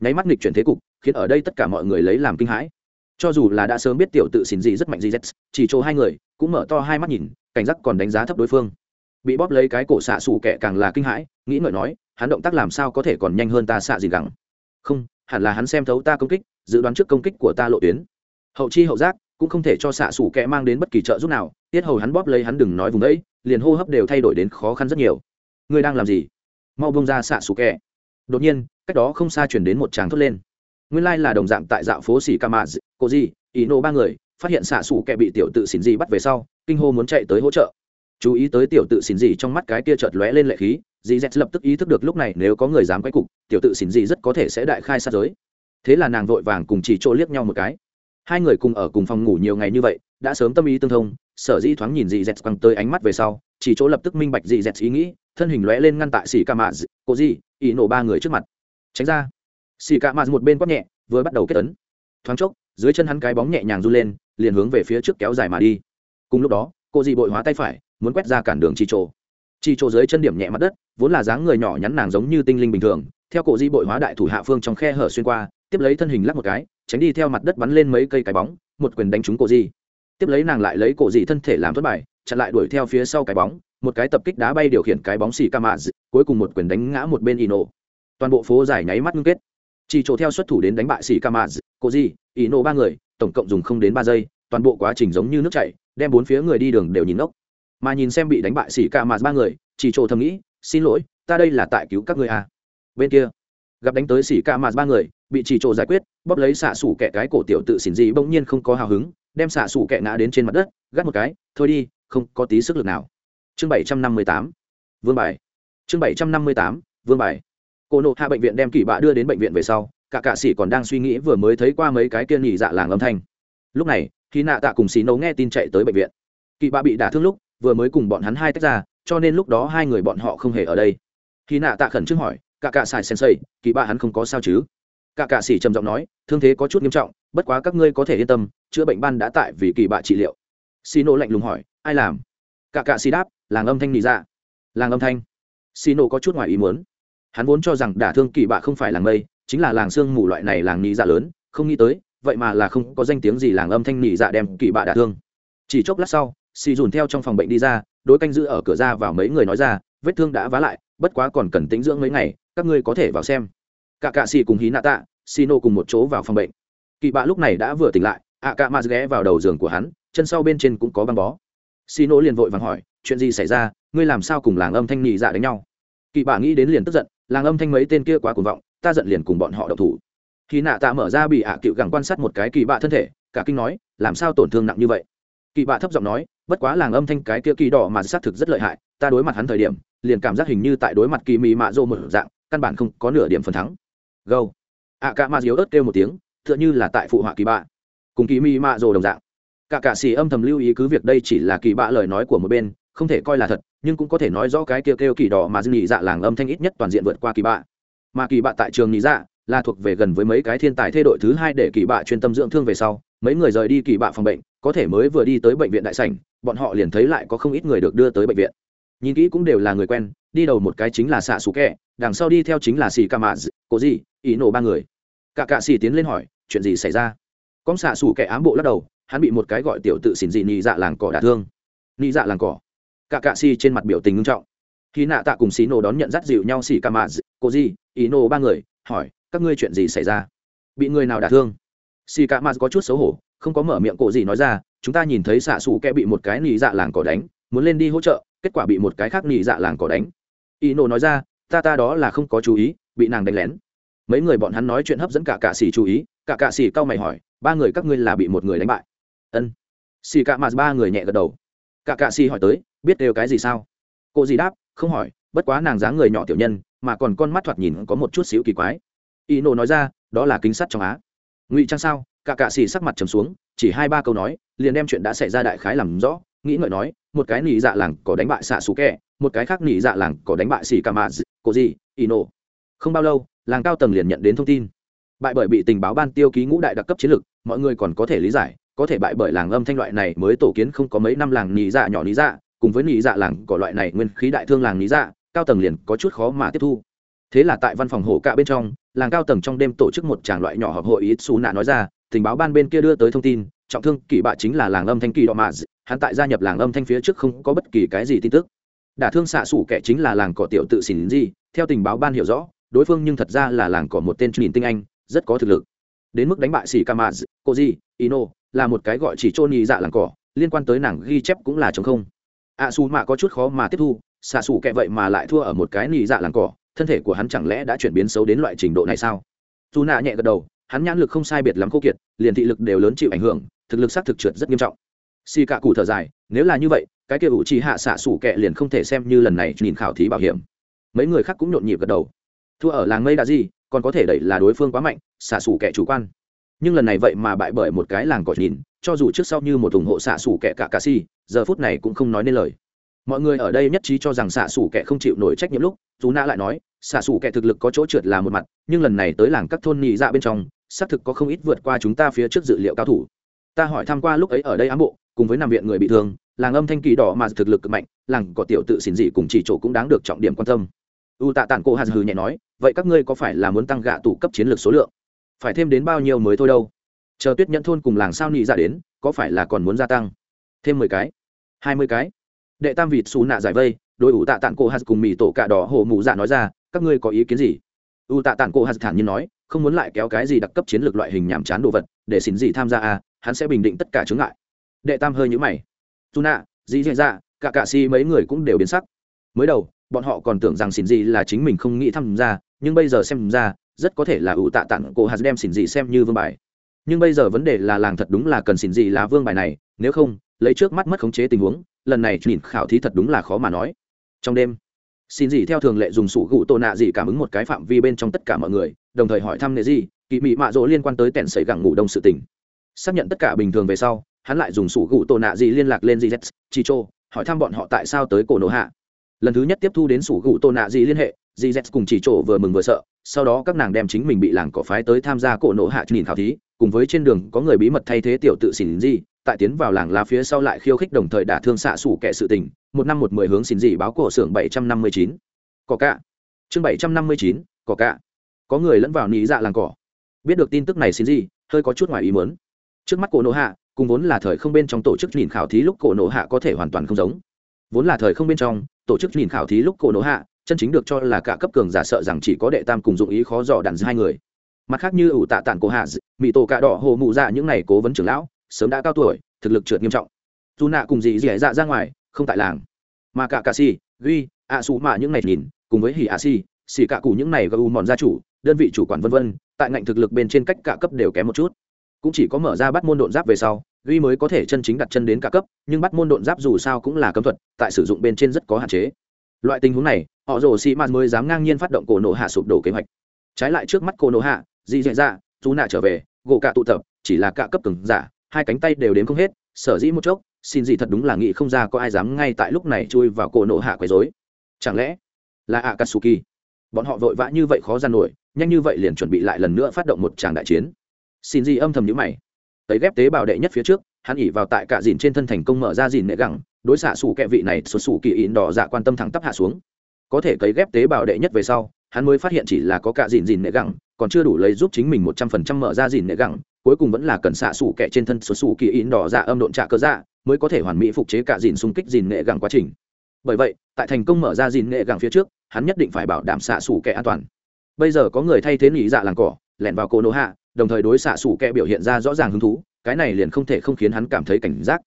nháy mắt nghịch chuyển thế cục, khiến ở đây tất cả mọi người lấy làm kinh hãi cho dù là đã sớm biết tiểu tự xỉn gì rất mạnh gì z, chỉ chỗ hai người, cũng mở to hai mắt nhìn, cảnh giác còn đánh giá thấp đối phương. Bị bóp lấy cái cổ xạ xù kẻ càng là kinh hãi, nghĩ ngợi nói, hắn động tác làm sao có thể còn nhanh hơn ta xạ gì gắng không, hẳn là hắn xem thấu ta công kích, dự đoán trước công kích của ta lộ tuyến. Hậu chi hậu giác, cũng không thể cho xạ xù kẻ mang đến bất kỳ trợ giúp nào, tiết hầu hắn bóp lấy hắn đừng nói vùng đấy, liền hô hấp đều thay đổi đến khó khăn rất nhiều. Ngươi đang làm gì? Mau bông ra xạ xù kẻ. Đột nhiên, cách đó không xa chuyển đến một tràng thốt lên nguyên lai là đồng dạng tại dạo phố xỉ ca mạ cô di, ý nô ba người, phát hiện xạ xù kẻ bị tiểu tự xỉn gì bắt về sau, kinh hô muốn chạy tới hỗ trợ. Chú ý tới tiểu tự xỉn gì trong mắt cái kia chợt lóe lên lệ khí dì z lập tức ý thức được lúc này nếu có người dám quay cục, tiểu tự xỉn gì rất có thể sẽ đại khai sát giới. Thế là nàng vội vàng cùng chỉ chỗ liếc nhau một cái. Hai người cùng ở cùng phòng ngủ nhiều ngày như vậy, đã sớm tâm ý tương thông, sở dĩ thoáng nhìn dì z quăng tới ánh mắt về sau, chỉ chỗ lập tức minh bạch dì z ý nghĩ, thân hình lóe lên ngăn tại xỉ ca mạ cô di, ý nổ ba người trước mặt. Tránh ra xỉ ca mạ một bên quát nhẹ, vừa bắt đầu kết ấn. Thoáng chốc, dưới chân hắn cái bóng nhẹ nhàng run lên, liền hướng về phía trước kéo dài mà đi. Cùng lúc đó, cô dì bội hóa tay phải, muốn quét ra cản đường chi trộ chi trộ dưới chân điểm nhẹ mặt đất, vốn là dáng người nhỏ nhắn nàng giống như tinh linh bình thường, theo cổ di bội hóa đại thủ hạ phương trong khe hở xuyên qua, tiếp lấy thân hình lắc một cái, tránh đi theo mặt đất bắn lên mấy cây cái bóng, một quyền đánh trúng cổ di tiếp lấy nàng lại lấy cổ di thân thể làm thất bại chặn lại đuổi theo phía sau cái bóng, một cái tập kích đá bay điều khiển cái bóng xì ca mạ cuối cùng một quyền đánh ngã một bên ino. Toàn bộ phố giải nháy mắt ngưng kết chỉ chỗ theo xuất thủ đến đánh bại sĩ ca cô di ino ba người, tổng cộng dùng không đến ba giây, toàn bộ quá trình giống như nước chảy, đem bốn phía người đi đường đều nhìn ngốc. Mà nhìn xem bị đánh bại xỉ ca ba người, chỉ trộ thầm nghĩ, xin lỗi, ta đây là tại cứu các người à. bên kia, gặp đánh tới xỉ ca ba người, bị chỉ trộ giải quyết, bóp lấy xạ xủ kẹ cái cổ tiểu tự xỉn gì bỗng nhiên không có hào hứng, đem xạ xủ kẹ ngã đến trên mặt đất, gắt một cái, thôi đi, không có tí sức lực nào. Chương bảy trăm năm mươi tám, vương bài. Chương bảy trăm năm mươi tám, vương bài cô nộ hạ bệnh viện đem kỳ bạ đưa đến bệnh viện về sau, cả cạ sĩ còn đang suy nghĩ vừa mới thấy qua mấy cái kiên nhị dạ làng âm thanh. Lúc này, khi nạ tạ cùng xì nấu nghe tin chạy tới bệnh viện. Kỳ bạ bị đả thương lúc, vừa mới cùng bọn hắn hai tách ra, cho nên lúc đó hai người bọn họ không hề ở đây. Khi nạ tạ khẩn trương hỏi, cả cạ xài sensei kỳ bạ hắn không có sao chứ? Cả cạ sĩ trầm giọng nói, thương thế có chút nghiêm trọng, bất quá các ngươi có thể yên tâm, chữa bệnh ban đã tại vì kỳ bạ trị liệu. Xì nổ lạnh lùng hỏi, ai làm? Cả cạ sĩ đáp, làng âm thanh nhị dạ. Làng âm thanh. Xì nổ có chút ngoài ý muốn hắn vốn cho rằng đả thương kỳ bạ không phải làng mây, chính là làng sương mù loại này làng nhị dạ lớn, không nghĩ tới, vậy mà là không có danh tiếng gì làng âm thanh nhị dạ đem kỳ bạ đả thương. Chỉ chốc lát sau, xì dùn theo trong phòng bệnh đi ra, đối canh giữ ở cửa ra vào mấy người nói ra, vết thương đã vá lại, bất quá còn cần tính dưỡng mấy ngày, các ngươi có thể vào xem. Cả cạ xì cùng hí nạ tạ, xì nô cùng một chỗ vào phòng bệnh. Kỳ bạ lúc này đã vừa tỉnh lại, ạ cạ mạt ghé vào đầu giường của hắn, chân sau bên trên cũng có băng bó. Xì nô liền vội vàng hỏi, chuyện gì xảy ra? Ngươi làm sao cùng làng âm thanh nhị dạ đánh nhau? Kỳ bạ nghĩ đến liền tức giận làng âm thanh mấy tên kia quá cuồng vọng, ta giận liền cùng bọn họ độc thủ. Khi nạ tạ mở ra bị ạ cựu gẳng quan sát một cái kỳ bạ thân thể, cả kinh nói, làm sao tổn thương nặng như vậy? Kỳ bạ thấp giọng nói, bất quá làng âm thanh cái kia kỳ đỏ mà xác thực rất lợi hại, ta đối mặt hắn thời điểm, liền cảm giác hình như tại đối mặt kỳ mị mạ rô một dạng, căn bản không có nửa điểm phần thắng. Gâu. Ạ cả mà yếu ớt kêu một tiếng, tựa như là tại phụ họa kỳ bạ. Cùng kỳ mị mạ rô đồng dạng. Cả cả xì âm thầm lưu ý cứ việc đây chỉ là kỳ bạ lời nói của một bên, không thể coi là thật nhưng cũng có thể nói rõ cái kêu kêu kỳ đỏ mà dư nhị dạ làng âm thanh ít nhất toàn diện vượt qua kỳ bạ. Mà kỳ bạ tại trường nhị dạ là thuộc về gần với mấy cái thiên tài thay đổi thứ hai để kỳ bạ chuyên tâm dưỡng thương về sau, mấy người rời đi kỳ bạ phòng bệnh, có thể mới vừa đi tới bệnh viện đại sảnh, bọn họ liền thấy lại có không ít người được đưa tới bệnh viện. Nhìn kỹ cũng đều là người quen, đi đầu một cái chính là xạ xù kẹ, đằng sau đi theo chính là xì ca mạ cố gì ý nổ ba người. Cả cạ xì tiến lên hỏi, chuyện gì xảy ra? Con xạ xù kẹ ám bộ lắc đầu, hắn bị một cái gọi tiểu tự xỉn dị nhị dạ làng cỏ đả thương. Nhị dạ làng cỏ cả cạ xì trên mặt biểu tình nghiêm trọng. Khi nạ tạ cùng xì nổ đón nhận dắt dịu nhau xì ca mạ cô gì ý nổ ba người, hỏi, các ngươi chuyện gì xảy ra? Bị người nào đả thương? Xì ca mạ có chút xấu hổ, không có mở miệng cổ gì nói ra, chúng ta nhìn thấy xạ xù kẹ bị một cái nỉ dạ làng cỏ đánh, muốn lên đi hỗ trợ, kết quả bị một cái khác nỉ dạ làng cỏ đánh. Ý nổ nói ra, ta ta đó là không có chú ý, bị nàng đánh lén. Mấy người bọn hắn nói chuyện hấp dẫn cả cạ xỉ chú ý, cả cạ xỉ cau mày hỏi, ba người các ngươi là bị một người đánh bại. Ân. Xì cạ mặt ba người nhẹ gật đầu. Cả cạ xỉ hỏi tới biết đều cái gì sao? Cô gì đáp, không hỏi, bất quá nàng dáng người nhỏ tiểu nhân, mà còn con mắt thoạt nhìn có một chút xíu kỳ quái. Y nổ nói ra, đó là kính sắt trong á. Ngụy trang sao? Cả cạ xì sắc mặt trầm xuống, chỉ hai ba câu nói, liền đem chuyện đã xảy ra đại khái làm rõ, nghĩ ngợi nói, một cái nỉ dạ làng có đánh bại xạ xú kẹ, một cái khác nỉ dạ làng có đánh bại xì ca mạ cô gì ino không bao lâu, làng cao tầng liền nhận đến thông tin. Bại bởi bị tình báo ban tiêu ký ngũ đại đặc cấp chiến lược, mọi người còn có thể lý giải, có thể bại bởi làng âm thanh loại này mới tổ kiến không có mấy năm làng nỉ dạ nhỏ nỉ dạ cùng với nghĩ dạ làng có loại này nguyên khí đại thương làng nghĩ dạ cao tầng liền có chút khó mà tiếp thu. Thế là tại văn phòng hổ cạ bên trong, làng cao tầng trong đêm tổ chức một tràng loại nhỏ họp hội ít xù nạ nói ra, tình báo ban bên kia đưa tới thông tin, trọng thương kỷ bạ chính là làng âm thanh kỳ đỏ mạ hắn tại gia nhập làng âm thanh phía trước không có bất kỳ cái gì tin tức. Đả thương xạ xủ kẻ chính là làng cỏ tiểu tự xỉn gì theo tình báo ban hiểu rõ, đối phương nhưng thật ra là làng cỏ một tên truyền tinh anh, rất có thực lực. Đến mức đánh bại xỉ kamaz cô di ino, là một cái gọi chỉ trôn nhị dạ làng cỏ, liên quan tới nàng ghi chép cũng là chống không ạ xù mạ có chút khó mà tiếp thu xạ xù kệ vậy mà lại thua ở một cái nỉ dạ làng cỏ, thân thể của hắn chẳng lẽ đã chuyển biến xấu đến loại trình độ này sao? Dù nạ nhẹ gật đầu, hắn nhãn lực không sai biệt lắm khô kiệt, liền thị lực đều lớn chịu ảnh hưởng, thực lực xác thực trượt rất nghiêm trọng. Xì cạ cụ thở dài, nếu là như vậy, cái kia ủ trì hạ xạ sủ kệ liền không thể xem như lần này nhìn khảo thí bảo hiểm. Mấy người khác cũng nhộn nhịp gật đầu. Thua ở làng mây đã gì còn có thể đẩy là đối phương quá mạnh xạ sủ kệ chủ quan nhưng lần này vậy mà bại bởi một cái làng cỏ nhìn, cho dù trước sau như một ủng hộ xạ xủ kẻ cả cà si, giờ phút này cũng không nói nên lời. Mọi người ở đây nhất trí cho rằng xạ xủ kẻ không chịu nổi trách nhiệm lúc dù nã lại nói, xạ xủ kẻ thực lực có chỗ trượt là một mặt, nhưng lần này tới làng các thôn nhị dạ bên trong, xác thực có không ít vượt qua chúng ta phía trước dự liệu cao thủ. Ta hỏi tham qua lúc ấy ở đây ám bộ, cùng với nằm viện người bị thương, làng âm thanh kỳ đỏ mà thực lực cực mạnh, làng có tiểu tự xỉn dị cùng chỉ chỗ cũng đáng được trọng điểm quan tâm. U tạ tản cô hạt hừ nhẹ nói, vậy các ngươi có phải là muốn tăng gạ tủ cấp chiến lược số lượng? Phải thêm đến bao nhiêu mới thôi đâu. Chờ tuyết nhẫn thôn cùng làng sao nị ra dạ đến, có phải là còn muốn gia tăng? Thêm mười cái. Hai mươi cái. Đệ tam vịt xù nạ giải vây đội ủ tạ tản cô hạt cùng mì tổ cạ đỏ hổ mụ dạ nói ra, các ngươi có ý kiến gì? U tạ tản cô hạt thản nhiên nói, không muốn lại kéo cái gì đặc cấp chiến lược loại hình nhàm chán đồ vật, để xỉn gì tham gia à hắn sẽ bình định tất cả chướng ngại. Đệ tam hơi nhũ mày. Dù nạ, dĩ dạ dạ cả cạ si mấy người cũng đều biến sắc. Mới đầu, bọn họ còn tưởng rằng xỉn gì là chính mình không nghĩ tham gia, nhưng bây giờ xem ra rất có thể là ủ tạ tặng cô hạt đem xỉn gì xem như vương bài. Nhưng bây giờ vấn đề là làng thật đúng là cần xỉn gì là vương bài này, nếu không, lấy trước mắt mất khống chế tình huống, lần này nhìn khảo thí thật đúng là khó mà nói. Trong đêm, xin gì theo thường lệ dùng sủ gụ tô nạ gì cảm ứng một cái phạm vi bên trong tất cả mọi người, đồng thời hỏi thăm nệ gì kỳ mị mạ rỗ liên quan tới tẻn sấy gẳng ngủ đông sự tình. Xác nhận tất cả bình thường về sau, hắn lại dùng sủ gụ tổ nạ gì liên lạc lên gz chi chô hỏi thăm bọn họ tại sao tới cổ nổ hạ. Lần thứ nhất tiếp thu đến sủ gụ tổ nạ gì liên hệ gz cùng chỉ chô vừa mừng vừa sợ, sau đó các nàng đem chính mình bị làng cỏ phái tới tham gia cổ nổ hạ nhìn khảo thí, cùng với trên đường có người bí mật thay thế tiểu tự xỉn gì tại tiến vào làng lá phía sau lại khiêu khích đồng thời đả thương xạ sủ kẻ sự tình. Một năm một mười hướng xỉn gì báo cổ xưởng bảy trăm năm mươi chín. Có cả. Chương bảy trăm năm mươi chín, có cả. Có người lẫn vào nỉ dạ làng cỏ. Biết được tin tức này xỉn gì hơi có chút ngoài ý muốn. Trước mắt cổ nổ hạ, cùng vốn là thời không bên trong tổ chức nhìn khảo thí lúc cổ nổ hạ có thể hoàn toàn không giống. Vốn là thời không bên trong, tổ chức nhìn khảo thí lúc cổ nổ hạ chân chính được cho là cả cấp cường giả sợ rằng chỉ có đệ tam cùng dụng ý khó dò đàn hai người. Mặt khác như ủ tạ tản cổ hạ mỹ tổ cạ đỏ hồ mụ dạ những n à y cố vấn trưởng lão, sớm đã cao tuổi, thực lực trượt nghiêm trọng. Dù nạ cùng dì dì dạ ra ngoài, không tại làng. Mà cả cà si, ghi, ạ xù mạ những n à y nhìn, cùng với hỉ ạ si, xì cạ cụ những n à y gù mòn gia chủ, đơn vị chủ quản vân vân, tại ngạnh thực lực bên trên cách cả cấp đều kém một chút. Cũng chỉ có mở ra bắt môn độn giáp về sau, ghi mới có thể chân chính đặt chân đến cả cấp, nhưng bắt môn độn giáp dù sao cũng là cấm thuật, tại sử dụng bên trên rất có hạn chế. Loại tình huống này họ rồ xì mạt mới dám ngang nhiên phát động cổ nộ hạ sụp đổ kế hoạch. Trái lại trước mắt cổ nộ hạ dị dạy ra dù dạ, nạ trở về, gỗ cả tụ tập, chỉ là cạ cấp cứng giả, hai cánh tay đều đến không hết, sở dĩ một chốc, xin gì thật đúng là nghĩ không ra có ai dám ngay tại lúc này chui vào cổ nộ hạ quấy rối. Chẳng lẽ là akatsuki? Bọn họ vội vã như vậy khó gian nổi, nhanh như vậy liền chuẩn bị lại lần nữa phát động một tràng đại chiến. Xin gì âm thầm nhíu mày. Tấy ghép tế bào đệ nhất phía trước, hắn ỉ vào tại cả dìn trên thân thành công mở ra dìn nệ gẳng, đối xạ xù kẹ vị này xuất xù kỳ ịn đỏ dạ quan tâm thẳng tắp hạ xuống có thể cấy ghép tế bào đệ nhất về sau, hắn mới phát hiện chỉ là có cả dìn dìn nệ gẳng, còn chưa đủ lấy giúp chính mình một trăm phần trăm mở ra dìn nệ gẳng, cuối cùng vẫn là cần xạ xù kẹ trên thân xuất xù kỳ in đỏ dạ âm độn trạ cơ dạ mới có thể hoàn mỹ phục chế cả dìn xung kích dìn nệ gẳng quá trình. Bởi vậy, tại thành công mở ra dìn nệ gẳng phía trước, hắn nhất định phải bảo đảm xạ xù kẹ an toàn. Bây giờ có người thay thế nghĩ dạ làng cỏ, lẻn vào cỗ nô hạ, đồng thời đối xạ xù kẹ biểu hiện ra rõ ràng hứng thú, cái này liền không thể không khiến hắn cảm thấy cảnh giác.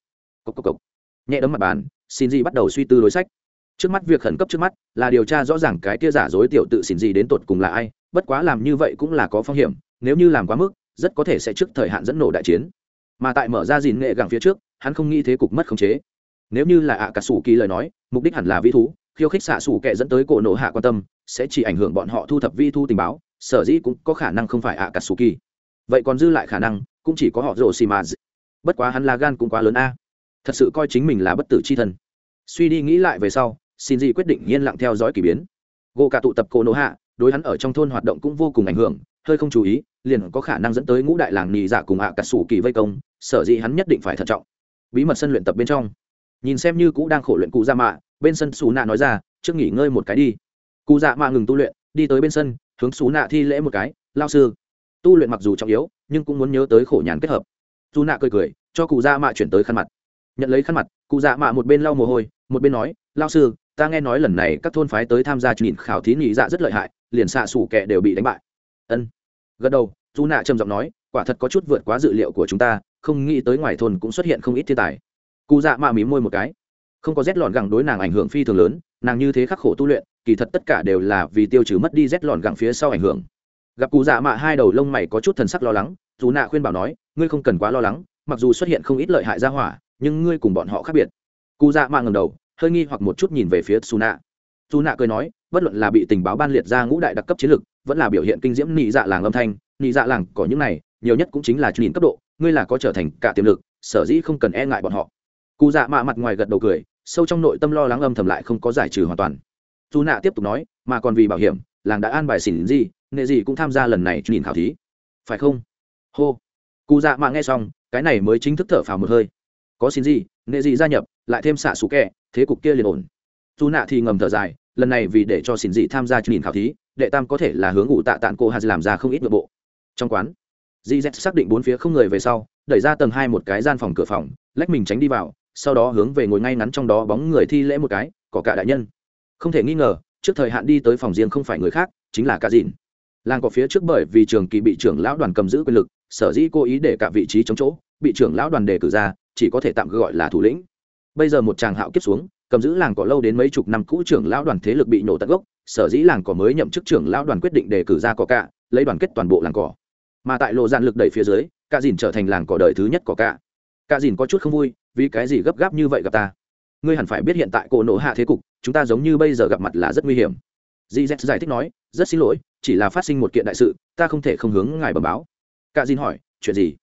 Cốc cốc cốc. nhẹ đấm mặt bàn, xin gì bắt đầu suy tư đối sách trước mắt việc khẩn cấp trước mắt là điều tra rõ ràng cái kia giả dối tiểu tự xin gì đến tột cùng là ai, bất quá làm như vậy cũng là có phong hiểm, nếu như làm quá mức, rất có thể sẽ trước thời hạn dẫn nổ đại chiến. Mà tại mở ra dìn nghệ gàng phía trước, hắn không nghĩ thế cục mất khống chế. Nếu như là ạ cà sủ kỳ lời nói, mục đích hẳn là vi thú, khiêu khích xạ sủ kệ dẫn tới cổ nổ hạ quan tâm, sẽ chỉ ảnh hưởng bọn họ thu thập vi thu tình báo, sở dĩ cũng có khả năng không phải ạ cà sủ kỳ vậy còn dư lại khả năng, cũng chỉ có họ rồ xì mà bất quá hắn là gan cũng quá lớn a. Thật sự coi chính mình là bất tử c h i thân suy đi nghĩ lại về sau xin gì quyết định yên lặng theo dõi k ỳ biến. Gỗ cả tụ tập cổ nổ hạ, đối hắn ở trong thôn hoạt động cũng vô cùng ảnh hưởng, hơi không chú ý, liền có khả năng dẫn tới ngũ đại làng nhì giả dạ cùng hạ cả sủ kỳ vây công, sở dĩ hắn nhất định phải thận trọng. Bí mật sân luyện tập bên trong. Nhìn xem như cũ đang khổ luyện cụ dạ mạ, bên sân xù nạ nói ra, trước nghỉ ngơi một cái đi. Cụ dạ mạ ngừng tu luyện, đi tới bên sân, hướng xù nạ thi lễ một cái lao sư. Tu luyện mặc dù trọng yếu, nhưng cũng muốn nhớ tới khổ nhàn kết hợp. Dù nạ cười cười, cho cụ dạ mạ chuyển tới khăn mặt. Nhận lấy khăn mặt, cụ dạ mạ một bên lau mồ hôi, một bên nói lao sư ta nghe nói lần này các thôn phái tới tham gia nhìn khảo thí nhị dạ rất lợi hại, liền xạ xủ kẻ đều bị đánh bại. Ân. Gật đầu dù nạ trầm giọng nói, quả thật có chút vượt quá dự liệu của chúng ta, không nghĩ tới ngoài thôn cũng xuất hiện không ít thiên tài. Cụ dạ mạ mí môi một cái. Không có rét lọn gẳng đối nàng ảnh hưởng phi thường lớn, nàng như thế khắc khổ tu luyện, kỳ thật tất cả đều là vì tiêu trừ mất đi rét lọn gẳng phía sau ảnh hưởng. Gặp cụ dạ mạ hai đầu lông mày có chút thần sắc lo lắng dù nạ khuyên bảo nói, ngươi không cần quá lo lắng, mặc dù xuất hiện không ít lợi hại ra hỏa, nhưng ngươi cùng bọn họ khác biệt. Cụ dạ mạ ngầm đầu hơi nghi hoặc một chút nhìn về phía su nạ su nạ cười nói, bất luận là bị tình báo ban liệt ra ngũ đại đặc cấp chiến lược, vẫn là biểu hiện kinh diễm nị dạ làng âm thanh, nị dạ làng có những này, nhiều nhất cũng chính là nhìn cấp độ, ngươi là có trở thành cả tiềm lực, sở dĩ không cần e ngại bọn họ. Cụ dạ mạ mặt ngoài gật đầu cười, sâu trong nội tâm lo lắng âm thầm lại không có giải trừ hoàn toàn. Dù nạ tiếp tục nói, mà còn vì bảo hiểm, làng đã an bài xỉn gì nghệ gì cũng tham gia lần này nhìn khảo thí. Phải không? Hô. Cụ dạ mạ nghe xong, cái này mới chính thức thở phào một hơi. Có xin gì nghệ gì gia nhập, lại thêm xạ xú kẹ thế cục kia liền ổn. Dù nạ thì ngầm thở dài, lần này vì để cho xin dị tham gia chương trình khảo thí, đệ tam có thể là hướng ủ tạ tạng cô hà làm ra không ít nội bộ. Trong quán, dị z xác định bốn phía không người về sau, đẩy ra tầng hai một cái gian phòng cửa phòng, lách mình tránh đi vào, sau đó hướng về ngồi ngay ngắn trong đó bóng người thi lễ một cái, có cả đại nhân. Không thể nghi ngờ, trước thời hạn đi tới phòng riêng không phải người khác, chính là cả dìn làng có phía trước bởi vì trường kỳ bị trưởng lão đoàn cầm giữ quyền lực, sở dĩ cố ý để cả vị trí chống chỗ, bị trưởng lão đoàn đề cử ra, chỉ có thể tạm gọi là thủ lĩnh bây giờ một chàng hạo kiếp xuống, cầm giữ làng cỏ lâu đến mấy chục năm cũ trưởng lão đoàn thế lực bị nổ tận gốc, sở dĩ làng cỏ mới nhậm chức trưởng lão đoàn quyết định đề cử ra cỏ cạ, lấy đoàn kết toàn bộ làng cỏ. Mà tại lộ dạn lực đẩy phía dưới, cạ dìn trở thành làng cỏ đời thứ nhất cỏ cạ. Cạ dìn có chút không vui, vì cái gì gấp gáp như vậy gặp ta? Ngươi hẳn phải biết hiện tại cổ nổ hạ thế cục, chúng ta giống như bây giờ gặp mặt là rất nguy hiểm. Gz giải thích nói, rất xin lỗi, chỉ là phát sinh một kiện đại sự, ta không thể không hướng ngài bẩm báo. Cạ dìn hỏi, chuyện gì?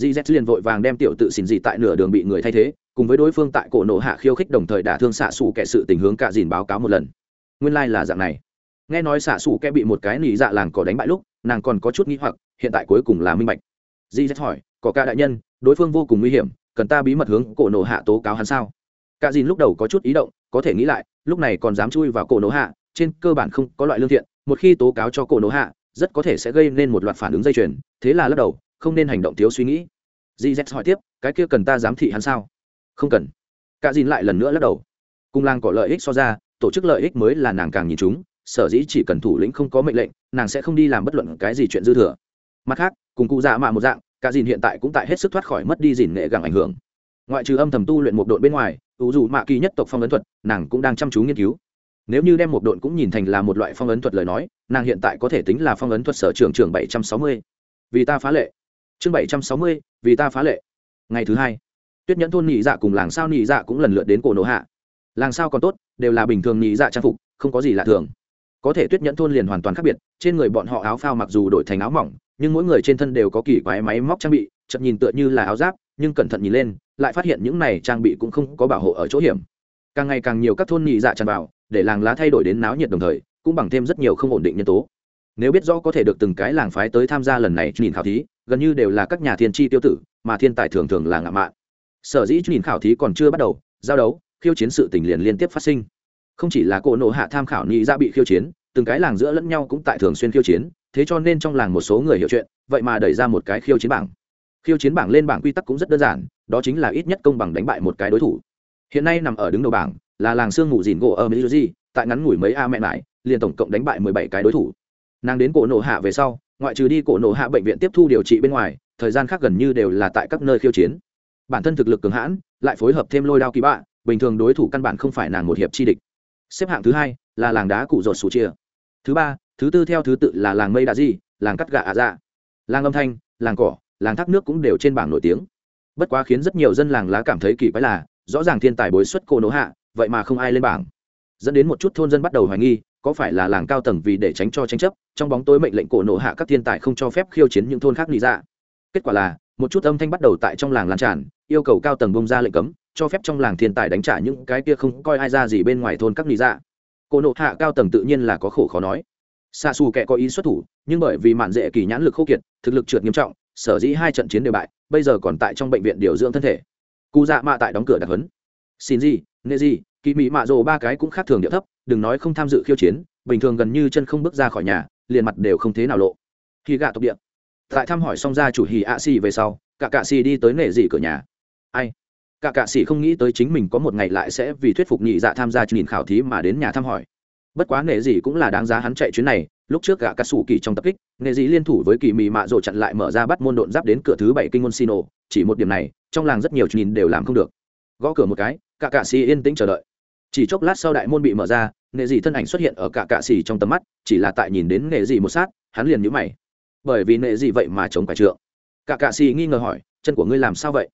Gz liền vội vàng đem tiểu tự xin gì tại nửa đường bị người thay thế cùng với đối phương tại cổ nộ hạ khiêu khích đồng thời đả thương xạ xù kẻ sự tình hướng cạ dìn báo cáo một lần. Nguyên lai、like、là dạng này. Nghe nói xạ xù kẻ bị một cái nỉ dạ làng cỏ đánh bại lúc, nàng còn có chút nghĩ hoặc, hiện tại cuối cùng là minh bạch. Di z hỏi có ca đại nhân, đối phương vô cùng nguy hiểm, cần ta bí mật hướng cổ nộ hạ tố cáo hắn sao? Cạ dìn lúc đầu có chút ý động, có thể nghĩ lại, lúc này còn dám chui vào cổ nộ hạ, trên cơ bản không có loại lương thiện, một khi tố cáo cho cổ nộ hạ, rất có thể sẽ gây nên một loạt phản ứng dây chuyền, thế là lắc đầu, không nên hành động thiếu suy nghĩ. Di z hỏi tiếp, cái kia cần ta giám thị hắn sao? Không cần. Cả dìn lại lần nữa lắc đầu. Cung lang có lợi ích so ra, tổ chức lợi ích mới là nàng càng nhìn chúng, sở dĩ chỉ cần thủ lĩnh không có mệnh lệnh, nàng sẽ không đi làm bất luận cái gì chuyện dư thừa. Mặt khác, cùng cụ dạ mạ một dạng, cả dìn hiện tại cũng tại hết sức thoát khỏi mất đi dìn nghệ gẳng ảnh hưởng. Ngoại trừ âm thầm tu luyện một đội bên ngoài ủ dù mạ kỳ nhất tộc phong ấn thuật, nàng cũng đang chăm chú nghiên cứu. Nếu như đem một đội cũng nhìn thành là một loại phong ấn thuật lời nói, nàng hiện tại có thể tính là phong ấn thuật sở trường trường bảy trăm sáu mươi. Vì ta phá lệ. Chương bảy trăm sáu mươi, vì ta phá lệ. Ngày thứ hai tuyết nhẫn thôn nhị dạ cùng làng sao nhị dạ cũng lần lượt đến cổ nổ hạ. Làng sao còn tốt, đều là bình thường nhị dạ trang phục, không có gì lạ thường. Có thể tuyết nhẫn thôn liền hoàn toàn khác biệt, trên người bọn họ áo phao mặc dù đổi thành áo mỏng, nhưng mỗi người trên thân đều có kỳ quái máy móc trang bị, chậm nhìn tựa như là áo giáp, nhưng cẩn thận nhìn lên, lại phát hiện những này trang bị cũng không có bảo hộ ở chỗ hiểm. Càng ngày càng nhiều các thôn nhị dạ tràn vào, để làng lá thay đổi đến náo nhiệt đồng thời, cũng bằng thêm rất nhiều không ổn định nhân tố. Nếu biết rõ có thể được từng cái làng phái tới tham gia lần này nhìn khảo thí, gần như đều là các nhà thiên tri tiêu tử, mà thiên tài thường thường là ngạo mạn sở dĩ nhìn khảo thí còn chưa bắt đầu, giao đấu, khiêu chiến sự tình liền liên tiếp phát sinh. Không chỉ là cỗ nộ hạ tham khảo nhị ra dạ bị khiêu chiến, từng cái làng giữa lẫn nhau cũng tại thường xuyên khiêu chiến, thế cho nên trong làng một số người hiểu chuyện, vậy mà đẩy ra một cái khiêu chiến bảng. Khiêu chiến bảng lên bảng quy tắc cũng rất đơn giản, đó chính là ít nhất công bằng đánh bại một cái đối thủ. Hiện nay nằm ở đứng đầu bảng, là làng sương ngủ dìn gỗ ở mỹ tại ngắn ngủi mấy a mẹ lại liền tổng cộng đánh bại mười bảy cái đối thủ. Nàng đến cổ nộ hạ về sau, ngoại trừ đi cổ nộ hạ bệnh viện tiếp thu điều trị bên ngoài, thời gian khác gần như đều là tại các nơi khiêu chiến bản thân thực lực cường hãn, lại phối hợp thêm lôi đao kỳ bạ, bình thường đối thủ căn bản không phải nàng một hiệp chi địch. Xếp hạng thứ hai là làng đá cụ rột sủ chia. Thứ ba, thứ tư theo thứ tự là làng mây đà di, làng cắt gà ạ dạ. Làng âm thanh, làng cỏ, làng thác nước cũng đều trên bảng nổi tiếng. Bất quá khiến rất nhiều dân làng lá cảm thấy kỳ quái là, rõ ràng thiên tài bối xuất cô nỗ hạ, vậy mà không ai lên bảng. Dẫn đến một chút thôn dân bắt đầu hoài nghi, có phải là làng cao tầng vì để tránh cho tranh chấp, trong bóng tối mệnh lệnh cổ nổ hạ các thiên tài không cho phép khiêu chiến những thôn khác nghĩ ra dạ kết quả là, một chút âm thanh bắt đầu tại trong làng lan tràn, yêu cầu cao tầng bông ra lệnh cấm, cho phép trong làng thiên tài đánh trả những cái kia không coi ai ra gì bên ngoài thôn các lý dạ. Cổ nộ hạ cao tầng tự nhiên là có khổ khó nói. Xa xù kẻ có ý xuất thủ, nhưng bởi vì mạn dễ kỳ nhãn lực khô kiệt, thực lực trượt nghiêm trọng, sở dĩ hai trận chiến đều bại, bây giờ còn tại trong bệnh viện điều dưỡng thân thể. Cụ dạ mạ tại đóng cửa đặc huấn. Xin gì, nê gì, kỳ mỹ mạ rồ ba cái cũng khác thường địa thấp, đừng nói không tham dự khiêu chiến, bình thường gần như chân không bước ra khỏi nhà, liền mặt đều không thế nào lộ. Khi gạ tộc địa tại thăm hỏi xong ra chủ hì ạ xì về sau, cả cạ xì đi tới nể dị cửa nhà. Ai? Cả cạ xì không nghĩ tới chính mình có một ngày lại sẽ vì thuyết phục nhị dạ tham gia nhìn khảo thí mà đến nhà thăm hỏi. Bất quá nể dị cũng là đáng giá hắn chạy chuyến này, lúc trước gã cà sủ kỳ trong tập kích nệ dị liên thủ với kỳ mị mạ rồ chặn lại mở ra bắt môn độn giáp đến cửa thứ bảy kinh môn xin ồ chỉ một điểm này, trong làng rất nhiều nhìn đều làm không được. Gõ cửa một cái, cả cạ xì yên tĩnh chờ đợi. Chỉ chốc lát sau đại môn bị mở ra nghệ dị thân ảnh xuất hiện ở cả cạ xì trong tầm mắt, chỉ là tại nhìn đến nghệ dị một sát, hắn liền nhũ mày bởi vì nệ dị vậy mà chống phải trượng. Cả cạ xì nghi ngờ hỏi, chân của ngươi làm sao vậy?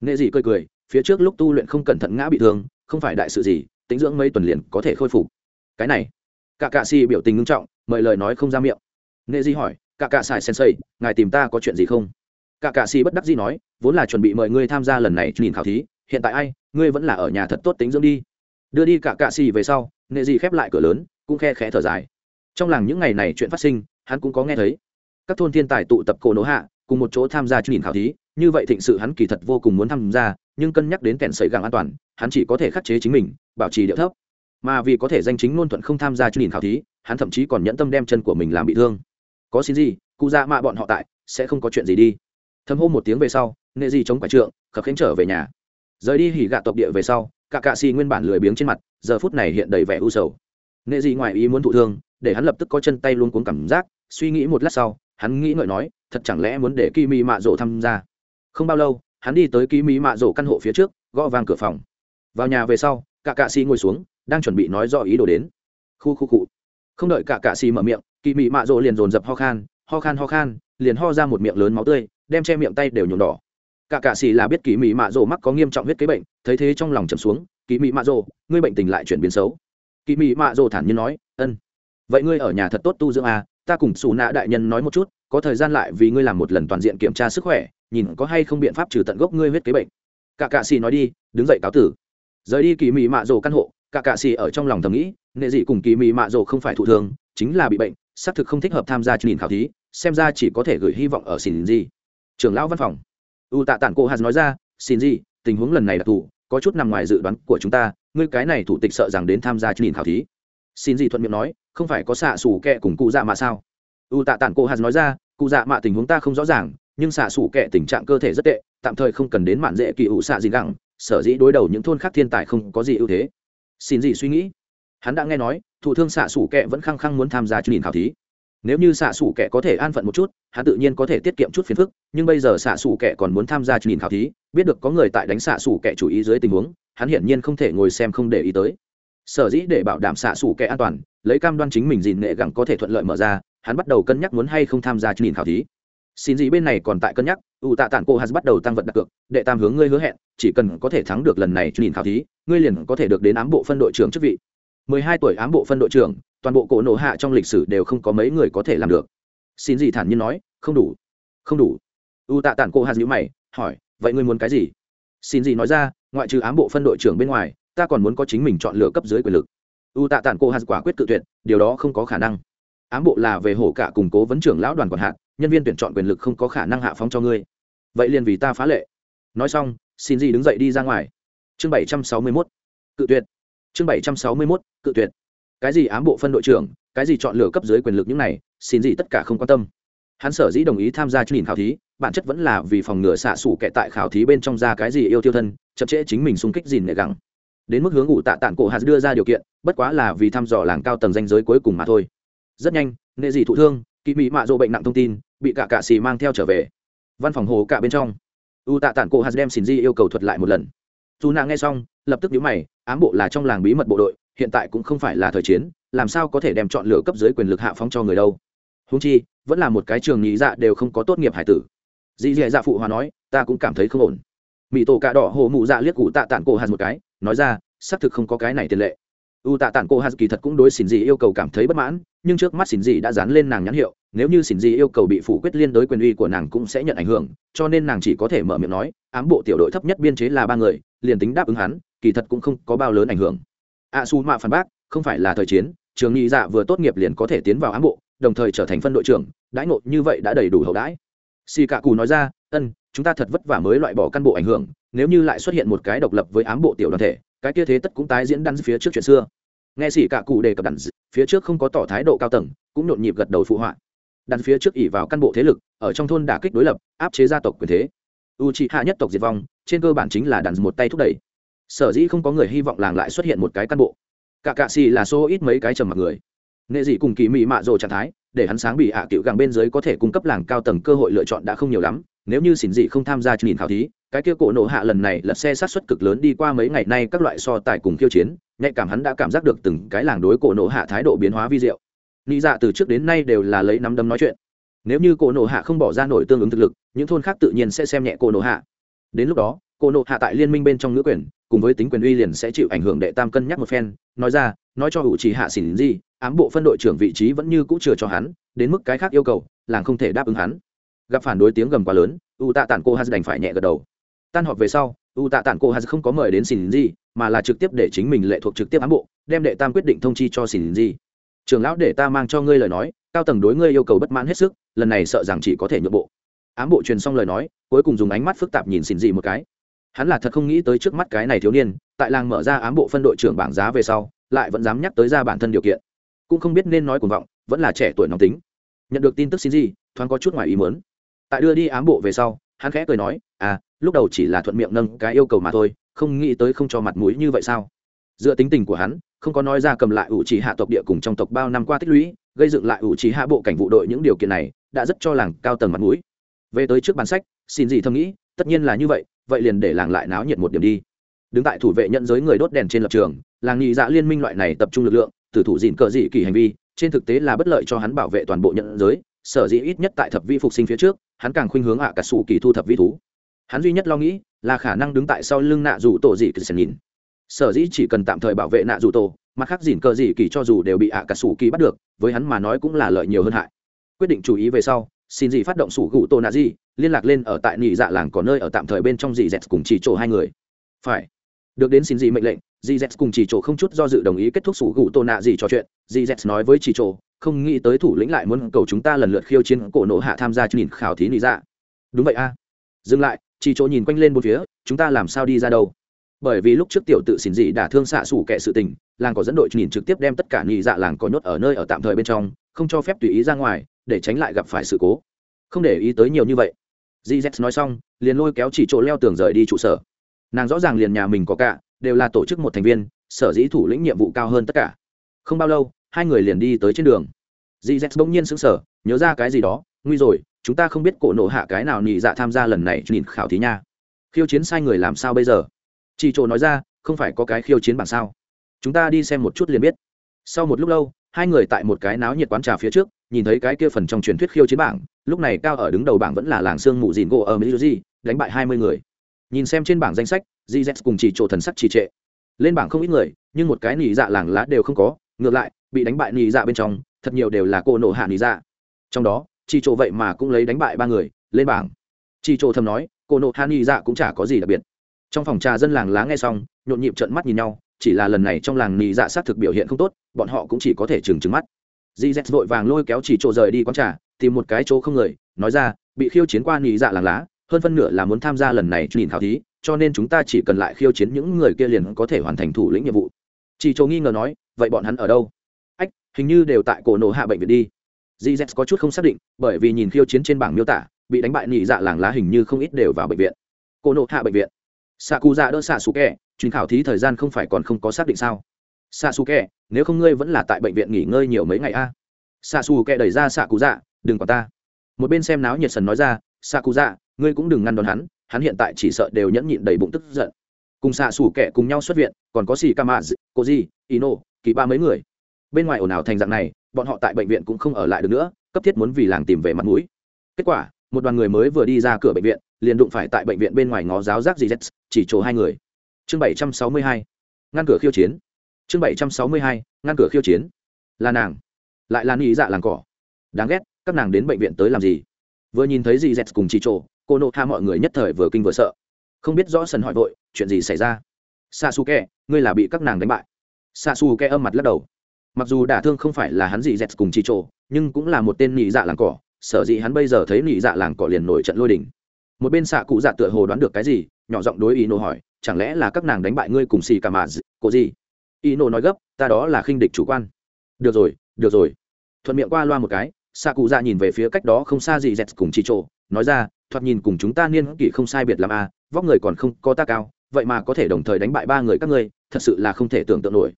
Nệ dị cười cười, phía trước lúc tu luyện không cẩn thận ngã bị thương, không phải đại sự gì, tính dưỡng mấy tuần liền có thể khôi phục. Cái này, cả cạ xì biểu tình ngưng trọng, mời lời nói không ra miệng. Nệ dị hỏi, cả cạ xài sensei, ngài tìm ta có chuyện gì không? Cả cạ xì bất đắc dĩ nói, vốn là chuẩn bị mời ngươi tham gia lần này nhìn khảo thí, hiện tại ai, ngươi vẫn là ở nhà thật tốt tính dưỡng đi. Đưa đi cả cạ xì về sau, nệ dị khép lại cửa lớn, cũng khe khẽ thở dài. Trong làng những ngày này chuyện phát sinh, hắn cũng có nghe thấy các thôn thiên tài tụ tập cổ nỗ hạ, cùng một chỗ tham gia nhìn khảo thí. Như vậy thịnh sự hắn kỳ thật vô cùng muốn tham gia, nhưng cân nhắc đến kẻn sấy gàng an toàn, hắn chỉ có thể khắc chế chính mình, bảo trì điệu thấp. Mà vì có thể danh chính ngôn thuận không tham gia nhìn khảo thí, hắn thậm chí còn nhẫn tâm đem chân của mình làm bị thương. Có xin gì, cụ ra mạ bọn họ tại, sẽ không có chuyện gì đi. Thâm hô một tiếng về sau, nệ gì chống quải trượng, khập khánh trở về nhà. Rời đi hỉ gạ tộc địa về sau, cả cạ xì nguyên bản lười biếng trên mặt, giờ phút này hiện đầy vẻ u sầu. Nệ gì ngoài ý muốn thụ thương, để hắn lập tức có chân tay luôn cuốn cảm giác, suy nghĩ một lát sau hắn nghĩ ngợi nói, thật chẳng lẽ muốn để kỳ mỹ mạ rổ tham gia? Không bao lâu, hắn đi tới kỳ mỹ mạ rổ căn hộ phía trước, gõ vàng cửa phòng. Vào nhà về sau cả cạ xì ngồi xuống, đang chuẩn bị nói rõ ý đồ đến. Khu khu cụ không đợi cả cạ xì mở miệng kỳ mỹ mạ rổ liền dồn dập ho khan ho khan ho khan, liền ho ra một miệng lớn máu tươi, đem che miệng tay đều nhuộm đỏ. Cả cạ xì là biết kỳ mỹ mạ rổ mắc có nghiêm trọng huyết kế bệnh, thấy thế trong lòng trầm xuống kỳ mỹ mạ rổ ngươi bệnh tình lại chuyển biến xấu. Kỳ mỹ mạ rổ thản nhiên nói, ân. Vậy ngươi ở nhà thật tốt tu dưỡng à ta cùng xù nạ đại nhân nói một chút, có thời gian lại vì ngươi làm một lần toàn diện kiểm tra sức khỏe, nhìn có hay không biện pháp trừ tận gốc ngươi huyết kế bệnh. Cả cạ xì nói đi, đứng dậy cáo tử. Rời đi kỳ mị mạ rổ căn hộ, cả cạ xì ở trong lòng thầm nghĩ, nệ dị cùng kỳ mị mạ rổ không phải thụ thường, chính là bị bệnh, xác thực không thích hợp tham gia nhìn khảo thí, xem ra chỉ có thể gửi hy vọng ở xin gì trưởng lão văn phòng. U tạ tản cô hạt nói ra, xin gì tình huống lần này đặc thù có chút nằm ngoài dự đoán của chúng ta, ngươi cái này thủ tịch sợ rằng đến tham gia nhìn khảo thí xin gì thuận miệng nói, không phải có xạ xủ kẹ cùng cụ dạ mạ sao? U tạ tản cô hạt nói ra, cụ dạ mạ tình huống ta không rõ ràng, nhưng xạ xủ kẹ tình trạng cơ thể rất tệ, tạm thời không cần đến mạn dễ kỳ ủ xạ gì gẳng sở dĩ đối đầu những thôn khác thiên tài không có gì ưu thế. Xin gì suy nghĩ. Hắn đã nghe nói thủ thương xạ xủ kẹ vẫn khăng khăng muốn tham gia nhìn khảo thí. Nếu như xạ xủ kẻ có thể an phận một chút, hắn tự nhiên có thể tiết kiệm chút phiền phức, nhưng bây giờ xạ xủ kẻ còn muốn tham gia nhìn khảo thí, biết được có người tại đánh xạ xủ kẻ chủ ý dưới tình huống, hắn hiển nhiên không thể ngồi xem không để ý tới sở dĩ để bảo đảm xạ xủ kẻ an toàn, lấy cam đoan chính mình dìn nghệ gẳng có thể thuận lợi mở ra, hắn bắt đầu cân nhắc muốn hay không tham gia nhìn khảo thí. Xin gì bên này còn tại cân nhắc ủ tạ tản cô hắn bắt đầu tăng vật đặt cược, đệ tam hướng ngươi hứa hẹn, chỉ cần có thể thắng được lần này nhìn khảo thí, ngươi liền có thể được đến ám bộ phân đội trưởng chức vị. Mười hai tuổi ám bộ phân đội trưởng, toàn bộ cổ nổ hạ trong lịch sử đều không có mấy người có thể làm được. Xin gì thản nhiên nói, không đủ không đủ. U tạ tản cô hạt nhữ mày, hỏi, vậy ngươi muốn cái gì? Xin gì nói ra, ngoại trừ ám bộ phân đội trưởng bên ngoài ta còn muốn có chính mình chọn lựa cấp dưới quyền lực. U tạ tản cô hạt quả quyết tự tuyệt, điều đó không có khả năng. Ám bộ là về hổ cả củng cố vấn trưởng lão đoàn quản hạt, nhân viên tuyển chọn quyền lực không có khả năng hạ phóng cho ngươi. Vậy liền vì ta phá lệ. Nói xong, xin gì đứng dậy đi ra ngoài. Chương bảy trăm sáu mươi mốt. Cự tuyệt. Chương bảy trăm sáu mươi mốt, cự tuyệt. Cái gì ám bộ phân đội trưởng, cái gì chọn lựa cấp dưới quyền lực những này, xin gì tất cả không quan tâm. Hắn sở dĩ đồng ý tham gia chương trình khảo thí, bản chất vẫn là vì phòng ngừa xạ xủ kẻ tại khảo thí bên trong ra cái gì yêu tiêu thân, chậm trễ chính mình xung kích gìn nệ gắng đến mức hướng ngụ tạ tản cổ hạt đưa ra điều kiện, bất quá là vì thăm dò làng cao tầng danh giới cuối cùng mà thôi. Rất nhanh nệ dị thụ thương kỳ mỹ mạ dỗ bệnh nặng thông tin, bị cả cạ xì mang theo trở về. Văn phòng hồ cả bên trong. U tạ tản cổ hạt đem xin di yêu cầu thuật lại một lần. Dù nàng nghe xong, lập tức nhíu mày, ám bộ là trong làng bí mật bộ đội, hiện tại cũng không phải là thời chiến, làm sao có thể đem chọn lựa cấp dưới quyền lực hạ phóng cho người đâu. Húng chi, vẫn là một cái trường nhị dạ đều không có tốt nghiệp hải tử. Dì dì dạ phụ hòa nói, ta cũng cảm thấy không ổn. Mỹ tổ cạ đỏ hồ mụ dạ liếc cụ tạ tản cổ hạt một cái nói ra, xác thực không có cái này tiền lệ. U tạ tản cô hạt kỳ thật cũng đối xỉn dị yêu cầu cảm thấy bất mãn, nhưng trước mắt xỉn dị đã dán lên nàng nhãn hiệu, nếu như xỉn dị yêu cầu bị phủ quyết liên đối quyền uy của nàng cũng sẽ nhận ảnh hưởng, cho nên nàng chỉ có thể mở miệng nói, ám bộ tiểu đội thấp nhất biên chế là ba người, liền tính đáp ứng hắn, kỳ thật cũng không có bao lớn ảnh hưởng. A su mạ phản bác, không phải là thời chiến, trường nghị dạ vừa tốt nghiệp liền có thể tiến vào ám bộ, đồng thời trở thành phân đội trưởng, đãi ngộ như vậy đã đầy đủ hậu đãi. Xì cạ cù nói ra, ân chúng ta thật vất vả mới loại bỏ căn bộ ảnh hưởng, nếu như lại xuất hiện một cái độc lập với ám bộ tiểu đoàn thể, cái kia thế tất cũng tái diễn đắn phía trước chuyện xưa. Nghe xỉ cả cụ đề cập đắn, phía trước không có tỏ thái độ cao tầng, cũng nhộn nhịp gật đầu phụ họa. Đắn phía trước ỉ vào căn bộ thế lực, ở trong thôn đả kích đối lập, áp chế gia tộc quyền thế. U trị hạ nhất tộc diệt vong, trên cơ bản chính là đắn một tay thúc đẩy. Sở dĩ không có người hy vọng làng lại xuất hiện một cái căn bộ. Cả cạ xì là số ít mấy cái trầm mặc người. Nghệ dị cùng kỳ mị mạ rồ trạng thái, để hắn sáng bị hạ à cựu gàng bên dưới có thể cung cấp làng cao tầng cơ hội lựa chọn đã không nhiều lắm nếu như xỉn dị không tham gia nhìn khảo thí, cái kia cổ nộ hạ lần này lật xe sát xuất cực lớn đi qua mấy ngày nay các loại so tài cùng khiêu chiến, nhạy cảm hắn đã cảm giác được từng cái làng đối cổ nộ hạ thái độ biến hóa vi diệu. Nghĩ dạ từ trước đến nay đều là lấy nắm đấm nói chuyện. Nếu như cổ nộ hạ không bỏ ra nổi tương ứng thực lực, những thôn khác tự nhiên sẽ xem nhẹ cổ nộ hạ. Đến lúc đó, cổ nộ hạ tại liên minh bên trong ngữ quyền, cùng với tính quyền uy liền sẽ chịu ảnh hưởng đệ tam cân nhắc một phen, nói ra, nói cho hữu trí hạ xỉn gì ám bộ phân đội trưởng vị trí vẫn như cũ chừa cho hắn, đến mức cái khác yêu cầu, làng không thể đáp ứng hắn gặp phản đối tiếng gầm quá lớn, u tạ tản cô haz đành phải nhẹ gật đầu. Tan họp về sau, u tạ tản cô haz không có mời đến xỉn gì mà là trực tiếp để chính mình lệ thuộc trực tiếp ám bộ, đem đệ tam quyết định thông chi cho xỉn gì trường lão, để ta mang cho ngươi lời nói, cao tầng đối ngươi yêu cầu bất mãn hết sức, lần này sợ rằng chỉ có thể nhượng bộ. Ám bộ truyền xong lời nói, cuối cùng dùng ánh mắt phức tạp nhìn xỉn gì một cái. Hắn là thật không nghĩ tới trước mắt cái này thiếu niên, tại làng mở ra ám bộ phân đội trưởng bảng giá về sau, lại vẫn dám nhắc tới ra bản thân điều kiện. Cũng không biết nên nói cuồng vọng, vẫn là trẻ tuổi nóng tính. Nhận được tin tức xin gì thoáng có chút ngoài ý muốn tại đưa đi ám bộ về sau, hắn khẽ cười nói à lúc đầu chỉ là thuận miệng nâng cái yêu cầu mà thôi, không nghĩ tới không cho mặt mũi như vậy sao? Dựa tính tình của hắn, không có nói ra cầm lại ủ trì hạ tộc địa cùng trong tộc bao năm qua tích lũy, gây dựng lại ủ trì hạ bộ cảnh vụ đội những điều kiện này, đã rất cho làng cao tầng mặt mũi. Về tới trước bản sách, xin gì thầm nghĩ, tất nhiên là như vậy vậy liền để làng lại náo nhiệt một điểm đi. Đứng tại thủ vệ nhận giới người đốt đèn trên lập trường, làng nhị dạ liên minh loại này tập trung lực lượng, tử thủ dịn cờ dị kỳ hành vi, trên thực tế là bất lợi cho hắn bảo vệ toàn bộ nhận giới sở dĩ ít nhất tại thập vi phục sinh phía trước, hắn càng khuynh hướng ạ cả sủ kỳ thu thập vi thú. Hắn duy nhất lo nghĩ là khả năng đứng tại sau lưng nạ dù tổ dị kỳ nhìn. Sở dĩ chỉ cần tạm thời bảo vệ nạ dù tổ mặt khác dìn cờ dị kỳ cho dù đều bị ạ cả sủ kỳ bắt được, với hắn mà nói cũng là lợi nhiều hơn hại. Quyết định chú ý về sau, xin dị phát động sủ gụ tô nạ dị, liên lạc lên ở tại nhị dạ làng có nơi ở tạm thời bên trong dị dẹt cùng chỉ chỗ hai người. Phải. Được đến xin dị mệnh lệnh, dị dẹt cùng chỉ chỗ không chút do dự đồng ý kết thúc sủ gụ tô nạ dị trò chuyện. Dị dẹt nói với chỉ chỗ không nghĩ tới thủ lĩnh lại muốn cầu chúng ta lần lượt khiêu chiến cổ nộ hạ tham gia nhìn khảo thí Nị dạ. Đúng vậy a. Dừng lại, chỉ chỗ nhìn quanh lên một phía, chúng ta làm sao đi ra đâu? Bởi vì lúc trước tiểu tự xỉn dị đã thương xạ sủ kệ sự tình, làng có dẫn đội nhìn trực tiếp đem tất cả nhị dạ làng có nhốt ở nơi ở tạm thời bên trong, không cho phép tùy ý ra ngoài, để tránh lại gặp phải sự cố. Không để ý tới nhiều như vậy. Gz nói xong, liền lôi kéo chỉ chỗ leo tường rời đi trụ sở. Nàng rõ ràng liền nhà mình có cả, đều là tổ chức một thành viên, sở dĩ thủ lĩnh nhiệm vụ cao hơn tất cả. Không bao lâu hai người liền đi tới trên đường. Dì z bỗng nhiên sững sờ, nhớ ra cái gì đó, nguy rồi, chúng ta không biết cổ nộ hạ cái nào nhị dạ tham gia lần này nhìn khảo thí nha. Khiêu chiến sai người làm sao bây giờ? Chị chỗ nói ra, không phải có cái khiêu chiến bảng sao? Chúng ta đi xem một chút liền biết. Sau một lúc lâu, hai người tại một cái náo nhiệt quán trà phía trước, nhìn thấy cái kia phần trong truyền thuyết khiêu chiến bảng, lúc này cao ở đứng đầu bảng vẫn là làng sương mù dìn gỗ ở mỹ đánh bại hai mươi người. Nhìn xem trên bảng danh sách gz cùng chỉ chỗ thần sắc trì trệ. Lên bảng không ít người, nhưng một cái nỉ dạ làng lá đều không có ngược lại, bị đánh bại nỉ dạ bên trong, thật nhiều đều là cô nổ hạ nỉ dạ. Trong đó chỉ chỗ vậy mà cũng lấy đánh bại ba người, lên bảng. Chỉ chỗ thầm nói, cô nổ hạ nỉ dạ cũng chả có gì đặc biệt. Trong phòng trà dân làng lá nghe xong, nhộn nhịp trợn mắt nhìn nhau, chỉ là lần này trong làng nỉ dạ xác thực biểu hiện không tốt, bọn họ cũng chỉ có thể trừng trừng mắt. Gz vội vàng lôi kéo chỉ chỗ rời đi quán trà, tìm một cái chỗ không người, nói ra, bị khiêu chiến qua nỉ dạ làng lá, hơn phân nửa là muốn tham gia lần này nhìn khảo thí, cho nên chúng ta chỉ cần lại khiêu chiến những người kia liền có thể hoàn thành thủ lĩnh nhiệm vụ chỉ chỗ nghi ngờ nói, vậy bọn hắn ở đâu? Ách, hình như đều tại cổ nổ hạ bệnh viện đi. Gz có chút không xác định, bởi vì nhìn khiêu chiến trên bảng miêu tả, bị đánh bại nhị dạ làng lá hình như không ít đều vào bệnh viện. Cổ nổ hạ bệnh viện. Xạ cụ dạ đỡ xạ xù kẹ chuyến khảo thí thời gian không phải còn không có xác định sao? Xạ xù kẹ nếu không ngươi vẫn là tại bệnh viện nghỉ ngơi nhiều mấy ngày a? À? xạ xù kẹ đẩy ra xạ cụ dạ đừng còn ta. Một bên xem náo nhiệt sần nói ra xạ cụ dạ ngươi cũng đừng ngăn đón hắn hắn hiện tại chỉ sợ đều nhẫn nhịn đầy bụng tức giận cùng xạ xủ kẻ cùng nhau xuất viện, còn có xì ca mã cô di ino, kỳ ba mấy người. Bên ngoài ồn ào thành dạng này, bọn họ tại bệnh viện cũng không ở lại được nữa, cấp thiết muốn vì làng tìm về mặt mũi. Kết quả, một đoàn người mới vừa đi ra cửa bệnh viện, liền đụng phải tại bệnh viện bên ngoài ngó giáo giác gì z chỉ chỗ hai người. Chương bảy trăm sáu mươi hai, ngăn cửa khiêu chiến. Chương bảy trăm sáu mươi hai, ngăn cửa khiêu chiến. Là nàng, lại là nghĩ dạ làng cỏ. Đáng ghét, các nàng đến bệnh viện tới làm gì? Vừa nhìn thấy gì z cùng chỉ chỗ cô nộ tha mọi người nhất thời vừa kinh vừa sợ không biết rõ sần hỏi vội, chuyện gì xảy ra? Xa xù kẹ ngươi là bị các nàng đánh bại. Xa xù kẹ âm mặt lắc đầu. Mặc dù đả thương không phải là hắn dị dẹt cùng chi trộ nhưng cũng là một tên nhị dạ làng cỏ. Sở dĩ hắn bây giờ thấy nhị dạ làng cỏ liền nổi trận lôi đình. Một bên xạ cụ dạ tựa hồ đoán được cái gì, nhỏ giọng đối ý nô hỏi, chẳng lẽ là các nàng đánh bại ngươi cùng xì cả mà cô gì? Ý nô nói gấp, ta đó là khinh địch chủ quan. Được rồi được rồi. Thuận miệng qua loa một cái xạ cụ dạ nhìn về phía cách đó không xa gì dẹt cùng chi trộ nói ra thoạt nhìn cùng chúng ta niên kỷ không sai biệt làm a à, vóc người còn không có ta cao vậy mà có thể đồng thời đánh bại ba người các ngươi thật sự là không thể tưởng tượng nổi.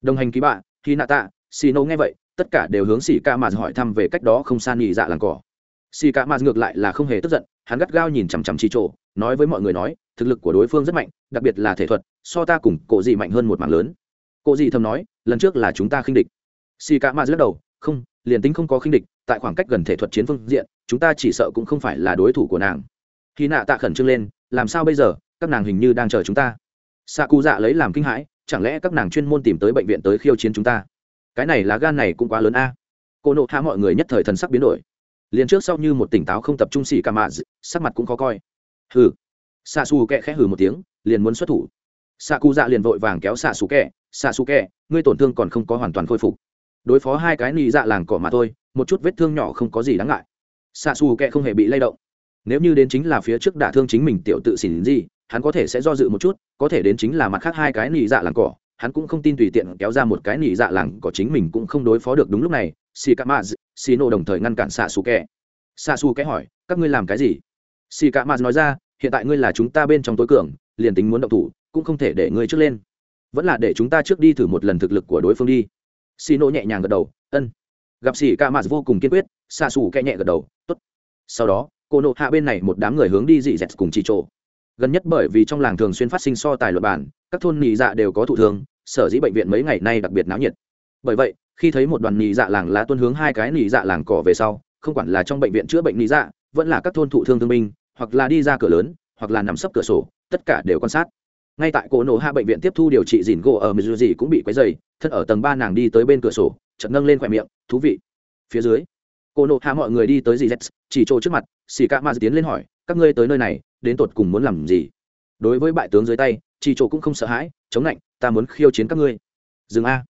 Đồng hành ký bạ khi nạ tạ xì nô nghe vậy tất cả đều hướng xì ca mà hỏi thăm về cách đó không san nhị dạ làng cỏ. Xì ca mà ngược lại là không hề tức giận hắn gắt gao nhìn chằm chằm chi trổ nói với mọi người nói thực lực của đối phương rất mạnh đặc biệt là thể thuật so ta cùng cổ gì mạnh hơn một mảng lớn. Cổ gì thầm nói lần trước là chúng ta khinh địch. Xì ca mà lắc đầu không liền tính không có khinh địch tại khoảng cách gần thể thuật chiến phương diện, chúng ta chỉ sợ cũng không phải là đối thủ của nàng. Khi nạ tạ khẩn trương lên, làm sao bây giờ? Các nàng hình như đang chờ chúng ta. Xạ cụ dạ lấy làm kinh hãi, chẳng lẽ các nàng chuyên môn tìm tới bệnh viện tới khiêu chiến chúng ta? Cái này là gan này cũng quá lớn a. Cô nộ hạ mọi người nhất thời thần sắc biến đổi. Liền trước sau như một tỉnh táo không tập trung xỉ cả mạ sắc mặt cũng khó coi. Hừ. Xạ xù kẹ khẽ hừ một tiếng, liền muốn xuất thủ. Xạ cụ dạ liền vội vàng kéo xạ xù kẹ. Xạ xù kẹ, ngươi tổn thương còn không có hoàn toàn khôi phục. Đối phó hai cái nị dạ làng cỏ mà thôi một chút vết thương nhỏ không có gì đáng ngại. Xạ xù kệ không hề bị lay động. Nếu như đến chính là phía trước đả thương chính mình tiểu tự xỉn gì, hắn có thể sẽ do dự một chút, có thể đến chính là mặt khác hai cái nị dạ làng cỏ, hắn cũng không tin tùy tiện kéo ra một cái nị dạ làng cỏ chính mình cũng không đối phó được đúng lúc này xì cả maz xì nổ đồng thời ngăn cản xạ xù kệ xạ xù kệ hỏi, các ngươi làm cái gì? Xì cả maz nói ra, hiện tại ngươi là chúng ta bên trong tối cường, liền tính muốn động thủ, cũng không thể để ngươi trước lên. Vẫn là để chúng ta trước đi thử một lần thực lực của đối phương đi. Xì nổ nhẹ nhàng gật đầu, ân gặp sĩ ca mạt vô cùng kiên quyết xa xù kẽ nhẹ gật đầu t ố t sau đó, cô nộ hạ bên này một đám người hướng đi dị dẹt cùng chị trộ gần nhất bởi vì trong làng thường xuyên phát sinh so tài luật bản các thôn nhị dạ đều có thụ thương, sở dĩ bệnh viện mấy ngày nay đặc biệt náo nhiệt. Bởi vậy, khi thấy một đoàn nhị dạ làng lá tuân hướng hai cái nhị dạ làng cỏ về sau, không quản là trong bệnh viện chữa bệnh nhị dạ vẫn là các thôn thụ thương thương binh, hoặc là đi ra cửa lớn, hoặc là nằm sấp cửa sổ, tất cả đều quan sát. Ngay tại cổ nổ hạ bệnh viện tiếp thu điều trị dìn gỗ ở mizuji cũng bị quấy dày thân ở tầng ba nàng đi tới bên cửa sổ chợt nâng lên khỏe miệng, thú vị. Phía dưới, cô nổ hạ mọi người đi tới dì z chỉ trô trước mặt, xì ca ma tiến lên hỏi, các ngươi tới nơi này, đến tột cùng muốn làm gì? Đối với bại tướng dưới tay, chỉ trô cũng không sợ hãi, chống lạnh, ta muốn khiêu chiến các ngươi. Dừng a.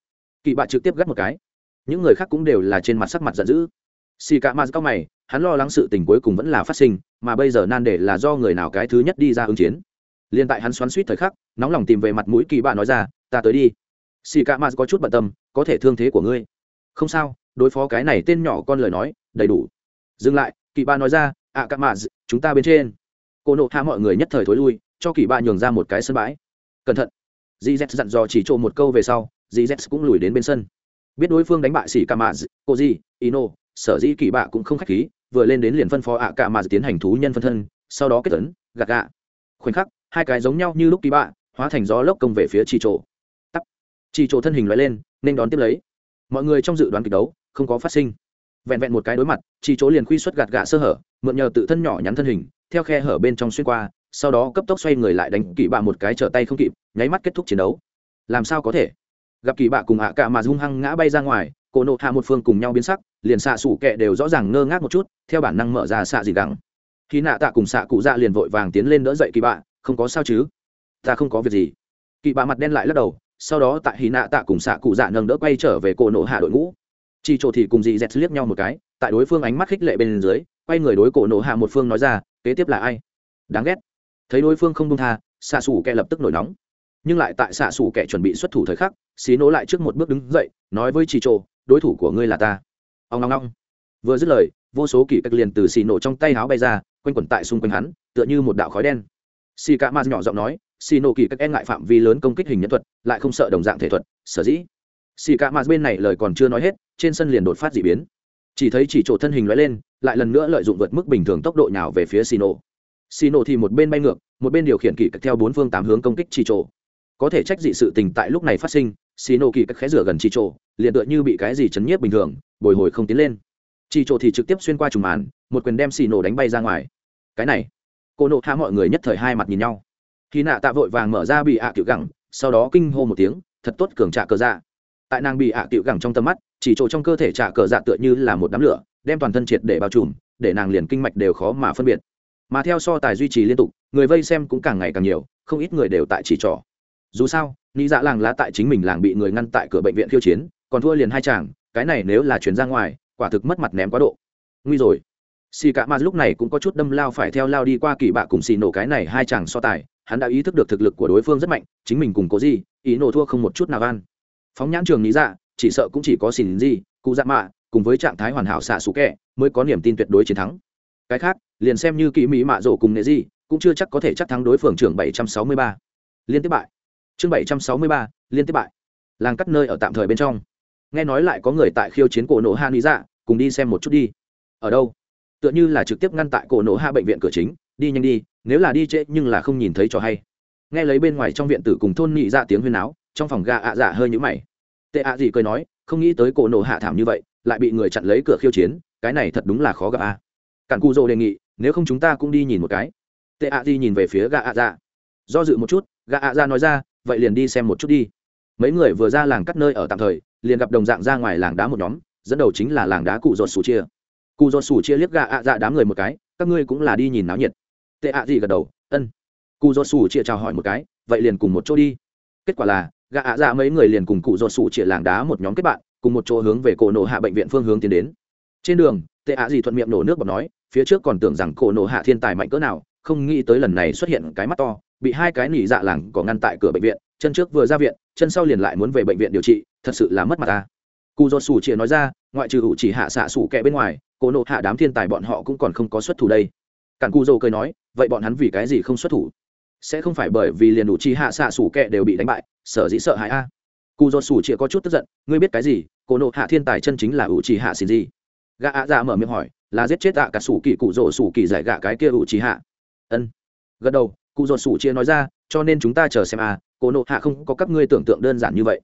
Kỵ bạ trực tiếp gắt một cái. Những người khác cũng đều là trên mặt sắc mặt giận dữ. Xì ca ma cao mày, hắn lo lắng sự tình cuối cùng vẫn là phát sinh, mà bây giờ nan để là do người nào cái thứ nhất đi ra ứng chiến. Liên tại hắn xoắn suýt thời khắc, nóng lòng tìm về mặt mũi kỳ bạ nói ra, ta tới đi. Xì ca maz có chút bận tâm, có thể thương thế của ngươi không sao đối phó cái này tên nhỏ con lời nói đầy đủ. Dừng lại kỳ ba nói ra ạ à, mã, chúng ta bên trên. Cô nộ hạ mọi người nhất thời thối lui cho kỳ ba nhường ra một cái sân bãi. Cẩn thận. Gz dặn dò chỉ trộm một câu về sau gz cũng lùi đến bên sân. Biết đối phương đánh bại xỉ ca mã, cô gì ino sở dĩ kỳ bạ cũng không khách khí vừa lên đến liền phân phó ạ cả mã tiến hành thú nhân phân thân sau đó kết tấn gạt gạ. Khoảnh khắc hai cái giống nhau như lúc kỳ bạ hóa thành gió lốc công về phía chỉ trộ tắt. Chỉ trộ thân hình loại lên nên đón tiếp lấy mọi người trong dự đoán kịch đấu không có phát sinh. Vẹn vẹn một cái đối mặt chỉ chỗ liền khuy xuất gạt gạ sơ hở, mượn nhờ tự thân nhỏ nhắn thân hình, theo khe hở bên trong xuyên qua, sau đó cấp tốc xoay người lại đánh kỳ bạ một cái trở tay không kịp, nháy mắt kết thúc chiến đấu. Làm sao có thể? Gặp kỳ bạ cùng hạ cả mà hung hăng ngã bay ra ngoài cổ nộ hạ một phương cùng nhau biến sắc, liền xạ sủ kẹ đều rõ ràng ngơ ngác một chút, theo bản năng mở ra xạ gì gắng. Khi nạ tạ cùng xạ cụ dạ liền vội vàng tiến lên đỡ dậy kỳ bạ, không có sao chứ? Ta không có việc gì. Kỳ bạ mặt đen lại lắc đầu sau đó tại hy nạ tạ cùng xạ cụ dạ nâng đỡ quay trở về cổ nộ hạ đội ngũ. Chi chỗ thì cùng dì dẹt liếc nhau một cái, tại đối phương ánh mắt khích lệ bên dưới, quay người đối cổ nộ hạ một phương nói ra, kế tiếp là ai? Đáng ghét. Thấy đối phương không đông tha xạ xù kẻ lập tức nổi nóng. Nhưng lại tại xạ xù kẻ chuẩn bị xuất thủ thời khắc, xí nổ lại trước một bước đứng dậy, nói với chỉ chỗ đối thủ của ngươi là ta. Ông ngong ngong. Vừa dứt lời, vô số kỳ cách liền từ xì nổ trong tay háo bay ra, quanh quẩn tại xung quanh hắn, tựa như một đạo khói đen. Xì cả ma nhỏ giọng nói xì nổ kỳ các e ngại phạm vi lớn công kích hình nhân thuật, lại không sợ đồng dạng thể thuật, sở dĩ. Xì cả ma bên này lời còn chưa nói hết, trên sân liền đột phát d ị biến. Chỉ thấy chỉ chỗ thân hình lóe lên, lại lần nữa lợi dụng vượt mức bình thường tốc độ nhào về phía xì nổ xì nổ thì một bên bay ngược, một bên điều khiển kỳ các theo bốn phương tám hướng công kích chỉ chỗ. Có thể trách dị sự tình tại lúc này phát sinh xì nổ kỳ các khẽ rửa gần chỉ chỗ, liền tựa như bị cái gì chấn nhiếp bình thường, bồi hồi không tiến lên. Chỉ chỗ thì trực tiếp xuyên qua trùng màn, một quyền đem xì nổ đánh bay ra ngoài. Cái này cô nộ hạ mọi người nhất thời hai mặt nhìn nhau khi nạ tạ vội vàng mở ra bị ạ à cựu gẳng, sau đó kinh hô một tiếng, thật tốt cường trạ cờ dạ. Tại nàng bị ạ à cựu gẳng trong tầm mắt, chỉ chỗ trong cơ thể trạ cờ dạ tựa như là một đám lửa, đem toàn thân triệt để bao trùm, để nàng liền kinh mạch đều khó mà phân biệt. Mà theo so tài duy trì liên tục, người vây xem cũng càng ngày càng nhiều, không ít người đều tại chỉ trỏ. Dù sao nghĩ dạ làng lá tại chính mình làng bị người ngăn tại cửa bệnh viện khiêu chiến, còn thua liền hai chàng, cái này nếu là chuyển ra ngoài, quả thực mất mặt ném quá độ. Nguy rồi. Xì cả ma lúc này cũng có chút đâm lao phải theo lao đi qua kỳ bạ cùng xì nổ cái này hai chàng so tài hắn đã ý thức được thực lực của đối phương rất mạnh, chính mình cùng có gì ý nổ thua không một chút nào van phóng nhãn trường lý dạ chỉ sợ cũng chỉ có xỉn gì cụ dạ mạ, cùng với trạng thái hoàn hảo xạ xú kẹ, mới có niềm tin tuyệt đối chiến thắng. Cái khác, liền xem như kỹ mỹ mạ rổ cùng nệ gì cũng chưa chắc có thể chắc thắng đối phương trưởng bảy trăm sáu mươi ba. Liên tiếp bại. Chương bảy trăm sáu mươi ba, liên tiếp bại. Làng cắt nơi ở tạm thời bên trong. Nghe nói lại có người tại khiêu chiến cổ nổ ha lý dạ cùng đi xem một chút đi. Ở đâu? Tựa như là trực tiếp ngăn tại cổ nổ ha bệnh viện cửa chính. Đi nhanh đi nếu là đi trễ nhưng là không nhìn thấy trò hay. Nghe lấy bên ngoài trong viện tử cùng thôn nhị dạ tiếng huyên áo trong phòng gà ạ dạ hơi nhũ mày. Tệ ạ gì cười nói, không nghĩ tới cổ nổ hạ thảm như vậy, lại bị người chặn lấy cửa khiêu chiến, cái này thật đúng là khó gặp a. À. cản cu dô đề nghị, nếu không chúng ta cũng đi nhìn một cái. Tệ ạ gì nhìn về phía gà ạ dạ. Do dự một chút, gà ạ dạ nói ra, vậy liền đi xem một chút đi. Mấy người vừa ra làng cắt nơi ở tạm thời, liền gặp đồng dạng ra ngoài làng đá một nhóm, dẫn đầu chính là làng đá cụ dột sủ chia. Cụ dột sủ chia liếc gà ạ dạ đám người một cái, các ngươi cũng là đi nhìn náo nhiệt tệ ạ gì gật đầu, ân. Cụ ruột sủ chia chào hỏi một cái, vậy liền cùng một chỗ đi. Kết quả là gạ ạ dạ mấy người liền cùng cụ ruột sủ chia làng đá một nhóm kết bạn, cùng một chỗ hướng về cổ nổ hạ bệnh viện phương hướng tiến đến. Trên đường, tệ ạ gì thuận miệng nổ nước bọt nói, phía trước còn tưởng rằng cổ nổ hạ thiên tài mạnh cỡ nào, không nghĩ tới lần này xuất hiện cái mắt to, bị hai cái nỉ dạ làng có ngăn tại cửa bệnh viện, chân trước vừa ra viện, chân sau liền lại muốn về bệnh viện điều trị, thật sự là mất mặt ta. Cụ dột sủ chia nói ra, ngoại trừ ủ chỉ hạ xạ sủ kẹ bên ngoài, cổ nộ hạ đám thiên tài bọn họ cũng còn không có xuất thủ đây cản cù dầu cười nói, vậy bọn hắn vì cái gì không xuất thủ? Sẽ không phải bởi vì liền ủ chỉ hạ xạ sủ kẹ đều bị đánh bại, sở dĩ sợ hãi a? Cù dột sủ chĩa có chút tức giận, ngươi biết cái gì? Cổ nộ hạ thiên tài chân chính là ủ chỉ hạ xin gì? Gã ạ dạ mở miệng hỏi, là giết chết ạ cả sủ kỳ, cụ rỗ sủ kỳ giải gạ cái kia ủ chỉ hạ. Ân. Gật đầu, cụ dột sủ chia nói ra, cho nên chúng ta chờ xem à cổ nộ hạ không có các ngươi tưởng tượng đơn giản như vậy.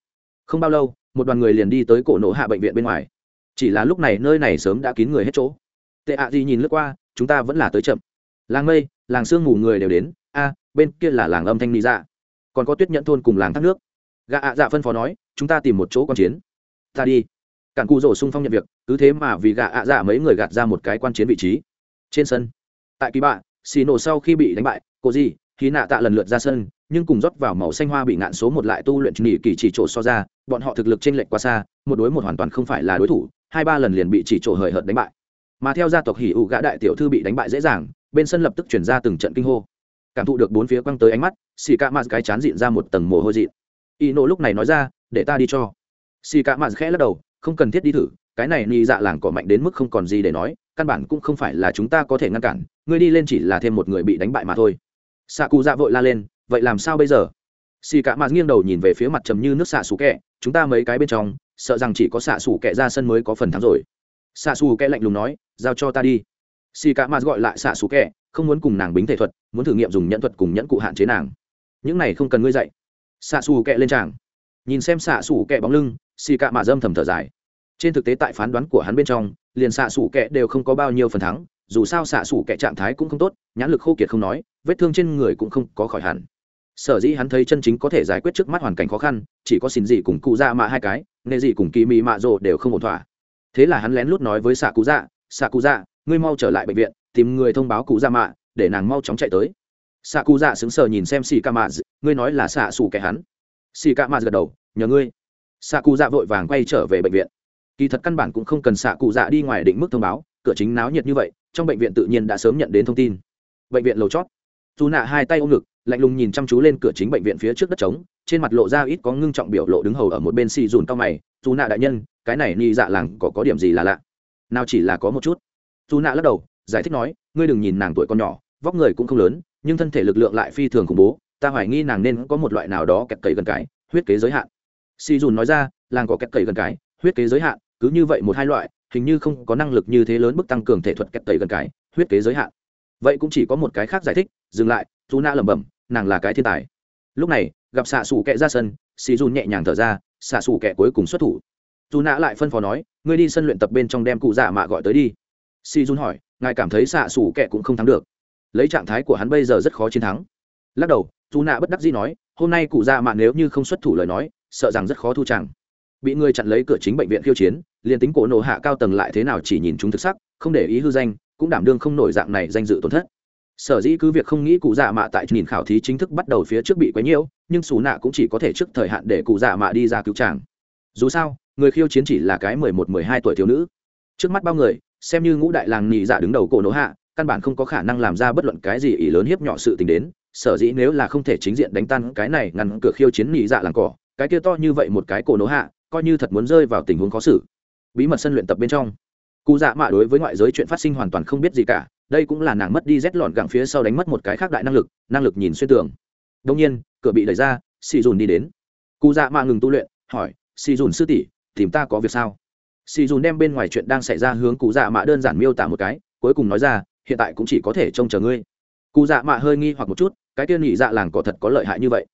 Không bao lâu, một đoàn người liền đi tới cổ nộ hạ bệnh viện bên ngoài. Chỉ là lúc này, nơi này sớm đã kín người hết chỗ. Tệ ạ gì nhìn lướt qua chúng ta vẫn là tới chậm. Làng mây, làng sương mù người đều đến. A, bên kia là làng âm thanh lý dạ. Còn có tuyết nhẫn thôn cùng làng thác nước. Gạ ạ dạ phân phó nói, chúng ta tìm một chỗ quan chiến. Ta đi. Cản cụ rổ sung phong nhận việc, cứ thế mà vì gạ ạ dạ mấy người gạt ra một cái quan chiến vị trí. Trên sân, tại kỳ bạ, xì nổ sau khi bị đánh bại, cô gì khí nạ tạ lần lượt ra sân, nhưng cùng rót vào màu xanh hoa bị ngạn số một lại tu luyện nghỉ kỳ chỉ trổ so ra, bọn họ thực lực t r ê n lệch quá xa, một đối một hoàn toàn không phải là đối thủ, hai ba lần liền bị chỉ trổ hời hợt đánh bại mà theo gia tộc hỉ ủ gã đại tiểu thư bị đánh bại dễ dàng, bên sân lập tức chuyển ra từng trận kinh hô. Cảm thụ được bốn phía quăng tới ánh mắt xì cạ mạt cái chán dịn ra một tầng mồ hôi dịn y nộ lúc này nói ra, để ta đi cho. Xì cạ mạt khẽ lắc đầu, không cần thiết đi thử, cái này ni dạ làng cỏ mạnh đến mức không còn gì để nói, căn bản cũng không phải là chúng ta có thể ngăn cản, ngươi đi lên chỉ là thêm một người bị đánh bại mà thôi. Xạ cụ dạ vội la lên, vậy làm sao bây giờ? Xì cạ mạt nghiêng đầu nhìn về phía mặt trầm như nước xạ xù kẹ, chúng ta mấy cái bên trong, sợ rằng chỉ có xạ xù kẹ ra sân mới có phần thắng rồi. Xạ xù kẹ lạnh lùng nói giao cho ta đi. Xì cả mà gọi lại xạ xù kẹ không muốn cùng nàng bính thể thuật, muốn thử nghiệm dùng nhẫn thuật cùng nhẫn cụ hạn chế nàng. Những này không cần ngươi dạy. Xạ xù kẹ lên tràng. Nhìn xem xạ xù kẹ bóng lưng, xì cả mà dâm thầm thở dài. Trên thực tế tại phán đoán của hắn bên trong, liền xạ xù kẹ đều không có bao nhiêu phần thắng, dù sao xạ xù kẹ trạng thái cũng không tốt, nhãn lực khô kiệt không nói, vết thương trên người cũng không có khỏi hẳn. Sở dĩ hắn thấy chân chính có thể giải quyết trước mắt hoàn cảnh khó khăn, chỉ có xin gì cùng cụ dạ mạ hai cái nên gì cùng kỳ mị mạ rộ đều không ổn thỏa. Thế là hắn lén lút nói với xạ cụ dạ xạ cụ dạ ngươi mau trở lại bệnh viện, tìm người thông báo cụ dạ mạ, để nàng mau chóng chạy tới. Xạ cụ dạ xứng sờ nhìn xem xì ca mạ ngươi nói là xạ xù kẻ hắn. Xì ca mạ gật đầu, nhờ ngươi. Xạ cụ dạ vội vàng quay trở về bệnh viện. Kỳ thật căn bản cũng không cần xạ cụ dạ đi ngoài định mức thông báo, cửa chính náo nhiệt như vậy, trong bệnh viện tự nhiên đã sớm nhận đến thông tin. Bệnh viện lầu chót. Dù nạ hai tay ôm ngực, lạnh lùng nhìn chăm chú lên cửa chính bệnh viện phía trước đất trống, trên mặt lộ ra ít có ngưng trọng biểu lộ đứng hầu ở một bên xì dùn cao mày. Dù nạ đại nhân, cái này ni dạ làng có có điểm gì là lạ? Nào chỉ là có một chút. Dù nạ lắc đầu, giải thích nói, ngươi đừng nhìn nàng tuổi con nhỏ, vóc người cũng không lớn, nhưng thân thể lực lượng lại phi thường khủng bố, ta hoài nghi nàng nên có một loại nào đó kẹt cậy gần cái, huyết kế giới hạn. Si dùn nói ra, làng có kẹt cậy gần cái, huyết kế giới hạn, cứ như vậy một hai loại, hình như không có năng lực như thế lớn bức tăng cường thể thuật kẹt cậy gần cái, huyết kế giới hạn. Vậy cũng chỉ có một cái khác giải thích, dừng lại dù nạ lẩm bẩm, nàng là cái thiên tài. Lúc này, gặp xạ xù kẹ ra sân, si dùn nhẹ nhàng thở ra, xạ xù kẹ cuối cùng xuất thủ dù nạ lại phân phó nói, ngươi đi sân luyện tập bên trong đem cụ dạ mạ gọi tới đi. Si Jun hỏi, ngài cảm thấy xạ xù kẻ cũng không thắng được. Lấy trạng thái của hắn bây giờ rất khó chiến thắng. Lắc đầu dù nạ bất đắc dĩ nói, hôm nay cụ dạ mạ nếu như không xuất thủ lời nói, sợ rằng rất khó thu chẳng. Bị người chặn lấy cửa chính bệnh viện khiêu chiến, liền tính cổ nổ hạ cao tầng lại thế nào chỉ nhìn chúng thực sắc, không để ý hư danh, cũng đảm đương không nổi dạng này danh dự tổn thất. Sở dĩ cứ việc không nghĩ cụ dạ mạ tại nhìn khảo thí chính thức bắt đầu phía trước bị quấy nhiễu, nhưng xù nạ cũng chỉ có thể trước thời hạn để cụ dạ mạ đi ra cứu tràng dù sao, người khiêu chiến chỉ là cái mười một, mười hai tuổi thiếu nữ. Trước mắt bao người, xem như ngũ đại làng nhị dạ đứng đầu cổ nỗ hạ, căn bản không có khả năng làm ra bất luận cái gì ý lớn hiếp nhỏ sự tình đến, sở dĩ nếu là không thể chính diện đánh tan cái này ngăn cửa khiêu chiến nhị dạ làng cỏ, cái kia to như vậy một cái cổ nỗ hạ, coi như thật muốn rơi vào tình huống khó xử. Bí mật sân luyện tập bên trong cụ dạ mạ đối với ngoại giới chuyện phát sinh hoàn toàn không biết gì cả, đây cũng là nàng mất đi rét lọn gặng phía sau đánh mất một cái khác đại năng lực năng lực nhìn xuyên tường. Đông nhiên, cửa bị đẩy ra xì dùn đi đến. Cụ dạ mạ ngừng tu luyện, hỏi xì dùn sư tỷ, tìm ta có việc sao? Xì dùn đem bên ngoài chuyện đang xảy ra hướng cụ dạ mạ đơn giản miêu tả một cái, cuối cùng nói ra, hiện tại cũng chỉ có thể trông chờ ngươi. Cụ dạ mạ hơi nghi hoặc một chút, cái tiên nhị dạ làng cỏ thật có lợi hại như vậy.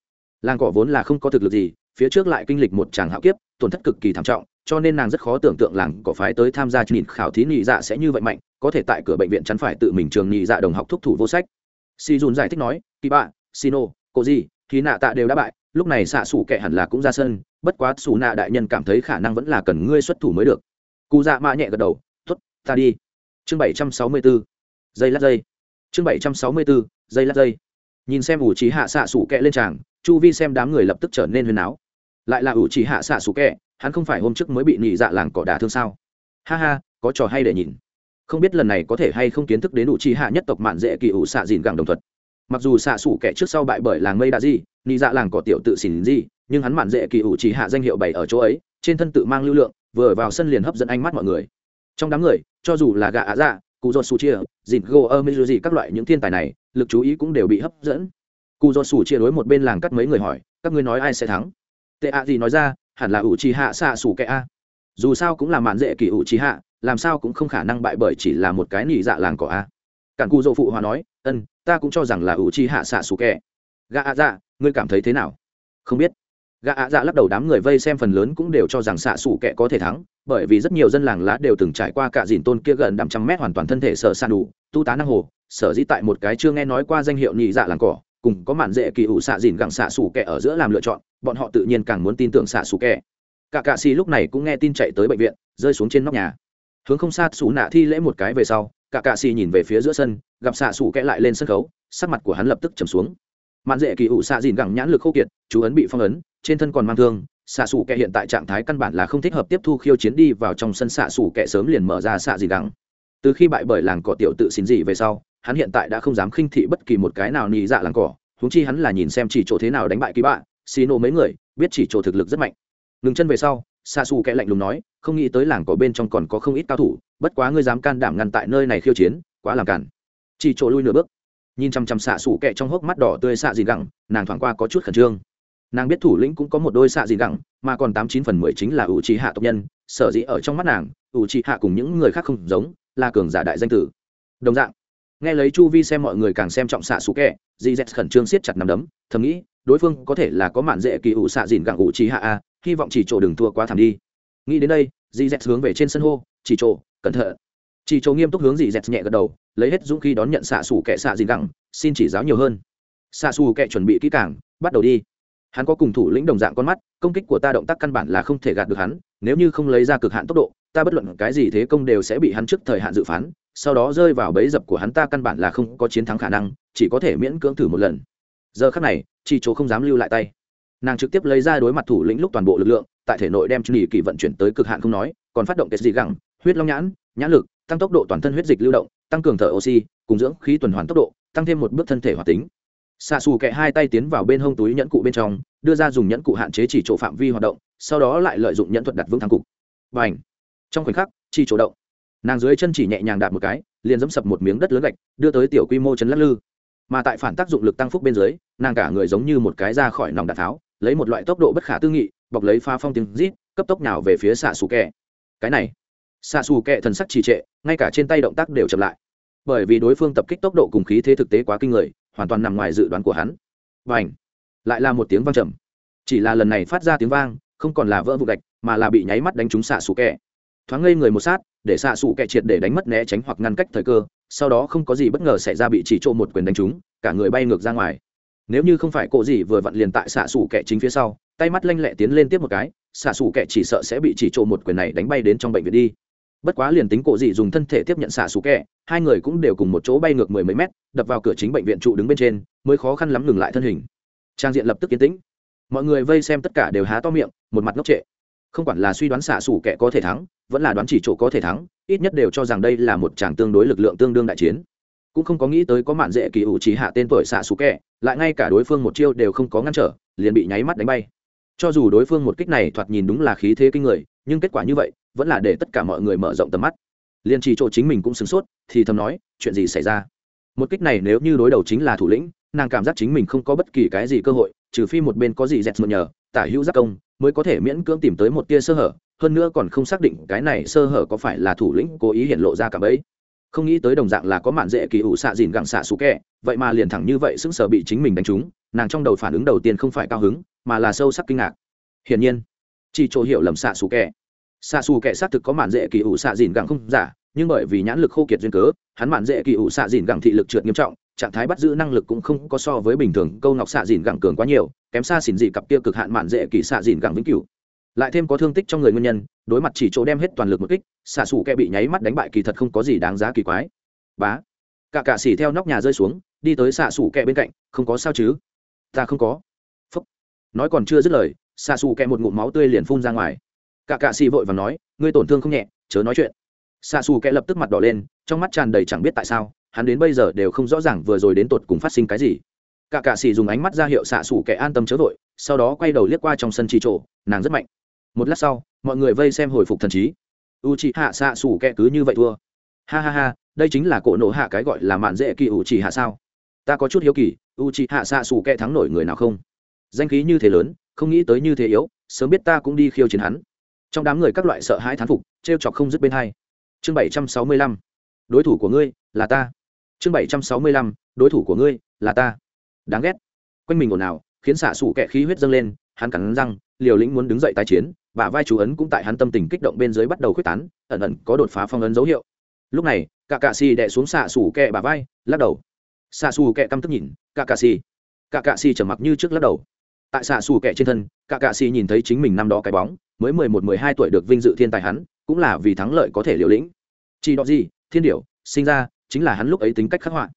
Làng cỏ vốn là không có thực lực gì, phía trước lại kinh lịch một tràng hạo kiếp, tổn thất cực kỳ thảm trọng, cho nên nàng rất khó tưởng tượng làng cỏ phái tới tham gia nhìn khảo thí nhị dạ sẽ như vậy mạnh, có thể tại cửa bệnh viện chắn phải tự mình trường nhị dạ đồng học thúc thủ vô sách. Si dùn giải thích nói, kỳ bạ sino cô gì thì nạ tạ đều đã bại lúc này xạ xủ kệ hẳn là cũng ra sân, bất quá xù nạ đại nhân cảm thấy khả năng vẫn là cần ngươi xuất thủ mới được. Cụ dạ mạ nhẹ gật đầu t ố t ta đi. Chương bảy trăm sáu mươi bốn giây lát dây chương bảy trăm sáu mươi bốn giây lát dây nhìn xem ủ trí hạ xạ xủ kệ lên tràng, chu vi xem đám người lập tức trở nên huyền áo. Lại là ủ trí hạ xạ xủ kệ hắn không phải hôm trước mới bị nhị dạ làng cỏ đà thương sao? Ha ha, có trò hay để nhìn. Không biết lần này có thể hay không kiến thức đến ủ trí hạ nhất tộc mạn dễ kỳ ủ xạ dìn gẳng đồng thuật. Mặc dù xạ xủ kẻ trước sau bại bởi làng mây đa di nị dạ làng cỏ tiểu tự xỉn gì, nhưng hắn mạn dễ kỳ ủ trì hạ danh hiệu bày ở chỗ ấy trên thân tự mang lưu lượng vừa vào sân liền hấp dẫn ánh mắt mọi người. Trong đám người cho dù là gà á dạ cụ dột sù chia dịt gô ơ mê gì các loại những thiên tài này lực chú ý cũng đều bị hấp dẫn. Cụ dột sù chia đối một bên làng cắt mấy người hỏi các ngươi nói ai sẽ thắng? Tệ ạ gì nói ra hẳn là ủ trì hạ xạ xù kẻ a. Dù sao cũng là mạn dễ kỳ ủ trì hạ làm sao cũng không khả năng bại bởi chỉ là một cái nỉ dạ làng cỏ a. Cản cụ dỗ phụ hòa nói ân ta cũng cho rằng là ủ trì hạ xạ xù kẻ gà ạ dạ ngươi cảm thấy thế nào? Không biết. Gã ạ dạ lắc đầu đám người vây xem phần lớn cũng đều cho rằng xạ sủ kẻ có thể thắng, bởi vì rất nhiều dân làng lá đều từng trải qua cả dìn tôn kia gần năm trăm mét hoàn toàn thân thể sợ san đủ, tu tá năng hồ, sở dĩ tại một cái chưa nghe nói qua danh hiệu nhị dạ làng cỏ, cùng có mạn dễ kỳ ủ xạ dìn gặng xạ sủ kẻ ở giữa làm lựa chọn, bọn họ tự nhiên càng muốn tin tưởng xạ sủ kẻ. Cả cạ xì lúc này cũng nghe tin chạy tới bệnh viện, rơi xuống trên nóc nhà. Hướng không xa xù nạ thi lễ một cái về sau, cả cạ xì nhìn về phía giữa sân, gặp xạ sủ kẻ lại lên sân khấu, sắc mặt của hắn lập tức trầm xuống mạn dễ kỳ ủ xạ dìn gặng nhãn lực khô kiệt, chú ấn bị phong ấn, trên thân còn mang thương. Xạ xù kệ hiện tại trạng thái căn bản là không thích hợp tiếp thu khiêu chiến đi vào trong sân xạ xù kệ sớm liền mở ra xạ dìn gặng từ khi bại bởi làng cỏ tiểu tự xin gì về sau, hắn hiện tại đã không dám khinh thị bất kỳ một cái nào nhị dạ làng cỏ. Húng chi hắn là nhìn xem chỉ chỗ thế nào đánh bại ký bạ, xì nổ mấy người, biết chỉ chỗ thực lực rất mạnh. Ngừng chân về sau xa xù kẽ lạnh lùng nói, không nghĩ tới làng cỏ bên trong còn có không ít cao thủ, bất quá ngươi dám can đảm ngăn tại nơi này khiêu chiến, quá làm cản chỉ chỗ lui nửa bước nhìn chằm chằm xạ sủ kẹ trong hốc mắt đỏ tươi xạ gì gẳng, nàng thoảng qua có chút khẩn trương. Nàng biết thủ lĩnh cũng có một đôi xạ gì gẳng, mà còn tám chín phần mười chính là ủ trí hạ tộc nhân, sở dĩ ở trong mắt nàng ủ trì hạ cùng những người khác không giống, là cường giả đại danh tử. Đồng dạng, nghe lấy chu vi xem mọi người càng xem trọng xạ xù kẹ dì dẹt khẩn trương siết chặt nằm đấm, thầm nghĩ, đối phương có thể là có mạn dễ kỳ ủ xạ dìn gặng ủ trí hạ a, hy vọng chỉ chỗ đừng thua quá thảm đi. Nghĩ đến đây dì dẹt hướng về trên sân hô, chỉ chỗ, cẩn thận chỉ chỗ nghiêm túc hướng dì dẹt nhẹ gật đầu, lấy hết dũng khí đón nhận xạ xù kẹ xạ dìn gặng xin chỉ giáo nhiều hơn. Xạ xù kẹ chuẩn bị kỹ càng, bắt đầu đi. Hắn có cùng thủ lĩnh đồng dạng con mắt, công kích của ta động tác căn bản là không thể gạt được hắn, nếu như không lấy ra cực hạn tốc độ, ta bất luận cái gì thế công đều sẽ bị hắn trước thời hạn dự phán, sau đó rơi vào bẫy dập của hắn ta căn bản là không có chiến thắng khả năng, chỉ có thể miễn cưỡng thử một lần. Giờ khắc này chị chỗ không dám lưu lại tay. Nàng trực tiếp lấy ra đối mặt thủ lĩnh lúc toàn bộ lực lượng, tại thể nội đem nghỉ kỳ vận chuyển tới cực hạn không nói, còn phát động cái gì gẳng, huyết long nhãn nhãn lực tăng tốc độ toàn thân huyết dịch lưu động, tăng cường thở oxy, cùng dưỡng khí tuần hoàn tốc độ, tăng thêm một bước thân thể hoạt tính. Xạ xù kẹ hai tay tiến vào bên hông túi nhẫn cụ bên trong, đưa ra dùng nhẫn cụ hạn chế chỉ chỗ phạm vi hoạt động, sau đó lại lợi dụng nhẫn thuật đặt vững thang cục. Và ảnh trong khoảnh khắc chi chỗ động. Nàng dưới chân chỉ nhẹ nhàng đạp một cái, liền dẫm sập một miếng đất lớn gạch, đưa tới tiểu quy mô chấn lắc lư. Mà tại phản tác dụng lực tăng phúc bên dưới, nàng cả người giống như một cái ra khỏi nòng đạn tháo, lấy một loại tốc độ bất khả tư nghị, bọc lấy pha phong tiếng rít, cấp tốc nào về phía xạ xù kẹ cái này xạ xù kẹ thần sắc trì trệ, ngay cả trên tay động tác đều chậm lại. Bởi vì đối phương tập kích tốc độ cùng khí thế thực tế quá kinh người, hoàn toàn nằm ngoài dự đoán của hắn. Và ảnh lại là một tiếng vang trầm. Chỉ là lần này phát ra tiếng vang, không còn là vỡ vụ gạch, mà là bị nháy mắt đánh trúng xạ xù kẹ thoáng ngây người một sát, để xạ xù kẹ triệt để đánh mất né tránh hoặc ngăn cách thời cơ, sau đó không có gì bất ngờ xảy ra bị chỉ trộm một quyền đánh trúng, cả người bay ngược ra ngoài. Nếu như không phải cộ gì vừa vặn liền tại xạ xù kẹ chính phía sau, tay mắt lanh lẹ tiến lên tiếp một cái, xạ xù kẹ chỉ sợ sẽ bị chỉ trộm một quyền này đánh bay đến trong bệnh viện đi bất quá liền tính cổ dị dùng thân thể tiếp nhận xạ xù kẹ, hai người cũng đều cùng một chỗ bay ngược mười mấy mét, đập vào cửa chính bệnh viện trụ đứng bên trên, mới khó khăn lắm ngừng lại thân hình. Trang diện lập tức yên tĩnh. Mọi người vây xem tất cả đều há to miệng, một mặt ngốc trệ. Không quản là suy đoán xạ xù kẹ có thể thắng, vẫn là đoán chỉ chỗ có thể thắng, ít nhất đều cho rằng đây là một chàng tương đối lực lượng tương đương đại chiến. Cũng không có nghĩ tới có mạn dễ kỳ ủ trí hạ tên tuổi xạ xù kẹ, lại ngay cả đối phương một chiêu đều không có ngăn trở, liền bị nháy mắt đánh bay. Cho dù đối phương một kích này thoạt nhìn đúng là khí thế kinh người nhưng kết quả như vậy vẫn là để tất cả mọi người mở rộng tầm mắt. Liên trì chỗ chính mình cũng sửng sốt, thì thầm nói, chuyện gì xảy ra? Một kích này nếu như đối đầu chính là thủ lĩnh, nàng cảm giác chính mình không có bất kỳ cái gì cơ hội, trừ phi một bên có gì dẹt mượn nhờ, tả hữu giác công, mới có thể miễn cưỡng tìm tới một tia sơ hở, hơn nữa còn không xác định cái này sơ hở có phải là thủ lĩnh cố ý hiện lộ ra cả bấy không nghĩ tới đồng dạng là có mạn dễ kỳ ủ xạ dìn gặng xạ xú kẹ, vậy mà liền thẳng như vậy sững sờ bị chính mình đánh trúng, nàng trong đầu phản ứng đầu tiên không phải cao hứng, mà là sâu sắc kinh ngạc. Hiển nhiên chỉ chỗ hiểu lầm xạ xù kẹ xạ xù kẻ xác thực có mạn dễ kỳ ủ xạ dìn gẳng không giả, nhưng bởi vì nhãn lực khô kiệt duyên cớ, hắn mạn dễ kỳ ủ xạ dìn gẳng thị lực trượt nghiêm trọng, trạng thái bắt giữ năng lực cũng không có so với bình thường, câu ngọc xạ dìn gẳng cường quá nhiều, kém xa xỉn dị cặp kia cực hạn mạn dễ kỳ xạ dìn gẳng vĩnh cửu. Lại thêm có thương tích trong người nguyên nhân, đối mặt chỉ chỗ đem hết toàn lực một kích, xạ xù kẻ bị nháy mắt đánh bại kỳ thật không có gì đáng giá kỳ quái. Bá. Cả cả xỉ theo nóc nhà rơi xuống, đi tới xạ xù kẹ bên cạnh, không có sao chứ? Ta không có. Phúc. Nói còn chưa dứt lời xa xù kẹ một ngụm máu tươi liền phun ra ngoài. Cả cạ xì vội và nói, ngươi tổn thương không nhẹ, chớ nói chuyện. Xa xù kẹ lập tức mặt đỏ lên, trong mắt tràn đầy chẳng biết tại sao, hắn đến bây giờ đều không rõ ràng vừa rồi đến tột cùng phát sinh cái gì. Cả cạ xì dùng ánh mắt ra hiệu xạ xù kẻ an tâm chớ vội, sau đó quay đầu liếc qua trong sân trì trộ nàng rất mạnh. Một lát sau, mọi người vây xem hồi phục thần trí. U chị hạ xạ xù kẻ cứ như vậy thua. Ha ha ha, đây chính là cổ nổ hạ cái gọi là mạn dễ kỳ u chị hạ sao? Ta có chút hiếu kỳ u chị hạ xạ xù kẻ thắng nổi người nào không? Danh khí như thế lớn, không nghĩ tới như thế yếu, sớm biết ta cũng đi khiêu chiến hắn. Trong đám người các loại sợ hãi thán phục t r e o chọc không dứt bên hai. Chương bảy trăm sáu mươi lăm. Đối thủ của ngươi là ta. Chương bảy trăm sáu mươi lăm. Đối thủ của ngươi là ta. Đáng ghét. Quanh mình ồn ào, khiến xạ xủ kẹ khí huyết dâng lên, hắn cắn răng, liều lĩnh muốn đứng dậy tái chiến và vai chú ấn cũng tại hắn tâm tình kích động bên dưới bắt đầu quyết tán, ẩn ẩn có đột phá phong ấn dấu hiệu. Lúc này, cả cạ xì đẻ xuống xạ xủ kẹ bà vai, lắc đầu. Xạ xù kẹ căm tức nhìn, cả cạ xì. Cả cạ xì trở mặc như trước lắc đầu tại xạ xù kẻ trên thân, cả cạ xì nhìn thấy chính mình năm đó cái bóng, mới mười một, mười hai tuổi được vinh dự thiên tài hắn, cũng là vì thắng lợi có thể liều lĩnh. Chỉ đó gì, thiên điểu, sinh ra, chính là hắn lúc ấy tính cách khắc họa.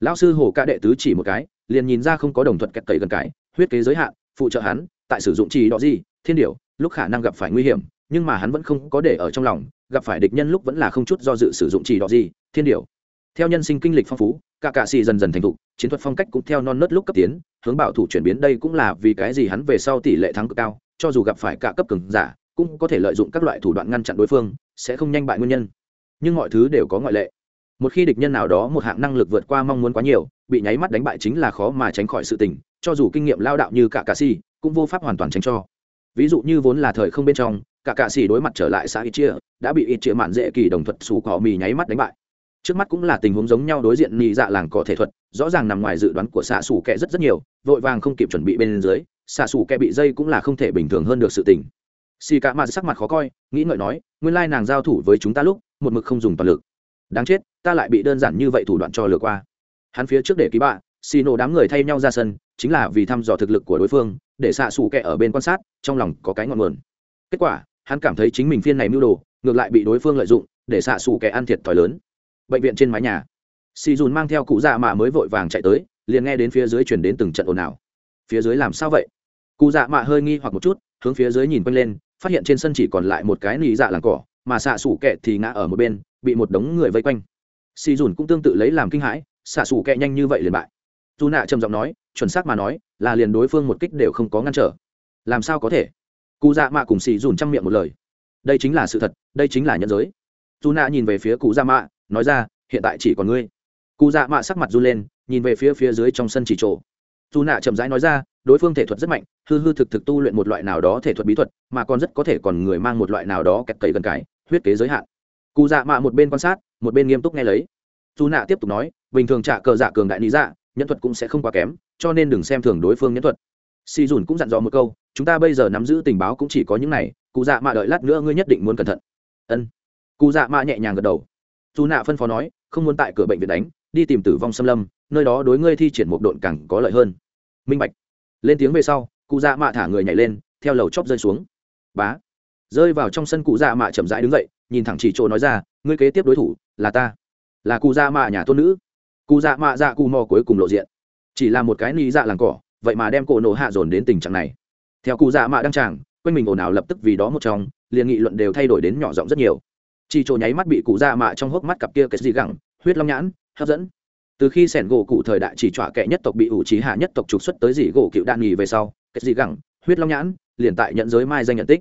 Lão sư hồ ca đệ tứ chỉ một cái, liền nhìn ra không có đồng thuận kẹt cậy gần cái, huyết kế giới hạn, phụ trợ hắn, tại sử dụng chỉ đó gì, thiên điểu, lúc khả năng gặp phải nguy hiểm, nhưng mà hắn vẫn không có để ở trong lòng, gặp phải địch nhân lúc vẫn là không chút do dự sử dụng chỉ đó gì, thiên điểu theo nhân sinh kinh lịch phong phú, cả cạ xì dần dần thành thục, chiến thuật phong cách cũng theo non nớt lúc cấp tiến, hướng bảo thủ chuyển biến đây cũng là vì cái gì hắn về sau tỷ lệ thắng cực cao, cho dù gặp phải cả cấp cường giả, cũng có thể lợi dụng các loại thủ đoạn ngăn chặn đối phương, sẽ không nhanh bại nguyên nhân. Nhưng mọi thứ đều có ngoại lệ. Một khi địch nhân nào đó một hạng năng lực vượt qua mong muốn quá nhiều, bị nháy mắt đánh bại chính là khó mà tránh khỏi sự tình, cho dù kinh nghiệm lao đạo như cả cà xì, cũng vô pháp hoàn toàn tránh cho. Ví dụ như vốn là thời không bên trong, cả cạ xì đối mặt trở lại xã ít chia đã bị ít chia mạn dễ kỳ đồng thuật xù cỏ mì nháy mắt đánh bại trước mắt cũng là tình huống giống nhau đối diện nhị dạ làng cỏ thể thuật, rõ ràng nằm ngoài dự đoán của xạ xù kẹ rất rất nhiều, vội vàng không kịp chuẩn bị bên dưới, xạ xù kẹ bị dây cũng là không thể bình thường hơn được sự tình. Xì cả mặt sắc mặt khó coi, nghĩ ngợi nói, nguyên lai nàng giao thủ với chúng ta lúc, một mực không dùng toàn lực. Đáng chết, ta lại bị đơn giản như vậy thủ đoạn cho lừa qua. Hắn phía trước để ký bạ, xì nổ đám người thay nhau ra sân, chính là vì thăm dò thực lực của đối phương, để xạ xù kẹ ở bên quan sát, trong lòng có cái ngọn nguồn. Kết quả, hắn cảm thấy chính mình phiên này mưu đồ, ngược lại bị đối phương lợi dụng, để xạ xù kẻ ăn thiệt thòi lớn bệnh viện trên mái nhà. Xì dùn mang theo cụ dạ mạ mới vội vàng chạy tới, liền nghe đến phía dưới chuyển đến từng trận ồn ào. Phía dưới làm sao vậy? Cụ dạ mạ hơi nghi hoặc một chút, hướng phía dưới nhìn quanh lên, phát hiện trên sân chỉ còn lại một cái lì dạ làng cỏ, mà xạ xủ kẹ thì ngã ở một bên, bị một đống người vây quanh. Xì dùn cũng tương tự lấy làm kinh hãi, xạ xủ kẹ nhanh như vậy liền bại. Dù nạ trầm giọng nói, chuẩn xác mà nói, là liền đối phương một kích đều không có ngăn trở. Làm sao có thể? Cụ dạ mạ cùng xì dùn trong miệng một lời. Đây chính là sự thật, đây chính là nhân giới. Dù nạ nhìn về phía cụ dạ mạ nói ra, hiện tại chỉ còn ngươi. Cụ dạ mạ sắc mặt run lên, nhìn về phía phía dưới trong sân chỉ trổ dù nạ chậm rãi nói ra, đối phương thể thuật rất mạnh, hư hư thực thực tu luyện một loại nào đó thể thuật bí thuật, mà còn rất có thể còn người mang một loại nào đó kẹt cầy gần cái, huyết kế giới hạn. Cụ dạ mạ một bên quan sát, một bên nghiêm túc nghe lấy. Dù nạ tiếp tục nói, bình thường trả cờ dạ cường đại lý dạ nhân thuật cũng sẽ không quá kém, cho nên đừng xem thường đối phương nhân thuật. Si dùn cũng dặn dò một câu, chúng ta bây giờ nắm giữ tình báo cũng chỉ có những này, cụ dạ mạ đợi lát nữa ngươi nhất định muốn cẩn thận. Ân. Cụ dạ mạ nhẹ nhàng gật đầu dù nạ phân phó nói, không muốn tại cửa bệnh viện đánh, đi tìm tử vong xâm lâm, nơi đó đối ngươi thi triển một độn càng có lợi hơn. Minh bạch. Lên tiếng về sau, cụ dạ mạ thả người nhảy lên, theo lầu chóp rơi xuống. Bá. Rơi vào trong sân cụ dạ mạ chậm rãi đứng dậy, nhìn thẳng chỉ chỗ nói ra, ngươi kế tiếp đối thủ là ta, là cụ dạ mạ nhà tôn nữ. Cụ dạ mạ dạ cụ mò cuối cùng lộ diện. Chỉ là một cái ni dạ làng cỏ, vậy mà đem cổ nổ hạ dồn đến tình trạng này. Theo cụ dạ mạ đăng tràng, quanh mình ồn ào lập tức vì đó một trong, liền nghị luận đều thay đổi đến nhỏ giọng rất nhiều chỉ chỗ nháy mắt bị cụ dạ mạ trong hốc mắt cặp kia cái gì gẳng, huyết long nhãn, hấp dẫn. Từ khi sẻn gỗ cụ thời đại chỉ trọa kẻ nhất tộc bị ủ trí hạ nhất tộc trục xuất tới dị gỗ cựu đạn nghỉ về sau, cái gì gẳng, huyết long nhãn, liền tại nhận giới mai danh nhận tích.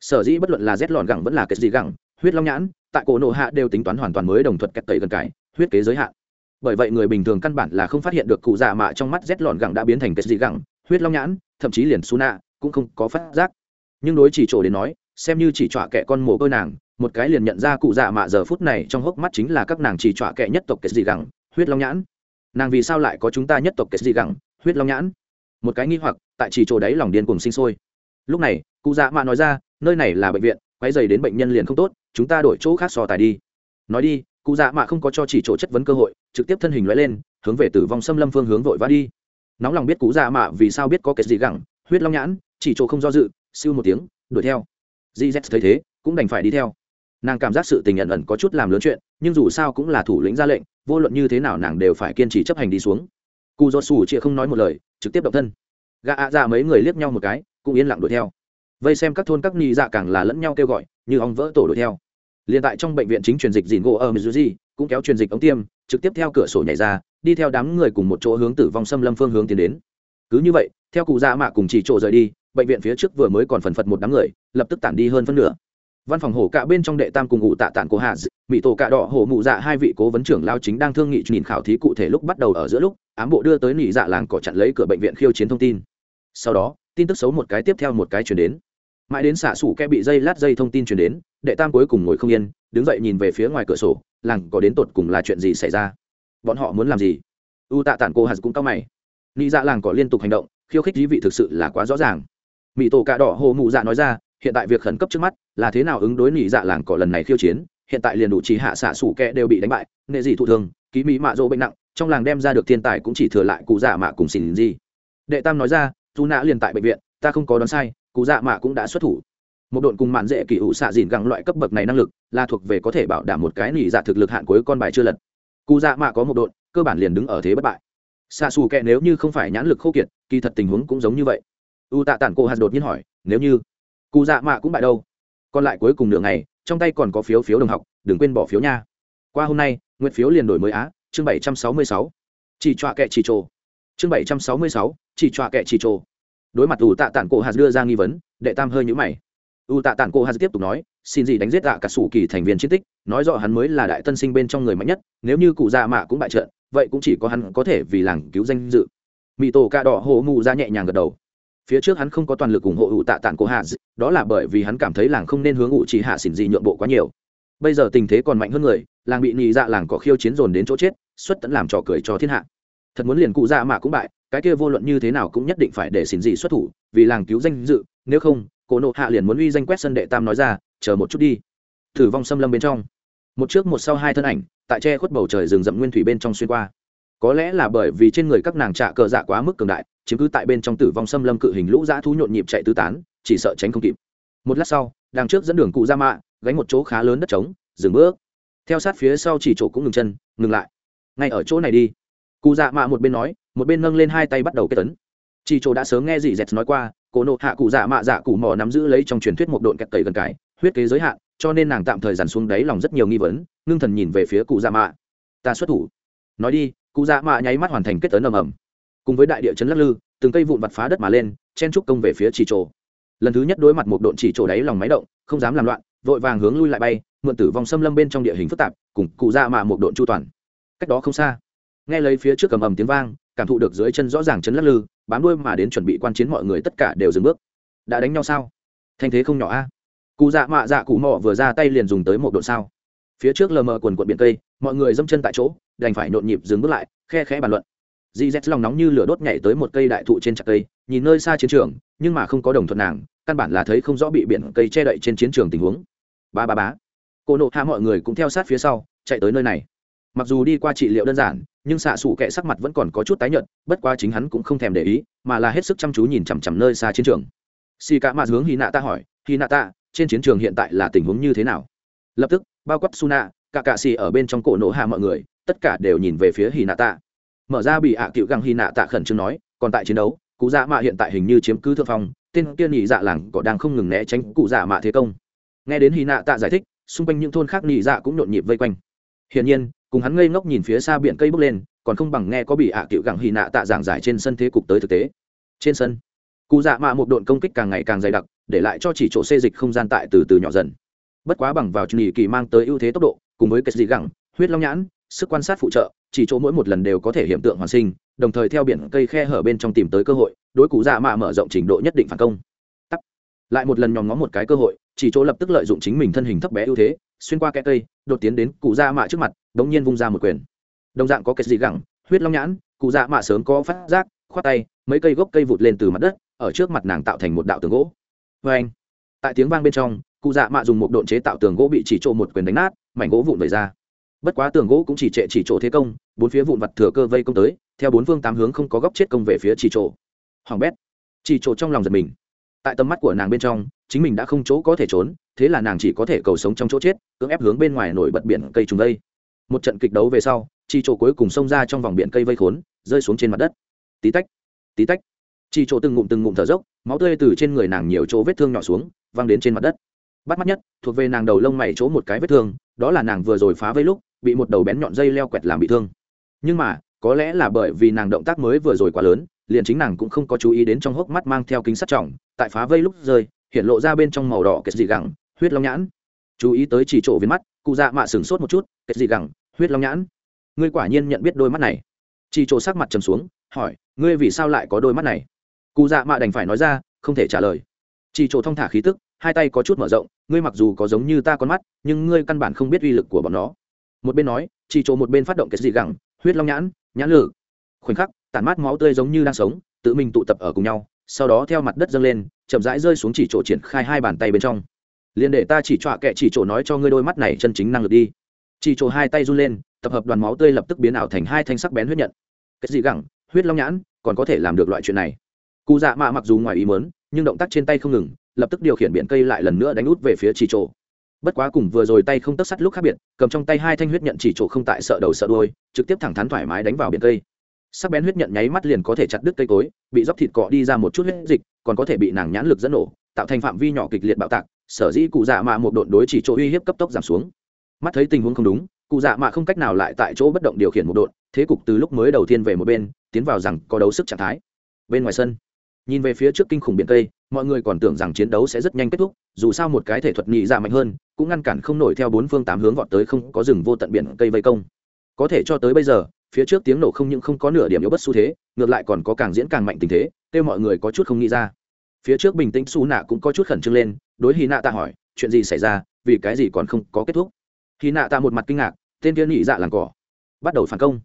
Sở dĩ bất luận là rét lòn gẳng vẫn là cái gì gẳng, huyết long nhãn, tại cổ nộ hạ đều tính toán hoàn toàn mới đồng thuật cách tẩy gần cái, huyết kế giới hạn. Bởi vậy người bình thường căn bản là không phát hiện được cụ dạ mạ trong mắt rét lọn gẳng đã biến thành cái gì gẳng, huyết long nhãn, thậm chí liền su nạ cũng không có phát giác. Nhưng đối chỉ trổ đến nói, xem như chỉ trọa kẻ con mồ cơ nàng một cái liền nhận ra cụ dạ mạ giờ phút này trong hốc mắt chính là các nàng chỉ trọa kệ nhất tộc kệ gì gẳng, huyết long nhãn. Nàng vì sao lại có chúng ta nhất tộc kệ gì gẳng, huyết long nhãn? Một cái nghi hoặc, tại chỉ chỗ đấy lòng điên cùng sinh sôi. Lúc này, cụ dạ mạ nói ra, nơi này là bệnh viện quái dày đến bệnh nhân liền không tốt, chúng ta đổi chỗ khác so tài đi. Nói đi, cụ dạ mạ không có cho chỉ chỗ chất vấn cơ hội, trực tiếp thân hình loại lên, hướng về tử vong xâm lâm phương hướng vội vã đi. Nóng lòng biết cụ dạ mạ vì sao biết có kệ gì gẳng, huyết long nhãn, chỉ chỗ không do dự, siêu một tiếng, đuổi theo. Gz thấy thế, cũng đành phải đi theo nàng cảm giác sự tình ẩn ẩn có chút làm lớn chuyện, nhưng dù sao cũng là thủ lĩnh ra lệnh, vô luận như thế nào nàng đều phải kiên trì chấp hành đi xuống. Cụ do xù chịa không nói một lời, trực tiếp động thân. Gã ạ dạ mấy người liếc nhau một cái, cũng yên lặng đuổi theo. Vây xem các thôn các ni dạ càng là lẫn nhau kêu gọi, như ong vỡ tổ đuổi theo. Liền tại trong bệnh viện chính truyền dịch dìn gỗ ở mizuji, cũng kéo truyền dịch ống tiêm, trực tiếp theo cửa sổ nhảy ra, đi theo đám người cùng một chỗ hướng tử vong xâm lâm phương hướng tiến đến. Cứ như vậy, theo cụ dạ mạ cùng chỉ chỗ rời đi, bệnh viện phía trước vừa mới còn phần phật một đám người, lập tức tản đi hơn phân nửa văn phòng hổ cạ bên trong đệ tam cùng ngụ tạ tản của hạ mỹ tổ cạ đỏ hổ mụ dạ hai vị cố vấn trưởng lao chính đang thương nghị nhìn khảo thí cụ thể lúc bắt đầu ở giữa lúc, ám bộ đưa tới nỉ dạ làng cỏ chặn lấy cửa bệnh viện khiêu chiến thông tin. Sau đó, tin tức xấu một cái tiếp theo một cái chuyển đến. Mãi đến xả sủ kẽ bị dây lát dây thông tin chuyển đến, đệ tam cuối cùng ngồi không yên, đứng dậy nhìn về phía ngoài cửa sổ, làng có đến tột cùng là chuyện gì xảy ra? Bọn họ muốn làm gì? U tạ tản cô hạt cũng cao mày. Nị dạ làng có liên tục hành động, khiêu khích dí vị thực sự là quá rõ ràng. Mỹ tổ cạ đỏ hồ mụ dạ nói ra hiện tại việc khẩn cấp trước mắt là thế nào ứng đối nị dạ làng cỏ lần này khiêu chiến, hiện tại liền đủ chỉ hạ xạ sủ kẹ đều bị đánh bại, nệ gì thụ thường ký mỹ mạ dỗ bệnh nặng, trong làng đem ra được thiên tài cũng chỉ thừa lại cụ dạ mạ cùng xỉn gì đệ tam nói ra, dù nã liền tại bệnh viện, ta không có đoán sai, cụ dạ mạ cũng đã xuất thủ. Một đội cùng mạn dễ kỳ ủ xạ dìn găng loại cấp bậc này năng lực, là thuộc về có thể bảo đảm một cái nỉ dạ thực lực hạn cuối con bài chưa lật. Cụ dạ mạ có một đội cơ bản liền đứng ở thế bất bại. Xạ xù kẹ nếu như không phải nhãn lực khô kiệt, kỳ thật tình huống cũng giống như vậy. U tạ tản cô hạt đột nhiên hỏi, nếu như cụ dạ mạ cũng bại đâu. Còn lại cuối cùng nửa ngày, trong tay còn có phiếu phiếu đồng học, đừng quên bỏ phiếu nha. Qua hôm nay, nguyện phiếu liền đổi mới á, chương bảy trăm sáu mươi sáu. Chỉ trọa kệ chỉ trồ. Chương bảy trăm sáu mươi sáu, chỉ trọa kệ chỉ trồ. Đối mặt u tạ tản cổ hạt đưa ra nghi vấn, đệ tam hơi nhữ mày. U tạ tản cô hạt tiếp tục nói, xin gì đánh giết tạ cả sủ kỳ thành viên chiến tích, nói rõ hắn mới là đại tân sinh bên trong người mạnh nhất, nếu như cụ già mạ cũng bại trận, vậy cũng chỉ có hắn có thể vì làng cứu danh dự. Mỹ tổ ca đỏ hộ mù ra nhẹ nhàng gật đầu phía trước hắn không có toàn lực ủng hộ ủ tạ tản cô hạ đó là bởi vì hắn cảm thấy làng không nên hướng ủ chỉ hạ xỉn gì nhượng bộ quá nhiều. Bây giờ tình thế còn mạnh hơn người, làng bị nhị dạ làng có khiêu chiến dồn đến chỗ chết, xuất tận làm trò cười cho thiên hạ. Thật muốn liền cụ dạ mà cũng bại, cái kia vô luận như thế nào cũng nhất định phải để xỉn gì xuất thủ, vì làng cứu danh dự, nếu không, cổ nộ hạ liền muốn uy danh quét sân đệ tam nói ra, chờ một chút đi. Thử vong xâm lâm bên trong. Một trước một sau hai thân ảnh, tại che khuất bầu trời rừng rậm nguyên thủy bên trong xuyên qua có lẽ là bởi vì trên người các nàng trạ cờ dạ quá mức cường đại, chiếm cứ tại bên trong tử vong xâm lâm cự hình lũ dã thú nhộn nhịp chạy tứ tán, chỉ sợ tránh không kịp. Một lát sau, đằng trước dẫn đường cụ ra mạ, gánh một chỗ khá lớn đất trống, dừng bước. Theo sát phía sau chỉ chỗ cũng ngừng chân, ngừng lại. Ngay ở chỗ này đi. Cụ dạ mạ một bên nói, một bên nâng lên hai tay bắt đầu kết tấn chỉ chỗ đã sớm nghe dì dẹt nói qua cổ nộ hạ cụ dạ mạ dạ cụ mò nắm giữ lấy trong truyền thuyết một độn kẹt tẩy gần cái huyết kế giới hạn, cho nên nàng tạm thời dàn xuống đáy lòng rất nhiều nghi vấn, ngưng thần nhìn về phía cụ dạ mạ. Ta xuất thủ. Nói đi cụ dạ mạ nháy mắt hoàn thành kết tấn ầm ầm. Cùng với đại địa chấn lắc lư, từng cây vụn vặt phá đất mà lên, chen trúc công về phía chỉ trổ lần thứ nhất đối mặt một độn chỉ trổ đáy lòng máy động, không dám làm loạn, vội vàng hướng lui lại bay, mượn tử vong xâm lâm bên trong địa hình phức tạp, cùng cụ dạ mạ một độn chu toàn. Cách đó không xa, nghe lấy phía trước cầm ầm tiếng vang, cảm thụ được dưới chân rõ ràng chấn lắc lư, bám đuôi mà đến chuẩn bị quan chiến mọi người tất cả đều dừng bước. Đã đánh nhau sao? Thanh thế không nhỏ a. Cụ dạ mạ dạ cụ mỏ vừa ra tay liền dùng tới một độn sao. Phía trước lờ mờ quần quận biển cây mọi người dâm chân tại chỗ, đành phải nhộn nhịp dừng bước lại, khe khẽ bàn luận. Dì z lòng nóng như lửa đốt nhảy tới một cây đại thụ trên chặt cây, nhìn nơi xa chiến trường, nhưng mà không có đồng thuận nàng, căn bản là thấy không rõ bị biển cây che đậy trên chiến trường tình huống. Ba ba bá cô nộ hạ mọi người cũng theo sát phía sau, chạy tới nơi này. Mặc dù đi qua trị liệu đơn giản, nhưng xạ xù kệ sắc mặt vẫn còn có chút tái nhợt, bất quá chính hắn cũng không thèm để ý, mà là hết sức chăm chú nhìn chằm chằm nơi xa chiến trường. Xì cả mạt hướng hy nạ ta hỏi hy nạ ta trên chiến trường hiện tại là tình huống như thế nào? Lập tức, bao quát suna cả cạ xì ở bên trong cổ nổ hạ mọi người, tất cả đều nhìn về phía hy nạ Tạ. mở ra bị ạ cựu găng hy nạ tạ khẩn trương nói, còn tại chiến đấu, cụ dạ mạ hiện tại hình như chiếm cứ thượng phong, tên kia nhị dạ làng cỏ đang không ngừng né tránh cụ dạ mạ thế công. Nghe đến hy nạ tạ giải thích, xung quanh những thôn khác nhị dạ cũng nhộn nhịp vây quanh. Hiển nhiên, cùng hắn ngây ngốc nhìn phía xa biển cây bốc lên, còn không bằng nghe có bị ạ à cựu găng hy nạ tạ giảng giải trên sân thế cục tới thực tế. Trên sân, cụ dạ mạ một đội công kích càng ngày càng dày đặc, để lại cho chỉ chỗ xê dịch không gian tại từ từ nhỏ dần. Bất quá bằng vào nhị kỳ mang tới ưu thế tốc độ cùng với cái gì gẳng, huyết long nhãn, sức quan sát phụ trợ, chỉ chỗ mỗi một lần đều có thể hiện tượng hoàn sinh, đồng thời theo biển cây khe hở bên trong tìm tới cơ hội, đối cụ dạ mạ mở rộng trình độ nhất định phản công. Tắt. lại một lần nhòm ngó một cái cơ hội, chỉ chỗ lập tức lợi dụng chính mình thân hình thấp bé ưu thế, xuyên qua kẽ cây, đột tiến đến cụ dạ mạ trước mặt, đống nhiên vung ra một quyền. Đồng dạng có cái gì gẳng, huyết long nhãn, cụ dạ mạ sớm có phát giác, khoát tay, mấy cây gốc cây vụt lên từ mặt đất, ở trước mặt nàng tạo thành một đạo tường gỗ. Vê anh tại tiếng vang bên trong cụ dạ mạ dùng một độn chế tạo tường gỗ bị chỉ trộ một quyền đánh nát, mảnh gỗ vụn về ra. Bất quá tường gỗ cũng chỉ trệ chỉ trộ thế công, bốn phía vụn vặt thừa cơ vây công tới, theo bốn phương tám hướng không có góc chết công về phía chỉ trộ hoàng bét, chỉ trộ trong lòng giật mình. Tại tầm mắt của nàng bên trong, chính mình đã không chỗ có thể trốn, thế là nàng chỉ có thể cầu sống trong chỗ chết, cưỡng ép hướng bên ngoài nổi bật biển cây trùng vây. Một trận kịch đấu về sau, chỉ chỗ cuối cùng xông ra trong vòng biển cây vây khốn, rơi xuống trên mặt đất. Tí tách tí tách. Chỉ chỗ từng ngụm từng ngụm thở dốc, máu tươi từ trên người nàng nhiều chỗ vết thương nhỏ xuống, văng đến trên mặt đất bắt mắt nhất, thuộc về nàng đầu lông mày chỗ một cái vết thương, đó là nàng vừa rồi phá vây lúc, bị một đầu bén nhọn dây leo quẹt làm bị thương. Nhưng mà, có lẽ là bởi vì nàng động tác mới vừa rồi quá lớn, liền chính nàng cũng không có chú ý đến trong hốc mắt mang theo kính sắt trọng, tại phá vây lúc rơi, hiện lộ ra bên trong màu đỏ kết dị gẳng, huyết long nhãn. Chú ý tới chỉ chỗ viên mắt, cụ dạ mạ sửng sốt một chút kết dị gẳng, huyết long nhãn. Ngươi quả nhiên nhận biết đôi mắt này. Chỉ chỗ sắc mặt trầm xuống, hỏi, ngươi vì sao lại có đôi mắt này? Cụ dạ mạ đành phải nói ra, không thể trả lời. Chỉ chỗ thong thả khí tức hai tay có chút mở rộng, ngươi mặc dù có giống như ta con mắt, nhưng ngươi căn bản không biết uy lực của bọn nó. Một bên nói, chỉ chỗ một bên phát động cái gì gẳng, huyết long nhãn nhãn lử. Khoảnh khắc, tản mát máu tươi giống như đang sống, tự mình tụ tập ở cùng nhau, sau đó theo mặt đất dâng lên, chậm rãi rơi xuống chỉ chỗ triển khai hai bàn tay bên trong. Liền để ta chỉ trọa kệ chỉ chỗ nói cho ngươi đôi mắt này chân chính năng lực đi. Chỉ chỗ hai tay run lên, tập hợp đoàn máu tươi lập tức biến ảo thành hai thanh sắc bén huyết nhận. Cái gì gẳng, huyết long nhãn, còn có thể làm được loại chuyện này. Cụ dạ mạ mặc dù ngoài ý mớn nhưng động tác trên tay không ngừng lập tức điều khiển biển cây lại lần nữa đánh út về phía chỉ chỗ. Bất quá cùng vừa rồi tay không tất sắt lúc khác biệt, cầm trong tay hai thanh huyết nhận chỉ chỗ không tại sợ đầu sợ đôi trực tiếp thẳng thắn thoải mái đánh vào biển cây. Sắc bén huyết nhận nháy mắt liền có thể chặt đứt cây cối, bị dốc thịt cọ đi ra một chút huyết dịch, còn có thể bị nàng nhãn lực dẫn nổ, tạo thành phạm vi nhỏ kịch liệt bạo tạc, sở dĩ cụ dạ mạ một độn đối chỉ chỗ uy hiếp cấp tốc giảm xuống. Mắt thấy tình huống không đúng, cụ dạ mạ không cách nào lại tại chỗ bất động điều khiển một độn, thế cục từ lúc mới đầu tiên về một bên, tiến vào rằng có đấu sức trạng thái. Bên ngoài sân, nhìn về phía trước kinh khủng biển cây mọi người còn tưởng rằng chiến đấu sẽ rất nhanh kết thúc, dù sao một cái thể thuật nhị dạ mạnh hơn, cũng ngăn cản không nổi theo bốn phương tám hướng vọt tới không có rừng vô tận biển cây vây công. Có thể cho tới bây giờ, phía trước tiếng nổ không những không có nửa điểm yếu bất xu thế, ngược lại còn có càng diễn càng mạnh tình thế, kêu mọi người có chút không nghĩ ra. Phía trước bình tĩnh su nạ cũng có chút khẩn trương lên, đối hy nạ ta hỏi, chuyện gì xảy ra? Vì cái gì còn không có kết thúc? Hy nạ ta một mặt kinh ngạc, tên kia nhị dạ làng cỏ. Bắt đầu phản công.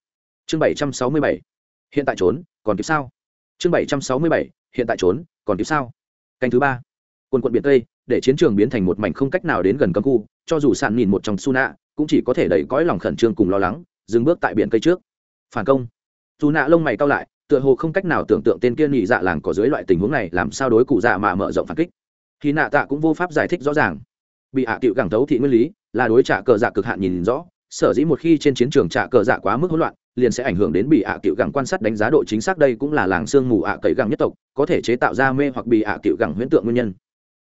Chương bảy trăm sáu mươi bảy. Hiện tại trốn, còn kịp sao? Chương bảy trăm sáu mươi bảy. Hiện tại trốn, còn kịp sao? Canh thứ ba. Quân quận biển tây, để chiến trường biến thành một mảnh không cách nào đến gần cấm khu, cho dù sàn nhìn một trong su nạ cũng chỉ có thể đẩy cõi lòng khẩn trương cùng lo lắng, dừng bước tại biển cây trước. Phản công. Dù nạ lông mày cao lại, tựa hồ không cách nào tưởng tượng tên kia nhị dạ làng có dưới loại tình huống này làm sao đối cụ dạ mà mở rộng phản kích. Khi nạ tạ cũng vô pháp giải thích rõ ràng. Bị hạ à gẳng thấu thị nguyên lý, là đối trả cờ dạ cực hạn nhìn rõ, sở dĩ một khi trên chiến trường trả cờ dạ quá mức hỗn loạn liền sẽ ảnh hưởng đến bị ạ à cựu gẳng quan sát đánh giá độ chính xác. Đây cũng là làng sương mù ạ cậy gẳng nhất tộc, có thể chế tạo ra mê hoặc bị ạ à cựu gẳng huyễn tượng nguyên nhân.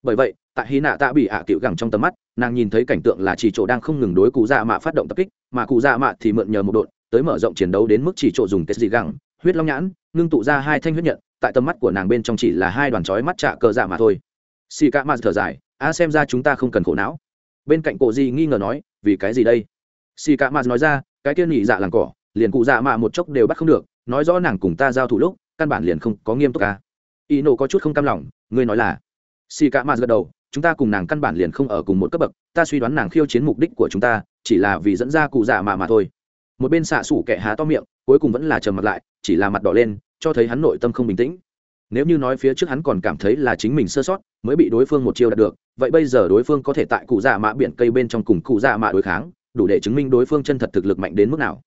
Bởi vậy, tại hy nạ tạ bị ạ cựu gẳng trong tầm mắt, nàng nhìn thấy cảnh tượng là chỉ chỗ đang không ngừng đối cụ dạ mạ phát động tập kích, mà cụ dạ mạ thì mượn nhờ một đột tới mở rộng chiến đấu đến mức chỉ chỗ dùng kết dị gẳng, huyết long nhãn, ngưng tụ ra hai thanh huyết nhận, tại tầm mắt của nàng bên trong chỉ là hai đoàn chói mắt trạ cờ dạ mà thôi. Xì ca mạ thở dài, a, xem ra chúng ta không cần khổ não. Bên cạnh cổ di nghi ngờ nói, vì cái gì đây? Xì ca mạ nói ra, cái tiên nhị dạ làng cỏ liền cụ dạ mạ một chốc đều bắt không được, nói rõ nàng cùng ta giao thủ lúc, căn bản liền không có nghiêm túc ca y nộ có chút không cam lòng, ngươi nói là. Xì cả mạ gật đầu, chúng ta cùng nàng căn bản liền không ở cùng một cấp bậc, ta suy đoán nàng khiêu chiến mục đích của chúng ta, chỉ là vì dẫn ra cụ dạ mạ mà thôi. Một bên xạ xủ kẻ há to miệng, cuối cùng vẫn là trầm mặt lại, chỉ là mặt đỏ lên, cho thấy hắn nội tâm không bình tĩnh. Nếu như nói phía trước hắn còn cảm thấy là chính mình sơ sót, mới bị đối phương một chiêu đạt được, vậy bây giờ đối phương có thể tại cụ dạ mạ biển cây bên trong cùng cụ dạ mạ đối kháng, đủ để chứng minh đối phương chân thật thực lực mạnh đến mức nào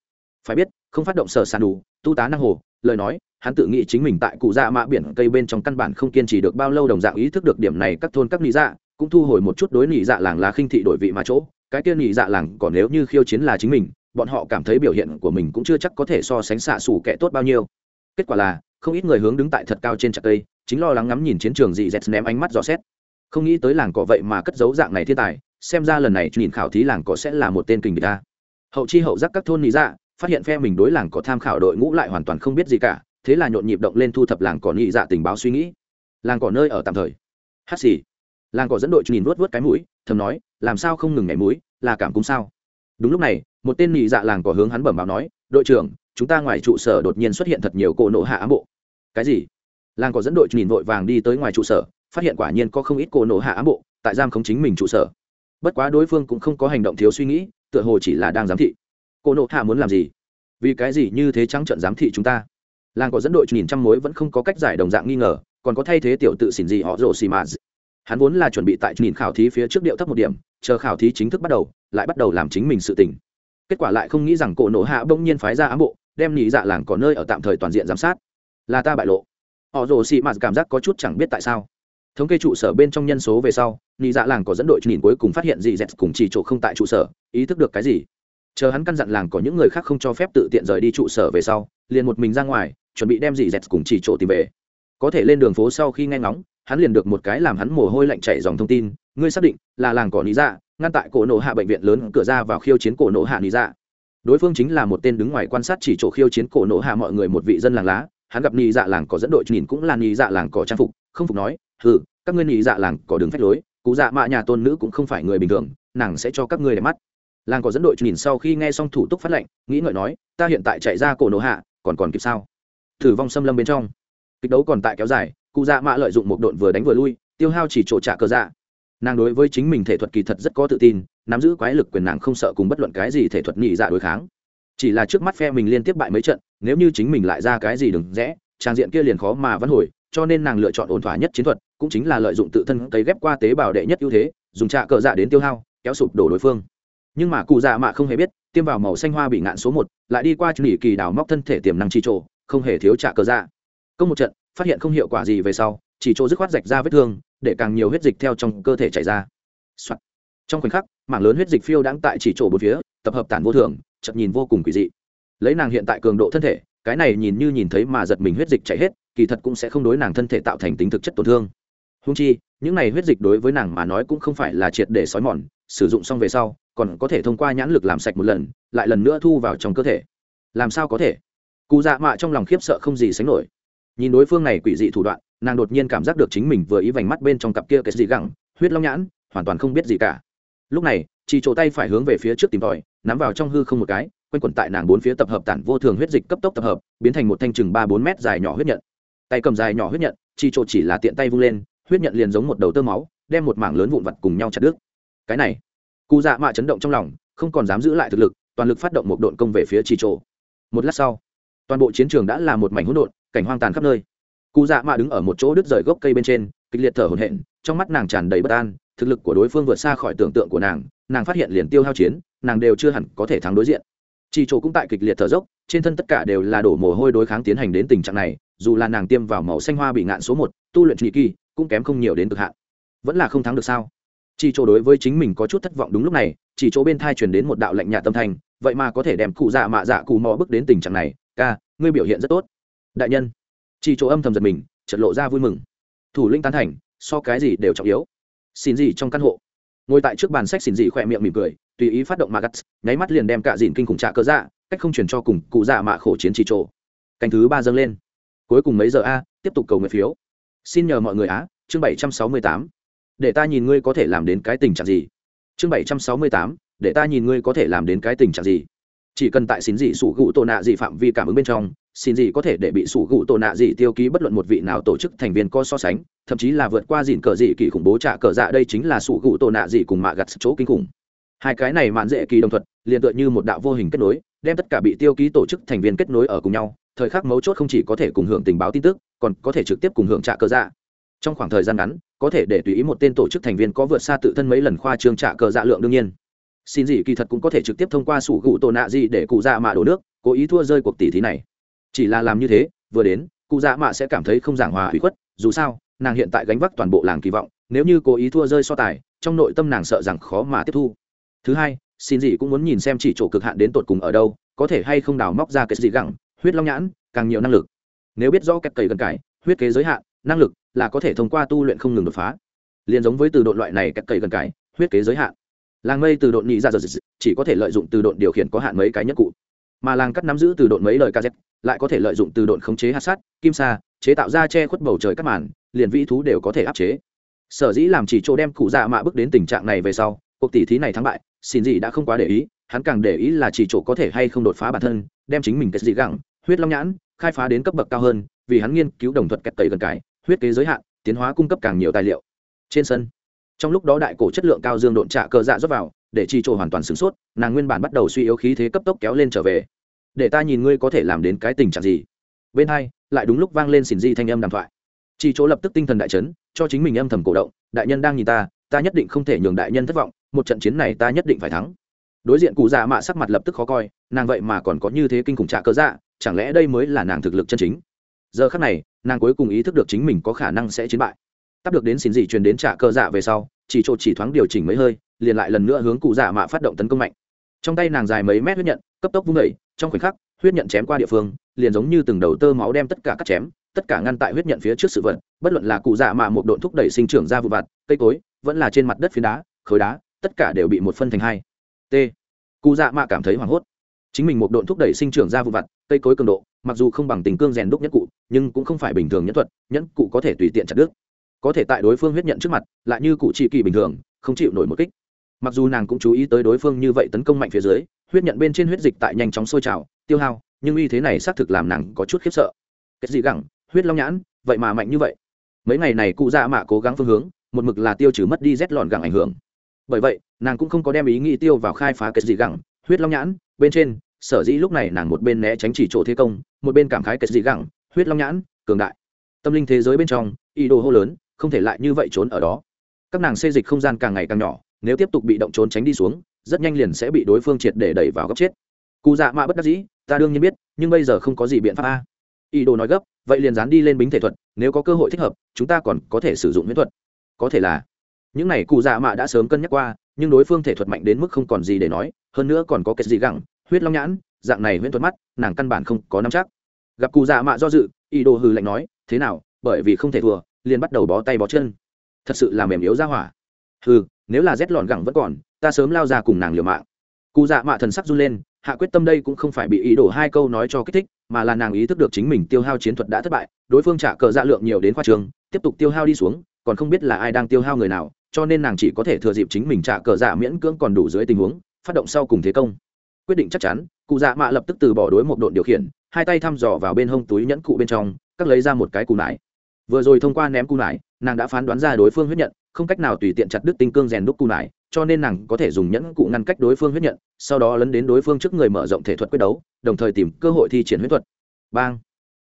phải biết, không phát động sở sàn đủ, tu tá năng hồ, lời nói, hắn tự nghĩ chính mình tại cụ dạ mạ biển cây bên trong căn bản không kiên trì được bao lâu đồng dạng ý thức được điểm này các thôn các nị dạ cũng thu hồi một chút đối nỉ dạ làng là khinh thị đổi vị mà chỗ. Cái kia nỉ dạ làng còn nếu như khiêu chiến là chính mình, bọn họ cảm thấy biểu hiện của mình cũng chưa chắc có thể so sánh xạ xù kẻ tốt bao nhiêu. Kết quả là, không ít người hướng đứng tại thật cao trên chặt cây, chính lo lắng ngắm nhìn chiến trường dị dẹt ném ánh mắt dò xét. Không nghĩ tới làng cỏ vậy mà cất giấu dạng này thiên tài, xem ra lần này nhìn khảo thí làng cỏ sẽ là một tên kình địch ta hậu chi hậu giác các thôn nị dạ phát hiện phe mình đối làng có tham khảo đội ngũ lại hoàn toàn không biết gì cả, thế là nhộn nhịp động lên thu thập làng cỏ nhị dạ tình báo suy nghĩ. Làng cỏ nơi ở tạm thời. Hát xì. Làng cỏ dẫn đội nhìn vuốt vuốt cái mũi, thầm nói, làm sao không ngừng nhảy mũi, là cảm cúm sao? Đúng lúc này, một tên nhị dạ làng cỏ hướng hắn bẩm báo nói, đội trưởng, chúng ta ngoài trụ sở đột nhiên xuất hiện thật nhiều cỗ nộ hạ ám bộ. Cái gì? Làng cỏ dẫn đội nhìn vội vàng đi tới ngoài trụ sở, phát hiện quả nhiên có không ít cỗ nộ hạ ám bộ, tại giam không chính mình trụ sở. Bất quá đối phương cũng không có hành động thiếu suy nghĩ, tựa hồ chỉ là đang giám thị. Cô nộ hạ muốn làm gì? Vì cái gì như thế trắng trận giám thị chúng ta? Làng có dẫn đội nhìn trăm mối vẫn không có cách giải đồng dạng nghi ngờ, còn có thay thế tiểu tự xỉn gì họ rồ xì mà hắn vốn là chuẩn bị tại nhìn khảo thí phía trước điệu thấp một điểm, chờ khảo thí chính thức bắt đầu, lại bắt đầu làm chính mình sự tình. Kết quả lại không nghĩ rằng cổ nổ hạ bỗng nhiên phái ra ám bộ, đem nhị dạ làng có nơi ở tạm thời toàn diện giám sát. Là ta bại lộ. Họ rồ xì mà cảm giác có chút chẳng biết tại sao. Thống kê trụ sở bên trong nhân số về sau, nhị dạ làng có dẫn đội nhìn cuối cùng phát hiện gì dẹt cùng chỉ chỗ không tại trụ sở, ý thức được cái gì? Chờ hắn căn dặn làng có những người khác không cho phép tự tiện rời đi trụ sở về sau, liền một mình ra ngoài, chuẩn bị đem gì dẹt cùng chỉ chỗ tìm về. Có thể lên đường phố sau khi nghe ngóng, hắn liền được một cái làm hắn mồ hôi lạnh chảy dòng thông tin. Ngươi xác định là làng cỏ lý dạ ngăn tại cổ nổ hạ bệnh viện lớn cửa ra vào khiêu chiến cổ nổ hạ lý dạ. Đối phương chính là một tên đứng ngoài quan sát chỉ chỗ khiêu chiến cổ nổ hạ mọi người một vị dân làng lá. Hắn gặp nhị dạ làng có dẫn đội, nhìn cũng là nhị dạ làng có trang phục, không phục nói, hừ, các ngươi nhị dạ làng có đứng phách lối cụ dạ mạ nhà tôn nữ cũng không phải người bình thường, nàng sẽ cho các ngươi để mắt làng có dẫn đội nhìn sau khi nghe xong thủ tục phát lệnh, nghĩ ngợi nói, ta hiện tại chạy ra cổ nổ hạ, còn còn kịp sao? Thử vong xâm lâm bên trong. Kịch đấu còn tại kéo dài, cụ dạ mạ lợi dụng một độn vừa đánh vừa lui, tiêu hao chỉ trộ trả cơ dạ. Nàng đối với chính mình thể thuật kỳ thật rất có tự tin, nắm giữ quái lực quyền nàng không sợ cùng bất luận cái gì thể thuật nhị dạ đối kháng. Chỉ là trước mắt phe mình liên tiếp bại mấy trận, nếu như chính mình lại ra cái gì đừng rẽ, trang diện kia liền khó mà vẫn hồi, cho nên nàng lựa chọn ổn thỏa nhất chiến thuật, cũng chính là lợi dụng tự thân cấy ghép qua tế bào đệ nhất ưu thế, dùng trạ cờ dạ đến tiêu hao, kéo sụp đổ đối phương nhưng mà cụ dạ mạ không hề biết, tiêm vào màu xanh hoa bị ngạn số một, lại đi qua nghỉ kỳ đào móc thân thể tiềm năng chi trộ không hề thiếu trả cờ dạ. Công một trận, phát hiện không hiệu quả gì về sau, chỉ chỗ dứt khoát rạch ra vết thương, để càng nhiều huyết dịch theo trong cơ thể chảy ra、Soạn. trong khoảnh khắc, mảng lớn huyết dịch phiêu đáng tại chỉ chỗ bốn phía, tập hợp tản vô thường, chậm nhìn vô cùng quỷ dị. Lấy nàng hiện tại cường độ thân thể, cái này nhìn như nhìn thấy mà giật mình huyết dịch chảy hết, kỳ thật cũng sẽ không đối nàng thân thể tạo thành tính thực chất tổn thương. Húng chi, những này huyết dịch đối với nàng mà nói cũng không phải là triệt để sói mòn sử dụng xong về sau, còn có thể thông qua nhãn lực làm sạch một lần, lại lần nữa thu vào trong cơ thể. Làm sao có thể? Cụ dạ mạ trong lòng khiếp sợ không gì sánh nổi. Nhìn đối phương này quỷ dị thủ đoạn, nàng đột nhiên cảm giác được chính mình vừa ý vành mắt bên trong cặp kia cái gì gẳng, huyết long nhãn, hoàn toàn không biết gì cả. Lúc này, chỉ chỗ tay phải hướng về phía trước tìm tòi, nắm vào trong hư không một cái, quanh quẩn tại nàng bốn phía tập hợp tản vô thường huyết dịch cấp tốc tập hợp, biến thành một thanh chừng ba bốn mét dài nhỏ huyết nhận. Tay cầm dài nhỏ huyết nhận chi chỗ chỉ là tiện tay vung lên, huyết nhận liền giống một đầu tơ máu, đem một mảng lớn vụn vặt cùng nhau chặt đứt cái này, cụ dạ mạ chấn động trong lòng, không còn dám giữ lại thực lực, toàn lực phát động một đội công về phía chi trộ một lát sau, toàn bộ chiến trường đã là một mảnh hỗn độn, cảnh hoang tàn khắp nơi. Cụ dạ mạ đứng ở một chỗ đứt rời gốc cây bên trên, kịch liệt thở hổn hển, trong mắt nàng tràn đầy bất an, thực lực của đối phương vượt xa khỏi tưởng tượng của nàng nàng phát hiện liền tiêu hao chiến, nàng đều chưa hẳn có thể thắng đối diện. Chị chỗ cũng tại kịch liệt thở dốc, trên thân tất cả đều là đổ mồ hôi đối kháng tiến hành đến tình trạng này, dù là nàng tiêm vào màu xanh hoa bị ngạn số một, tu luyện trị kỳ, cũng kém không nhiều đến cực hạn. Vẫn là không thắng được sao? Chỉ chỗ đối với chính mình có chút thất vọng đúng lúc này, chỉ chỗ bên thai truyền đến một đạo lạnh nhạt tâm thành vậy mà có thể đem cụ dạ mạ dạ cụ mò bước đến tình trạng này, ca, ngươi biểu hiện rất tốt. Đại nhân. Chỉ chỗ âm thầm giật mình, chợt lộ ra vui mừng. Thủ lĩnh tán thành, so cái gì đều trọng yếu. Xin gì trong căn hộ. Ngồi tại trước bàn sách xin gì khỏe miệng mỉm cười, tùy ý phát động mạ gắt, nháy mắt liền đem cả dìn kinh khủng trạ cơ dạ cách không chuyển cho cùng cụ dạ mạ khổ chiến chỉ chỗ. Canh thứ ba dâng lên. Cuối cùng mấy giờ a, tiếp tục cầu nguyện phiếu. Xin nhờ mọi người á, chương bảy trăm sáu mươi tám để ta nhìn ngươi có thể làm đến cái tình trạng gì? Chương bảy trăm sáu mươi tám, để ta nhìn ngươi có thể làm đến cái tình trạng gì? Chỉ cần tại xin dị sủ gụ tổ nạ dị phạm vi cảm ứng bên trong, xin gì có thể để bị sủ gụ tổ nạ dị tiêu ký bất luận một vị nào tổ chức thành viên có so sánh, thậm chí là vượt qua dịn cờ dị kỳ khủng bố trả cờ dạ đây chính là sủ gụ tổ nạ dị cùng mạ gặt chỗ kinh khủng. Hai cái này mạn dễ kỳ đồng thuật, liền tựa như một đạo vô hình kết nối, đem tất cả bị tiêu ký tổ chức thành viên kết nối ở cùng nhau, thời khắc mấu chốt không chỉ có thể cùng hưởng tình báo tin tức, còn có thể trực tiếp cùng hưởng trả cờ dạ. Trong khoảng thời gian ngắn có thể để tùy ý một tên tổ chức thành viên có vượt xa tự thân mấy lần khoa trương trả cờ dạ lượng đương nhiên. Xin gì kỳ thật cũng có thể trực tiếp thông qua sủ gụ tổ nạ gì để cụ dạ mạ đổ nước, cố ý thua rơi cuộc tỷ thí này. Chỉ là làm như thế, vừa đến, cụ dạ mạ sẽ cảm thấy không giảng hòa hủy khuất, dù sao, nàng hiện tại gánh vác toàn bộ làng kỳ vọng, nếu như cố ý thua rơi so tài, trong nội tâm nàng sợ rằng khó mà tiếp thu. Thứ hai, xin gì cũng muốn nhìn xem chỉ chỗ cực hạn đến tột cùng ở đâu, có thể hay không đào móc ra cái gì gẳng huyết long nhãn, càng nhiều năng lực. Nếu biết rõ kẹp cầy gần cải, huyết kế giới hạn, năng lực là có thể thông qua tu luyện không ngừng đột phá. Liền giống với từ độ loại này kẹp cậy gần cái, huyết kế giới hạn. Làng mây từ độn nhị dạ ra giờ chỉ có thể lợi dụng từ độn điều khiển có hạn mấy cái nhất cụ. Mà làng cắt nắm giữ từ độn mấy lời kz lại có thể lợi dụng từ độn khống chế hạt sát kim sa chế tạo ra che khuất bầu trời các màn liền vĩ thú đều có thể áp chế. Sở dĩ làm chỉ chỗ đem cụ dạ mạ bước đến tình trạng này về sau cuộc tỷ thí này thắng bại xin gì đã không quá để ý hắn càng để ý là chỉ chỗ có thể hay không đột phá bản thân đem chính mình cái gì gẳng huyết long nhãn khai phá đến cấp bậc cao hơn vì hắn nghiên cứu đồng thuật kẹt tẩy gần cái huyết kế giới hạn, tiến hóa cung cấp càng nhiều tài liệu. Trên sân, trong lúc đó đại cổ chất lượng cao dương độn trạ cờ dạ rót vào, để chi trổ hoàn toàn sửng sốt, nàng nguyên bản bắt đầu suy yếu khí thế cấp tốc kéo lên trở về. Để ta nhìn ngươi có thể làm đến cái tình trạng gì? Bên hai, lại đúng lúc vang lên xỉn di thanh âm đàm thoại. Chi chỗ lập tức tinh thần đại chấn, cho chính mình âm thầm cổ động, đại nhân đang nhìn ta ta nhất định không thể nhường đại nhân thất vọng, một trận chiến này ta nhất định phải thắng. Đối diện cụ già mạ sắc mặt lập tức khó coi, nàng vậy mà còn có như thế kinh khủng trạ cờ dạ chẳng lẽ đây mới là nàng thực lực chân chính? Giờ khắc này, nàng cuối cùng ý thức được chính mình có khả năng sẽ chiến bại. Tắp được đến xin dị truyền đến trả cơ dạ về sau, chỉ chỗ chỉ thoáng điều chỉnh mấy hơi, liền lại lần nữa hướng cụ dạ mạ phát động tấn công mạnh. Trong tay nàng dài mấy mét huyết nhận, cấp tốc vung đẩy trong khoảnh khắc, huyết nhận chém qua địa phương, liền giống như từng đầu tơ máu đem tất cả cắt chém, tất cả ngăn tại huyết nhận phía trước sự vật, bất luận là cụ dạ mạ một độn thúc đẩy sinh trưởng ra vụ vặt, cây cối, vẫn là trên mặt đất phiến đá, khối đá, tất cả đều bị một phân thành hai. T. Cụ dạ mạ cảm thấy hoảng hốt. Chính mình một độn thúc đẩy sinh trưởng ra vụ vặt, cây cối cường độ, mặc dù không bằng tình cương rèn đúc nhất cụ nhưng cũng không phải bình thường nhẫn thuật, nhẫn cụ có thể tùy tiện chặt đứt. Có thể tại đối phương huyết nhận trước mặt, lại như cụ trị kỳ bình thường, không chịu nổi một kích. Mặc dù nàng cũng chú ý tới đối phương như vậy tấn công mạnh phía dưới, huyết nhận bên trên huyết dịch tại nhanh chóng sôi trào, tiêu hao, nhưng uy thế này xác thực làm nàng có chút khiếp sợ. Cái gì gẳng, huyết long nhãn, vậy mà mạnh như vậy. Mấy ngày này cụ dạ mạ cố gắng phương hướng, một mực là tiêu trừ mất đi rét lọn gẳng ảnh hưởng. Bởi vậy, nàng cũng không có đem ý nghĩ tiêu vào khai phá cái gì gẳng, huyết long nhãn, bên trên, sở dĩ lúc này nàng một bên né tránh chỉ chỗ thế công, một bên cảm khái cái gì gẳng huyết long nhãn, cường đại. Tâm linh thế giới bên trong, ý đồ hô lớn, không thể lại như vậy trốn ở đó. Các nàng xê dịch không gian càng ngày càng nhỏ, nếu tiếp tục bị động trốn tránh đi xuống, rất nhanh liền sẽ bị đối phương triệt để đẩy vào góc chết. Cụ dạ mạ bất đắc dĩ, ta đương nhiên biết, nhưng bây giờ không có gì biện pháp a. Ý đồ nói gấp, vậy liền dán đi lên bính thể thuật, nếu có cơ hội thích hợp, chúng ta còn có thể sử dụng miễn thuật. Có thể là, những này cụ dạ mạ đã sớm cân nhắc qua, nhưng đối phương thể thuật mạnh đến mức không còn gì để nói, hơn nữa còn có cái gì gẳng, huyết long nhãn, dạng này huyễn thuật mắt, nàng căn bản không có nắm chắc gặp cụ dạ mạ do dự, ý đồ hừ lạnh nói, thế nào, bởi vì không thể thua, liền bắt đầu bó tay bó chân. Thật sự là mềm yếu ra hỏa. Hừ, nếu là rét lòn gẳng vẫn còn, ta sớm lao ra cùng nàng liều mạng. Cụ dạ mạ thần sắc run lên, hạ quyết tâm đây cũng không phải bị ý đồ hai câu nói cho kích thích, mà là nàng ý thức được chính mình tiêu hao chiến thuật đã thất bại, đối phương trả cờ dạ lượng nhiều đến khoa trường, tiếp tục tiêu hao đi xuống, còn không biết là ai đang tiêu hao người nào, cho nên nàng chỉ có thể thừa dịp chính mình trả cờ dạ miễn cưỡng còn đủ dưới tình huống, phát động sau cùng thế công. Quyết định chắc chắn cụ dạ mạ lập tức từ bỏ đối một đội điều khiển, hai tay thăm dò vào bên hông túi nhẫn cụ bên trong cắt lấy ra một cái cù nải. Vừa rồi thông qua ném cù nải, nàng đã phán đoán ra đối phương huyết nhận, không cách nào tùy tiện chặt đứt tinh cương rèn đúc cù nải, cho nên nàng có thể dùng nhẫn cụ ngăn cách đối phương huyết nhận, sau đó lấn đến đối phương trước người mở rộng thể thuật quyết đấu, đồng thời tìm cơ hội thi triển huyết thuật. Bang!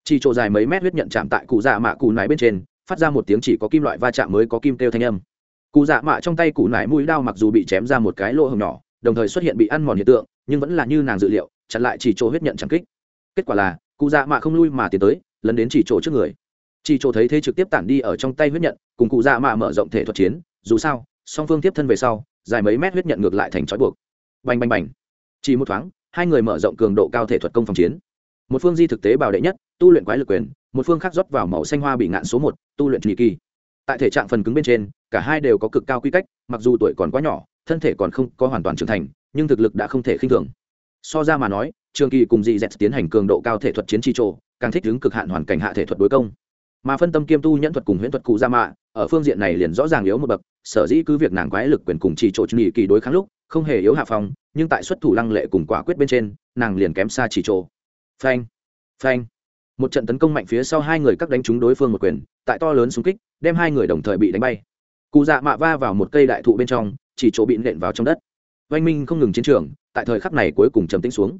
Chỉ chỗ dài mấy mét huyết nhận chạm tại cụ dạ mạ cụ nải bên trên, phát ra một tiếng chỉ có kim loại va chạm mới có kim kêu thanh âm. Cụ dạ mạ trong tay cụ nải mũi đao mặc dù bị chém ra một cái lỗ hồng nhỏ, đồng thời xuất hiện bị ăn mòn hiện tượng, nhưng vẫn là như nàng dự liệu chặn lại chỉ chỗ huyết nhận chẳng kích. Kết quả là, cụ dạ mạ không lui mà tiến tới, lấn đến chỉ chỗ trước người. Chỉ chỗ thấy thế trực tiếp tản đi ở trong tay huyết nhận, cùng cụ dạ mạ mở rộng thể thuật chiến, dù sao, song phương tiếp thân về sau, dài mấy mét huyết nhận ngược lại thành trói buộc. Bành bành bành. Chỉ một thoáng, hai người mở rộng cường độ cao thể thuật công phòng chiến. Một phương di thực tế bảo đệ nhất, tu luyện quái lực quyền, một phương khác rót vào màu xanh hoa bị ngạn số một, tu luyện nhị kỳ. Tại thể trạng phần cứng bên trên, cả hai đều có cực cao quy cách, mặc dù tuổi còn quá nhỏ, thân thể còn không có hoàn toàn trưởng thành, nhưng thực lực đã không thể khinh thường so ra mà nói, trường kỳ cùng dị dẹt tiến hành cường độ cao thể thuật chiến chi trộ càng thích ứng cực hạn hoàn cảnh hạ thể thuật đối công. Mà phân tâm kiêm tu nhẫn thuật cùng huyễn thuật cụ gia mạ ở phương diện này liền rõ ràng yếu một bậc, sở dĩ cứ việc nàng quái lực quyền cùng chỉ trộ nhị kỳ đối kháng lúc, không hề yếu hạ phong, nhưng tại xuất thủ lăng lệ cùng quả quyết bên trên, nàng liền kém xa chỉ trộ phanh phanh. Một trận tấn công mạnh phía sau hai người cắt đánh trúng đối phương một quyền, tại to lớn xung kích, đem hai người đồng thời bị đánh bay. Cụ dạ mạ va vào một cây đại thụ bên trong, chỉ chỗ bị nện vào trong đất. Oanh minh không ngừng chiến trường tại thời khắc này cuối cùng trầm tĩnh xuống.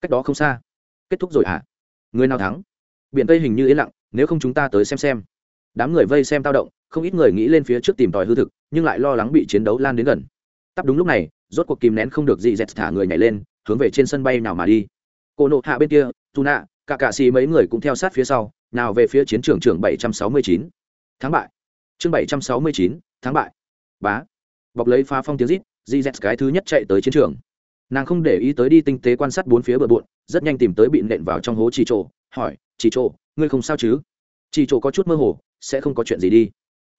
Cách đó không xa. Kết thúc rồi hả? À? người nào thắng? Biển tây hình như yên lặng nếu không chúng ta tới xem xem. Đám người vây xem tao động không ít người nghĩ lên phía trước tìm tòi hư thực nhưng lại lo lắng bị chiến đấu lan đến gần. Tắp đúng lúc này rốt cuộc kìm nén không được gì, dẹt thả người nhảy lên hướng về trên sân bay nào mà đi. Cô nộ hạ bên kia tu nạ cả cạ xì mấy người cũng theo sát phía sau nào về phía chiến trường trường bảy trăm sáu mươi chín. Tháng bại. Chương bảy trăm sáu mươi chín tháng bại. Bá. Bọc lấy phá phong tiếng rít gz cái thứ nhất chạy tới chiến trường nàng không để ý tới đi tinh tế quan sát bốn phía bờ bộn, rất nhanh tìm tới bị nện vào trong hố chỉ trộ, hỏi chỉ trộ, ngươi không sao chứ? Chỉ trộ có chút mơ hồ, sẽ không có chuyện gì đi.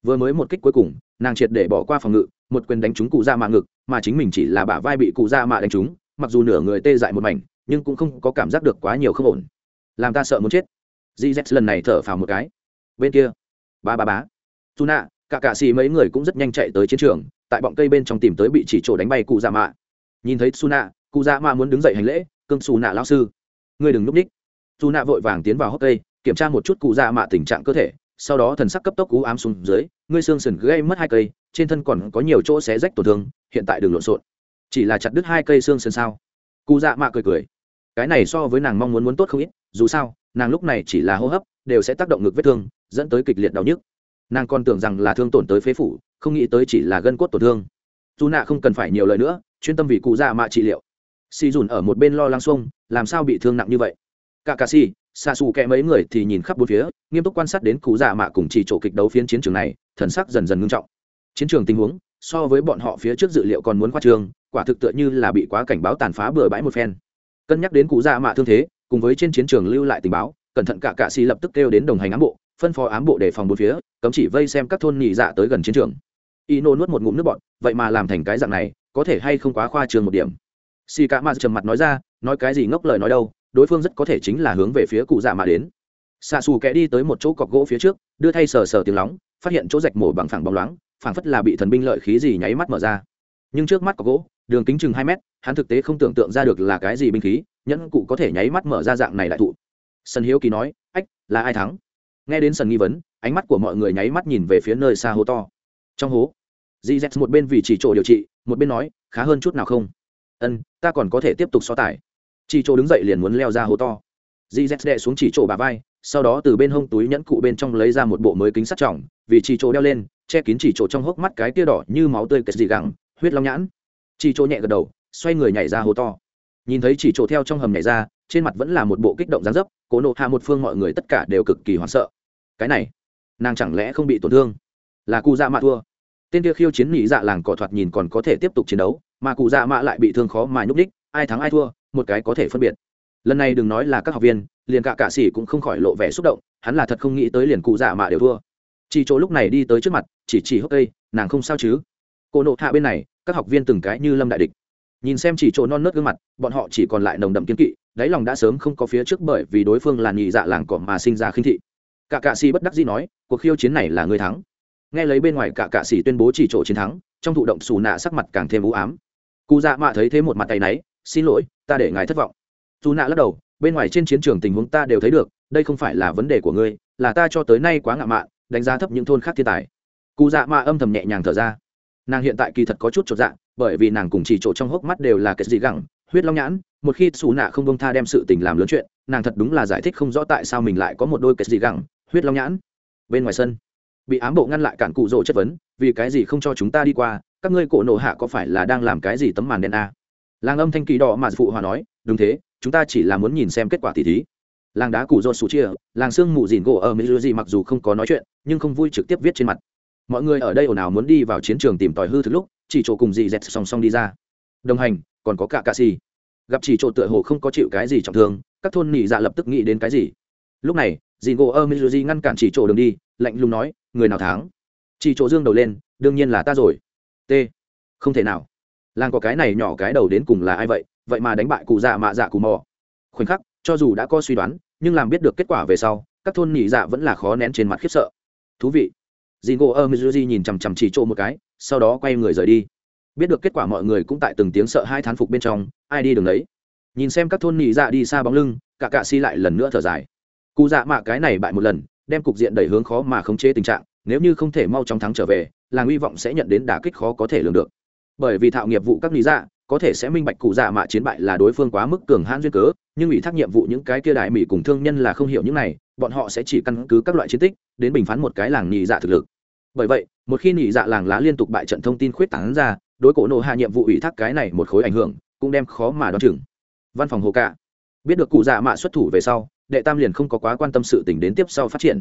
Vừa mới một kích cuối cùng, nàng triệt để bỏ qua phòng ngự, một quyền đánh trúng cụ ra mạ ngực, mà chính mình chỉ là bả vai bị cụ ra mạ đánh trúng, mặc dù nửa người tê dại một mảnh, nhưng cũng không có cảm giác được quá nhiều không ổn. Làm ta sợ muốn chết. Gz lần này thở phào một cái. Bên kia. Ba ba bá tu nạ cả cạ xì mấy người cũng rất nhanh chạy tới chiến trường, tại bọng cây bên trong tìm tới bị chỉ trổ đánh bay cụ dạ mạ nhìn thấy su nạ cụ dạ mạ muốn đứng dậy hành lễ, cương su nạ lao sư, ngươi đừng núp ních su nạ vội vàng tiến vào hốc cây, kiểm tra một chút cụ dạ mạ tình trạng cơ thể, sau đó thần sắc cấp tốc cú ám xuống dưới, ngươi xương sườn gây mất hai cây, trên thân còn có nhiều chỗ xé rách tổn thương, hiện tại đừng lộn xộn. Chỉ là chặt đứt hai cây xương sườn sao? Cụ dạ mạ cười cười, cái này so với nàng mong muốn muốn tốt không ít, dù sao, nàng lúc này chỉ là hô hấp, đều sẽ tác động ngực vết thương, dẫn tới kịch liệt đau nhức. Nàng còn tưởng rằng là thương tổn tới phế phủ, không nghĩ tới chỉ là gân cốt tổn thương. Dù nạ không cần phải nhiều lời nữa chuyên tâm vì cụ già mạ trị liệu. Si dùn ở một bên lo lắng xuông, làm sao bị thương nặng như vậy? Cả cà si xa xù kẽ mấy người thì nhìn khắp bốn phía, nghiêm túc quan sát đến cụ già mạ cùng chỉ chỗ kịch đấu phiến chiến trường này, thần sắc dần dần ngưng trọng. Chiến trường tình huống, so với bọn họ phía trước dự liệu còn muốn khoa trường quả thực tựa như là bị quá cảnh báo tàn phá bừa bãi một phen. Cân nhắc đến cụ già mạ thương thế, cùng với trên chiến trường lưu lại tình báo, cẩn thận cả cạ xì lập tức kêu đến đồng hành ám bộ, phân phó ám bộ để phòng bốn phía, cấm chỉ vây xem các thôn nhị dạ tới gần chiến trường. Y nô nuốt một ngụm nước bọn vậy mà làm thành cái dạng này có thể hay không quá khoa trường một điểm. Xì cả mà trầm mặt nói ra, nói cái gì ngốc lời nói đâu, đối phương rất có thể chính là hướng về phía cụ dạ mà đến. Xạ xù kẽ đi tới một chỗ cọc gỗ phía trước, đưa thay sờ sờ tiếng lóng, phát hiện chỗ rạch mổ bằng phẳng bóng loáng, phảng phất là bị thần binh lợi khí gì nháy mắt mở ra. Nhưng trước mắt cọc gỗ, đường kính chừng hai mét, hắn thực tế không tưởng tượng ra được là cái gì binh khí, nhẫn cụ có thể nháy mắt mở ra dạng này đại thụ sân hiếu kỳ nói, ách, là ai thắng? Nghe đến sân nghi vấn, ánh mắt của mọi người nháy mắt nhìn về phía nơi xa hố to. Trong hố z một bên vì chỉ chỗ điều trị một bên nói, khá hơn chút nào không? Ân ta còn có thể tiếp tục so tài. Chỉ chỗ đứng dậy liền muốn leo ra hố to. Gz đệ xuống chỉ chỗ bà vai, sau đó từ bên hông túi nhẫn cụ bên trong lấy ra một bộ mới kính sắt trọng, vì chỉ chỗ đeo lên, che kín chỉ chỗ trong hốc mắt cái tia đỏ như máu tươi kẹt dị gẳng, huyết long nhãn. Chỉ chỗ nhẹ gật đầu, xoay người nhảy ra hố to. Nhìn thấy chỉ chỗ theo trong hầm nhảy ra, trên mặt vẫn là một bộ kích động gián dấp, cố nộ hạ một phương mọi người tất cả đều cực kỳ hoảng sợ. Cái này, nàng chẳng lẽ không bị tổn thương? Là cu dạ mạ thua tên kia khiêu chiến nhị dạ làng cỏ thoạt nhìn còn có thể tiếp tục chiến đấu, mà cụ dạ mạ lại bị thương khó mà nhúc đích ai thắng ai thua, một cái có thể phân biệt. Lần này đừng nói là các học viên, liền cả cạ sĩ cũng không khỏi lộ vẻ xúc động, hắn là thật không nghĩ tới liền cụ dạ mạ đều thua. Chỉ chỗ lúc này đi tới trước mặt, chỉ chỉ hốc cây, nàng không sao chứ? Cô nộ hạ bên này, các học viên từng cái như lâm đại địch. Nhìn xem chỉ chỗ non nớt gương mặt, bọn họ chỉ còn lại nồng đậm kiên kỵ, đáy lòng đã sớm không có phía trước bởi vì đối phương là nhị dạ làng cỏ mà sinh ra khinh thị. Cả cạ sĩ bất đắc dĩ nói, cuộc khiêu chiến này là người thắng nghe lấy bên ngoài cả cạ sĩ tuyên bố chỉ chỗ chiến thắng, trong thụ động xù nạ sắc mặt càng thêm u ám. Cụ dạ mạ thấy thế một mặt tay náy, xin lỗi, ta để ngài thất vọng. Dù nạ lắc đầu, bên ngoài trên chiến trường tình huống ta đều thấy được, đây không phải là vấn đề của ngươi, là ta cho tới nay quá ngạo mạn, đánh giá thấp những thôn khác thiên tài. Cụ dạ mạ âm thầm nhẹ nhàng thở ra. Nàng hiện tại kỳ thật có chút chột dạ bởi vì nàng cùng chỉ chỗ trong hốc mắt đều là cái gì gẳng, huyết long nhãn, một khi xù nạ không bông tha đem sự tình làm lớn chuyện, nàng thật đúng là giải thích không rõ tại sao mình lại có một đôi cái gì gẳng, huyết long nhãn. Bên ngoài sân bị ám bộ ngăn lại cản cụ rồ chất vấn, vì cái gì không cho chúng ta đi qua, các ngươi cổ nộ hạ có phải là đang làm cái gì tấm màn đen a? Làng âm thanh kỳ đỏ mà phụ hòa nói, đúng thế, chúng ta chỉ là muốn nhìn xem kết quả tỷ thí. Làng đá cụ rỗ sủ chia, làng xương mù dìn gỗ ở mỹ gì mặc dù không có nói chuyện, nhưng không vui trực tiếp viết trên mặt. Mọi người ở đây ồn ào muốn đi vào chiến trường tìm tòi hư thực lúc, chỉ chỗ cùng dì dẹt song song đi ra. Đồng hành, còn có cả cà xì gặp chỉ chỗ tựa hồ không có chịu cái gì trọng thương, các thôn nỉ dạ lập tức nghĩ đến cái gì? Lúc này dì gỗ ơ mizuji ngăn cản chỉ chỗ đường đi lạnh lùng nói, người nào thắng? Chỉ chỗ dương đầu lên, đương nhiên là ta rồi. T. Không thể nào. Làng có cái này nhỏ cái đầu đến cùng là ai vậy? Vậy mà đánh bại cụ dạ mạ dạ cù mò. Khoảnh khắc, cho dù đã có suy đoán, nhưng làm biết được kết quả về sau, các thôn Nhị dạ vẫn là khó nén trên mặt khiếp sợ. Thú vị. Dì gỗ ơ mizuji nhìn chằm chằm chỉ chỗ một cái, sau đó quay người rời đi. Biết được kết quả mọi người cũng tại từng tiếng sợ hai thán phục bên trong, ai đi đường đấy? Nhìn xem các thôn Nhị dạ đi xa bóng lưng cả cạ si lại lần nữa thở dài. Cụ dạ mạ cái này bại một lần đem cục diện đẩy hướng khó mà khống chế tình trạng, nếu như không thể mau chóng thắng trở về, làng hy vọng sẽ nhận đến đả kích khó có thể lường được. Bởi vì thạo nghiệp vụ các lý dạ có thể sẽ minh bạch cụ dạ mạ chiến bại là đối phương quá mức cường hãn duyên cớ, nhưng ủy thác nhiệm vụ những cái kia đại mỹ cùng thương nhân là không hiểu những này, bọn họ sẽ chỉ căn cứ các loại chiến tích, đến bình phán một cái làng nhị dạ thực lực. Bởi vậy, một khi nhị dạ làng lá liên tục bại trận thông tin khuyết tán ra, đối cổ nộ hạ nhiệm vụ ủy thác cái này một khối ảnh hưởng, cũng đem khó mà đoán chừng. Văn phòng hồ cạ. Biết được cụ dạ mạ xuất thủ về sau đệ tam liền không có quá quan tâm sự tình đến tiếp sau phát triển.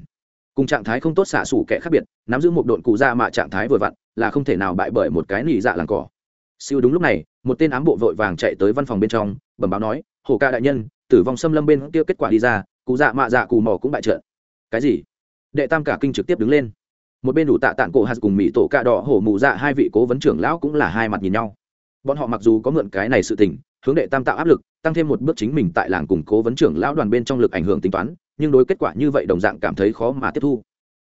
Cùng trạng thái không tốt xạ xủ kẻ khác biệt, nắm giữ một đội cụ dạ mạ trạng thái vừa vặn, là không thể nào bại bởi một cái nỉ dạ làng cỏ. Siêu đúng lúc này, một tên ám bộ vội vàng chạy tới văn phòng bên trong, bẩm báo nói, hồ ca đại nhân, tử vong xâm lâm bên kia kết quả đi ra, cụ dạ mạ dạ cù mò cũng bại trận. Cái gì? Đệ tam cả kinh trực tiếp đứng lên. Một bên đủ tạ tạng cổ hạt cùng mỹ tổ cạ đỏ hổ mù dạ hai vị cố vấn trưởng lão cũng là hai mặt nhìn nhau. Bọn họ mặc dù có mượn cái này sự tình hướng đệ tam tạo áp lực, tăng thêm một bước chính mình tại làng củng cố vấn trưởng lão đoàn bên trong lực ảnh hưởng tính toán, nhưng đối kết quả như vậy đồng dạng cảm thấy khó mà tiếp thu.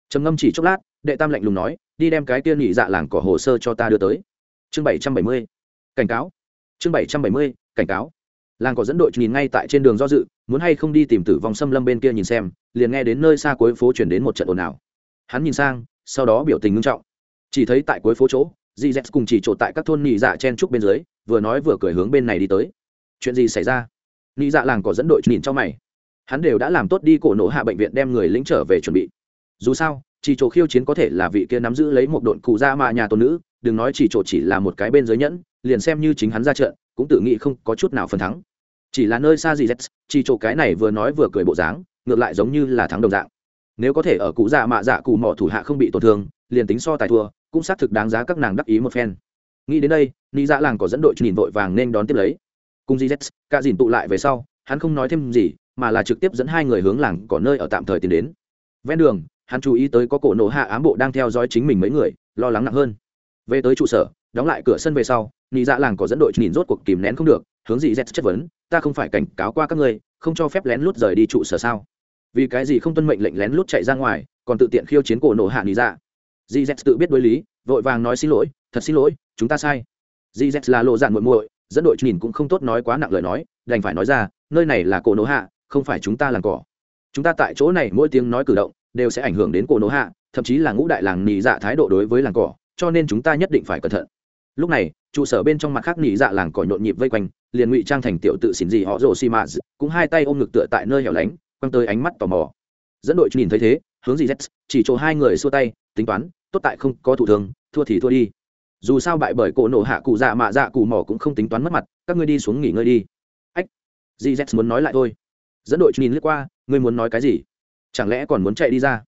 Trầm ngâm chỉ chốc lát, đệ tam lạnh lùng nói, đi đem cái kia nhị dạ làng cỏ hồ sơ cho ta đưa tới. Chương bảy trăm bảy mươi, cảnh cáo. Chương bảy trăm bảy mươi, cảnh cáo. Làng có dẫn đội nhìn ngay tại trên đường do dự, muốn hay không đi tìm tử vong xâm lâm bên kia nhìn xem, liền nghe đến nơi xa cuối phố chuyển đến một trận ồn ào. Hắn nhìn sang, sau đó biểu tình ngưng trọng. Chỉ thấy tại cuối phố chỗ dì z cùng chỉ trộn tại các thôn nhị dạ chen trúc bên dưới vừa nói vừa cười hướng bên này đi tới. Chuyện gì xảy ra? Nhị dạ làng có dẫn đội nhìn cho mày. Hắn đều đã làm tốt đi cổ nổ hạ bệnh viện đem người lính trở về chuẩn bị. Dù sao, chỉ chỗ khiêu chiến có thể là vị kia nắm giữ lấy một đội cụ dạ ra mà nhà tôn nữ, đừng nói chỉ chỗ chỉ là một cái bên giới nhẫn, liền xem như chính hắn ra trận, cũng tự nghĩ không có chút nào phần thắng. Chỉ là nơi xa gì z chỉ chỗ cái này vừa nói vừa cười bộ dáng, ngược lại giống như là thắng đồng dạng. Nếu có thể ở cụ dạ mạ dạ cụ mỏ thủ hạ không bị tổn thương, liền tính so tài thua, cũng xác thực đáng giá các nàng đắc ý một phen nghĩ đến đây ni dạ làng có dẫn đội nhìn vội vàng nên đón tiếp lấy. Cùng gz cả dìn tụ lại về sau, hắn không nói thêm gì, mà là trực tiếp dẫn hai người hướng làng có nơi ở tạm thời tiến đến. Ven đường, hắn chú ý tới có cổ nổ hạ ám bộ đang theo dõi chính mình mấy người, lo lắng nặng hơn. Về tới trụ sở, đóng lại cửa sân về sau, nị dạ làng có dẫn đội nhìn rốt cuộc kìm nén không được, hướng gì z chất vấn, ta không phải cảnh cáo qua các ngươi, không cho phép lén lút rời đi trụ sở sao? Vì cái gì không tuân mệnh lệnh lén lút chạy ra ngoài, còn tự tiện khiêu chiến cổ nổ hạ nị dạ? Dì z tự biết đối lý, vội vàng nói xin lỗi, thật xin lỗi chúng ta sai. Dì z là lộ dạn muội muội, dẫn đội nhìn cũng không tốt nói quá nặng lời nói, đành phải nói ra, nơi này là cổ nổ hạ, không phải chúng ta làng cỏ. Chúng ta tại chỗ này mỗi tiếng nói cử động đều sẽ ảnh hưởng đến cổ nổ hạ, thậm chí là ngũ đại làng nỉ dạ thái độ đối với làng cỏ, cho nên chúng ta nhất định phải cẩn thận. Lúc này, trụ sở bên trong mặt khác nỉ dạ làng cỏ nhộn nhịp vây quanh, liền ngụy trang thành tiểu tự xỉn gì họ rồ xi mã cũng hai tay ôm ngực tựa tại nơi hẻo lánh, quăng tới ánh mắt tò mò. Dẫn đội nhìn thấy thế, hướng gì z, chỉ chỗ hai người xua tay, tính toán, tốt tại không có thủ thường thua thì thua đi dù sao bại bởi cổ nổ hạ cụ dạ mạ dạ cụ mỏ cũng không tính toán mất mặt, các ngươi đi xuống nghỉ ngơi đi. Ách gz muốn nói lại thôi. Dẫn đội nhìn lướt qua, ngươi muốn nói cái gì? Chẳng lẽ còn muốn chạy đi ra?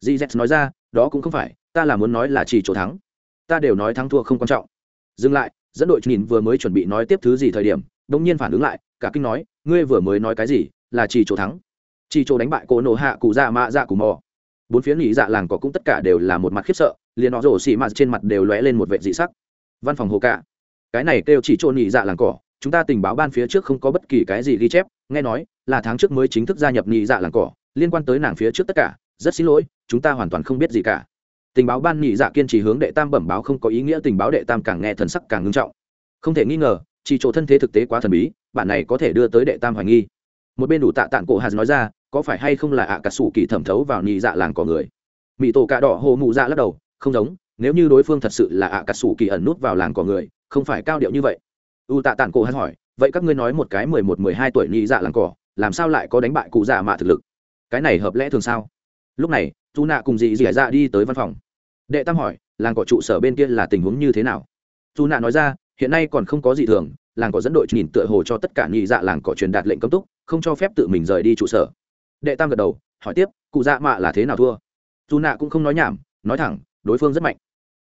Gz nói ra, đó cũng không phải, ta là muốn nói là chỉ chỗ thắng. Ta đều nói thắng thua không quan trọng. Dừng lại, dẫn đội nhìn vừa mới chuẩn bị nói tiếp thứ gì thời điểm đông nhiên phản ứng lại, cả kinh nói, ngươi vừa mới nói cái gì, là chỉ chỗ thắng. Chỉ chỗ đánh bại cổ nổ hạ cụ dạ mạ dạ cụ mò bốn phía nghỉ dạ làng có cũng tất cả đều là một mặt khiếp sợ liền họ rổ xì mạt trên mặt đều lóe lên một vệ dị sắc. Văn phòng hồ cạ. Cái này kêu chỉ trộn nhị dạ làng cỏ. Chúng ta tình báo ban phía trước không có bất kỳ cái gì ghi chép. Nghe nói, là tháng trước mới chính thức gia nhập nhị dạ làng cỏ. Liên quan tới nàng phía trước tất cả, rất xin lỗi, chúng ta hoàn toàn không biết gì cả. Tình báo ban nhị dạ kiên trì hướng đệ tam bẩm báo không có ý nghĩa tình báo đệ tam càng nghe thần sắc càng ngưng trọng. Không thể nghi ngờ, chỉ chỗ thân thế thực tế quá thần bí, bạn này có thể đưa tới đệ tam hoài nghi. Một bên đủ tạ tạng cổ hạt nói ra, có phải hay không là ạ cà sủ kỳ thẩm thấu vào nhị dạ làng có người? Mỹ tổ cà đỏ hồ mụ dạ lắc đầu không giống, nếu như đối phương thật sự là ạ cà sủ kỳ ẩn nút vào làng của người, không phải cao điệu như vậy. U tạ Tản cổ hắn hỏi, vậy các ngươi nói một cái mười một, mười hai tuổi nhị dạ làng cỏ, làm sao lại có đánh bại cụ dạ mạ thực lực? Cái này hợp lẽ thường sao? Lúc này dù nạ cùng dì dì dạ đi tới văn phòng. Đệ tam hỏi, làng cỏ trụ sở bên kia là tình huống như thế nào? Dù nạ nói ra, hiện nay còn không có gì thường, làng cỏ dẫn đội nhìn tựa hồ cho tất cả nhị dạ làng cỏ truyền đạt lệnh cấm túc, không cho phép tự mình rời đi trụ sở. Đệ tam gật đầu, hỏi tiếp, cụ dạ mạ là thế nào thua? Dù nạ cũng không nói nhảm, nói thẳng đối phương rất mạnh.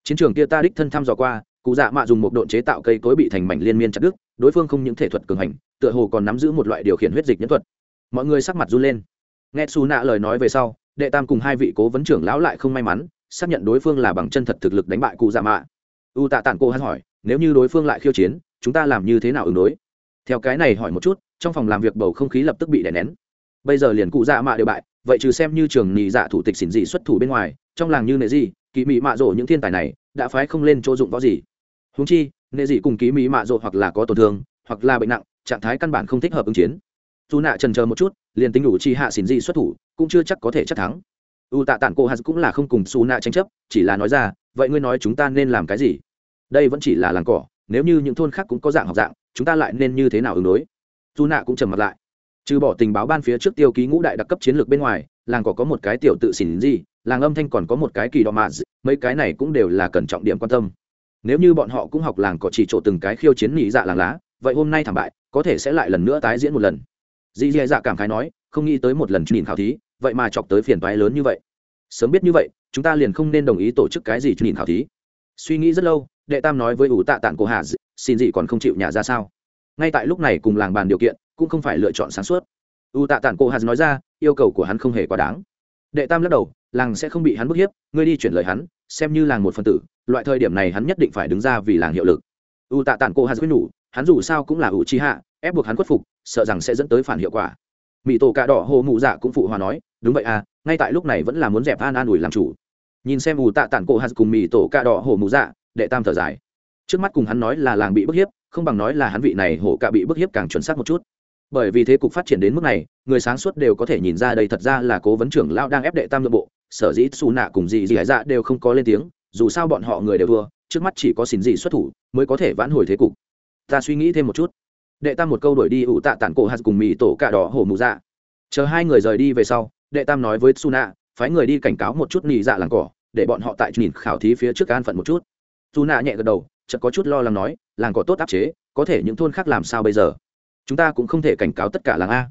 Chiến trường kia ta đích thân thăm dò qua, cụ dạ mạ dùng một độn chế tạo cây cối bị thành mảnh liên miên chặt đứt, đối phương không những thể thuật cường hành, tựa hồ còn nắm giữ một loại điều khiển huyết dịch nhẫn thuật. Mọi người sắc mặt run lên. Nghe xù nạ lời nói về sau, đệ tam cùng hai vị cố vấn trưởng lão lại không may mắn, xác nhận đối phương là bằng chân thật thực lực đánh bại cụ dạ mạ. U tạ tản cô hắn hỏi, nếu như đối phương lại khiêu chiến, chúng ta làm như thế nào ứng đối? Theo cái này hỏi một chút, trong phòng làm việc bầu không khí lập tức bị đè nén. Bây giờ liền cụ dạ mạ đều bại, vậy trừ xem như trường nhị dạ thủ tịch xỉn dị xuất thủ bên ngoài, trong làng như nệ gì kỳ Mỹ mạ rộ những thiên tài này đã phái không lên chỗ dụng võ gì. Húng chi nệ dị cùng ký mỹ mạ rộ hoặc là có tổn thương, hoặc là bệnh nặng, trạng thái căn bản không thích hợp ứng chiến. Dù nạ trần chờ một chút, liền tính đủ chi hạ xỉn dị xuất thủ, cũng chưa chắc có thể chắc thắng. U tạ tản cô hạt cũng là không cùng xù nạ tranh chấp, chỉ là nói ra, vậy ngươi nói chúng ta nên làm cái gì? Đây vẫn chỉ là làng cỏ, nếu như những thôn khác cũng có dạng học dạng, chúng ta lại nên như thế nào ứng đối? Dù nạ cũng trầm mặt lại. Trừ bỏ tình báo ban phía trước tiêu ký ngũ đại đặc cấp chiến lược bên ngoài làng cỏ có một cái tiểu tự xỉn gì làng âm thanh còn có một cái kỳ đỏ mà, mấy cái này cũng đều là cần trọng điểm quan tâm. Nếu như bọn họ cũng học làng cỏ chỉ chỗ từng cái khiêu chiến nhị dạ làng lá vậy hôm nay thảm bại có thể sẽ lại lần nữa tái diễn một lần. Dì dì dạ cảm khái nói không nghĩ tới một lần nhìn khảo thí vậy mà chọc tới phiền toái lớn như vậy. Sớm biết như vậy chúng ta liền không nên đồng ý tổ chức cái gì nhìn khảo thí. Suy nghĩ rất lâu đệ tam nói với ủ tạ tạng cổ hạ xin gì còn không chịu nhà ra sao? Ngay tại lúc này cùng làng bàn điều kiện cũng không phải lựa chọn sáng suốt u tạ Tản cổ Hạt nói ra, yêu cầu của hắn không hề quá đáng. Đệ tam lắc đầu, làng sẽ không bị hắn bức hiếp, ngươi đi chuyển lời hắn, xem như làng một phần tử, loại thời điểm này hắn nhất định phải đứng ra vì làng hiệu lực. U tạ Tản cổ Hạt quyết nhủ, hắn dù sao cũng là U chi hạ, ép buộc hắn khuất phục, sợ rằng sẽ dẫn tới phản hiệu quả. Mỹ tổ cà đỏ hồ mụ dạ cũng phụ hòa nói, đúng vậy à ngay tại lúc này vẫn là muốn dẹp an an ủi làm chủ. Nhìn xem U tạ tản cổ hạt cùng mỹ tổ cà đỏ hồ mụ dạ đệ tam thở dài. Trước mắt cùng hắn nói là làng bị bức hiếp, không bằng nói là hắn vị này hổ cạ bị bức hiếp càng chuẩn xác một chút bởi vì thế cục phát triển đến mức này, người sáng suốt đều có thể nhìn ra đây thật ra là cố vấn trưởng lao đang ép đệ tam nội bộ, sở dĩ xù nạ cùng dì dì hải dạ đều không có lên tiếng, dù sao bọn họ người đều thua, trước mắt chỉ có xin dì xuất thủ mới có thể vãn hồi thế cục. Ta suy nghĩ thêm một chút. Đệ tam một câu đổi đi ủ tạ tản cổ hạt cùng mì tổ cà đỏ hổ mù dạ. Chờ hai người rời đi về sau, đệ tam nói với suna phái người đi cảnh cáo một chút nỉ dạ làng cỏ, để bọn họ tại nhìn khảo thí phía trước an phận một chút. Suna nhẹ gật đầu, chợt có chút lo lắng nói, làng cỏ tốt áp chế, có thể những thôn khác làm sao bây giờ? Chúng ta cũng không thể cảnh cáo tất cả làng a.